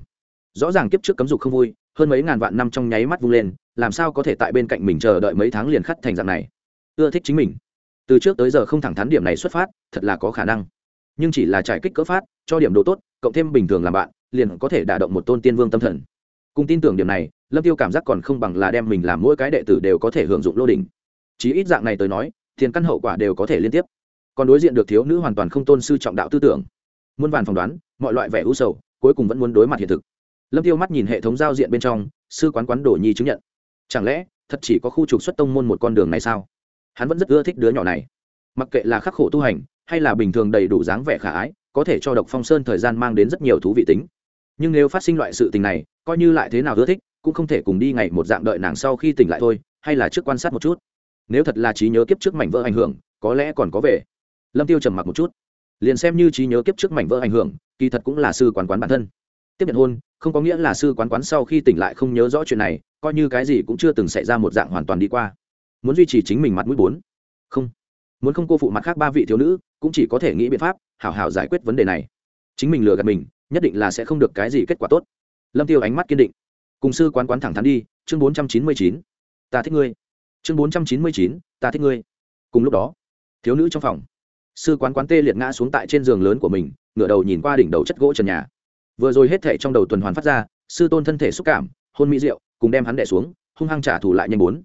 Rõ ràng kiếp trước cấm dục không vui, hơn mấy ngàn vạn năm trong nháy mắt vung lên, làm sao có thể tại bên cạnh mình chờ đợi mấy tháng liền khắt thành dạng này? Ưa thích chính mình. Từ trước tới giờ không thẳng thắn điểm này xuất phát, thật là có khả năng. Nhưng chỉ là trải kích cỡ phát, cho điểm độ tốt, cộng thêm bình thường làm bạn, liền có thể đả động một tôn tiên vương tâm thần. Cùng tin tưởng điểm này, lâm tiêu cảm giác còn không bằng là đem mình làm mỗi cái đệ tử đều có thể hưởng dụng lô đỉnh. Chí ít dạng này tới nói, tiền căn hậu quả đều có thể liên tiếp còn đối diện được thiếu nữ hoàn toàn không tôn sư trọng đạo tư tưởng. Muôn vàn phỏng đoán, mọi loại vẻ u sầu, cuối cùng vẫn muốn đối mặt hiện thực. Lâm tiêu mắt nhìn hệ thống giao diện bên trong, sư quán quán đổ nhi chứng nhận. Chẳng lẽ, thật chỉ có khu trục xuất tông môn một con đường này sao? Hắn vẫn rất ưa thích đứa nhỏ này. Mặc kệ là khắc khổ tu hành, hay là bình thường đầy đủ dáng vẻ khả ái, có thể cho độc phong sơn thời gian mang đến rất nhiều thú vị tính. Nhưng nếu phát sinh loại sự tình này, coi như lại thế nào ưa thích, cũng không thể cùng đi ngày một dạng đợi nàng sau khi tỉnh lại thôi, hay là trước quan sát một chút. Nếu thật là trí nhớ kiếp trước mảnh vỡ ảnh hưởng, có lẽ còn có về lâm tiêu trầm mặc một chút, liền xem như trí nhớ kiếp trước mảnh vỡ ảnh hưởng, kỳ thật cũng là sư quán quán bản thân. Tiếp nhận hôn, không có nghĩa là sư quán quán sau khi tỉnh lại không nhớ rõ chuyện này, coi như cái gì cũng chưa từng xảy ra một dạng hoàn toàn đi qua. Muốn duy trì chính mình mặt mũi bốn? Không. Muốn không cô phụ mặt khác ba vị thiếu nữ, cũng chỉ có thể nghĩ biện pháp, hảo hảo giải quyết vấn đề này. Chính mình lừa gạt mình, nhất định là sẽ không được cái gì kết quả tốt. Lâm tiêu ánh mắt kiên định. Cùng sư quán quán thẳng thắn đi, chương bốn trăm chín mươi chín. Ta thích ngươi. Chương bốn trăm chín mươi chín, ta thích ngươi. Cùng lúc đó, thiếu nữ trong phòng sư quán quán tê liệt ngã xuống tại trên giường lớn của mình, ngửa đầu nhìn qua đỉnh đầu chất gỗ trần nhà. Vừa rồi hết thể trong đầu tuần hoàn phát ra, sư tôn thân thể xúc cảm, hôn mỹ rượu, cùng đem hắn đẻ xuống, hung hăng trả thù lại nhanh bốn.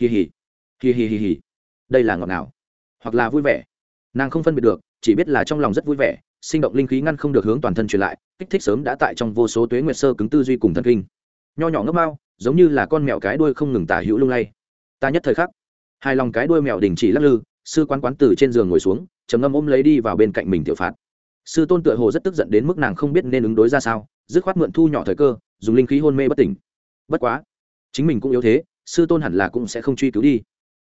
Hì hì hì hì hì hì đây là ngọt ngào. Hoặc là vui vẻ. Nàng không phân biệt được, chỉ biết là trong lòng rất vui vẻ, sinh động linh khí ngăn không được hướng toàn thân truyền lại, kích thích sớm đã tại trong vô số tuế nguyệt sơ cứng tư duy cùng thần kinh. Nho nhỏ ngấp mau giống như là con mèo cái đuôi không ngừng tả hữu lung lay. Ta nhất thời khắc. Hai lòng cái đuôi mèo đình chỉ lắc lư, sư quán quán từ trên giường ngồi xuống trầm ngâm ôm lấy đi vào bên cạnh mình tiểu phạt. Sư tôn tựa hồ rất tức giận đến mức nàng không biết nên ứng đối ra sao, dứt khoát mượn thu nhỏ thời cơ, dùng linh khí hôn mê bất tỉnh. Bất quá, chính mình cũng yếu thế, sư tôn hẳn là cũng sẽ không truy cứu đi.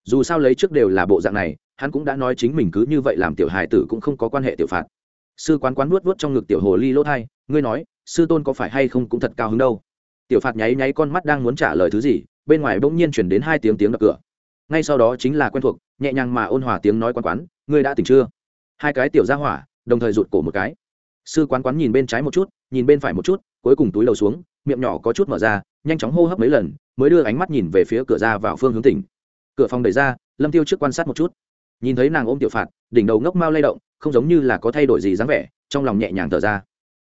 Dù sao lấy trước đều là bộ dạng này, hắn cũng đã nói chính mình cứ như vậy làm tiểu hài tử cũng không có quan hệ tiểu phạt. Sư quán quán nuốt vuốt trong ngực tiểu hồ ly lỗ thai, ngươi nói, sư tôn có phải hay không cũng thật cao hứng đâu. Tiểu phạt nháy nháy con mắt đang muốn trả lời thứ gì, bên ngoài bỗng nhiên chuyển đến hai tiếng tiếng đập cửa ngay sau đó chính là quen thuộc, nhẹ nhàng mà ôn hòa tiếng nói quán quán, ngươi đã tỉnh chưa? Hai cái tiểu ra hỏa, đồng thời rụt cổ một cái. Sư quán quán nhìn bên trái một chút, nhìn bên phải một chút, cuối cùng túi lầu xuống, miệng nhỏ có chút mở ra, nhanh chóng hô hấp mấy lần, mới đưa ánh mắt nhìn về phía cửa ra vào phương hướng tỉnh. Cửa phòng đẩy ra, lâm tiêu trước quan sát một chút. Nhìn thấy nàng ôm tiểu phạt, đỉnh đầu ngốc mau lay động, không giống như là có thay đổi gì dáng vẻ, trong lòng nhẹ nhàng thở ra.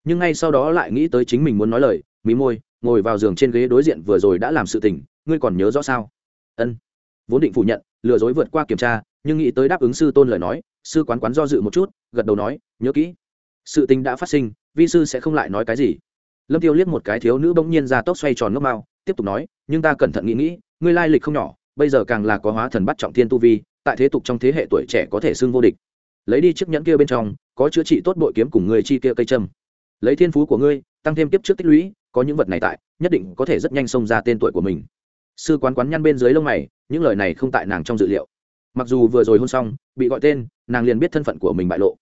Nhưng ngay sau đó lại nghĩ tới chính mình muốn nói lời, mí môi, ngồi vào giường trên ghế đối diện vừa rồi đã làm sự tình, ngươi còn nhớ rõ sao? Ân vốn định phủ nhận, lừa dối vượt qua kiểm tra, nhưng nghĩ tới đáp ứng sư tôn lời nói, sư quán quán do dự một chút, gật đầu nói, nhớ kỹ, sự tình đã phát sinh, vi sư sẽ không lại nói cái gì. Lâm tiêu liếc một cái thiếu nữ bỗng nhiên ra tốc xoay tròn ngốc mao, tiếp tục nói, nhưng ta cẩn thận nghĩ nghĩ, ngươi lai lịch không nhỏ, bây giờ càng là có hóa thần bắt trọng thiên tu vi, tại thế tục trong thế hệ tuổi trẻ có thể xưng vô địch. Lấy đi chiếc nhẫn kia bên trong, có chữa trị tốt bội kiếm cùng người chi kia cây châm. Lấy thiên phú của ngươi, tăng thêm tiếp trước tích lũy, có những vật này tại, nhất định có thể rất nhanh xông ra tên tuổi của mình sư quán quán nhăn bên dưới lông mày, những lời này không tại nàng trong dự liệu. Mặc dù vừa rồi hôn xong, bị gọi tên, nàng liền biết thân phận của mình bại lộ.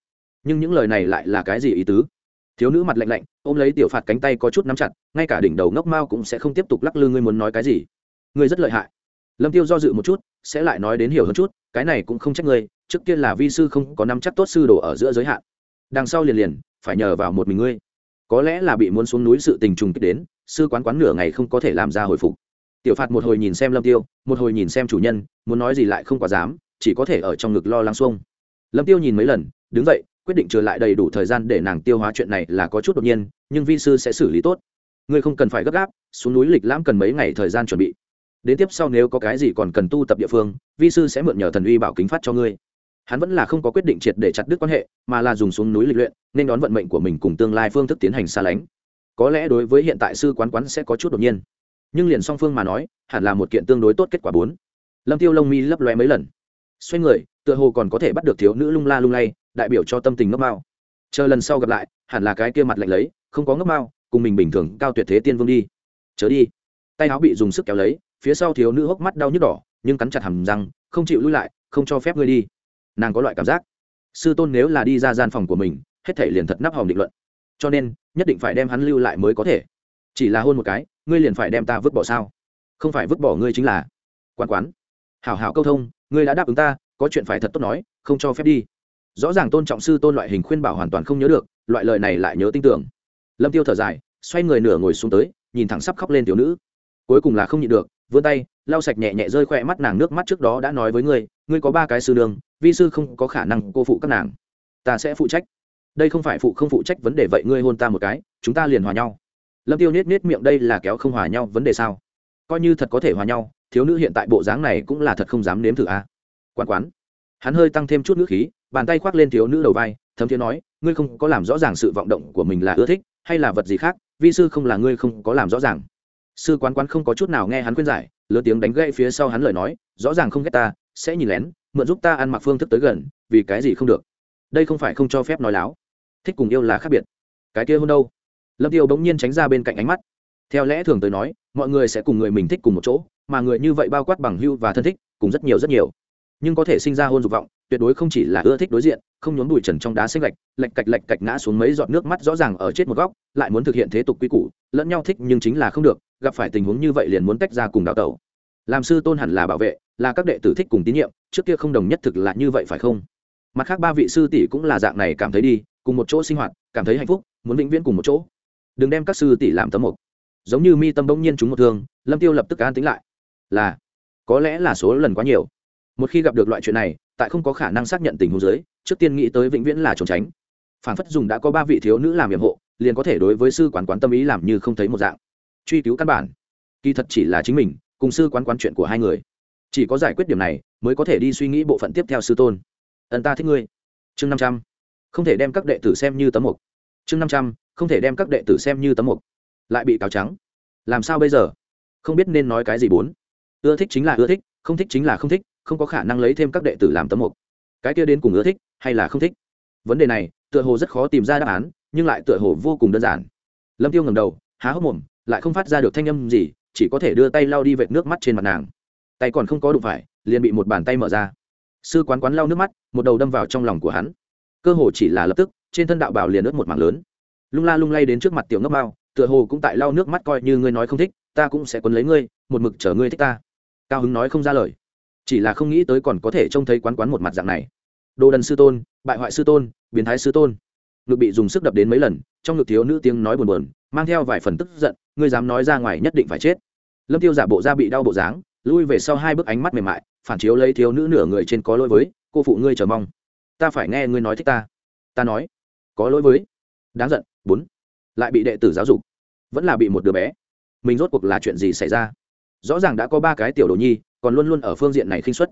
Nhưng những lời này lại là cái gì ý tứ? Thiếu nữ mặt lạnh lạnh, ôm lấy tiểu phạt cánh tay có chút nắm chặt, ngay cả đỉnh đầu ngốc mao cũng sẽ không tiếp tục lắc lư ngươi muốn nói cái gì. Ngươi rất lợi hại. Lâm tiêu do dự một chút, sẽ lại nói đến hiểu hơn chút, cái này cũng không trách ngươi, trước kia là vi sư không có nắm chắc tốt sư đồ ở giữa giới hạn. Đằng sau liền liền, phải nhờ vào một mình ngươi. Có lẽ là bị muốn xuống núi sự tình trùng kích đến, sư quán quán nửa ngày không có thể làm ra hồi phục tiểu phạt một hồi nhìn xem lâm tiêu, một hồi nhìn xem chủ nhân, muốn nói gì lại không quá dám, chỉ có thể ở trong ngực lo lắng xuông. Lâm tiêu nhìn mấy lần, đứng dậy, quyết định trở lại đầy đủ thời gian để nàng tiêu hóa chuyện này là có chút đột nhiên, nhưng vi sư sẽ xử lý tốt. Ngươi không cần phải gấp gáp, xuống núi lịch lãm cần mấy ngày thời gian chuẩn bị. Đến tiếp sau nếu có cái gì còn cần tu tập địa phương, vi sư sẽ mượn nhờ thần uy bảo kính phát cho ngươi. Hắn vẫn là không có quyết định triệt để chặt đứt quan hệ, mà là dùng xuống núi lịch luyện, nên đón vận mệnh của mình cùng tương lai phương thức tiến hành xa lánh. Có lẽ đối với hiện tại sư quán quán sẽ có chút đột nhiên nhưng liền song phương mà nói, hẳn là một kiện tương đối tốt kết quả bốn. Lâm tiêu lông mi lấp loe mấy lần. Xoay người, tựa hồ còn có thể bắt được thiếu nữ lung la lung lay, đại biểu cho tâm tình ngốc mao. Chờ lần sau gặp lại, hẳn là cái kia mặt lạnh lấy, không có ngốc mao, cùng mình bình thường cao tuyệt thế tiên vương đi. Chớ đi. Tay áo bị dùng sức kéo lấy, phía sau thiếu nữ hốc mắt đau nhức đỏ, nhưng cắn chặt hầm răng, không chịu lui lại, không cho phép ngươi đi. Nàng có loại cảm giác. Sư tôn nếu là đi ra gian phòng của mình, hết thể liền thật nắp hòm định luận. Cho nên, nhất định phải đem hắn lưu lại mới có thể. Chỉ là hôn một cái ngươi liền phải đem ta vứt bỏ sao? Không phải vứt bỏ ngươi chính là quán quán. Hảo hảo câu thông ngươi đã đáp ứng ta có chuyện phải thật tốt nói không cho phép đi. Rõ ràng tôn trọng sư tôn loại hình khuyên bảo hoàn toàn không nhớ được loại lời này lại nhớ tin tưởng. Lâm tiêu thở dài xoay người nửa ngồi xuống tới nhìn thẳng sắp khóc lên tiểu nữ. Cuối cùng là không nhịn được vươn tay lau sạch nhẹ nhẹ rơi khỏe mắt nàng nước mắt trước đó đã nói với ngươi ngươi có ba cái sư đường, vi sư không có khả năng cô phụ các nàng. Ta sẽ phụ trách. Đây không phải phụ không phụ trách vấn đề vậy ngươi hôn ta một cái chúng ta liền hòa nhau lâm tiêu nết nết miệng, đây là kéo không hòa nhau vấn đề sao? Coi như thật có thể hòa nhau, thiếu nữ hiện tại bộ dáng này cũng là thật không dám nếm thử a à. quán quán. Hắn hơi tăng thêm chút nữ khí, bàn tay khoác lên thiếu nữ đầu vai, thấm thiên nói, ngươi không có làm rõ ràng sự vọng động của mình là ưa thích hay là vật gì khác, vi sư không là ngươi không có làm rõ ràng. Sư quán quán không có chút nào nghe hắn khuyên giải, lớn tiếng đánh gậy phía sau hắn lời nói, rõ ràng không ghét ta, sẽ nhìn lén, mượn giúp ta ăn mặc phương thức tới gần, vì cái gì không được? Đây không phải không cho phép nói láo. Thích cùng yêu là khác biệt. Cái kia hôn đâu? Lâm tiêu bỗng nhiên tránh ra bên cạnh ánh mắt. Theo lẽ thường tới nói, mọi người sẽ cùng người mình thích cùng một chỗ, mà người như vậy bao quát bằng hưu và thân thích, cùng rất nhiều rất nhiều. Nhưng có thể sinh ra hôn dục vọng, tuyệt đối không chỉ là ưa thích đối diện, không nhốn bụi trần trong đá xanh lạch lạch cạch lạch cạch ngã xuống mấy giọt nước mắt rõ ràng ở chết một góc, lại muốn thực hiện thế tục quy củ, lẫn nhau thích nhưng chính là không được, gặp phải tình huống như vậy liền muốn tách ra cùng đào tẩu. Làm sư tôn hẳn là bảo vệ, là các đệ tử thích cùng tín nhiệm, trước kia không đồng nhất thực là như vậy phải không? Mặt khác ba vị sư tỷ cũng là dạng này cảm thấy đi, cùng một chỗ sinh hoạt, cảm thấy hạnh phúc, muốn vĩnh viễn cùng một chỗ đừng đem các sư tỷ làm tấm mục. Giống như mi tâm bỗng nhiên chúng một thương lâm tiêu lập tức an tính lại. Là có lẽ là số lần quá nhiều. Một khi gặp được loại chuyện này tại không có khả năng xác nhận tình huống dưới, trước tiên nghĩ tới vĩnh viễn là trốn tránh. Phản phất dùng đã có ba vị thiếu nữ làm nhiệm hộ liền có thể đối với sư quán quán tâm ý làm như không thấy một dạng. Truy cứu căn bản. Kỳ thật chỉ là chính mình cùng sư quán quán chuyện của hai người. Chỉ có giải quyết điểm này mới có thể đi suy nghĩ bộ phận tiếp theo sư tôn. Ẩn ta thích ngươi. Chương năm trăm. Không thể đem các đệ tử xem như tấm mục. Chương năm trăm không thể đem các đệ tử xem như tấm mục, lại bị cáo trắng. Làm sao bây giờ? Không biết nên nói cái gì bốn. Ưa thích chính là ưa thích, không thích chính là không thích, không có khả năng lấy thêm các đệ tử làm tấm mục. Cái kia đến cùng ưa thích hay là không thích? Vấn đề này, tựa hồ rất khó tìm ra đáp án, nhưng lại tựa hồ vô cùng đơn giản. Lâm tiêu ngầm đầu, há hốc mồm, lại không phát ra được thanh âm gì, chỉ có thể đưa tay lau đi vệt nước mắt trên mặt nàng. Tay còn không có đụng phải, liền bị một bàn tay mở ra. Sư quán quán lau nước mắt, một đầu đâm vào trong lòng của hắn. Cơ hồ chỉ là lập tức, trên thân đạo bảo liền ướt một mảng lớn lung la lung lay đến trước mặt tiểu ngốc bao, tựa hồ cũng tại lau nước mắt coi như ngươi nói không thích, ta cũng sẽ quấn lấy ngươi, một mực chở ngươi thích ta. Cao hứng nói không ra lời, chỉ là không nghĩ tới còn có thể trông thấy quán quán một mặt dạng này. Đồ đần sư tôn, bại hoại sư tôn, biến thái sư tôn. Ngực bị dùng sức đập đến mấy lần, trong ngực thiếu nữ tiếng nói buồn buồn, mang theo vài phần tức giận, ngươi dám nói ra ngoài nhất định phải chết. Lâm tiêu giả bộ ra bị đau bộ dáng, lui về sau hai bước ánh mắt mềm mại, phản chiếu lấy thiếu nữ nửa người trên có lỗi với, cô phụ ngươi chờ mong. Ta phải nghe ngươi nói thích ta. Ta nói, có lỗi với. Đáng giận bốn lại bị đệ tử giáo dục vẫn là bị một đứa bé mình rốt cuộc là chuyện gì xảy ra rõ ràng đã có ba cái tiểu đồ nhi còn luôn luôn ở phương diện này khinh xuất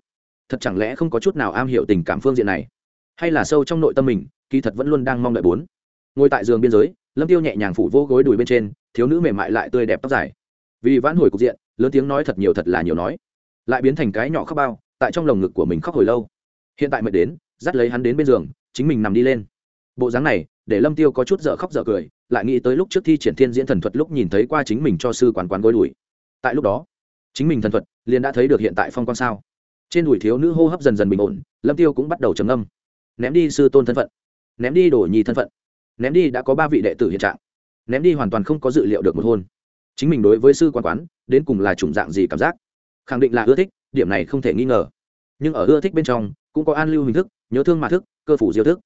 thật chẳng lẽ không có chút nào am hiểu tình cảm phương diện này hay là sâu trong nội tâm mình kỳ thật vẫn luôn đang mong đợi bốn ngồi tại giường biên giới lâm tiêu nhẹ nhàng phủ vô gối đùi bên trên thiếu nữ mềm mại lại tươi đẹp tóc dài vì vãn hồi cục diện lớn tiếng nói thật nhiều thật là nhiều nói lại biến thành cái nhỏ khóc bao tại trong lồng ngực của mình khóc hồi lâu hiện tại mệt đến dắt lấy hắn đến bên giường chính mình nằm đi lên bộ dáng này để lâm tiêu có chút dở khóc dở cười, lại nghĩ tới lúc trước thi triển thiên diễn thần thuật lúc nhìn thấy qua chính mình cho sư quán quán gối đùi tại lúc đó, chính mình thần thuật liền đã thấy được hiện tại phong quan sao. Trên đùi thiếu nữ hô hấp dần dần bình ổn, lâm tiêu cũng bắt đầu trầm âm ném đi sư tôn thân phận, ném đi đồ nhi thân phận, ném đi đã có ba vị đệ tử hiện trạng, ném đi hoàn toàn không có dự liệu được một hôn. Chính mình đối với sư quán quán, đến cùng là chủng dạng gì cảm giác? Khẳng định là ưa thích, điểm này không thể nghi ngờ. Nhưng ở ưa thích bên trong, cũng có an lưu hình thức, nhớ thương mà thức, cơ phủ diêu thức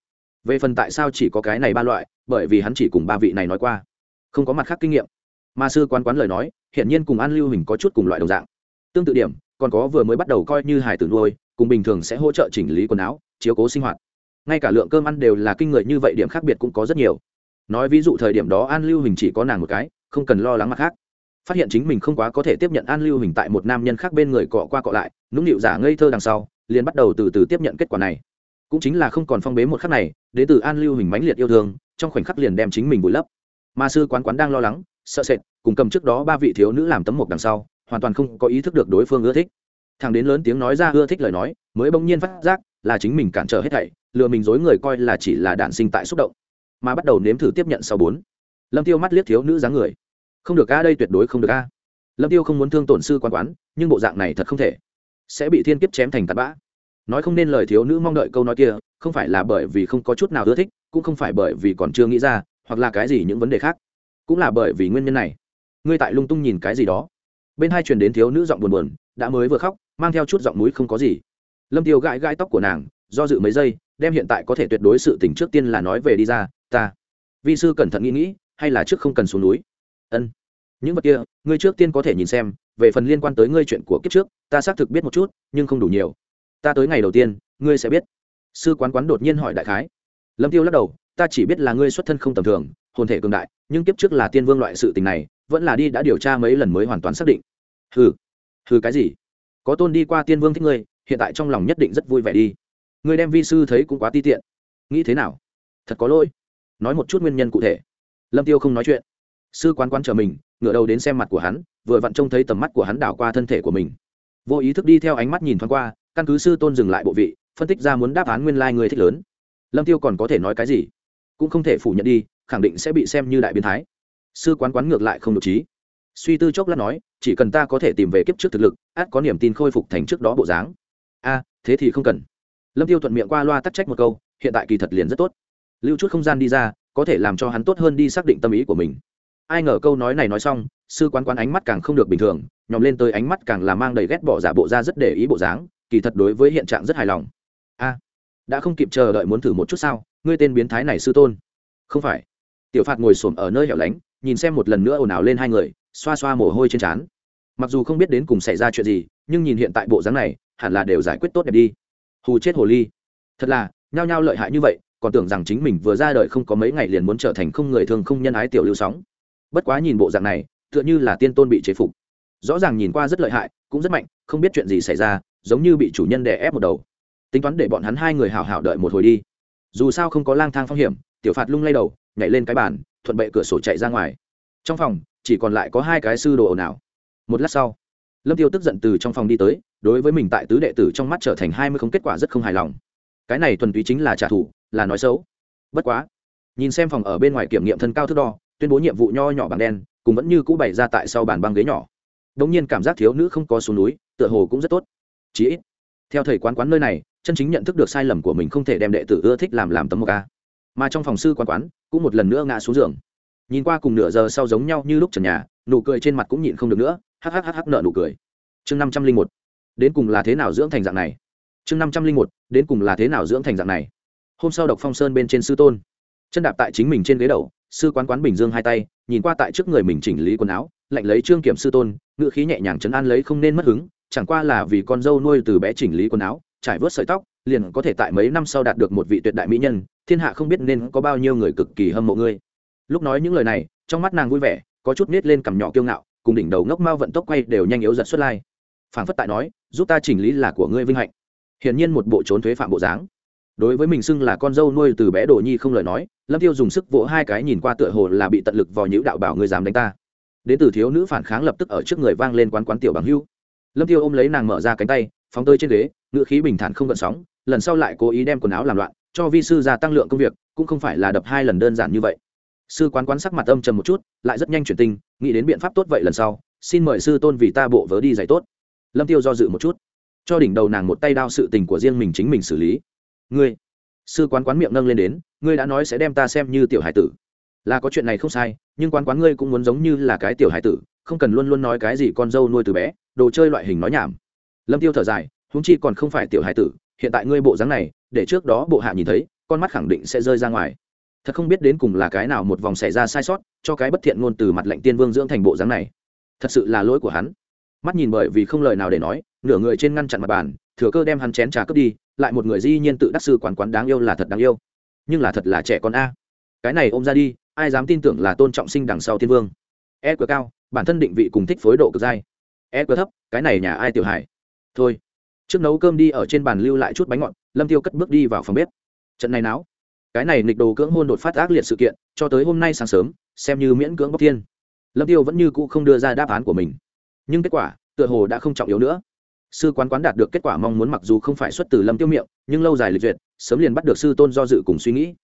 về phần tại sao chỉ có cái này ba loại, bởi vì hắn chỉ cùng ba vị này nói qua. Không có mặt khác kinh nghiệm. Mà sư quán quán lời nói, hiển nhiên cùng an lưu hình có chút cùng loại đồng dạng. Tương tự điểm, còn có vừa mới bắt đầu coi như hải tử nuôi, cùng bình thường sẽ hỗ trợ chỉnh lý quần áo, chiếu cố sinh hoạt. Ngay cả lượng cơm ăn đều là kinh người như vậy, điểm khác biệt cũng có rất nhiều. Nói ví dụ thời điểm đó an lưu hình chỉ có nàng một cái, không cần lo lắng mặt khác. Phát hiện chính mình không quá có thể tiếp nhận an lưu hình tại một nam nhân khác bên người cọ qua cọ lại, nũng nịu giả ngây thơ đằng sau, liền bắt đầu từ từ tiếp nhận kết quả này cũng chính là không còn phong bế một khắc này, đến từ an lưu hình mãnh liệt yêu thương, trong khoảnh khắc liền đem chính mình vùi lấp. Mà sư quán quán đang lo lắng, sợ sệt, cùng cầm trước đó ba vị thiếu nữ làm tấm mộc đằng sau, hoàn toàn không có ý thức được đối phương ưa thích. Thằng đến lớn tiếng nói ra ưa thích lời nói, mới bỗng nhiên phát giác là chính mình cản trở hết thảy, lừa mình dối người coi là chỉ là đạn sinh tại xúc động. Mà bắt đầu nếm thử tiếp nhận sau bốn. Lâm tiêu mắt liếc thiếu nữ dáng người. Không được a, đây tuyệt đối không được a. Lâm tiêu không muốn thương tổn sư quan quán, nhưng bộ dạng này thật không thể. Sẽ bị thiên kiếp chém thành tạt bã nói không nên lời thiếu nữ mong đợi câu nói kia, không phải là bởi vì không có chút nào ưa thích, cũng không phải bởi vì còn chưa nghĩ ra, hoặc là cái gì những vấn đề khác. Cũng là bởi vì nguyên nhân này. Ngươi tại lung tung nhìn cái gì đó. Bên hai truyền đến thiếu nữ giọng buồn buồn, đã mới vừa khóc, mang theo chút giọng núi không có gì. Lâm tiêu gãi gãi tóc của nàng, do dự mấy giây, đem hiện tại có thể tuyệt đối sự tình trước tiên là nói về đi ra, ta, vi sư cẩn thận nghĩ nghĩ, hay là trước không cần xuống núi? Ân, những vật kia, ngươi trước tiên có thể nhìn xem, về phần liên quan tới ngươi chuyện của kiếp trước, ta xác thực biết một chút, nhưng không đủ nhiều ta tới ngày đầu tiên, ngươi sẽ biết. Sư quán quán đột nhiên hỏi đại khái. Lâm tiêu lắc đầu, ta chỉ biết là ngươi xuất thân không tầm thường, hồn thể cường đại, nhưng kiếp trước là tiên vương loại sự tình này, vẫn là đi đã điều tra mấy lần mới hoàn toàn xác định. Hừ. Hừ cái gì? Có tôn đi qua tiên vương thích ngươi, hiện tại trong lòng nhất định rất vui vẻ đi. Ngươi đem vi sư thấy cũng quá ti tiện. Nghĩ thế nào? Thật có lỗi. Nói một chút nguyên nhân cụ thể. Lâm tiêu không nói chuyện. Sư quán quán chờ mình, ngửa đầu đến xem mặt của hắn, vừa vặn trông thấy tầm mắt của hắn đảo qua thân thể của mình. Vô ý thức đi theo ánh mắt nhìn thoáng qua căn cứ sư tôn dừng lại bộ vị, phân tích ra muốn đáp án nguyên lai、like、người thích lớn. Lâm tiêu còn có thể nói cái gì? Cũng không thể phủ nhận đi, khẳng định sẽ bị xem như đại biến thái. Sư quán quán ngược lại không được trí. Suy tư chốc lát nói, chỉ cần ta có thể tìm về kiếp trước thực lực, át có niềm tin khôi phục thành trước đó bộ dáng. A, thế thì không cần. Lâm tiêu thuận miệng qua loa tắc trách một câu, hiện tại kỳ thật liền rất tốt. Lưu chút không gian đi ra, có thể làm cho hắn tốt hơn đi xác định tâm ý của mình. Ai ngờ câu nói này nói xong, sư quán quán ánh mắt càng không được bình thường, nhòm lên tới ánh mắt càng là mang đầy ghét bỏ giả bộ ra rất để ý bộ dáng kỳ thật đối với hiện trạng rất hài lòng. A, đã không kịp chờ đợi muốn thử một chút sao? Ngươi tên biến thái này sư tôn. Không phải. Tiểu phạt ngồi xổm ở nơi hẻo lánh, nhìn xem một lần nữa ồn ào lên hai người, xoa xoa mồ hôi trên trán. Mặc dù không biết đến cùng xảy ra chuyện gì, nhưng nhìn hiện tại bộ dáng này, hẳn là đều giải quyết tốt đẹp đi. Hù chết hồ ly. Thật là, nhao nhao lợi hại như vậy, còn tưởng rằng chính mình vừa ra đời không có mấy ngày liền muốn trở thành không người thường không nhân ái tiểu lưu sóng. Bất quá nhìn bộ dạng này, tựa như là tiên tôn bị chế phục rõ ràng nhìn qua rất lợi hại, cũng rất mạnh, không biết chuyện gì xảy ra, giống như bị chủ nhân đè ép một đầu. Tính toán để bọn hắn hai người hào hào đợi một hồi đi. Dù sao không có lang thang phong hiểm, tiểu phạt lung lay đầu, nhảy lên cái bàn, thuận bệ cửa sổ chạy ra ngoài. Trong phòng, chỉ còn lại có hai cái sư đồ ồn ào. Một lát sau, lâm tiêu tức giận từ trong phòng đi tới, đối với mình tại tứ đệ tử trong mắt trở thành hai mươi không kết quả rất không hài lòng. Cái này thuần túy chính là trả thù, là nói xấu. Bất quá, nhìn xem phòng ở bên ngoài kiểm nghiệm thân cao thước đo, tuyên bố nhiệm vụ nho nhỏ bằng đen, cùng vẫn như cũ bày ra tại sau bàn băng ghế nhỏ bỗng nhiên cảm giác thiếu nữ không có xuống núi, tựa hồ cũng rất tốt. Chí ít, theo thầy quán quán nơi này, chân chính nhận thức được sai lầm của mình không thể đem đệ tử ưa thích làm làm tấm một ca mà trong phòng sư quán quán, cũng một lần nữa ngã xuống giường. Nhìn qua cùng nửa giờ sau giống nhau như lúc trần nhà, nụ cười trên mặt cũng nhịn không được nữa hhhh nợ nụ cười. Chương năm trăm linh một, đến cùng là thế nào dưỡng thành dạng này? Chương năm trăm linh một, đến cùng là thế nào dưỡng thành dạng này? Hôm sau độc phong sơn bên trên sư tôn, chân đạp tại chính mình trên ghế đầu sư quán quán bình dương hai tay, nhìn qua tại trước người mình chỉnh lý quần áo, lạnh lấy trương kiểm sư tôn ngự khí nhẹ nhàng chấn an lấy không nên mất hứng, chẳng qua là vì con dâu nuôi từ bé chỉnh lý quần áo, trải vớt sợi tóc, liền có thể tại mấy năm sau đạt được một vị tuyệt đại mỹ nhân, thiên hạ không biết nên có bao nhiêu người cực kỳ hâm mộ ngươi. Lúc nói những lời này, trong mắt nàng vui vẻ, có chút nết lên cằm nhỏ kiêu ngạo, cùng đỉnh đầu ngốc mao vận tốc quay đều nhanh yếu giật xuất lai. Phản phất tại nói, giúp ta chỉnh lý là của ngươi vinh hạnh. Hiển nhiên một bộ trốn thuế phạm bộ dáng đối với mình xưng là con dâu nuôi từ bé đồ nhi không lời nói, lâm tiêu dùng sức vỗ hai cái nhìn qua tựa hồ là bị tận lực vào những đạo bảo ngươi dám đánh ta. Đến từ thiếu nữ phản kháng lập tức ở trước người vang lên quán quán tiểu bằng hưu. Lâm tiêu ôm lấy nàng mở ra cánh tay, phóng tơi trên ghế, ngựa khí bình thản không gợn sóng, lần sau lại cố ý đem quần áo làm loạn, cho vi sư gia tăng lượng công việc, cũng không phải là đập hai lần đơn giản như vậy. Sư quán quán sắc mặt âm trầm một chút, lại rất nhanh chuyển tình nghĩ đến biện pháp tốt vậy lần sau, xin mời sư tôn vì ta bộ vớ đi giày tốt. Lâm tiêu do dự một chút, cho đỉnh đầu nàng một tay đao sự tình của riêng mình chính mình xử lý ngươi, sư quán quán miệng nâng lên đến, ngươi đã nói sẽ đem ta xem như tiểu hải tử. Là có chuyện này không sai, nhưng quán quán ngươi cũng muốn giống như là cái tiểu hải tử, không cần luôn luôn nói cái gì con dâu nuôi từ bé, đồ chơi loại hình nói nhảm. Lâm tiêu thở dài, huống chi còn không phải tiểu hải tử, hiện tại ngươi bộ dáng này, để trước đó bộ hạ nhìn thấy, con mắt khẳng định sẽ rơi ra ngoài. Thật không biết đến cùng là cái nào một vòng xảy ra sai sót, cho cái bất thiện ngôn từ mặt lệnh tiên vương dưỡng thành bộ dáng này. Thật sự là lỗi của hắn. Mắt nhìn bởi vì không lời nào để nói nửa người trên ngăn chặn mặt bàn, thừa cơ đem hắn chén trà cướp đi, lại một người di nhiên tự đắc sư quán quán đáng yêu là thật đáng yêu. Nhưng là thật là trẻ con a. Cái này ôm ra đi, ai dám tin tưởng là tôn trọng sinh đằng sau thiên vương? E quá cao, bản thân định vị cùng thích phối độ cực dai e quá thấp, cái này nhà ai tiểu hải thôi, trước nấu cơm đi ở trên bàn lưu lại chút bánh ngọt, lâm tiêu cất bước đi vào phòng bếp. Trận này náo. Cái này nghịch đồ cưỡng hôn đột phát ác liệt sự kiện, cho tới hôm nay sáng sớm, xem như miễn cưỡng bóc thiên. Lâm tiêu vẫn như cũ không đưa ra đáp án của mình. Nhưng kết quả, tựa hồ đã không trọng yếu nữa sư quán quán đạt được kết quả mong muốn mặc dù không phải xuất từ lâm tiêu miệng, nhưng lâu dài lịch duyệt, sớm liền bắt được sư tôn do dự cùng suy nghĩ.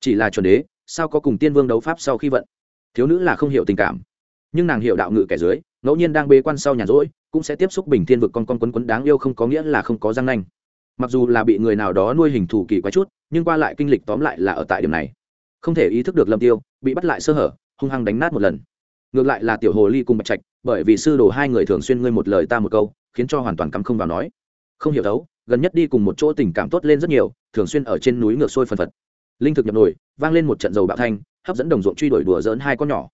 Chỉ là chuẩn đế, sao có cùng tiên vương đấu pháp sau khi vận? Thiếu nữ là không hiểu tình cảm. Nhưng nàng hiểu đạo ngự kẻ dưới, ngẫu nhiên đang bế quan sau nhàn rỗi, cũng sẽ tiếp xúc bình thiên vực con con quấn quấn đáng yêu không có nghĩa là không có răng nanh. Mặc dù là bị người nào đó nuôi hình thủ kỳ quái chút, nhưng qua lại kinh lịch tóm lại là ở tại điểm này. Không thể ý thức được lâm tiêu, bị bắt lại sơ hở, hung hăng đánh nát một lần. Ngược lại là tiểu hồ ly cùng bạch trạch bởi vì sư đồ hai người thường xuyên ngươi một lời ta một câu, khiến cho hoàn toàn cắm không vào nói. Không hiểu đấu gần nhất đi cùng một chỗ tình cảm tốt lên rất nhiều, thường xuyên ở trên núi ngược sôi phần phật. Linh thực nhập nổi vang lên một trận dầu bạo thanh, hấp dẫn đồng ruộng truy đuổi đùa dỡn hai con nhỏ.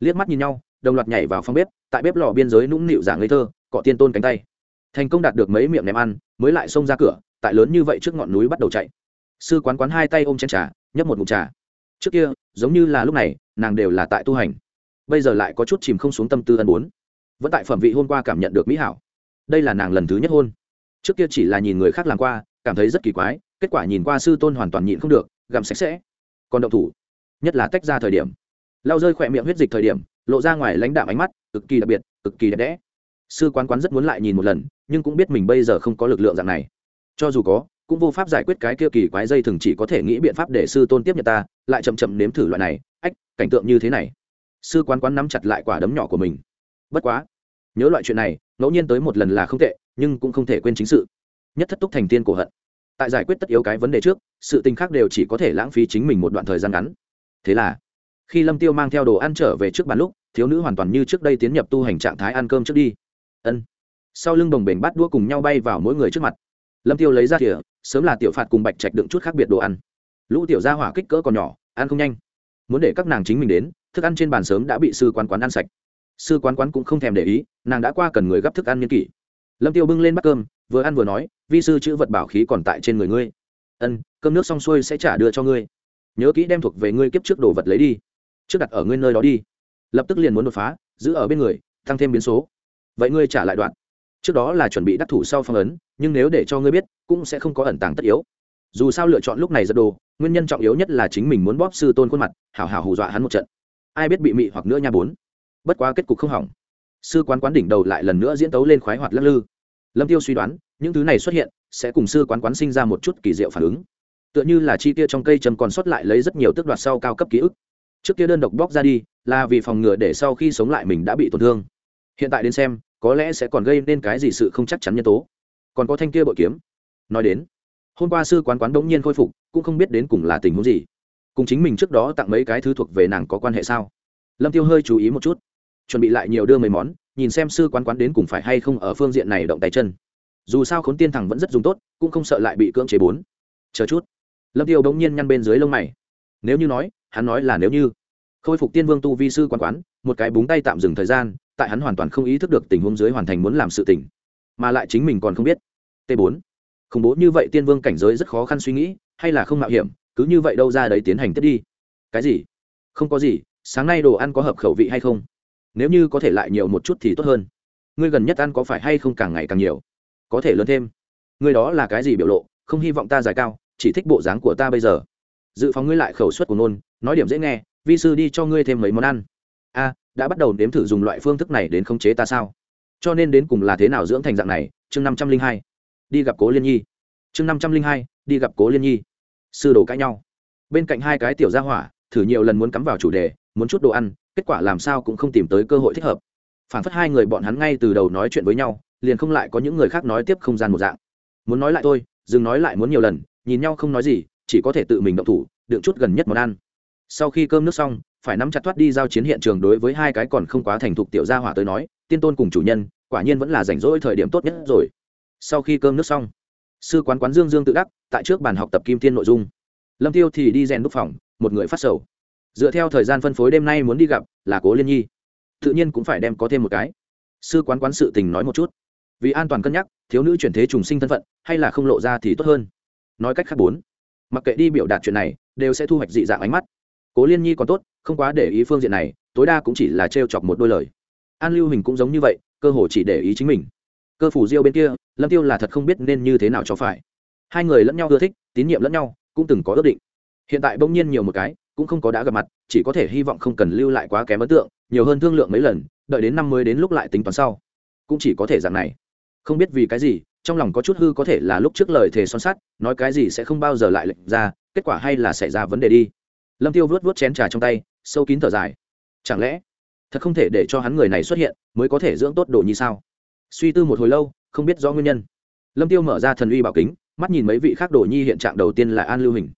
Liếc mắt nhìn nhau, đồng loạt nhảy vào phòng bếp, tại bếp lò biên giới nũng nịu giả ngây thơ, cọ tiên tôn cánh tay. Thành công đạt được mấy miệng ném ăn, mới lại xông ra cửa, tại lớn như vậy trước ngọn núi bắt đầu chạy. Sư quán quán hai tay ôm chén trà, nhấp một ngụm trà. Trước kia, giống như là lúc này, nàng đều là tại tu hành. Bây giờ lại có chút chìm không xuống tâm tư ân bốn vẫn tại phẩm vị hôm qua cảm nhận được mỹ hảo. Đây là nàng lần thứ nhất hôn. Trước kia chỉ là nhìn người khác làm qua, cảm thấy rất kỳ quái, kết quả nhìn qua sư tôn hoàn toàn nhịn không được, gặm sạch sẽ. Còn động thủ, nhất là tách ra thời điểm. Lao rơi khỏe miệng huyết dịch thời điểm, lộ ra ngoài lãnh đạm ánh mắt, cực kỳ đặc biệt, cực kỳ đẹp đẽ. Sư quán quán rất muốn lại nhìn một lần, nhưng cũng biết mình bây giờ không có lực lượng dạng này. Cho dù có, cũng vô pháp giải quyết cái kia kỳ quái dây thường chỉ có thể nghĩ biện pháp để sư tôn tiếp nhận ta, lại chậm chậm nếm thử loại này. Ách, cảnh tượng như thế này. Sư quán quán nắm chặt lại quả đấm nhỏ của mình bất quá, nhớ loại chuyện này, ngẫu nhiên tới một lần là không tệ, nhưng cũng không thể quên chính sự. Nhất thất túc thành tiên cổ hận. Tại giải quyết tất yếu cái vấn đề trước, sự tình khác đều chỉ có thể lãng phí chính mình một đoạn thời gian ngắn. Thế là, khi lâm tiêu mang theo đồ ăn trở về trước bàn lúc, thiếu nữ hoàn toàn như trước đây tiến nhập tu hành trạng thái ăn cơm trước đi. Ân. Sau lưng đồng bền bắt đũa cùng nhau bay vào mỗi người trước mặt. Lâm tiêu lấy ra thìa, sớm là tiểu phạt cùng bạch trạch đựng chút khác biệt đồ ăn. Lũ tiểu gia hỏa kích cỡ còn nhỏ, ăn không nhanh. Muốn để các nàng chính mình đến, thức ăn trên bàn sớm đã bị sư quán quán ăn sạch sư quán quán cũng không thèm để ý, nàng đã qua cần người gấp thức ăn nghiên kỷ. Lâm tiêu bưng lên bát cơm, vừa ăn vừa nói, vi sư chữ vật bảo khí còn tại trên người ngươi. Ân, cơm nước xong xuôi sẽ trả đưa cho ngươi. Nhớ kỹ đem thuộc về ngươi kiếp trước đồ vật lấy đi. Trước đặt ở ngươi nơi đó đi. Lập tức liền muốn đột phá, giữ ở bên người, tăng thêm biến số. Vậy ngươi trả lại đoạn. Trước đó là chuẩn bị đắc thủ sau phong ấn, nhưng nếu để cho ngươi biết, cũng sẽ không có ẩn tàng tất yếu. Dù sao lựa chọn lúc này giật đồ, nguyên nhân trọng yếu nhất là chính mình muốn bóp sư tôn khuôn mặt, hảo hảo hù dọa hắn một trận. Ai biết bị mị hoặc nữa nha bốn bất quá kết cục không hỏng. Sư quán quán đỉnh đầu lại lần nữa diễn tấu lên khoái hoạt lắc lư. Lâm tiêu suy đoán, những thứ này xuất hiện, sẽ cùng sư quán quán sinh ra một chút kỳ diệu phản ứng. Tựa như là chi tiêu trong cây châm còn sót lại lấy rất nhiều tước đoạt sau cao cấp ký ức. Trước kia đơn độc bóc ra đi, là vì phòng ngừa để sau khi sống lại mình đã bị tổn thương. Hiện tại đến xem, có lẽ sẽ còn gây nên cái gì sự không chắc chắn nhân tố. Còn có thanh kia bội kiếm. Nói đến, hôm qua sư quán quán đống nhiên khôi phục, cũng không biết đến cùng là tình huống gì. Cùng chính mình trước đó tặng mấy cái thứ thuộc về nàng có quan hệ sao? Lâm tiêu hơi chú ý một chút chuẩn bị lại nhiều đưa mấy món, nhìn xem sư quán quán đến cùng phải hay không ở phương diện này động tay chân. Dù sao khốn tiên thẳng vẫn rất dùng tốt, cũng không sợ lại bị cưỡng chế bốn. Chờ chút. Lâm tiêu bỗng nhiên nhăn bên dưới lông mày. Nếu như nói, hắn nói là nếu như. Khôi phục tiên vương tu vi sư quán quán, một cái búng tay tạm dừng thời gian, tại hắn hoàn toàn không ý thức được tình huống dưới hoàn thành muốn làm sự tình. Mà lại chính mình còn không biết. T 4 khủng bố như vậy tiên vương cảnh giới rất khó khăn suy nghĩ, hay là không mạo hiểm, cứ như vậy đâu ra đấy tiến hành tiếp đi. Cái gì? Không có gì, sáng nay đồ ăn có hợp khẩu vị hay không? Nếu như có thể lại nhiều một chút thì tốt hơn. Ngươi gần nhất ăn có phải hay không càng ngày càng nhiều? Có thể lớn thêm. Ngươi đó là cái gì biểu lộ? Không hy vọng ta dài cao, chỉ thích bộ dáng của ta bây giờ. Dự phòng ngươi lại khẩu suất của nôn nói điểm dễ nghe, vi sư đi cho ngươi thêm mấy món ăn. A, đã bắt đầu nếm thử dùng loại phương thức này đến khống chế ta sao? Cho nên đến cùng là thế nào dưỡng thành dạng này? Chương năm trăm linh hai. Đi gặp cố liên nhi. Chương năm trăm linh hai, đi gặp cố liên nhi. Sư đồ cãi nhau. Bên cạnh hai cái tiểu gia hỏa, thử nhiều lần muốn cắm vào chủ đề, muốn chút đồ ăn kết quả làm sao cũng không tìm tới cơ hội thích hợp. Phản phất hai người bọn hắn ngay từ đầu nói chuyện với nhau liền không lại có những người khác nói tiếp không gian một dạng. Muốn nói lại tôi, dừng nói lại muốn nhiều lần nhìn nhau không nói gì chỉ có thể tự mình động thủ đựng chút gần nhất món ăn. Sau khi cơm nước xong phải nắm chặt thoát đi giao chiến hiện trường đối với hai cái còn không quá thành thục tiểu gia hỏa tới nói tiên tôn cùng chủ nhân quả nhiên vẫn là rảnh rỗi thời điểm tốt nhất rồi. Sau khi cơm nước xong sư quán quán dương dương tự đắc tại trước bàn học tập kim tiên nội dung. Lâm tiêu thì đi rèn đúc phòng một người phát sầu dựa theo thời gian phân phối đêm nay muốn đi gặp, là cố liên nhi. Tự nhiên cũng phải đem có thêm một cái. Sư quán quán sự tình nói một chút. Vì an toàn cân nhắc, thiếu nữ chuyển thế trùng sinh thân phận, hay là không lộ ra thì tốt hơn. Nói cách khác bốn. Mặc kệ đi biểu đạt chuyện này, đều sẽ thu hoạch dị dạng ánh mắt. Cố liên nhi còn tốt, không quá để ý phương diện này, tối đa cũng chỉ là trêu chọc một đôi lời. An lưu hình cũng giống như vậy, cơ hồ chỉ để ý chính mình. Cơ phủ diêu bên kia, lâm tiêu là thật không biết nên như thế nào cho phải. Hai người lẫn nhau ưa thích, tín nhiệm lẫn nhau, cũng từng có ước định. Hiện tại bỗng nhiên nhiều một cái cũng không có đã gặp mặt, chỉ có thể hy vọng không cần lưu lại quá kém ấn tượng, nhiều hơn thương lượng mấy lần, đợi đến năm mới đến lúc lại tính toán sau. Cũng chỉ có thể dạng này. Không biết vì cái gì, trong lòng có chút hư có thể là lúc trước lời thề son sắt, nói cái gì sẽ không bao giờ lại lệnh ra, kết quả hay là xảy ra vấn đề đi. Lâm tiêu vớt vớt chén trà trong tay, sâu kín thở dài. Chẳng lẽ, thật không thể để cho hắn người này xuất hiện, mới có thể dưỡng tốt đồ như sao? Suy tư một hồi lâu, không biết rõ nguyên nhân. Lâm tiêu mở ra thần uy bảo kính, mắt nhìn mấy vị khác đồ nhi hiện trạng đầu tiên là an lưu hình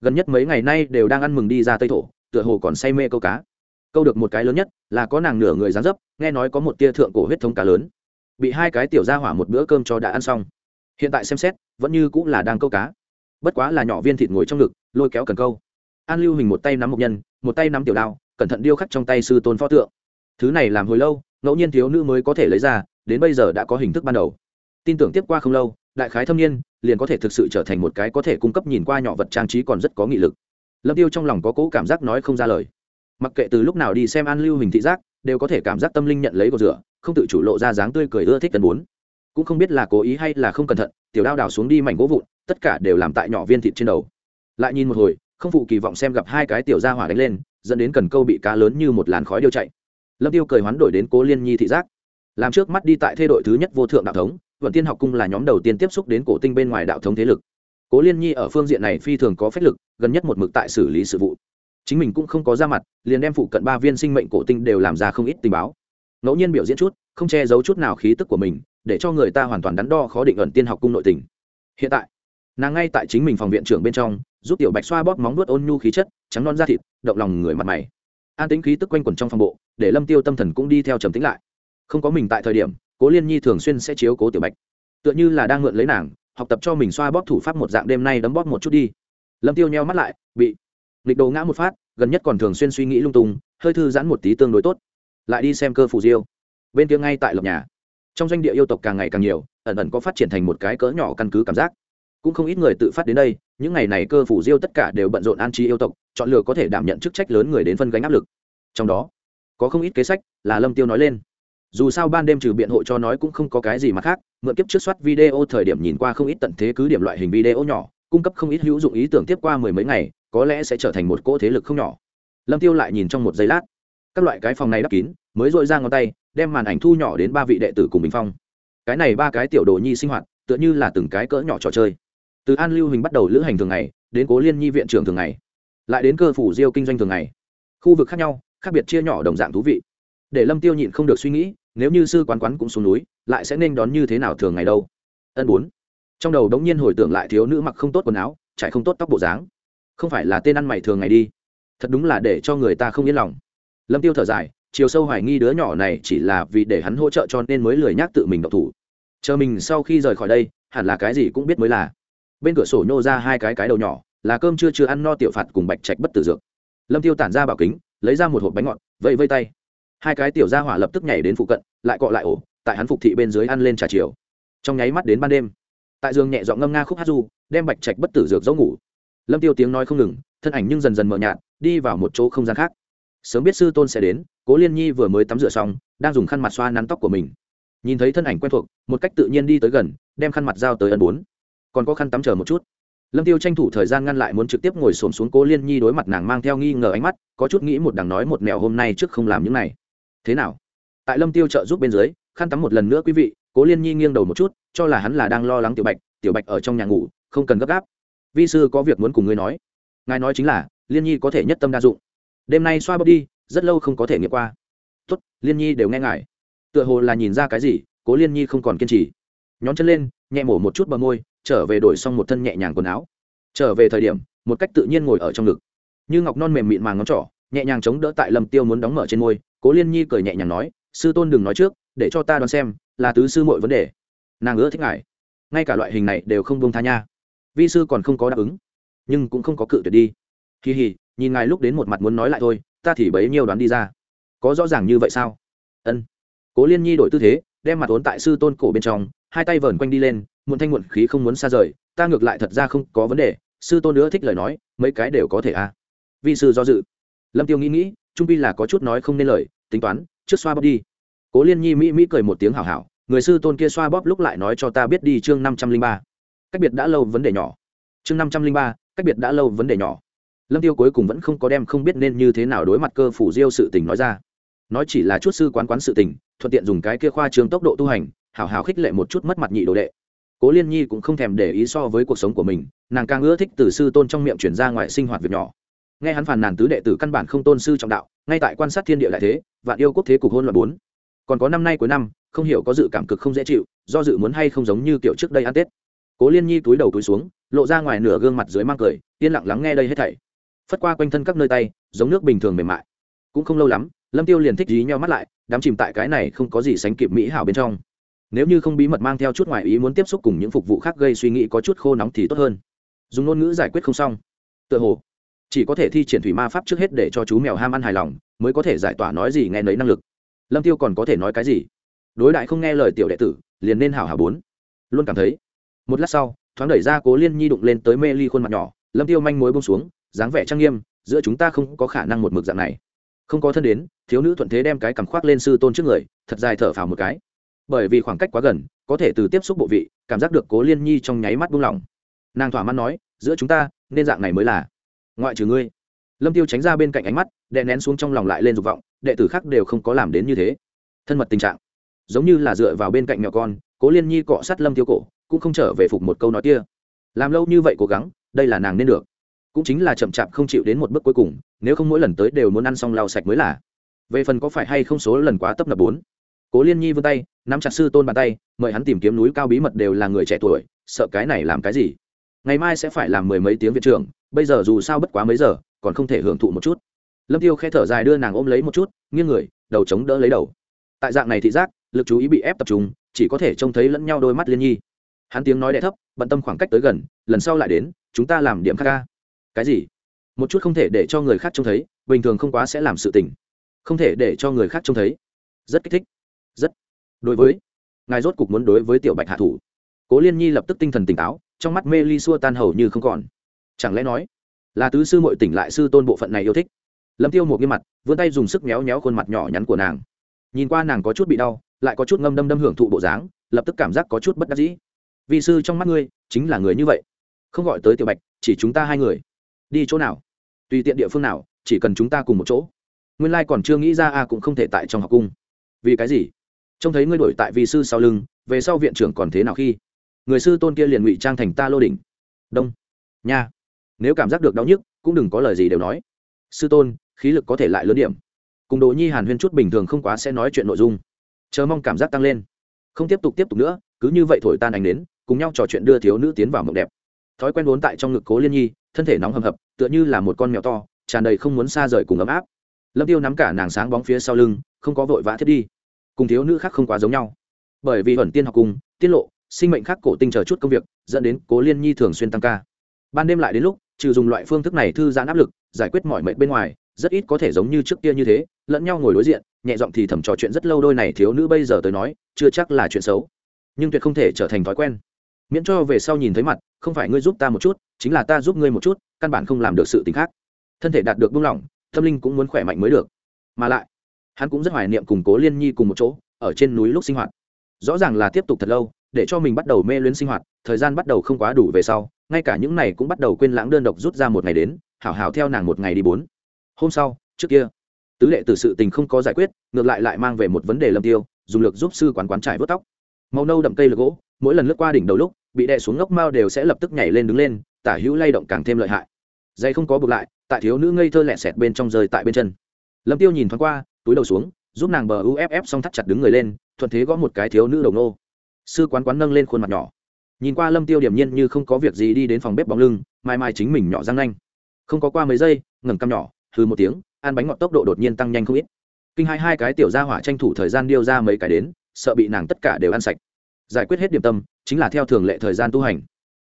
gần nhất mấy ngày nay đều đang ăn mừng đi ra tây thổ, tựa hồ còn say mê câu cá. Câu được một cái lớn nhất là có nàng nửa người dán dấp, nghe nói có một tia thượng cổ huyết thống cá lớn. Bị hai cái tiểu ra hỏa một bữa cơm cho đã ăn xong. Hiện tại xem xét, vẫn như cũng là đang câu cá. Bất quá là nhỏ viên thịt ngồi trong ngực, lôi kéo cần câu. An lưu hình một tay nắm một nhân, một tay nắm tiểu đao, cẩn thận điêu khắc trong tay sư tôn pho tượng. Thứ này làm hồi lâu, ngẫu nhiên thiếu nữ mới có thể lấy ra, đến bây giờ đã có hình thức ban đầu. Tin tưởng tiếp qua không lâu đại khái thâm niên, liền có thể thực sự trở thành một cái có thể cung cấp nhìn qua nhỏ vật trang trí còn rất có nghị lực. Lâm tiêu trong lòng có cố cảm giác nói không ra lời. Mặc kệ từ lúc nào đi xem an lưu hình thị giác, đều có thể cảm giác tâm linh nhận lấy của rửa, không tự chủ lộ ra dáng tươi cười ưa thích tần bốn. Cũng không biết là cố ý hay là không cẩn thận, tiểu đao đào xuống đi mảnh gỗ vụn, tất cả đều làm tại nhỏ viên thịt trên đầu. Lại nhìn một hồi, không phụ kỳ vọng xem gặp hai cái tiểu gia hỏa đánh lên, dẫn đến cần câu bị cá lớn như một làn khói điêu chạy. Lâm tiêu cười hoán đổi đến cố liên nhi thị giác. Làm trước mắt đi tại thê đội thứ nhất vô thượng đạo thống vận tiên học cung là nhóm đầu tiên tiếp xúc đến cổ tinh bên ngoài đạo thống thế lực. Cố liên nhi ở phương diện này phi thường có phép lực, gần nhất một mực tại xử lý sự vụ. Chính mình cũng không có ra mặt, liền đem phụ cận ba viên sinh mệnh cổ tinh đều làm ra không ít tình báo. Ngẫu nhiên biểu diễn chút, không che giấu chút nào khí tức của mình, để cho người ta hoàn toàn đắn đo khó định ẩn tiên học cung nội tình. Hiện tại, nàng ngay tại chính mình phòng viện trưởng bên trong, giúp tiểu bạch xoa bóp móng nuốt ôn nhu khí chất, trắng non da thịt, động lòng người mặt mày. An tính khí tức quanh quẩn trong phòng bộ, để lâm tiêu tâm thần cũng đi theo trầm tính lại. Không có mình tại thời điểm cố liên nhi thường xuyên sẽ chiếu cố tiểu bạch tựa như là đang mượn lấy nàng học tập cho mình xoa bóp thủ pháp một dạng đêm nay đấm bóp một chút đi lâm tiêu nheo mắt lại bị nghịch đồ ngã một phát gần nhất còn thường xuyên suy nghĩ lung tung hơi thư giãn một tí tương đối tốt lại đi xem cơ phủ diêu bên kia ngay tại lập nhà trong doanh địa yêu tộc càng ngày càng nhiều ẩn ẩn có phát triển thành một cái cỡ nhỏ căn cứ cảm giác cũng không ít người tự phát đến đây những ngày này cơ phủ diêu tất cả đều bận rộn an trí yêu tộc chọn lựa có thể đảm nhận chức trách lớn người đến phân gánh áp lực trong đó có không ít kế sách là lâm tiêu nói lên dù sao ban đêm trừ biện hộ cho nói cũng không có cái gì mà khác, mượn kiếp trước soát video thời điểm nhìn qua không ít tận thế cứ điểm loại hình video nhỏ, cung cấp không ít hữu dụng ý tưởng tiếp qua mười mấy ngày, có lẽ sẽ trở thành một cỗ thế lực không nhỏ. Lâm tiêu lại nhìn trong một giây lát. Các loại cái phòng này đắp kín, mới dội ra ngón tay, đem màn ảnh thu nhỏ đến ba vị đệ tử cùng bình phong. Cái này ba cái tiểu đồ nhi sinh hoạt, tựa như là từng cái cỡ nhỏ trò chơi. Từ an lưu hình bắt đầu lữ hành thường ngày, đến cố liên nhi viện trưởng thường ngày, lại đến cơ phủ diêu kinh doanh thường ngày. Khu vực khác nhau, khác biệt chia nhỏ đồng dạng thú vị. Để lâm tiêu nhịn không được suy nghĩ nếu như sư quán quán cũng xuống núi, lại sẽ nên đón như thế nào thường ngày đâu? Ân bốn. Trong đầu đống nhiên hồi tưởng lại thiếu nữ mặc không tốt quần áo chạy không tốt tóc bộ dáng. Không phải là tên ăn mày thường ngày đi. Thật đúng là để cho người ta không yên lòng. Lâm tiêu thở dài, chiều sâu hoài nghi đứa nhỏ này chỉ là vì để hắn hỗ trợ cho nên mới lười nhác tự mình độc thủ. Chờ mình sau khi rời khỏi đây, hẳn là cái gì cũng biết mới là. Bên cửa sổ nhô ra hai cái cái đầu nhỏ, là cơm chưa chưa ăn no tiểu phạt cùng bạch trạch bất tử dược. Lâm tiêu tản ra bảo kính, lấy ra một hộp bánh ngọt, vẫy vây tay hai cái tiểu gia hỏa lập tức nhảy đến phụ cận, lại cọ lại ổ, tại hắn phục thị bên dưới ăn lên trà chiều. Trong nháy mắt đến ban đêm, tại giường nhẹ dọn ngâm nga khúc hát du, đem bạch trạch bất tử dược dấu ngủ. Lâm tiêu tiếng nói không ngừng, thân ảnh nhưng dần dần mờ nhạt, đi vào một chỗ không gian khác. Sớm biết sư tôn sẽ đến, cố liên nhi vừa mới tắm rửa xong, đang dùng khăn mặt xoa nắn tóc của mình. Nhìn thấy thân ảnh quen thuộc, một cách tự nhiên đi tới gần, đem khăn mặt giao tới ân bốn. Còn có khăn tắm chờ một chút. Lâm tiêu tranh thủ thời gian ngăn lại muốn trực tiếp ngồi xổm xuống cố liên nhi đối mặt nàng mang theo nghi ngờ ánh mắt, có chút nghĩ một đằng nói một mèo hôm nay trước không làm những này thế nào? Tại lâm tiêu trợ giúp bên dưới, khăn tắm một lần nữa quý vị, cố liên nhi nghiêng đầu một chút, cho là hắn là đang lo lắng tiểu bạch tiểu bạch ở trong nhà ngủ, không cần gấp gáp. Vi sư có việc muốn cùng ngươi nói. Ngài nói chính là, liên nhi có thể nhất tâm đa dụng. Đêm nay xoa bóp đi, rất lâu không có thể nghiệm qua. Tốt, liên nhi đều nghe ngài. Tựa hồ là nhìn ra cái gì, cố liên nhi không còn kiên trì. Nhón chân lên, nhẹ mổ một chút bờ môi, trở về đổi xong một thân nhẹ nhàng quần áo. Trở về thời điểm, một cách tự nhiên ngồi ở trong ngực. Như ngọc non mềm mịn màng ngón trỏ, nhẹ nhàng chống đỡ tại lâm tiêu muốn đóng mở trên môi cố liên nhi cười nhẹ nhàng nói, sư tôn đừng nói trước, để cho ta đoán xem, là tứ sư mọi vấn đề. Nàng ưa thích ngài. Ngay cả loại hình này đều không bông tha nha. Vi sư còn không có đáp ứng, nhưng cũng không có cự tuyệt đi. Kỳ hì, nhìn ngài lúc đến một mặt muốn nói lại thôi, ta thì bấy nhiêu đoán đi ra. Có rõ ràng như vậy sao? Ân. Cố liên nhi đổi tư thế, đem mặt ốn tại sư tôn cổ bên trong, hai tay vờn quanh đi lên, muộn thanh muộn khí không muốn xa rời, ta ngược lại thật ra không có vấn đề, sư tôn nữa thích lời nói, mấy cái đều có thể à? Vi sư do dự. Lâm tiêu nghĩ nghĩ trung pi là có chút nói không nên lời, tính toán, trước xoa bóp đi. Cố liên nhi mỹ mỹ cười một tiếng hào hảo, người sư tôn kia xoa bóp lúc lại nói cho ta biết đi chương năm trăm linh ba. Cách biệt đã lâu vấn đề nhỏ. Chương năm trăm linh ba, cách biệt đã lâu vấn đề nhỏ. Lâm tiêu cuối cùng vẫn không có đem không biết nên như thế nào đối mặt cơ phủ diêu sự tình nói ra. Nói chỉ là chút sư quán quán sự tình, thuận tiện dùng cái kia khoa trương tốc độ tu hành hào hào khích lệ một chút mất mặt nhị đồ đệ. Cố liên nhi cũng không thèm để ý so với cuộc sống của mình, nàng càng ưa thích từ sư tôn trong miệng chuyển ra ngoài sinh hoạt việc nhỏ nghe hắn phàn nàn tứ đệ tử căn bản không tôn sư trọng đạo, ngay tại quan sát thiên địa đại thế, vạn yêu quốc thế cục hôn loạn bốn. Còn có năm nay cuối năm, không hiểu có dự cảm cực không dễ chịu, do dự muốn hay không giống như kiểu trước đây ăn tết. Cố liên nhi túi đầu túi xuống, lộ ra ngoài nửa gương mặt dưới mang cười, yên lặng lắng nghe đây hết thảy. Phất qua quanh thân các nơi tay, giống nước bình thường mềm mại. Cũng không lâu lắm, lâm tiêu liền thích dí nhau mắt lại đám chìm tại cái này không có gì sánh kịp mỹ hảo bên trong. Nếu như không bí mật mang theo chút ngoài ý muốn tiếp xúc cùng những phục vụ khác gây suy nghĩ có chút khô nóng thì tốt hơn. Dùng ngôn ngữ giải quyết không xong. Tựa hồ chỉ có thể thi triển thủy ma pháp trước hết để cho chú mèo ham ăn hài lòng, mới có thể giải tỏa nói gì nghe nấy năng lực. Lâm tiêu còn có thể nói cái gì? Đối đại không nghe lời tiểu đệ tử, liền nên hảo hảo bốn. Luôn cảm thấy, một lát sau, thoáng đẩy ra cố liên nhi đụng lên tới mê ly khuôn mặt nhỏ, lâm tiêu manh mối bông xuống, dáng vẻ trang nghiêm, giữa chúng ta không có khả năng một mực dạng này. Không có thân đến, thiếu nữ thuận thế đem cái cằm khoác lên sư tôn trước người, thật dài thở phào một cái. Bởi vì khoảng cách quá gần, có thể từ tiếp xúc bộ vị, cảm giác được cố liên nhi trong nháy mắt buông lỏng. Nàng thỏa mãn nói, giữa chúng ta, nên dạng này mới là ngoại trừ ngươi. Lâm tiêu tránh ra bên cạnh ánh mắt, đè nén xuống trong lòng lại lên dục vọng, đệ tử khác đều không có làm đến như thế. Thân mật tình trạng. Giống như là dựa vào bên cạnh mẹo con, cố liên nhi cọ sát lâm tiêu cổ, cũng không trở về phục một câu nói kia. Làm lâu như vậy cố gắng, đây là nàng nên được. Cũng chính là chậm chạp không chịu đến một bước cuối cùng, nếu không mỗi lần tới đều muốn ăn xong lau sạch mới là. Về phần có phải hay không số lần quá tấp nập bốn. Cố liên nhi vươn tay, nắm chặt sư tôn bàn tay, mời hắn tìm kiếm núi cao bí mật đều là người trẻ tuổi, sợ cái này làm cái gì? Ngày mai sẽ phải làm mười mấy tiếng viện trưởng bây giờ dù sao bất quá mấy giờ, còn không thể hưởng thụ một chút. Lâm tiêu khe thở dài đưa nàng ôm lấy một chút, nghiêng người, đầu chống đỡ lấy đầu. Tại dạng này thị giác, lực chú ý bị ép tập trung, chỉ có thể trông thấy lẫn nhau đôi mắt liên nhi. Hắn tiếng nói đ thấp, bận tâm khoảng cách tới gần, lần sau lại đến, chúng ta làm điểm khác ca cái gì? Một chút không thể để cho người khác trông thấy, bình thường không quá sẽ làm sự tình. Không thể để cho người khác trông thấy. Rất kích thích. Rất. Đối với, ngài rốt cục muốn đối với tiểu bạch hạ thủ. Cố liên nhi lập tức tinh thần tỉnh táo, trong mắt mê ly xua tan hầu như không còn chẳng lẽ nói, là tứ sư mội tỉnh lại sư tôn bộ phận này yêu thích? Lâm tiêu một nghiêm mặt, vươn tay dùng sức méo méo khuôn mặt nhỏ nhắn của nàng. Nhìn qua nàng có chút bị đau, lại có chút ngâm đâm đâm hưởng thụ bộ dáng, lập tức cảm giác có chút bất đắc dĩ. Vì sư trong mắt ngươi, chính là người như vậy. Không gọi tới tiểu bạch, chỉ chúng ta hai người. Đi chỗ nào? Tùy tiện địa phương nào, chỉ cần chúng ta cùng một chỗ. Nguyên lai còn chưa nghĩ ra a cũng không thể tại trong học cung. Vì cái gì? Trông thấy ngươi đổi tại vị sư sau lưng, về sau viện trưởng còn thế nào khi? Người sư tôn kia liền ngụy trang thành ta lô đỉnh. Đông. Nha nếu cảm giác được đau nhức, cũng đừng có lời gì đều nói. Sư tôn, khí lực có thể lại lớn điểm. Cùng đồ nhi hàn huyên chút bình thường không quá sẽ nói chuyện nội dung. Chờ mong cảm giác tăng lên. Không tiếp tục tiếp tục nữa, cứ như vậy thổi tan ánh đến cùng nhau trò chuyện đưa thiếu nữ tiến vào mộng đẹp. Thói quen vốn tại trong ngực cố liên nhi, thân thể nóng hầm hập, tựa như là một con mèo to, tràn đầy không muốn xa rời cùng ấm áp. Lâm tiêu nắm cả nàng sáng bóng phía sau lưng, không có vội vã thiết đi. Cùng thiếu nữ khác không quá giống nhau. Bởi vì ẩn tiên học cùng, tiết lộ, sinh mệnh khác cổ tinh chờ chút công việc, dẫn đến cố liên nhi thường xuyên tăng ca. Ban đêm lại đến lúc trừ dùng loại phương thức này thư giãn áp lực, giải quyết mọi mệnh bên ngoài, rất ít có thể giống như trước kia như thế, lẫn nhau ngồi đối diện, nhẹ giọng thì thầm trò chuyện rất lâu đôi này thiếu nữ bây giờ tới nói, chưa chắc là chuyện xấu. Nhưng tuyệt không thể trở thành thói quen. Miễn cho về sau nhìn thấy mặt, không phải ngươi giúp ta một chút, chính là ta giúp ngươi một chút, căn bản không làm được sự t ì n h khác. Thân thể đạt được buông lỏng, tâm linh cũng muốn khỏe mạnh mới được. Mà lại, hắn cũng rất hoài niệm củng cố liên nhi cùng một chỗ, ở trên núi lúc sinh hoạt. Rõ ràng là tiếp tục thật lâu để cho mình bắt đầu mê luyến sinh hoạt, thời gian bắt đầu không quá đủ về sau, ngay cả những này cũng bắt đầu quên lãng đơn độc rút ra một ngày đến, hảo hảo theo nàng một ngày đi bốn. Hôm sau, trước kia, tứ lệ từ sự tình không có giải quyết, ngược lại lại mang về một vấn đề lâm tiêu, dùng lực giúp sư quán quán trải vớt tóc. Màu nâu đậm cây lực gỗ, mỗi lần lướt qua đỉnh đầu lúc, bị đè xuống ngốc mao đều sẽ lập tức nhảy lên đứng lên, tả hữu lay động càng thêm lợi hại. Dây không có buộc lại, tại thiếu nữ ngây thơ lẹ sẹt bên trong rơi tại bên chân. Lâm tiêu nhìn thoáng qua, túi đầu xuống, giúp nàng bờ uff xong thắt chặt đứng người lên, thuận thế gõ một cái thiếu nữ đầu nô sư quán quán nâng lên khuôn mặt nhỏ. Nhìn qua lâm tiêu điểm nhiên như không có việc gì đi đến phòng bếp bóng lưng mai mai chính mình nhỏ răng nanh. Không có qua mấy giây, ngẩng cằm nhỏ, hừ một tiếng, ăn bánh ngọt tốc độ đột nhiên tăng nhanh không ít. Kinh hai hai cái tiểu gia hỏa tranh thủ thời gian điêu ra mấy cái đến, sợ bị nàng tất cả đều ăn sạch. Giải quyết hết điểm tâm, chính là theo thường lệ thời gian tu hành.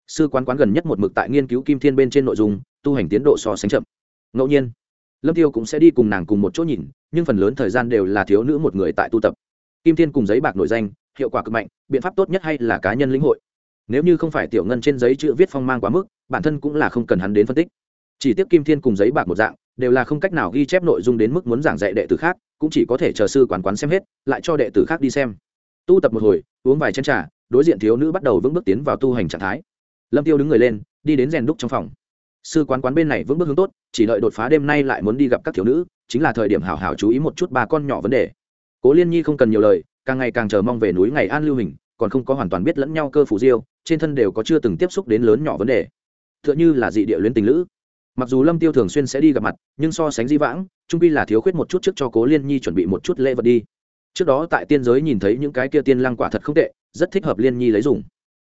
Sư quán quán gần nhất một mực tại nghiên cứu kim thiên bên trên nội dung, tu hành tiến độ so sánh chậm. Ngẫu nhiên, lâm tiêu cũng sẽ đi cùng nàng cùng một chỗ nhìn, nhưng phần lớn thời gian đều là thiếu nữ một người tại tu tập. Kim thiên cùng giấy bạc nổi danh hiệu quả cực mạnh, biện pháp tốt nhất hay là cá nhân lĩnh hội. Nếu như không phải tiểu ngân trên giấy chữ viết phong mang quá mức, bản thân cũng là không cần hắn đến phân tích. Chỉ tiếp kim thiên cùng giấy bạc một dạng, đều là không cách nào ghi chép nội dung đến mức muốn giảng dạy đệ tử khác, cũng chỉ có thể chờ sư quán quán xem hết, lại cho đệ tử khác đi xem. Tu tập một hồi, uống vài chén trà, đối diện thiếu nữ bắt đầu vững bước tiến vào tu hành trạng thái. Lâm tiêu đứng người lên, đi đến rèn đúc trong phòng. Sư quán quán bên này vững bước hướng tốt, chỉ đợi đột phá đêm nay lại muốn đi gặp các thiếu nữ, chính là thời điểm hảo hảo chú ý một chút ba con nhỏ vấn đề. Cố liên nhi không cần nhiều lời càng ngày càng chờ mong về núi ngày an lưu hình, còn không có hoàn toàn biết lẫn nhau cơ phủ diêu, trên thân đều có chưa từng tiếp xúc đến lớn nhỏ vấn đề. Tựa như là dị địa luyến tình lữ. Mặc dù lâm tiêu thường xuyên sẽ đi gặp mặt, nhưng so sánh di vãng, trung pi là thiếu khuyết một chút trước cho cố liên nhi chuẩn bị một chút lễ vật đi. Trước đó tại tiên giới nhìn thấy những cái kia tiên lăng quả thật không tệ, rất thích hợp liên nhi lấy dùng.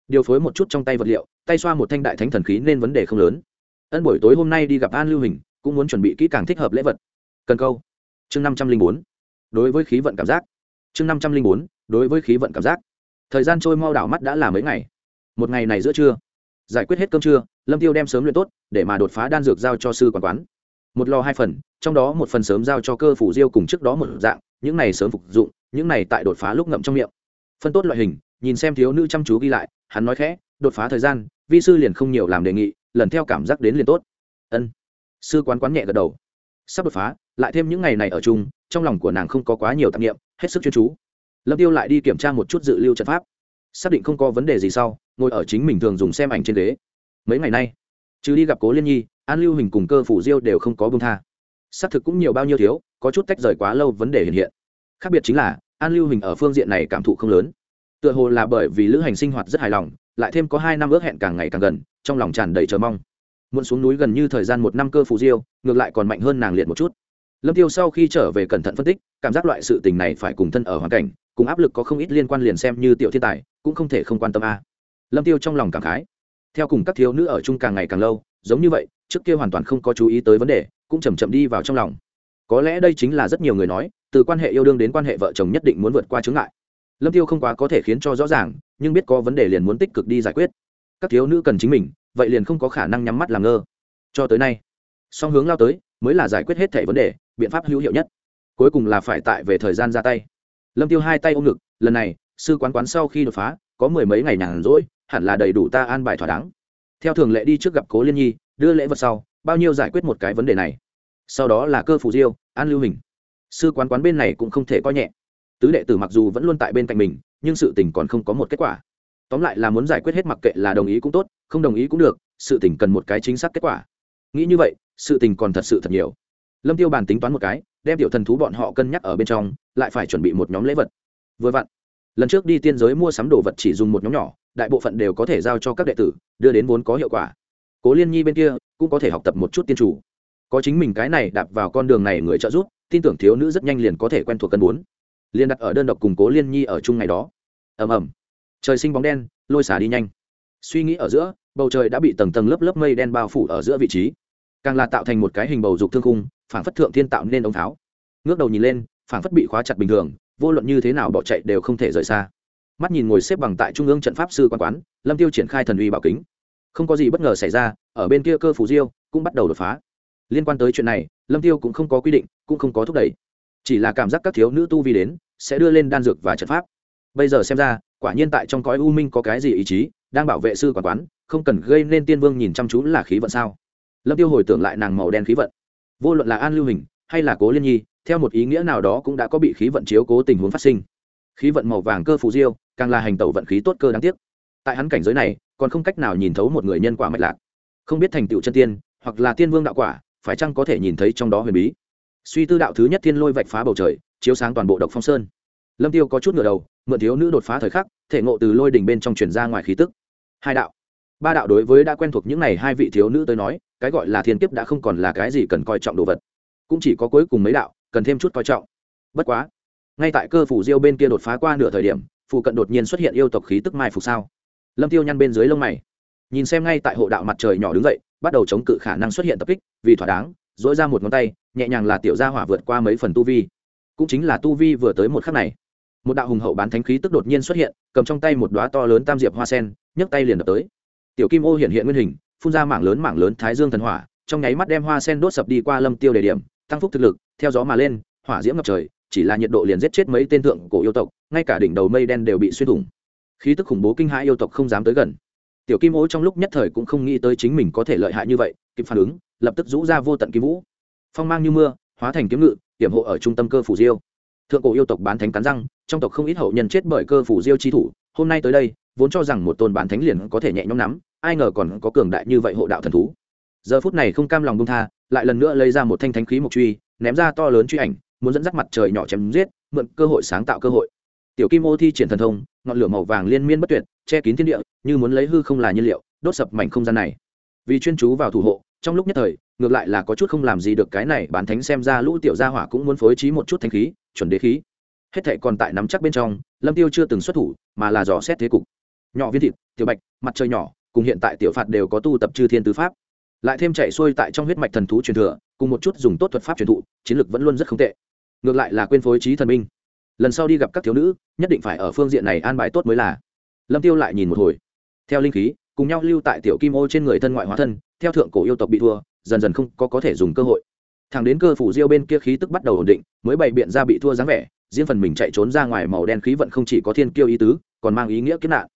Điều phối một chút trong tay vật liệu, tay xoa một thanh đại thánh thần khí nên vấn đề không lớn. Ân buổi tối hôm nay đi gặp an lưu hình, cũng muốn chuẩn bị kỹ càng thích hợp lễ vật. Cần câu. Chương năm trăm linh bốn. Đối với khí vận cảm giác chương năm trăm linh bốn, đối với khí vận cảm giác. Thời gian trôi mau đảo mắt đã là mấy ngày? Một ngày này giữa trưa. Giải quyết hết cơm trưa, lâm tiêu đem sớm luyện tốt, để mà đột phá đan dược giao cho sư quản quán. Một lò hai phần, trong đó một phần sớm giao cho cơ phủ diêu cùng trước đó một dạng, những này sớm phục dụng, những này tại đột phá lúc ngậm trong miệng. Phân tốt loại hình, nhìn xem thiếu nữ chăm chú ghi lại, hắn nói khẽ, đột phá thời gian, vi sư liền không nhiều làm đề nghị, lần theo cảm giác đến liền tốt. Ân. Sư quán quán nhẹ gật đầu. Sắp đột phá, lại thêm những ngày này ở chung, trong lòng của nàng không có quá nhiều tạp nghiệm hết sức chuyên chú. Lâm tiêu lại đi kiểm tra một chút dự lưu trận pháp. Xác định không có vấn đề gì sau, ngồi ở chính mình thường dùng xem ảnh trên ghế. Mấy ngày nay chứ đi gặp cố liên nhi, an lưu hình cùng cơ phủ diêu đều không có bông tha. Xác thực cũng nhiều bao nhiêu thiếu, có chút tách rời quá lâu vấn đề hiện hiện. Khác biệt chính là, an lưu hình ở phương diện này cảm thụ không lớn. Tựa hồ là bởi vì lữ hành sinh hoạt rất hài lòng, lại thêm có hai năm ước hẹn càng ngày càng gần, trong lòng tràn đầy chờ mong. Muộn xuống núi gần như thời gian một năm cơ phù diêu, ngược lại còn mạnh hơn nàng liệt một chút lâm tiêu sau khi trở về cẩn thận phân tích, cảm giác loại sự tình này phải cùng thân ở hoàn cảnh, cùng áp lực có không ít liên quan liền xem như tiểu thiên tài, cũng không thể không quan tâm a. Lâm tiêu trong lòng cảm khái. Theo cùng các thiếu nữ ở chung càng ngày càng lâu, giống như vậy, trước kia hoàn toàn không có chú ý tới vấn đề, cũng chầm chậm đi vào trong lòng. Có lẽ đây chính là rất nhiều người nói, từ quan hệ yêu đương đến quan hệ vợ chồng nhất định muốn vượt qua chướng ngại. Lâm tiêu không quá có thể khiến cho rõ ràng, nhưng biết có vấn đề liền muốn tích cực đi giải quyết. Các thiếu nữ cần chính mình, vậy liền không có khả năng nhắm mắt làm ngơ. Cho tới nay, song hướng lao tới, mới là giải quyết hết thảy vấn đề biện pháp hữu hiệu nhất. Cuối cùng là phải tại về thời gian ra tay. Lâm tiêu hai tay ôm ngực, lần này, sư quán quán sau khi đột phá, có mười mấy ngày nhàn rỗi, hẳn là đầy đủ ta an bài thỏa đáng. Theo thường lệ đi trước gặp cố liên nhi, đưa lễ vật sau, bao nhiêu giải quyết một cái vấn đề này. Sau đó là cơ phủ diêu, an lưu hình. Sư quán quán bên này cũng không thể coi nhẹ. Tứ đệ tử mặc dù vẫn luôn tại bên cạnh mình, nhưng sự tình còn không có một kết quả. Tóm lại là muốn giải quyết hết mặc kệ là đồng ý cũng tốt, không đồng ý cũng được, sự tình cần một cái chính xác kết quả. Nghĩ như vậy, sự tình còn thật sự thật nhiều lâm tiêu bàn tính toán một cái, đem tiểu thần thú bọn họ cân nhắc ở bên trong, lại phải chuẩn bị một nhóm lễ vật. Vừa vặn, lần trước đi tiên giới mua sắm đồ vật chỉ dùng một nhóm nhỏ, đại bộ phận đều có thể giao cho các đệ tử, đưa đến vốn có hiệu quả. Cố liên nhi bên kia cũng có thể học tập một chút tiên chủ. Có chính mình cái này đạp vào con đường này người trợ giúp, tin tưởng thiếu nữ rất nhanh liền có thể quen thuộc cân bốn. Liền đặt ở đơn độc cùng cố liên nhi ở chung ngày đó. Ầm ầm. Trời sinh bóng đen, lôi xả đi nhanh. Suy nghĩ ở giữa, bầu trời đã bị tầng tầng lớp lớp mây đen bao phủ ở giữa vị trí. Càng là tạo thành một cái hình bầu dục thương khung phản phất thượng thiên tạo nên ống tháo. Ngước đầu nhìn lên phản phất bị khóa chặt bình thường, vô luận như thế nào bỏ chạy đều không thể rời xa. Mắt nhìn ngồi xếp bằng tại trung ương trận pháp sư quan quán, lâm tiêu triển khai thần uy bảo kính. Không có gì bất ngờ xảy ra, ở bên kia cơ phủ diêu cũng bắt đầu đột phá. Liên quan tới chuyện này, lâm tiêu cũng không có quy định, cũng không có thúc đẩy. Chỉ là cảm giác các thiếu nữ tu vi đến, sẽ đưa lên đan dược và trận pháp. Bây giờ xem ra, quả nhiên tại trong cõi u minh có cái gì ý chí, đang bảo vệ sư quản quán, không cần gây nên tiên vương nhìn chăm chú là khí vận sao? Lâm tiêu hồi tưởng lại nàng màu đen khí vận vô luận là an lưu hình hay là cố liên nhi, theo một ý nghĩa nào đó cũng đã có bị khí vận chiếu cố tình huống phát sinh. Khí vận màu vàng cơ phù diêu, càng là hành tẩu vận khí tốt cơ đáng tiếc. Tại hắn cảnh giới này, còn không cách nào nhìn thấu một người nhân quả mạch lạc. Không biết thành tựu chân tiên, hoặc là tiên vương đạo quả, phải chăng có thể nhìn thấy trong đó huyền bí? Suy tư đạo thứ nhất thiên lôi vạch phá bầu trời, chiếu sáng toàn bộ độc phong sơn. Lâm tiêu có chút ngửa đầu, mượn thiếu nữ đột phá thời khắc, thể ngộ từ lôi đỉnh bên trong truyền ra ngoài khí tức. Hai đạo. Ba đạo đối với đã quen thuộc những này hai vị thiếu nữ tới nói cái gọi là thiên kiếp đã không còn là cái gì cần coi trọng đồ vật, cũng chỉ có cuối cùng mấy đạo cần thêm chút coi trọng. Bất quá, ngay tại cơ phủ diêu bên kia đột phá qua nửa thời điểm, phụ cận đột nhiên xuất hiện yêu tộc khí tức mai phục sao? Lâm tiêu nhăn bên dưới lông mày, nhìn xem ngay tại hộ đạo mặt trời nhỏ đứng dậy, bắt đầu chống cự khả năng xuất hiện tập kích, vì thỏa đáng dỗi ra một ngón tay, nhẹ nhàng là tiểu gia hỏa vượt qua mấy phần tu vi. Cũng chính là tu vi vừa tới một khắc này, một đạo hùng hậu bán thánh khí tức đột nhiên xuất hiện, cầm trong tay một đoá to lớn tam diệp hoa sen, nhấc tay liền đập tới. Tiểu kim ô hiện hiện nguyên hình phun ra mảng lớn mảng lớn thái dương thần hỏa, trong nháy mắt đem hoa sen đốt sập đi qua lâm tiêu đề điểm, tăng phúc thực lực, theo gió mà lên, hỏa diễm ngập trời, chỉ là nhiệt độ liền giết chết mấy tên thượng cổ yêu tộc, ngay cả đỉnh đầu mây đen đều bị xuyên thủng. Khí tức khủng bố kinh hãi yêu tộc không dám tới gần. Tiểu kim ô trong lúc nhất thời cũng không nghĩ tới chính mình có thể lợi hại như vậy, kịp phản ứng, lập tức rũ ra vô tận kim vũ. Phong mang như mưa, hóa thành kiếm ngự, hiểm hộ ở trung tâm cơ phủ diêu. Thượng cổ yêu tộc bán thánh cắn răng, trong tộc không ít hậu nhân chết bởi cơ phủ diêu chi thủ, hôm nay tới đây, vốn cho rằng một tôn bán thánh liền có thể nhẹ nhõm nắm ai ngờ còn có cường đại như vậy hộ đạo thần thú. Giờ phút này không cam lòng bông tha, lại lần nữa lấy ra một thanh thánh khí mộc truy, ném ra to lớn truy ảnh, muốn dẫn dắt mặt trời nhỏ chém giết, mượn cơ hội sáng tạo cơ hội. Tiểu kim ô thi triển thần thông, ngọn lửa màu vàng liên miên bất tuyệt, che kín thiên địa, như muốn lấy hư không là nhiên liệu, đốt sập mảnh không gian này. Vì chuyên chú vào thủ hộ, trong lúc nhất thời, ngược lại là có chút không làm gì được cái này, bán thánh xem ra lũ tiểu gia hỏa cũng muốn phối trí một chút thanh khí, chuẩn đế khí. Hết thệ còn tại nắm chắc bên trong, lâm tiêu chưa từng xuất thủ, mà là dò xét thế cục. Nhỏ viên thịt, tiểu bạch, mặt trời nhỏ cùng hiện tại tiểu phạt đều có tu tập chư thiên tứ pháp. Lại thêm chạy xuôi tại trong huyết mạch thần thú truyền thừa, cùng một chút dùng tốt thuật pháp truyền thụ, chiến lược vẫn luôn rất không tệ. Ngược lại là quên phối trí thần minh. Lần sau đi gặp các thiếu nữ, nhất định phải ở phương diện này an bài tốt mới là. Lâm tiêu lại nhìn một hồi. Theo linh khí, cùng nhau lưu tại tiểu kim ô trên người thân ngoại hóa thân, theo thượng cổ yêu tộc bị thua, dần dần không có có thể dùng cơ hội. Thằng đến cơ phủ diêu bên kia khí tức bắt đầu ổn định, mới bày biện ra bị thua dáng vẻ, riêng phần mình chạy trốn ra ngoài màu đen khí vận không chỉ có thiên kiêu ý tứ, còn mang ý nghĩa kiếp nạn.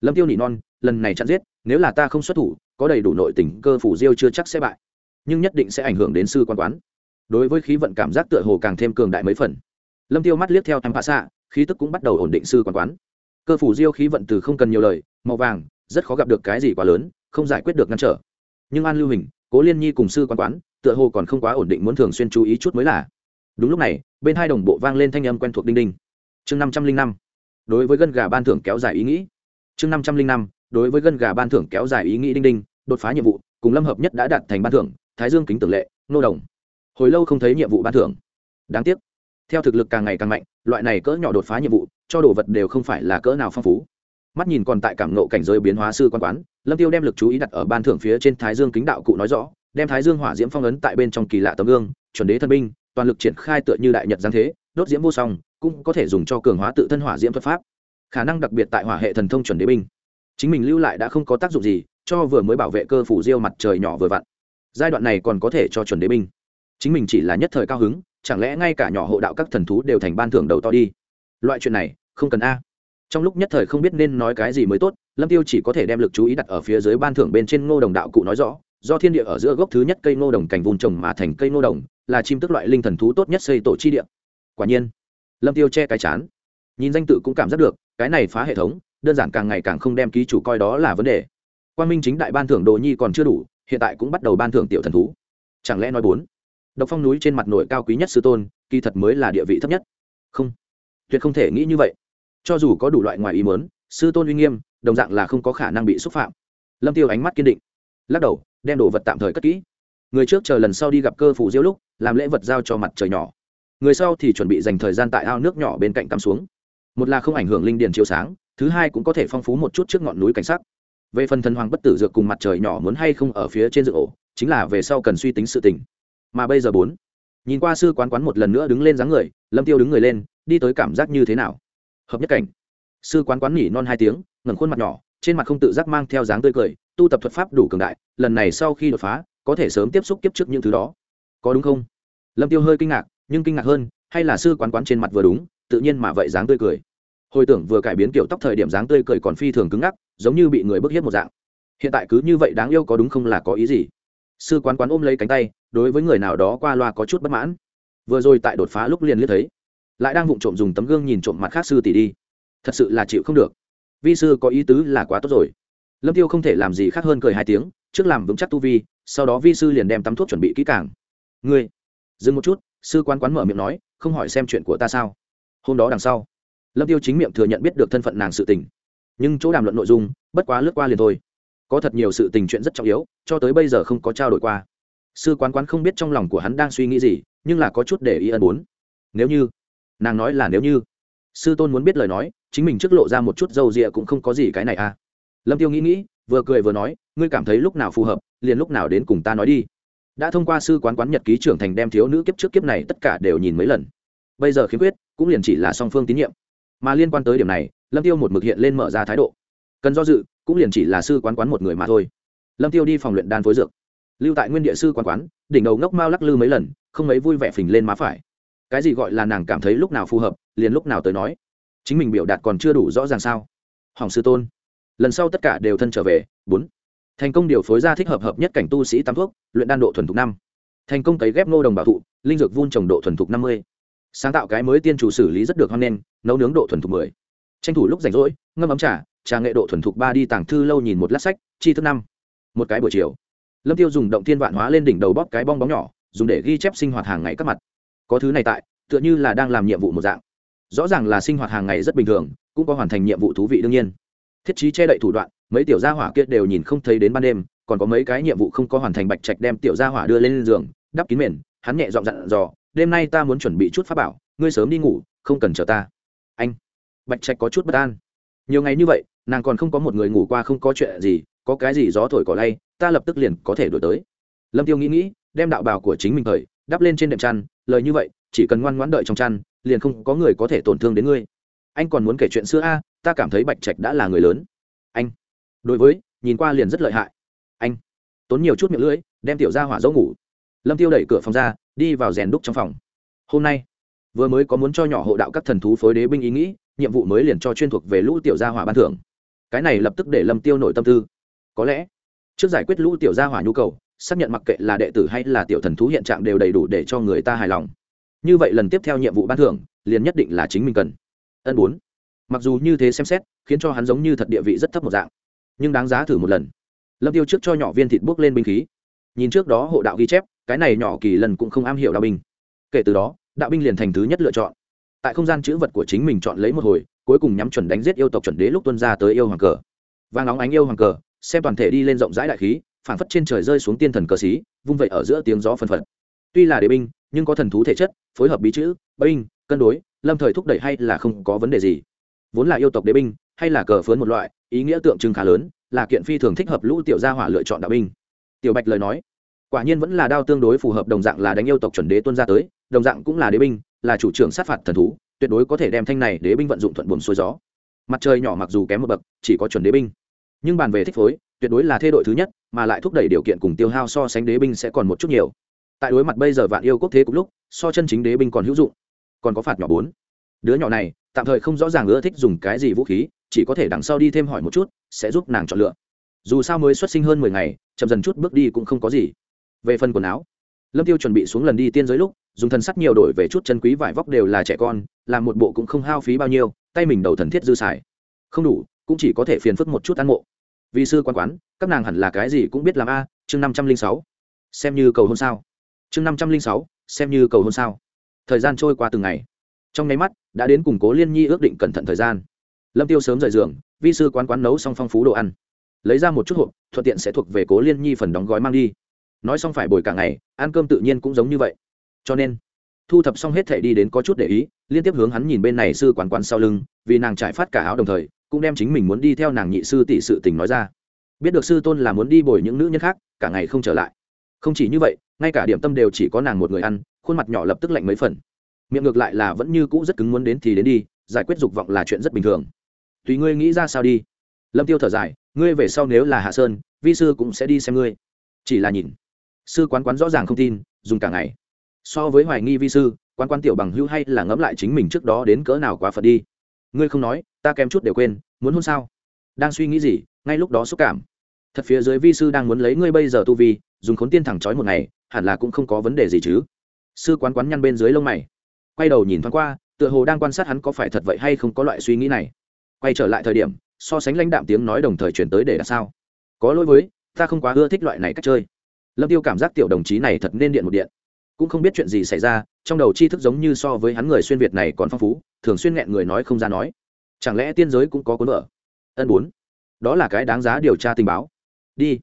Lâm tiêu nỉ non, lần này chặn giết nếu là ta không xuất thủ, có đầy đủ nội tình cơ phủ diêu chưa chắc sẽ bại, nhưng nhất định sẽ ảnh hưởng đến sư quan quán. Đối với khí vận cảm giác tựa hồ càng thêm cường đại mấy phần. Lâm tiêu mắt liếc theo thăm phạ xạ, khí tức cũng bắt đầu ổn định sư quan quán. Cơ phủ diêu khí vận từ không cần nhiều lời, màu vàng, rất khó gặp được cái gì quá lớn, không giải quyết được ngăn trở. Nhưng an lưu hình, cố liên nhi cùng sư quan quán, tựa hồ còn không quá ổn định muốn thường xuyên chú ý chút mới là. Đúng lúc này, bên hai đồng bộ vang lên thanh âm quen thuộc đinh đinh. Chương năm trăm linh năm. Đối với gân gà ban thưởng kéo dài ý nghĩ. Chương năm trăm linh năm đối với gân gà ban thưởng kéo dài ý nghĩ đinh đinh, đột phá nhiệm vụ, cùng lâm hợp nhất đã đạt thành ban thưởng, thái dương kính tử lệ, nô đồng. Hồi lâu không thấy nhiệm vụ ban thưởng. Đáng tiếc, theo thực lực càng ngày càng mạnh, loại này cỡ nhỏ đột phá nhiệm vụ, cho đồ vật đều không phải là cỡ nào phong phú. Mắt nhìn còn tại cảm nộ cảnh giới biến hóa sư quan quán, lâm tiêu đem lực chú ý đặt ở ban thưởng phía trên thái dương kính đạo cụ nói rõ, đem thái dương hỏa diễm phong ấn tại bên trong kỳ lạ tấm gương, chuẩn đế thân binh, toàn lực triển khai tựa như đại nhật giáng thế, đốt diễm vô song, cũng có thể dùng cho cường hóa tự thân hỏa diễm thuật pháp. Khả năng đặc biệt tại hỏa hệ thần thông chuẩn đế binh chính mình lưu lại đã không có tác dụng gì, cho vừa mới bảo vệ cơ phủ diêu mặt trời nhỏ vừa vặn. Giai đoạn này còn có thể cho chuẩn đế binh. Chính mình chỉ là nhất thời cao hứng, chẳng lẽ ngay cả nhỏ hộ đạo các thần thú đều thành ban thưởng đầu to đi? Loại chuyện này, không cần a. Trong lúc nhất thời không biết nên nói cái gì mới tốt, lâm tiêu chỉ có thể đem lực chú ý đặt ở phía dưới ban thưởng bên trên ngô đồng đạo cụ nói rõ, do thiên địa ở giữa gốc thứ nhất cây ngô đồng cảnh vùng trồng mà thành cây ngô đồng, là chim tức loại linh thần thú tốt nhất xây tổ chi địa. Quả nhiên, lâm tiêu che cái chán. Nhìn danh tự cũng cảm giác được, cái này phá hệ thống đơn giản càng ngày càng không đem ký chủ coi đó là vấn đề. Quan minh chính đại ban thưởng đồ nhi còn chưa đủ, hiện tại cũng bắt đầu ban thưởng tiểu thần thú. Chẳng lẽ nói bốn? Độc phong núi trên mặt nội cao quý nhất sư tôn, kỳ thật mới là địa vị thấp nhất. Không. Tuyệt không thể nghĩ như vậy. Cho dù có đủ loại ngoài ý muốn, sư tôn uy nghiêm, đồng dạng là không có khả năng bị xúc phạm. Lâm tiêu ánh mắt kiên định. Lắc đầu, đem đồ vật tạm thời cất kỹ. Người trước chờ lần sau đi gặp cơ phủ diêu lúc, làm lễ vật giao cho mặt trời nhỏ. Người sau thì chuẩn bị dành thời gian tại ao nước nhỏ bên cạnh tắm xuống. Một là không ảnh hưởng linh điền chiếu sáng thứ hai cũng có thể phong phú một chút trước ngọn núi cảnh sắc. Về phần thần hoàng bất tử dược cùng mặt trời nhỏ muốn hay không ở phía trên dược ổ, chính là về sau cần suy tính sự tình. Mà bây giờ bốn, nhìn qua sư quán quán một lần nữa đứng lên dáng người, lâm tiêu đứng người lên, đi tới cảm giác như thế nào? Hợp nhất cảnh. Sư quán quán nhỉ non hai tiếng, ngẩng khuôn mặt nhỏ, trên mặt không tự giác mang theo dáng tươi cười, tu tập thuật pháp đủ cường đại, lần này sau khi đột phá, có thể sớm tiếp xúc kiếp trước những thứ đó. Có đúng không? Lâm tiêu hơi kinh ngạc, nhưng kinh ngạc hơn, hay là sư quán quán trên mặt vừa đúng, tự nhiên mà vậy dáng tươi cười hồi tưởng vừa cải biến kiểu tóc thời điểm dáng tươi cười còn phi thường cứng ngắc, giống như bị người bức hiếp một dạng. Hiện tại cứ như vậy đáng yêu có đúng không là có ý gì? Sư quán quán ôm lấy cánh tay, đối với người nào đó qua loa có chút bất mãn. Vừa rồi tại đột phá lúc liền liếc thấy, lại đang vụng trộm dùng tấm gương nhìn trộm mặt khác sư tỷ đi. Thật sự là chịu không được. Vi sư có ý tứ là quá tốt rồi. Lâm tiêu không thể làm gì khác hơn cười hai tiếng, trước làm vững chắc tu vi, sau đó vi sư liền đem tắm thuốc chuẩn bị kỹ càng. Ngươi, dừng một chút, sư quán quán mở miệng nói, không hỏi xem chuyện của ta sao. Hôm đó đằng sau lâm tiêu chính miệng thừa nhận biết được thân phận nàng sự tình. Nhưng chỗ đàm luận nội dung, bất quá lướt qua liền thôi. Có thật nhiều sự tình chuyện rất trọng yếu, cho tới bây giờ không có trao đổi qua. Sư quán quán không biết trong lòng của hắn đang suy nghĩ gì, nhưng là có chút để ý ân bốn. Nếu như, nàng nói là nếu như. Sư tôn muốn biết lời nói, chính mình trước lộ ra một chút dâu rịa cũng không có gì cái này à. Lâm tiêu nghĩ nghĩ, vừa cười vừa nói, ngươi cảm thấy lúc nào phù hợp, liền lúc nào đến cùng ta nói đi. Đã thông qua sư quán quán nhật ký trưởng thành đem thiếu nữ kiếp trước kiếp này tất cả đều nhìn mấy lần. Bây giờ khiếm khuyết, cũng liền chỉ là song phương tín nhiệm mà liên quan tới điểm này, lâm tiêu một mực hiện lên mở ra thái độ. Cần do dự, cũng liền chỉ là sư quán quán một người mà thôi. Lâm tiêu đi phòng luyện đan phối dược. Lưu tại nguyên địa sư quán quán, đỉnh đầu ngốc mau lắc lư mấy lần, không mấy vui vẻ phình lên má phải. Cái gì gọi là nàng cảm thấy lúc nào phù hợp, liền lúc nào tới nói. Chính mình biểu đạt còn chưa đủ rõ ràng sao? Hỏng sư tôn. Lần sau tất cả đều thân trở về, bốn. Thành công điều phối ra thích hợp hợp nhất cảnh tu sĩ tam thuốc, luyện đan độ thuần thục năm. Thành công cấy ghép ngô đồng bảo thụ, linh dược vun trồng độ thuần thục năm mươi. Sáng tạo cái mới tiên chủ xử lý rất được hoan nghênh nấu nướng độ thuần thục mười. Tranh thủ lúc rảnh rỗi, ngâm ấm trà trà nghệ độ thuần thục ba đi tàng thư lâu nhìn một lát sách, chi thức năm. Một cái buổi chiều, lâm tiêu dùng động thiên vạn hóa lên đỉnh đầu bóp cái bong bóng nhỏ, dùng để ghi chép sinh hoạt hàng ngày các mặt. Có thứ này tại, tựa như là đang làm nhiệm vụ một dạng. Rõ ràng là sinh hoạt hàng ngày rất bình thường, cũng có hoàn thành nhiệm vụ thú vị đương nhiên. Thiết trí che đậy thủ đoạn, mấy tiểu gia hỏa kia đều nhìn không thấy đến ban đêm, còn có mấy cái nhiệm vụ không có hoàn thành bạch trạch đem tiểu gia hỏa đưa lên giường, đắp kín mền, hắn nhẹ dọn dặn dò, đêm nay ta muốn chuẩn bị chút pháp bảo, ngươi sớm đi ngủ, không cần chờ ta anh, bạch trạch có chút bất an. Nhiều ngày như vậy, nàng còn không có một người ngủ qua không có chuyện gì, có cái gì gió thổi cỏ lay, ta lập tức liền có thể đổi tới. Lâm tiêu nghĩ nghĩ, đem đạo bào của chính mình thời, đắp lên trên đệm chăn, lời như vậy, chỉ cần ngoan ngoãn đợi trong chăn, liền không có người có thể tổn thương đến ngươi. Anh còn muốn kể chuyện xưa a, ta cảm thấy bạch trạch đã là người lớn. Anh, đối với, nhìn qua liền rất lợi hại. Anh, tốn nhiều chút miệng lưỡi, đem tiểu ra hỏa dấu ngủ. Lâm tiêu đẩy cửa phòng ra, đi vào rèn đúc trong phòng. Hôm nay vừa mới có muốn cho nhỏ hộ đạo các thần thú phối đế binh ý nghĩ, nhiệm vụ mới liền cho chuyên thuộc về lũ tiểu gia hỏa ban thưởng. Cái này lập tức để lâm tiêu nổi tâm tư. Có lẽ, trước giải quyết lũ tiểu gia hỏa nhu cầu, xác nhận mặc kệ là đệ tử hay là tiểu thần thú hiện trạng đều đầy đủ để cho người ta hài lòng. Như vậy lần tiếp theo nhiệm vụ ban thưởng, liền nhất định là chính mình cần. Ân bốn. Mặc dù như thế xem xét, khiến cho hắn giống như thật địa vị rất thấp một dạng. Nhưng đáng giá thử một lần. Lâm tiêu trước cho nhỏ viên thịt bước lên binh khí. Nhìn trước đó hộ đạo ghi chép, cái này nhỏ kỳ lần cũng không am hiểu đạo binh. Kể từ đó đạo binh liền thành thứ nhất lựa chọn. Tại không gian chữ vật của chính mình chọn lấy một hồi, cuối cùng nhắm chuẩn đánh giết yêu tộc chuẩn đế lúc tuân ra tới yêu hoàng cờ. Vàng óng ánh yêu hoàng cờ, xem toàn thể đi lên rộng rãi đại khí phản phất trên trời rơi xuống tiên thần cờ xí, vung vậy ở giữa tiếng gió phân phật. Tuy là đế binh, nhưng có thần thú thể chất, phối hợp bí chữ, binh, cân đối, lâm thời thúc đẩy hay là không có vấn đề gì. Vốn là yêu tộc đế binh, hay là cờ phớn một loại, ý nghĩa tượng trưng khá lớn, là kiện phi thường thích hợp lũ tiểu gia hỏa lựa chọn đạo binh. Tiểu bạch lời nói quả nhiên vẫn là đao tương đối phù hợp đồng dạng là đánh yêu tộc chuẩn đế tuân ra tới, đồng dạng cũng là đế binh, là chủ trưởng sát phạt thần thú, tuyệt đối có thể đem thanh này đế binh vận dụng thuận buồn xuôi gió. Mặt trời nhỏ mặc dù kém một bậc, chỉ có chuẩn đế binh. Nhưng bàn về thích phối, tuyệt đối là thê đội thứ nhất, mà lại thúc đẩy điều kiện cùng tiêu hao so sánh đế binh sẽ còn một chút nhiều. Tại đối mặt bây giờ vạn yêu quốc thế cũng lúc, so chân chính đế binh còn hữu dụng. Còn có phạt nhỏ bốn. Đứa nhỏ này, tạm thời không rõ ràng ưa thích dùng cái gì vũ khí, chỉ có thể đằng sau đi thêm hỏi một chút, sẽ giúp nàng chọn lựa. Dù sao mới xuất sinh hơn mười ngày, chậm dần chút bước đi cũng không có gì về phần quần áo, lâm tiêu chuẩn bị xuống lần đi tiên giới lúc, dùng thần sắt nhiều đổi về chút chân quý vải vóc đều là trẻ con, làm một bộ cũng không hao phí bao nhiêu, tay mình đầu thần thiết dư xài. Không đủ, cũng chỉ có thể phiền phức một chút ăn mộ. Vì sư quan quán, các nàng hẳn là cái gì cũng biết làm a, chương năm trăm linh sáu. Xem như cầu hôn sao. Chương năm trăm linh sáu, xem như cầu hôn sao. Thời gian trôi qua từng ngày. Trong nháy mắt, đã đến củng cố liên nhi ước định cẩn thận thời gian. Lâm tiêu sớm rời giường, vi sư quán quán nấu xong phong phú đồ ăn. Lấy ra một chút hộp, thuận tiện sẽ thuộc về cố liên nhi phần đóng gói mang đi nói xong phải bồi cả ngày, ăn cơm tự nhiên cũng giống như vậy. Cho nên, thu thập xong hết thể đi đến có chút để ý, liên tiếp hướng hắn nhìn bên này sư quán quán sau lưng, vì nàng trải phát cả áo đồng thời, cũng đem chính mình muốn đi theo nàng nhị sư tỷ sự tình nói ra. Biết được sư tôn là muốn đi bồi những nữ nhân khác, cả ngày không trở lại. Không chỉ như vậy, ngay cả điểm tâm đều chỉ có nàng một người ăn, khuôn mặt nhỏ lập tức lạnh mấy phần. Miệng ngược lại là vẫn như cũ rất cứng muốn đến thì đến đi, giải quyết dục vọng là chuyện rất bình thường. Tùy ngươi nghĩ ra sao đi. Lâm tiêu thở dài, ngươi về sau nếu là hạ sơn, vi sư cũng sẽ đi xem ngươi. Chỉ là nhìn sư quán quán rõ ràng không tin, dùng cả ngày. So với hoài nghi vi sư, quán quán tiểu bằng hữu hay là ngẫm lại chính mình trước đó đến cỡ nào quá phật đi. Ngươi không nói, ta kém chút đều quên, muốn hôn sao? Đang suy nghĩ gì, ngay lúc đó xúc cảm. Thật phía dưới vi sư đang muốn lấy ngươi bây giờ tu vi, dùng khốn tiên thẳng trói một ngày, hẳn là cũng không có vấn đề gì chứ. Sư quán quán nhăn bên dưới lông mày. Quay đầu nhìn thoáng qua, tựa hồ đang quan sát hắn có phải thật vậy hay không có loại suy nghĩ này. Quay trở lại thời điểm, so sánh lãnh đạm tiếng nói đồng thời chuyển tới để đặt sao. Có lỗi với, ta không quá ưa thích loại này cách chơi lâm tiêu cảm giác tiểu đồng chí này thật nên điện một điện. Cũng không biết chuyện gì xảy ra, trong đầu tri thức giống như so với hắn người xuyên việt này còn phong phú, thường xuyên nghẹn người nói không ra nói. Chẳng lẽ tiên giới cũng có cuốn vợ ân bốn. Đó là cái đáng giá điều tra tình báo. Đi.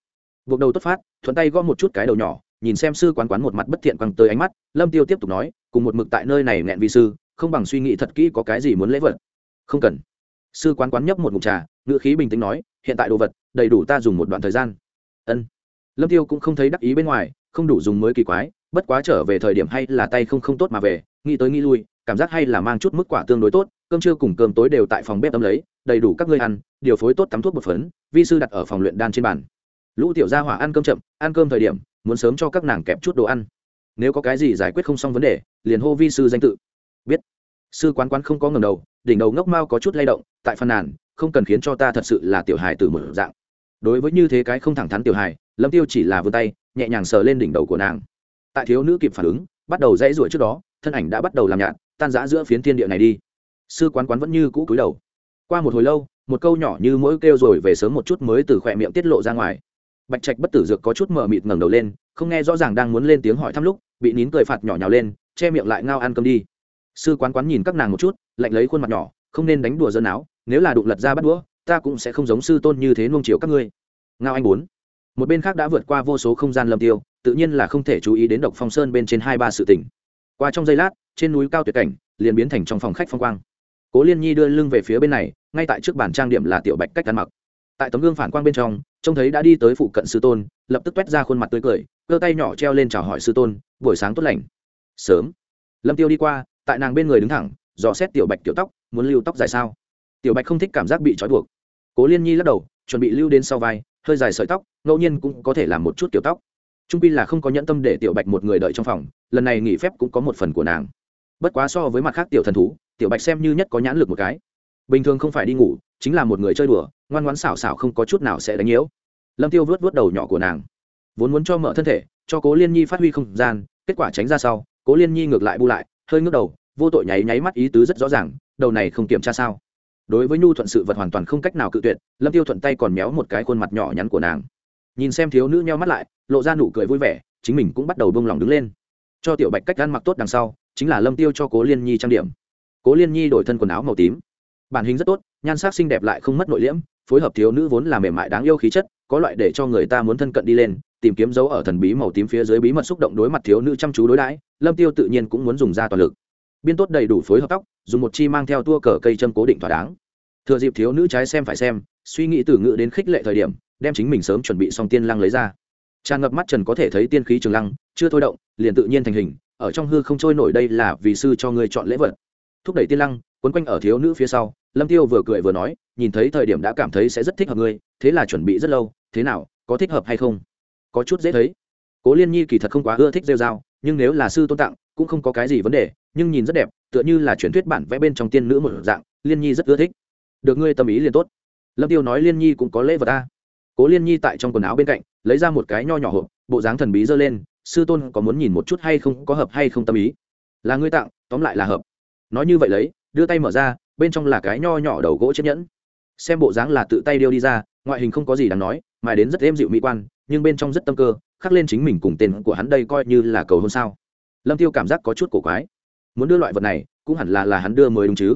Buộc đầu tốt phát, thuận tay gõ một chút cái đầu nhỏ, nhìn xem sư quán quán một mặt bất thiện quăng tới ánh mắt, lâm tiêu tiếp tục nói, cùng một mực tại nơi này nghẹn vi sư, không bằng suy nghĩ thật kỹ có cái gì muốn lễ vật. Không cần. Sư quán quán nhấp một mục trà, ngữ khí bình tĩnh nói, hiện tại đồ vật, đầy đủ ta dùng một đoạn thời gian. Ân lâm tiêu cũng không thấy đắc ý bên ngoài, không đủ dùng mới kỳ quái, bất quá trở về thời điểm hay là tay không không tốt mà về, nghĩ tới nghĩ lui, cảm giác hay là mang chút mức quả tương đối tốt, cơm trưa cùng cơm tối đều tại phòng bếp âm lấy, đầy đủ các ngươi ăn, điều phối tốt tắm thuốc một phấn, vi sư đặt ở phòng luyện đan trên bàn. Lũ tiểu gia hỏa ăn cơm chậm, ăn cơm thời điểm, muốn sớm cho các nàng kẹp chút đồ ăn. Nếu có cái gì giải quyết không xong vấn đề, liền hô vi sư danh tự. Biết. Sư quán quán không có ngầm đầu, đỉnh đầu ngốc mao có chút lay động, tại phần nàn, không cần khiến cho ta thật sự là tiểu hài từ một dạng. Đối với như thế cái không thẳng thắn tiểu hài lâm tiêu chỉ là vươn tay, nhẹ nhàng sờ lên đỉnh đầu của nàng. Tại thiếu nữ kịp phản ứng, bắt đầu dãy ruổi trước đó, thân ảnh đã bắt đầu làm nhạt, tan rã giữa phiến thiên địa này đi. Sư quán quán vẫn như cũ cúi đầu. Qua một hồi lâu, một câu nhỏ như mỗi kêu rồi về sớm một chút mới từ khỏe miệng tiết lộ ra ngoài. Bạch trạch bất tử dược có chút mờ mịt ngẩng đầu lên, không nghe rõ ràng đang muốn lên tiếng hỏi thăm lúc, bị nín cười phạt nhỏ nhào lên, che miệng lại ngao ăn cơm đi. Sư quán quán nhìn các nàng một chút, lạnh lấy khuôn mặt nhỏ, không nên đánh đùa dân áo, nếu là đụng lật ra bắt đũa, ta cũng sẽ không giống sư tôn như thế nuông chiều các ngươi. Ngao anh bốn một bên khác đã vượt qua vô số không gian lâm tiêu, tự nhiên là không thể chú ý đến độc phong sơn bên trên hai ba sự tỉnh qua trong giây lát, trên núi cao tuyệt cảnh, liền biến thành trong phòng khách phong quang. Cố liên nhi đưa lưng về phía bên này, ngay tại trước bàn trang điểm là tiểu bạch cách ăn mặc. Tại tấm gương phản quang bên trong, trông thấy đã đi tới phụ cận sư tôn, lập tức quét ra khuôn mặt tươi cười, cơ tay nhỏ treo lên chào hỏi sư tôn, buổi sáng tốt lành. Sớm. Lâm tiêu đi qua, tại nàng bên người đứng thẳng, dò xét tiểu bạch tiểu tóc, muốn lưu tóc dài sao? Tiểu bạch không thích cảm giác bị trói buộc. Cố liên nhi lắc đầu, chuẩn bị lưu đến sau vai hơi dài sợi tóc, ngẫu nhiên cũng có thể làm một chút kiểu tóc. Trung pi là không có nhẫn tâm để tiểu bạch một người đợi trong phòng, lần này nghỉ phép cũng có một phần của nàng. Bất quá so với mặt khác tiểu thần thú, tiểu bạch xem như nhất có nhãn lực một cái. Bình thường không phải đi ngủ, chính là một người chơi đùa, ngoan ngoãn xảo xảo không có chút nào sẽ đánh nhiễu. Lâm tiêu vớt vớt đầu nhỏ của nàng. Vốn muốn cho mở thân thể, cho cố liên nhi phát huy không gian, kết quả tránh ra sau, cố liên nhi ngược lại bu lại, hơi ngước đầu, vô tội nháy nháy mắt ý tứ rất rõ ràng, đầu này không kiểm tra sao đối với nhu thuận sự vật hoàn toàn không cách nào cự tuyệt, lâm tiêu thuận tay còn méo một cái khuôn mặt nhỏ nhắn của nàng. Nhìn xem thiếu nữ nheo mắt lại, lộ ra nụ cười vui vẻ, chính mình cũng bắt đầu bông lòng đứng lên. Cho tiểu bạch cách ăn mặc tốt đằng sau, chính là lâm tiêu cho cố liên nhi trang điểm. Cố liên nhi đổi thân quần áo màu tím. Bản hình rất tốt, nhan sắc xinh đẹp lại không mất nội liễm, phối hợp thiếu nữ vốn là mềm mại đáng yêu khí chất, có loại để cho người ta muốn thân cận đi lên, tìm kiếm dấu ở thần bí màu tím phía dưới bí mật xúc động đối mặt thiếu nữ chăm chú đối đãi, lâm tiêu tự nhiên cũng muốn dùng ra toàn lực biên tốt đầy đủ phối hợp tóc, dùng một chi mang theo tua cờ cây châm cố định thỏa đáng. Thừa dịp thiếu nữ trái xem phải xem, suy nghĩ từ ngữ đến khích lệ thời điểm, đem chính mình sớm chuẩn bị xong tiên lăng lấy ra. Tràn ngập mắt trần có thể thấy tiên khí trường lăng, chưa thôi động, liền tự nhiên thành hình, ở trong hư không trôi nổi đây là vì sư cho ngươi chọn lễ vật. Thúc đẩy tiên lăng, quấn quanh ở thiếu nữ phía sau, lâm tiêu vừa cười vừa nói, nhìn thấy thời điểm đã cảm thấy sẽ rất thích hợp ngươi, thế là chuẩn bị rất lâu, thế nào, có thích hợp hay không? Có chút dễ thấy. Cố liên nhi kỳ thật không quá ưa thích rêu dao nhưng nếu là sư tôn tặng, cũng không có cái gì vấn đề nhưng nhìn rất đẹp, tựa như là truyền thuyết bản vẽ bên trong tiên nữ một dạng, liên nhi rất ưa thích. Được ngươi tâm ý liền tốt. Lâm tiêu nói liên nhi cũng có lễ vật ta. Cố liên nhi tại trong quần áo bên cạnh, lấy ra một cái nho nhỏ hộp, bộ dáng thần bí dơ lên, sư tôn có muốn nhìn một chút hay không, có hợp hay không tâm ý? Là ngươi tặng, tóm lại là hợp. Nói như vậy lấy, đưa tay mở ra, bên trong là cái nho nhỏ đầu gỗ chiếc nhẫn. Xem bộ dáng là tự tay điêu đi ra, ngoại hình không có gì đáng nói mà đến rất êm dịu mỹ quan, nhưng bên trong rất tâm cơ, khắc lên chính mình cùng tên của hắn đây coi như là cầu hôn sao. Lâm tiêu cảm giác có chút cổ quái muốn đưa loại vật này, cũng hẳn là là hắn đưa mới đúng chứ.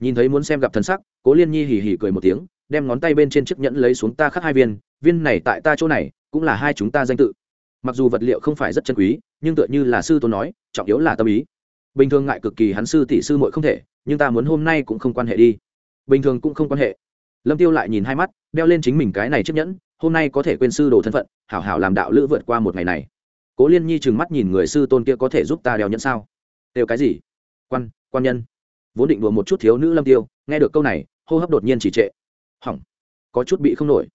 Nhìn thấy muốn xem gặp thân sắc, cố liên nhi hì hì cười một tiếng, đem ngón tay bên trên chiếc nhẫn lấy xuống ta khắc hai viên viên này tại ta chỗ này, cũng là hai chúng ta danh tự. Mặc dù vật liệu không phải rất chân quý, nhưng tựa như là sư tôn nói, trọng yếu là tâm ý. Bình thường ngại cực kỳ hắn sư tỷ sư muội không thể, nhưng ta muốn hôm nay cũng không quan hệ đi. Bình thường cũng không quan hệ. Lâm tiêu lại nhìn hai mắt, đeo lên chính mình cái này chiếc nhẫn, hôm nay có thể quên sư đồ thân phận, hảo hảo làm đạo lữ vượt qua một ngày này. Cố liên nhi trừng mắt nhìn người sư tôn kia có thể giúp ta đeo nhẫn sao? Đều cái gì? Quan quan nhân. Vốn định đùa một chút thiếu nữ lâm tiêu, nghe được câu này, hô hấp đột nhiên chỉ trệ. Hỏng. Có chút bị không nổi.